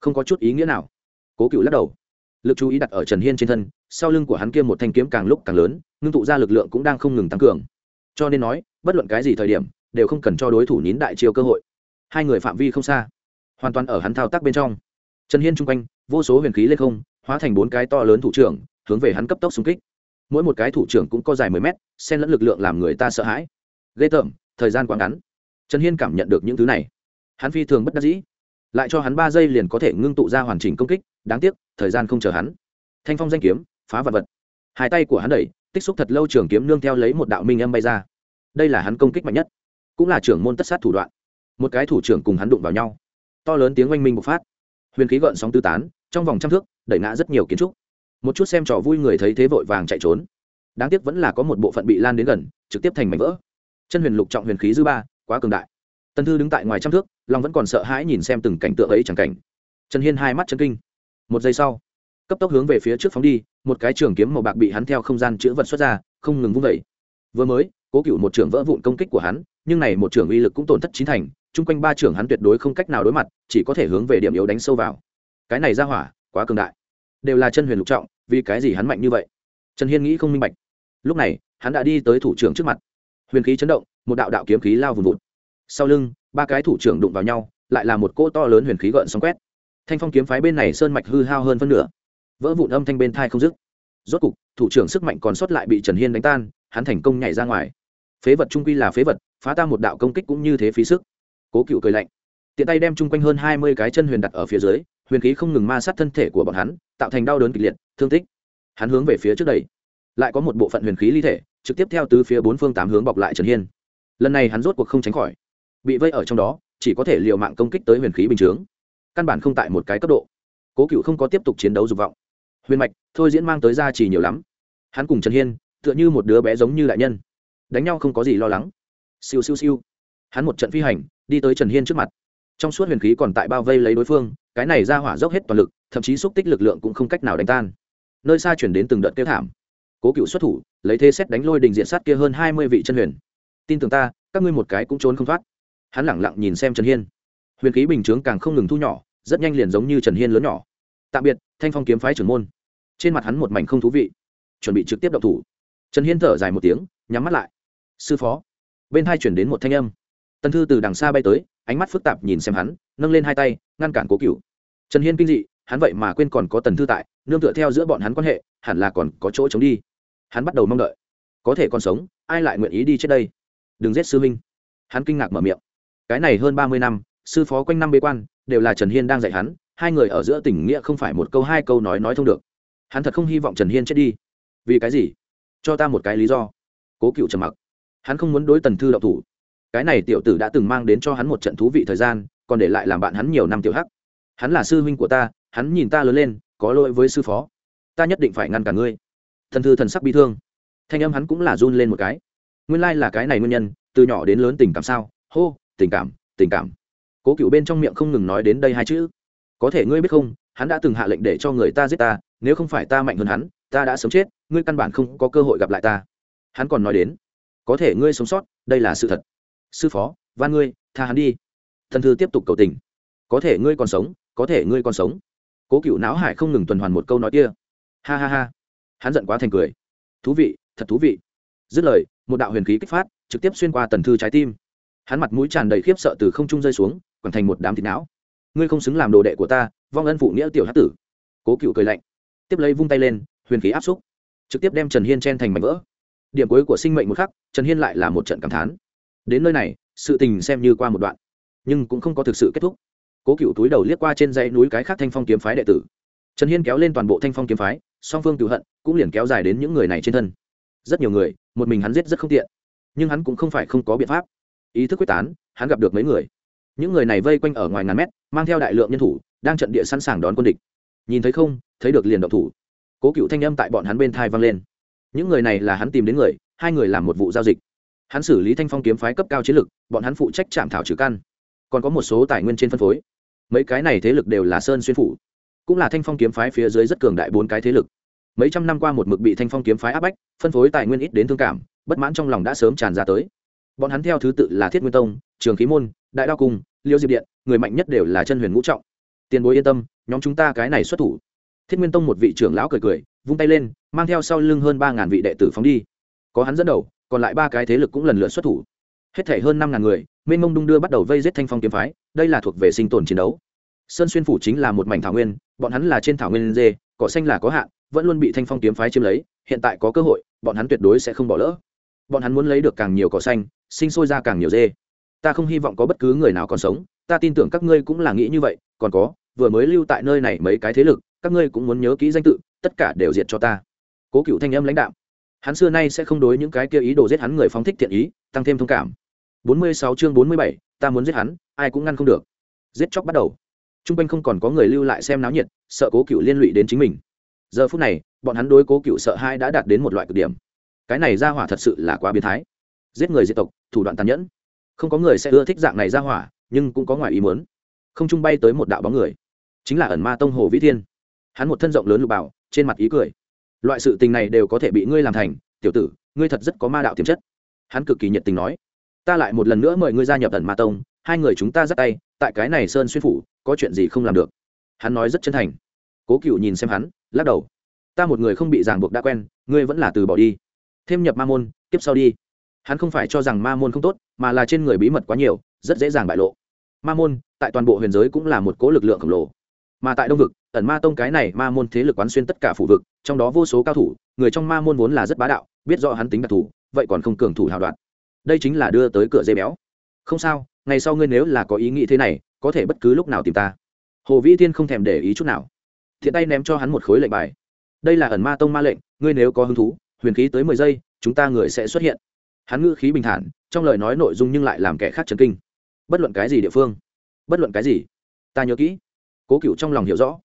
Không có chút ý nghĩa nào. Cố cựu lắc đầu. Lực chú ý đặt ở trần hiên trên thân, sau lưng của hắn kia một thanh kiếm càng lúc càng lớn, ngưng tụ ra lực lượng cũng đang không ngừng tăng cường. Cho nên nói, bất luận cái gì thời điểm, đều không cần cho đối thủ nín đại chiêu cơ hội. Hai người phạm vi không xa, hoàn toàn ở hắn thao tác bên trong. Trần hiên chung quanh, vô số huyền khí lên không, hóa thành bốn cái to lớn thủ trưởng, hướng về hắn cấp tốc xung kích mỗi một cái thủ trưởng cũng có dài mười mét, xen lẫn lực lượng làm người ta sợ hãi. Ghê tởm, thời gian quá ngắn. Trần hiên cảm nhận được những thứ này. Hắn phi thường bất đắc dĩ. Lại cho hắn ba giây liền có thể ngưng tụ ra hoàn chỉnh công kích, đáng tiếc, thời gian không chờ hắn. Thanh phong danh kiếm, phá vật vật. Hai tay của hắn đẩy, tích xúc thật lâu trường kiếm nương theo lấy một đạo minh âm bay ra. Đây là hắn công kích mạnh nhất, cũng là trưởng môn tất sát thủ đoạn. Một cái thủ trưởng cùng hắn đụng vào nhau. To lớn tiếng oanh minh bộc phát. Huyền khí gợn sóng tư tán, trong vòng trăm thước, đẩy ngã rất nhiều kiến trúc một chút xem trò vui người thấy thế vội vàng chạy trốn. Đáng tiếc vẫn là có một bộ phận bị lan đến gần, trực tiếp thành mảnh vỡ. Chân huyền lục trọng huyền khí dư ba, quá cường đại. Tân thư đứng tại ngoài trăm thước long vẫn còn sợ hãi nhìn xem từng cảnh tượng ấy chẳng cảnh. Trần hiên hai mắt chân kinh. Một giây sau, cấp tốc hướng về phía trước phóng đi, một cái trường kiếm màu bạc bị hắn theo không gian chữ vật xuất ra, không ngừng vung vẩy. Vừa mới, cố cựu một trường vỡ vụn công kích của hắn, nhưng này một trường uy lực cũng tổn thất chín thành, chung quanh ba trường hắn tuyệt đối không cách nào đối mặt, chỉ có thể hướng về điểm yếu đánh sâu vào. Cái này ra hỏa, quá cường đại đều là chân huyền lục trọng, vì cái gì hắn mạnh như vậy? Trần hiên nghĩ không minh bạch. Lúc này, hắn đã đi tới thủ trưởng trước mặt. Huyền khí chấn động, một đạo đạo kiếm khí lao vùng vụt. Sau lưng, ba cái thủ trưởng đụng vào nhau, lại là một cỗ to lớn huyền khí gợn sóng quét. Thanh phong kiếm phái bên này sơn mạch hư hao hơn phân nửa. Vỡ vụn âm thanh bên thai không dứt. Rốt cục, thủ trưởng sức mạnh còn sót lại bị trần hiên đánh tan, hắn thành công nhảy ra ngoài. Phế vật trung quy là phế vật, phá ta một đạo công kích cũng như thế phí sức. Cố cựu cười lạnh. Tiện tay đem chung quanh hơn hai mươi cái chân huyền đặt ở phía dưới, huyền khí không ngừng ma sát thân thể của bọn hắn tạo thành đau đớn kịch liệt, thương tích. Hắn hướng về phía trước đây lại có một bộ phận huyền khí ly thể, trực tiếp theo từ phía bốn phương tám hướng bọc lại trần hiên. Lần này hắn rốt cuộc không tránh khỏi. Bị vây ở trong đó, chỉ có thể l i ề u mạng công kích tới huyền khí bình chướng. Căn bản không tại một cái cấp độ. Cố cựu không có tiếp tục chiến đấu dục vọng. Huyền mạch, thôi diễn mang tới ra chỉ nhiều lắm. Hắn cùng trần hiên, tựa như một đứa bé giống như đại nhân. Đánh nhau không có gì lo lắng. Siêu siêu siêu. Hắn một trận phi hành, đi tới trần hiên trước mặt. Trong suốt huyền khí còn tại bao vây lấy đối phương, cái này ra hỏa dốc hết toàn lực thậm chí xúc tích lực lượng cũng không cách nào đánh tan. Nơi xa chuyển đến từng đợt kêu thảm. Cố cựu xuất thủ, lấy thế xét đánh lôi đình diện sát kia hơn hai mươi vị chân huyền. Tin tưởng ta, các ngươi một cái cũng trốn không thoát. Hắn lẳng lặng nhìn xem trần hiên. Huyền khí bình chướng càng không ngừng thu nhỏ, rất nhanh liền giống như trần hiên lớn nhỏ. Tạm biệt, thanh phong kiếm phái trưởng môn. Trên mặt hắn một mảnh không thú vị. Chuẩn bị trực tiếp đậu thủ. Trần hiên thở dài một tiếng, nhắm mắt lại. Sư phó. Bên hai chuyển đến một thanh âm. Tân thư từ đằng xa bay tới, ánh mắt phức tạp nhìn xem hắn, nâng lên hai tay, ngăn cản cố cựu. Trần hiên kinh dị hắn vậy mà quên còn có tần thư tại, nương tựa theo giữa bọn hắn quan hệ, hẳn là còn có chỗ chống đi. Hắn bắt đầu mong đợi. Có thể còn sống, ai lại nguyện ý đi chết đây? Đừng giết sư minh hắn kinh ngạc mở miệng. Cái này hơn ba mươi năm, sư phó quanh năm bế quan, đều là trần hiên đang dạy hắn, hai người ở giữa tình nghĩa không phải một câu hai câu nói nói thông được. Hắn thật không hy vọng trần hiên chết đi. Vì cái gì? Cho ta một cái lý do. Cố cựu trầm mặc. Hắn không muốn đối tần thư đậu thủ. Cái này tiểu tử đã từng mang đến cho hắn một trận thú vị thời gian, còn để lại làm bạn hắn nhiều năm tiểu hắc. Hắn là sư huynh của ta hắn nhìn ta lớn lên, có lỗi với sư phó. Ta nhất định phải ngăn cả ngươi. Thần thư thần sắc bi thương. Thanh âm hắn cũng là run lên một cái. Nguyên lai là cái này nguyên nhân, từ nhỏ đến lớn tình cảm sao? Hô, tình cảm tình cảm. Cố cựu bên trong miệng không ngừng nói đến đây hai chữ. Có thể ngươi biết không, hắn đã từng hạ lệnh để cho người ta giết ta, nếu không phải ta mạnh hơn hắn, ta đã sống chết, ngươi căn bản không có cơ hội gặp lại ta. Hắn còn nói đến, có thể ngươi sống sót, đây là sự thật. Sư phó, van ngươi, tha hắn đi. Thần thư tiếp tục cầu tình. Có thể ngươi còn sống, có thể ngươi còn sống cố cựu não hải không ngừng tuần hoàn một câu nói kia. Ha ha ha. Hắn giận quá thành cười. Thú vị, thật thú vị. Dứt lời, một đạo huyền khí kích phát, trực tiếp xuyên qua tần thư trái tim. Hắn mặt mũi tràn đầy khiếp sợ từ không trung rơi xuống còn thành một đám thịt não. Ngươi không xứng làm đồ đệ của ta, vong ân phụ nghĩa tiểu hát tử. Cố cựu cười lạnh. Tiếp lấy vung tay lên, huyền khí áp xúc. Trực tiếp đem trần hiên chen thành mảnh vỡ. Điểm cuối của sinh mệnh một khắc, trần hiên lại là một trận cảm thán. Đến nơi này, sự tình xem như qua một đoạn, nhưng cũng không có thực sự kết thúc cố cựu túi đầu liếc qua trên dãy núi cái khác thanh phong kiếm phái đệ tử. Trần hiên kéo lên toàn bộ thanh phong kiếm phái, song phương cựu hận cũng liền kéo dài đến những người này trên thân. Rất nhiều người, một mình hắn giết rất không tiện, nhưng hắn cũng không phải không có biện pháp. Ý thức quyết tán, hắn gặp được mấy người. Những người này vây quanh ở ngoài ngàn mét, mang theo đại lượng nhân thủ, đang trận địa sẵn sàng đón quân địch. Nhìn thấy không, thấy được liền động thủ. Cố cựu thanh âm tại bọn hắn bên thai vang lên. Những người này là hắn tìm đến người, hai người làm một vụ giao dịch. Hắn xử lý thanh phong kiếm phái cấp cao chiến lực, bọn hắn phụ trách chạm thảo trừ căn. Còn có một số tài nguyên trên phân phối mấy cái này thế lực đều là sơn xuyên phủ, cũng là thanh phong kiếm phái phía dưới rất cường đại bốn cái thế lực. Mấy trăm năm qua một mực bị thanh phong kiếm phái áp bách, phân phối tài nguyên ít đến thương cảm, bất mãn trong lòng đã sớm tràn ra tới. Bọn hắn theo thứ tự là thiết nguyên tông, trường khí môn, đại đao cung, liêu diệp điện, người mạnh nhất đều là chân huyền ngũ trọng. Tiền bối yên tâm, nhóm chúng ta cái này xuất thủ. Thiết nguyên tông một vị trưởng lão cười cười, vung tay lên, mang theo sau lưng hơn ba ngàn vị đệ tử phóng đi. Có hắn dẫn đầu, còn lại ba cái thế lực cũng lần lượt xuất thủ. Hết thể hơn năm ngàn người mênh mông đung đưa bắt đầu vây giết thanh phong kiếm phái, đây là thuộc về sinh tồn chiến đấu. Sơn xuyên phủ chính là một mảnh thảo nguyên, bọn hắn là trên thảo nguyên dê, cỏ xanh là có hạn, vẫn luôn bị thanh phong kiếm phái chiếm lấy, hiện tại có cơ hội, bọn hắn tuyệt đối sẽ không bỏ lỡ. Bọn hắn muốn lấy được càng nhiều cỏ xanh, sinh sôi ra càng nhiều dê. Ta không hy vọng có bất cứ người nào còn sống, ta tin tưởng các ngươi cũng là nghĩ như vậy, còn có, vừa mới lưu tại nơi này mấy cái thế lực, các ngươi cũng muốn nhớ kỹ danh tự, tất cả đều diệt cho ta. Cố cựu thanh âm lãnh đạo. Hắn xưa nay sẽ không đối những cái kia ý đồ giết hắn người phóng thích thiện ý, tăng thêm thông cảm. 46 chương 47, ta muốn giết hắn ai cũng ngăn không được. Giết chóc bắt đầu. Trung quanh không còn có người lưu lại xem náo nhiệt sợ cố cựu liên lụy đến chính mình. Giờ phút này bọn hắn đối cố cựu sợ hai đã đạt đến một loại cực điểm. Cái này ra hỏa thật sự là quá biến thái. Giết người diệt tộc thủ đoạn tàn nhẫn. Không có người sẽ ưa thích dạng này ra hỏa nhưng cũng có ngoài ý muốn. Không trung bay tới một đạo bóng người. Chính là ẩn ma tông hồ vĩ thiên. Hắn một thân rộng lớn lục bảo trên mặt ý cười. Loại sự tình này đều có thể bị ngươi làm thành tiểu tử ngươi thật rất có ma đạo tiềm chất. Hắn cực kỳ nhiệt tình nói ta lại một lần nữa mời ngươi gia nhập ẩn ma tông, hai người chúng ta dắt tay, tại cái này sơn xuyên phủ, có chuyện gì không làm được. Hắn nói rất chân thành. Cố cựu nhìn xem hắn, lắc đầu. Ta một người không bị ràng buộc đã quen, ngươi vẫn là từ bỏ đi. Thêm nhập ma môn tiếp sau đi. Hắn không phải cho rằng ma môn không tốt, mà là trên người bí mật quá nhiều, rất dễ dàng bại lộ. Ma môn, tại toàn bộ huyền giới cũng là một cố lực lượng khổng lồ. Mà tại đông vực, ẩn ma tông cái này ma môn thế lực quán xuyên tất cả phủ vực, trong đó vô số cao thủ, người trong ma môn vốn là rất bá đạo, biết rõ hắn tính đặc thù, vậy còn không cường thủ hào đoạn đây chính là đưa tới cửa dây béo. Không sao, ngày sau ngươi nếu là có ý nghĩ thế này, có thể bất cứ lúc nào tìm ta. Hồ vĩ tiên không thèm để ý chút nào. Thiện tay ném cho hắn một khối lệnh bài. Đây là ẩn ma tông ma lệnh, ngươi nếu có hứng thú, huyền khí tới mười giây, chúng ta người sẽ xuất hiện. Hắn ngữ khí bình thản, trong lời nói nội dung nhưng lại làm kẻ khác chấn kinh. Bất luận cái gì địa phương, bất luận cái gì, ta nhớ kỹ. Cố cựu trong lòng hiểu rõ.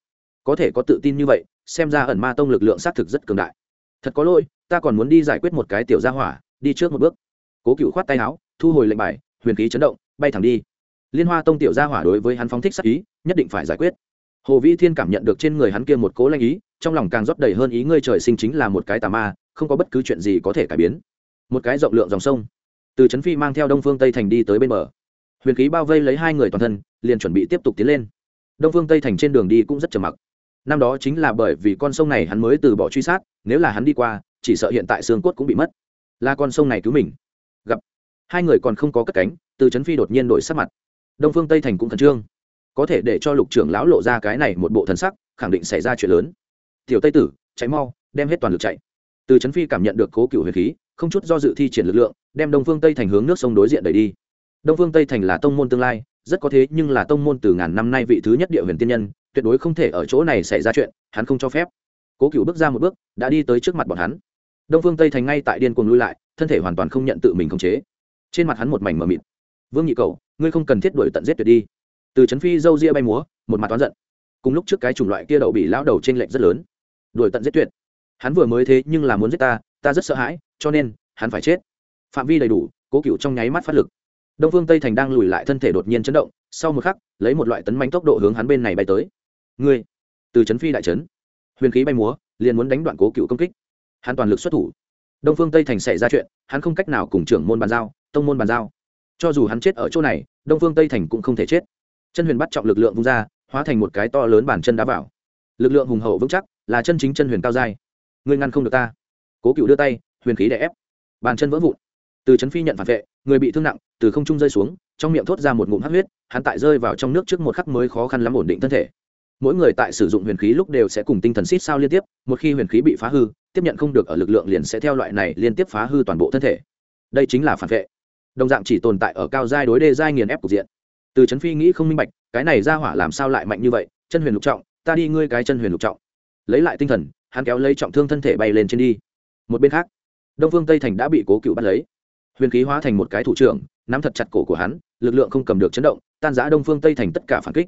Có thể có tự tin như vậy, xem ra ẩn ma tông lực lượng xác thực rất cường đại. Thật có lỗi, ta còn muốn đi giải quyết một cái tiểu gia hỏa, đi trước một bước cố cựu khoát tay áo, thu hồi lệnh bài, huyền khí chấn động, bay thẳng đi. Liên hoa tông tiểu gia hỏa đối với hắn phóng thích sắc ý, nhất định phải giải quyết. Hồ vĩ thiên cảm nhận được trên người hắn kia một cố lanh ý, trong lòng càng rót đầy hơn ý ngươi trời sinh chính là một cái tà ma, không có bất cứ chuyện gì có thể cải biến. Một cái rộng lượng dòng sông. Từ trấn phi mang theo đông phương tây thành đi tới bên bờ. Huyền khí bao vây lấy hai người toàn thân, liền chuẩn bị tiếp tục tiến lên. Đông phương tây thành trên đường đi cũng rất trầm mặc. Năm đó chính là bởi vì con sông này hắn mới từ bỏ truy sát, nếu là hắn đi qua, chỉ sợ hiện tại xương cốt cũng bị mất. Là con sông này cứu mình hai người còn không có cất cánh, từ trấn phi đột nhiên đổi sắc mặt. Đông phương tây thành cũng khẩn trương. Có thể để cho lục trưởng lão lộ ra cái này một bộ thần sắc, khẳng định xảy ra chuyện lớn. Tiểu tây tử cháy mau, đem hết toàn lực chạy. Từ trấn phi cảm nhận được cố cựu huyền khí, không chút do dự thi triển lực lượng, đem đông phương tây thành hướng nước sông đối diện đẩy đi. Đông phương tây thành là tông môn tương lai, rất có thế nhưng là tông môn từ ngàn năm nay vị thứ nhất địa huyền tiên nhân, tuyệt đối không thể ở chỗ này xảy ra chuyện, hắn không cho phép. Cố cựu bước ra một bước, đã đi tới trước mặt bọn hắn. Đông phương tây thành ngay tại điên cuồng lui lại, thân thể hoàn toàn không nhận tự mình khống chế trên mặt hắn một mảnh mờ mịt. Vương nhị cầu ngươi không cần thiết đuổi tận giết tuyệt đi. Từ trấn phi dâu ria bay múa, một mặt toán giận. Cùng lúc trước cái chủng loại kia đậu bị lão đầu trên lệnh rất lớn. Đuổi tận giết tuyệt. Hắn vừa mới thế nhưng là muốn giết ta ta rất sợ hãi, cho nên hắn phải chết. Phạm vi đầy đủ, cố cựu trong nháy mắt phát lực. Đông phương tây thành đang lùi lại thân thể đột nhiên chấn động, sau một khắc, lấy một loại tấn mánh tốc độ hướng hắn bên này bay tới. Ngươi! Từ trấn phi đại trấn huyền khí bay múa, liền muốn đánh đoạn cố cựu công kích. Hắn toàn lực xuất thủ. Đông phương tây thành xảy ra chuyện, hắn không cách nào cùng trưởng môn bàn giao tông môn bàn giao. Cho dù hắn chết ở chỗ này, đông phương tây thành cũng không thể chết. Chân huyền bắt trọng lực lượng vung ra, hóa thành một cái to lớn bàn chân đá vào. Lực lượng hùng hậu vững chắc, là chân chính chân huyền cao dai ngươi ngăn không được ta. Cố cựu đưa tay, huyền khí đè ép. Bàn chân vỡ vụn. Từ trấn phi nhận phản vệ, người bị thương nặng, từ không trung rơi xuống, trong miệng thốt ra một ngụm hát huyết, hắn tại rơi vào trong nước trước một khắc mới khó khăn lắm ổn định thân thể. Mỗi người tại sử dụng huyền khí lúc đều sẽ cùng tinh thần xít sao liên tiếp, một khi huyền khí bị phá hư, tiếp nhận không được ở lực lượng liền sẽ theo loại này liên tiếp phá hư toàn bộ thân thể. Đây chính là phản vệ đồng dạng chỉ tồn tại ở cao giai đối đê giai nghiền ép cục diện. Từ trấn phi nghĩ không minh bạch, cái này ra hỏa làm sao lại mạnh như vậy? Chân huyền lục trọng, ta đi ngươi cái chân huyền lục trọng. Lấy lại tinh thần, hắn kéo lấy trọng thương thân thể bay lên trên đi. Một bên khác, đông phương tây thành đã bị cố cựu bắt lấy. Huyền khí hóa thành một cái thủ trưởng, nắm thật chặt cổ của hắn, lực lượng không cầm được chấn động, tan giã đông phương tây thành tất cả phản kích.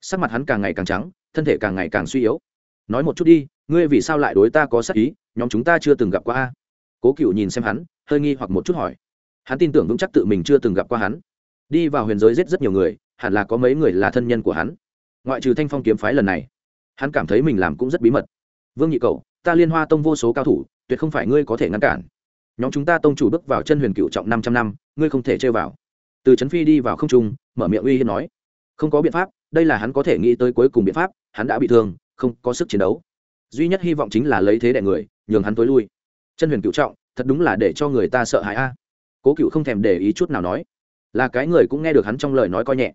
Sắc mặt hắn càng ngày càng trắng, thân thể càng ngày càng suy yếu. Nói một chút đi, ngươi vì sao lại đối ta có sắc ý? Nhóm chúng ta chưa từng gặp qua a. Cố cựu nhìn xem hắn, hơi nghi hoặc một chút hỏi hắn tin tưởng vững chắc tự mình chưa từng gặp qua hắn. Đi vào huyền giới giết rất nhiều người, hẳn là có mấy người là thân nhân của hắn. Ngoại trừ thanh phong kiếm phái lần này, hắn cảm thấy mình làm cũng rất bí mật. Vương nhị cầu ta liên hoa tông vô số cao thủ, tuyệt không phải ngươi có thể ngăn cản. Nhóm chúng ta tông chủ bước vào chân huyền cựu trọng năm trăm năm, ngươi không thể chơi vào. Từ trấn phi đi vào không trung, mở miệng uy hiên nói, không có biện pháp, đây là hắn có thể nghĩ tới cuối cùng biện pháp, hắn đã bị thương, không có sức chiến đấu. Duy nhất hy vọng chính là lấy thế đại người, nhường hắn tối lui. Chân huyền cựu trọng, thật đúng là để cho người ta sợ hãi a cố cựu không thèm để ý chút nào nói. Là cái người cũng nghe được hắn trong lời nói coi nhẹ.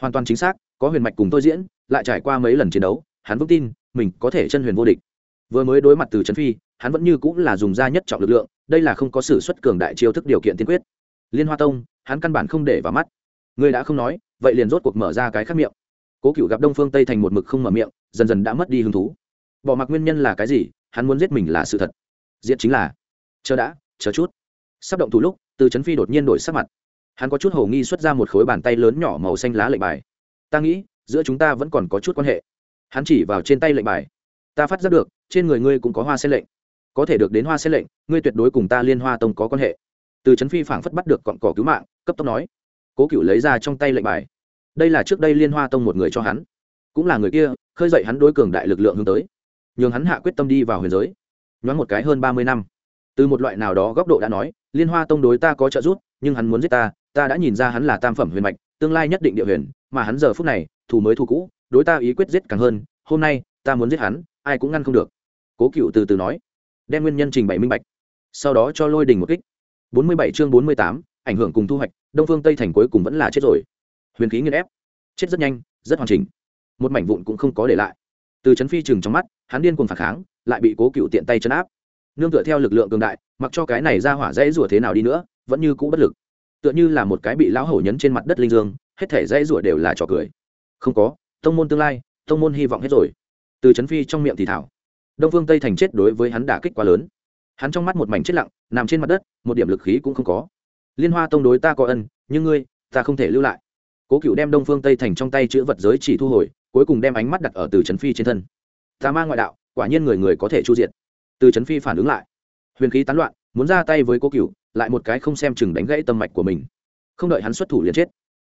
Hoàn toàn chính xác, có huyền mạch cùng tôi diễn, lại trải qua mấy lần chiến đấu, hắn vững tin, mình có thể chân huyền vô địch. Vừa mới đối mặt từ trấn phi, hắn vẫn như cũng là dùng ra nhất trọng lực lượng, đây là không có sự xuất cường đại chiêu thức điều kiện tiên quyết. Liên hoa tông, hắn căn bản không để vào mắt. Ngươi đã không nói, vậy liền rốt cuộc mở ra cái khác miệng. Cố cựu gặp đông phương tây thành một mực không mở miệng, dần dần đã mất đi hứng thú. Bỏ mặc nguyên nhân là cái gì, hắn muốn giết mình là sự thật. Giết chính là. Chờ đã, chờ chút. Sắp động thủ lúc từ trấn phi đột nhiên đổi sắc mặt. Hắn có chút hồ nghi xuất ra một khối bàn tay lớn nhỏ màu xanh lá lệnh bài. Ta nghĩ, giữa chúng ta vẫn còn có chút quan hệ. Hắn chỉ vào trên tay lệnh bài. Ta phát giác được, trên người ngươi cũng có hoa sen lệnh. Có thể được đến hoa sen lệnh, ngươi tuyệt đối cùng ta liên hoa tông có quan hệ. Từ trấn phi phảng phất bắt được cọn cỏ cứu mạng, cấp tốc nói. Cố cựu lấy ra trong tay lệnh bài. Đây là trước đây liên hoa tông một người cho hắn, cũng là người kia, khơi dậy hắn đối cường đại lực lượng hướng tới. Nhường hắn hạ quyết tâm đi vào huyền giới. Nhoáng một cái hơn ba mươi năm, từ một loại nào đó góc độ đã nói liên hoa tông đối ta có trợ giúp, nhưng hắn muốn giết ta ta đã nhìn ra hắn là tam phẩm huyền mạch, tương lai nhất định địa huyền, mà hắn giờ phút này, thù mới thù cũ, đối ta ý quyết giết càng hơn, hôm nay, ta muốn giết hắn, ai cũng ngăn không được. Cố cựu từ từ nói, đem nguyên nhân trình bày minh bạch. Sau đó cho lôi đình một kích. Bốn mươi bảy chương bốn mươi tám, ảnh hưởng cùng thu hoạch, đông phương tây thành cuối cùng vẫn là chết rồi. Huyền khí nghiên ép. Chết rất nhanh, rất hoàn chỉnh. Một mảnh vụn cũng không có để lại. Từ trấn phi chừng trong mắt, hắn điên cuồng phản kháng, lại bị cố cựu tiện tay chấn áp nương tựa theo lực lượng cường đại, mặc cho cái này ra hỏa dãy rủa thế nào đi nữa, vẫn như cũ bất lực. Tựa như là một cái bị lão hổ nhấn trên mặt đất linh dương, hết thể dãy rủa đều là trò cười. Không có, tông môn tương lai, tông môn hy vọng hết rồi. Từ trấn phi trong miệng thì thảo. Đông phương tây thành chết đối với hắn đả kích quá lớn. Hắn trong mắt một mảnh chết lặng, nằm trên mặt đất, một điểm lực khí cũng không có. Liên hoa tông đối ta có ân, nhưng ngươi, ta không thể lưu lại. Cố cựu đem đông phương tây thành trong tay chữ vật giới chỉ thu hồi, cuối cùng đem ánh mắt đặt ở từ trấn phi trên thân. Ta mang ngoại đạo, quả nhiên người người có thể chu diệt từ trấn phi phản ứng lại. Huyền khí tán loạn, muốn ra tay với cố cựu lại một cái không xem chừng đánh gãy tâm mạch của mình. Không đợi hắn xuất thủ liền chết.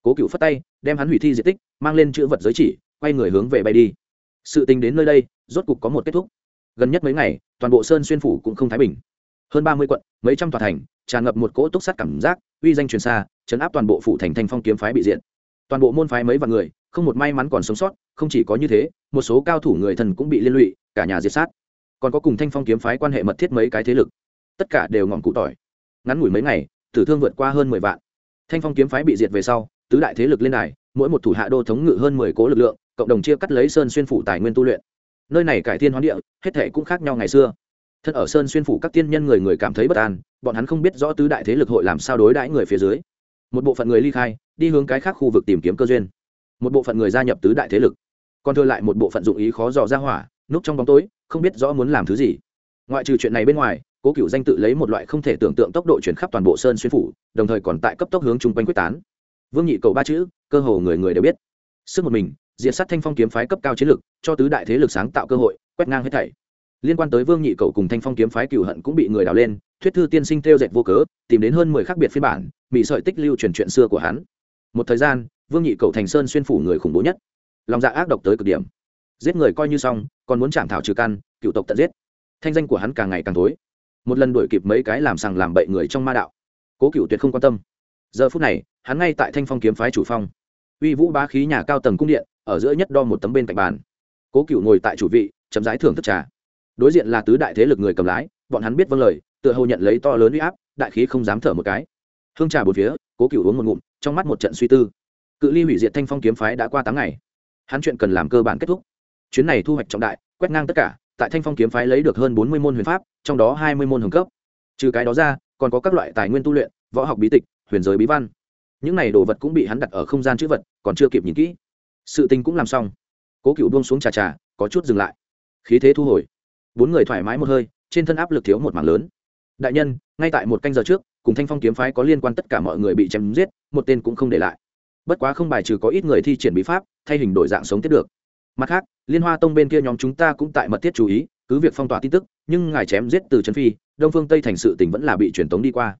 Cố cựu phất tay, đem hắn hủy thi diện tích, mang lên chữ vật giới chỉ, quay người hướng về bay đi. Sự tình đến nơi đây, rốt cục có một kết thúc. Gần nhất mấy ngày, toàn bộ sơn xuyên phủ cũng không thái bình. Hơn ba mươi quận, mấy trăm tòa thành, tràn ngập một cỗ túc sắt cảm giác, uy danh truyền xa, chấn áp toàn bộ phủ thành thanh phong kiếm phái bị diện toàn bộ môn phái mấy vạn người, không một may mắn còn sống sót, không chỉ có như thế, một số cao thủ người thần cũng bị liên lụy, cả nhà diệt sát còn có cùng thanh phong kiếm phái quan hệ mật thiết mấy cái thế lực. Tất cả đều ngọn cụ tỏi. Ngắn ngủi mấy ngày, tử thương vượt qua hơn mười vạn. Thanh phong kiếm phái bị diệt về sau, tứ đại thế lực lên đài, mỗi một thủ hạ đô thống ngự hơn mười cố lực lượng, cộng đồng chia cắt lấy sơn xuyên phủ tài nguyên tu luyện. Nơi này cải thiên hoán địa, hết thể cũng khác nhau ngày xưa. Thân ở sơn xuyên phủ các tiên nhân người người cảm thấy bất an, bọn hắn không biết rõ tứ đại thế lực hội làm sao đối đãi người phía dưới. Một bộ phận người ly khai, đi hướng cái khác khu vực tìm kiếm cơ duyên. Một bộ phận người gia nhập tứ đại thế lực. Còn thừa lại một bộ phận dụng ý khó dò ra hỏa núp trong bóng tối không biết rõ muốn làm thứ gì. Ngoại trừ chuyện này bên ngoài cố cựu danh tự lấy một loại không thể tưởng tượng tốc độ chuyển khắp toàn bộ sơn xuyên phủ đồng thời còn tại cấp tốc hướng chung quanh quyết tán. Vương nhị cầu ba chữ cơ hồ người người đều biết. Sức một mình diện sát thanh phong kiếm phái cấp cao chiến lược, cho tứ đại thế lực sáng tạo cơ hội quét ngang hết thảy. Liên quan tới vương nhị cầu cùng thanh phong kiếm phái cựu hận cũng bị người đào lên thuyết thư tiên sinh theo dệt vô cớ tìm đến hơn mười khác biệt phiên bản bị sợi tích lưu truyền chuyện xưa của hắn. Một thời gian vương nhị cầu thành sơn xuyên phủ người khủng bố nhất. Lòng dạ ác độc tới cực điểm giết người coi như xong, còn muốn chạm thảo trừ căn, cựu tộc tận giết. Thanh danh của hắn càng ngày càng tối một lần đuổi kịp mấy cái làm sằng làm bậy người trong ma đạo. Cố cựu tuyệt không quan tâm. Giờ phút này, hắn ngay tại thanh phong kiếm phái chủ phong. Uy vũ bá khí nhà cao tầng cung điện, ở giữa nhất đo một tấm bên cạnh bàn. Cố cựu ngồi tại chủ vị, chậm rãi thưởng thức trà. Đối diện là tứ đại thế lực người cầm lái, bọn hắn biết vâng lời, tựa hồ nhận lấy to lớn uy áp, đại khí không dám thở một cái. Hương trà bốn phía, cố cựu uống một ngụm, trong mắt một trận suy tư. Cự ly hủy diệt thanh phong kiếm phái đã qua tám ngày. Hắn chuyện cần làm cơ bản kết thúc chuyến này thu hoạch trọng đại, quét ngang tất cả, tại thanh phong kiếm phái lấy được hơn bốn mươi môn huyền pháp, trong đó hai mươi môn hồng cấp. Trừ cái đó ra, còn có các loại tài nguyên tu luyện, võ học bí tịch, huyền giới bí văn. Những này đồ vật cũng bị hắn đặt ở không gian chữ vật, còn chưa kịp nhìn kỹ. Sự tình cũng làm xong. Cố cựu buông xuống trà trà, có chút dừng lại. Khí thế thu hồi. Bốn người thoải mái một hơi, trên thân áp lực thiếu một mảng lớn. Đại nhân, ngay tại một canh giờ trước, cùng thanh phong kiếm phái có liên quan tất cả mọi người bị chém giết, một tên cũng không để lại. Bất quá không bài trừ có ít người thi triển bí pháp, thay hình đổi dạng sống tiếp được mặt khác, liên hoa tông bên kia nhóm chúng ta cũng tại mật thiết chú ý, cứ việc phong tỏa tin tức, nhưng ngài chém giết từ trấn phi, đông phương tây thành sự tỉnh vẫn là bị truyền tống đi qua.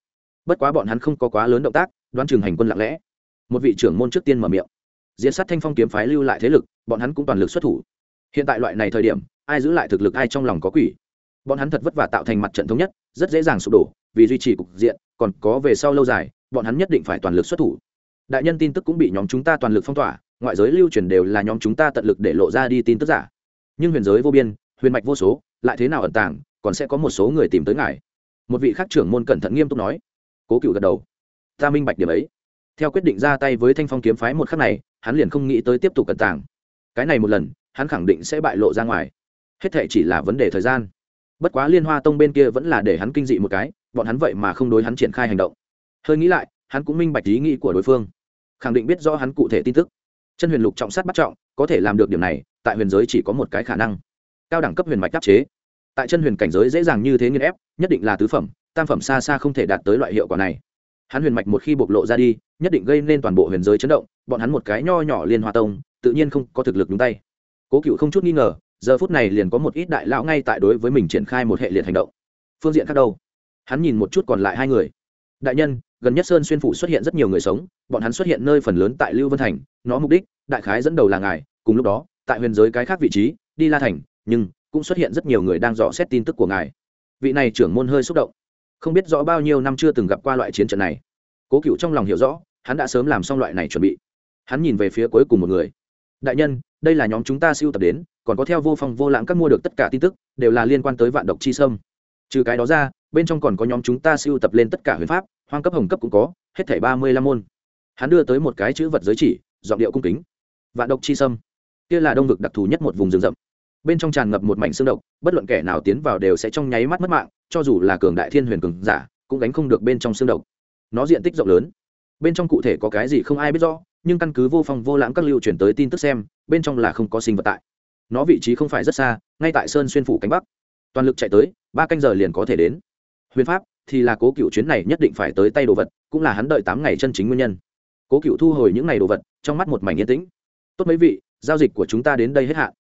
Bất quá bọn hắn không có quá lớn động tác, đoán chừng hành quân lặng lẽ. Một vị trưởng môn trước tiên mở miệng. Diễn sát thanh phong kiếm phái lưu lại thế lực, bọn hắn cũng toàn lực xuất thủ. Hiện tại loại này thời điểm, ai giữ lại thực lực ai trong lòng có quỷ. Bọn hắn thật vất vả tạo thành mặt trận thống nhất, rất dễ dàng sụp đổ, vì duy trì cục diện, còn có về sau lâu dài, bọn hắn nhất định phải toàn lực xuất thủ. Đại nhân tin tức cũng bị nhóm chúng ta toàn lực phong tỏa ngoại giới lưu truyền đều là nhóm chúng ta tận lực để lộ ra đi tin tức giả. Nhưng huyền giới vô biên, huyền mạch vô số, lại thế nào ẩn tàng, còn sẽ có một số người tìm tới ngài. Một vị khác trưởng môn cẩn thận nghiêm túc nói. Cố cựu gật đầu. Ta minh bạch điểm ấy. Theo quyết định ra tay với thanh phong kiếm phái một khắc này, hắn liền không nghĩ tới tiếp tục cẩn tàng. Cái này một lần, hắn khẳng định sẽ bại lộ ra ngoài. Hết thệ chỉ là vấn đề thời gian. Bất quá liên hoa tông bên kia vẫn là để hắn kinh dị một cái, bọn hắn vậy mà không đối hắn triển khai hành động. Hơi nghĩ lại, hắn cũng minh bạch ý nghĩ của đối phương. Khẳng định biết rõ hắn cụ thể tin tức chân huyền lục trọng sát bắt trọng, có thể làm được điểm này, tại huyền giới chỉ có một cái khả năng. Cao đẳng cấp huyền mạch đáp chế. Tại chân huyền cảnh giới dễ dàng như thế nghiên ép, nhất định là tứ phẩm, tam phẩm xa xa không thể đạt tới loại hiệu quả này. Hắn huyền mạch một khi bộc lộ ra đi, nhất định gây nên toàn bộ huyền giới chấn động, bọn hắn một cái nho nhỏ liên hoa tông, tự nhiên không có thực lực nhúng tay. Cố cựu không chút nghi ngờ, giờ phút này liền có một ít đại lão ngay tại đối với mình triển khai một hệ liệt hành động. Phương diện khác đâu? Hắn nhìn một chút còn lại hai người. Đại nhân gần nhất sơn xuyên phủ xuất hiện rất nhiều người sống, bọn hắn xuất hiện nơi phần lớn tại lưu vân thành, nó mục đích, đại khái dẫn đầu là ngài, cùng lúc đó, tại huyền giới cái khác vị trí, đi la thành, nhưng, cũng xuất hiện rất nhiều người đang dò xét tin tức của ngài. Vị này trưởng môn hơi xúc động. Không biết rõ bao nhiêu năm chưa từng gặp qua loại chiến trận này. Cố cựu trong lòng hiểu rõ, hắn đã sớm làm xong loại này chuẩn bị. Hắn nhìn về phía cuối cùng một người. Đại nhân, đây là nhóm chúng ta siêu tập đến, còn có theo vô phong vô lãng các mua được tất cả tin tức, đều là liên quan tới vạn độc chi sâm trừ cái đó ra, bên trong còn có nhóm chúng ta siêu tập lên tất cả huyền pháp, hoang cấp, hồng cấp cũng có, hết thảy ba mươi lăm môn. Hắn đưa tới một cái chữ vật giới chỉ, giọng điệu cung kính. Vạn độc chi sâm. Kia là đông vực đặc thù nhất một vùng rừng rậm. Bên trong tràn ngập một mảnh xương độc, bất luận kẻ nào tiến vào đều sẽ trong nháy mắt mất mạng, cho dù là cường đại thiên huyền cường giả, cũng gánh không được bên trong xương độc. Nó diện tích rộng lớn. Bên trong cụ thể có cái gì không ai biết rõ, nhưng căn cứ vô phong vô lãng các lưu chuyển tới tin tức xem, bên trong là không có sinh vật tại. Nó vị trí không phải rất xa, ngay tại sơn xuyên phủ cánh bắc toàn lực chạy tới, ba canh giờ liền có thể đến. Huyền pháp thì là cố cựu chuyến này nhất định phải tới tay đồ vật, cũng là hắn đợi tám ngày chân chính nguyên nhân. Cố cựu thu hồi những ngày đồ vật, trong mắt một mảnh yên tĩnh. Tốt mấy vị, giao dịch của chúng ta đến đây hết hạn.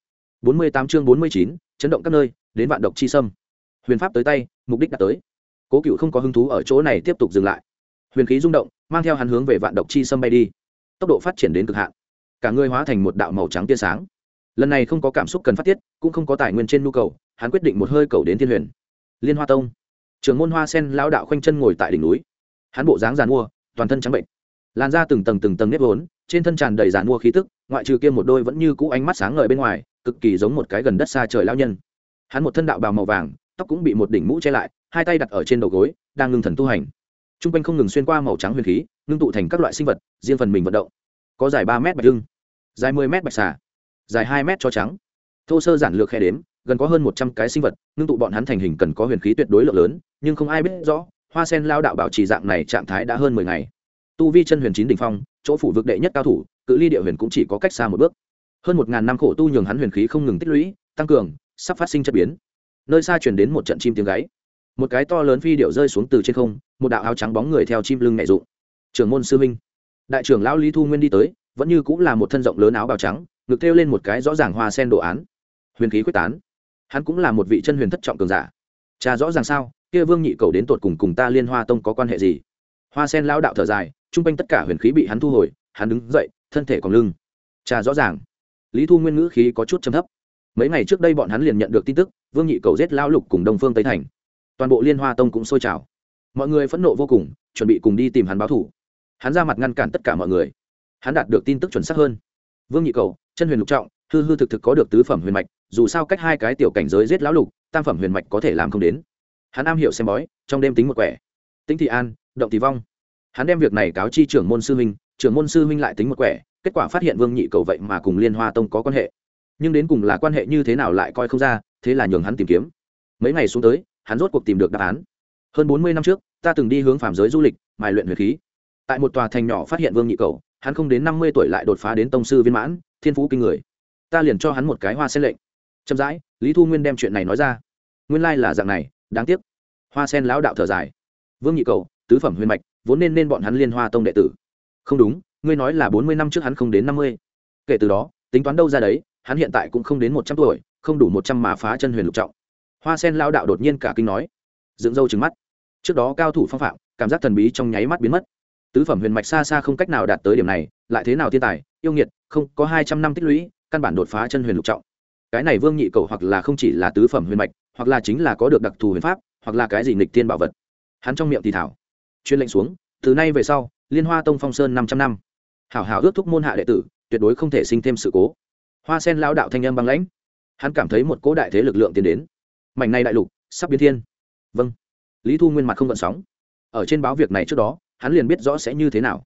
Bốn mươi tám chương bốn mươi chín, chấn động các nơi, đến vạn độc chi sâm. Huyền pháp tới tay, mục đích đã tới. Cố cựu không có hứng thú ở chỗ này tiếp tục dừng lại. Huyền khí rung động, mang theo hắn hướng về vạn độc chi sâm bay đi. Tốc độ phát triển đến cực hạn. Cả người hóa thành một đạo màu trắng tia sáng lần này không có cảm xúc cần phát tiết, cũng không có tài nguyên trên nhu cầu, hắn quyết định một hơi cầu đến thiên huyền. Liên hoa tông. Trường môn hoa sen lão đạo khoanh chân ngồi tại đỉnh núi. Hắn bộ dáng giàn mua, toàn thân trắng bệnh. Làn da từng tầng từng tầng nếp vốn, trên thân tràn đầy giàn mua khí tức, ngoại trừ kia một đôi vẫn như cũ ánh mắt sáng ngời bên ngoài, cực kỳ giống một cái gần đất xa trời lao nhân. Hắn một thân đạo bào màu vàng, tóc cũng bị một đỉnh mũ che lại, hai tay đặt ở trên đầu gối, đang ngưng thần tu hành. T r u n g quanh không ngừng xuyên qua màu trắng huyền khí, ngưng tụ thành các loại sinh vật, riêng phần mình vận động. Có dài ba mét bạch lưng dài mười mét bạch xà dài hai mét cho trắng. Thô sơ giản lược khe đếm, gần có hơn một trăm cái sinh vật, ngưng tụ bọn hắn thành hình cần có huyền khí tuyệt đối lượng lớn, nhưng không ai biết rõ, hoa sen lao đạo bảo trì dạng này trạng thái đã hơn mười ngày. Tu vi chân huyền chín đ ỉ n h phong, chỗ phủ vực đệ nhất cao thủ, cự ly địa huyền cũng chỉ có cách xa một bước. Hơn một ngàn năm khổ tu nhường hắn huyền khí không ngừng tích lũy, tăng cường, sắp phát sinh chất biến. Nơi xa chuyển đến một trận chim tiếng gáy. Một cái to lớn phi điệu rơi xuống từ trên không, một đạo áo trắng bóng người theo chim lưng mẹ dụng trưởng môn sư minh đại trưởng lão lý thu nguyên đi tới, vẫn như cũng là một thân rộng lớn áo bào trắng ngực thêu lên một cái rõ ràng hoa sen đồ án. Huyền khí quyết tán. Hắn cũng là một vị chân huyền thất trọng cường giả. Cha rõ ràng sao? Kia vương nhị cầu đến tột cùng cùng ta liên hoa tông có quan hệ gì? Hoa sen lao đạo thở dài chung quanh tất cả huyền khí bị hắn thu hồi, hắn đứng dậy, thân thể còn lưng. Cha rõ ràng. Lý thu nguyên ngữ khí có chút trầm thấp. Mấy ngày trước đây bọn hắn liền nhận được tin tức, vương nhị cầu giết lao lục cùng đông phương tây thành. Toàn bộ liên hoa tông cũng sôi trào. Mọi người phẫn nộ vô cùng, chuẩn bị cùng đi tìm hắn báo thủ hắn ra mặt ngăn cản tất cả mọi người. Hắn đạt được tin tức chuẩn xác hơn. Vương nhị cầu chân huyền lục trọng, hư hư thực thực có được tứ phẩm huyền mạch, dù sao cách hai cái tiểu cảnh giới giết lão lục, tam phẩm huyền mạch có thể làm không đến. Hắn am hiểu xem bói, trong đêm tính một quẻ. Tính thị an, động thì vong. Hắn đem việc này cáo chi trưởng môn sư huynh, trưởng môn sư huynh lại tính một quẻ, kết quả phát hiện vương nhị cầu vậy mà cùng liên hoa tông có quan hệ. Nhưng đến cùng là quan hệ như thế nào lại coi không ra, thế là nhường hắn tìm kiếm. Mấy ngày xuống tới, hắn rốt cuộc tìm được đáp án. Hơn bốn mươi năm trước, ta từng đi hướng phạm giới du lịch, mài luyện huyền khí. Tại một tòa thành nhỏ phát hiện vương nhị cầu hắn không đến năm mươi tuổi lại đột phá đến tông sư viên mãn, thiên phú kinh người. Ta liền cho hắn một cái hoa sen lệnh. Chậm rãi, lý thu nguyên đem chuyện này nói ra. Nguyên lai là dạng này, đáng tiếc. Hoa sen lão đạo thở dài. Vương nhị cầu, tứ phẩm huyền mạch, vốn nên nên bọn hắn liên hoa tông đệ tử. Không đúng, ngươi nói là bốn mươi năm trước hắn không đến năm mươi. Kể từ đó, tính toán đâu ra đấy, hắn hiện tại cũng không đến một trăm tuổi, không đủ một trăm mà phá chân huyền lục trọng. Hoa sen lao đạo đột nhiên cả kinh nói. Dựng râu trừng mắt. Trước đó cao thủ phong phạm, cảm giác thần bí trong nháy mắt biến mất tứ phẩm huyền mạch xa xa không cách nào đạt tới điểm này, lại thế nào thiên tài, yêu nghiệt, không, có hai trăm năm tích lũy, căn bản đột phá chân huyền lục trọng. Cái này vương nhị cầu hoặc là không chỉ là tứ phẩm huyền mạch, hoặc là chính là có được đặc thù huyền pháp, hoặc là cái gì nghịch tiên bảo vật. Hắn trong miệng thì thảo. Chuyên lệnh xuống, từ nay về sau, liên hoa tông phong sơn năm trăm năm. Hảo hảo ước thúc môn hạ đệ tử, tuyệt đối không thể sinh thêm sự cố. Hoa sen lao đạo thanh âm băng lãnh. Hắn cảm thấy một cố đại thế lực lượng tiến đến. Mảnh này đại lục, sắp biến thiên. Vâng. Lý thu nguyên mặt không gợn sóng. Ở trên báo việc này trước đó hắn liền biết rõ sẽ như thế nào.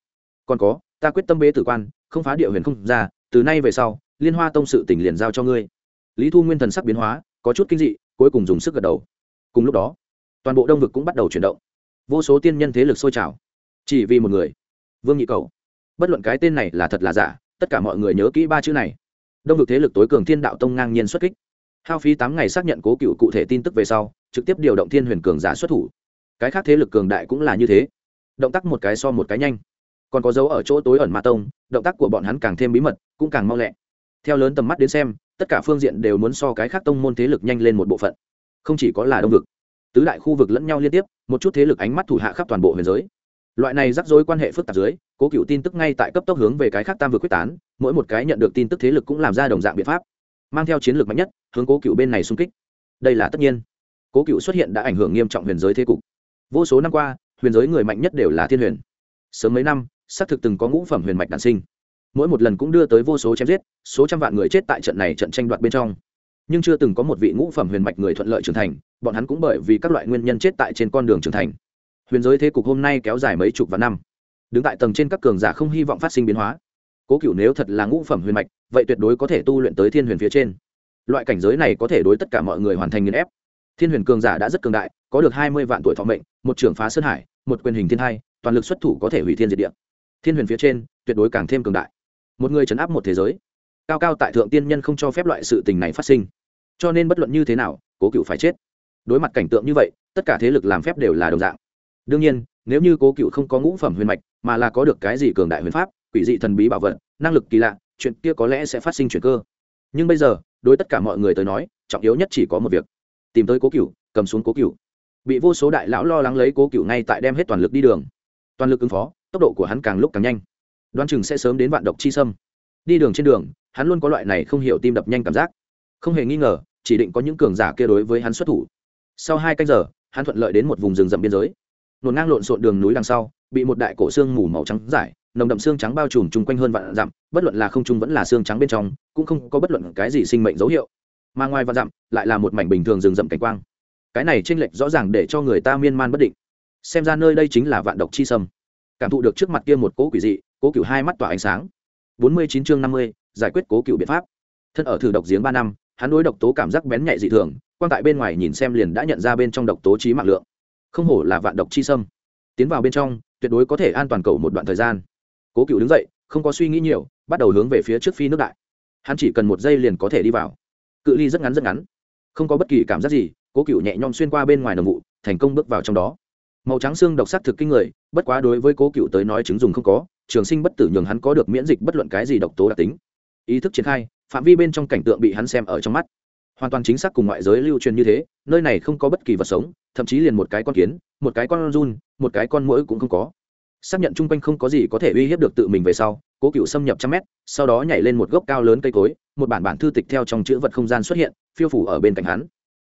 Còn có, ta quyết tâm bế tử quan, không phá địa huyền không ra, từ nay về sau, liên hoa tông sự tỉnh liền giao cho ngươi. Lý thu nguyên thần sắc biến hóa, có chút kinh dị, cuối cùng dùng sức gật đầu. Cùng lúc đó, toàn bộ đông vực cũng bắt đầu chuyển động. Vô số tiên nhân thế lực sôi trào. Chỉ vì một người, vương nhị cầu. Bất luận cái tên này là thật là giả, tất cả mọi người nhớ kỹ ba chữ này. Đông vực thế lực tối cường thiên đạo tông ngang nhiên xuất kích. Hao phí tám ngày xác nhận cố cựu cụ thể tin tức về sau, trực tiếp điều động thiên huyền cường giả xuất thủ. Cái khác thế lực cường đại cũng là như thế động tác một cái so một cái nhanh. Còn có dấu ở chỗ tối ẩn ma tông, động tác của bọn hắn càng thêm bí mật, cũng càng mau lẹ. Theo lớn tầm mắt đến xem, tất cả phương diện đều muốn so cái khác tông môn thế lực nhanh lên một bộ phận. Không chỉ có là đông vực, tứ đại khu vực lẫn nhau liên tiếp, một chút thế lực ánh mắt thủ hạ khắp toàn bộ huyền giới. Loại này rắc rối quan hệ phức tạp dưới, cố cựu tin tức ngay tại cấp tốc hướng về cái khác tam vực quyết tán, mỗi một cái nhận được tin tức thế lực cũng làm ra đồng dạng biện pháp, mang theo chiến lược mạnh nhất, hướng cố cựu bên này xung kích. Đây là tất nhiên. Cố cựu xuất hiện đã ảnh hưởng nghiêm trọng huyền giới thế cục. Vô số năm qua huyền giới người mạnh nhất đều là thiên huyền. Sớm mấy năm, xác thực từng có ngũ phẩm huyền mạch đản sinh. Mỗi một lần cũng đưa tới vô số chém giết, số trăm vạn người chết tại trận này trận tranh đoạt bên trong. Nhưng chưa từng có một vị ngũ phẩm huyền mạch người thuận lợi trưởng thành, bọn hắn cũng bởi vì các loại nguyên nhân chết tại trên con đường trưởng thành. Huyền giới thế cục hôm nay kéo dài mấy chục vạn năm. Đứng tại tầng trên các cường giả không hy vọng phát sinh biến hóa. Cố cựu nếu thật là ngũ phẩm huyền mạch, vậy tuyệt đối có thể tu luyện tới thiên huyền phía trên. Loại cảnh giới này có thể đối tất cả mọi người hoàn thành nghiền ép. Thiên huyền cường giả đã rất cường đại, có được hai mươi vạn tuổi thọ mệnh, một trưởng phá sơn hải một quyền hình thiên hai toàn lực xuất thủ có thể hủy thiên diệt địa. Thiên huyền phía trên, tuyệt đối càng thêm cường đại. Một người chấn áp một thế giới. Cao cao tại thượng tiên nhân không cho phép loại sự tình này phát sinh. Cho nên bất luận như thế nào, cố cựu phải chết. Đối mặt cảnh tượng như vậy, tất cả thế lực làm phép đều là đồng dạng. Đương nhiên, nếu như cố cựu không có ngũ phẩm huyền mạch, mà là có được cái gì cường đại huyền pháp, quỷ dị thần bí bảo vật, năng lực kỳ lạ, chuyện kia có lẽ sẽ phát sinh chuyện cơ. Nhưng bây giờ, đối tất cả mọi người tới nói, trọng yếu nhất chỉ có một việc. Tìm tới cố cựu, cầm xuống cố cựu bị vô số đại lão lo lắng lấy cố cựu ngay tại đem hết toàn lực đi đường. Toàn lực ứng phó, tốc độ của hắn càng lúc càng nhanh. Đoan chừng sẽ sớm đến vạn độc chi sâm. Đi đường trên đường, hắn luôn có loại này không hiểu tim đập nhanh cảm giác. Không hề nghi ngờ, chỉ định có những cường giả kia đối với hắn xuất thủ. Sau hai canh giờ, hắn thuận lợi đến một vùng rừng rậm biên giới. Nổn ngang lộn xộn đường núi đằng sau, bị một đại cổ xương mù màu trắng giải, nồng đậm xương trắng bao trùm chung quanh hơn vạn dặm, bất luận là không trung vẫn là xương trắng bên trong, cũng không có bất luận cái gì sinh mệnh dấu hiệu. Mà ngoài vạn dặm, lại là một mảnh bình thường rừng rậm cảnh quang cái này chênh lệch rõ ràng để cho người ta miên man bất định. Xem ra nơi đây chính là vạn độc chi sâm. Cảm thụ được trước mặt kia một cố quỷ dị, cố cựu hai mắt tỏa ánh sáng. Bốn mươi chín chương năm mươi, giải quyết cố cựu biện pháp. Thân ở thử độc giếng ba năm, hắn đối độc tố cảm giác bén nhạy dị thường quan tại bên ngoài nhìn xem liền đã nhận ra bên trong độc tố trí mạng lượng. Không hổ là vạn độc chi sâm. Tiến vào bên trong, tuyệt đối có thể an toàn cầu một đoạn thời gian. Cố cựu đứng dậy, không có suy nghĩ nhiều, bắt đầu hướng về phía trước phi nước đại. Hắn chỉ cần một giây liền có thể đi vào. Cự ly rất ngắn rất ngắn. Không có bất kỳ cảm giác gì cố cựu nhẹ nhõm xuyên qua bên ngoài nồng vụ, thành công bước vào trong đó. Màu trắng xương độc sắc thực kinh người, bất quá đối với cố cựu tới nói chứng dùng không có, trường sinh bất tử nhường hắn có được miễn dịch bất luận cái gì độc tố đặc tính. Ý thức triển khai, phạm vi bên trong cảnh tượng bị hắn xem ở trong mắt. Hoàn toàn chính xác cùng ngoại giới lưu truyền như thế, nơi này không có bất kỳ vật sống, thậm chí liền một cái con kiến, một cái con run, một cái con mũi cũng không có. Xác nhận chung quanh không có gì có thể uy hiếp được tự mình về sau, cố cựu xâm nhập trăm mét, sau đó nhảy lên một gốc cao lớn cây cối, một bản bản thư tịch theo trong chữ vật không gian xuất hiện, phiêu phủ ở bên cạnh hắn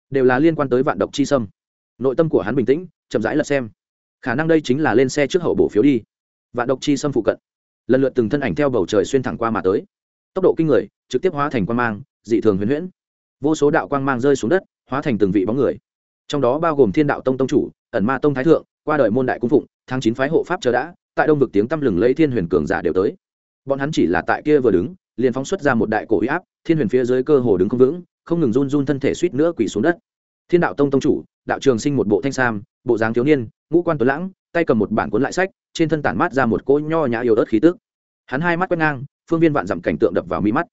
đều là liên quan tới vạn độc chi sâm. Nội tâm của hắn bình tĩnh, chậm rãi lật xem. Khả năng đây chính là lên xe trước hậu bổ phiếu đi. Vạn độc chi sâm phụ cận. Lần lượt từng thân ảnh theo bầu trời xuyên thẳng qua mà tới. Tốc độ kinh người, trực tiếp hóa thành quan mang, dị thường huyền huyễn. Vô số đạo quang mang rơi xuống đất, hóa thành từng vị bóng người. Trong đó bao gồm thiên đạo tông tông chủ, ẩn ma tông thái thượng, qua đời môn đại cung phụng, tháng chín phái hộ pháp chờ đã, tại đông vực tiếng tăm lừng lấy thiên huyền cường giả đều tới. Bọn hắn chỉ là tại kia vừa đứng, liền phóng xuất ra một đại cổ huy áp, thiên huyền phía dưới cơ hồ đứng không vững không ngừng run run thân thể suýt nữa quỳ xuống đất. Thiên đạo tông tông chủ, đạo trường sinh một bộ thanh sam, bộ dáng thiếu niên, ngũ quan tuấn lãng, tay cầm một bản cuốn lại sách, trên thân tản mát ra một cỗ nho nhã yếu ớt khí tức. Hắn hai mắt quét ngang, phương viên vạn dặm cảnh tượng đập vào mi mắt.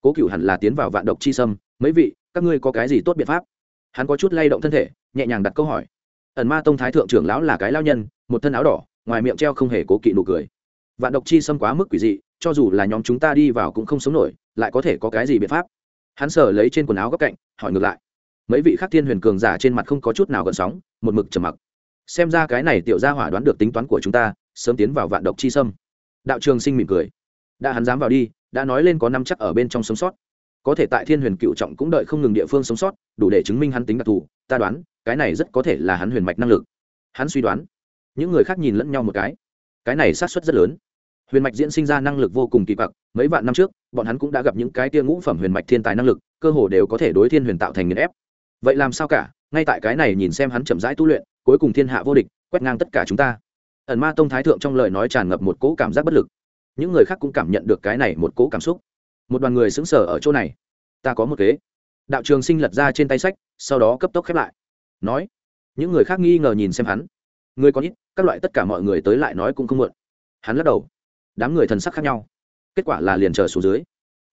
Cố cựu hẳn là tiến vào vạn độc chi sâm, mấy vị, các ngươi có cái gì tốt biện pháp? Hắn có chút lay động thân thể, nhẹ nhàng đặt câu hỏi. Ẩn ma tông thái thượng trưởng lão là cái lao nhân, một thân áo đỏ, ngoài miệng treo không hề cố kỵ nụ cười. Vạn độc chi sâm quá mức quỷ dị, cho dù là nhóm chúng ta đi vào cũng không sống nổi, lại có thể có cái gì biện pháp? Hắn sờ lấy trên quần áo góc cạnh, hỏi ngược lại. Mấy vị khác thiên huyền cường giả trên mặt không có chút nào gợn sóng, một mực trầm mặc. Xem ra cái này tiểu gia hỏa đoán được tính toán của chúng ta, sớm tiến vào vạn độc chi sâm. Đạo trường sinh mỉm cười. Đã hắn dám vào đi, đã nói lên có năm chắc ở bên trong sống sót. Có thể tại thiên huyền cựu trọng cũng đợi không ngừng địa phương sống sót, đủ để chứng minh hắn tính đặc thù, ta đoán, cái này rất có thể là hắn huyền mạch năng lực. Hắn suy đoán. Những người khác nhìn lẫn nhau một cái. Cái này sát xuất rất lớn huyền mạch diễn sinh ra năng lực vô cùng kỳ quặc, mấy vạn năm trước, bọn hắn cũng đã gặp những cái tia ngũ phẩm huyền mạch thiên tài năng lực, cơ hồ đều có thể đối thiên huyền tạo thành nghiền ép. Vậy làm sao cả? Ngay tại cái này nhìn xem hắn chậm rãi tu luyện, cuối cùng thiên hạ vô địch, quét ngang tất cả chúng ta. Ẩn ma tông thái thượng trong lời nói tràn ngập một cỗ cảm giác bất lực. Những người khác cũng cảm nhận được cái này một cỗ cảm xúc. Một đoàn người xứng sở ở chỗ này. Ta có một kế. Đạo trường sinh lật ra trên tay sách, sau đó cấp tốc khép lại. Nói. Những người khác nghi ngờ nhìn xem hắn. Người có ít, các loại tất cả mọi người tới lại nói cũng không muộn. Hắn lắc đầu đám người thần sắc khác nhau. Kết quả là liền chờ xuống dưới.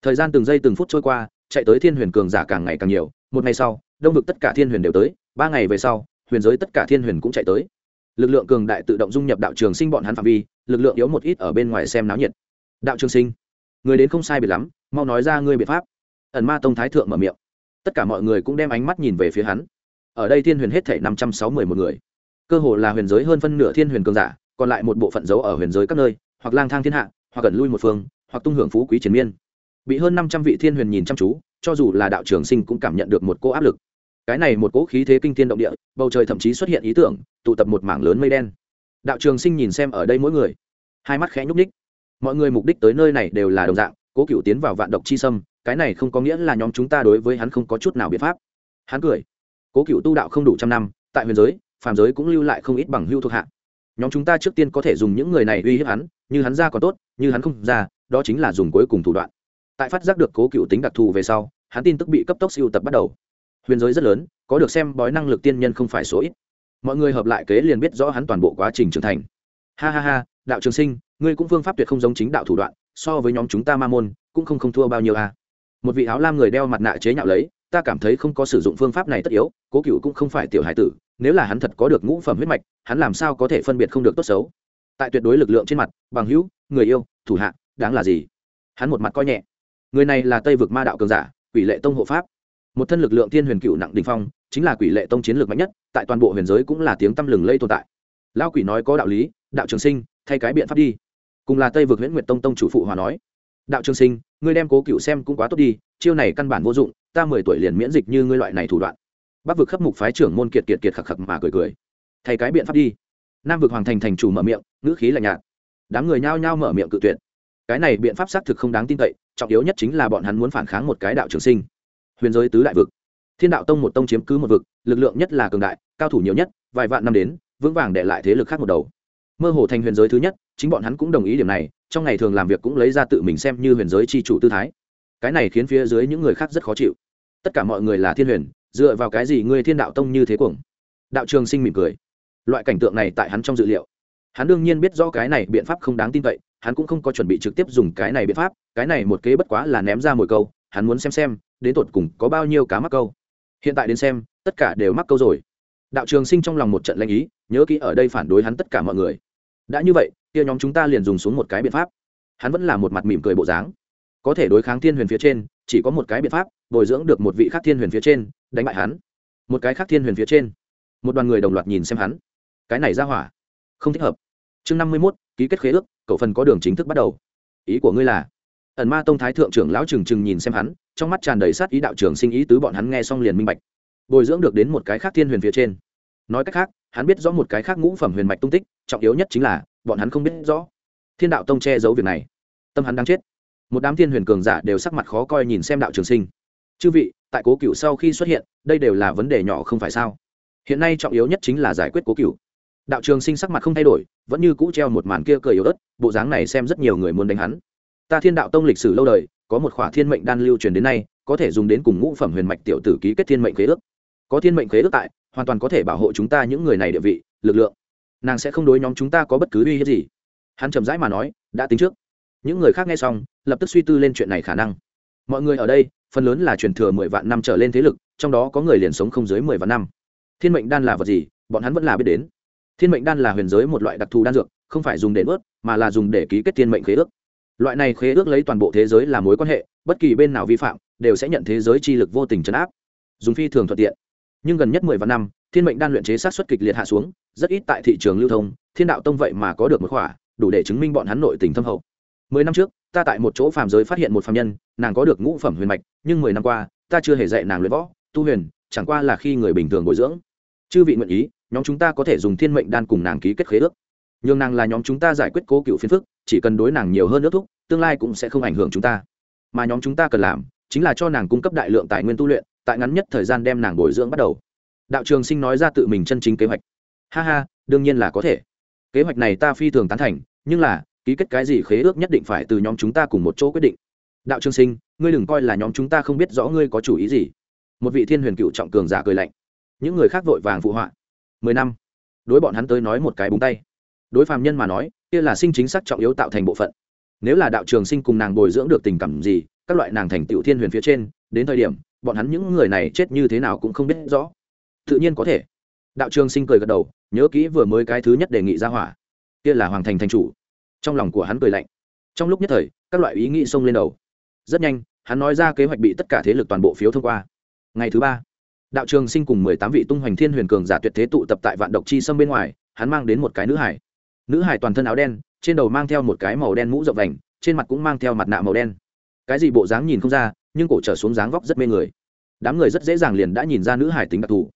Thời gian từng giây từng phút trôi qua, chạy tới thiên huyền cường giả càng ngày càng nhiều. Một ngày sau, đông vực tất cả thiên huyền đều tới. Ba ngày về sau, huyền giới tất cả thiên huyền cũng chạy tới. Lực lượng cường đại tự động dung nhập đạo trường sinh bọn hắn phạm vi, lực lượng yếu một ít ở bên ngoài xem náo nhiệt. Đạo trường sinh, người đến không sai biệt lắm, mau nói ra ngươi biện pháp. Ẩn ma tông thái thượng mở miệng. Tất cả mọi người cũng đem ánh mắt nhìn về phía hắn. Ở đây thiên huyền hết thể năm trăm sáu mươi một người. Cơ hồ là huyền giới hơn phân nửa thiên huyền cường giả, còn lại một bộ phận giấu ở huyền giới các nơi hoặc lang thang thiên hạ, hoặc gần lui một phương, hoặc tung hưởng phú quý chiến miên. Bị hơn năm trăm vị thiên huyền nhìn chăm chú, cho dù là đạo trường sinh cũng cảm nhận được một cỗ áp lực. Cái này một cỗ khí thế kinh thiên động địa, bầu trời thậm chí xuất hiện ý tưởng, tụ tập một mảng lớn mây đen. Đạo trường sinh nhìn xem ở đây mỗi người, hai mắt khẽ nhúc ních mọi người mục đích tới nơi này đều là đồng dạng, cố cựu tiến vào vạn độc chi sâm, cái này không có nghĩa là nhóm chúng ta đối với hắn không có chút nào biện pháp. Hắn cười. Cố cựu tu đạo không đủ trăm năm, tại huyền giới, phàm giới cũng lưu lại không ít bằng hưu thuộc hạ nhóm chúng ta trước tiên có thể dùng những người này uy hiếp hắn, như hắn ra còn tốt, như hắn không ra, đó chính là dùng cuối cùng thủ đoạn. Tại phát giác được cố cựu tính đặc thù về sau, hắn tin tức bị cấp tốc siêu tập bắt đầu. Huyền giới rất lớn, có được xem bói năng lực tiên nhân không phải số ít. Mọi người hợp lại kế liền biết rõ hắn toàn bộ quá trình trưởng thành. Ha ha ha, đạo trường sinh, ngươi cũng phương pháp tuyệt không giống chính đạo thủ đoạn, so với nhóm chúng ta ma môn, cũng không không thua bao nhiêu a à. một vị áo lam người đeo mặt nạ chế nhạo lấy, ta cảm thấy không có sử dụng phương pháp này tất yếu, cố cựu cũng không phải tiểu hải tử nếu là hắn thật có được ngũ phẩm huyết mạch, hắn làm sao có thể phân biệt không được tốt xấu? Tại tuyệt đối lực lượng trên mặt, bằng hữu, người yêu, thủ hạ, đáng là gì? Hắn một mặt coi nhẹ. Người này là tây vực ma đạo cường giả, quỷ lệ tông hộ pháp. Một thân lực lượng thiên huyền cựu nặng đình phong, chính là quỷ lệ tông chiến lược mạnh nhất, tại toàn bộ huyền giới cũng là tiếng tăm lừng lây tồn tại. Lao quỷ nói có đạo lý, đạo trường sinh, thay cái biện pháp đi. Cùng là tây vực nguyễn nguyệt tông tông chủ phụ hòa nói. Đạo trường sinh, ngươi đem cố cựu xem cũng quá tốt đi, chiêu này căn bản vô dụng, ta mười tuổi liền miễn dịch như ngươi loại này thủ đoạn bắc vực khắp mục phái trưởng môn kiệt kiệt kiệt khặc khặc mà cười cười. Thay cái biện pháp đi. Nam vực hoàng thành thành chủ mở miệng, ngữ khí lạnh nhạt. Đám người nhao nhao mở miệng cự tuyệt. Cái này biện pháp xác thực không đáng tin cậy, trọng yếu nhất chính là bọn hắn muốn phản kháng một cái đạo trường sinh. Huyền giới tứ đại vực. Thiên đạo tông một tông chiếm cứ một vực, lực lượng nhất là cường đại, cao thủ nhiều nhất, vài vạn năm đến, vững vàng để lại thế lực khác một đầu. Mơ hồ thành huyền giới thứ nhất, chính bọn hắn cũng đồng ý điểm này, trong ngày thường làm việc cũng lấy ra tự mình xem như huyền giới c h i chủ tư thái. Cái này khiến phía dưới những người khác rất khó chịu. Tất cả mọi người là thiên huyền dựa vào cái gì ngươi thiên đạo tông như thế cuồng? Đạo trường sinh mỉm cười. Loại cảnh tượng này tại hắn trong dự liệu. Hắn đương nhiên biết do cái này biện pháp không đáng tin cậy, hắn cũng không có chuẩn bị trực tiếp dùng cái này biện pháp, cái này một kế bất quá là ném ra mồi câu, hắn muốn xem xem, đến tột cùng có bao nhiêu cá mắc câu. Hiện tại đến xem, tất cả đều mắc câu rồi. Đạo trường sinh trong lòng một trận lanh ý, nhớ kỹ ở đây phản đối hắn tất cả mọi người. Đã như vậy, kia nhóm chúng ta liền dùng xuống một cái biện pháp. Hắn vẫn là một mặt mỉm cười bộ dáng. Có thể đối kháng thiên huyền phía trên chỉ có một cái biện pháp, bồi dưỡng được một vị khác thiên huyền phía trên, đánh bại hắn. Một cái khác thiên huyền phía trên. Một đoàn người đồng loạt nhìn xem hắn. Cái này ra hỏa, không thích hợp. Chương năm mươi mốt, ký kết khế ước, cậu phần có đường chính thức bắt đầu. Ý của ngươi là? Ẩn ma tông thái thượng trưởng lão trừng trừng nhìn xem hắn, trong mắt tràn đầy sát ý đạo trưởng sinh ý tứ bọn hắn nghe xong liền minh bạch. Bồi dưỡng được đến một cái khác thiên huyền phía trên. Nói cách khác, hắn biết rõ một cái khác ngũ phẩm huyền mạch tung tích, trọng yếu nhất chính là, bọn hắn không biết rõ. Thiên đạo tông che giấu việc này. Tâm hắn đang chết một đám thiên huyền cường giả đều sắc mặt khó coi nhìn xem đạo trường sinh. Chư vị, tại cố cựu sau khi xuất hiện, đây đều là vấn đề nhỏ không phải sao? Hiện nay trọng yếu nhất chính là giải quyết cố cựu đạo trường sinh sắc mặt không thay đổi, vẫn như cũ treo một màn kia cười yếu ớt, bộ dáng này xem rất nhiều người muốn đánh hắn. Ta thiên đạo tông lịch sử lâu đời, có một khỏa thiên mệnh đan lưu truyền đến nay, có thể dùng đến cùng ngũ phẩm huyền mạch tiểu tử ký kết thiên mệnh khế ước. Có thiên mệnh khế ước tại, hoàn toàn có thể bảo hộ chúng ta những người này địa vị, lực lượng. Nàng sẽ không đối nhóm chúng ta có bất cứ uy hiếp gì. Hắn chậm rãi mà nói, đã tính trước những người khác nghe xong, lập tức suy tư lên chuyện này khả năng. Mọi người ở đây, phần lớn là truyền thừa mười vạn năm trở lên thế lực, trong đó có người liền sống không dưới mười vạn năm. Thiên mệnh đan là vật gì, bọn hắn vẫn là biết đến. Thiên mệnh đan là huyền giới một loại đặc thù đan dược, không phải dùng để ướt mà là dùng để ký kết thiên mệnh khế ước. Loại này khế ước lấy toàn bộ thế giới là mối quan hệ, bất kỳ bên nào vi phạm, đều sẽ nhận thế giới chi lực vô tình chấn áp. Dùng phi thường thuận tiện. Nhưng gần nhất mười vạn năm, thiên mệnh đan luyện chế sát xuất kịch liệt hạ xuống, rất ít tại thị trường lưu thông, thiên đạo tông vậy mà có được một khỏa, đủ để chứng minh bọn hắn nội tình thâm hậu mười năm trước, ta tại một chỗ phàm giới phát hiện một phàm nhân, nàng có được ngũ phẩm huyền mạch, nhưng mười năm qua, ta chưa hề dạy nàng luyện võ, tu huyền, chẳng qua là khi người bình thường bồi dưỡng. Chư vị nguyện ý, nhóm chúng ta có thể dùng thiên mệnh đan cùng nàng ký kết khế ước. Nhưng nàng là nhóm chúng ta giải quyết cố cựu phiến phức, chỉ cần đối nàng nhiều hơn nước thúc, tương lai cũng sẽ không ảnh hưởng chúng ta. Mà nhóm chúng ta cần làm, chính là cho nàng cung cấp đại lượng tài nguyên tu luyện, tại ngắn nhất thời gian đem nàng bồi dưỡng bắt đầu. Đạo trường sinh nói ra tự mình chân chính kế hoạch. Ha ha, đương nhiên là có thể. Kế hoạch này ta phi thường tán thành, nhưng là ký kết cái gì khế ước nhất định phải từ nhóm chúng ta cùng một chỗ quyết định. Đạo trường sinh, ngươi đừng coi là nhóm chúng ta không biết rõ ngươi có chủ ý gì. Một vị thiên huyền cựu trọng cường giả cười lạnh. Những người khác vội vàng phụ họa. Mười năm. Đối bọn hắn tới nói một cái búng tay. Đối phàm nhân mà nói, kia là sinh chính xác trọng yếu tạo thành bộ phận. Nếu là đạo trường sinh cùng nàng bồi dưỡng được tình cảm gì, các loại nàng thành tựu thiên huyền phía trên, đến thời điểm, bọn hắn những người này chết như thế nào cũng không biết rõ. Tự nhiên có thể. Đạo trường sinh cười gật đầu, nhớ kỹ vừa mới cái thứ nhất đề nghị ra hỏa. Kia là hoàng thành thành chủ trong lòng của hắn cười lạnh. Trong lúc nhất thời, các loại ý nghĩ xông lên đầu. Rất nhanh, hắn nói ra kế hoạch bị tất cả thế lực toàn bộ phiếu thông qua. Ngày thứ ba, đạo trường sinh cùng mười tám vị tung hoành thiên huyền cường giả tuyệt thế tụ tập tại vạn độc chi sâm bên ngoài, hắn mang đến một cái nữ hải. Nữ hải toàn thân áo đen, trên đầu mang theo một cái màu đen mũ rộng vành, trên mặt cũng mang theo mặt nạ màu đen. Cái gì bộ dáng nhìn không ra, nhưng cổ trở xuống dáng vóc rất mê người. Đám người rất dễ dàng liền đã nhìn ra nữ hải tính đặc thù.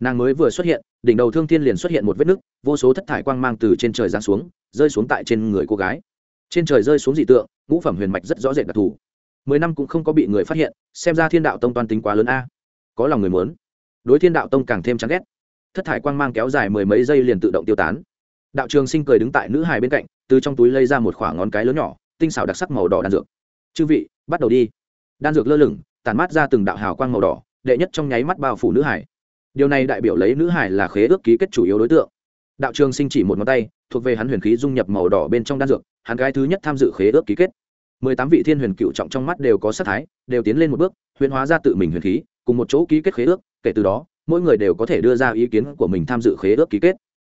Nàng mới vừa xuất hiện đỉnh đầu thương thiên liền xuất hiện một vết nứt, vô số thất thải quang mang từ trên trời giáng xuống, rơi xuống tại trên người cô gái. Trên trời rơi xuống dị tượng, ngũ phẩm huyền mạch rất rõ rệt đặc thù. Mười năm cũng không có bị người phát hiện, xem ra thiên đạo tông toàn tính quá lớn a. Có lòng người muốn. Đối thiên đạo tông càng thêm chán ghét. Thất thải quang mang kéo dài mười mấy giây liền tự động tiêu tán. Đạo trường sinh cười đứng tại nữ hài bên cạnh, từ trong túi lây ra một khoảng ngón cái lớn nhỏ, tinh xảo đặc sắc màu đỏ đan dược. Chư vị, bắt đầu đi. Đan dược lơ lửng tàn mát ra từng đạo hào quang màu đỏ, đệ nhất trong nháy mắt bao phủ nữ hải điều này đại biểu lấy nữ hải là khế ước ký kết chủ yếu đối tượng. Đạo trường sinh chỉ một ngón tay, thuộc về hắn huyền khí dung nhập màu đỏ bên trong đan dược, hắn gái thứ nhất tham dự khế ước ký kết. Mười tám vị thiên huyền cựu trọng trong mắt đều có sát thái, đều tiến lên một bước, huyền hóa ra tự mình huyền khí, cùng một chỗ ký kết khế ước, kể từ đó, mỗi người đều có thể đưa ra ý kiến của mình tham dự khế ước ký kết.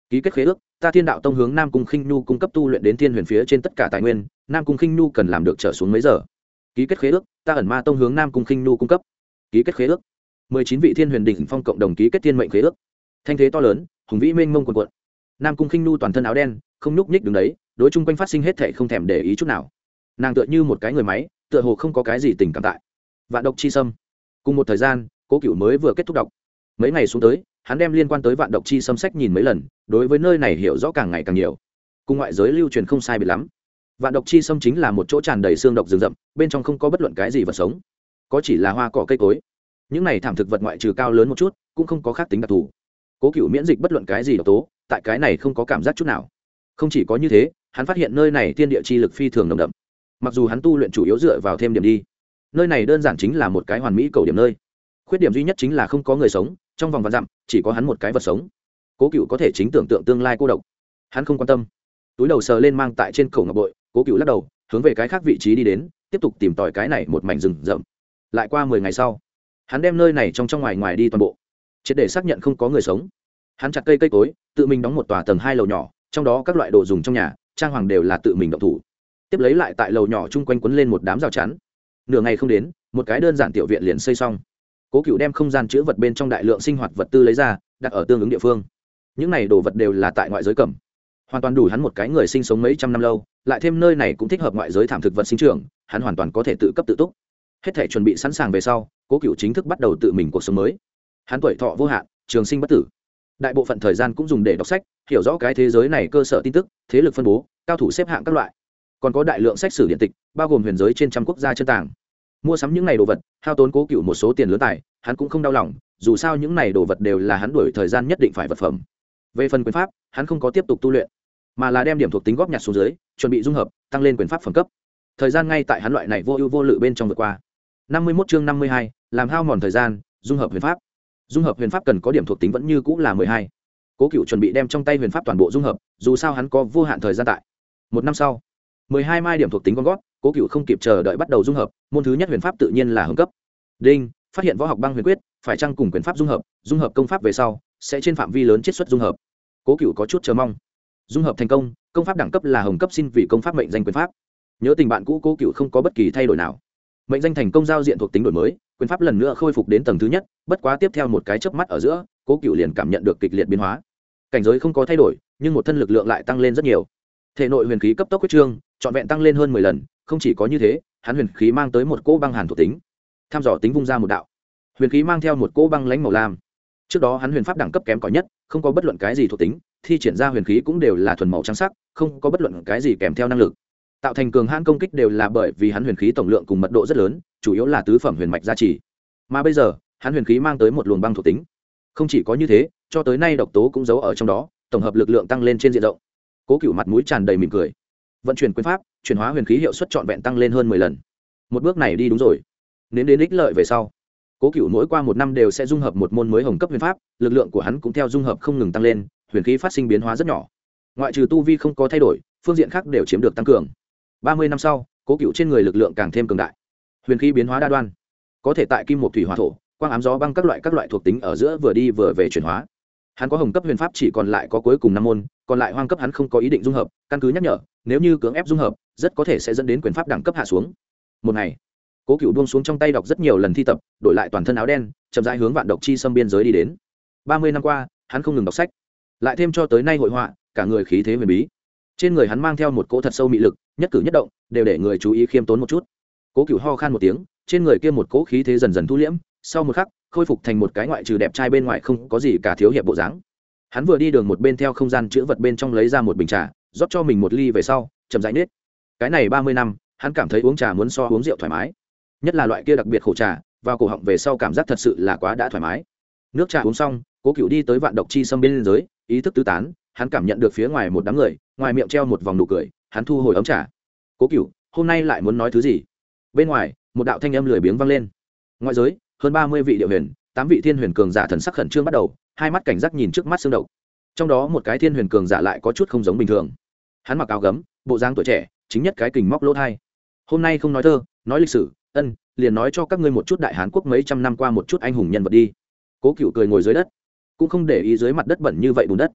Ký kết khế ước, ta thiên đạo tông hướng nam cung khinh nhu cung cấp tu luyện đến thiên huyền phía trên tất cả tài nguyên, nam cung khinh nhu cần làm được trở xuống mấy giờ? Ký kết khế ước, ta ẩn ma tông hướng nam cung khinh nhu cung cấp. Ký kết khế ước mười chín vị thiên huyền đỉnh phong cộng đồng ký kết thiên mệnh khế ước. Thanh thế to lớn, hùng vĩ mênh mông quần quận nam cung khinh nu toàn thân áo đen, không nhúc nhích đứng đấy, đối chung quanh phát sinh hết thệ không thèm để ý chút nào. Nàng tựa như một cái người máy, tựa hồ không có cái gì tình cảm tại. Vạn độc chi sâm. Cùng một thời gian, cố cựu mới vừa kết thúc đọc. Mấy ngày xuống tới, hắn đem liên quan tới vạn độc chi sâm sách nhìn mấy lần, đối với nơi này hiểu rõ càng ngày càng nhiều. Cùng ngoại giới lưu truyền không sai biệt lắm. Vạn độc chi sâm chính là một chỗ tràn đầy xương độc rừng rậm, bên trong không có bất luận cái gì vật sống. Có chỉ là hoa cỏ cây cối những này thảm thực vật ngoại trừ cao lớn một chút, cũng không có khác tính đặc thù. Cố cựu miễn dịch bất luận cái gì độc tố, tại cái này không có cảm giác chút nào. Không chỉ có như thế, hắn phát hiện nơi này tiên địa chi lực phi thường nồng đậm. Mặc dù hắn tu luyện chủ yếu dựa vào thêm điểm đi, nơi này đơn giản chính là một cái hoàn mỹ cầu điểm nơi. Khuyết điểm duy nhất chính là không có người sống, trong vòng vạn dặm, chỉ có hắn một cái vật sống. Cố cựu có thể chính tưởng tượng tương lai cô độc. Hắn không quan tâm. Túi đầu sờ lên mang tại trên cổ ngọc bội, cố cựu lắc đầu, hướng về cái khác vị trí đi đến, tiếp tục tìm tòi cái này một mảnh rừng rậm. Lại qua mười ngày sau hắn đem nơi này trong trong ngoài ngoài đi toàn bộ, triệt để xác nhận không có người sống. Hắn chặt cây cây cối, tự mình đóng một tòa tầng hai lầu nhỏ, trong đó các loại đồ dùng trong nhà, trang hoàng đều là tự mình động thủ. Tiếp lấy lại tại lầu nhỏ chung quanh quấn lên một đám rào chắn. Nửa ngày không đến, một cái đơn giản tiểu viện liền xây xong. Cố cựu đem không gian chữ vật bên trong đại lượng sinh hoạt vật tư lấy ra, đặt ở tương ứng địa phương. Những này đồ vật đều là tại ngoại giới cầm. Hoàn toàn đủ hắn một cái người sinh sống mấy trăm năm lâu, lại thêm nơi này cũng thích hợp ngoại giới thảm thực vật sinh trưởng, hắn hoàn toàn có thể tự cấp tự túc hết thể chuẩn bị sẵn sàng về sau, cố cựu chính thức bắt đầu tự mình cuộc sống mới. Hắn tuổi thọ vô hạn, trường sinh bất tử. Đại bộ phận thời gian cũng dùng để đọc sách, hiểu rõ cái thế giới này cơ sở tin tức, thế lực phân bố, cao thủ xếp hạng các loại. Còn có đại lượng sách sử điện tịch, bao gồm huyền giới trên trăm quốc gia chân tàng. Mua sắm những n à y đồ vật, hao tốn cố cựu một số tiền lớn tài, hắn cũng không đau lòng, dù sao những n à y đồ vật đều là hắn đuổi thời gian nhất định phải vật phẩm. Về phần quyền pháp, hắn không có tiếp tục tu luyện, mà là đem điểm thuộc tính góp nhặt xuống dưới, chuẩn bị dung hợp, tăng lên quyền pháp phẩm cấp. Thời gian ngay tại hắn loại này vô ưu vô lự bên trong vượt qua năm mươi mốt chương năm mươi hai, làm hao mòn thời gian, dung hợp huyền pháp. Dung hợp huyền pháp cần có điểm thuộc tính vẫn như cũng là mười hai. Cố cựu chuẩn bị đem trong tay huyền pháp toàn bộ dung hợp, dù sao hắn có vô hạn thời gian tại. Một năm sau, mười hai mai điểm thuộc tính con gót cố cựu không kịp chờ đợi bắt đầu dung hợp, môn thứ nhất huyền pháp tự nhiên là hưng cấp. Đinh, phát hiện võ học băng huyền quyết, phải chăng cùng quyền pháp dung hợp dung hợp công pháp về sau, sẽ trên phạm vi lớn chiết xuất dung hợp. Cố cựu có chút chờ mong. Dung hợp thành công công pháp đẳng cấp là hồng cấp xin vì công pháp mệnh danh quyền pháp. Nhớ tình bạn cũ cố cựu không có bất kỳ thay đổi nào mệnh danh thành công giao diện thuộc tính đổi mới, quyền pháp lần nữa khôi phục đến tầng thứ nhất, bất quá tiếp theo một cái chớp mắt ở giữa, cố cựu liền cảm nhận được kịch liệt biến hóa. Cảnh giới không có thay đổi, nhưng một thân lực lượng lại tăng lên rất nhiều. Thể nội huyền khí cấp tốc quyết trương, trọn vẹn tăng lên hơn mười lần, không chỉ có như thế, hắn huyền khí mang tới một cỗ băng hàn thuộc tính. Tham dò tính vung ra một đạo. Huyền khí mang theo một cỗ băng lánh màu lam. Trước đó hắn huyền pháp đẳng cấp kém cỏi nhất, không có bất luận cái gì thuộc tính, thi triển ra huyền khí cũng đều là thuần màu trắng sắc, không có bất luận cái gì kèm theo năng lực tạo thành cường hãn công kích đều là bởi vì hắn huyền khí tổng lượng cùng mật độ rất lớn, chủ yếu là tứ phẩm huyền mạch gia trì. Mà bây giờ, hắn huyền khí mang tới một luồng băng thuộc tính. Không chỉ có như thế, cho tới nay độc tố cũng giấu ở trong đó, tổng hợp lực lượng tăng lên trên diện rộng. Cố cựu mặt mũi tràn đầy mỉm cười. Vận chuyển quyền pháp, chuyển hóa huyền khí hiệu suất trọn vẹn tăng lên hơn mười lần. Một bước này đi đúng rồi. Nếu đến ích lợi về sau, cố cựu mỗi qua một năm đều sẽ dung hợp một môn mới hồng cấp huyền pháp, lực lượng của hắn cũng theo dung hợp không ngừng tăng lên, huyền khí phát sinh biến hóa rất nhỏ. Ngoại trừ tu vi không có thay đổi, phương diện khác đều chiếm được tăng cường ba mươi năm sau, cố cựu trên người lực lượng càng thêm cường đại. Huyền khí biến hóa đa đoan. Có thể tại kim một thủy hòa thổ, quang ám gió băng các loại các loại thuộc tính ở giữa vừa đi vừa về chuyển hóa. Hắn có hồng cấp huyền pháp chỉ còn lại có cuối cùng năm môn, còn lại hoang cấp hắn không có ý định dung hợp, căn cứ nhắc nhở, nếu như cưỡng ép dung hợp, rất có thể sẽ dẫn đến quyền pháp đẳng cấp hạ xuống. Một ngày, cố cựu buông xuống trong tay đọc rất nhiều lần thi tập, đổi lại toàn thân áo đen, chậm rãi hướng vạn độc chi xâm biên giới đi đến. Ba mươi năm qua, hắn không ngừng đọc sách. Lại thêm cho tới nay hội họa, cả người khí thế huyền bí. Trên người hắn mang theo một cỗ thật sâu mị lực nhất cử nhất động, đều để người chú ý khiêm tốn một chút. Cố cựu ho khan một tiếng, trên người kia một cỗ khí thế dần dần thu liễm, sau một khắc, khôi phục thành một cái ngoại trừ đẹp trai bên ngoài không có gì cả thiếu hiệp bộ dáng. Hắn vừa đi đường một bên theo không gian chữ vật bên trong lấy ra một bình trà, rót cho mình một ly về sau, chậm rãi nết. Cái này ba mươi năm, hắn cảm thấy uống trà muốn so uống rượu thoải mái. Nhất là loại kia đặc biệt khổ trà, vào cổ họng về sau cảm giác thật sự là quá đã thoải mái. Nước trà uống xong, cố cựu đi tới vạn độc chi xâm bên dưới, ý thức tứ tán, hắn cảm nhận được phía ngoài một đám người, ngoài miệng treo một vòng nụ cười hắn thu hồi ống trà. Cố cựu hôm nay lại muốn nói thứ gì? Bên ngoài, một đạo thanh âm lười biếng vang lên. Ngoại giới, hơn ba mươi vị điệu huyền, tám vị thiên huyền cường giả thần sắc khẩn trương bắt đầu, hai mắt cảnh giác nhìn trước mắt xương độc. Trong đó một cái thiên huyền cường giả lại có chút không giống bình thường. Hắn mặc áo gấm, bộ dáng tuổi trẻ, chính nhất cái kình móc lỗ thai. Hôm nay không nói thơ, nói lịch sử, ân, liền nói cho các ngươi một chút đại hán quốc mấy trăm năm qua một chút anh hùng nhân vật đi. Cố cựu cười ngồi dưới đất, cũng không để ý dưới mặt đất bẩn như vậy bùn đất.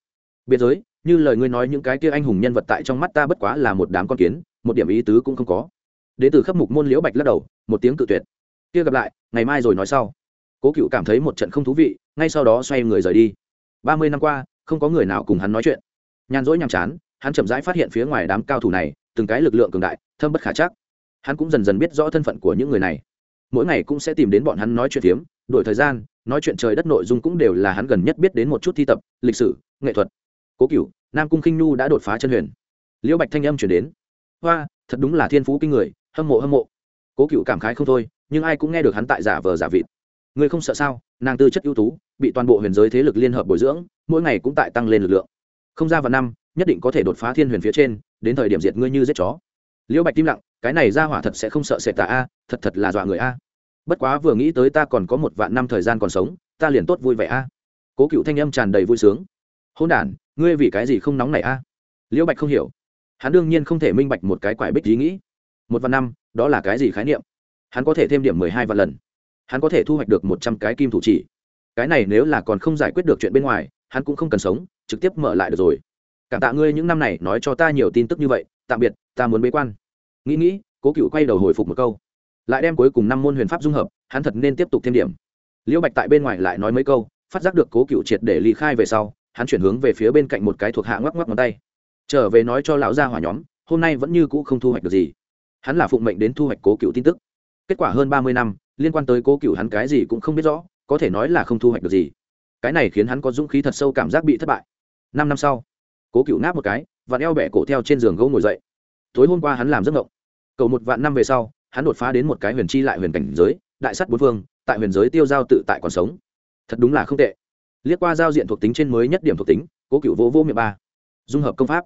Biệt giới như lời ngươi nói những cái kia anh hùng nhân vật tại trong mắt ta bất quá là một đám con kiến, một điểm ý tứ cũng không có. Đ từ khắp mục môn liễu bạch lắc đầu, một tiếng cự tuyệt. Kia gặp lại, ngày mai rồi nói sau. Cố cựu cảm thấy một trận không thú vị, ngay sau đó xoay người rời đi. Ba mươi năm qua, không có người nào cùng hắn nói chuyện. Nhàn rỗi nhàm chán, hắn chậm rãi phát hiện phía ngoài đám cao thủ này, từng cái lực lượng cường đại, thâm bất khả chắc. Hắn cũng dần dần biết rõ thân phận của những người này. Mỗi ngày cũng sẽ tìm đến bọn hắn nói chuyện phiếm, đổi thời gian, nói chuyện trời đất nội dung cũng đều là hắn gần nhất biết đến một chút thi tập, lịch sử, nghệ thuật. Cố cựu nam cung khinh nhu đã đột phá chân huyền. Liễu bạch thanh âm chuyển đến. Hoa, thật đúng là thiên phú kinh người, hâm mộ hâm mộ. Cố cựu cảm khái không thôi, nhưng ai cũng nghe được hắn tại giả vờ giả vịt. Người không sợ sao? Nàng tư chất ưu tú, bị toàn bộ huyền giới thế lực liên hợp bồi dưỡng, mỗi ngày cũng tại tăng lên lực lượng. Không ra vào năm, nhất định có thể đột phá thiên huyền phía trên, đến thời điểm diệt ngươi như giết chó. Liễu bạch tim lặng, cái này ra hỏa thật sẽ không sợ sệt tà a, thật thật là dọa người a. Bất quá vừa nghĩ tới ta còn có một vạn năm thời gian còn sống, ta liền tốt vui vẻ a. Cố cựu thanh âm tràn đầy vui sướng. Hôn đản ngươi vì cái gì không nóng này a? Liễu bạch không hiểu. Hắn đương nhiên không thể minh bạch một cái quải bích ý nghĩ. Một vạn năm, đó là cái gì khái niệm? Hắn có thể thêm điểm mười hai vạn lần. Hắn có thể thu hoạch được một trăm cái kim thủ chỉ. Cái này nếu là còn không giải quyết được chuyện bên ngoài, hắn cũng không cần sống, trực tiếp mở lại được rồi. Cảm tạ ngươi những năm này nói cho ta nhiều tin tức như vậy, tạm biệt, ta muốn bế quan. Nghĩ nghĩ, cố cựu quay đầu hồi phục một câu. Lại đem cuối cùng năm môn huyền pháp dung hợp, hắn thật nên tiếp tục thêm điểm. Liễu bạch tại bên ngoài lại nói mấy câu, phát giác được cố cựu triệt để ly khai về sau hắn chuyển hướng về phía bên cạnh một cái thuộc hạ ngoắc ngoắc ngón tay. Trở về nói cho lão gia hỏa nhóm, hôm nay vẫn như cũ không thu hoạch được gì. Hắn là phụng mệnh đến thu hoạch cố cựu tin tức. Kết quả hơn ba mươi năm, liên quan tới cố cựu hắn cái gì cũng không biết rõ, có thể nói là không thu hoạch được gì. Cái này khiến hắn có dũng khí thật sâu cảm giác bị thất bại. Năm năm sau, cố cựu ngáp một cái và eo bẹ cổ theo trên giường gấu ngồi dậy. Tối hôm qua hắn làm giấc ngộng. Cầu một vạn năm về sau, hắn đột phá đến một cái huyền chi lại huyền cảnh giới, đại sắt bốn phương, tại huyền giới tiêu giao tự tại còn sống. Thật đúng là không tệ liếc qua giao diện thuộc tính trên mới nhất điểm thuộc tính, cố cựu vô vô miệng ba. Dung hợp công pháp.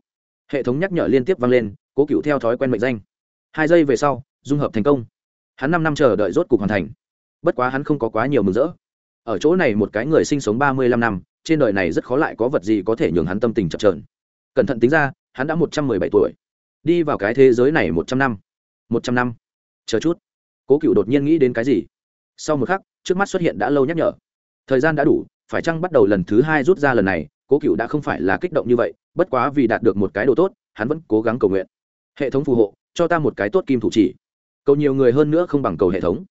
Hệ thống nhắc nhở liên tiếp vang lên, cố cựu theo thói quen mệnh danh. Hai giây về sau, dung hợp thành công. Hắn năm năm chờ đợi rốt cục hoàn thành. Bất quá hắn không có quá nhiều mừng rỡ. Ở chỗ này một cái người sinh sống ba mươi lăm năm, trên đời này rất khó lại có vật gì có thể nhường hắn tâm tình chập trờn cẩn thận tính ra, hắn đã một trăm mười bảy tuổi. Đi vào cái thế giới này một trăm năm. Một trăm năm. Chờ chút. Cố cựu đột nhiên nghĩ đến cái gì? Sau một khắc, trước mắt xuất hiện đã lâu nhắc nhở. Thời gian đã đủ phải chăng bắt đầu lần thứ hai rút ra lần này, cố cựu đã không phải là kích động như vậy, bất quá vì đạt được một cái đồ tốt, hắn vẫn cố gắng cầu nguyện. Hệ thống phù hộ, cho ta một cái tốt kim thủ chỉ. Cầu nhiều người hơn nữa không bằng cầu hệ thống.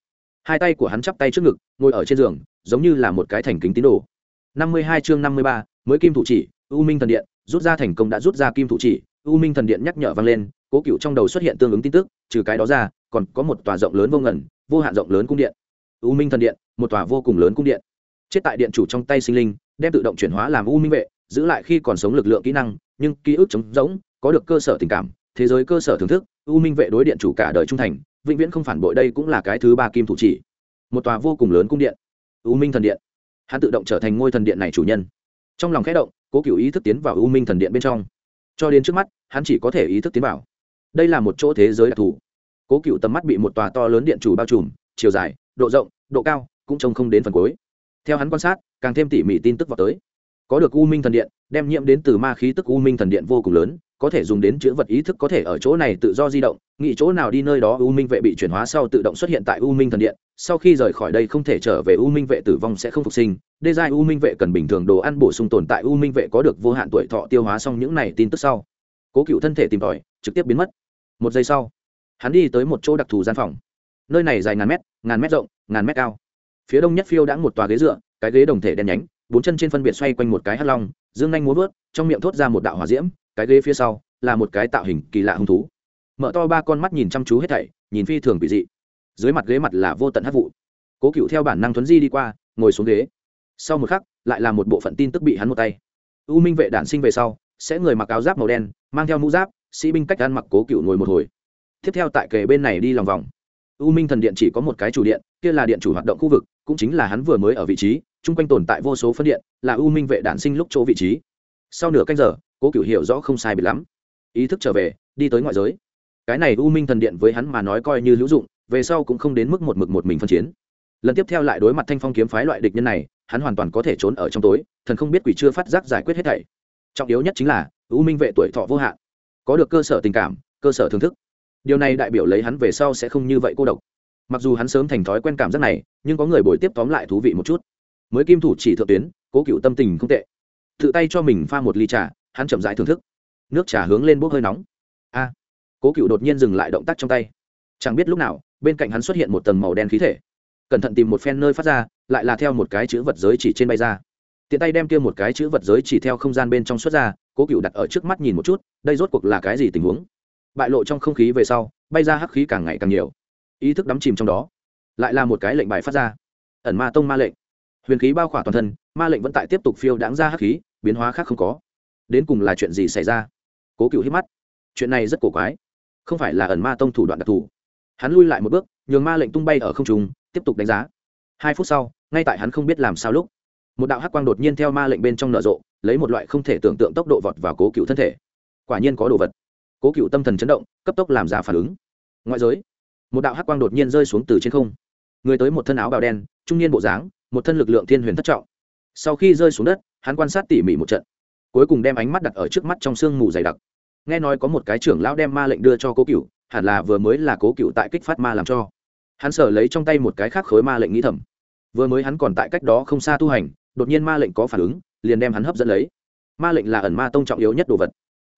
Hai tay của hắn chắp tay trước ngực, ngồi ở trên giường, giống như là một cái thành kính tín đồ. Năm mươi hai chương năm mươi ba, mới kim thủ chỉ, u minh thần điện, rút ra thành công đã rút ra kim thủ chỉ, u minh thần điện nhắc nhở vang lên, cố cựu trong đầu xuất hiện tương ứng tin tức, trừ cái đó ra, còn có một tòa rộng lớn vô ngần, vô hạn rộng lớn cung điện. U minh thần điện, một tòa vô cùng lớn cung điện chết tại điện chủ trong tay sinh linh, đem tự động chuyển hóa làm u minh vệ, giữ lại khi còn sống lực lượng kỹ năng, nhưng ký ức chống rỗng, có được cơ sở tình cảm, thế giới cơ sở thưởng thức, u minh vệ đối điện chủ cả đời trung thành, vĩnh viễn không phản bội đây cũng là cái thứ ba kim thủ chỉ. Một tòa vô cùng lớn cung điện. U minh thần điện. Hắn tự động trở thành ngôi thần điện này chủ nhân. Trong lòng khẽ động, cố cựu ý thức tiến vào u minh thần điện bên trong. Cho đến trước mắt, hắn chỉ có thể ý thức tiến vào. Đây là một chỗ thế giới đặc thù. Cố cựu tầm mắt bị một tòa to lớn điện chủ bao trùm, chiều dài, độ rộng, độ cao, cũng trông không đến phần cuối theo hắn quan sát, càng thêm tỉ mỉ tin tức vào tới. Có được u minh thần điện, đem nhiễm đến từ ma khí tức u minh thần điện vô cùng lớn, có thể dùng đến chữ vật ý thức có thể ở chỗ này tự do di động, nghĩ chỗ nào đi nơi đó u minh vệ bị chuyển hóa sau tự động xuất hiện tại u minh thần điện, sau khi rời khỏi đây không thể trở về u minh vệ tử vong sẽ không phục sinh, đê giai u minh vệ cần bình thường đồ ăn bổ sung tồn tại u minh vệ có được vô hạn tuổi thọ tiêu hóa xong những này tin tức sau. Cố cựu thân thể tìm tòi, trực tiếp biến mất. Một giây sau, hắn đi tới một chỗ đặc thù gian phòng. Nơi này dài ngàn mét ngàn mét rộng, ngàn mét cao phía đông nhất phiêu đã một tòa ghế dựa, cái ghế đồng thể đen nhánh, bốn chân trên phân biệt xoay quanh một cái hắt long, dương nhanh muốn vớt, trong miệng thốt ra một đạo hỏa diễm, cái ghế phía sau là một cái tạo hình kỳ lạ hung thú. Mở to ba con mắt nhìn chăm chú hết thảy, nhìn phi thường bị dị. Dưới mặt ghế mặt là vô tận hát vụ. Cố cựu theo bản năng thuấn di đi qua, ngồi xuống ghế. Sau một khắc, lại là một bộ phận tin tức bị hắn một tay. U minh vệ đản sinh về sau, sẽ người mặc áo giáp màu đen, mang theo mũ giáp, sĩ binh cách ăn mặc cố cựu ngồi một hồi. Tiếp theo tại kề bên này đi lòng vòng u minh thần điện chỉ có một cái chủ điện, kia là điện chủ hoạt động khu vực, cũng chính là hắn vừa mới ở vị trí, chung quanh tồn tại vô số phân điện, là u minh vệ đản sinh lúc chỗ vị trí. Sau nửa canh giờ, cố cựu hiểu rõ không sai biệt lắm. Ý thức trở về, đi tới ngoại giới. Cái này u minh thần điện với hắn mà nói coi như hữu dụng, về sau cũng không đến mức một mực một mình phân chiến. Lần tiếp theo lại đối mặt thanh phong kiếm phái loại địch nhân này, hắn hoàn toàn có thể trốn ở trong tối, thần không biết quỷ chưa phát giác giải quyết hết thảy. Trọng yếu nhất chính là, u minh vệ tuổi thọ vô hạn. Có được cơ sở tình cảm, cơ sở thưởng thức điều này đại biểu lấy hắn về sau sẽ không như vậy cô độc. Mặc dù hắn sớm thành thói quen cảm giác này, nhưng có người bồi tiếp tóm lại thú vị một chút. Mới kim thủ chỉ thượng tuyến, cố cựu tâm tình không tệ. Tự tay cho mình pha một ly trà, hắn chậm rãi thưởng thức. Nước trà hướng lên bốc hơi nóng. A! Cố cựu đột nhiên dừng lại động tác trong tay. Chẳng biết lúc nào, bên cạnh hắn xuất hiện một tầng màu đen khí thể. Cẩn thận tìm một phen nơi phát ra, lại là theo một cái chữ vật giới chỉ trên bay ra. Tiện tay đem kia một cái chữ vật giới chỉ theo không gian bên trong xuất ra, cố cựu đặt ở trước mắt nhìn một chút, đây rốt cuộc là cái gì tình huống? Bại lộ trong không khí về sau, bay ra hắc khí càng ngày càng nhiều. Ý thức đắm chìm trong đó, lại là một cái lệnh bài phát ra. Ẩn ma tông ma lệnh. Huyền khí bao khỏa toàn thân, ma lệnh vẫn tại tiếp tục phiêu đáng ra hắc khí, biến hóa khác không có. Đến cùng là chuyện gì xảy ra? Cố cựu hít mắt. Chuyện này rất cổ quái. Không phải là ẩn ma tông thủ đoạn đặc thù. Hắn lui lại một bước, nhường ma lệnh tung bay ở không trung, tiếp tục đánh giá. Hai phút sau, ngay tại hắn không biết làm sao lúc, một đạo hắc quang đột nhiên theo ma lệnh bên trong nở rộ, lấy một loại không thể tưởng tượng tốc độ vọt vào cố cựu thân thể. Quả nhiên có đồ vật cố cựu tâm thần chấn động, cấp tốc làm ra phản ứng. Ngoại giới, một đạo hắc quang đột nhiên rơi xuống từ trên không. Người tới một thân áo bào đen, trung niên bộ dáng, một thân lực lượng thiên huyền thất trọng. Sau khi rơi xuống đất, hắn quan sát tỉ mỉ một trận, cuối cùng đem ánh mắt đặt ở trước mắt trong sương mù dày đặc. Nghe nói có một cái trưởng lão đem ma lệnh đưa cho cố cựu, hẳn là vừa mới là cố cựu tại kích phát ma làm cho. Hắn sở lấy trong tay một cái khác khối ma lệnh nghĩ thầm. Vừa mới hắn còn tại cách đó không xa tu hành, đột nhiên ma lệnh có phản ứng, liền đem hắn hấp dẫn lấy. Ma lệnh là ẩn ma tông trọng yếu nhất đồ vật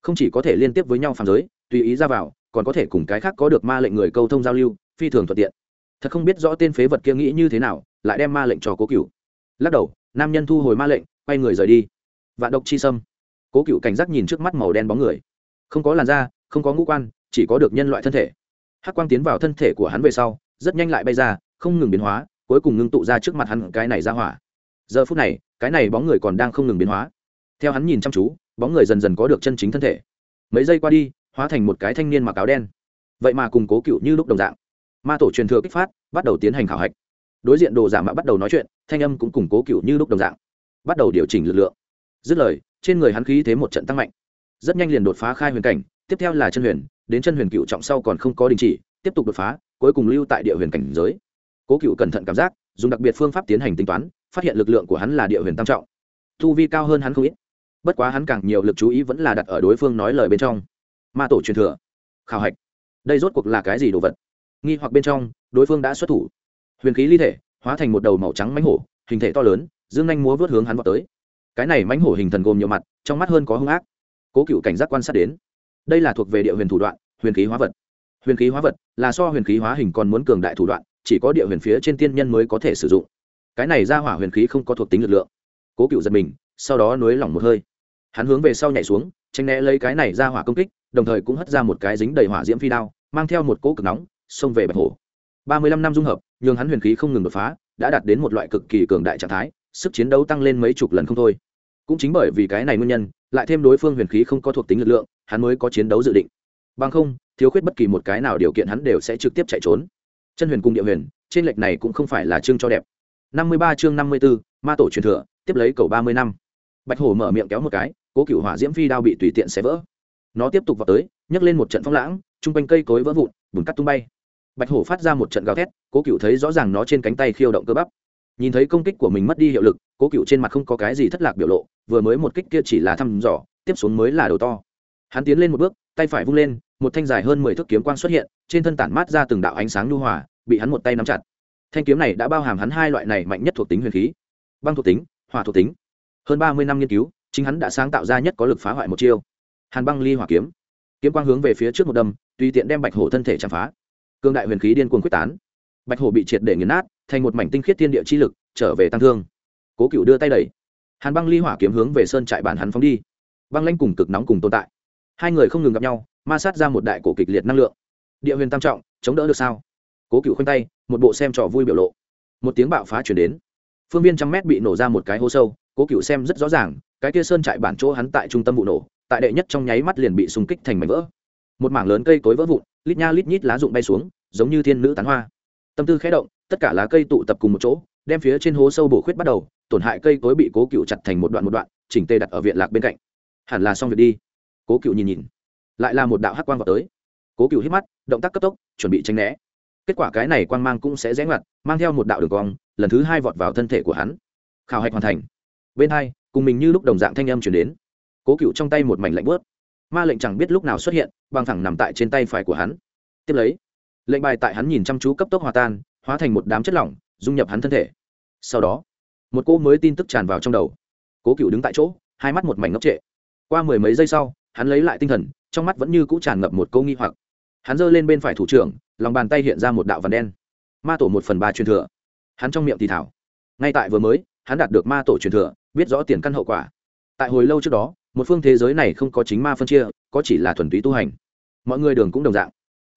không chỉ có thể liên tiếp với nhau phàm giới, tùy ý ra vào, còn có thể cùng cái khác có được ma lệnh người câu thông giao lưu, phi thường thuận tiện. Thật không biết rõ tên phế vật kia nghĩ như thế nào, lại đem ma lệnh cho cố cựu lắc đầu, nam nhân thu hồi ma lệnh, quay người rời đi. Vạn độc chi sâm. Cố cựu cảnh giác nhìn trước mắt màu đen bóng người. Không có làn da, không có ngũ quan, chỉ có được nhân loại thân thể. Hắc quang tiến vào thân thể của hắn về sau, rất nhanh lại bay ra, không ngừng biến hóa, cuối cùng ngưng tụ ra trước mặt hắn cái này ra hỏa. Giờ phút này, cái này bóng người còn đang không ngừng biến hóa. Theo hắn nhìn chăm chú bóng người dần dần có được chân chính thân thể. Mấy giây qua đi, hóa thành một cái thanh niên mặc áo đen. Vậy mà cùng cố cựu như lúc đồng dạng. Ma tổ truyền thừa kích phát, bắt đầu tiến hành khảo hạch. Đối diện đồ giả mạo bắt đầu nói chuyện, thanh âm cũng củng cố cựu như lúc đồng dạng. Bắt đầu điều chỉnh lực lượng. Dứt lời, trên người hắn khí thế một trận tăng mạnh. Rất nhanh liền đột phá khai huyền cảnh, tiếp theo là chân huyền, đến chân huyền cựu trọng sau còn không có đình chỉ, tiếp tục đột phá, cuối cùng lưu tại địa huyền cảnh giới. Cố cựu cẩn thận cảm giác, dùng đặc biệt phương pháp tiến hành tính toán, phát hiện lực lượng của hắn là địa huyền tam trọng. Thu vi cao hơn hắn không ít bất quá hắn càng nhiều lực chú ý vẫn là đặt ở đối phương nói lời bên trong. Ma tổ truyền thừa, khảo hạch. Đây rốt cuộc là cái gì đồ vật? Nghi hoặc bên trong, đối phương đã xuất thủ. Huyền khí ly thể, hóa thành một đầu màu trắng mánh hổ, hình thể to lớn, dương nhanh múa vớt hướng hắn vào tới. Cái này mánh hổ hình thần gồm nhiều mặt, trong mắt hơn có hung ác. Cố cựu cảnh giác quan sát đến. Đây là thuộc về địa huyền thủ đoạn, huyền khí hóa vật. Huyền khí hóa vật là so huyền khí hóa hình còn muốn cường đại thủ đoạn, chỉ có địa huyền phía trên tiên nhân mới có thể sử dụng. Cái này ra hỏa huyền khí không có thuộc tính lực lượng. Cố cựu giật mình, sau đó nối lỏng một hơi hắn hướng về sau nhảy xuống tranh né lấy cái này ra hỏa công kích, đồng thời cũng hất ra một cái dính đầy hỏa diễm phi đao, mang theo một cỗ cực nóng, xông về bạch hổ. Ba mươi lăm năm dung hợp, nhường hắn huyền khí không ngừng đột phá, đã đạt đến một loại cực kỳ cường đại trạng thái, sức chiến đấu tăng lên mấy chục lần không thôi. Cũng chính bởi vì cái này nguyên nhân, lại thêm đối phương huyền khí không có thuộc tính lực lượng, hắn mới có chiến đấu dự định. Bằng không, thiếu khuyết bất kỳ một cái nào điều kiện hắn đều sẽ trực tiếp chạy trốn. Chân huyền cung địa huyền, trên lệch này cũng không phải là chương cho đẹp. Năm mươi ba chương năm mươi b ố ma tổ truyền thừa, tiếp lấy cầu ba mươi năm. Bạch hổ mở miệng kéo một cái cố cựu hỏa diễm phi đao bị tùy tiện xé vỡ. Nó tiếp tục vào tới, nhấc lên một trận phong lãng, chung quanh cây cối vỡ vụn, bùn cắt tung bay. Bạch hổ phát ra một trận gào thét, cố cựu thấy rõ ràng nó trên cánh tay khiêu động cơ bắp. Nhìn thấy công kích của mình mất đi hiệu lực, cố cựu trên mặt không có cái gì thất lạc biểu lộ, vừa mới một kích kia chỉ là thăm dò, tiếp xuống mới là đầu to. Hắn tiến lên một bước, tay phải vung lên, một thanh dài hơn mười thước kiếm quang xuất hiện, trên thân tản mát ra từng đạo ánh sáng nhu hòa, bị hắn một tay nắm chặt. Thanh kiếm này đã bao hàm hắn hai loại này mạnh nhất thuộc tính huyền khí. Băng thuộc tính, hỏa thuộc tính. Hơn ba mươi năm nghiên cứu chính hắn đã sáng tạo ra nhất có lực phá hoại một chiêu. Hàn băng ly hỏa kiếm. Kiếm quang hướng về phía trước một đâm, tùy tiện đem bạch hổ thân thể chạm phá. Cương đại huyền khí điên cuồng quyết tán. Bạch hổ bị triệt để nghiền nát, thành một mảnh tinh khiết thiên địa chi lực, trở về tăng thương. Cố cựu đưa tay đẩy. Hàn băng ly hỏa kiếm hướng về sơn trại bản hắn phóng đi. Băng lanh cùng cực nóng cùng tồn tại. Hai người không ngừng gặp nhau, ma sát ra một đại cổ kịch liệt năng lượng. Địa huyền tam trọng, chống đỡ được sao? Cố cựu khoanh tay, một bộ xem trò vui biểu lộ. Một tiếng bạo phá chuyển đến. Phương viên trăm mét bị nổ ra một cái hố sâu, cố cựu xem rất rõ ràng cái kia sơn trại bản chỗ hắn tại trung tâm vụ nổ, tại đệ nhất trong nháy mắt liền bị xung kích thành mảnh vỡ. Một mảng lớn cây cối vỡ vụn, lít nha lít nhít lá rụng bay xuống, giống như thiên nữ tán hoa. Tâm tư khẽ động, tất cả lá cây tụ tập cùng một chỗ, đem phía trên hố sâu bổ khuyết bắt đầu, tổn hại cây cối bị cố cựu chặt thành một đoạn một đoạn, chỉnh tê đặt ở viện lạc bên cạnh. Hẳn là xong việc đi. Cố cựu nhìn nhìn. Lại là một đạo hát quang vào tới. Cố cựu hít mắt, động tác cấp tốc, chuẩn bị tranh né. Kết quả cái này quang mang cũng sẽ rẽ ngoặt, mang theo một đạo đường cong, lần thứ hai vọt vào thân thể của hắn. Khảo hạch hoàn thành. Bên hai cùng mình như lúc đồng dạng thanh âm chuyển đến. Cố cựu trong tay một mảnh lạnh bớt ma lệnh chẳng biết lúc nào xuất hiện băng thẳng nằm tại trên tay phải của hắn. Tiếp lấy, lệnh bài tại hắn nhìn chăm chú cấp tốc hòa tan, hóa thành một đám chất lỏng, dung nhập hắn thân thể. Sau đó, một cô mới tin tức tràn vào trong đầu. Cố cựu đứng tại chỗ, hai mắt một mảnh ngốc trệ. Qua mười mấy giây sau, hắn lấy lại tinh thần, trong mắt vẫn như cũ tràn ngập một câu nghi hoặc. Hắn giơ lên bên phải thủ trưởng, lòng bàn tay hiện ra một đạo vằn đen. Ma tổ một phần ba truyền thừa. Hắn trong miệng thì thảo. Ngay tại vừa mới hắn đạt được ma tổ truyền thừa, biết rõ tiền căn hậu quả. Tại hồi lâu trước đó, một phương thế giới này không có chính ma phân chia, có chỉ là thuần túy tu hành. Mọi người đường cũng đồng dạng.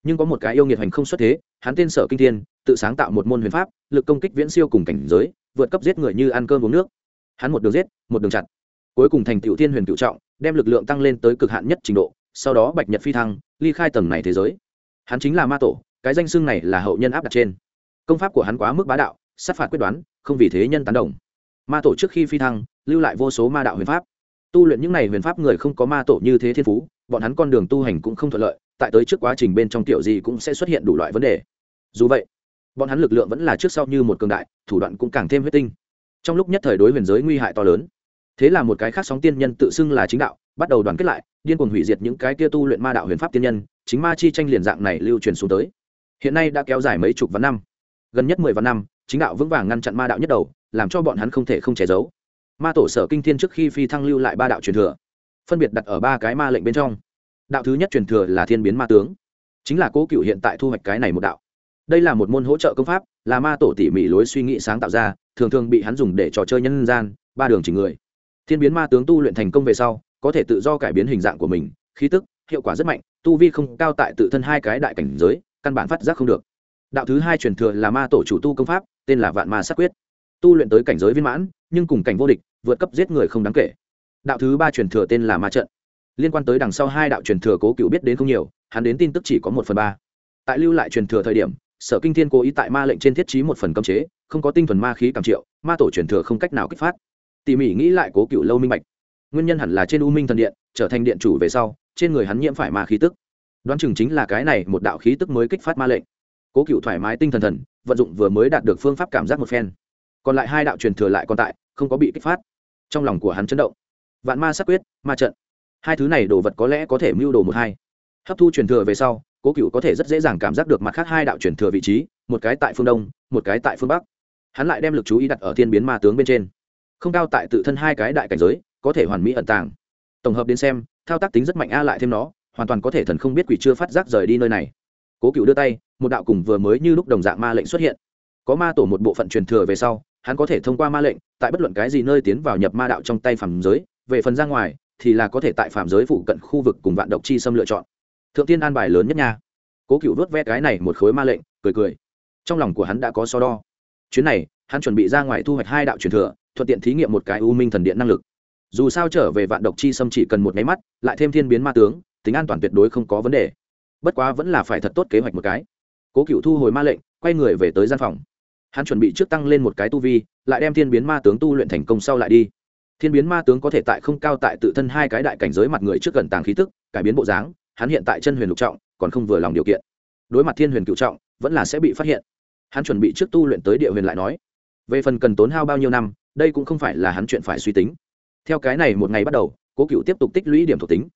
Nhưng có một cái yêu nghiệt hành không xuất thế, hắn tên sở kinh thiên, tự sáng tạo một môn huyền pháp, lực công kích viễn siêu cùng cảnh giới, vượt cấp giết người như ăn cơm uống nước. Hắn một đường giết, một đường chặt. Cuối cùng thành tiểu thiên huyền cựu trọng, đem lực lượng tăng lên tới cực hạn nhất trình độ, sau đó bạch nhật phi thăng, ly khai tầng này thế giới. Hắn chính là ma tổ, cái danh xưng này là hậu nhân áp đặt trên. Công pháp của hắn quá mức bá đạo, sát phạt quyết đoán, không vì thế nhân tán đồng ma tổ trước khi phi thăng, lưu lại vô số ma đạo huyền pháp. Tu luyện những n à y huyền pháp người không có ma tổ như thế thiên phú, bọn hắn con đường tu hành cũng không thuận lợi, tại tới trước quá trình bên trong tiểu gì cũng sẽ xuất hiện đủ loại vấn đề. Dù vậy, bọn hắn lực lượng vẫn là trước sau như một cường đại, thủ đoạn cũng càng thêm huyết tinh. Trong lúc nhất thời đối huyền giới nguy hại to lớn. Thế là một cái khác sóng tiên nhân tự xưng là chính đạo, bắt đầu đoàn kết lại, điên cuồng hủy diệt những cái kia tu luyện ma đạo huyền pháp tiên nhân, chính ma chi tranh liền dạng này lưu truyền xuống tới. Hiện nay đã kéo dài mấy chục vạn năm. Gần nhất mười vạn năm, chính đạo vững vàng ngăn chặn ma đạo nhất đầu làm cho bọn hắn không thể không che giấu. Ma tổ sở kinh thiên trước khi phi thăng lưu lại ba đạo truyền thừa, phân biệt đặt ở ba cái ma lệnh bên trong. Đạo thứ nhất truyền thừa là thiên biến ma tướng, chính là cố cựu hiện tại thu hoạch cái này một đạo. Đây là một môn hỗ trợ công pháp, là ma tổ tỉ mỉ lối suy nghĩ sáng tạo ra, thường thường bị hắn dùng để trò chơi nhân gian, ba đường chỉ người. Thiên biến ma tướng tu luyện thành công về sau, có thể tự do cải biến hình dạng của mình, khí tức, hiệu quả rất mạnh, tu vi không cao tại tự thân hai cái đại cảnh giới, căn bản phát giác không được. Đạo thứ hai truyền thừa là ma tổ chủ tu công pháp, tên là vạn ma sát quyết tu luyện tới cảnh giới viên mãn, nhưng cùng cảnh vô địch, vượt cấp giết người không đáng kể. Đạo thứ ba truyền thừa tên là ma trận. Liên quan tới đằng sau hai đạo truyền thừa cố cựu biết đến không nhiều, hắn đến tin tức chỉ có một phần ba. Tại lưu lại truyền thừa thời điểm, sở kinh thiên cố ý tại ma lệnh trên thiết trí một phần cấm chế, không có tinh thuần ma khí cảm triệu, ma tổ truyền thừa không cách nào kích phát. Tỉ mỉ nghĩ lại cố cựu lâu minh bạch. Nguyên nhân hẳn là trên u minh thần điện, trở thành điện chủ về sau, trên người hắn nhiễm phải ma khí tức. Đoán chừng chính là cái này một đạo khí tức mới kích phát ma lệnh. Cố cựu thoải mái tinh thần thần, vận dụng vừa mới đạt được phương pháp cảm giác một phen còn lại hai đạo truyền thừa lại còn tại, không có bị kích phát. Trong lòng của hắn chấn động. Vạn ma sắc quyết, ma trận. Hai thứ này đồ vật có lẽ có thể mưu đồ một hai. Hấp thu truyền thừa về sau, cố cựu có thể rất dễ dàng cảm giác được mặt khác hai đạo truyền thừa vị trí, một cái tại phương đông, một cái tại phương bắc. Hắn lại đem lực chú ý đặt ở thiên biến ma tướng bên trên. Không cao tại tự thân hai cái đại cảnh giới, có thể hoàn mỹ ẩn tàng. Tổng hợp đến xem, thao tác tính rất mạnh a lại thêm nó, hoàn toàn có thể thần không biết quỷ chưa phát giác rời đi nơi này. Cố cựu đưa tay, một đạo cùng vừa mới như lúc đồng dạng ma lệnh xuất hiện. Có ma tổ một bộ phận truyền thừa về sau hắn có thể thông qua ma lệnh, tại bất luận cái gì nơi tiến vào nhập ma đạo trong tay phàm giới, về phần ra ngoài, thì là có thể tại phàm giới phụ cận khu vực cùng vạn độc chi xâm lựa chọn. Thượng tiên an bài lớn nhất nha. Cố cựu vớt vét cái này một khối ma lệnh, cười cười. Trong lòng của hắn đã có so đo. Chuyến này, hắn chuẩn bị ra ngoài thu hoạch hai đạo truyền thừa, thuận tiện thí nghiệm một cái u minh thần điện năng lực. Dù sao trở về vạn độc chi xâm chỉ cần một máy mắt, lại thêm thiên biến ma tướng, tính an toàn tuyệt đối không có vấn đề. Bất quá vẫn là phải thật tốt kế hoạch một cái. Cố cựu thu hồi ma lệnh, quay người về tới gian phòng hắn chuẩn bị trước tăng lên một cái tu vi, lại đem thiên biến ma tướng tu luyện thành công sau lại đi. Thiên biến ma tướng có thể tại không cao tại tự thân hai cái đại cảnh giới mặt người trước gần tàng khí tức, cải biến bộ dáng, hắn hiện tại chân huyền lục trọng, còn không vừa lòng điều kiện. Đối mặt thiên huyền cựu trọng, vẫn là sẽ bị phát hiện. Hắn chuẩn bị trước tu luyện tới địa huyền lại nói, về phần cần tốn hao bao nhiêu năm, đây cũng không phải là hắn chuyện phải suy tính. Theo cái này một ngày bắt đầu, cố cựu tiếp tục tích lũy điểm thuộc tính.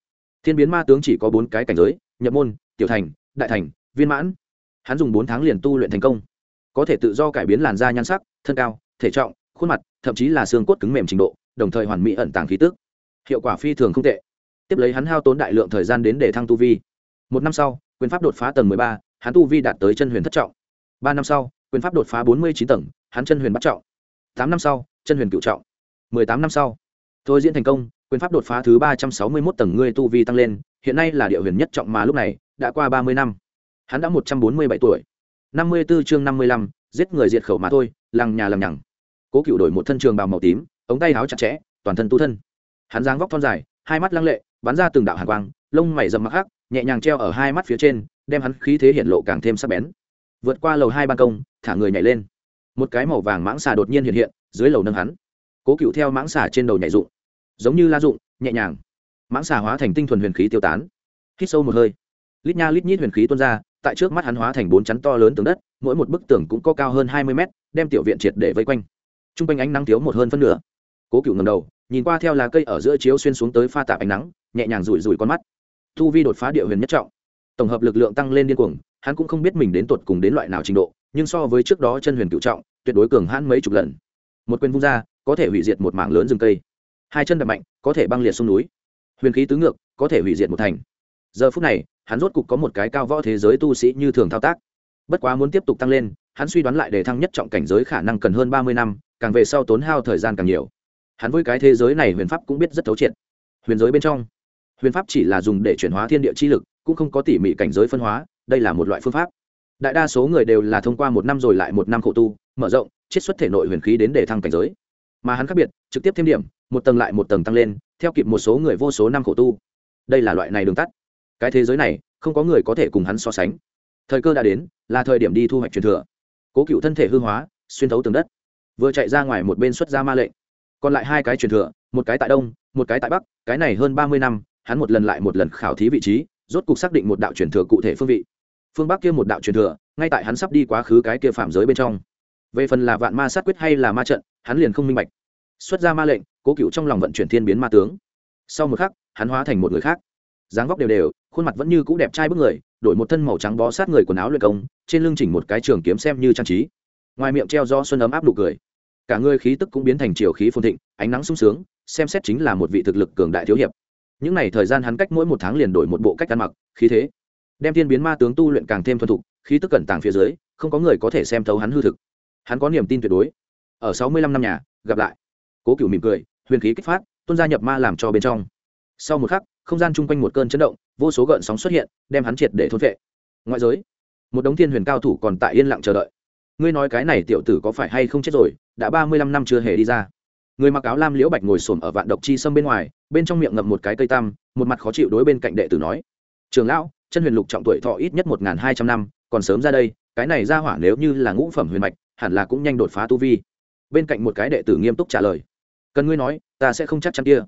Thiên biến ma tướng chỉ có bốn cái cảnh giới, nhập môn, tiểu thành, đại thành, viên mãn. Hắn dùng bốn tháng liền tu luyện thành công có thể tự do cải biến làn da nhan sắc, thân cao, thể trọng, khuôn mặt, thậm chí là xương cốt cứng mềm trình độ, đồng thời hoàn mỹ ẩn tàng khí tức. Hiệu quả phi thường không tệ. Tiếp lấy hắn hao tốn đại lượng thời gian đến để thăng tu vi. Một năm sau, quyền pháp đột phá tầng mười ba, hắn tu vi đạt tới chân huyền thất trọng. Ba năm sau, quyền pháp đột phá bốn mươi chín tầng, hắn chân huyền bắt trọng. Tám năm sau, chân huyền cựu trọng. Mười tám năm sau, thôi diễn thành công, quyền pháp đột phá thứ ba trăm sáu mươi mốt tầng ngươi tu vi tăng lên, hiện nay là địa huyền nhất trọng mà lúc này, đã qua ba mươi năm. Hắn đã một trăm bốn mươi bảy tuổi năm mươi b ố chương năm mươi lăm, giết người diệt khẩu mà thôi lằng nhà lằng nhằng. Cố cựu đổi một thân trường bào màu tím, ống tay áo chặt chẽ, toàn thân tu thân. Hắn dáng vóc thon dài, hai mắt lăng lệ, bắn ra từng đạo hàn quang, lông mày rậm mặc hắc, nhẹ nhàng treo ở hai mắt phía trên, đem hắn khí thế hiện lộ càng thêm sắc bén. Vượt qua lầu hai ban công, thả người nhảy lên. Một cái màu vàng mãng xà đột nhiên hiện hiện, dưới lầu nâng hắn. Cố cựu theo mãng xà trên đầu nhảy dụng. Giống như la dụng, nhẹ nhàng. Mãng xà hóa thành tinh thuần huyền khí tiêu tán. Hít sâu một hơi. Lít nha lít nhít huyền khí tuôn ra tại trước mắt hắn hóa thành bốn chắn to lớn tường đất, mỗi một bức tường cũng có cao hơn hai mươi mét, đem tiểu viện triệt để vây quanh. T r u n g quanh ánh nắng thiếu một hơn phân nửa. Cố cựu ngầm đầu, nhìn qua theo lá cây ở giữa chiếu xuyên xuống tới pha tạp ánh nắng, nhẹ nhàng rủi rủi con mắt. Thu vi đột phá địa huyền nhất trọng. Tổng hợp lực lượng tăng lên điên cuồng, hắn cũng không biết mình đến tột cùng đến loại nào trình độ, nhưng so với trước đó chân huyền cựu trọng, tuyệt đối cường hãn mấy chục lần. Một quyền vung ra, có thể hủy diệt một mảng lớn rừng cây. Hai chân đập mạnh, có thể băng liệt sông núi. Huyền khí tứ ngược, có thể hủy diệt một thành. Giờ phút này hắn rốt cục có một cái cao võ thế giới tu sĩ như thường thao tác. Bất quá muốn tiếp tục tăng lên, hắn suy đoán lại để thăng nhất trọng cảnh giới khả năng cần hơn ba mươi năm, càng về sau tốn hao thời gian càng nhiều. Hắn với cái thế giới này huyền pháp cũng biết rất thấu triệt. Huyền giới bên trong, huyền pháp chỉ là dùng để chuyển hóa thiên địa chi lực, cũng không có tỉ mỉ cảnh giới phân hóa, đây là một loại phương pháp. Đại đa số người đều là thông qua một năm rồi lại một năm khổ tu, mở rộng, chiết xuất thể nội huyền khí đến để thăng cảnh giới. Mà hắn khác biệt, trực tiếp thêm điểm, một tầng lại một tầng tăng lên, theo kịp một số người vô số năm khổ tu. Đây là loại này đường tắt cái thế giới này, không có người có thể cùng hắn so sánh. Thời cơ đã đến, là thời điểm đi thu hoạch truyền thừa. Cố cựu thân thể hư hóa, xuyên thấu tường đất. Vừa chạy ra ngoài một bên xuất ra ma lệnh. Còn lại hai cái truyền thừa, một cái tại đông, một cái tại bắc, cái này hơn ba mươi năm, hắn một lần lại một lần khảo thí vị trí, rốt cuộc xác định một đạo truyền thừa cụ thể phương vị. Phương bắc kia một đạo truyền thừa, ngay tại hắn sắp đi quá khứ cái kia phạm giới bên trong. Về phần là vạn ma sát quyết hay là ma trận, hắn liền không minh bạch. Xuất ra ma lệnh, cố cựu trong lòng vận chuyển thiên biến ma tướng. Sau một khắc, hắn hóa thành một người khác. Dáng vóc đều đều khuôn mặt vẫn như cũ đẹp trai bức người, đổi một thân màu trắng bó sát người quần áo luyện công, trên lưng chỉnh một cái trường kiếm xem như trang trí. Ngoài miệng treo do xuân ấm áp nụ cười. Cả người khí tức cũng biến thành chiều khí phồn thịnh, ánh nắng sung sướng, xem xét chính là một vị thực lực cường đại thiếu hiệp. Những n à y thời gian hắn cách mỗi một tháng liền đổi một bộ cách ăn mặc, khí thế. Đem thiên biến ma tướng tu luyện càng thêm thuần thục, khí tức cẩn tàng phía dưới, không có người có thể xem thấu hắn hư thực. Hắn có niềm tin tuyệt đối. Ở sáu mươi lăm năm nhà, gặp lại. Cố cựu mỉm cười, huyền khí kích phát tuân gia nhập ma làm cho bên trong. Sau một khắc không gian chung quanh một cơn chấn động, vô số gợn sóng xuất hiện, đem hắn triệt để thôn vệ ngoại giới, một đống thiên huyền cao thủ còn tại yên lặng chờ đợi. Ngươi nói cái này tiểu tử có phải hay không chết rồi, đã ba mươi lăm năm chưa hề đi ra. Người mặc áo lam liễu bạch ngồi xổm ở vạn độc chi sâm bên ngoài, bên trong miệng ngậm một cái cây tam, một mặt khó chịu đối bên cạnh đệ tử nói. Trường lão, chân huyền lục trọng tuổi thọ ít nhất một hai trăm năm, còn sớm ra đây, cái này ra hỏa nếu như là ngũ phẩm huyền mạch, hẳn là cũng nhanh đột phá tu vi. Bên cạnh một cái đệ tử nghiêm túc trả lời. Cần ngươi nói, ta sẽ không chắc chắn kia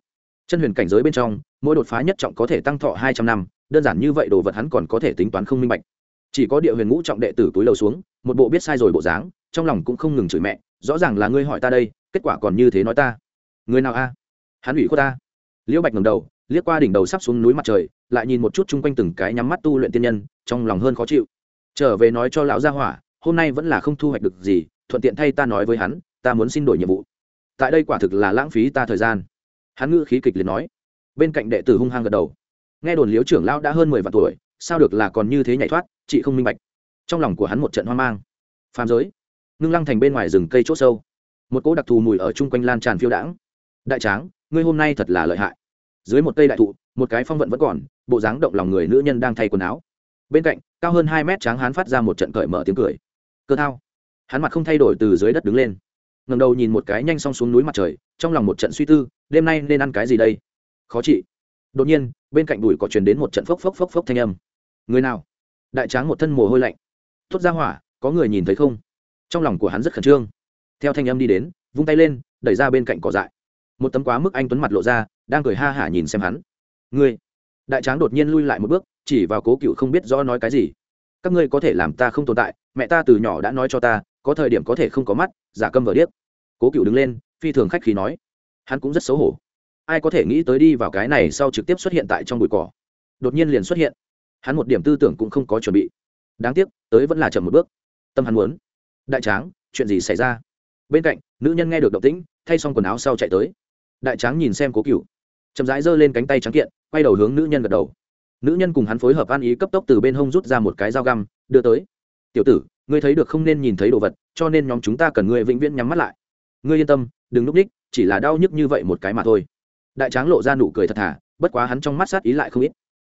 chân huyền cảnh giới bên trong, mỗi đột phá nhất trọng có thể tăng thọ hai trăm năm, đơn giản như vậy đồ vật hắn còn có thể tính toán không minh bạch. Chỉ có địa huyền ngũ trọng đệ tử túi lầu xuống, một bộ biết sai rồi bộ dáng, trong lòng cũng không ngừng chửi mẹ, rõ ràng là ngươi hỏi ta đây, kết quả còn như thế nói ta. Người nào a? Hắn ủy cô ta. Liễu bạch ngầm đầu, liếc qua đỉnh đầu sắp xuống núi mặt trời, lại nhìn một chút chung quanh từng cái nhắm mắt tu luyện tiên nhân, trong lòng hơn khó chịu. Trở về nói cho lão gia hỏa, hôm nay vẫn là không thu hoạch được gì, thuận tiện thay ta nói với hắn, ta muốn xin đổi nhiệm vụ. Tại đây quả thực là lãng phí ta thời gian hắn ngữ khí kịch liệt nói. Bên cạnh đệ tử hung hăng gật đầu. Nghe đồn liếu trưởng lão đã hơn mười vạn tuổi, sao được là còn như thế nhảy thoát, chị không minh bạch. Trong lòng của hắn một trận hoang mang. Phàm giới. Ngưng lăng thành bên ngoài rừng cây c h ỗ sâu. Một cỗ đặc thù mùi ở chung quanh lan tràn phiêu đãng. Đại tráng, ngươi hôm nay thật là lợi hại. Dưới một cây đại thụ, một cái phong vận vẫn còn, bộ dáng động lòng người nữ nhân đang thay quần áo. Bên cạnh, cao hơn hai mét tráng hán phát ra một trận cởi mở tiếng cười. Cơ thao. Hắn mặt không thay đổi từ dưới đất đứng lên. Ngầm đầu nhìn một cái nhanh xong xuống núi mặt trời trong lòng một trận suy tư, đêm nay nên ăn cái gì đây? Khó chị. Đột nhiên, bên cạnh đùi có truyền đến một trận phốc phốc phốc phốc thanh âm. Người nào? Đại tráng một thân mồ hôi lạnh. Thốt ra hỏa, có người nhìn thấy không? Trong lòng của hắn rất khẩn trương. Theo thanh âm đi đến, vung tay lên, đẩy ra bên cạnh cỏ dại. Một tấm quá mức anh tuấn mặt lộ ra, đang cười ha hả nhìn xem hắn. Ngươi. Đại tráng đột nhiên lui lại một bước, chỉ vào cố cựu không biết rõ nói cái gì. Các ngươi có thể làm ta không tồn tại, mẹ ta từ nhỏ đã nói cho ta, có thời điểm có thể không có mắt, giả câm vờ điếc. Cố cựu đứng lên phi thường khách khí nói. Hắn cũng rất xấu hổ. Ai có thể nghĩ tới đi vào cái này sau trực tiếp xuất hiện tại trong bụi cỏ. Đột nhiên liền xuất hiện. Hắn một điểm tư tưởng cũng không có chuẩn bị. Đáng tiếc, tới vẫn là chậm một bước. Tâm hắn muốn. Đại tráng, chuyện gì xảy ra? Bên cạnh, nữ nhân nghe được động tĩnh, thay xong quần áo sau chạy tới. Đại tráng nhìn xem cố cựu chậm rãi giơ lên cánh tay trắng kiện, quay đầu hướng nữ nhân gật đầu. Nữ nhân cùng hắn phối hợp ăn ý cấp tốc từ bên hông rút ra một cái dao găm, đưa tới. Tiểu tử, ngươi thấy được không nên nhìn thấy đồ vật, cho nên nhóm chúng ta cần ngươi vĩnh viễn nhắm mắt lại ngươi yên tâm, đừng núp ních chỉ là đau nhức như vậy một cái mà thôi. Đại tráng lộ ra nụ cười thật thà, bất quá hắn trong mắt sát ý lại không ít.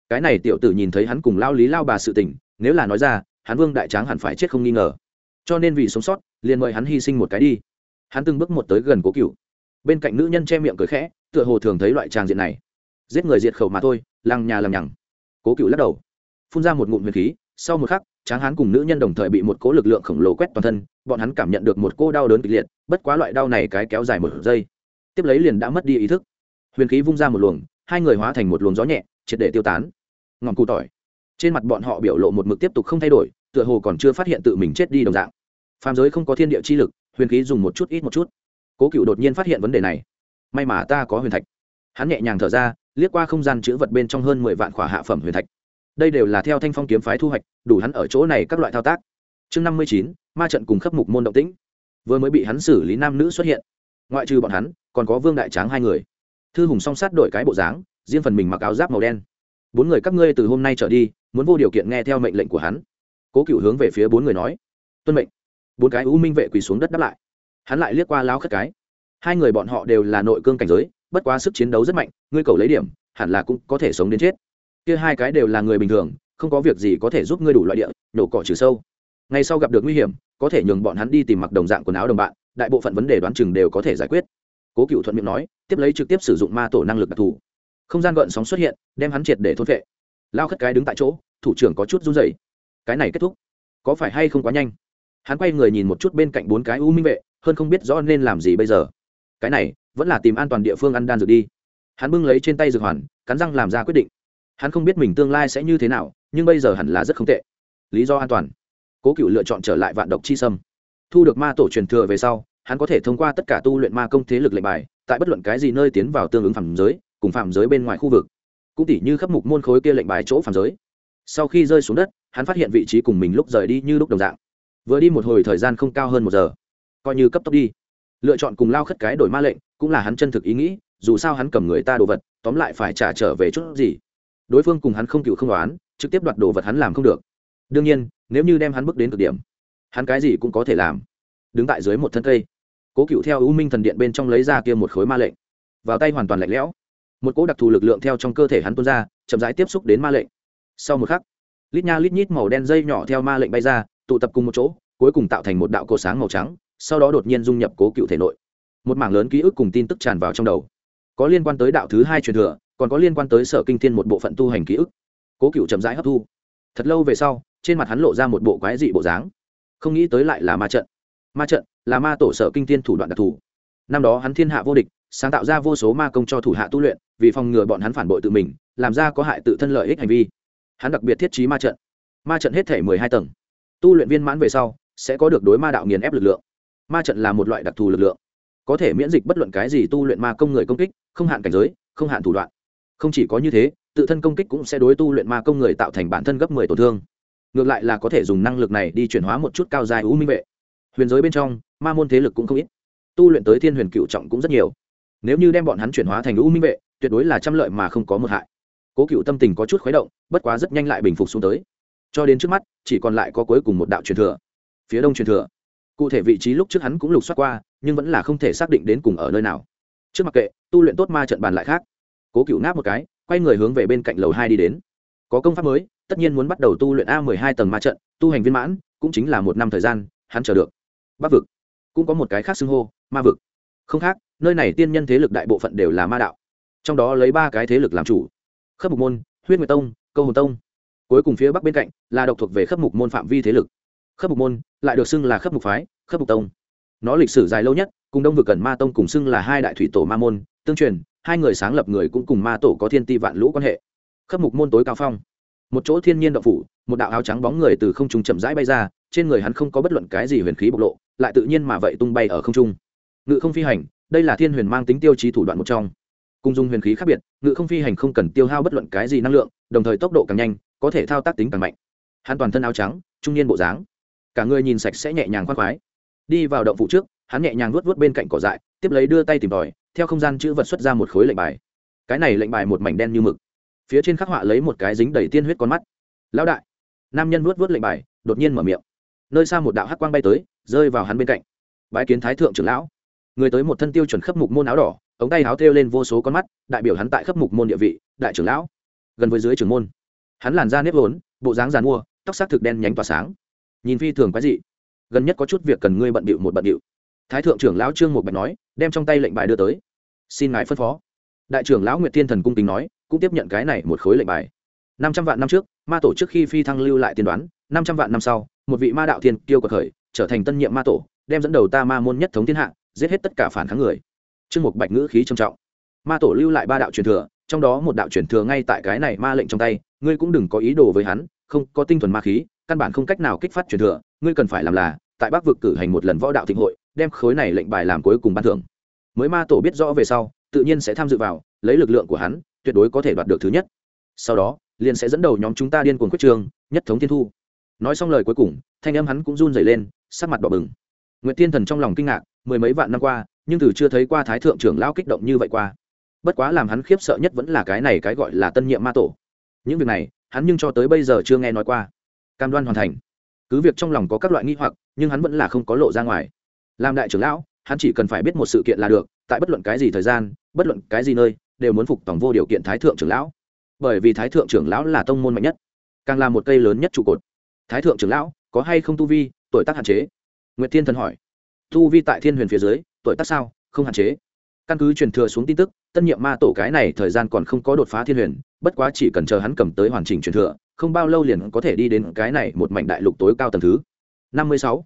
Cái này tiểu tử nhìn thấy hắn cùng lao lý lao bà sự tình, nếu là nói ra, hắn vương đại tráng hẳn phải chết không nghi ngờ. Cho nên vì sống sót, liền mời hắn hy sinh một cái đi. Hắn từng bước một tới gần cố cựu bên cạnh nữ nhân che miệng cười khẽ, tựa hồ thường thấy loại tràng diện này. Giết người diệt khẩu mà thôi, lăng nhà làm nhằng. Cố cựu lắc đầu, phun ra một ngụm huyền khí, sau một khắc tráng Hán cùng nữ nhân đồng thời bị một cỗ lực lượng khổng lồ quét toàn thân, bọn hắn cảm nhận được một cô đau đớn kịch liệt, bất quá loại đau này cái kéo dài một giây. Tiếp lấy liền đã mất đi ý thức. Huyền khí vung ra một luồng, hai người hóa thành một luồng gió nhẹ, triệt để tiêu tán. Ngọn cụ tỏi. Trên mặt bọn họ biểu lộ một mực tiếp tục không thay đổi, tựa hồ còn chưa phát hiện tự mình chết đi đồng dạng. Phàm giới không có thiên địa chi lực, huyền khí dùng một chút ít một chút. Cố cựu đột nhiên phát hiện vấn đề này. May mà ta có huyền thạch. Hắn nhẹ nhàng thở ra, liếc qua không gian chữ vật bên trong hơn mười vạn khỏa hạ phẩm huyền thạch đây đều là theo thanh phong kiếm phái thu hoạch, đủ hắn ở chỗ này các loại thao tác. Chương năm mươi chín, ma trận cùng khắp mục môn động tĩnh. Vừa mới bị hắn xử lý nam nữ xuất hiện. Ngoại trừ bọn hắn, còn có vương đại tráng hai người. Thư hùng song sát đổi cái bộ dáng, riêng phần mình mặc áo giáp màu đen. Bốn người các ngươi từ hôm nay trở đi, muốn vô điều kiện nghe theo mệnh lệnh của hắn. Cố cựu hướng về phía bốn người nói, tuân mệnh. Bốn cái u minh vệ quỳ xuống đất đáp lại. Hắn lại liếc qua lao khất cái. Hai người bọn họ đều là nội cương cảnh giới, bất quá sức chiến đấu rất mạnh, ngươi cầu lấy điểm, hẳn là cũng có thể sống đến chết kia hai cái đều là người bình thường, không có việc gì có thể giúp ngươi đủ loại địa nổ cỏ trừ sâu. Ngay sau gặp được nguy hiểm, có thể nhường bọn hắn đi tìm mặc đồng dạng quần áo đồng bạn, đại bộ phận vấn đề đoán chừng đều có thể giải quyết. Cố cựu thuận miệng nói, tiếp lấy trực tiếp sử dụng ma tổ năng lực đặc thù. Không gian gợn sóng xuất hiện, đem hắn triệt để thôn vệ lao khất cái đứng tại chỗ, thủ trưởng có chút run dày cái này kết thúc. Có phải hay không quá nhanh? Hắn quay người nhìn một chút bên cạnh bốn cái u minh vệ, hơn không biết rõ nên làm gì bây giờ. Cái này, vẫn là tìm an toàn địa phương ăn đan dược đi. Hắn bưng lấy trên tay dược hoàn, cắn răng làm ra quyết định hắn không biết mình tương lai sẽ như thế nào, nhưng bây giờ hẳn là rất không tệ. Lý do an toàn. Cố cựu lựa chọn trở lại vạn độc chi sâm. Thu được ma tổ truyền thừa về sau, hắn có thể thông qua tất cả tu luyện ma công thế lực lệnh bài, tại bất luận cái gì nơi tiến vào tương ứng phạm giới, cùng phạm giới bên ngoài khu vực. Cũng tỉ như khắp mục môn khối kia lệnh bài chỗ phạm giới. Sau khi rơi xuống đất, hắn phát hiện vị trí cùng mình lúc rời đi như lúc đồng dạng. Vừa đi một hồi thời gian không cao hơn một giờ. Coi như cấp tốc đi. Lựa chọn cùng lao khất cái đổi ma lệnh, cũng là hắn chân thực ý nghĩ, dù sao hắn cầm người ta đồ vật, tóm lại phải trả trở về chút gì đối phương cùng hắn không cựu không đoán, trực tiếp đoạt đồ vật hắn làm không được. Đương nhiên, nếu như đem hắn bước đến cực điểm, hắn cái gì cũng có thể làm. Đứng tại dưới một thân cây, cố cựu theo ưu minh thần điện bên trong lấy ra kia một khối ma lệnh. Vào tay hoàn toàn lạnh lẽo. Một cỗ đặc thù lực lượng theo trong cơ thể hắn tuôn ra, chậm rãi tiếp xúc đến ma lệnh. Sau một khắc, lít nha lít nhít màu đen dây nhỏ theo ma lệnh bay ra, tụ tập cùng một chỗ, cuối cùng tạo thành một đạo cổ sáng màu trắng, sau đó đột nhiên dung nhập cố cựu thể nội. Một mảng lớn ký ức cùng tin tức tràn vào trong đầu. Có liên quan tới đạo thứ hai truyền thừa còn có liên quan tới sở kinh thiên một bộ phận tu hành ký ức. Cố cựu chậm rãi hấp thu. Thật lâu về sau, trên mặt hắn lộ ra một bộ quái dị bộ dáng. Không nghĩ tới lại là ma trận. Ma trận là ma tổ sở kinh thiên thủ đoạn đặc thù. Năm đó hắn thiên hạ vô địch, sáng tạo ra vô số ma công cho thủ hạ tu luyện, vì phòng ngừa bọn hắn phản bội tự mình, làm ra có hại tự thân lợi ích hành vi. Hắn đặc biệt thiết trí ma trận. Ma trận hết thể mười hai tầng. Tu luyện viên mãn về sau, sẽ có được đối ma đạo nghiền ép lực lượng. Ma trận là một loại đặc thù lực lượng. Có thể miễn dịch bất luận cái gì tu luyện ma công người công kích, không hạn cảnh giới, không hạn thủ đoạn không chỉ có như thế, tự thân công kích cũng sẽ đối tu luyện ma công người tạo thành bản thân gấp mười tổn thương. Ngược lại là có thể dùng năng lực này đi chuyển hóa một chút cao dài u minh vệ. Huyền giới bên trong, ma môn thế lực cũng không ít. Tu luyện tới thiên huyền cựu trọng cũng rất nhiều. Nếu như đem bọn hắn chuyển hóa thành u minh vệ, tuyệt đối là trăm lợi mà không có một hại. Cố cựu tâm tình có chút khuấy động, bất quá rất nhanh lại bình phục xuống tới. Cho đến trước mắt, chỉ còn lại có cuối cùng một đạo truyền thừa. Phía đông truyền thừa. Cụ thể vị trí lúc trước hắn cũng lục soát qua, nhưng vẫn là không thể xác định đến cùng ở nơi nào. Trước mặc kệ, tu luyện tốt ma trận bàn lại khác cố cựu ngáp một cái, quay người hướng về bên cạnh lầu hai đi đến. Có công pháp mới, tất nhiên muốn bắt đầu tu luyện a mười hai tầng ma trận, tu hành viên mãn, cũng chính là một năm thời gian, hắn chờ được. Bắc vực. Cũng có một cái khác xưng hô, ma vực. Không khác, nơi này tiên nhân thế lực đại bộ phận đều là ma đạo. Trong đó lấy ba cái thế lực làm chủ. Khớp mục môn, huyết nguyệt tông, câu hồn tông. Cuối cùng phía bắc bên cạnh là độc thuộc về khớp mục môn phạm vi thế lực. Khớp mục môn lại được xưng là khớp mục phái, khớp mục tông. Nó lịch sử dài lâu nhất, cùng đông vực cần ma tông cùng xưng là hai đại thủy tổ ma môn, tương truyền hai người sáng lập người cũng cùng ma tổ có thiên ti vạn lũ quan hệ. Khắp mục môn tối cao phong. Một chỗ thiên nhiên động phủ, một đạo áo trắng bóng người từ không trung chậm rãi bay ra, trên người hắn không có bất luận cái gì huyền khí bộc lộ, lại tự nhiên mà vậy tung bay ở không trung. Ngự không phi hành, đây là thiên huyền mang tính tiêu chí thủ đoạn một trong. Cung dung huyền khí khác biệt, ngự không phi hành không cần tiêu hao bất luận cái gì năng lượng, đồng thời tốc độ càng nhanh, có thể thao tác tính càng mạnh. Hắn toàn thân áo trắng, trung niên bộ dáng. Cả người nhìn sạch sẽ nhẹ nhàng khoan khoái. Đi vào động phụ trước, hắn nhẹ nhàng vuốt vuốt bên cạnh cỏ dại, tiếp lấy đưa tay tìm tòi theo không gian chữ vật xuất ra một khối lệnh bài. Cái này lệnh bài một mảnh đen như mực. Phía trên khắc họa lấy một cái dính đầy tiên huyết con mắt. Lão đại. Nam nhân vuốt vuốt lệnh bài, đột nhiên mở miệng. Nơi xa một đạo hắc quang bay tới, rơi vào hắn bên cạnh. Bái kiến thái thượng trưởng lão. Người tới một thân tiêu chuẩn khấp mục môn áo đỏ, ống tay áo thêu lên vô số con mắt, đại biểu hắn tại khấp mục môn địa vị, đại trưởng lão. Gần với dưới trưởng môn, hắn làn da nếp vốn, bộ dáng giàn mua, tóc xác thực đen nhánh tỏa sáng. Nhìn phi thường quái dị. Gần nhất có chút việc cần ngươi bận bịu một bận bịu thái thượng trưởng lão trương một bạch nói, đem trong tay lệnh bài đưa tới. Xin ngài phân phó. Đại trưởng lão nguyệt thiên thần cung kính nói, cũng tiếp nhận cái này một khối lệnh bài. Năm trăm vạn năm trước, ma tổ trước khi phi thăng lưu lại tiên đoán, năm trăm vạn năm sau, một vị ma đạo thiên tiêu cực khởi, trở thành tân nhiệm ma tổ, đem dẫn đầu ta ma môn nhất thống thiên hạ, giết hết tất cả phản kháng người. Trương mục bạch ngữ khí trầm trọng. Ma tổ lưu lại ba đạo truyền thừa, trong đó một đạo truyền thừa ngay tại cái này ma lệnh trong tay, ngươi cũng đừng có ý đồ với hắn, không có tinh thuần ma khí, căn bản không cách nào kích phát truyền thừa, ngươi cần phải làm là, tại bắc vực cử hành một lần võ đạo thịnh hội đem khối này lệnh bài làm cuối cùng ban thưởng. Mới ma tổ biết rõ về sau, tự nhiên sẽ tham dự vào, lấy lực lượng của hắn, tuyệt đối có thể đoạt được thứ nhất. Sau đó, liền sẽ dẫn đầu nhóm chúng ta điên cuồng quyết trường, nhất thống thiên thu. Nói xong lời cuối cùng, thanh âm hắn cũng run rẩy lên, sắc mặt đỏ bừng. Nguyệt tiên thần trong lòng kinh ngạc, mười mấy vạn năm qua, nhưng từ chưa thấy qua thái thượng trưởng lão kích động như vậy qua. Bất quá làm hắn khiếp sợ nhất vẫn là cái này cái gọi là tân nhiệm ma tổ. Những việc này, hắn nhưng cho tới bây giờ chưa nghe nói qua. Cam đoan hoàn thành. Cứ việc trong lòng có các loại nghi hoặc, nhưng hắn vẫn là không có lộ ra ngoài làm đại trưởng lão, hắn chỉ cần phải biết một sự kiện là được, tại bất luận cái gì thời gian, bất luận cái gì nơi, đều muốn phục tổng vô điều kiện thái thượng trưởng lão. Bởi vì thái thượng trưởng lão là tông môn mạnh nhất, càng là một cây lớn nhất trụ cột. Thái thượng trưởng lão, có hay không tu vi, tuổi tác hạn chế? Nguyệt thiên thần hỏi. Tu vi tại thiên huyền phía dưới, tuổi tác sao, không hạn chế. Căn cứ truyền thừa xuống tin tức, tân nhiệm ma tổ cái này thời gian còn không có đột phá thiên huyền, bất quá chỉ cần chờ hắn cầm tới hoàn chỉnh truyền thừa, không bao lâu liền có thể đi đến cái này một mảnh đại lục tối cao tầng thứ. Năm mươi sáu.